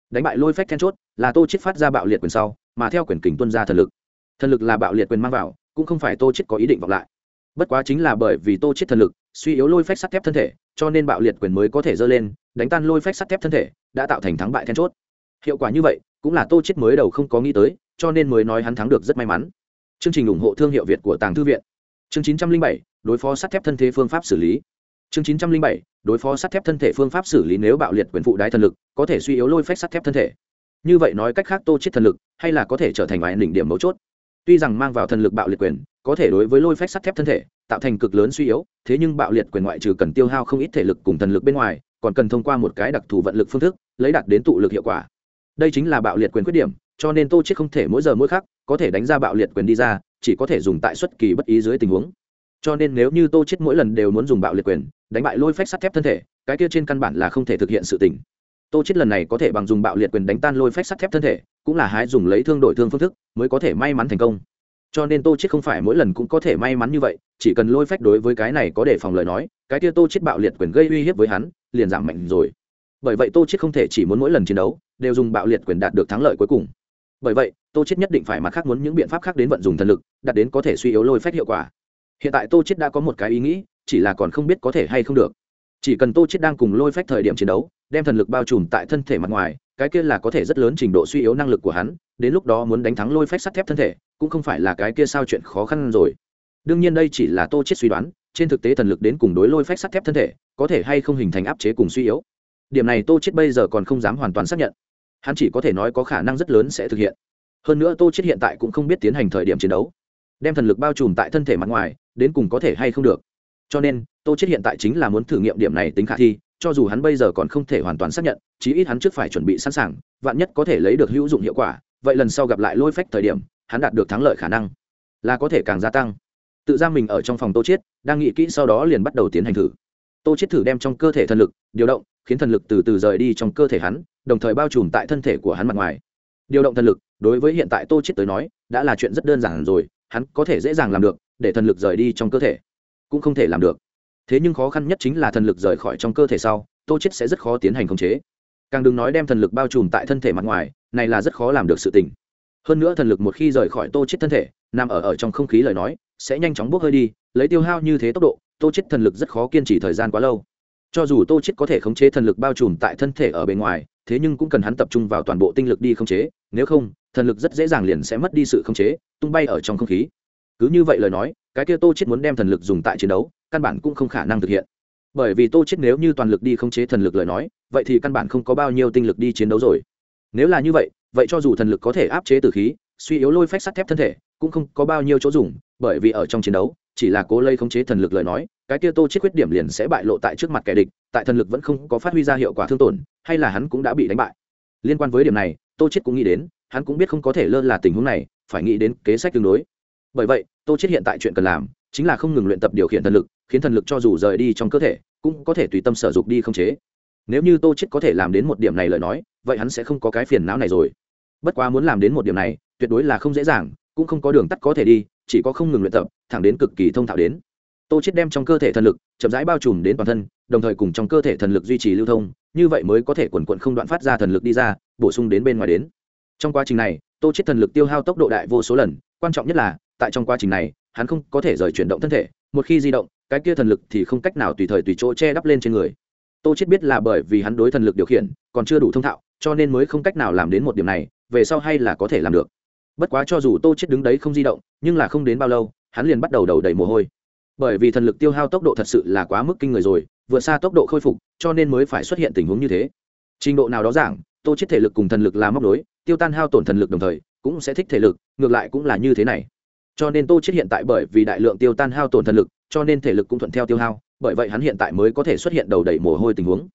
Đánh bại lôi phách then chốt là tô chết phát ra bạo liệt quyền sau mà theo quyền kình tuân ra thần lực. Thần lực là bạo liệt quyền mang vào cũng không phải tô chết có ý định vọng lại. Bất quá chính là bởi vì tô chết thần lực suy yếu lôi phách sắt thép thân thể cho nên bạo liệt quyền mới có thể dơ lên đánh tan lôi phách sắt thép thân thể đã tạo thành thắng bại then chốt. Hiệu quả như vậy cũng là tô chết mới đầu không có nghĩ tới cho nên mới nói hắn thắng được rất may mắn. Chương trình ủng hộ thương hiệu việt của tàng thư viện. Chương 907, đối phó sắt thép thân thế phương pháp xử lý chương 907, đối phó sắt thép thân thể phương pháp xử lý nếu bạo liệt quyền phụ đái thần lực có thể suy yếu lôi phách sắt thép thân thể. Như vậy nói cách khác tô chết thần lực hay là có thể trở thành ngoại đỉnh điểm mấu chốt. Tuy rằng mang vào thần lực bạo liệt quyền có thể đối với lôi phách sắt thép thân thể tạo thành cực lớn suy yếu thế nhưng bạo liệt quyền ngoại trừ cần tiêu hao không ít thể lực cùng thần lực bên ngoài còn cần thông qua một cái đặc thù vận lực phương thức lấy đạt đến tụ lực hiệu quả. Đây chính là bạo liệt quyền khuyết điểm cho nên tô chết không thể mỗi giờ mỗi khắc có thể đánh ra bạo liệt quyền đi ra chỉ có thể dùng tại xuất kỳ bất ý dưới tình huống cho nên nếu như tô chết mỗi lần đều muốn dùng bạo liệt quyền, đánh bại lôi phách sắt thép thân thể, cái kia trên căn bản là không thể thực hiện sự tình. Tô chết lần này có thể bằng dùng bạo liệt quyền đánh tan lôi phách sắt thép thân thể, cũng là hái dùng lấy thương đổi thương phương thức, mới có thể may mắn thành công. Cho nên tô chết không phải mỗi lần cũng có thể may mắn như vậy, chỉ cần lôi phách đối với cái này có đề phòng lời nói, cái kia tô chết bạo liệt quyền gây uy hiếp với hắn, liền giảm mạnh rồi. Bởi vậy tô chết không thể chỉ muốn mỗi lần chiến đấu, đều dùng bạo liệt quyền đạt được thắng lợi cuối cùng. Bởi vậy, tô chết nhất định phải mặt khác muốn những biện pháp khác đến vận dụng thần lực, đạt đến có thể suy yếu lôi phách hiệu quả hiện tại tô chết đã có một cái ý nghĩ, chỉ là còn không biết có thể hay không được. Chỉ cần tô chết đang cùng lôi phách thời điểm chiến đấu, đem thần lực bao trùm tại thân thể mặt ngoài, cái kia là có thể rất lớn trình độ suy yếu năng lực của hắn, đến lúc đó muốn đánh thắng lôi phách sắt thép thân thể, cũng không phải là cái kia sao chuyện khó khăn rồi. Đương nhiên đây chỉ là tô chết suy đoán, trên thực tế thần lực đến cùng đối lôi phách sắt thép thân thể, có thể hay không hình thành áp chế cùng suy yếu. Điểm này tô chết bây giờ còn không dám hoàn toàn xác nhận. Hắn chỉ có thể nói có khả năng rất lớn sẽ thực hiện. Hơn nữa tô chết hiện tại cũng không biết tiến hành thời điểm chiến đấu đem thần lực bao trùm tại thân thể mặt ngoài, đến cùng có thể hay không được. Cho nên, tô chết hiện tại chính là muốn thử nghiệm điểm này tính khả thi, cho dù hắn bây giờ còn không thể hoàn toàn xác nhận, chí ít hắn trước phải chuẩn bị sẵn sàng, vạn nhất có thể lấy được hữu dụng hiệu quả, vậy lần sau gặp lại lôi phách thời điểm, hắn đạt được thắng lợi khả năng là có thể càng gia tăng. Tự ra mình ở trong phòng tô chiết, đang nghĩ kỹ sau đó liền bắt đầu tiến hành thử. Tô chiết thử đem trong cơ thể thần lực điều động, khiến thần lực từ từ rời đi trong cơ thể hắn, đồng thời bao trùm tại thân thể của hắn mặt ngoài. Điều động thần lực, đối với hiện tại tô chiết tới nói, đã là chuyện rất đơn giản rồi hắn có thể dễ dàng làm được, để thần lực rời đi trong cơ thể. Cũng không thể làm được. Thế nhưng khó khăn nhất chính là thần lực rời khỏi trong cơ thể sau, tô chết sẽ rất khó tiến hành khống chế. Càng đừng nói đem thần lực bao trùm tại thân thể mặt ngoài, này là rất khó làm được sự tình. Hơn nữa thần lực một khi rời khỏi tô chết thân thể, nằm ở ở trong không khí lời nói, sẽ nhanh chóng bốc hơi đi, lấy tiêu hao như thế tốc độ, tô chết thần lực rất khó kiên trì thời gian quá lâu cho dù tô chết có thể khống chế thần lực bao trùm tại thân thể ở bên ngoài, thế nhưng cũng cần hắn tập trung vào toàn bộ tinh lực đi khống chế, nếu không, thần lực rất dễ dàng liền sẽ mất đi sự khống chế, tung bay ở trong không khí. Cứ như vậy lời nói, cái kia tô chết muốn đem thần lực dùng tại chiến đấu, căn bản cũng không khả năng thực hiện. Bởi vì tô chết nếu như toàn lực đi khống chế thần lực lời nói, vậy thì căn bản không có bao nhiêu tinh lực đi chiến đấu rồi. Nếu là như vậy vậy cho dù thần lực có thể áp chế tử khí, suy yếu lôi phách sắt thép thân thể, cũng không có bao nhiêu chỗ dùng, bởi vì ở trong chiến đấu chỉ là cố lây khống chế thần lực lời nói, cái kia tô chết khuyết điểm liền sẽ bại lộ tại trước mặt kẻ địch, tại thần lực vẫn không có phát huy ra hiệu quả thương tổn, hay là hắn cũng đã bị đánh bại. Liên quan với điểm này, tô chết cũng nghĩ đến, hắn cũng biết không có thể lơ là tình huống này, phải nghĩ đến kế sách tương đối. Bởi vậy, tô chết hiện tại chuyện cần làm, chính là không ngừng luyện tập điều khiển thần lực, khiến thần lực cho dù rời đi trong cơ thể, cũng có thể tùy tâm sở dục đi không chế. Nếu như tô chết có thể làm đến một điểm này lời nói, vậy hắn sẽ không có cái phiền não này rồi. Bất quá muốn làm đến một điểm này, tuyệt đối là không dễ dàng, cũng không có đường tắt có thể đi chỉ có không ngừng luyện tập, thẳng đến cực kỳ thông thạo đến. Tô chết đem trong cơ thể thần lực chậm rãi bao trùm đến toàn thân, đồng thời cùng trong cơ thể thần lực duy trì lưu thông, như vậy mới có thể quần quận không đoạn phát ra thần lực đi ra, bổ sung đến bên ngoài đến. Trong quá trình này, tô chết thần lực tiêu hao tốc độ đại vô số lần, quan trọng nhất là, tại trong quá trình này, hắn không có thể rời chuyển động thân thể, một khi di động, cái kia thần lực thì không cách nào tùy thời tùy chỗ che đắp lên trên người. Tô chết biết là bởi vì hắn đối thần lực điều khiển còn chưa đủ thông thạo, cho nên mới không cách nào làm đến một điểm này, về sau hay là có thể làm được bất quá cho dù tô chết đứng đấy không di động, nhưng là không đến bao lâu, hắn liền bắt đầu đầu đầy mồ hôi. Bởi vì thần lực tiêu hao tốc độ thật sự là quá mức kinh người rồi, vượt xa tốc độ khôi phục, cho nên mới phải xuất hiện tình huống như thế. Trình độ nào đó giảng, tô chết thể lực cùng thần lực là móc đối tiêu tan hao tổn thần lực đồng thời, cũng sẽ thích thể lực, ngược lại cũng là như thế này. Cho nên tô chết hiện tại bởi vì đại lượng tiêu tan hao tổn thần lực, cho nên thể lực cũng thuận theo tiêu hao, bởi vậy hắn hiện tại mới có thể xuất hiện đầu đầy mồ hôi tình huống.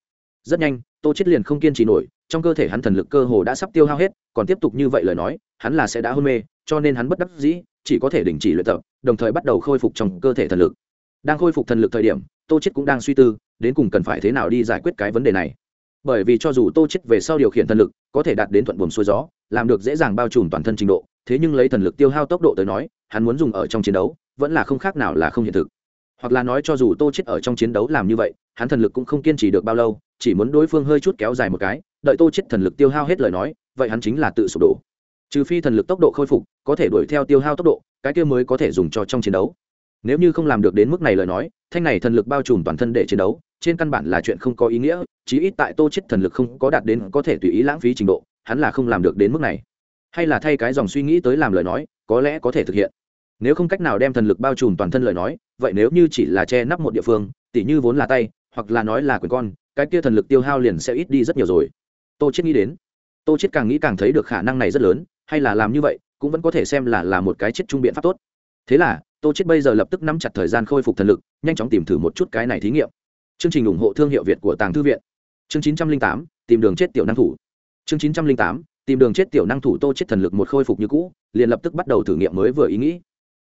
Rất nhanh, tô chết liền không kiên trì nổi trong cơ thể hắn thần lực cơ hồ đã sắp tiêu hao hết, còn tiếp tục như vậy lời nói, hắn là sẽ đã hôn mê, cho nên hắn bất đắc dĩ, chỉ có thể đình chỉ luyện tập, đồng thời bắt đầu khôi phục trong cơ thể thần lực. Đang khôi phục thần lực thời điểm, tô chết cũng đang suy tư, đến cùng cần phải thế nào đi giải quyết cái vấn đề này. Bởi vì cho dù tô chết về sau điều khiển thần lực, có thể đạt đến thuận buồm xuôi gió, làm được dễ dàng bao trùm toàn thân trình độ, thế nhưng lấy thần lực tiêu hao tốc độ tới nói, hắn muốn dùng ở trong chiến đấu, vẫn là không khác nào là không hiện thực. Hoặc là nói cho dù tô chết ở trong chiến đấu làm như vậy, hắn thần lực cũng không kiên trì được bao lâu, chỉ muốn đối phương hơi chút kéo dài một cái đợi tô chết thần lực tiêu hao hết lời nói, vậy hắn chính là tự sụp đổ. Trừ phi thần lực tốc độ khôi phục, có thể đuổi theo tiêu hao tốc độ, cái kia mới có thể dùng cho trong chiến đấu. Nếu như không làm được đến mức này lời nói, thanh này thần lực bao trùm toàn thân để chiến đấu, trên căn bản là chuyện không có ý nghĩa, chí ít tại tô chết thần lực không có đạt đến có thể tùy ý lãng phí trình độ, hắn là không làm được đến mức này. Hay là thay cái dòng suy nghĩ tới làm lời nói, có lẽ có thể thực hiện. Nếu không cách nào đem thần lực bao trùm toàn thân lời nói, vậy nếu như chỉ là che nắp một địa phương, tỉ như vốn là tay, hoặc là nói là quyền con, cái kia thần lực tiêu hao liền sẽ ít đi rất nhiều rồi tô chết nghĩ đến. Tô chết càng nghĩ càng thấy được khả năng này rất lớn hay là làm như vậy cũng vẫn có thể xem là là một cái chết trung biện pháp tốt. Thế là tô chết bây giờ lập tức nắm chặt thời gian khôi phục thần lực nhanh chóng tìm thử một chút cái này thí nghiệm. Chương trình ủng hộ thương hiệu việt của tàng thư viện. Chương 908, tìm đường chết tiểu năng thủ. Chương 908, tìm đường chết tiểu năng thủ tô chết thần lực một khôi phục như cũ liền lập tức bắt đầu thử nghiệm mới vừa ý nghĩ.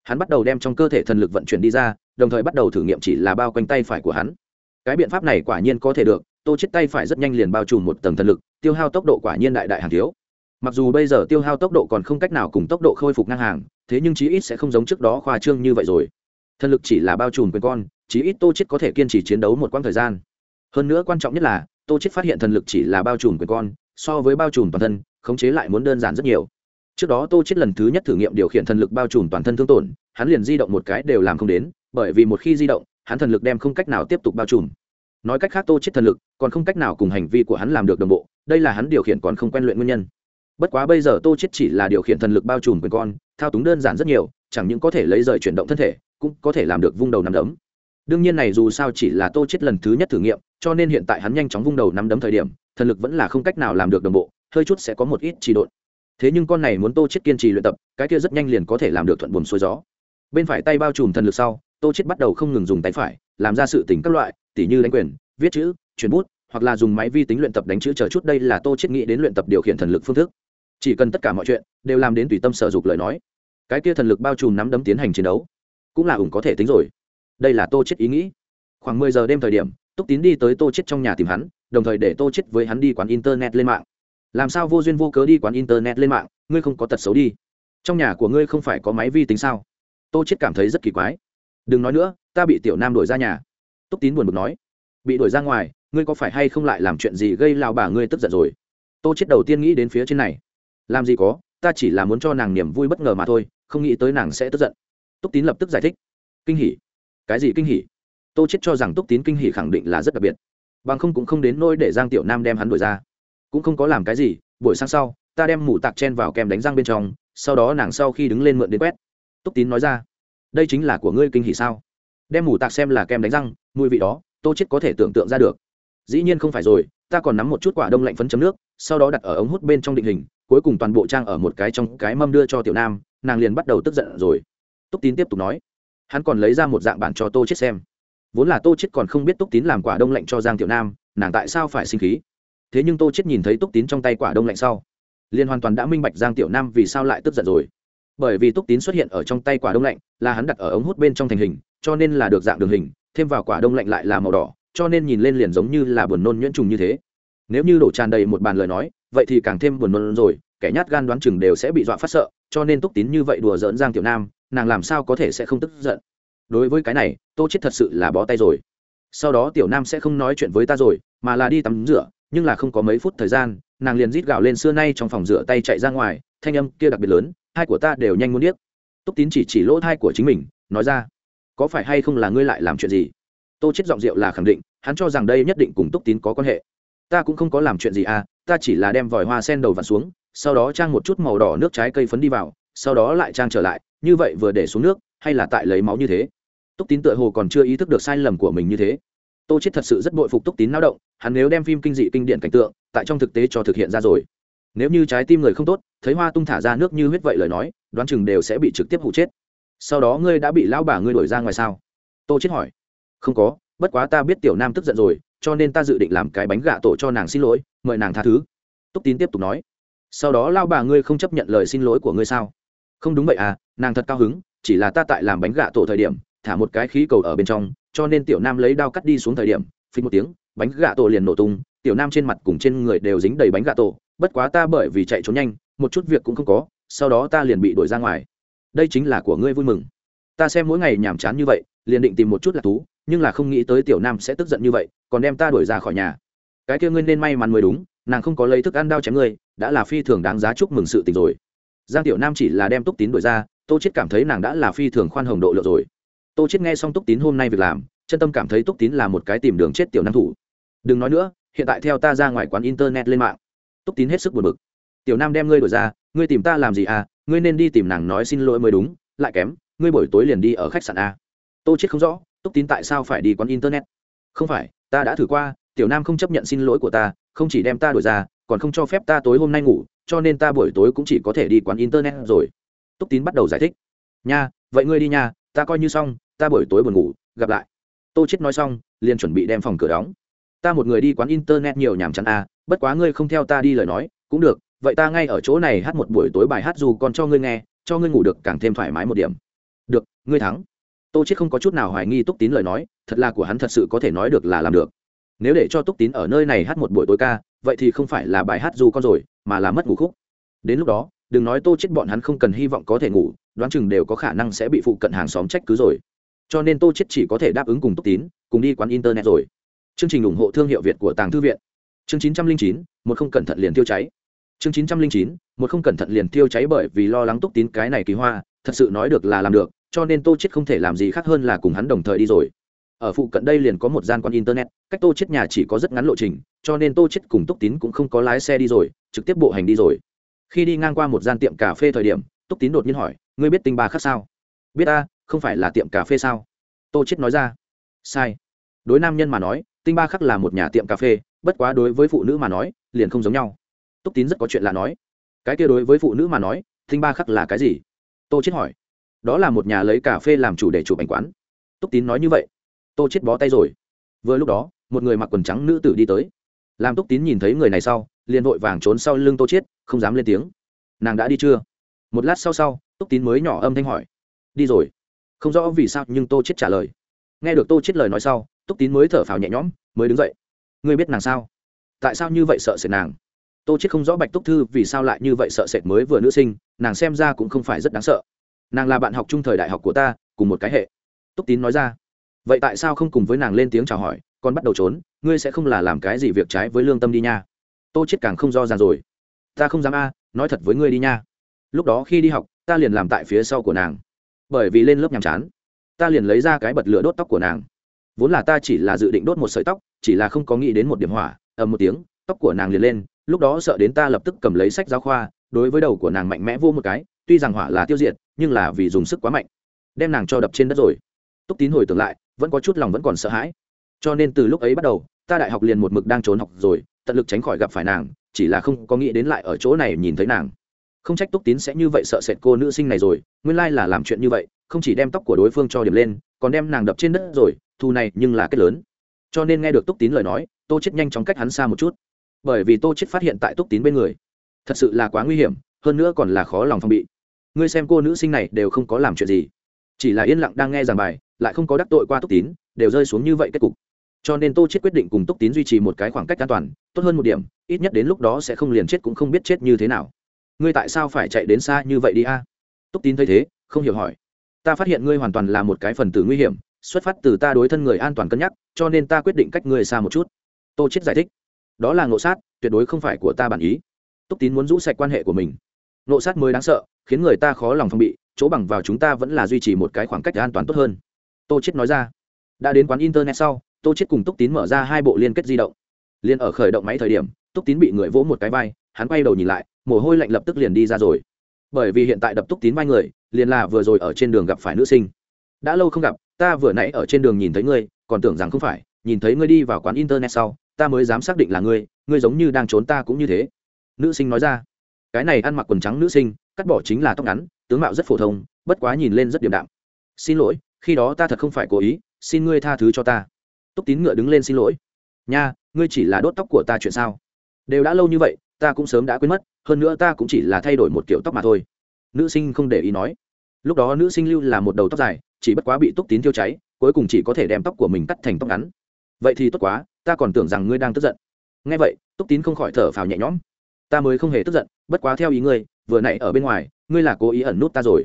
Hắn bắt đầu đem trong cơ thể thần lực vận chuyển đi ra đồng thời bắt đầu thử nghiệm chỉ là bao quanh tay phải của hắn. Cái biện pháp này quả nhiên có thể được tô chết tay phải rất nhanh liền bao trùm một tầng thần lực tiêu hao tốc độ quả nhiên đại đại hàng thiếu. Mặc dù bây giờ tiêu hao tốc độ còn không cách nào cùng tốc độ khôi phục ngang hàng, thế nhưng chí ít sẽ không giống trước đó khoa trương như vậy rồi. Thần lực chỉ là bao trùm quyền con, chí ít tô chết có thể kiên trì chiến đấu một quãng thời gian. Hơn nữa quan trọng nhất là, tô chết phát hiện thần lực chỉ là bao trùm quyền con, so với bao trùm toàn thân, khống chế lại muốn đơn giản rất nhiều. Trước đó tô chết lần thứ nhất thử nghiệm điều khiển thần lực bao trùm toàn thân thương tổn, hắn liền di động một cái đều làm không đến, bởi vì một khi di động, hắn thần lực đem không cách nào tiếp tục bao trùm nói cách khác tô chết thần lực còn không cách nào cùng hành vi của hắn làm được đồng bộ, đây là hắn điều khiển còn không quen luyện nguyên nhân. Bất quá bây giờ tô chết chỉ là điều khiển thần lực bao trùm quyền con, thao túng đơn giản rất nhiều, chẳng những có thể lấy rời chuyển động thân thể, cũng có thể làm được vung đầu nắm đấm. Đương nhiên này dù sao chỉ là tô chết lần thứ nhất thử nghiệm, cho nên hiện tại hắn nhanh chóng vung đầu nắm đấm thời điểm, thần lực vẫn là không cách nào làm được đồng bộ, hơi chút sẽ có một ít trì độn. Thế nhưng con này muốn tô chết kiên trì luyện tập, cái kia rất nhanh liền có thể làm được thuận buồm xuôi gió. Bên phải tay bao trùm thần lực sau, tô chết bắt đầu không ngừng dùng tay phải, làm ra sự tình các loại tỉ như đánh quyền, viết chữ, chuyển bút, hoặc là dùng máy vi tính luyện tập đánh chữ chờ chút, đây là tô chết nghĩ đến luyện tập điều khiển thần lực phương thức. Chỉ cần tất cả mọi chuyện đều làm đến tùy tâm sở dục lời nói, cái kia thần lực bao trùm nắm đấm tiến hành chiến đấu, cũng là ủng có thể tính rồi. Đây là tô chết ý nghĩ. Khoảng mười giờ đêm thời điểm, túc tín đi tới tô chết trong nhà tìm hắn, đồng thời để tô chết với hắn đi quán internet lên mạng. Làm sao vô duyên vô cớ đi quán internet lên mạng, ngươi không có tật xấu đi. Trong nhà của ngươi không phải có máy vi tính sao? Tô chết cảm thấy rất kỳ quái. Đừng nói nữa, ta bị tiểu nam đuổi ra nhà túc tín buồn bực nói, bị đuổi ra ngoài, ngươi có phải hay không lại làm chuyện gì gây lao bà ngươi tức giận rồi? Tô chết đầu tiên nghĩ đến phía trên này, làm gì có, ta chỉ là muốn cho nàng niềm vui bất ngờ mà thôi, không nghĩ tới nàng sẽ tức giận. Túc tín lập tức giải thích, kinh hỉ. Cái gì kinh hỉ? Tô chết cho rằng túc tín kinh hỉ khẳng định là rất đặc biệt, bằng không cũng không đến nỗi để giang tiểu nam đem hắn đuổi ra. Cũng không có làm cái gì, buổi sáng sau, ta đem mủ tạc chen vào kem đánh răng bên trong, sau đó nàng sau khi đứng lên mượn đến quét. Túc tín nói ra, đây chính là của ngươi kinh hỉ sao? Đem mù tạc xem là kem đánh răng, mùi vị đó, tô chết có thể tưởng tượng ra được. Dĩ nhiên không phải rồi, ta còn nắm một chút quả đông lạnh phấn chấm nước, sau đó đặt ở ống hút bên trong định hình, cuối cùng toàn bộ trang ở một cái trong cái mâm đưa cho tiểu nam, nàng liền bắt đầu tức giận rồi. Túc tín tiếp tục nói, hắn còn lấy ra một dạng bản cho tô chết xem. Vốn là tô chết còn không biết túc tín làm quả đông lạnh cho giang tiểu nam, nàng tại sao phải sinh khí? Thế nhưng tô chết nhìn thấy túc tín trong tay quả đông lạnh sau, liền hoàn toàn đã minh bạch giang tiểu nam vì sao lại tức giận rồi. Bởi vì túc tín xuất hiện ở trong tay quả đông lạnh là hắn đặt ở ống hút bên trong thành hình cho nên là được dạng đường hình, thêm vào quả đông lạnh lại là màu đỏ, cho nên nhìn lên liền giống như là buồn nôn nhuyễn trùng như thế. Nếu như đổ tràn đầy một bàn lời nói, vậy thì càng thêm buồn nôn rồi, kẻ nhát gan đoán chừng đều sẽ bị dọa phát sợ, cho nên túc tín như vậy đùa giỡn giang tiểu nam, nàng làm sao có thể sẽ không tức giận? Đối với cái này, tô chết thật sự là bó tay rồi. Sau đó tiểu nam sẽ không nói chuyện với ta rồi, mà là đi tắm rửa, nhưng là không có mấy phút thời gian, nàng liền rít gạo lên xưa nay trong phòng rửa tay chạy ra ngoài, thanh âm kia đặc biệt lớn, hai của ta đều nhanh muốn điếc. Túc tín chỉ chỉ lỗ thai của chính mình, nói ra có phải hay không là ngươi lại làm chuyện gì? Tô chết giọng rượu là khẳng định, hắn cho rằng đây nhất định cùng túc tín có quan hệ. Ta cũng không có làm chuyện gì à ta chỉ là đem vòi hoa sen đầu vặn xuống, sau đó trang một chút màu đỏ nước trái cây phấn đi vào, sau đó lại trang trở lại, như vậy vừa để xuống nước, hay là tại lấy máu như thế? Túc tín tựa hồ còn chưa ý thức được sai lầm của mình như thế. Tô chết thật sự rất bội phục túc tín lao động, hắn nếu đem phim kinh dị kinh điển cảnh tượng, tại trong thực tế cho thực hiện ra rồi. Nếu như trái tim người không tốt, thấy hoa tung thả ra nước như huyết vậy lời nói, đoán chừng đều sẽ bị trực tiếp hụ chết sau đó ngươi đã bị lão bà ngươi đuổi ra ngoài sao? Tô chết hỏi. Không có, bất quá ta biết tiểu nam tức giận rồi, cho nên ta dự định làm cái bánh gạ tổ cho nàng xin lỗi, mời nàng tha thứ. Túc tín tiếp tục nói. Sau đó lao bà ngươi không chấp nhận lời xin lỗi của ngươi sao? Không đúng vậy à nàng thật cao hứng, chỉ là ta tại làm bánh gạ tổ thời điểm, thả một cái khí cầu ở bên trong, cho nên tiểu nam lấy đao cắt đi xuống thời điểm, phình một tiếng, bánh gạ tổ liền nổ tung, tiểu nam trên mặt cùng trên người đều dính đầy bánh gạ tổ, bất quá ta bởi vì chạy trốn nhanh, một chút việc cũng không có, sau đó ta liền bị đuổi ra ngoài đây chính là của ngươi vui mừng. Ta xem mỗi ngày nhàm chán như vậy, liền định tìm một chút là thú, nhưng là không nghĩ tới tiểu nam sẽ tức giận như vậy, còn đem ta đuổi ra khỏi nhà. Cái kia ngươi nên may mắn mới đúng, nàng không có lấy thức ăn đao chém ngươi, đã là phi thường đáng giá chúc mừng sự tình rồi. Giang tiểu nam chỉ là đem túc tín đuổi ra, tô chết cảm thấy nàng đã là phi thường khoan hồng độ lượng rồi. Tô chết nghe xong túc tín hôm nay việc làm, chân tâm cảm thấy túc tín là một cái tìm đường chết tiểu nam thủ. Đừng nói nữa, hiện tại theo ta ra ngoài quán internet lên mạng. Túc tín hết sức buồn bực. Tiểu nam đem ngươi đuổi ra, ngươi tìm ta làm gì à? Ngươi nên đi tìm nàng nói xin lỗi mới đúng, lại kém, ngươi buổi tối liền đi ở khách sạn a. Tô chết không rõ, túc tín tại sao phải đi quán internet? Không phải, ta đã thử qua, tiểu nam không chấp nhận xin lỗi của ta, không chỉ đem ta đuổi ra, còn không cho phép ta tối hôm nay ngủ, cho nên ta buổi tối cũng chỉ có thể đi quán internet rồi. Túc tín bắt đầu giải thích. Nha, vậy ngươi đi nha, ta coi như xong, ta buổi tối buồn ngủ, gặp lại. Tô chết nói xong, liền chuẩn bị đem phòng cửa đóng. Ta một người đi quán internet nhiều nhảm chán à bất quá ngươi không theo ta đi lời nói, cũng được vậy ta ngay ở chỗ này hát một buổi tối bài hát dù còn cho ngươi nghe cho ngươi ngủ được càng thêm thoải mái một điểm. Được ngươi thắng. Tô chết không có chút nào hoài nghi túc tín lời nói thật là của hắn thật sự có thể nói được là làm được. Nếu để cho túc tín ở nơi này hát một buổi tối ca vậy thì không phải là bài hát dù con rồi mà là mất ngủ khúc. Đến lúc đó đừng nói tô chết bọn hắn không cần hy vọng có thể ngủ đoán chừng đều có khả năng sẽ bị phụ cận hàng xóm trách cứ rồi. Cho nên tô chết chỉ có thể đáp ứng cùng túc tín cùng đi quán internet rồi. Chương trình ủng hộ thương hiệu việt của tàng thư viện. Chương 909, một không cẩn thận liền tiêu cháy chương 909, một không cẩn thận liền tiêu cháy bởi vì lo lắng túc tín cái này kỳ hoa thật sự nói được là làm được cho nên tô chết không thể làm gì khác hơn là cùng hắn đồng thời đi rồi. Ở phụ cận đây liền có một gian quán internet cách tô chết nhà chỉ có rất ngắn lộ trình cho nên tô chết cùng túc tín cũng không có lái xe đi rồi trực tiếp bộ hành đi rồi. Khi đi ngang qua một gian tiệm cà phê thời điểm túc tín đột nhiên hỏi ngươi biết tinh ba khác sao? Biết ta không phải là tiệm cà phê sao? Tô chết nói ra. Sai. Đối nam nhân mà nói tinh ba khắc là một nhà tiệm cà phê bất quá đối với phụ nữ mà nói liền không giống nhau túc tín rất có chuyện là nói. Cái kia đối với phụ nữ mà nói, thinh ba khắc là cái gì? Tô chết hỏi. Đó là một nhà lấy cà phê làm chủ để chụp ảnh quán. Túc tín nói như vậy. Tô chết bó tay rồi. Vừa lúc đó, một người mặc quần trắng nữ tử đi tới. Làm túc tín nhìn thấy người này sau, liền vội vàng trốn sau lưng tô chết, không dám lên tiếng. Nàng đã đi chưa? Một lát sau sau, túc tín mới nhỏ âm thanh hỏi. Đi rồi. Không rõ vì sao nhưng tô chết trả lời. Nghe được tô chết lời nói sau, túc tín mới thở phào nhẹ nhõm, mới đứng dậy. Ngươi biết nàng sao? Tại sao như vậy sợ sệt nàng? Tô chết không rõ bạch túc thư vì sao lại như vậy sợ sệt mới vừa nữ sinh, nàng xem ra cũng không phải rất đáng sợ. Nàng là bạn học trung thời đại học của ta, cùng một cái hệ. Túc tín nói ra. Vậy tại sao không cùng với nàng lên tiếng chào hỏi còn bắt đầu trốn, ngươi sẽ không là làm cái gì việc trái với lương tâm đi nha. Tô chết càng không do ràng rồi. Ta không dám a, nói thật với ngươi đi nha. Lúc đó khi đi học, ta liền làm tại phía sau của nàng. Bởi vì lên lớp nhàm chán, ta liền lấy ra cái bật lửa đốt tóc của nàng. Vốn là ta chỉ là dự định đốt một sợi tóc, chỉ là không có nghĩ đến một điểm hỏa, ầm một tiếng, tóc của nàng liền lên lúc đó sợ đến ta lập tức cầm lấy sách giáo khoa, đối với đầu của nàng mạnh mẽ vô một cái, tuy rằng hỏa là tiêu diệt, nhưng là vì dùng sức quá mạnh. Đem nàng cho đập trên đất rồi. Túc tín hồi tưởng lại, vẫn có chút lòng vẫn còn sợ hãi. Cho nên từ lúc ấy bắt đầu, ta đại học liền một mực đang trốn học rồi, tận lực tránh khỏi gặp phải nàng, chỉ là không có nghĩ đến lại ở chỗ này nhìn thấy nàng. Không trách túc tín sẽ như vậy sợ sệt cô nữ sinh này rồi, nguyên lai là làm chuyện như vậy, không chỉ đem tóc của đối phương cho điểm lên, còn đem nàng đập trên đất rồi thu này nhưng là kết lớn. Cho nên nghe được túc tín lời nói, tô chết nhanh chóng cách hắn xa một chút bởi vì tô chết phát hiện tại túc tín bên người. Thật sự là quá nguy hiểm, hơn nữa còn là khó lòng phòng bị. Ngươi xem cô nữ sinh này đều không có làm chuyện gì. Chỉ là yên lặng đang nghe giảng bài, lại không có đắc tội qua túc tín, đều rơi xuống như vậy kết cục. Cho nên tô chết quyết định cùng túc tín duy trì một cái khoảng cách an toàn, tốt hơn một điểm, ít nhất đến lúc đó sẽ không liền chết cũng không biết chết như thế nào. Ngươi tại sao phải chạy đến xa như vậy đi a? Túc tín thấy thế, không hiểu hỏi. Ta phát hiện ngươi hoàn toàn là một cái phần tử nguy hiểm, xuất phát từ ta đối thân người an toàn cân nhắc, cho nên ta quyết định cách ngươi xa một chút. Tô chết giải thích đó là ngộ sát, tuyệt đối không phải của ta bản ý. Túc tín muốn rũ sạch quan hệ của mình. Ngộ sát mới đáng sợ, khiến người ta khó lòng phòng bị, chỗ bằng vào chúng ta vẫn là duy trì một cái khoảng cách an toàn tốt hơn. Tô chết nói ra. Đã đến quán internet sau, tô chết cùng túc tín mở ra hai bộ liên kết di động. Liên ở khởi động máy thời điểm, túc tín bị người vỗ một cái vai, hắn quay đầu nhìn lại, mồ hôi lạnh lập tức liền đi ra rồi. Bởi vì hiện tại đập túc tín vai người, liền là vừa rồi ở trên đường gặp phải nữ sinh. Đã lâu không gặp, ta vừa nãy ở trên đường nhìn thấy ngươi, còn tưởng rằng không phải, nhìn thấy ngươi đi vào quán internet sau ta mới dám xác định là ngươi ngươi giống như đang trốn ta cũng như thế. Nữ sinh nói ra. Cái này ăn mặc quần trắng nữ sinh, cắt bỏ chính là tóc ngắn, tướng mạo rất phổ thông, bất quá nhìn lên rất điềm đạm. Xin lỗi, khi đó ta thật không phải cố ý, xin ngươi tha thứ cho ta. Túc tín ngựa đứng lên xin lỗi. Nha, ngươi chỉ là đốt tóc của ta chuyện sao? Đều đã lâu như vậy, ta cũng sớm đã quên mất, hơn nữa ta cũng chỉ là thay đổi một kiểu tóc mà thôi. Nữ sinh không để ý nói. Lúc đó nữ sinh lưu là một đầu tóc dài, chỉ bất quá bị túc tín thiêu cháy, cuối cùng chỉ có thể đem tóc của mình cắt thành tóc ngắn vậy thì tốt quá, ta còn tưởng rằng ngươi đang tức giận. Nghe vậy, túc tín không khỏi thở phào nhẹ nhõm. Ta mới không hề tức giận, bất quá theo ý ngươi, vừa nãy ở bên ngoài, ngươi là cố ý ẩn nút ta rồi.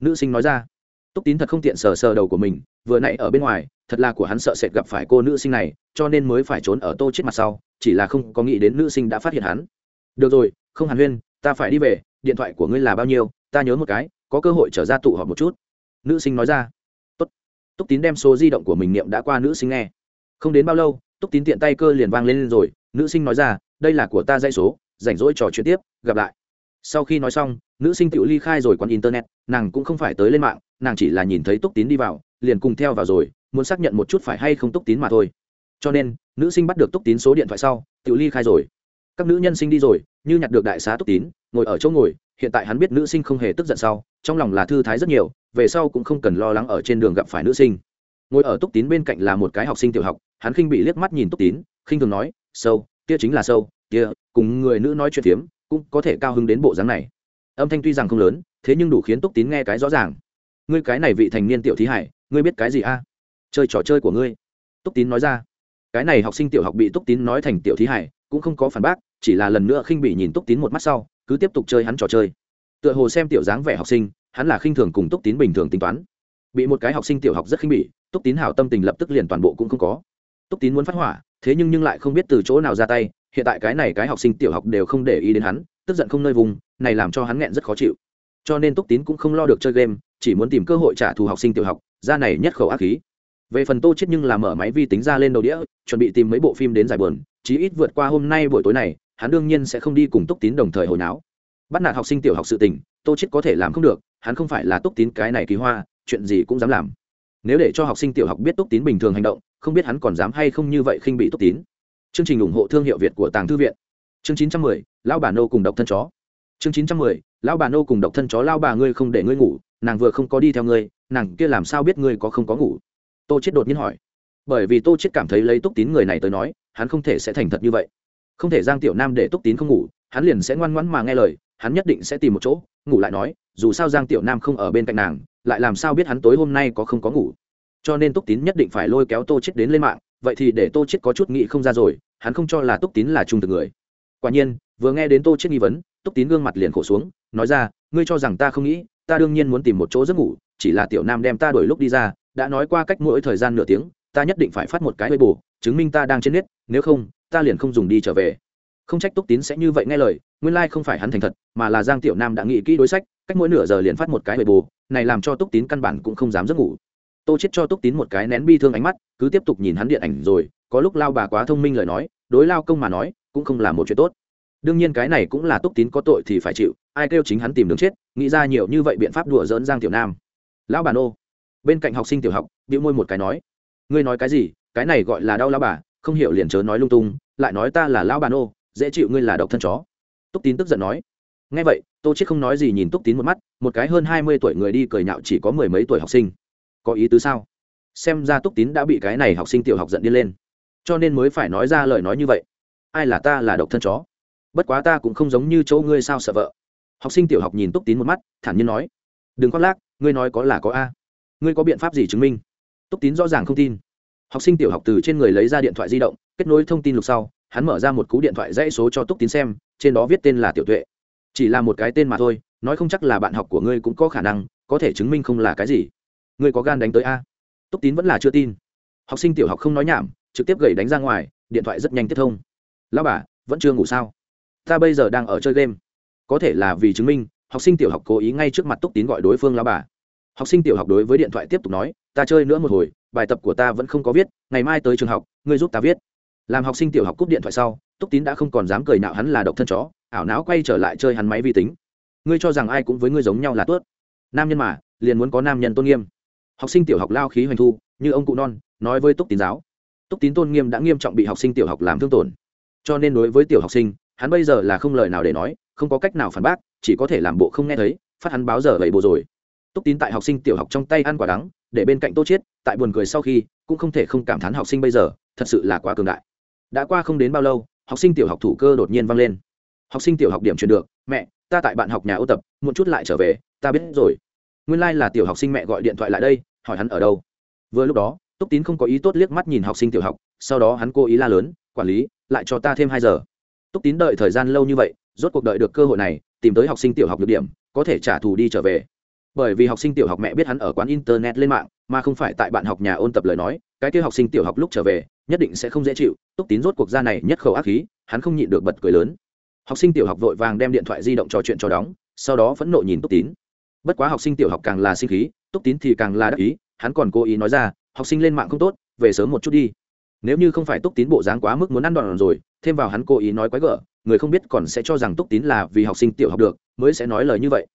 Nữ sinh nói ra. Túc tín thật không tiện sờ sờ đầu của mình, vừa nãy ở bên ngoài, thật là của hắn sợ sệt gặp phải cô nữ sinh này, cho nên mới phải trốn ở tô chết mặt sau, chỉ là không có nghĩ đến nữ sinh đã phát hiện hắn. Được rồi, không hàn huyên, ta phải đi về, điện thoại của ngươi là bao nhiêu, ta nhớ một cái, có cơ hội trở ra tụ họp một chút. Nữ sinh nói ra. Tốt. Túc tín đem số di động của mình niệm đã qua nữ sinh nghe không đến bao lâu, túc tín tiện tay cơ liền vang lên rồi, nữ sinh nói ra, đây là của ta dây số, rảnh rỗi trò chuyện tiếp, gặp lại. Sau khi nói xong, nữ sinh tự ly khai rồi quán internet, nàng cũng không phải tới lên mạng, nàng chỉ là nhìn thấy túc tín đi vào, liền cùng theo vào rồi, muốn xác nhận một chút phải hay không túc tín mà thôi. Cho nên, nữ sinh bắt được túc tín số điện thoại sau tự ly khai rồi. Các nữ nhân sinh đi rồi, như nhặt được đại xá túc tín, ngồi ở chỗ ngồi, hiện tại hắn biết nữ sinh không hề tức giận sau, trong lòng là thư thái rất nhiều, về sau cũng không cần lo lắng ở trên đường gặp phải nữ sinh ngồi ở túc tín bên cạnh là một cái học sinh tiểu học hắn khinh bị liếc mắt nhìn túc tín khinh thường nói sâu kia chính là sâu kia cùng người nữ nói chuyện tiếm, cũng có thể cao hứng đến bộ dáng này. Âm thanh tuy rằng không lớn thế nhưng đủ khiến túc tín nghe cái rõ ràng. Ngươi cái này vị thành niên tiểu thí hải ngươi biết cái gì a? À? Chơi trò chơi của ngươi. Túc tín nói ra. Cái này học sinh tiểu học bị túc tín nói thành tiểu thí hải cũng không có phản bác chỉ là lần nữa khinh bị nhìn túc tín một mắt sau cứ tiếp tục chơi hắn trò chơi. Tựa hồ xem tiểu dáng vẻ học sinh hắn là khinh thường cùng túc tín bình thường tính toán. Bị một cái học sinh tiểu học rất khinh bỉ túc tín hảo tâm tình lập tức liền toàn bộ cũng không có. Túc tín muốn phát hỏa, thế nhưng nhưng lại không biết từ chỗ nào ra tay, hiện tại cái này cái học sinh tiểu học đều không để ý đến hắn, tức giận không nơi vùng, này làm cho hắn nghẹn rất khó chịu. Cho nên túc tín cũng không lo được chơi game, chỉ muốn tìm cơ hội trả thù học sinh tiểu học, ra này nhất khẩu ác khí. Về phần tô chết nhưng là mở máy vi tính ra lên đầu đĩa, chuẩn bị tìm mấy bộ phim đến giải buồn, chí ít vượt qua hôm nay buổi tối này, hắn đương nhiên sẽ không đi cùng túc tín đồng thời hồi náo. Bắt nạt học sinh tiểu học sự tình, tô chết có thể làm không được, hắn không phải là túc tín cái này kỳ hoa, chuyện gì cũng dám làm nếu để cho học sinh tiểu học biết túc tín bình thường hành động không biết hắn còn dám hay không như vậy khinh bị túc tín. Chương trình ủng hộ thương hiệu việt của tàng thư viện. Chương 910, lão bà nô cùng độc thân chó. Chương 910, lão bà nô cùng độc thân chó lao bà ngươi không để ngươi ngủ nàng vừa không có đi theo ngươi nàng kia làm sao biết ngươi có không có ngủ? Tô chết đột nhiên hỏi. Bởi vì tô chết cảm thấy lấy túc tín người này tới nói hắn không thể sẽ thành thật như vậy. Không thể giang tiểu nam để túc tín không ngủ hắn liền sẽ ngoan ngoãn mà nghe lời hắn nhất định sẽ tìm một chỗ ngủ lại nói dù sao giang tiểu nam không ở bên cạnh nàng lại làm sao biết hắn tối hôm nay có không có ngủ? Cho nên túc tín nhất định phải lôi kéo tô chết đến lên mạng, vậy thì để tô chết có chút nghĩ không ra rồi, hắn không cho là túc tín là trung thực người. Quả nhiên, vừa nghe đến tô chết nghi vấn, túc tín gương mặt liền khổ xuống, nói ra, ngươi cho rằng ta không nghĩ, ta đương nhiên muốn tìm một chỗ giấc ngủ, chỉ là tiểu nam đem ta đuổi lúc đi ra, đã nói qua cách mỗi thời gian nửa tiếng, ta nhất định phải phát một cái bê bù chứng minh ta đang trên nết nếu không, ta liền không dùng đi trở về. Không trách túc tín sẽ như vậy nghe lời, nguyên lai không phải hắn thành thật, mà là giang tiểu nam đã nghĩ kỹ đối sách cách mỗi nửa giờ liền phát một cái bê bù, này làm cho túc tín căn bản cũng không dám giấc ngủ. Tô chết cho túc tín một cái nén bi thương ánh mắt, cứ tiếp tục nhìn hắn điện ảnh rồi, có lúc lao bà quá thông minh lời nói, đối lao công mà nói, cũng không là một chuyện tốt. Đương nhiên cái này cũng là túc tín có tội thì phải chịu, ai kêu chính hắn tìm đường chết, nghĩ ra nhiều như vậy biện pháp đùa dỡn giang tiểu nam. Lão bà nô. Bên cạnh học sinh tiểu học bị môi một cái nói, ngươi nói cái gì? Cái này gọi là đau lao bà, không hiểu liền chớ nói lung tung, lại nói ta là lão bà nô, dễ chịu ngươi là độc thân chó. Túc tín tức giận nói ngay vậy, tô chết không nói gì nhìn túc tín một mắt, một cái hơn hai mươi tuổi người đi cười nhạo chỉ có mười mấy tuổi học sinh. Có ý tứ sao? Xem ra túc tín đã bị cái này học sinh tiểu học giận đi lên. Cho nên mới phải nói ra lời nói như vậy. Ai là ta là độc thân chó? Bất quá ta cũng không giống như chỗ ngươi sao sợ vợ. Học sinh tiểu học nhìn túc tín một mắt, thản nhiên nói. Đừng khoác lác, ngươi nói có là có a. Ngươi có biện pháp gì chứng minh? Túc tín rõ ràng không tin. Học sinh tiểu học từ trên người lấy ra điện thoại di động, kết nối thông tin lục sau, hắn mở ra một cú điện thoại dãy số cho túc tín xem, trên đó viết tên là tiểu tuệ chỉ là một cái tên mà thôi, nói không chắc là bạn học của ngươi cũng có khả năng, có thể chứng minh không là cái gì. Ngươi có gan đánh tới a. Túc tín vẫn là chưa tin. Học sinh tiểu học không nói nhảm, trực tiếp gầy đánh ra ngoài, điện thoại rất nhanh tiếp thông. Lao bà, vẫn chưa ngủ sao? Ta bây giờ đang ở chơi game. Có thể là vì chứng minh, học sinh tiểu học cố ý ngay trước mặt túc tín gọi đối phương lao bà. Học sinh tiểu học đối với điện thoại tiếp tục nói, ta chơi nữa một hồi, bài tập của ta vẫn không có viết, ngày mai tới trường học, ngươi giúp ta viết làm học sinh tiểu học cúp điện thoại sau, túc tín đã không còn dám cười nạo hắn là độc thân chó, ảo não quay trở lại chơi hắn máy vi tính. Ngươi cho rằng ai cũng với ngươi giống nhau là tốt. Nam nhân mà, liền muốn có nam nhân tôn nghiêm. Học sinh tiểu học lao khí hoành thu, như ông cụ non, nói với túc tín giáo. Túc tín tôn nghiêm đã nghiêm trọng bị học sinh tiểu học làm thương tổn. Cho nên đối với tiểu học sinh, hắn bây giờ là không lời nào để nói, không có cách nào phản bác, chỉ có thể làm bộ không nghe thấy, phát hắn báo giờ vậy bộ rồi. Túc tín tại học sinh tiểu học trong tay ăn quả đắng, để bên cạnh tô chiết, tại buồn cười sau khi, cũng không thể không cảm thán học sinh bây giờ, thật sự là quá cường đại đã qua không đến bao lâu, học sinh tiểu học thủ cơ đột nhiên vang lên. Học sinh tiểu học điểm truyền được, mẹ, ta tại bạn học nhà ô tập một chút lại trở về, ta biết rồi. Nguyên lai là tiểu học sinh mẹ gọi điện thoại lại đây, hỏi hắn ở đâu. Vừa lúc đó, túc tín không có ý tốt liếc mắt nhìn học sinh tiểu học, sau đó hắn cố ý la lớn, quản lý, lại cho ta thêm hai giờ. Túc tín đợi thời gian lâu như vậy, rốt cuộc đợi được cơ hội này, tìm tới học sinh tiểu học được điểm, có thể trả thù đi trở về bởi vì học sinh tiểu học mẹ biết hắn ở quán internet lên mạng, mà không phải tại bạn học nhà ôn tập lời nói, cái kia học sinh tiểu học lúc trở về, nhất định sẽ không dễ chịu, túc tín rốt cuộc ra này nhất khẩu ác khí, hắn không nhịn được bật cười lớn. Học sinh tiểu học vội vàng đem điện thoại di động trò chuyện cho đóng, sau đó phẫn nộ nhìn túc tín. Bất quá học sinh tiểu học càng là sinh khí, túc tín thì càng là đắc ý, hắn còn cố ý nói ra, học sinh lên mạng không tốt, về sớm một chút đi. Nếu như không phải túc tín bộ dáng quá mức muốn ăn đòn rồi, thêm vào hắn cố ý nói quái gở, người không biết còn sẽ cho rằng túc tín là vì học sinh tiểu học được, mới sẽ nói lời như vậy.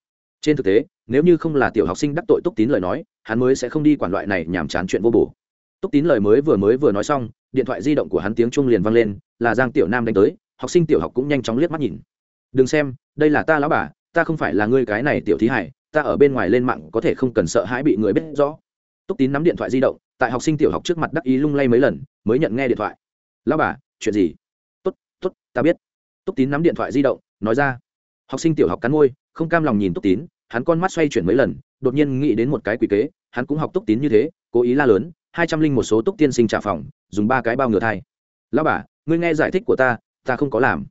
Trên thực tế nếu như không là tiểu học sinh đắc tội túc tín lời nói, hắn mới sẽ không đi quản loại này nhàm chán chuyện vô bổ. Túc tín lời mới vừa mới vừa nói xong, điện thoại di động của hắn tiếng trung liền vang lên, là giang tiểu nam đánh tới, học sinh tiểu học cũng nhanh chóng liếc mắt nhìn. Đừng xem, đây là ta lão bà, ta không phải là ngươi cái này tiểu thí hải ta ở bên ngoài lên mạng có thể không cần sợ hãi bị người biết rõ. Túc tín nắm điện thoại di động, tại học sinh tiểu học trước mặt đắc ý lung lay mấy lần, mới nhận nghe điện thoại. Lão bà, chuyện gì? Tốt tốt, ta biết. Túc tín nắm điện thoại di động, nói ra. Học sinh tiểu học cắn môi, không cam lòng nhìn túc tín hắn con mắt xoay chuyển mấy lần, đột nhiên nghĩ đến một cái quỷ kế, hắn cũng học túc tín như thế, cố ý la lớn, hai trăm linh một số túc tiên sinh trả phòng, dùng ba cái bao ngừa thai. Lão bà, ngươi nghe giải thích của ta ta không có làm.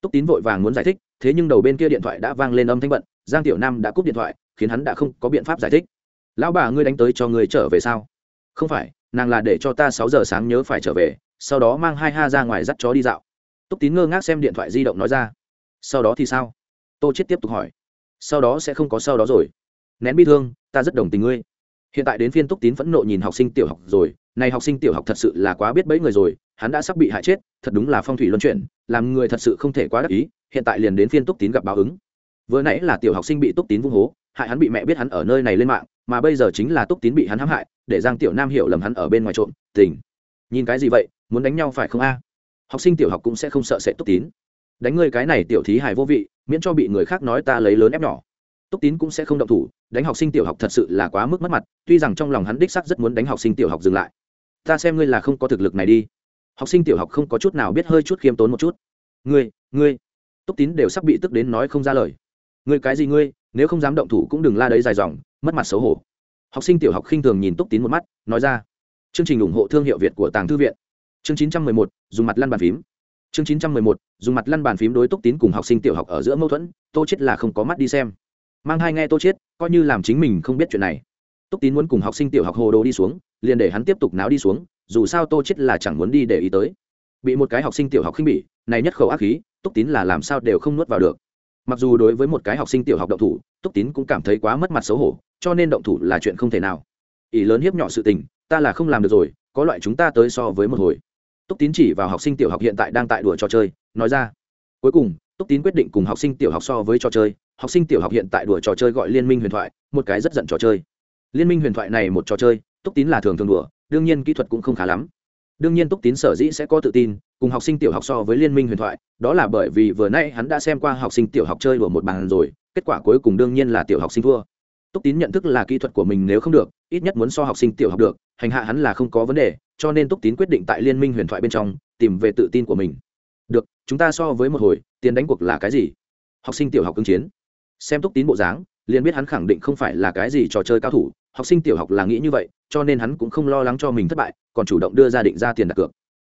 Túc tín vội vàng muốn giải thích, thế nhưng đầu bên kia điện thoại đã vang lên âm thanh bận, giang tiểu nam đã cúp điện thoại, khiến hắn đã không có biện pháp giải thích. Lão bà, ngươi đánh tới cho ngươi trở về sao? Không phải, nàng là để cho ta sáu giờ sáng nhớ phải trở về, sau đó mang hai ha ra ngoài dắt chó đi dạo. Túc tín ngơ ngác xem điện thoại di động nói ra. Sau đó thì sao? Tô chết tiếp tục hỏi sau đó sẽ không có sau đó rồi. Nén bi thương, ta rất đồng tình ngươi. Hiện tại đến phiên túc tín phẫn nộ nhìn học sinh tiểu học rồi. Này học sinh tiểu học thật sự là quá biết bẫy người rồi. Hắn đã sắp bị hại chết, thật đúng là phong thủy luân chuyển, làm người thật sự không thể quá đắc ý. Hiện tại liền đến phiên túc tín gặp báo ứng. Vừa nãy là tiểu học sinh bị túc tín vung hố, hại hắn bị mẹ biết hắn ở nơi này lên mạng, mà bây giờ chính là túc tín bị hắn hãm hại, để giang tiểu nam hiểu lầm hắn ở bên ngoài trộm, tình. Nhìn cái gì vậy, muốn đánh nhau phải không a? Học sinh tiểu học cũng sẽ không sợ sẽ túc tín. Đánh ngươi cái này tiểu thí hài vô vị miễn cho bị người khác nói ta lấy lớn ép nhỏ. Túc tín cũng sẽ không động thủ đánh học sinh tiểu học thật sự là quá mức mất mặt tuy rằng trong lòng hắn đích sắc rất muốn đánh học sinh tiểu học dừng lại. Ta xem ngươi là không có thực lực này đi. Học sinh tiểu học không có chút nào biết hơi chút khiêm tốn một chút. Ngươi ngươi. Túc tín đều sắp bị tức đến nói không ra lời. Ngươi cái gì ngươi nếu không dám động thủ cũng đừng la đấy dài dòng mất mặt xấu hổ. Học sinh tiểu học khinh thường nhìn túc tín một mắt nói ra. Chương trình ủng hộ thương hiệu việt của tàng thư viện. Chương 911, dùng mặt lăn bàn phím chương 911, dùng mặt lăn bàn phím đối túc tín cùng học sinh tiểu học ở giữa mâu thuẫn tô chết là không có mắt đi xem. Mang hai nghe tô chết coi như làm chính mình không biết chuyện này. Túc tín muốn cùng học sinh tiểu học hồ đồ đi xuống liền để hắn tiếp tục náo đi xuống dù sao tô chết là chẳng muốn đi để ý tới. Bị một cái học sinh tiểu học khinh bỉ này nhất khẩu ác khí túc tín là làm sao đều không nuốt vào được. Mặc dù đối với một cái học sinh tiểu học động thủ túc tín cũng cảm thấy quá mất mặt xấu hổ cho nên động thủ là chuyện không thể nào. Ỷ lớn hiếp nhỏ sự tình ta là không làm được rồi có loại chúng ta tới so với một hồi túc tín chỉ vào học sinh tiểu học hiện tại đang tại đùa trò chơi, nói ra. Cuối cùng, túc tín quyết định cùng học sinh tiểu học so với trò chơi. Học sinh tiểu học hiện tại đùa trò chơi gọi liên minh huyền thoại, một cái rất giận trò chơi. Liên minh huyền thoại này một trò chơi, túc tín là thường thường đùa, đương nhiên kỹ thuật cũng không khá lắm. Đương nhiên túc tín sở dĩ sẽ có tự tin, cùng học sinh tiểu học so với liên minh huyền thoại, đó là bởi vì vừa nay hắn đã xem qua học sinh tiểu học chơi đùa một bàn rồi, kết quả cuối cùng đương nhiên là tiểu học sinh thua túc tín nhận thức là kỹ thuật của mình nếu không được, ít nhất muốn so học sinh tiểu học được, hành hạ hắn là không có vấn đề, cho nên túc tín quyết định tại liên minh huyền thoại bên trong, tìm về tự tin của mình. Được, chúng ta so với một hồi, tiền đánh cuộc là cái gì? Học sinh tiểu học ứng chiến. Xem túc tín bộ dáng, liền biết hắn khẳng định không phải là cái gì trò chơi cao thủ, học sinh tiểu học là nghĩ như vậy, cho nên hắn cũng không lo lắng cho mình thất bại, còn chủ động đưa ra định ra tiền đặt cược.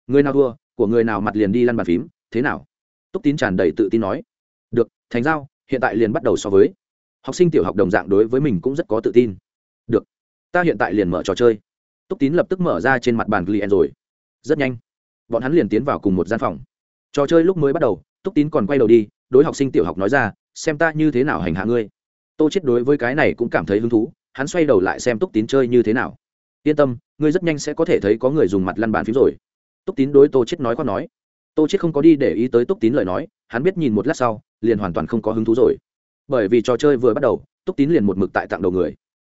Người nào thua, của người nào mặt liền đi lăn bàn phím, thế nào? Túc tín tràn đầy tự tin nói. Được, thành giao, hiện tại liền bắt đầu so với học sinh tiểu học đồng dạng đối với mình cũng rất có tự tin. Được, ta hiện tại liền mở trò chơi. Túc tín lập tức mở ra trên mặt bàn client rồi. Rất nhanh, bọn hắn liền tiến vào cùng một gian phòng. Trò chơi lúc mới bắt đầu, túc tín còn quay đầu đi, đối học sinh tiểu học nói ra, xem ta như thế nào hành hạ ngươi. Tô chết đối với cái này cũng cảm thấy hứng thú, hắn xoay đầu lại xem túc tín chơi như thế nào. Yên tâm, ngươi rất nhanh sẽ có thể thấy có người dùng mặt lăn bàn phím rồi. Túc tín đối tô chết nói khoác nói. Tô chết không có đi để ý tới túc tín lời nói, hắn biết nhìn một lát sau, liền hoàn toàn không có hứng thú rồi bởi vì trò chơi vừa bắt đầu, túc tín liền một mực tại tặng đầu người.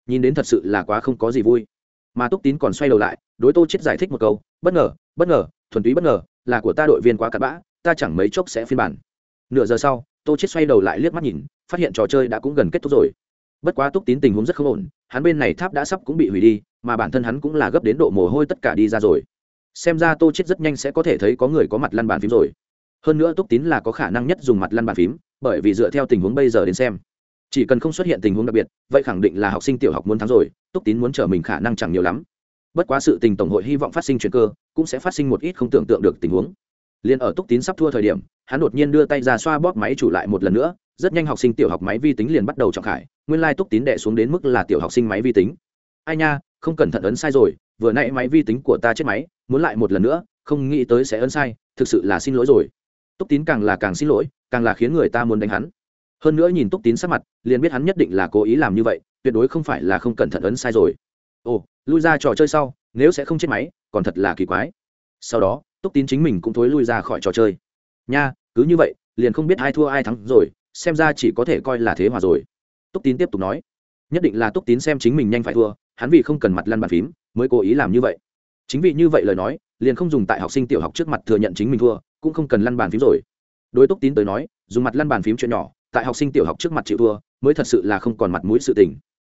Nhìn đến thật sự là quá không có gì vui. Mà túc tín còn xoay đầu lại, đối tô chết giải thích một câu, bất ngờ bất ngờ, thuần túy bất ngờ, là của ta đội viên quá cặn bã, ta chẳng mấy chốc sẽ phiên bản. Nửa giờ sau, tô chết xoay đầu lại liếc mắt nhìn, phát hiện trò chơi đã cũng gần kết thúc rồi. Bất quá túc tín tình huống rất không ổn, hắn bên này tháp đã sắp cũng bị hủy đi, mà bản thân hắn cũng là gấp đến độ mồ hôi tất cả đi ra rồi. Xem ra tô chết rất nhanh sẽ có thể thấy có người có mặt lăn bàn phím rồi. Hơn nữa túc tín là có khả năng nhất dùng mặt lăn bàn phím bởi vì dựa theo tình huống bây giờ đến xem. Chỉ cần không xuất hiện tình huống đặc biệt, vậy khẳng định là học sinh tiểu học muốn thắng rồi, túc tín muốn trở mình khả năng chẳng nhiều lắm. Bất quá sự tình tổng hội hy vọng phát sinh chuyện cơ, cũng sẽ phát sinh một ít không tưởng tượng được tình huống. Liền ở túc tín sắp thua thời điểm, hắn đột nhiên đưa tay ra xoa bóp máy chủ lại một lần nữa, rất nhanh học sinh tiểu học máy vi tính liền bắt đầu trọng khải, nguyên lai túc tín đệ xuống đến mức là tiểu học sinh máy vi tính. Ai nha, không cẩn thận ấn sai rồi, vừa nãy máy vi tính của ta chết máy, muốn lại một lần nữa, không nghĩ tới sẽ ấn sai, thực sự là xin lỗi rồi túc tín càng là càng xin lỗi, càng là khiến người ta muốn đánh hắn. Hơn nữa nhìn túc tín sắc mặt, liền biết hắn nhất định là cố ý làm như vậy, tuyệt đối không phải là không cẩn thận ấn sai rồi. Ồ, lui ra trò chơi sau, nếu sẽ không chết máy, còn thật là kỳ quái. Sau đó, túc tín chính mình cũng thối lui ra khỏi trò chơi. Nha, cứ như vậy, liền không biết ai thua ai thắng rồi, xem ra chỉ có thể coi là thế hòa rồi. Túc tín tiếp tục nói. Nhất định là túc tín xem chính mình nhanh phải thua, hắn vì không cần mặt lăn bàn phím, mới cố ý làm như vậy. Chính vì như vậy lời nói, liền không dùng tại học sinh tiểu học trước mặt thừa nhận chính mình thua cũng không cần lăn bàn phím rồi. Đối túc tín tới nói, dùng mặt lăn bàn phím chuyện nhỏ, tại học sinh tiểu học trước mặt chịu thua, mới thật sự là không còn mặt mũi sự tình.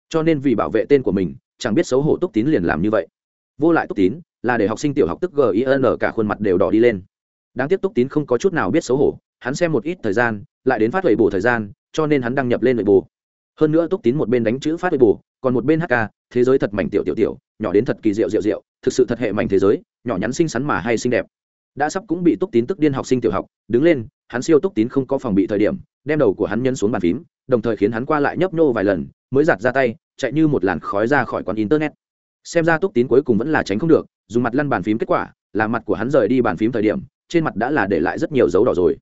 Cho nên vì bảo vệ tên của mình, chẳng biết xấu hổ túc tín liền làm như vậy. Vô lại túc tín, là để học sinh tiểu học tức gin cả khuôn mặt đều đỏ đi lên. Đáng tiếc túc tín không có chút nào biết xấu hổ, hắn xem một ít thời gian, lại đến phát huệ bù thời gian, cho nên hắn đăng nhập lên huệ bù hơn nữa túc tín một bên đánh chữ phát huệ bù còn một bên hk thế giới thật mảnh tiểu tiểu tiểu, nhỏ đến thật kỳ diệu diệu diệu, thực sự thật hệ mảnh thế giới, nhỏ nhắn xinh xắn mà hay xinh đẹp đã sắp cũng bị túc tín tức điên học sinh tiểu học, đứng lên, hắn siêu túc tín không có phòng bị thời điểm, đem đầu của hắn nhân xuống bàn phím, đồng thời khiến hắn qua lại nhấp nhô vài lần, mới giặt ra tay, chạy như một làn khói ra khỏi quán internet. Xem ra túc tín cuối cùng vẫn là tránh không được, dùng mặt lăn bàn phím kết quả, là mặt của hắn rời đi bàn phím thời điểm, trên mặt đã là để lại rất nhiều dấu đỏ rồi.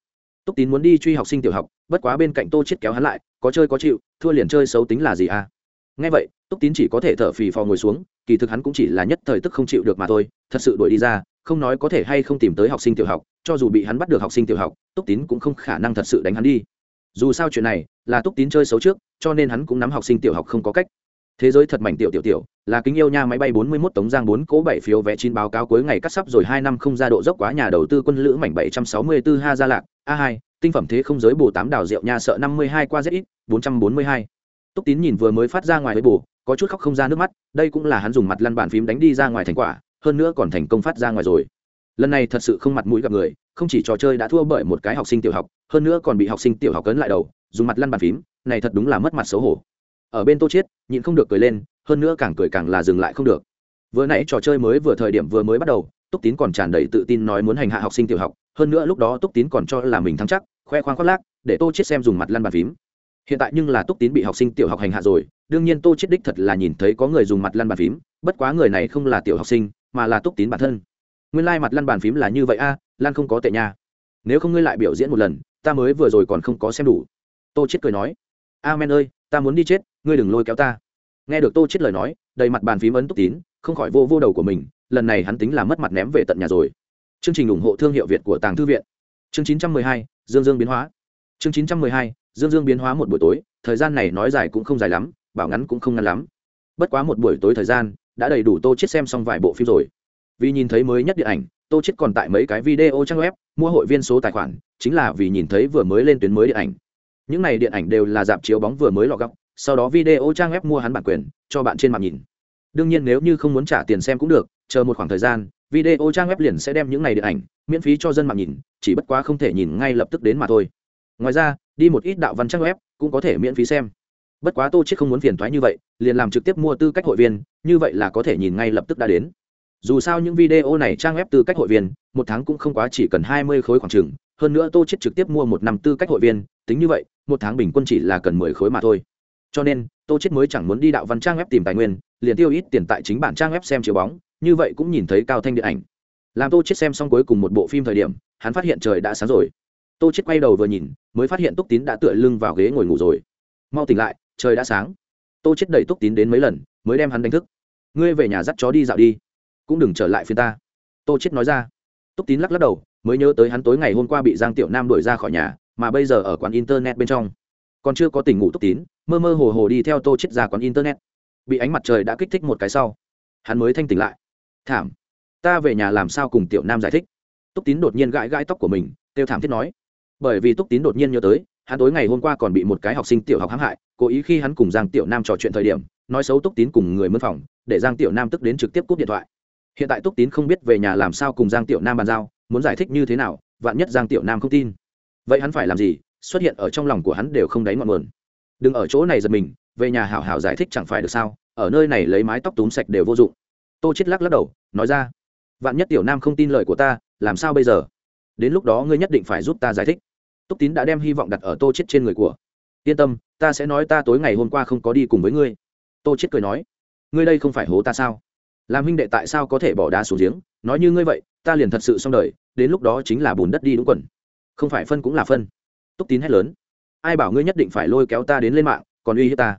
Túc tín muốn đi truy học sinh tiểu học, bất quá bên cạnh tô chết kéo hắn lại, có chơi có chịu, thua liền chơi xấu tính là gì à? Nghe vậy, túc tín chỉ có thể thở phì phò ngồi xuống, kỳ thực hắn cũng chỉ là nhất thời tức không chịu được mà thôi, thật sự đuổi đi ra không nói có thể hay không tìm tới học sinh tiểu học, cho dù bị hắn bắt được học sinh tiểu học, túc tín cũng không khả năng thật sự đánh hắn đi. Dù sao chuyện này là túc tín chơi xấu trước, cho nên hắn cũng nắm học sinh tiểu học không có cách. Thế giới thật mảnh tiểu tiểu tiểu, là kính yêu nha máy bay 41 tống giang 4 cố 7 phiếu vé chín báo cáo cuối ngày cắt sắp rồi 2 năm không ra độ dốc quá nhà đầu tư quân lữ mảnh 764 ha gia lạc a2 tinh phẩm thế không giới bù tám đào rượu nha sợ 52 qua zx 442 túc tín nhìn vừa mới phát ra ngoài với bù có chút khóc không ra nước mắt, đây cũng là hắn dùng mặt lăn bàn phím đánh đi ra ngoài thành quả hơn nữa còn thành công phát ra ngoài rồi. Lần này thật sự không mặt mũi gặp người, không chỉ trò chơi đã thua bởi một cái học sinh tiểu học, hơn nữa còn bị học sinh tiểu học cấn lại đầu, dùng mặt lăn bàn phím, này thật đúng là mất mặt xấu hổ. Ở bên tô chiết, nhịn không được cười lên, hơn nữa càng cười càng là dừng lại không được. Vừa nãy trò chơi mới vừa thời điểm vừa mới bắt đầu, túc tín còn tràn đầy tự tin nói muốn hành hạ học sinh tiểu học, hơn nữa lúc đó túc tín còn cho là mình thắng chắc, khoe khoang khoác lác, để tô chiết xem dùng mặt lăn bàn phím. Hiện tại nhưng là túc tín bị học sinh tiểu học hành hạ rồi, đương nhiên tô chiết đích thật là nhìn thấy có người dùng mặt lăn bàn phím, bất quá người này không là tiểu học sinh mà là túc tín bản thân. Nguyên lai mặt lăn bàn phím là như vậy a lan không có tệ nha. Nếu không ngươi lại biểu diễn một lần ta mới vừa rồi còn không có xem đủ. Tô chết cười nói a men ơi ta muốn đi chết ngươi đừng lôi kéo ta. Nghe được tô chết lời nói đầy mặt bàn phím ấn túc tín không khỏi vô vô đầu của mình lần này hắn tính là mất mặt ném về tận nhà rồi. Chương trình ủng hộ thương hiệu việt của tàng thư viện. Chương 912, dương dương biến hóa. Chương 912, dương dương biến hóa một buổi tối thời gian này nói dài cũng không dài lắm bảo ngắn cũng không ngắn lắm. Bất quá một buổi tối thời gian đã đầy đủ tô chết xem xong vài bộ phim rồi. Vì nhìn thấy mới nhất điện ảnh, tô chết còn tại mấy cái video trang web, mua hội viên số tài khoản, chính là vì nhìn thấy vừa mới lên tuyến mới điện ảnh. Những này điện ảnh đều là dạp chiếu bóng vừa mới lọt góc, sau đó video trang web mua hắn bản quyền, cho bạn trên mạng nhìn. Đương nhiên nếu như không muốn trả tiền xem cũng được, chờ một khoảng thời gian, video trang web liền sẽ đem những này điện ảnh, miễn phí cho dân mạng nhìn, chỉ bất quá không thể nhìn ngay lập tức đến mà thôi. Ngoài ra, đi một ít đạo văn trang web cũng có thể miễn phí xem bất quá tô chết không muốn phiền toái như vậy, liền làm trực tiếp mua tư cách hội viên, như vậy là có thể nhìn ngay lập tức đã đến. Dù sao những video này trang web tư cách hội viên, một tháng cũng không quá chỉ cần hai mươi khối khoảng trừng hơn nữa tô chết trực tiếp mua một năm tư cách hội viên, tính như vậy, một tháng bình quân chỉ là cần mười khối mà thôi. Cho nên, tô chết mới chẳng muốn đi đạo văn trang web tìm tài nguyên, liền tiêu ít tiền tại chính bản trang web xem chiếu bóng, như vậy cũng nhìn thấy cao thanh điện ảnh. Làm tô chết xem xong cuối cùng một bộ phim thời điểm, hắn phát hiện trời đã sáng rồi. Tô chết quay đầu vừa nhìn, mới phát hiện túc tín đã tựa lưng vào ghế ngồi ngủ rồi. Mau tỉnh lại trời đã sáng. Tô chết đẩy túc tín đến mấy lần, mới đem hắn đánh thức. Ngươi về nhà dắt chó đi dạo đi, cũng đừng trở lại phiên ta. Tô chết nói ra. Túc tín lắc lắc đầu, mới nhớ tới hắn tối ngày hôm qua bị giang tiểu nam đuổi ra khỏi nhà, mà bây giờ ở quán internet bên trong. Còn chưa có tỉnh ngủ túc tín, mơ mơ hồ hồ đi theo tô chết ra quán internet. Bị ánh mặt trời đã kích thích một cái sau, hắn mới thanh tỉnh lại. Thảm, ta về nhà làm sao cùng tiểu nam giải thích? Túc tín đột nhiên gãi gãi tóc của mình, kêu thảm thiết nói. Bởi vì túc tín đột nhiên nhớ tới, hắn tối ngày hôm qua còn bị một cái học sinh tiểu học hãm hại cố ý khi hắn cùng giang tiểu nam trò chuyện thời điểm, nói xấu túc tín cùng người mân phòng, để giang tiểu nam tức đến trực tiếp cúp điện thoại. Hiện tại túc tín không biết về nhà làm sao cùng giang tiểu nam bàn giao, muốn giải thích như thế nào, vạn nhất giang tiểu nam không tin. Vậy hắn phải làm gì? Xuất hiện ở trong lòng của hắn đều không đáy ngọn nguồn. Đừng ở chỗ này giật mình, về nhà hảo hảo giải thích chẳng phải được sao? Ở nơi này lấy mái tóc túm sạch đều vô dụng. Tô chết lắc lắc đầu, nói ra, vạn nhất tiểu nam không tin lời của ta, làm sao bây giờ? Đến lúc đó ngươi nhất định phải giúp ta giải thích. Túc tín đã đem hy vọng đặt ở tô chết trên người của. Yên tâm ta sẽ nói ta tối ngày hôm qua không có đi cùng với ngươi. Tô chết cười nói, ngươi đây không phải hố ta sao? Làm huynh đệ tại sao có thể bỏ đá xuống giếng? Nói như ngươi vậy, ta liền thật sự xong đời, đến lúc đó chính là bùn đất đi đúng quần. Không phải phân cũng là phân. Túc tín hét lớn, ai bảo ngươi nhất định phải lôi kéo ta đến lên mạng, còn uy hiếp ta.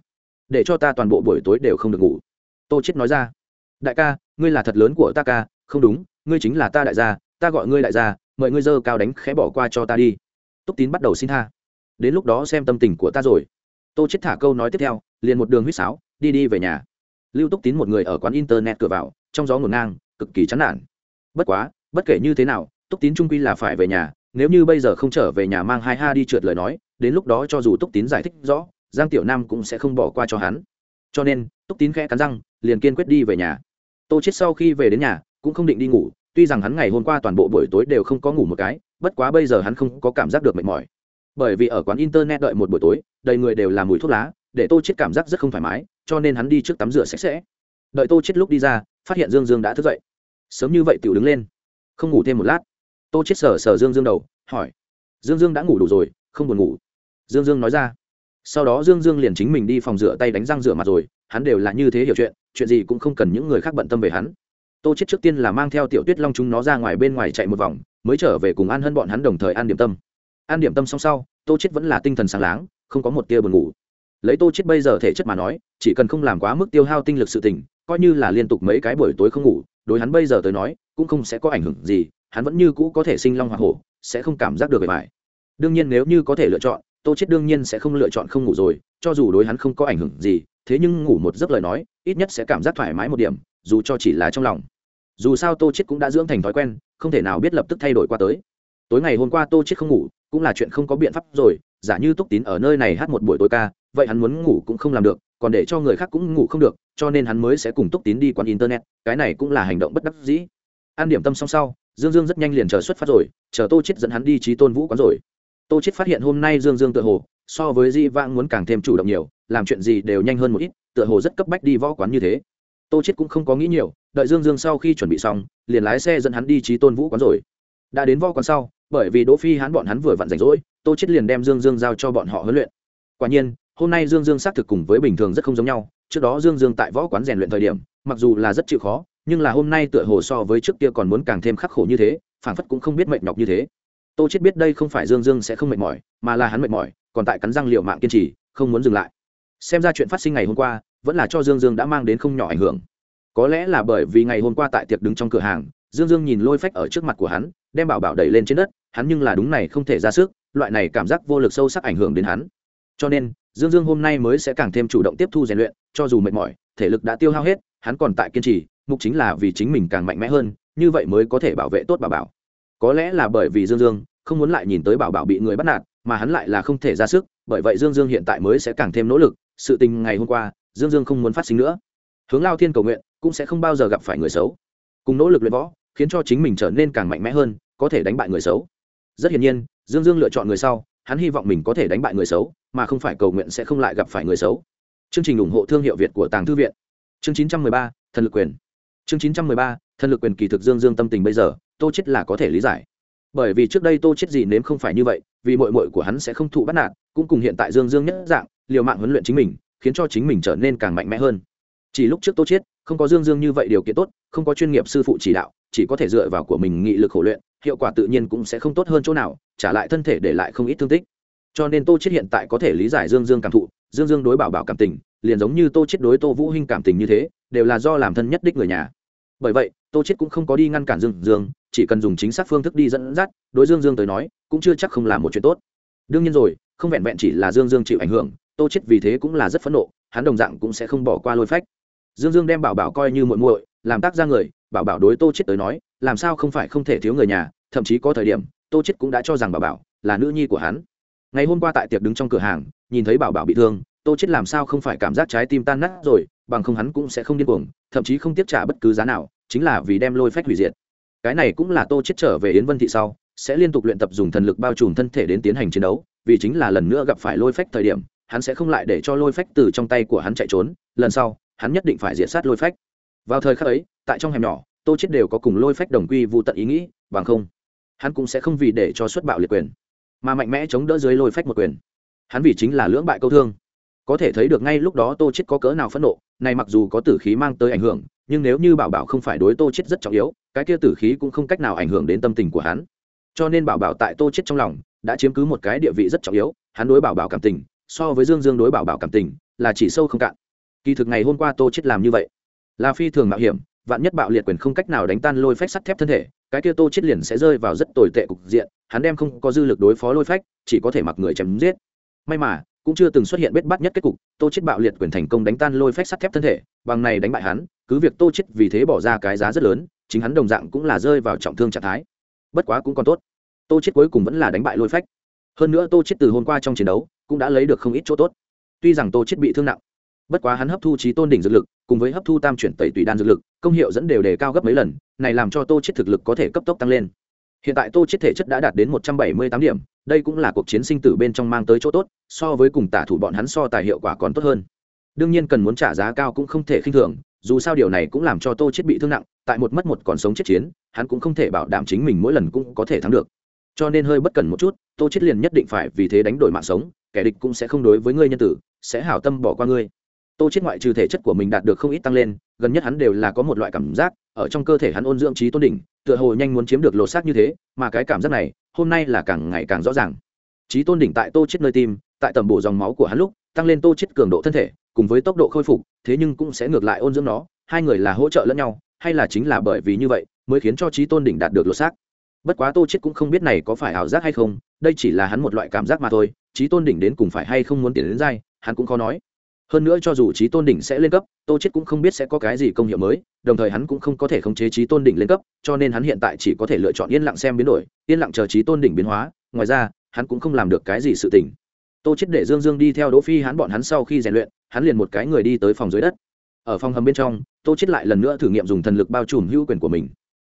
Để cho ta toàn bộ buổi tối đều không được ngủ. Tô chết nói ra, đại ca, ngươi là thật lớn của ta ca, không đúng, ngươi chính là ta đại gia, ta gọi ngươi đại gia, mời ngươi dơ cao đánh khẽ bỏ qua cho ta đi. Túc tín bắt đầu xin tha. Đến lúc đó xem tâm tình của ta rồi tô chết thả câu nói tiếp theo, liền một đường huýt sáo, đi đi về nhà. Lưu túc tín một người ở quán internet cửa vào, trong gió ngổn ngang, cực kỳ chán nản. Bất quá, bất kể như thế nào, túc tín trung quy là phải về nhà, nếu như bây giờ không trở về nhà mang hai ha đi trượt lời nói, đến lúc đó cho dù túc tín giải thích rõ, giang tiểu nam cũng sẽ không bỏ qua cho hắn. Cho nên, túc tín khẽ cắn răng, liền kiên quyết đi về nhà. Tô chết sau khi về đến nhà, cũng không định đi ngủ, tuy rằng hắn ngày hôm qua toàn bộ buổi tối đều không có ngủ một cái, bất quá bây giờ hắn không có cảm giác được mệt mỏi bởi vì ở quán internet đợi một buổi tối, đầy người đều làm mùi thuốc lá, để tô chết cảm giác rất không thoải mái, cho nên hắn đi trước tắm rửa sạch sẽ. Đợi tô chết lúc đi ra, phát hiện dương dương đã thức dậy. Sớm như vậy tiểu đứng lên. Không ngủ thêm một lát. Tô chết sờ sờ dương dương đầu, hỏi. Dương dương đã ngủ đủ rồi, không buồn ngủ. Dương dương nói ra. Sau đó dương dương liền chính mình đi phòng rửa tay đánh răng rửa mặt rồi, hắn đều là như thế hiểu chuyện chuyện gì cũng không cần những người khác bận tâm về hắn. Tô chết trước tiên là mang theo tiểu tuyết long chúng nó ra ngoài bên ngoài chạy một vòng, mới trở về cùng an hân bọn hắn đồng thời ăn điểm tâm. An điểm tâm xong sau, tô chết vẫn là tinh thần sáng láng, không có một tia buồn ngủ. Lấy tô chết bây giờ thể chất mà nói, chỉ cần không làm quá mức tiêu hao tinh lực sự tình, coi như là liên tục mấy cái buổi tối không ngủ, đối hắn bây giờ tới nói, cũng không sẽ có ảnh hưởng gì, hắn vẫn như cũ có thể sinh long hoa hổ, sẽ không cảm giác được bề bài đương nhiên nếu như có thể lựa chọn, tô chết đương nhiên sẽ không lựa chọn không ngủ rồi, cho dù đối hắn không có ảnh hưởng gì, thế nhưng ngủ một giấc lời nói, ít nhất sẽ cảm giác thoải mái một điểm, dù cho chỉ là trong lòng. Dù sao tô chết cũng đã dưỡng thành thói quen, không thể nào biết lập tức thay đổi qua tới tối ngày hôm qua tô chết không ngủ, cũng là chuyện không có biện pháp rồi. Giả như túc tín ở nơi này hát một buổi tối ca, vậy hắn muốn ngủ cũng không làm được, còn để cho người khác cũng ngủ không được, cho nên hắn mới sẽ cùng túc tín đi quán internet. Cái này cũng là hành động bất đắc dĩ. An điểm tâm xong sau, dương dương rất nhanh liền chờ xuất phát rồi, chờ tô chết dẫn hắn đi trí tôn vũ quán rồi. Tô chết phát hiện hôm nay dương dương tựa hồ, so với di vãng muốn càng thêm chủ động nhiều, làm chuyện gì đều nhanh hơn một ít, tựa hồ rất cấp bách đi võ quán như thế. Tô chết cũng không có nghĩ nhiều, đợi dương dương sau khi chuẩn bị xong, liền lái xe dẫn hắn đi trí tôn vũ quán rồi. Đã đến võ quán sau bởi vì đỗ phi hắn bọn hắn vừa vặn rảnh rỗi, tô chết liền đem dương dương giao cho bọn họ huấn luyện. Quả nhiên, hôm nay dương dương xác thực cùng với bình thường rất không giống nhau, trước đó dương dương tại võ quán rèn luyện thời điểm, mặc dù là rất chịu khó, nhưng là hôm nay tựa hồ so với trước kia còn muốn càng thêm khắc khổ như thế, phảng phất cũng không biết mệt nhọc như thế. Tô chết biết đây không phải dương dương sẽ không mệt mỏi, mà là hắn mệt mỏi, còn tại cắn răng liều mạng kiên trì, không muốn dừng lại. Xem ra chuyện phát sinh ngày hôm qua, vẫn là cho dương dương đã mang đến không nhỏ ảnh hưởng. Có lẽ là bởi vì ngày hôm qua tại tiệc đứng trong cửa hàng, dương dương nhìn lôi phách ở trước mặt của hắn đem bảo bảo đẩy lên trên đất, hắn nhưng là đúng này không thể ra sức, loại này cảm giác vô lực sâu sắc ảnh hưởng đến hắn. Cho nên, dương dương hôm nay mới sẽ càng thêm chủ động tiếp thu rèn luyện, cho dù mệt mỏi, thể lực đã tiêu hao hết, hắn còn tại kiên trì, mục chính là vì chính mình càng mạnh mẽ hơn, như vậy mới có thể bảo vệ tốt bảo bảo. Có lẽ là bởi vì dương dương không muốn lại nhìn tới bảo bảo bị người bắt nạt, mà hắn lại là không thể ra sức, bởi vậy dương dương hiện tại mới sẽ càng thêm nỗ lực, sự tình ngày hôm qua, dương dương không muốn phát sinh nữa. Hướng lao thiên cầu nguyện, cũng sẽ không bao giờ gặp phải người xấu. Cùng nỗ lực luyện võ khiến cho chính mình trở nên càng mạnh mẽ hơn có thể đánh bại người xấu. Rất hiển nhiên dương dương lựa chọn người sau hắn hy vọng mình có thể đánh bại người xấu mà không phải cầu nguyện sẽ không lại gặp phải người xấu. Chương trình ủng hộ thương hiệu việt của tàng thư viện. Chương 913, thần lực quyền. Chương 913, thần lực quyền kỳ thực dương dương tâm tình bây giờ tô chết là có thể lý giải. Bởi vì trước đây tô chết gì nếm không phải như vậy vì mội mội của hắn sẽ không thụ bắt nạt cũng cùng hiện tại dương dương nhất dạng liều mạng huấn luyện chính mình khiến cho chính mình trở nên càng mạnh mẽ hơn. Chỉ lúc trước tô chết không có dương dương như vậy điều kiện tốt không có chuyên nghiệp sư phụ chỉ đạo chỉ có thể dựa vào của mình nghị lực khổ luyện, hiệu quả tự nhiên cũng sẽ không tốt hơn chỗ nào, trả lại thân thể để lại không ít thương tích. Cho nên tô chết hiện tại có thể lý giải dương dương cảm thụ, dương dương đối bảo bảo cảm tình, liền giống như tô chết đối tô vũ hinh cảm tình như thế, đều là do làm thân nhất đích người nhà. Bởi vậy, tô chết cũng không có đi ngăn cản dương dương, chỉ cần dùng chính xác phương thức đi dẫn dắt, đối dương dương tới nói, cũng chưa chắc không là một chuyện tốt. Đương nhiên rồi, không vẹn vẹn chỉ là dương dương chịu ảnh hưởng, tô chết vì thế cũng là rất phẫn nộ, hắn đồng dạng cũng sẽ không bỏ qua lôi phách. Dương dương đem bảo bảo coi như muội muội, làm tác ra người bảo bảo đối tô chết tới nói, làm sao không phải không thể thiếu người nhà, thậm chí có thời điểm, tô chết cũng đã cho rằng bảo bảo là nữ nhi của hắn. Ngày hôm qua tại tiệc đứng trong cửa hàng, nhìn thấy bảo bảo bị thương, tô chết làm sao không phải cảm giác trái tim tan nát rồi, bằng không hắn cũng sẽ không điên cuồng, thậm chí không tiếp trả bất cứ giá nào, chính là vì đem lôi phách hủy diệt. Cái này cũng là tô chết trở về yến vân thị sau, sẽ liên tục luyện tập dùng thần lực bao trùm thân thể đến tiến hành chiến đấu, vì chính là lần nữa gặp phải lôi phách thời điểm, hắn sẽ không lại để cho lôi phách từ trong tay của hắn chạy trốn, lần sau, hắn nhất định phải diệt sát lôi phách vào thời khắc ấy, tại trong hẻm nhỏ, tô chết đều có cùng lôi phách đồng quy vụ tận ý nghĩ, bằng không, hắn cũng sẽ không vì để cho xuất bạo liệt quyền, mà mạnh mẽ chống đỡ dưới lôi phách một quyền. Hắn vì chính là lưỡng bại câu thương. Có thể thấy được ngay lúc đó tô chết có cỡ nào phẫn nộ, này mặc dù có tử khí mang tới ảnh hưởng, nhưng nếu như bảo bảo không phải đối tô chết rất trọng yếu, cái kia tử khí cũng không cách nào ảnh hưởng đến tâm tình của hắn. Cho nên bảo bảo tại tô chết trong lòng, đã chiếm cứ một cái địa vị rất trọng yếu, hắn đối bảo bảo cảm tình, so với dương dương đối bảo bảo cảm tình, là chỉ sâu không cạn. Kỳ thực ngày hôm qua tô chết làm như vậy là phi thường mạo hiểm, vạn nhất bạo liệt quyền không cách nào đánh tan lôi phách sắt thép thân thể, cái kia tô chết liền sẽ rơi vào rất tồi tệ cục diện, hắn đem không có dư lực đối phó lôi phách, chỉ có thể mặc người chém giết. May mà, cũng chưa từng xuất hiện bết bát nhất kết cục, tô chết bạo liệt quyền thành công đánh tan lôi phách sắt thép thân thể, bằng này đánh bại hắn, cứ việc tô chết vì thế bỏ ra cái giá rất lớn, chính hắn đồng dạng cũng là rơi vào trọng thương trạng thái. Bất quá cũng còn tốt, tô chết cuối cùng vẫn là đánh bại lôi phách. Hơn nữa tô chết từ hôm qua trong chiến đấu, cũng đã lấy được không ít chỗ tốt. Tuy rằng tô chết bị thương nặng bất quá hắn hấp thu trí tôn đỉnh dược lực, cùng với hấp thu tam chuyển tẩy tùy đan dược lực, công hiệu dẫn đều đề cao gấp mấy lần, này làm cho tô chết thực lực có thể cấp tốc tăng lên. Hiện tại tô chết thể chất đã đạt đến một trăm bảy mươi tám điểm, đây cũng là cuộc chiến sinh tử bên trong mang tới chỗ tốt, so với cùng tả thủ bọn hắn so tài hiệu quả còn tốt hơn. Đương nhiên cần muốn trả giá cao cũng không thể khinh thường, dù sao điều này cũng làm cho tô chết bị thương nặng, tại một mất một còn sống chết chiến, hắn cũng không thể bảo đảm chính mình mỗi lần cũng có thể thắng được. Cho nên hơi bất cần một chút, tô chết liền nhất định phải vì thế đánh đổi mạng sống, kẻ địch cũng sẽ không đối với ngươi nhân tử, sẽ hảo tâm bỏ qua ngươi tô chết ngoại trừ thể chất của mình đạt được không ít tăng lên, gần nhất hắn đều là có một loại cảm giác, ở trong cơ thể hắn ôn dưỡng trí tôn đỉnh, tựa hồ nhanh muốn chiếm được lột xác như thế, mà cái cảm giác này, hôm nay là càng ngày càng rõ ràng. Trí tôn đỉnh tại tô chết nơi tim, tại tầm bộ dòng máu của hắn lúc, tăng lên tô chết cường độ thân thể, cùng với tốc độ khôi phục, thế nhưng cũng sẽ ngược lại ôn dưỡng nó, hai người là hỗ trợ lẫn nhau, hay là chính là bởi vì như vậy, mới khiến cho trí tôn đỉnh đạt được lột xác. Bất quá tô chết cũng không biết này có phải ảo giác hay không, đây chỉ là hắn một loại cảm giác mà thôi, trí tôn đỉnh đến cùng phải hay không muốn tiền đến dai, hắn cũng khó nói hơn nữa cho dù trí tôn đỉnh sẽ lên cấp, tô chết cũng không biết sẽ có cái gì công hiệu mới, đồng thời hắn cũng không có thể khống chế trí tôn đỉnh lên cấp, cho nên hắn hiện tại chỉ có thể lựa chọn yên lặng xem biến đổi, yên lặng chờ trí tôn đỉnh biến hóa. Ngoài ra, hắn cũng không làm được cái gì sự tình. Tô chết để dương dương đi theo đỗ phi hắn bọn hắn sau khi rèn luyện, hắn liền một cái người đi tới phòng dưới đất. Ở phòng hầm bên trong, tô chết lại lần nữa thử nghiệm dùng thần lực bao trùm hữu quyền của mình.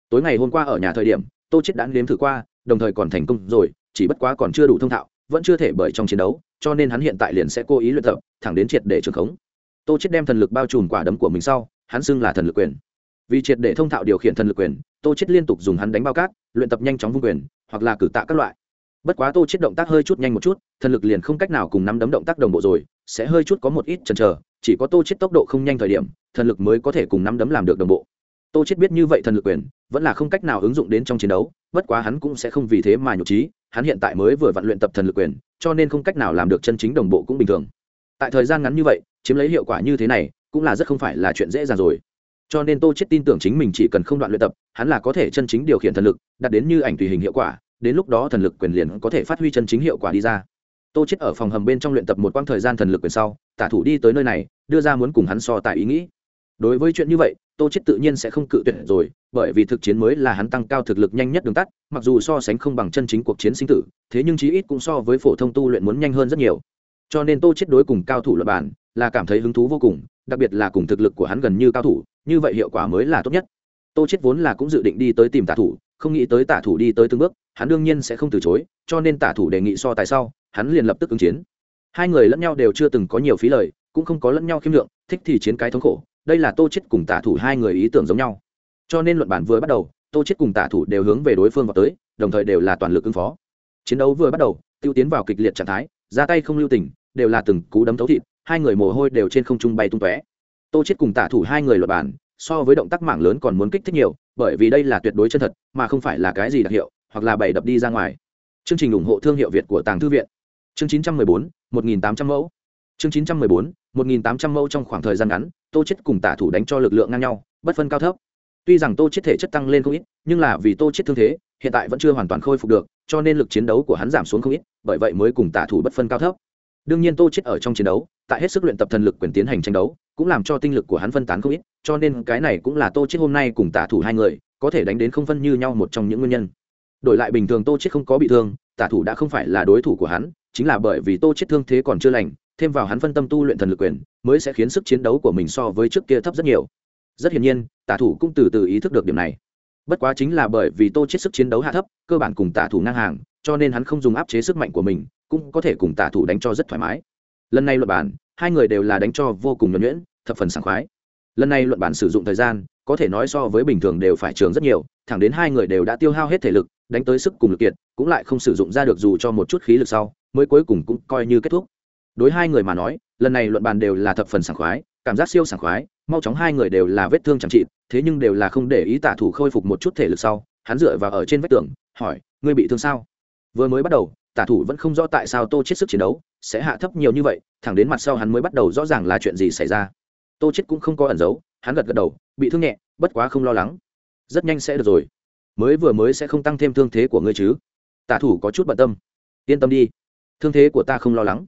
Tối ngày hôm qua ở nhà thời điểm, tô chết đã nếm thử qua, đồng thời còn thành công rồi, chỉ bất quá còn chưa đủ thông thạo, vẫn chưa thể bởi trong chiến đấu cho nên hắn hiện tại liền sẽ cố ý luyện tập, thẳng đến triệt để trường khống. Tô chết đem thần lực bao trùm quả đấm của mình sau, hắn xưng là thần lực quyền. Vì triệt để thông thạo điều khiển thần lực quyền, tô chết liên tục dùng hắn đánh bao cát, luyện tập nhanh chóng vung quyền, hoặc là cử tạ các loại. Bất quá tô chết động tác hơi chút nhanh một chút, thần lực liền không cách nào cùng nắm đấm động tác đồng bộ rồi, sẽ hơi chút có một ít chần chờ, chỉ có tô chết tốc độ không nhanh thời điểm, thần lực mới có thể cùng nắm đấm làm được đồng bộ. Tô chết biết như vậy thần lực quyền, vẫn là không cách nào ứng dụng đến trong chiến đấu bất quá hắn cũng sẽ không vì thế mà nhục trí, hắn hiện tại mới vừa vặn luyện tập thần lực quyền, cho nên không cách nào làm được chân chính đồng bộ cũng bình thường. Tại thời gian ngắn như vậy, chiếm lấy hiệu quả như thế này, cũng là rất không phải là chuyện dễ dàng rồi. Cho nên tô chết tin tưởng chính mình chỉ cần không đoạn luyện tập, hắn là có thể chân chính điều khiển thần lực, đạt đến như ảnh tùy hình hiệu quả, đến lúc đó thần lực quyền liền có thể phát huy chân chính hiệu quả đi ra. Tô chết ở phòng hầm bên trong luyện tập một quãng thời gian thần lực quyền sau, tả thủ đi tới nơi này, đưa ra muốn cùng hắn so tài ý nghĩ. Đối với chuyện như vậy tô chết tự nhiên sẽ không cự tuyệt rồi, bởi vì thực chiến mới là hắn tăng cao thực lực nhanh nhất đường tắt, mặc dù so sánh không bằng chân chính cuộc chiến sinh tử, thế nhưng chí ít cũng so với phổ thông tu luyện muốn nhanh hơn rất nhiều. Cho nên tô chết đối cùng cao thủ luật bản là cảm thấy hứng thú vô cùng, đặc biệt là cùng thực lực của hắn gần như cao thủ, như vậy hiệu quả mới là tốt nhất. Tô chết vốn là cũng dự định đi tới tìm tả thủ, không nghĩ tới tả thủ đi tới từng bước, hắn đương nhiên sẽ không từ chối, cho nên tả thủ đề nghị so tài sau, hắn liền lập tức ứng chiến. Hai người lẫn nhau đều chưa từng có nhiều phí lời, cũng không có lẫn nhau khiêm lượng, thích thì chiến cái thống khổ đây là tô chết cùng tả thủ hai người ý tưởng giống nhau. Cho nên luận bản vừa bắt đầu tô chết cùng tả thủ đều hướng về đối phương vào tới đồng thời đều là toàn lực ứng phó. Chiến đấu vừa bắt đầu tiêu tiến vào kịch liệt trạng thái ra tay không lưu tình đều là từng cú đấm thấu thịt hai người mồ hôi đều trên không trung bay tung tóe. Tô chết cùng tả thủ hai người luận bản so với động tác mảng lớn còn muốn kích thích nhiều bởi vì đây là tuyệt đối chân thật mà không phải là cái gì đặc hiệu hoặc là bày đập đi ra ngoài. Chương trình ủng hộ thương hiệu việt của tàng thư viện. Chương 914, 1.800 mẫu. Chương 914, 1.800 mẫu trong khoảng thời gian ngắn tô chết cùng tả thủ đánh cho lực lượng ngang nhau, bất phân cao thấp. Tuy rằng tô chết thể chất tăng lên không ít, nhưng là vì tô chết thương thế, hiện tại vẫn chưa hoàn toàn khôi phục được, cho nên lực chiến đấu của hắn giảm xuống không ít, bởi vậy mới cùng tả thủ bất phân cao thấp. Đương nhiên tô chết ở trong chiến đấu, tại hết sức luyện tập thần lực quyền tiến hành tranh đấu, cũng làm cho tinh lực của hắn phân tán không ít, cho nên cái này cũng là tô chết hôm nay cùng tả thủ hai người, có thể đánh đến không phân như nhau một trong những nguyên nhân. Đổi lại bình thường tô chết không có bị thương, tả thủ đã không phải là đối thủ của hắn, chính là bởi vì tô chết thương thế còn chưa lành, thêm vào hắn phân tâm tu luyện thần lực quyền mới sẽ khiến sức chiến đấu của mình so với trước kia thấp rất nhiều. Rất hiển nhiên, tả thủ cũng từ từ ý thức được điểm này. Bất quá chính là bởi vì tô chết sức chiến đấu hạ thấp, cơ bản cùng tả thủ ngang hàng, cho nên hắn không dùng áp chế sức mạnh của mình, cũng có thể cùng tả thủ đánh cho rất thoải mái. Lần này luận bản, hai người đều là đánh cho vô cùng nhuẩn nhuyễn, thập phần sảng khoái. Lần này luận bản sử dụng thời gian, có thể nói so với bình thường đều phải trường rất nhiều, thẳng đến hai người đều đã tiêu hao hết thể lực, đánh tới sức cùng lực kiệt, cũng lại không sử dụng ra được dù cho một chút khí lực sau, mới cuối cùng cũng coi như kết thúc. Đối hai người mà nói lần này luận bàn đều là thập phần sảng khoái, cảm giác siêu sảng khoái, mau chóng hai người đều là vết thương chẳng trị thế nhưng đều là không để ý tả thủ khôi phục một chút thể lực sau, hắn dựa vào ở trên vách tường, hỏi, ngươi bị thương sao? Vừa mới bắt đầu, tả thủ vẫn không rõ tại sao tô chết sức chiến đấu sẽ hạ thấp nhiều như vậy, thẳng đến mặt sau hắn mới bắt đầu rõ ràng là chuyện gì xảy ra. Tô chết cũng không có ẩn giấu, hắn gật gật đầu, bị thương nhẹ, bất quá không lo lắng. Rất nhanh sẽ được rồi. Mới vừa mới sẽ không tăng thêm thương thế của ngươi chứ. Tả thủ có chút bận tâm. Yên tâm đi. Thương thế của ta không lo lắng.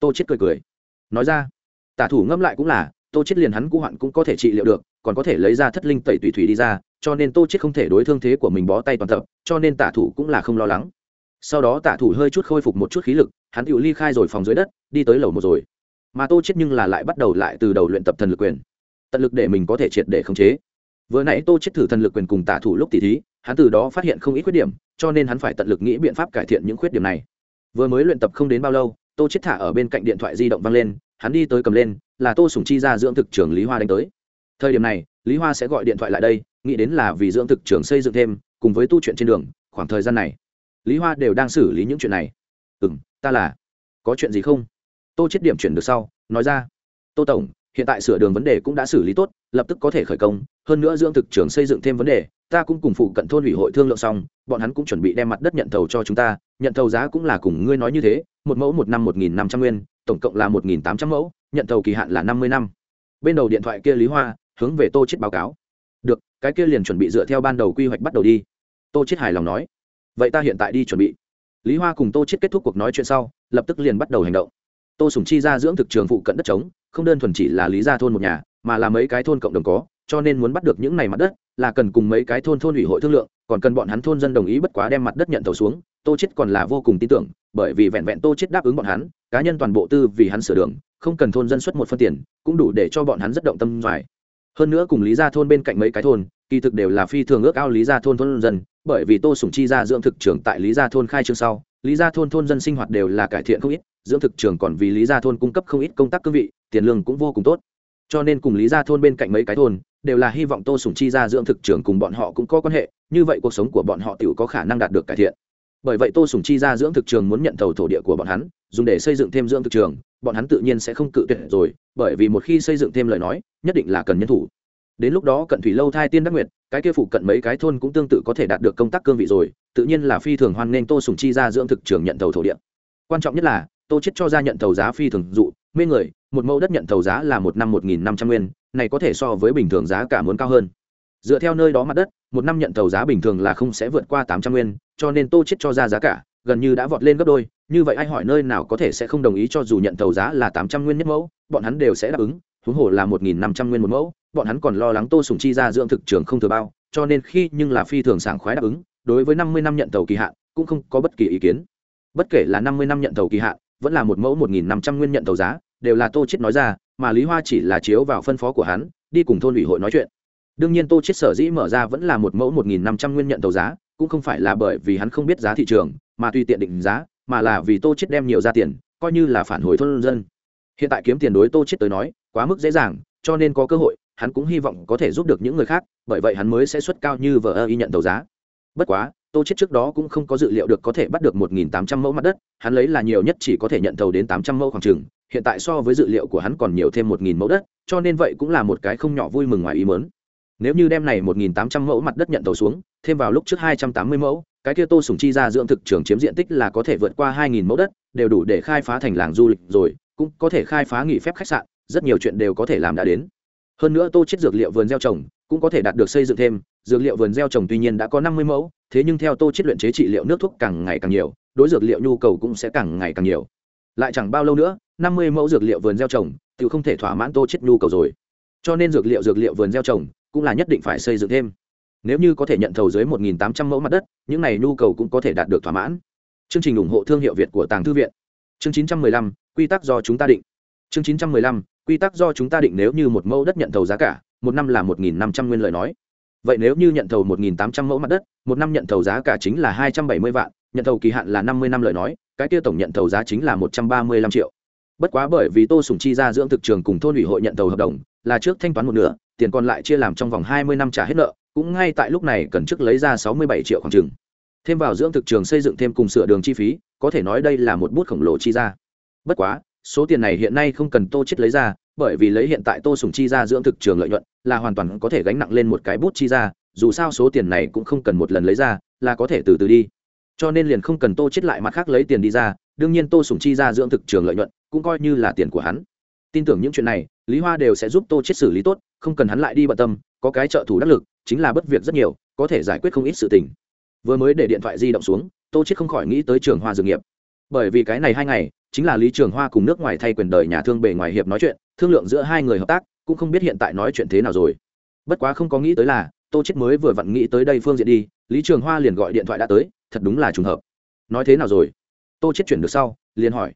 Tô chết cười cười nói ra. Tả thủ ngâm lại cũng là, tô chết liền hắn cũ hoạn cũng có thể trị liệu được, còn có thể lấy ra thất linh tẩy tùy thủy đi ra, cho nên tô chết không thể đối thương thế của mình bó tay toàn tập, cho nên tả thủ cũng là không lo lắng. Sau đó tả thủ hơi chút khôi phục một chút khí lực, hắn tự ly khai rồi phòng dưới đất, đi tới lầu một rồi. Mà tô chết nhưng là lại bắt đầu lại từ đầu luyện tập thần lực quyền. Tận lực để mình có thể triệt để khống chế. Vừa nãy tô chết thử thần lực quyền cùng tả thủ lúc tỉ thí, hắn từ đó phát hiện không ít khuyết điểm, cho nên hắn phải tận lực nghĩ biện pháp cải thiện những khuyết điểm này. Vừa mới luyện tập không đến bao lâu, tô chết thả ở bên cạnh điện thoại di động vang lên hắn đi tới cầm lên, là tô sùng chi ra dưỡng thực trường lý hoa đánh tới. Thời điểm này, lý hoa sẽ gọi điện thoại lại đây, nghĩ đến là vì dưỡng thực trường xây dựng thêm, cùng với tu chuyện trên đường, khoảng thời gian này, lý hoa đều đang xử lý những chuyện này. Ừ m ta là, có chuyện gì không? Tô chết điểm chuyển được sau, nói ra. Tô tổng, hiện tại sửa đường vấn đề cũng đã xử lý tốt, lập tức có thể khởi công, hơn nữa dưỡng thực trường xây dựng thêm vấn đề ta cũng cùng phụ cận thôn ủy hội thương lượng xong, bọn hắn cũng chuẩn bị đem mặt đất nhận thầu cho chúng ta, nhận thầu giá cũng là cùng ngươi nói như thế, một mẫu một năm một nghìn năm trăm nguyên, tổng cộng là một nghìn tám trăm mẫu, nhận thầu kỳ hạn là năm mươi năm. Bên đầu điện thoại kia lý hoa, hướng về tô chết báo cáo. Được, cái kia liền chuẩn bị dựa theo ban đầu quy hoạch bắt đầu đi. Tô chết hài lòng nói. Vậy ta hiện tại đi chuẩn bị. Lý hoa cùng tô chết kết thúc cuộc nói chuyện sau, lập tức liền bắt đầu hành động. Tô sùng chi ra dưỡng thực trường phụ cận đất trống, không đơn thuần chỉ là lý gia thôn một nhà, mà là mấy cái thôn cộng đồng có, cho nên muốn bắt được những này mặt đất là cần cùng mấy cái thôn thôn ủy hội thương lượng, còn cần bọn hắn thôn dân đồng ý bất quá đem mặt đất nhận thầu xuống, tô chết còn là vô cùng tin tưởng, bởi vì vẹn vẹn tô chết đáp ứng bọn hắn, cá nhân toàn bộ tư vì hắn sửa đường, không cần thôn dân xuất một phân tiền, cũng đủ để cho bọn hắn rất động tâm dài hơn nữa cùng lý gia thôn bên cạnh mấy cái thôn, kỳ thực đều là phi thường ước ao lý gia thôn thôn dân, bởi vì tô sủng chi ra dưỡng thực trường tại lý gia thôn khai trương sau, lý gia thôn thôn dân sinh hoạt đều là cải thiện không ít, dưỡng thực trường còn vì lý gia thôn cung cấp không ít công tác cương vị, tiền lương cũng vô cùng tốt. Cho nên cùng lý gia thôn bên cạnh mấy cái thôn đều là hy vọng tô sủng chi ra dưỡng thực trường cùng bọn họ cũng có quan hệ, như vậy cuộc sống của bọn họ tự có khả năng đạt được cải thiện. Bởi vậy tô sủng chi ra dưỡng thực trường muốn nhận thầu thổ địa của bọn hắn, dùng để xây dựng thêm dưỡng thực trường, bọn hắn tự nhiên sẽ không cự tuyệt rồi, bởi vì một khi xây dựng thêm lời nói, nhất định là cần nhân thủ. Đến lúc đó cận thủy lâu thai tiên đắc nguyệt, cái kia phụ cận mấy cái thôn cũng tương tự có thể đạt được công tác cương vị rồi, tự nhiên là phi thường hoan nghênh tô sùng chi ra dưỡng thực trường nhận thầu thổ địa. Quan trọng nhất là, tô chết cho ra nhận thầu giá phi thường dụ, mê người, một mẫu đất nhận thầu giá là một năm một nghìn năm trăm nguyên này có thể so với bình thường giá cả muốn cao hơn. Dựa theo nơi đó mặt đất, một năm nhận thầu giá bình thường là không sẽ vượt qua tám trăm nguyên, cho nên tô chết cho ra giá cả, gần như đã vọt lên gấp đôi. Như vậy ai hỏi nơi nào có thể sẽ không đồng ý cho dù nhận thầu giá là tám trăm nguyên nhất mẫu, bọn hắn đều sẽ đáp ứng, huống hồ là một nghìn năm trăm nguyên một mẫu, bọn hắn còn lo lắng tô sùng chi ra dưỡng thực trường không thừa bao, cho nên khi nhưng là phi thường sảng khoái đáp ứng, đối với năm mươi năm nhận tàu kỳ hạn, cũng không có bất kỳ ý kiến. Bất kể là năm mươi năm nhận tàu kỳ hạn, vẫn là một mẫu một nghìn năm trăm nguyên nhận tàu giá đều là tô chết nói ra, mà lý hoa chỉ là chiếu vào phân phó của hắn, đi cùng thôn ủy hội nói chuyện. Đương nhiên tô chết sở dĩ mở ra vẫn là một mẫu một nghìn năm trăm nguyên nhận tàu giá, cũng không phải là bởi vì hắn không biết giá thị trường, mà tùy tiện định giá, mà là vì tô chết đem nhiều ra tiền, coi như là phản hồi thôn dân. Hiện tại kiếm tiền đối tô chết tới nói, quá mức dễ dàng, cho nên có cơ hội, hắn cũng hy vọng có thể giúp được những người khác, bởi vậy hắn mới sẽ xuất cao như vợ ơ y nhận tàu giá. Bất quá tô chết trước đó cũng không có dự liệu được có thể bắt được một nghìn tám trăm mẫu mặt đất, hắn lấy là nhiều nhất chỉ có thể nhận tàu đến tám trăm mẫu khoảng trừng hiện tại so với dự liệu của hắn còn nhiều thêm một nghìn mẫu đất, cho nên vậy cũng là một cái không nhỏ vui mừng ngoài ý muốn. nếu như đem này một nghìn tám trăm mẫu mặt đất nhận tàu xuống, thêm vào lúc trước hai trăm tám mươi mẫu, cái kia tô Sủng chi ra dưỡng thực trường chiếm diện tích là có thể vượt qua hai nghìn mẫu đất, đều đủ để khai phá thành làng du lịch rồi, cũng có thể khai phá nghỉ phép khách sạn, rất nhiều chuyện đều có thể làm đã đến hơn nữa tô chết dược liệu vườn gieo trồng, cũng có thể đạt được xây dựng thêm dược liệu vườn gieo trồng tuy nhiên đã có năm mươi mẫu, thế nhưng theo tô chết luyện chế trị liệu nước thuốc càng ngày càng nhiều, đối dược liệu nhu cầu cũng sẽ càng ngày càng nhiều. Lại chẳng bao lâu nữa, năm mươi mẫu dược liệu vườn gieo trồng, tự không thể thỏa mãn tô chết nhu cầu rồi. Cho nên dược liệu dược liệu vườn gieo trồng cũng là nhất định phải xây dựng thêm. Nếu như có thể nhận thầu dưới một tám trăm mẫu mặt đất, những này nhu cầu cũng có thể đạt được thỏa mãn. Chương trình ủng hộ thương hiệu việt của tàng thư viện. Chương chín trăm mười lăm, quy tắc do chúng ta định. Chương chín trăm mười lăm, quy tắc do chúng ta định nếu như một mẫu đất nhận thầu giá cả, một năm là một nghìn năm trăm nguyên lời nói vậy nếu như nhận thầu một nghìn tám trăm mẫu mặt đất, một năm nhận thầu giá cả chính là hai trăm bảy mươi vạn, nhận thầu kỳ hạn là năm mươi năm lời nói, cái kia tổng nhận thầu giá chính là một trăm ba mươi lăm triệu. Bất quá bởi vì tô sùng chi ra dưỡng thực trường cùng thôn ủy hội nhận thầu hợp đồng, là trước thanh toán một nửa, tiền còn lại chia làm trong vòng hai mươi năm trả hết nợ, cũng ngay tại lúc này cần trước lấy ra sáu mươi bảy triệu khoảng trừng thêm vào dưỡng thực trường xây dựng thêm cùng sửa đường chi phí, có thể nói đây là một bút khổng lồ chi ra. Bất quá, số tiền này hiện nay không cần tô chết lấy ra, bởi vì lấy hiện tại tô sùng chi ra dưỡng thực trường lợi nhuận là hoàn toàn có thể gánh nặng lên một cái bút chi ra, dù sao số tiền này cũng không cần một lần lấy ra, là có thể từ từ đi. Cho nên liền không cần tô chết lại mặt khác lấy tiền đi ra, đương nhiên tô sùng chi ra dưỡng thực trường lợi nhuận, cũng coi như là tiền của hắn. Tin tưởng những chuyện này, lý hoa đều sẽ giúp tô chết xử lý tốt, không cần hắn lại đi bận tâm, có cái trợ thủ đắc lực, chính là bất việc rất nhiều, có thể giải quyết không ít sự tình. Vừa mới để điện thoại di động xuống, tô chết không khỏi nghĩ tới trường hoa dược nghiệp. Bởi vì cái này hai ngày, chính là lý trường hoa cùng nước ngoài thay quyền đời nhà thương bề ngoài hiệp nói chuyện, thương lượng giữa hai người hợp tác cũng không biết hiện tại nói chuyện thế nào rồi. Bất quá không có nghĩ tới là, tô chết mới vừa vặn nghĩ tới đây phương diện đi, lý trường hoa liền gọi điện thoại đã tới, thật đúng là trùng hợp. Nói thế nào rồi? Tô chết chuyển được sau, liền hỏi.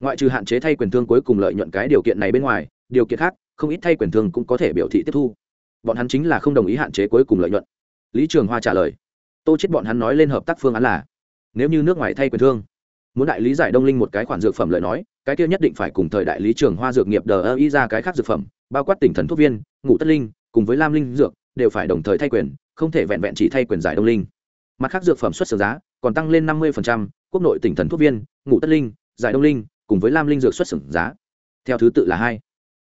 Ngoại trừ hạn chế thay quyền thương cuối cùng lợi nhuận cái điều kiện này bên ngoài, điều kiện khác, không ít thay quyền thương cũng có thể biểu thị tiếp thu. Bọn hắn chính là không đồng ý hạn chế cuối cùng lợi nhuận. Lý trường hoa trả lời. Tô chết bọn hắn nói lên hợp tác phương án là, nếu như nước ngoài thay quyền thương, muốn đại lý giải đông linh một cái khoản dược phẩm lợi nói, cái kia nhất định phải cùng thời đại lý trường hoa dược nghiệp đờ ơ y ra cái khác dược phẩm bao quát tỉnh thần thuốc viên ngủ tất linh, cùng với lam linh dược, đều phải đồng thời thay quyền, không thể vẹn vẹn chỉ thay quyền giải đông linh. Mặt khác dược phẩm xuất xưởng giá còn tăng lên năm mươi quốc nội tỉnh thần thuốc viên ngủ tất linh, giải đông linh, cùng với lam linh dược xuất xưởng giá. Theo thứ tự là hai,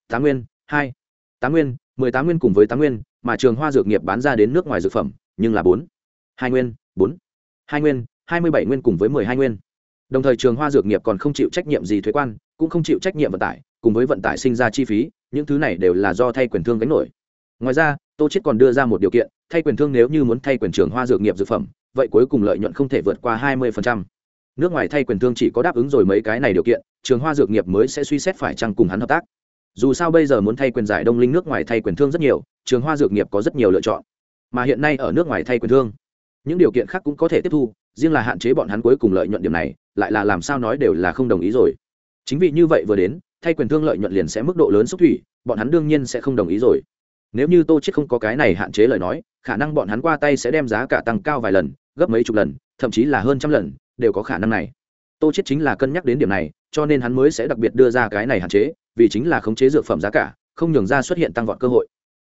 tám nguyên, hai, tám nguyên, mười tám nguyên cùng với tám nguyên, mà trường hoa dược nghiệp bán ra đến nước ngoài dược phẩm, nhưng là bốn, hai nguyên, bốn, hai nguyên, hai mươi bảy nguyên cùng với mười hai nguyên. Đồng thời trường hoa dược nghiệp còn không chịu trách nhiệm gì thuế quan, cũng không chịu trách nhiệm vận tải, cùng với vận tải sinh ra chi phí những thứ này đều là do thay quyền thương gánh nổi. Ngoài ra, tô chết còn đưa ra một điều kiện, thay quyền thương nếu như muốn thay quyền trường hoa dược nghiệp dược phẩm, vậy cuối cùng lợi nhuận không thể vượt qua 20%. nước ngoài thay quyền thương chỉ có đáp ứng rồi mấy cái này điều kiện, trường hoa dược nghiệp mới sẽ suy xét phải chăng cùng hắn hợp tác. Dù sao bây giờ muốn thay quyền giải đông linh nước ngoài thay quyền thương rất nhiều, trường hoa dược nghiệp có rất nhiều lựa chọn. Mà hiện nay ở nước ngoài thay quyền thương, những điều kiện khác cũng có thể tiếp thu, riêng là hạn chế bọn hắn cuối cùng lợi nhuận điểm này, lại là làm sao nói đều là không đồng ý rồi. Chính vì như vậy vừa đến thay quyền thương lợi nhuận liền sẽ mức độ lớn xúc thủy, bọn hắn đương nhiên sẽ không đồng ý rồi. Nếu như tô chết không có cái này hạn chế lời nói, khả năng bọn hắn qua tay sẽ đem giá cả tăng cao vài lần, gấp mấy chục lần, thậm chí là hơn trăm lần, đều có khả năng này. Tô chết chính là cân nhắc đến điểm này, cho nên hắn mới sẽ đặc biệt đưa ra cái này hạn chế, vì chính là khống chế dược phẩm giá cả, không nhường ra xuất hiện tăng vọt cơ hội.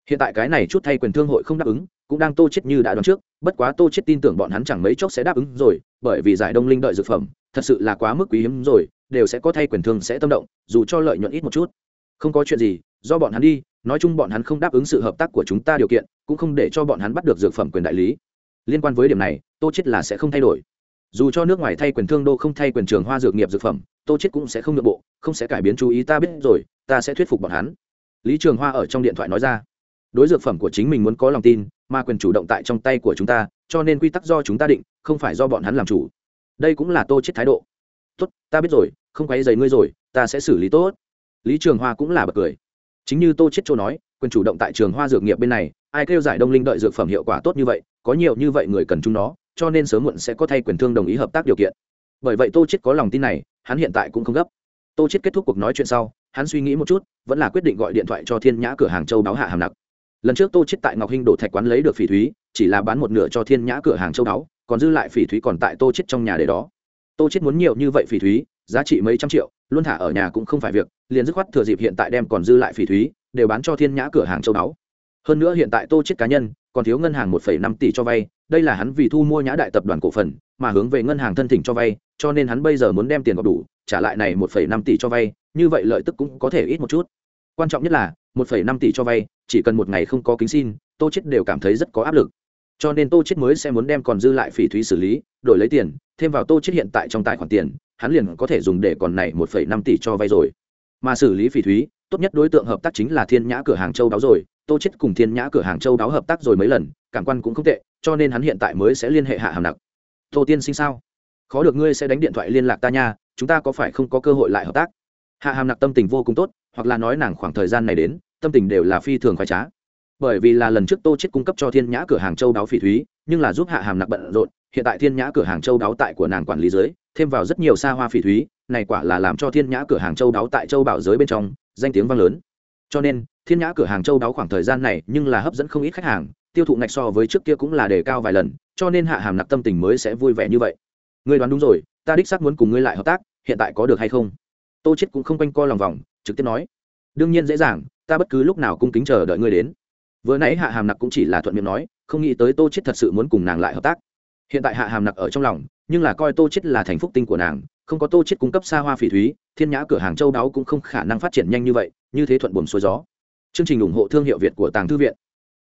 Hiện tại cái này chút thay quyền thương hội không đáp ứng, cũng đang tô chết như đã đoán trước, bất quá tô chết tin tưởng bọn hắn chẳng mấy chốc sẽ đáp ứng rồi, bởi vì giải đông linh đợi dược phẩm, thật sự là quá mức quý hiếm rồi đều sẽ có thay quyền thương sẽ tâm động, dù cho lợi nhuận ít một chút. Không có chuyện gì, do bọn hắn đi, nói chung bọn hắn không đáp ứng sự hợp tác của chúng ta điều kiện, cũng không để cho bọn hắn bắt được dược phẩm quyền đại lý. Liên quan với điểm này, tô chết là sẽ không thay đổi. Dù cho nước ngoài thay quyền thương đô không thay quyền trường hoa dược nghiệp dược phẩm, tô chết cũng sẽ không nhượng bộ, không sẽ cải biến chú ý ta biết rồi, ta sẽ thuyết phục bọn hắn. Lý trường hoa ở trong điện thoại nói ra. Đối dược phẩm của chính mình muốn có lòng tin, mà quyền chủ động tại trong tay của chúng ta, cho nên quy tắc do chúng ta định, không phải do bọn hắn làm chủ. Đây cũng là tô chết thái độ tốt, ta biết rồi, không quấy dày ngươi rồi, ta sẽ xử lý tốt. Lý trường hoa cũng là bật cười. Chính như tô chết châu nói, quyền chủ động tại trường hoa dược nghiệp bên này, ai kêu giải đông linh đợi dược phẩm hiệu quả tốt như vậy, có nhiều như vậy người cần chúng nó, cho nên sớm muộn sẽ có thay quyền thương đồng ý hợp tác điều kiện. Bởi vậy tô chết có lòng tin này, hắn hiện tại cũng không gấp. Tô chết kết thúc cuộc nói chuyện sau, hắn suy nghĩ một chút, vẫn là quyết định gọi điện thoại cho thiên nhã cửa hàng châu đáo hạ hàm nặc. Lần trước tô chết tại ngọc hinh đổ thạch quán lấy được phỉ thúy, chỉ là bán một nửa cho thiên nhã cửa hàng châu đáo còn dư lại phỉ thúy còn tại tô chết trong nhà để đó tô chết muốn nhiều như vậy phỉ thúy giá trị mấy trăm triệu luôn thả ở nhà cũng không phải việc liền dứt khoát thừa dịp hiện tại đem còn dư lại phỉ thúy đều bán cho thiên nhã cửa hàng châu đáo hơn nữa hiện tại tô chết cá nhân còn thiếu ngân hàng 1,5 tỷ cho vay đây là hắn vì thu mua nhã đại tập đoàn cổ phần mà hướng về ngân hàng thân thỉnh cho vay cho nên hắn bây giờ muốn đem tiền góp đủ trả lại này 1,5 tỷ cho vay như vậy lợi tức cũng có thể ít một chút. Quan trọng nhất là 1,5 tỷ cho vay chỉ cần một ngày không có kính xin tô chết đều cảm thấy rất có áp lực cho nên tô chết mới sẽ muốn đem còn dư lại phỉ thúy xử lý đổi lấy tiền thêm vào tô chết hiện tại trong tài khoản tiền hắn liền có thể dùng để còn này 1,5 tỷ cho vay rồi. Mà xử lý phỉ thúy tốt nhất đối tượng hợp tác chính là thiên nhã cửa hàng châu đáo rồi. Tô chết cùng thiên nhã cửa hàng châu đáo hợp tác rồi mấy lần cảm quan cũng không tệ cho nên hắn hiện tại mới sẽ liên hệ hạ hàm nặc. Tô tiên sinh sao? Khó được ngươi sẽ đánh điện thoại liên lạc ta nha chúng ta có phải không có cơ hội lại hợp tác? Hạ hàm nặc tâm tình vô cùng tốt hoặc là nói nàng khoảng thời gian này đến tâm tình đều là phi thường khoái trá bởi vì là lần trước tô chết cung cấp cho thiên nhã cửa hàng châu đáo phỉ thúy, nhưng là giúp hạ hàm nặc bận rộn, hiện tại thiên nhã cửa hàng châu đáo tại của nàng quản lý giới, thêm vào rất nhiều xa hoa phỉ thúy, này quả là làm cho thiên nhã cửa hàng châu đáo tại châu bảo giới bên trong, danh tiếng vang lớn. Cho nên, thiên nhã cửa hàng châu đáo khoảng thời gian này nhưng là hấp dẫn không ít khách hàng, tiêu thụ ngạch so với trước kia cũng là đề cao vài lần, cho nên hạ hàm nặc tâm tình mới sẽ vui vẻ như vậy. Ngươi đoán đúng rồi, ta đích xác muốn cùng ngươi lại hợp tác, hiện tại có được hay không? Tô chết cũng không quanh co lòng vòng, trực tiếp nói. Đương nhiên dễ dàng, ta bất cứ lúc nào cung kính chờ đợi ngươi đến vừa nãy hạ hàm nặc cũng chỉ là thuận miệng nói, không nghĩ tới tô chết thật sự muốn cùng nàng lại hợp tác. Hiện tại hạ hàm nặc ở trong lòng, nhưng là coi tô chết là thành phúc tinh của nàng, không có tô chết cung cấp xa hoa phỉ thúy, thiên nhã cửa hàng châu đáo cũng không khả năng phát triển nhanh như vậy, như thế thuận buồm xuôi gió. Chương trình ủng hộ thương hiệu việt của tàng thư viện.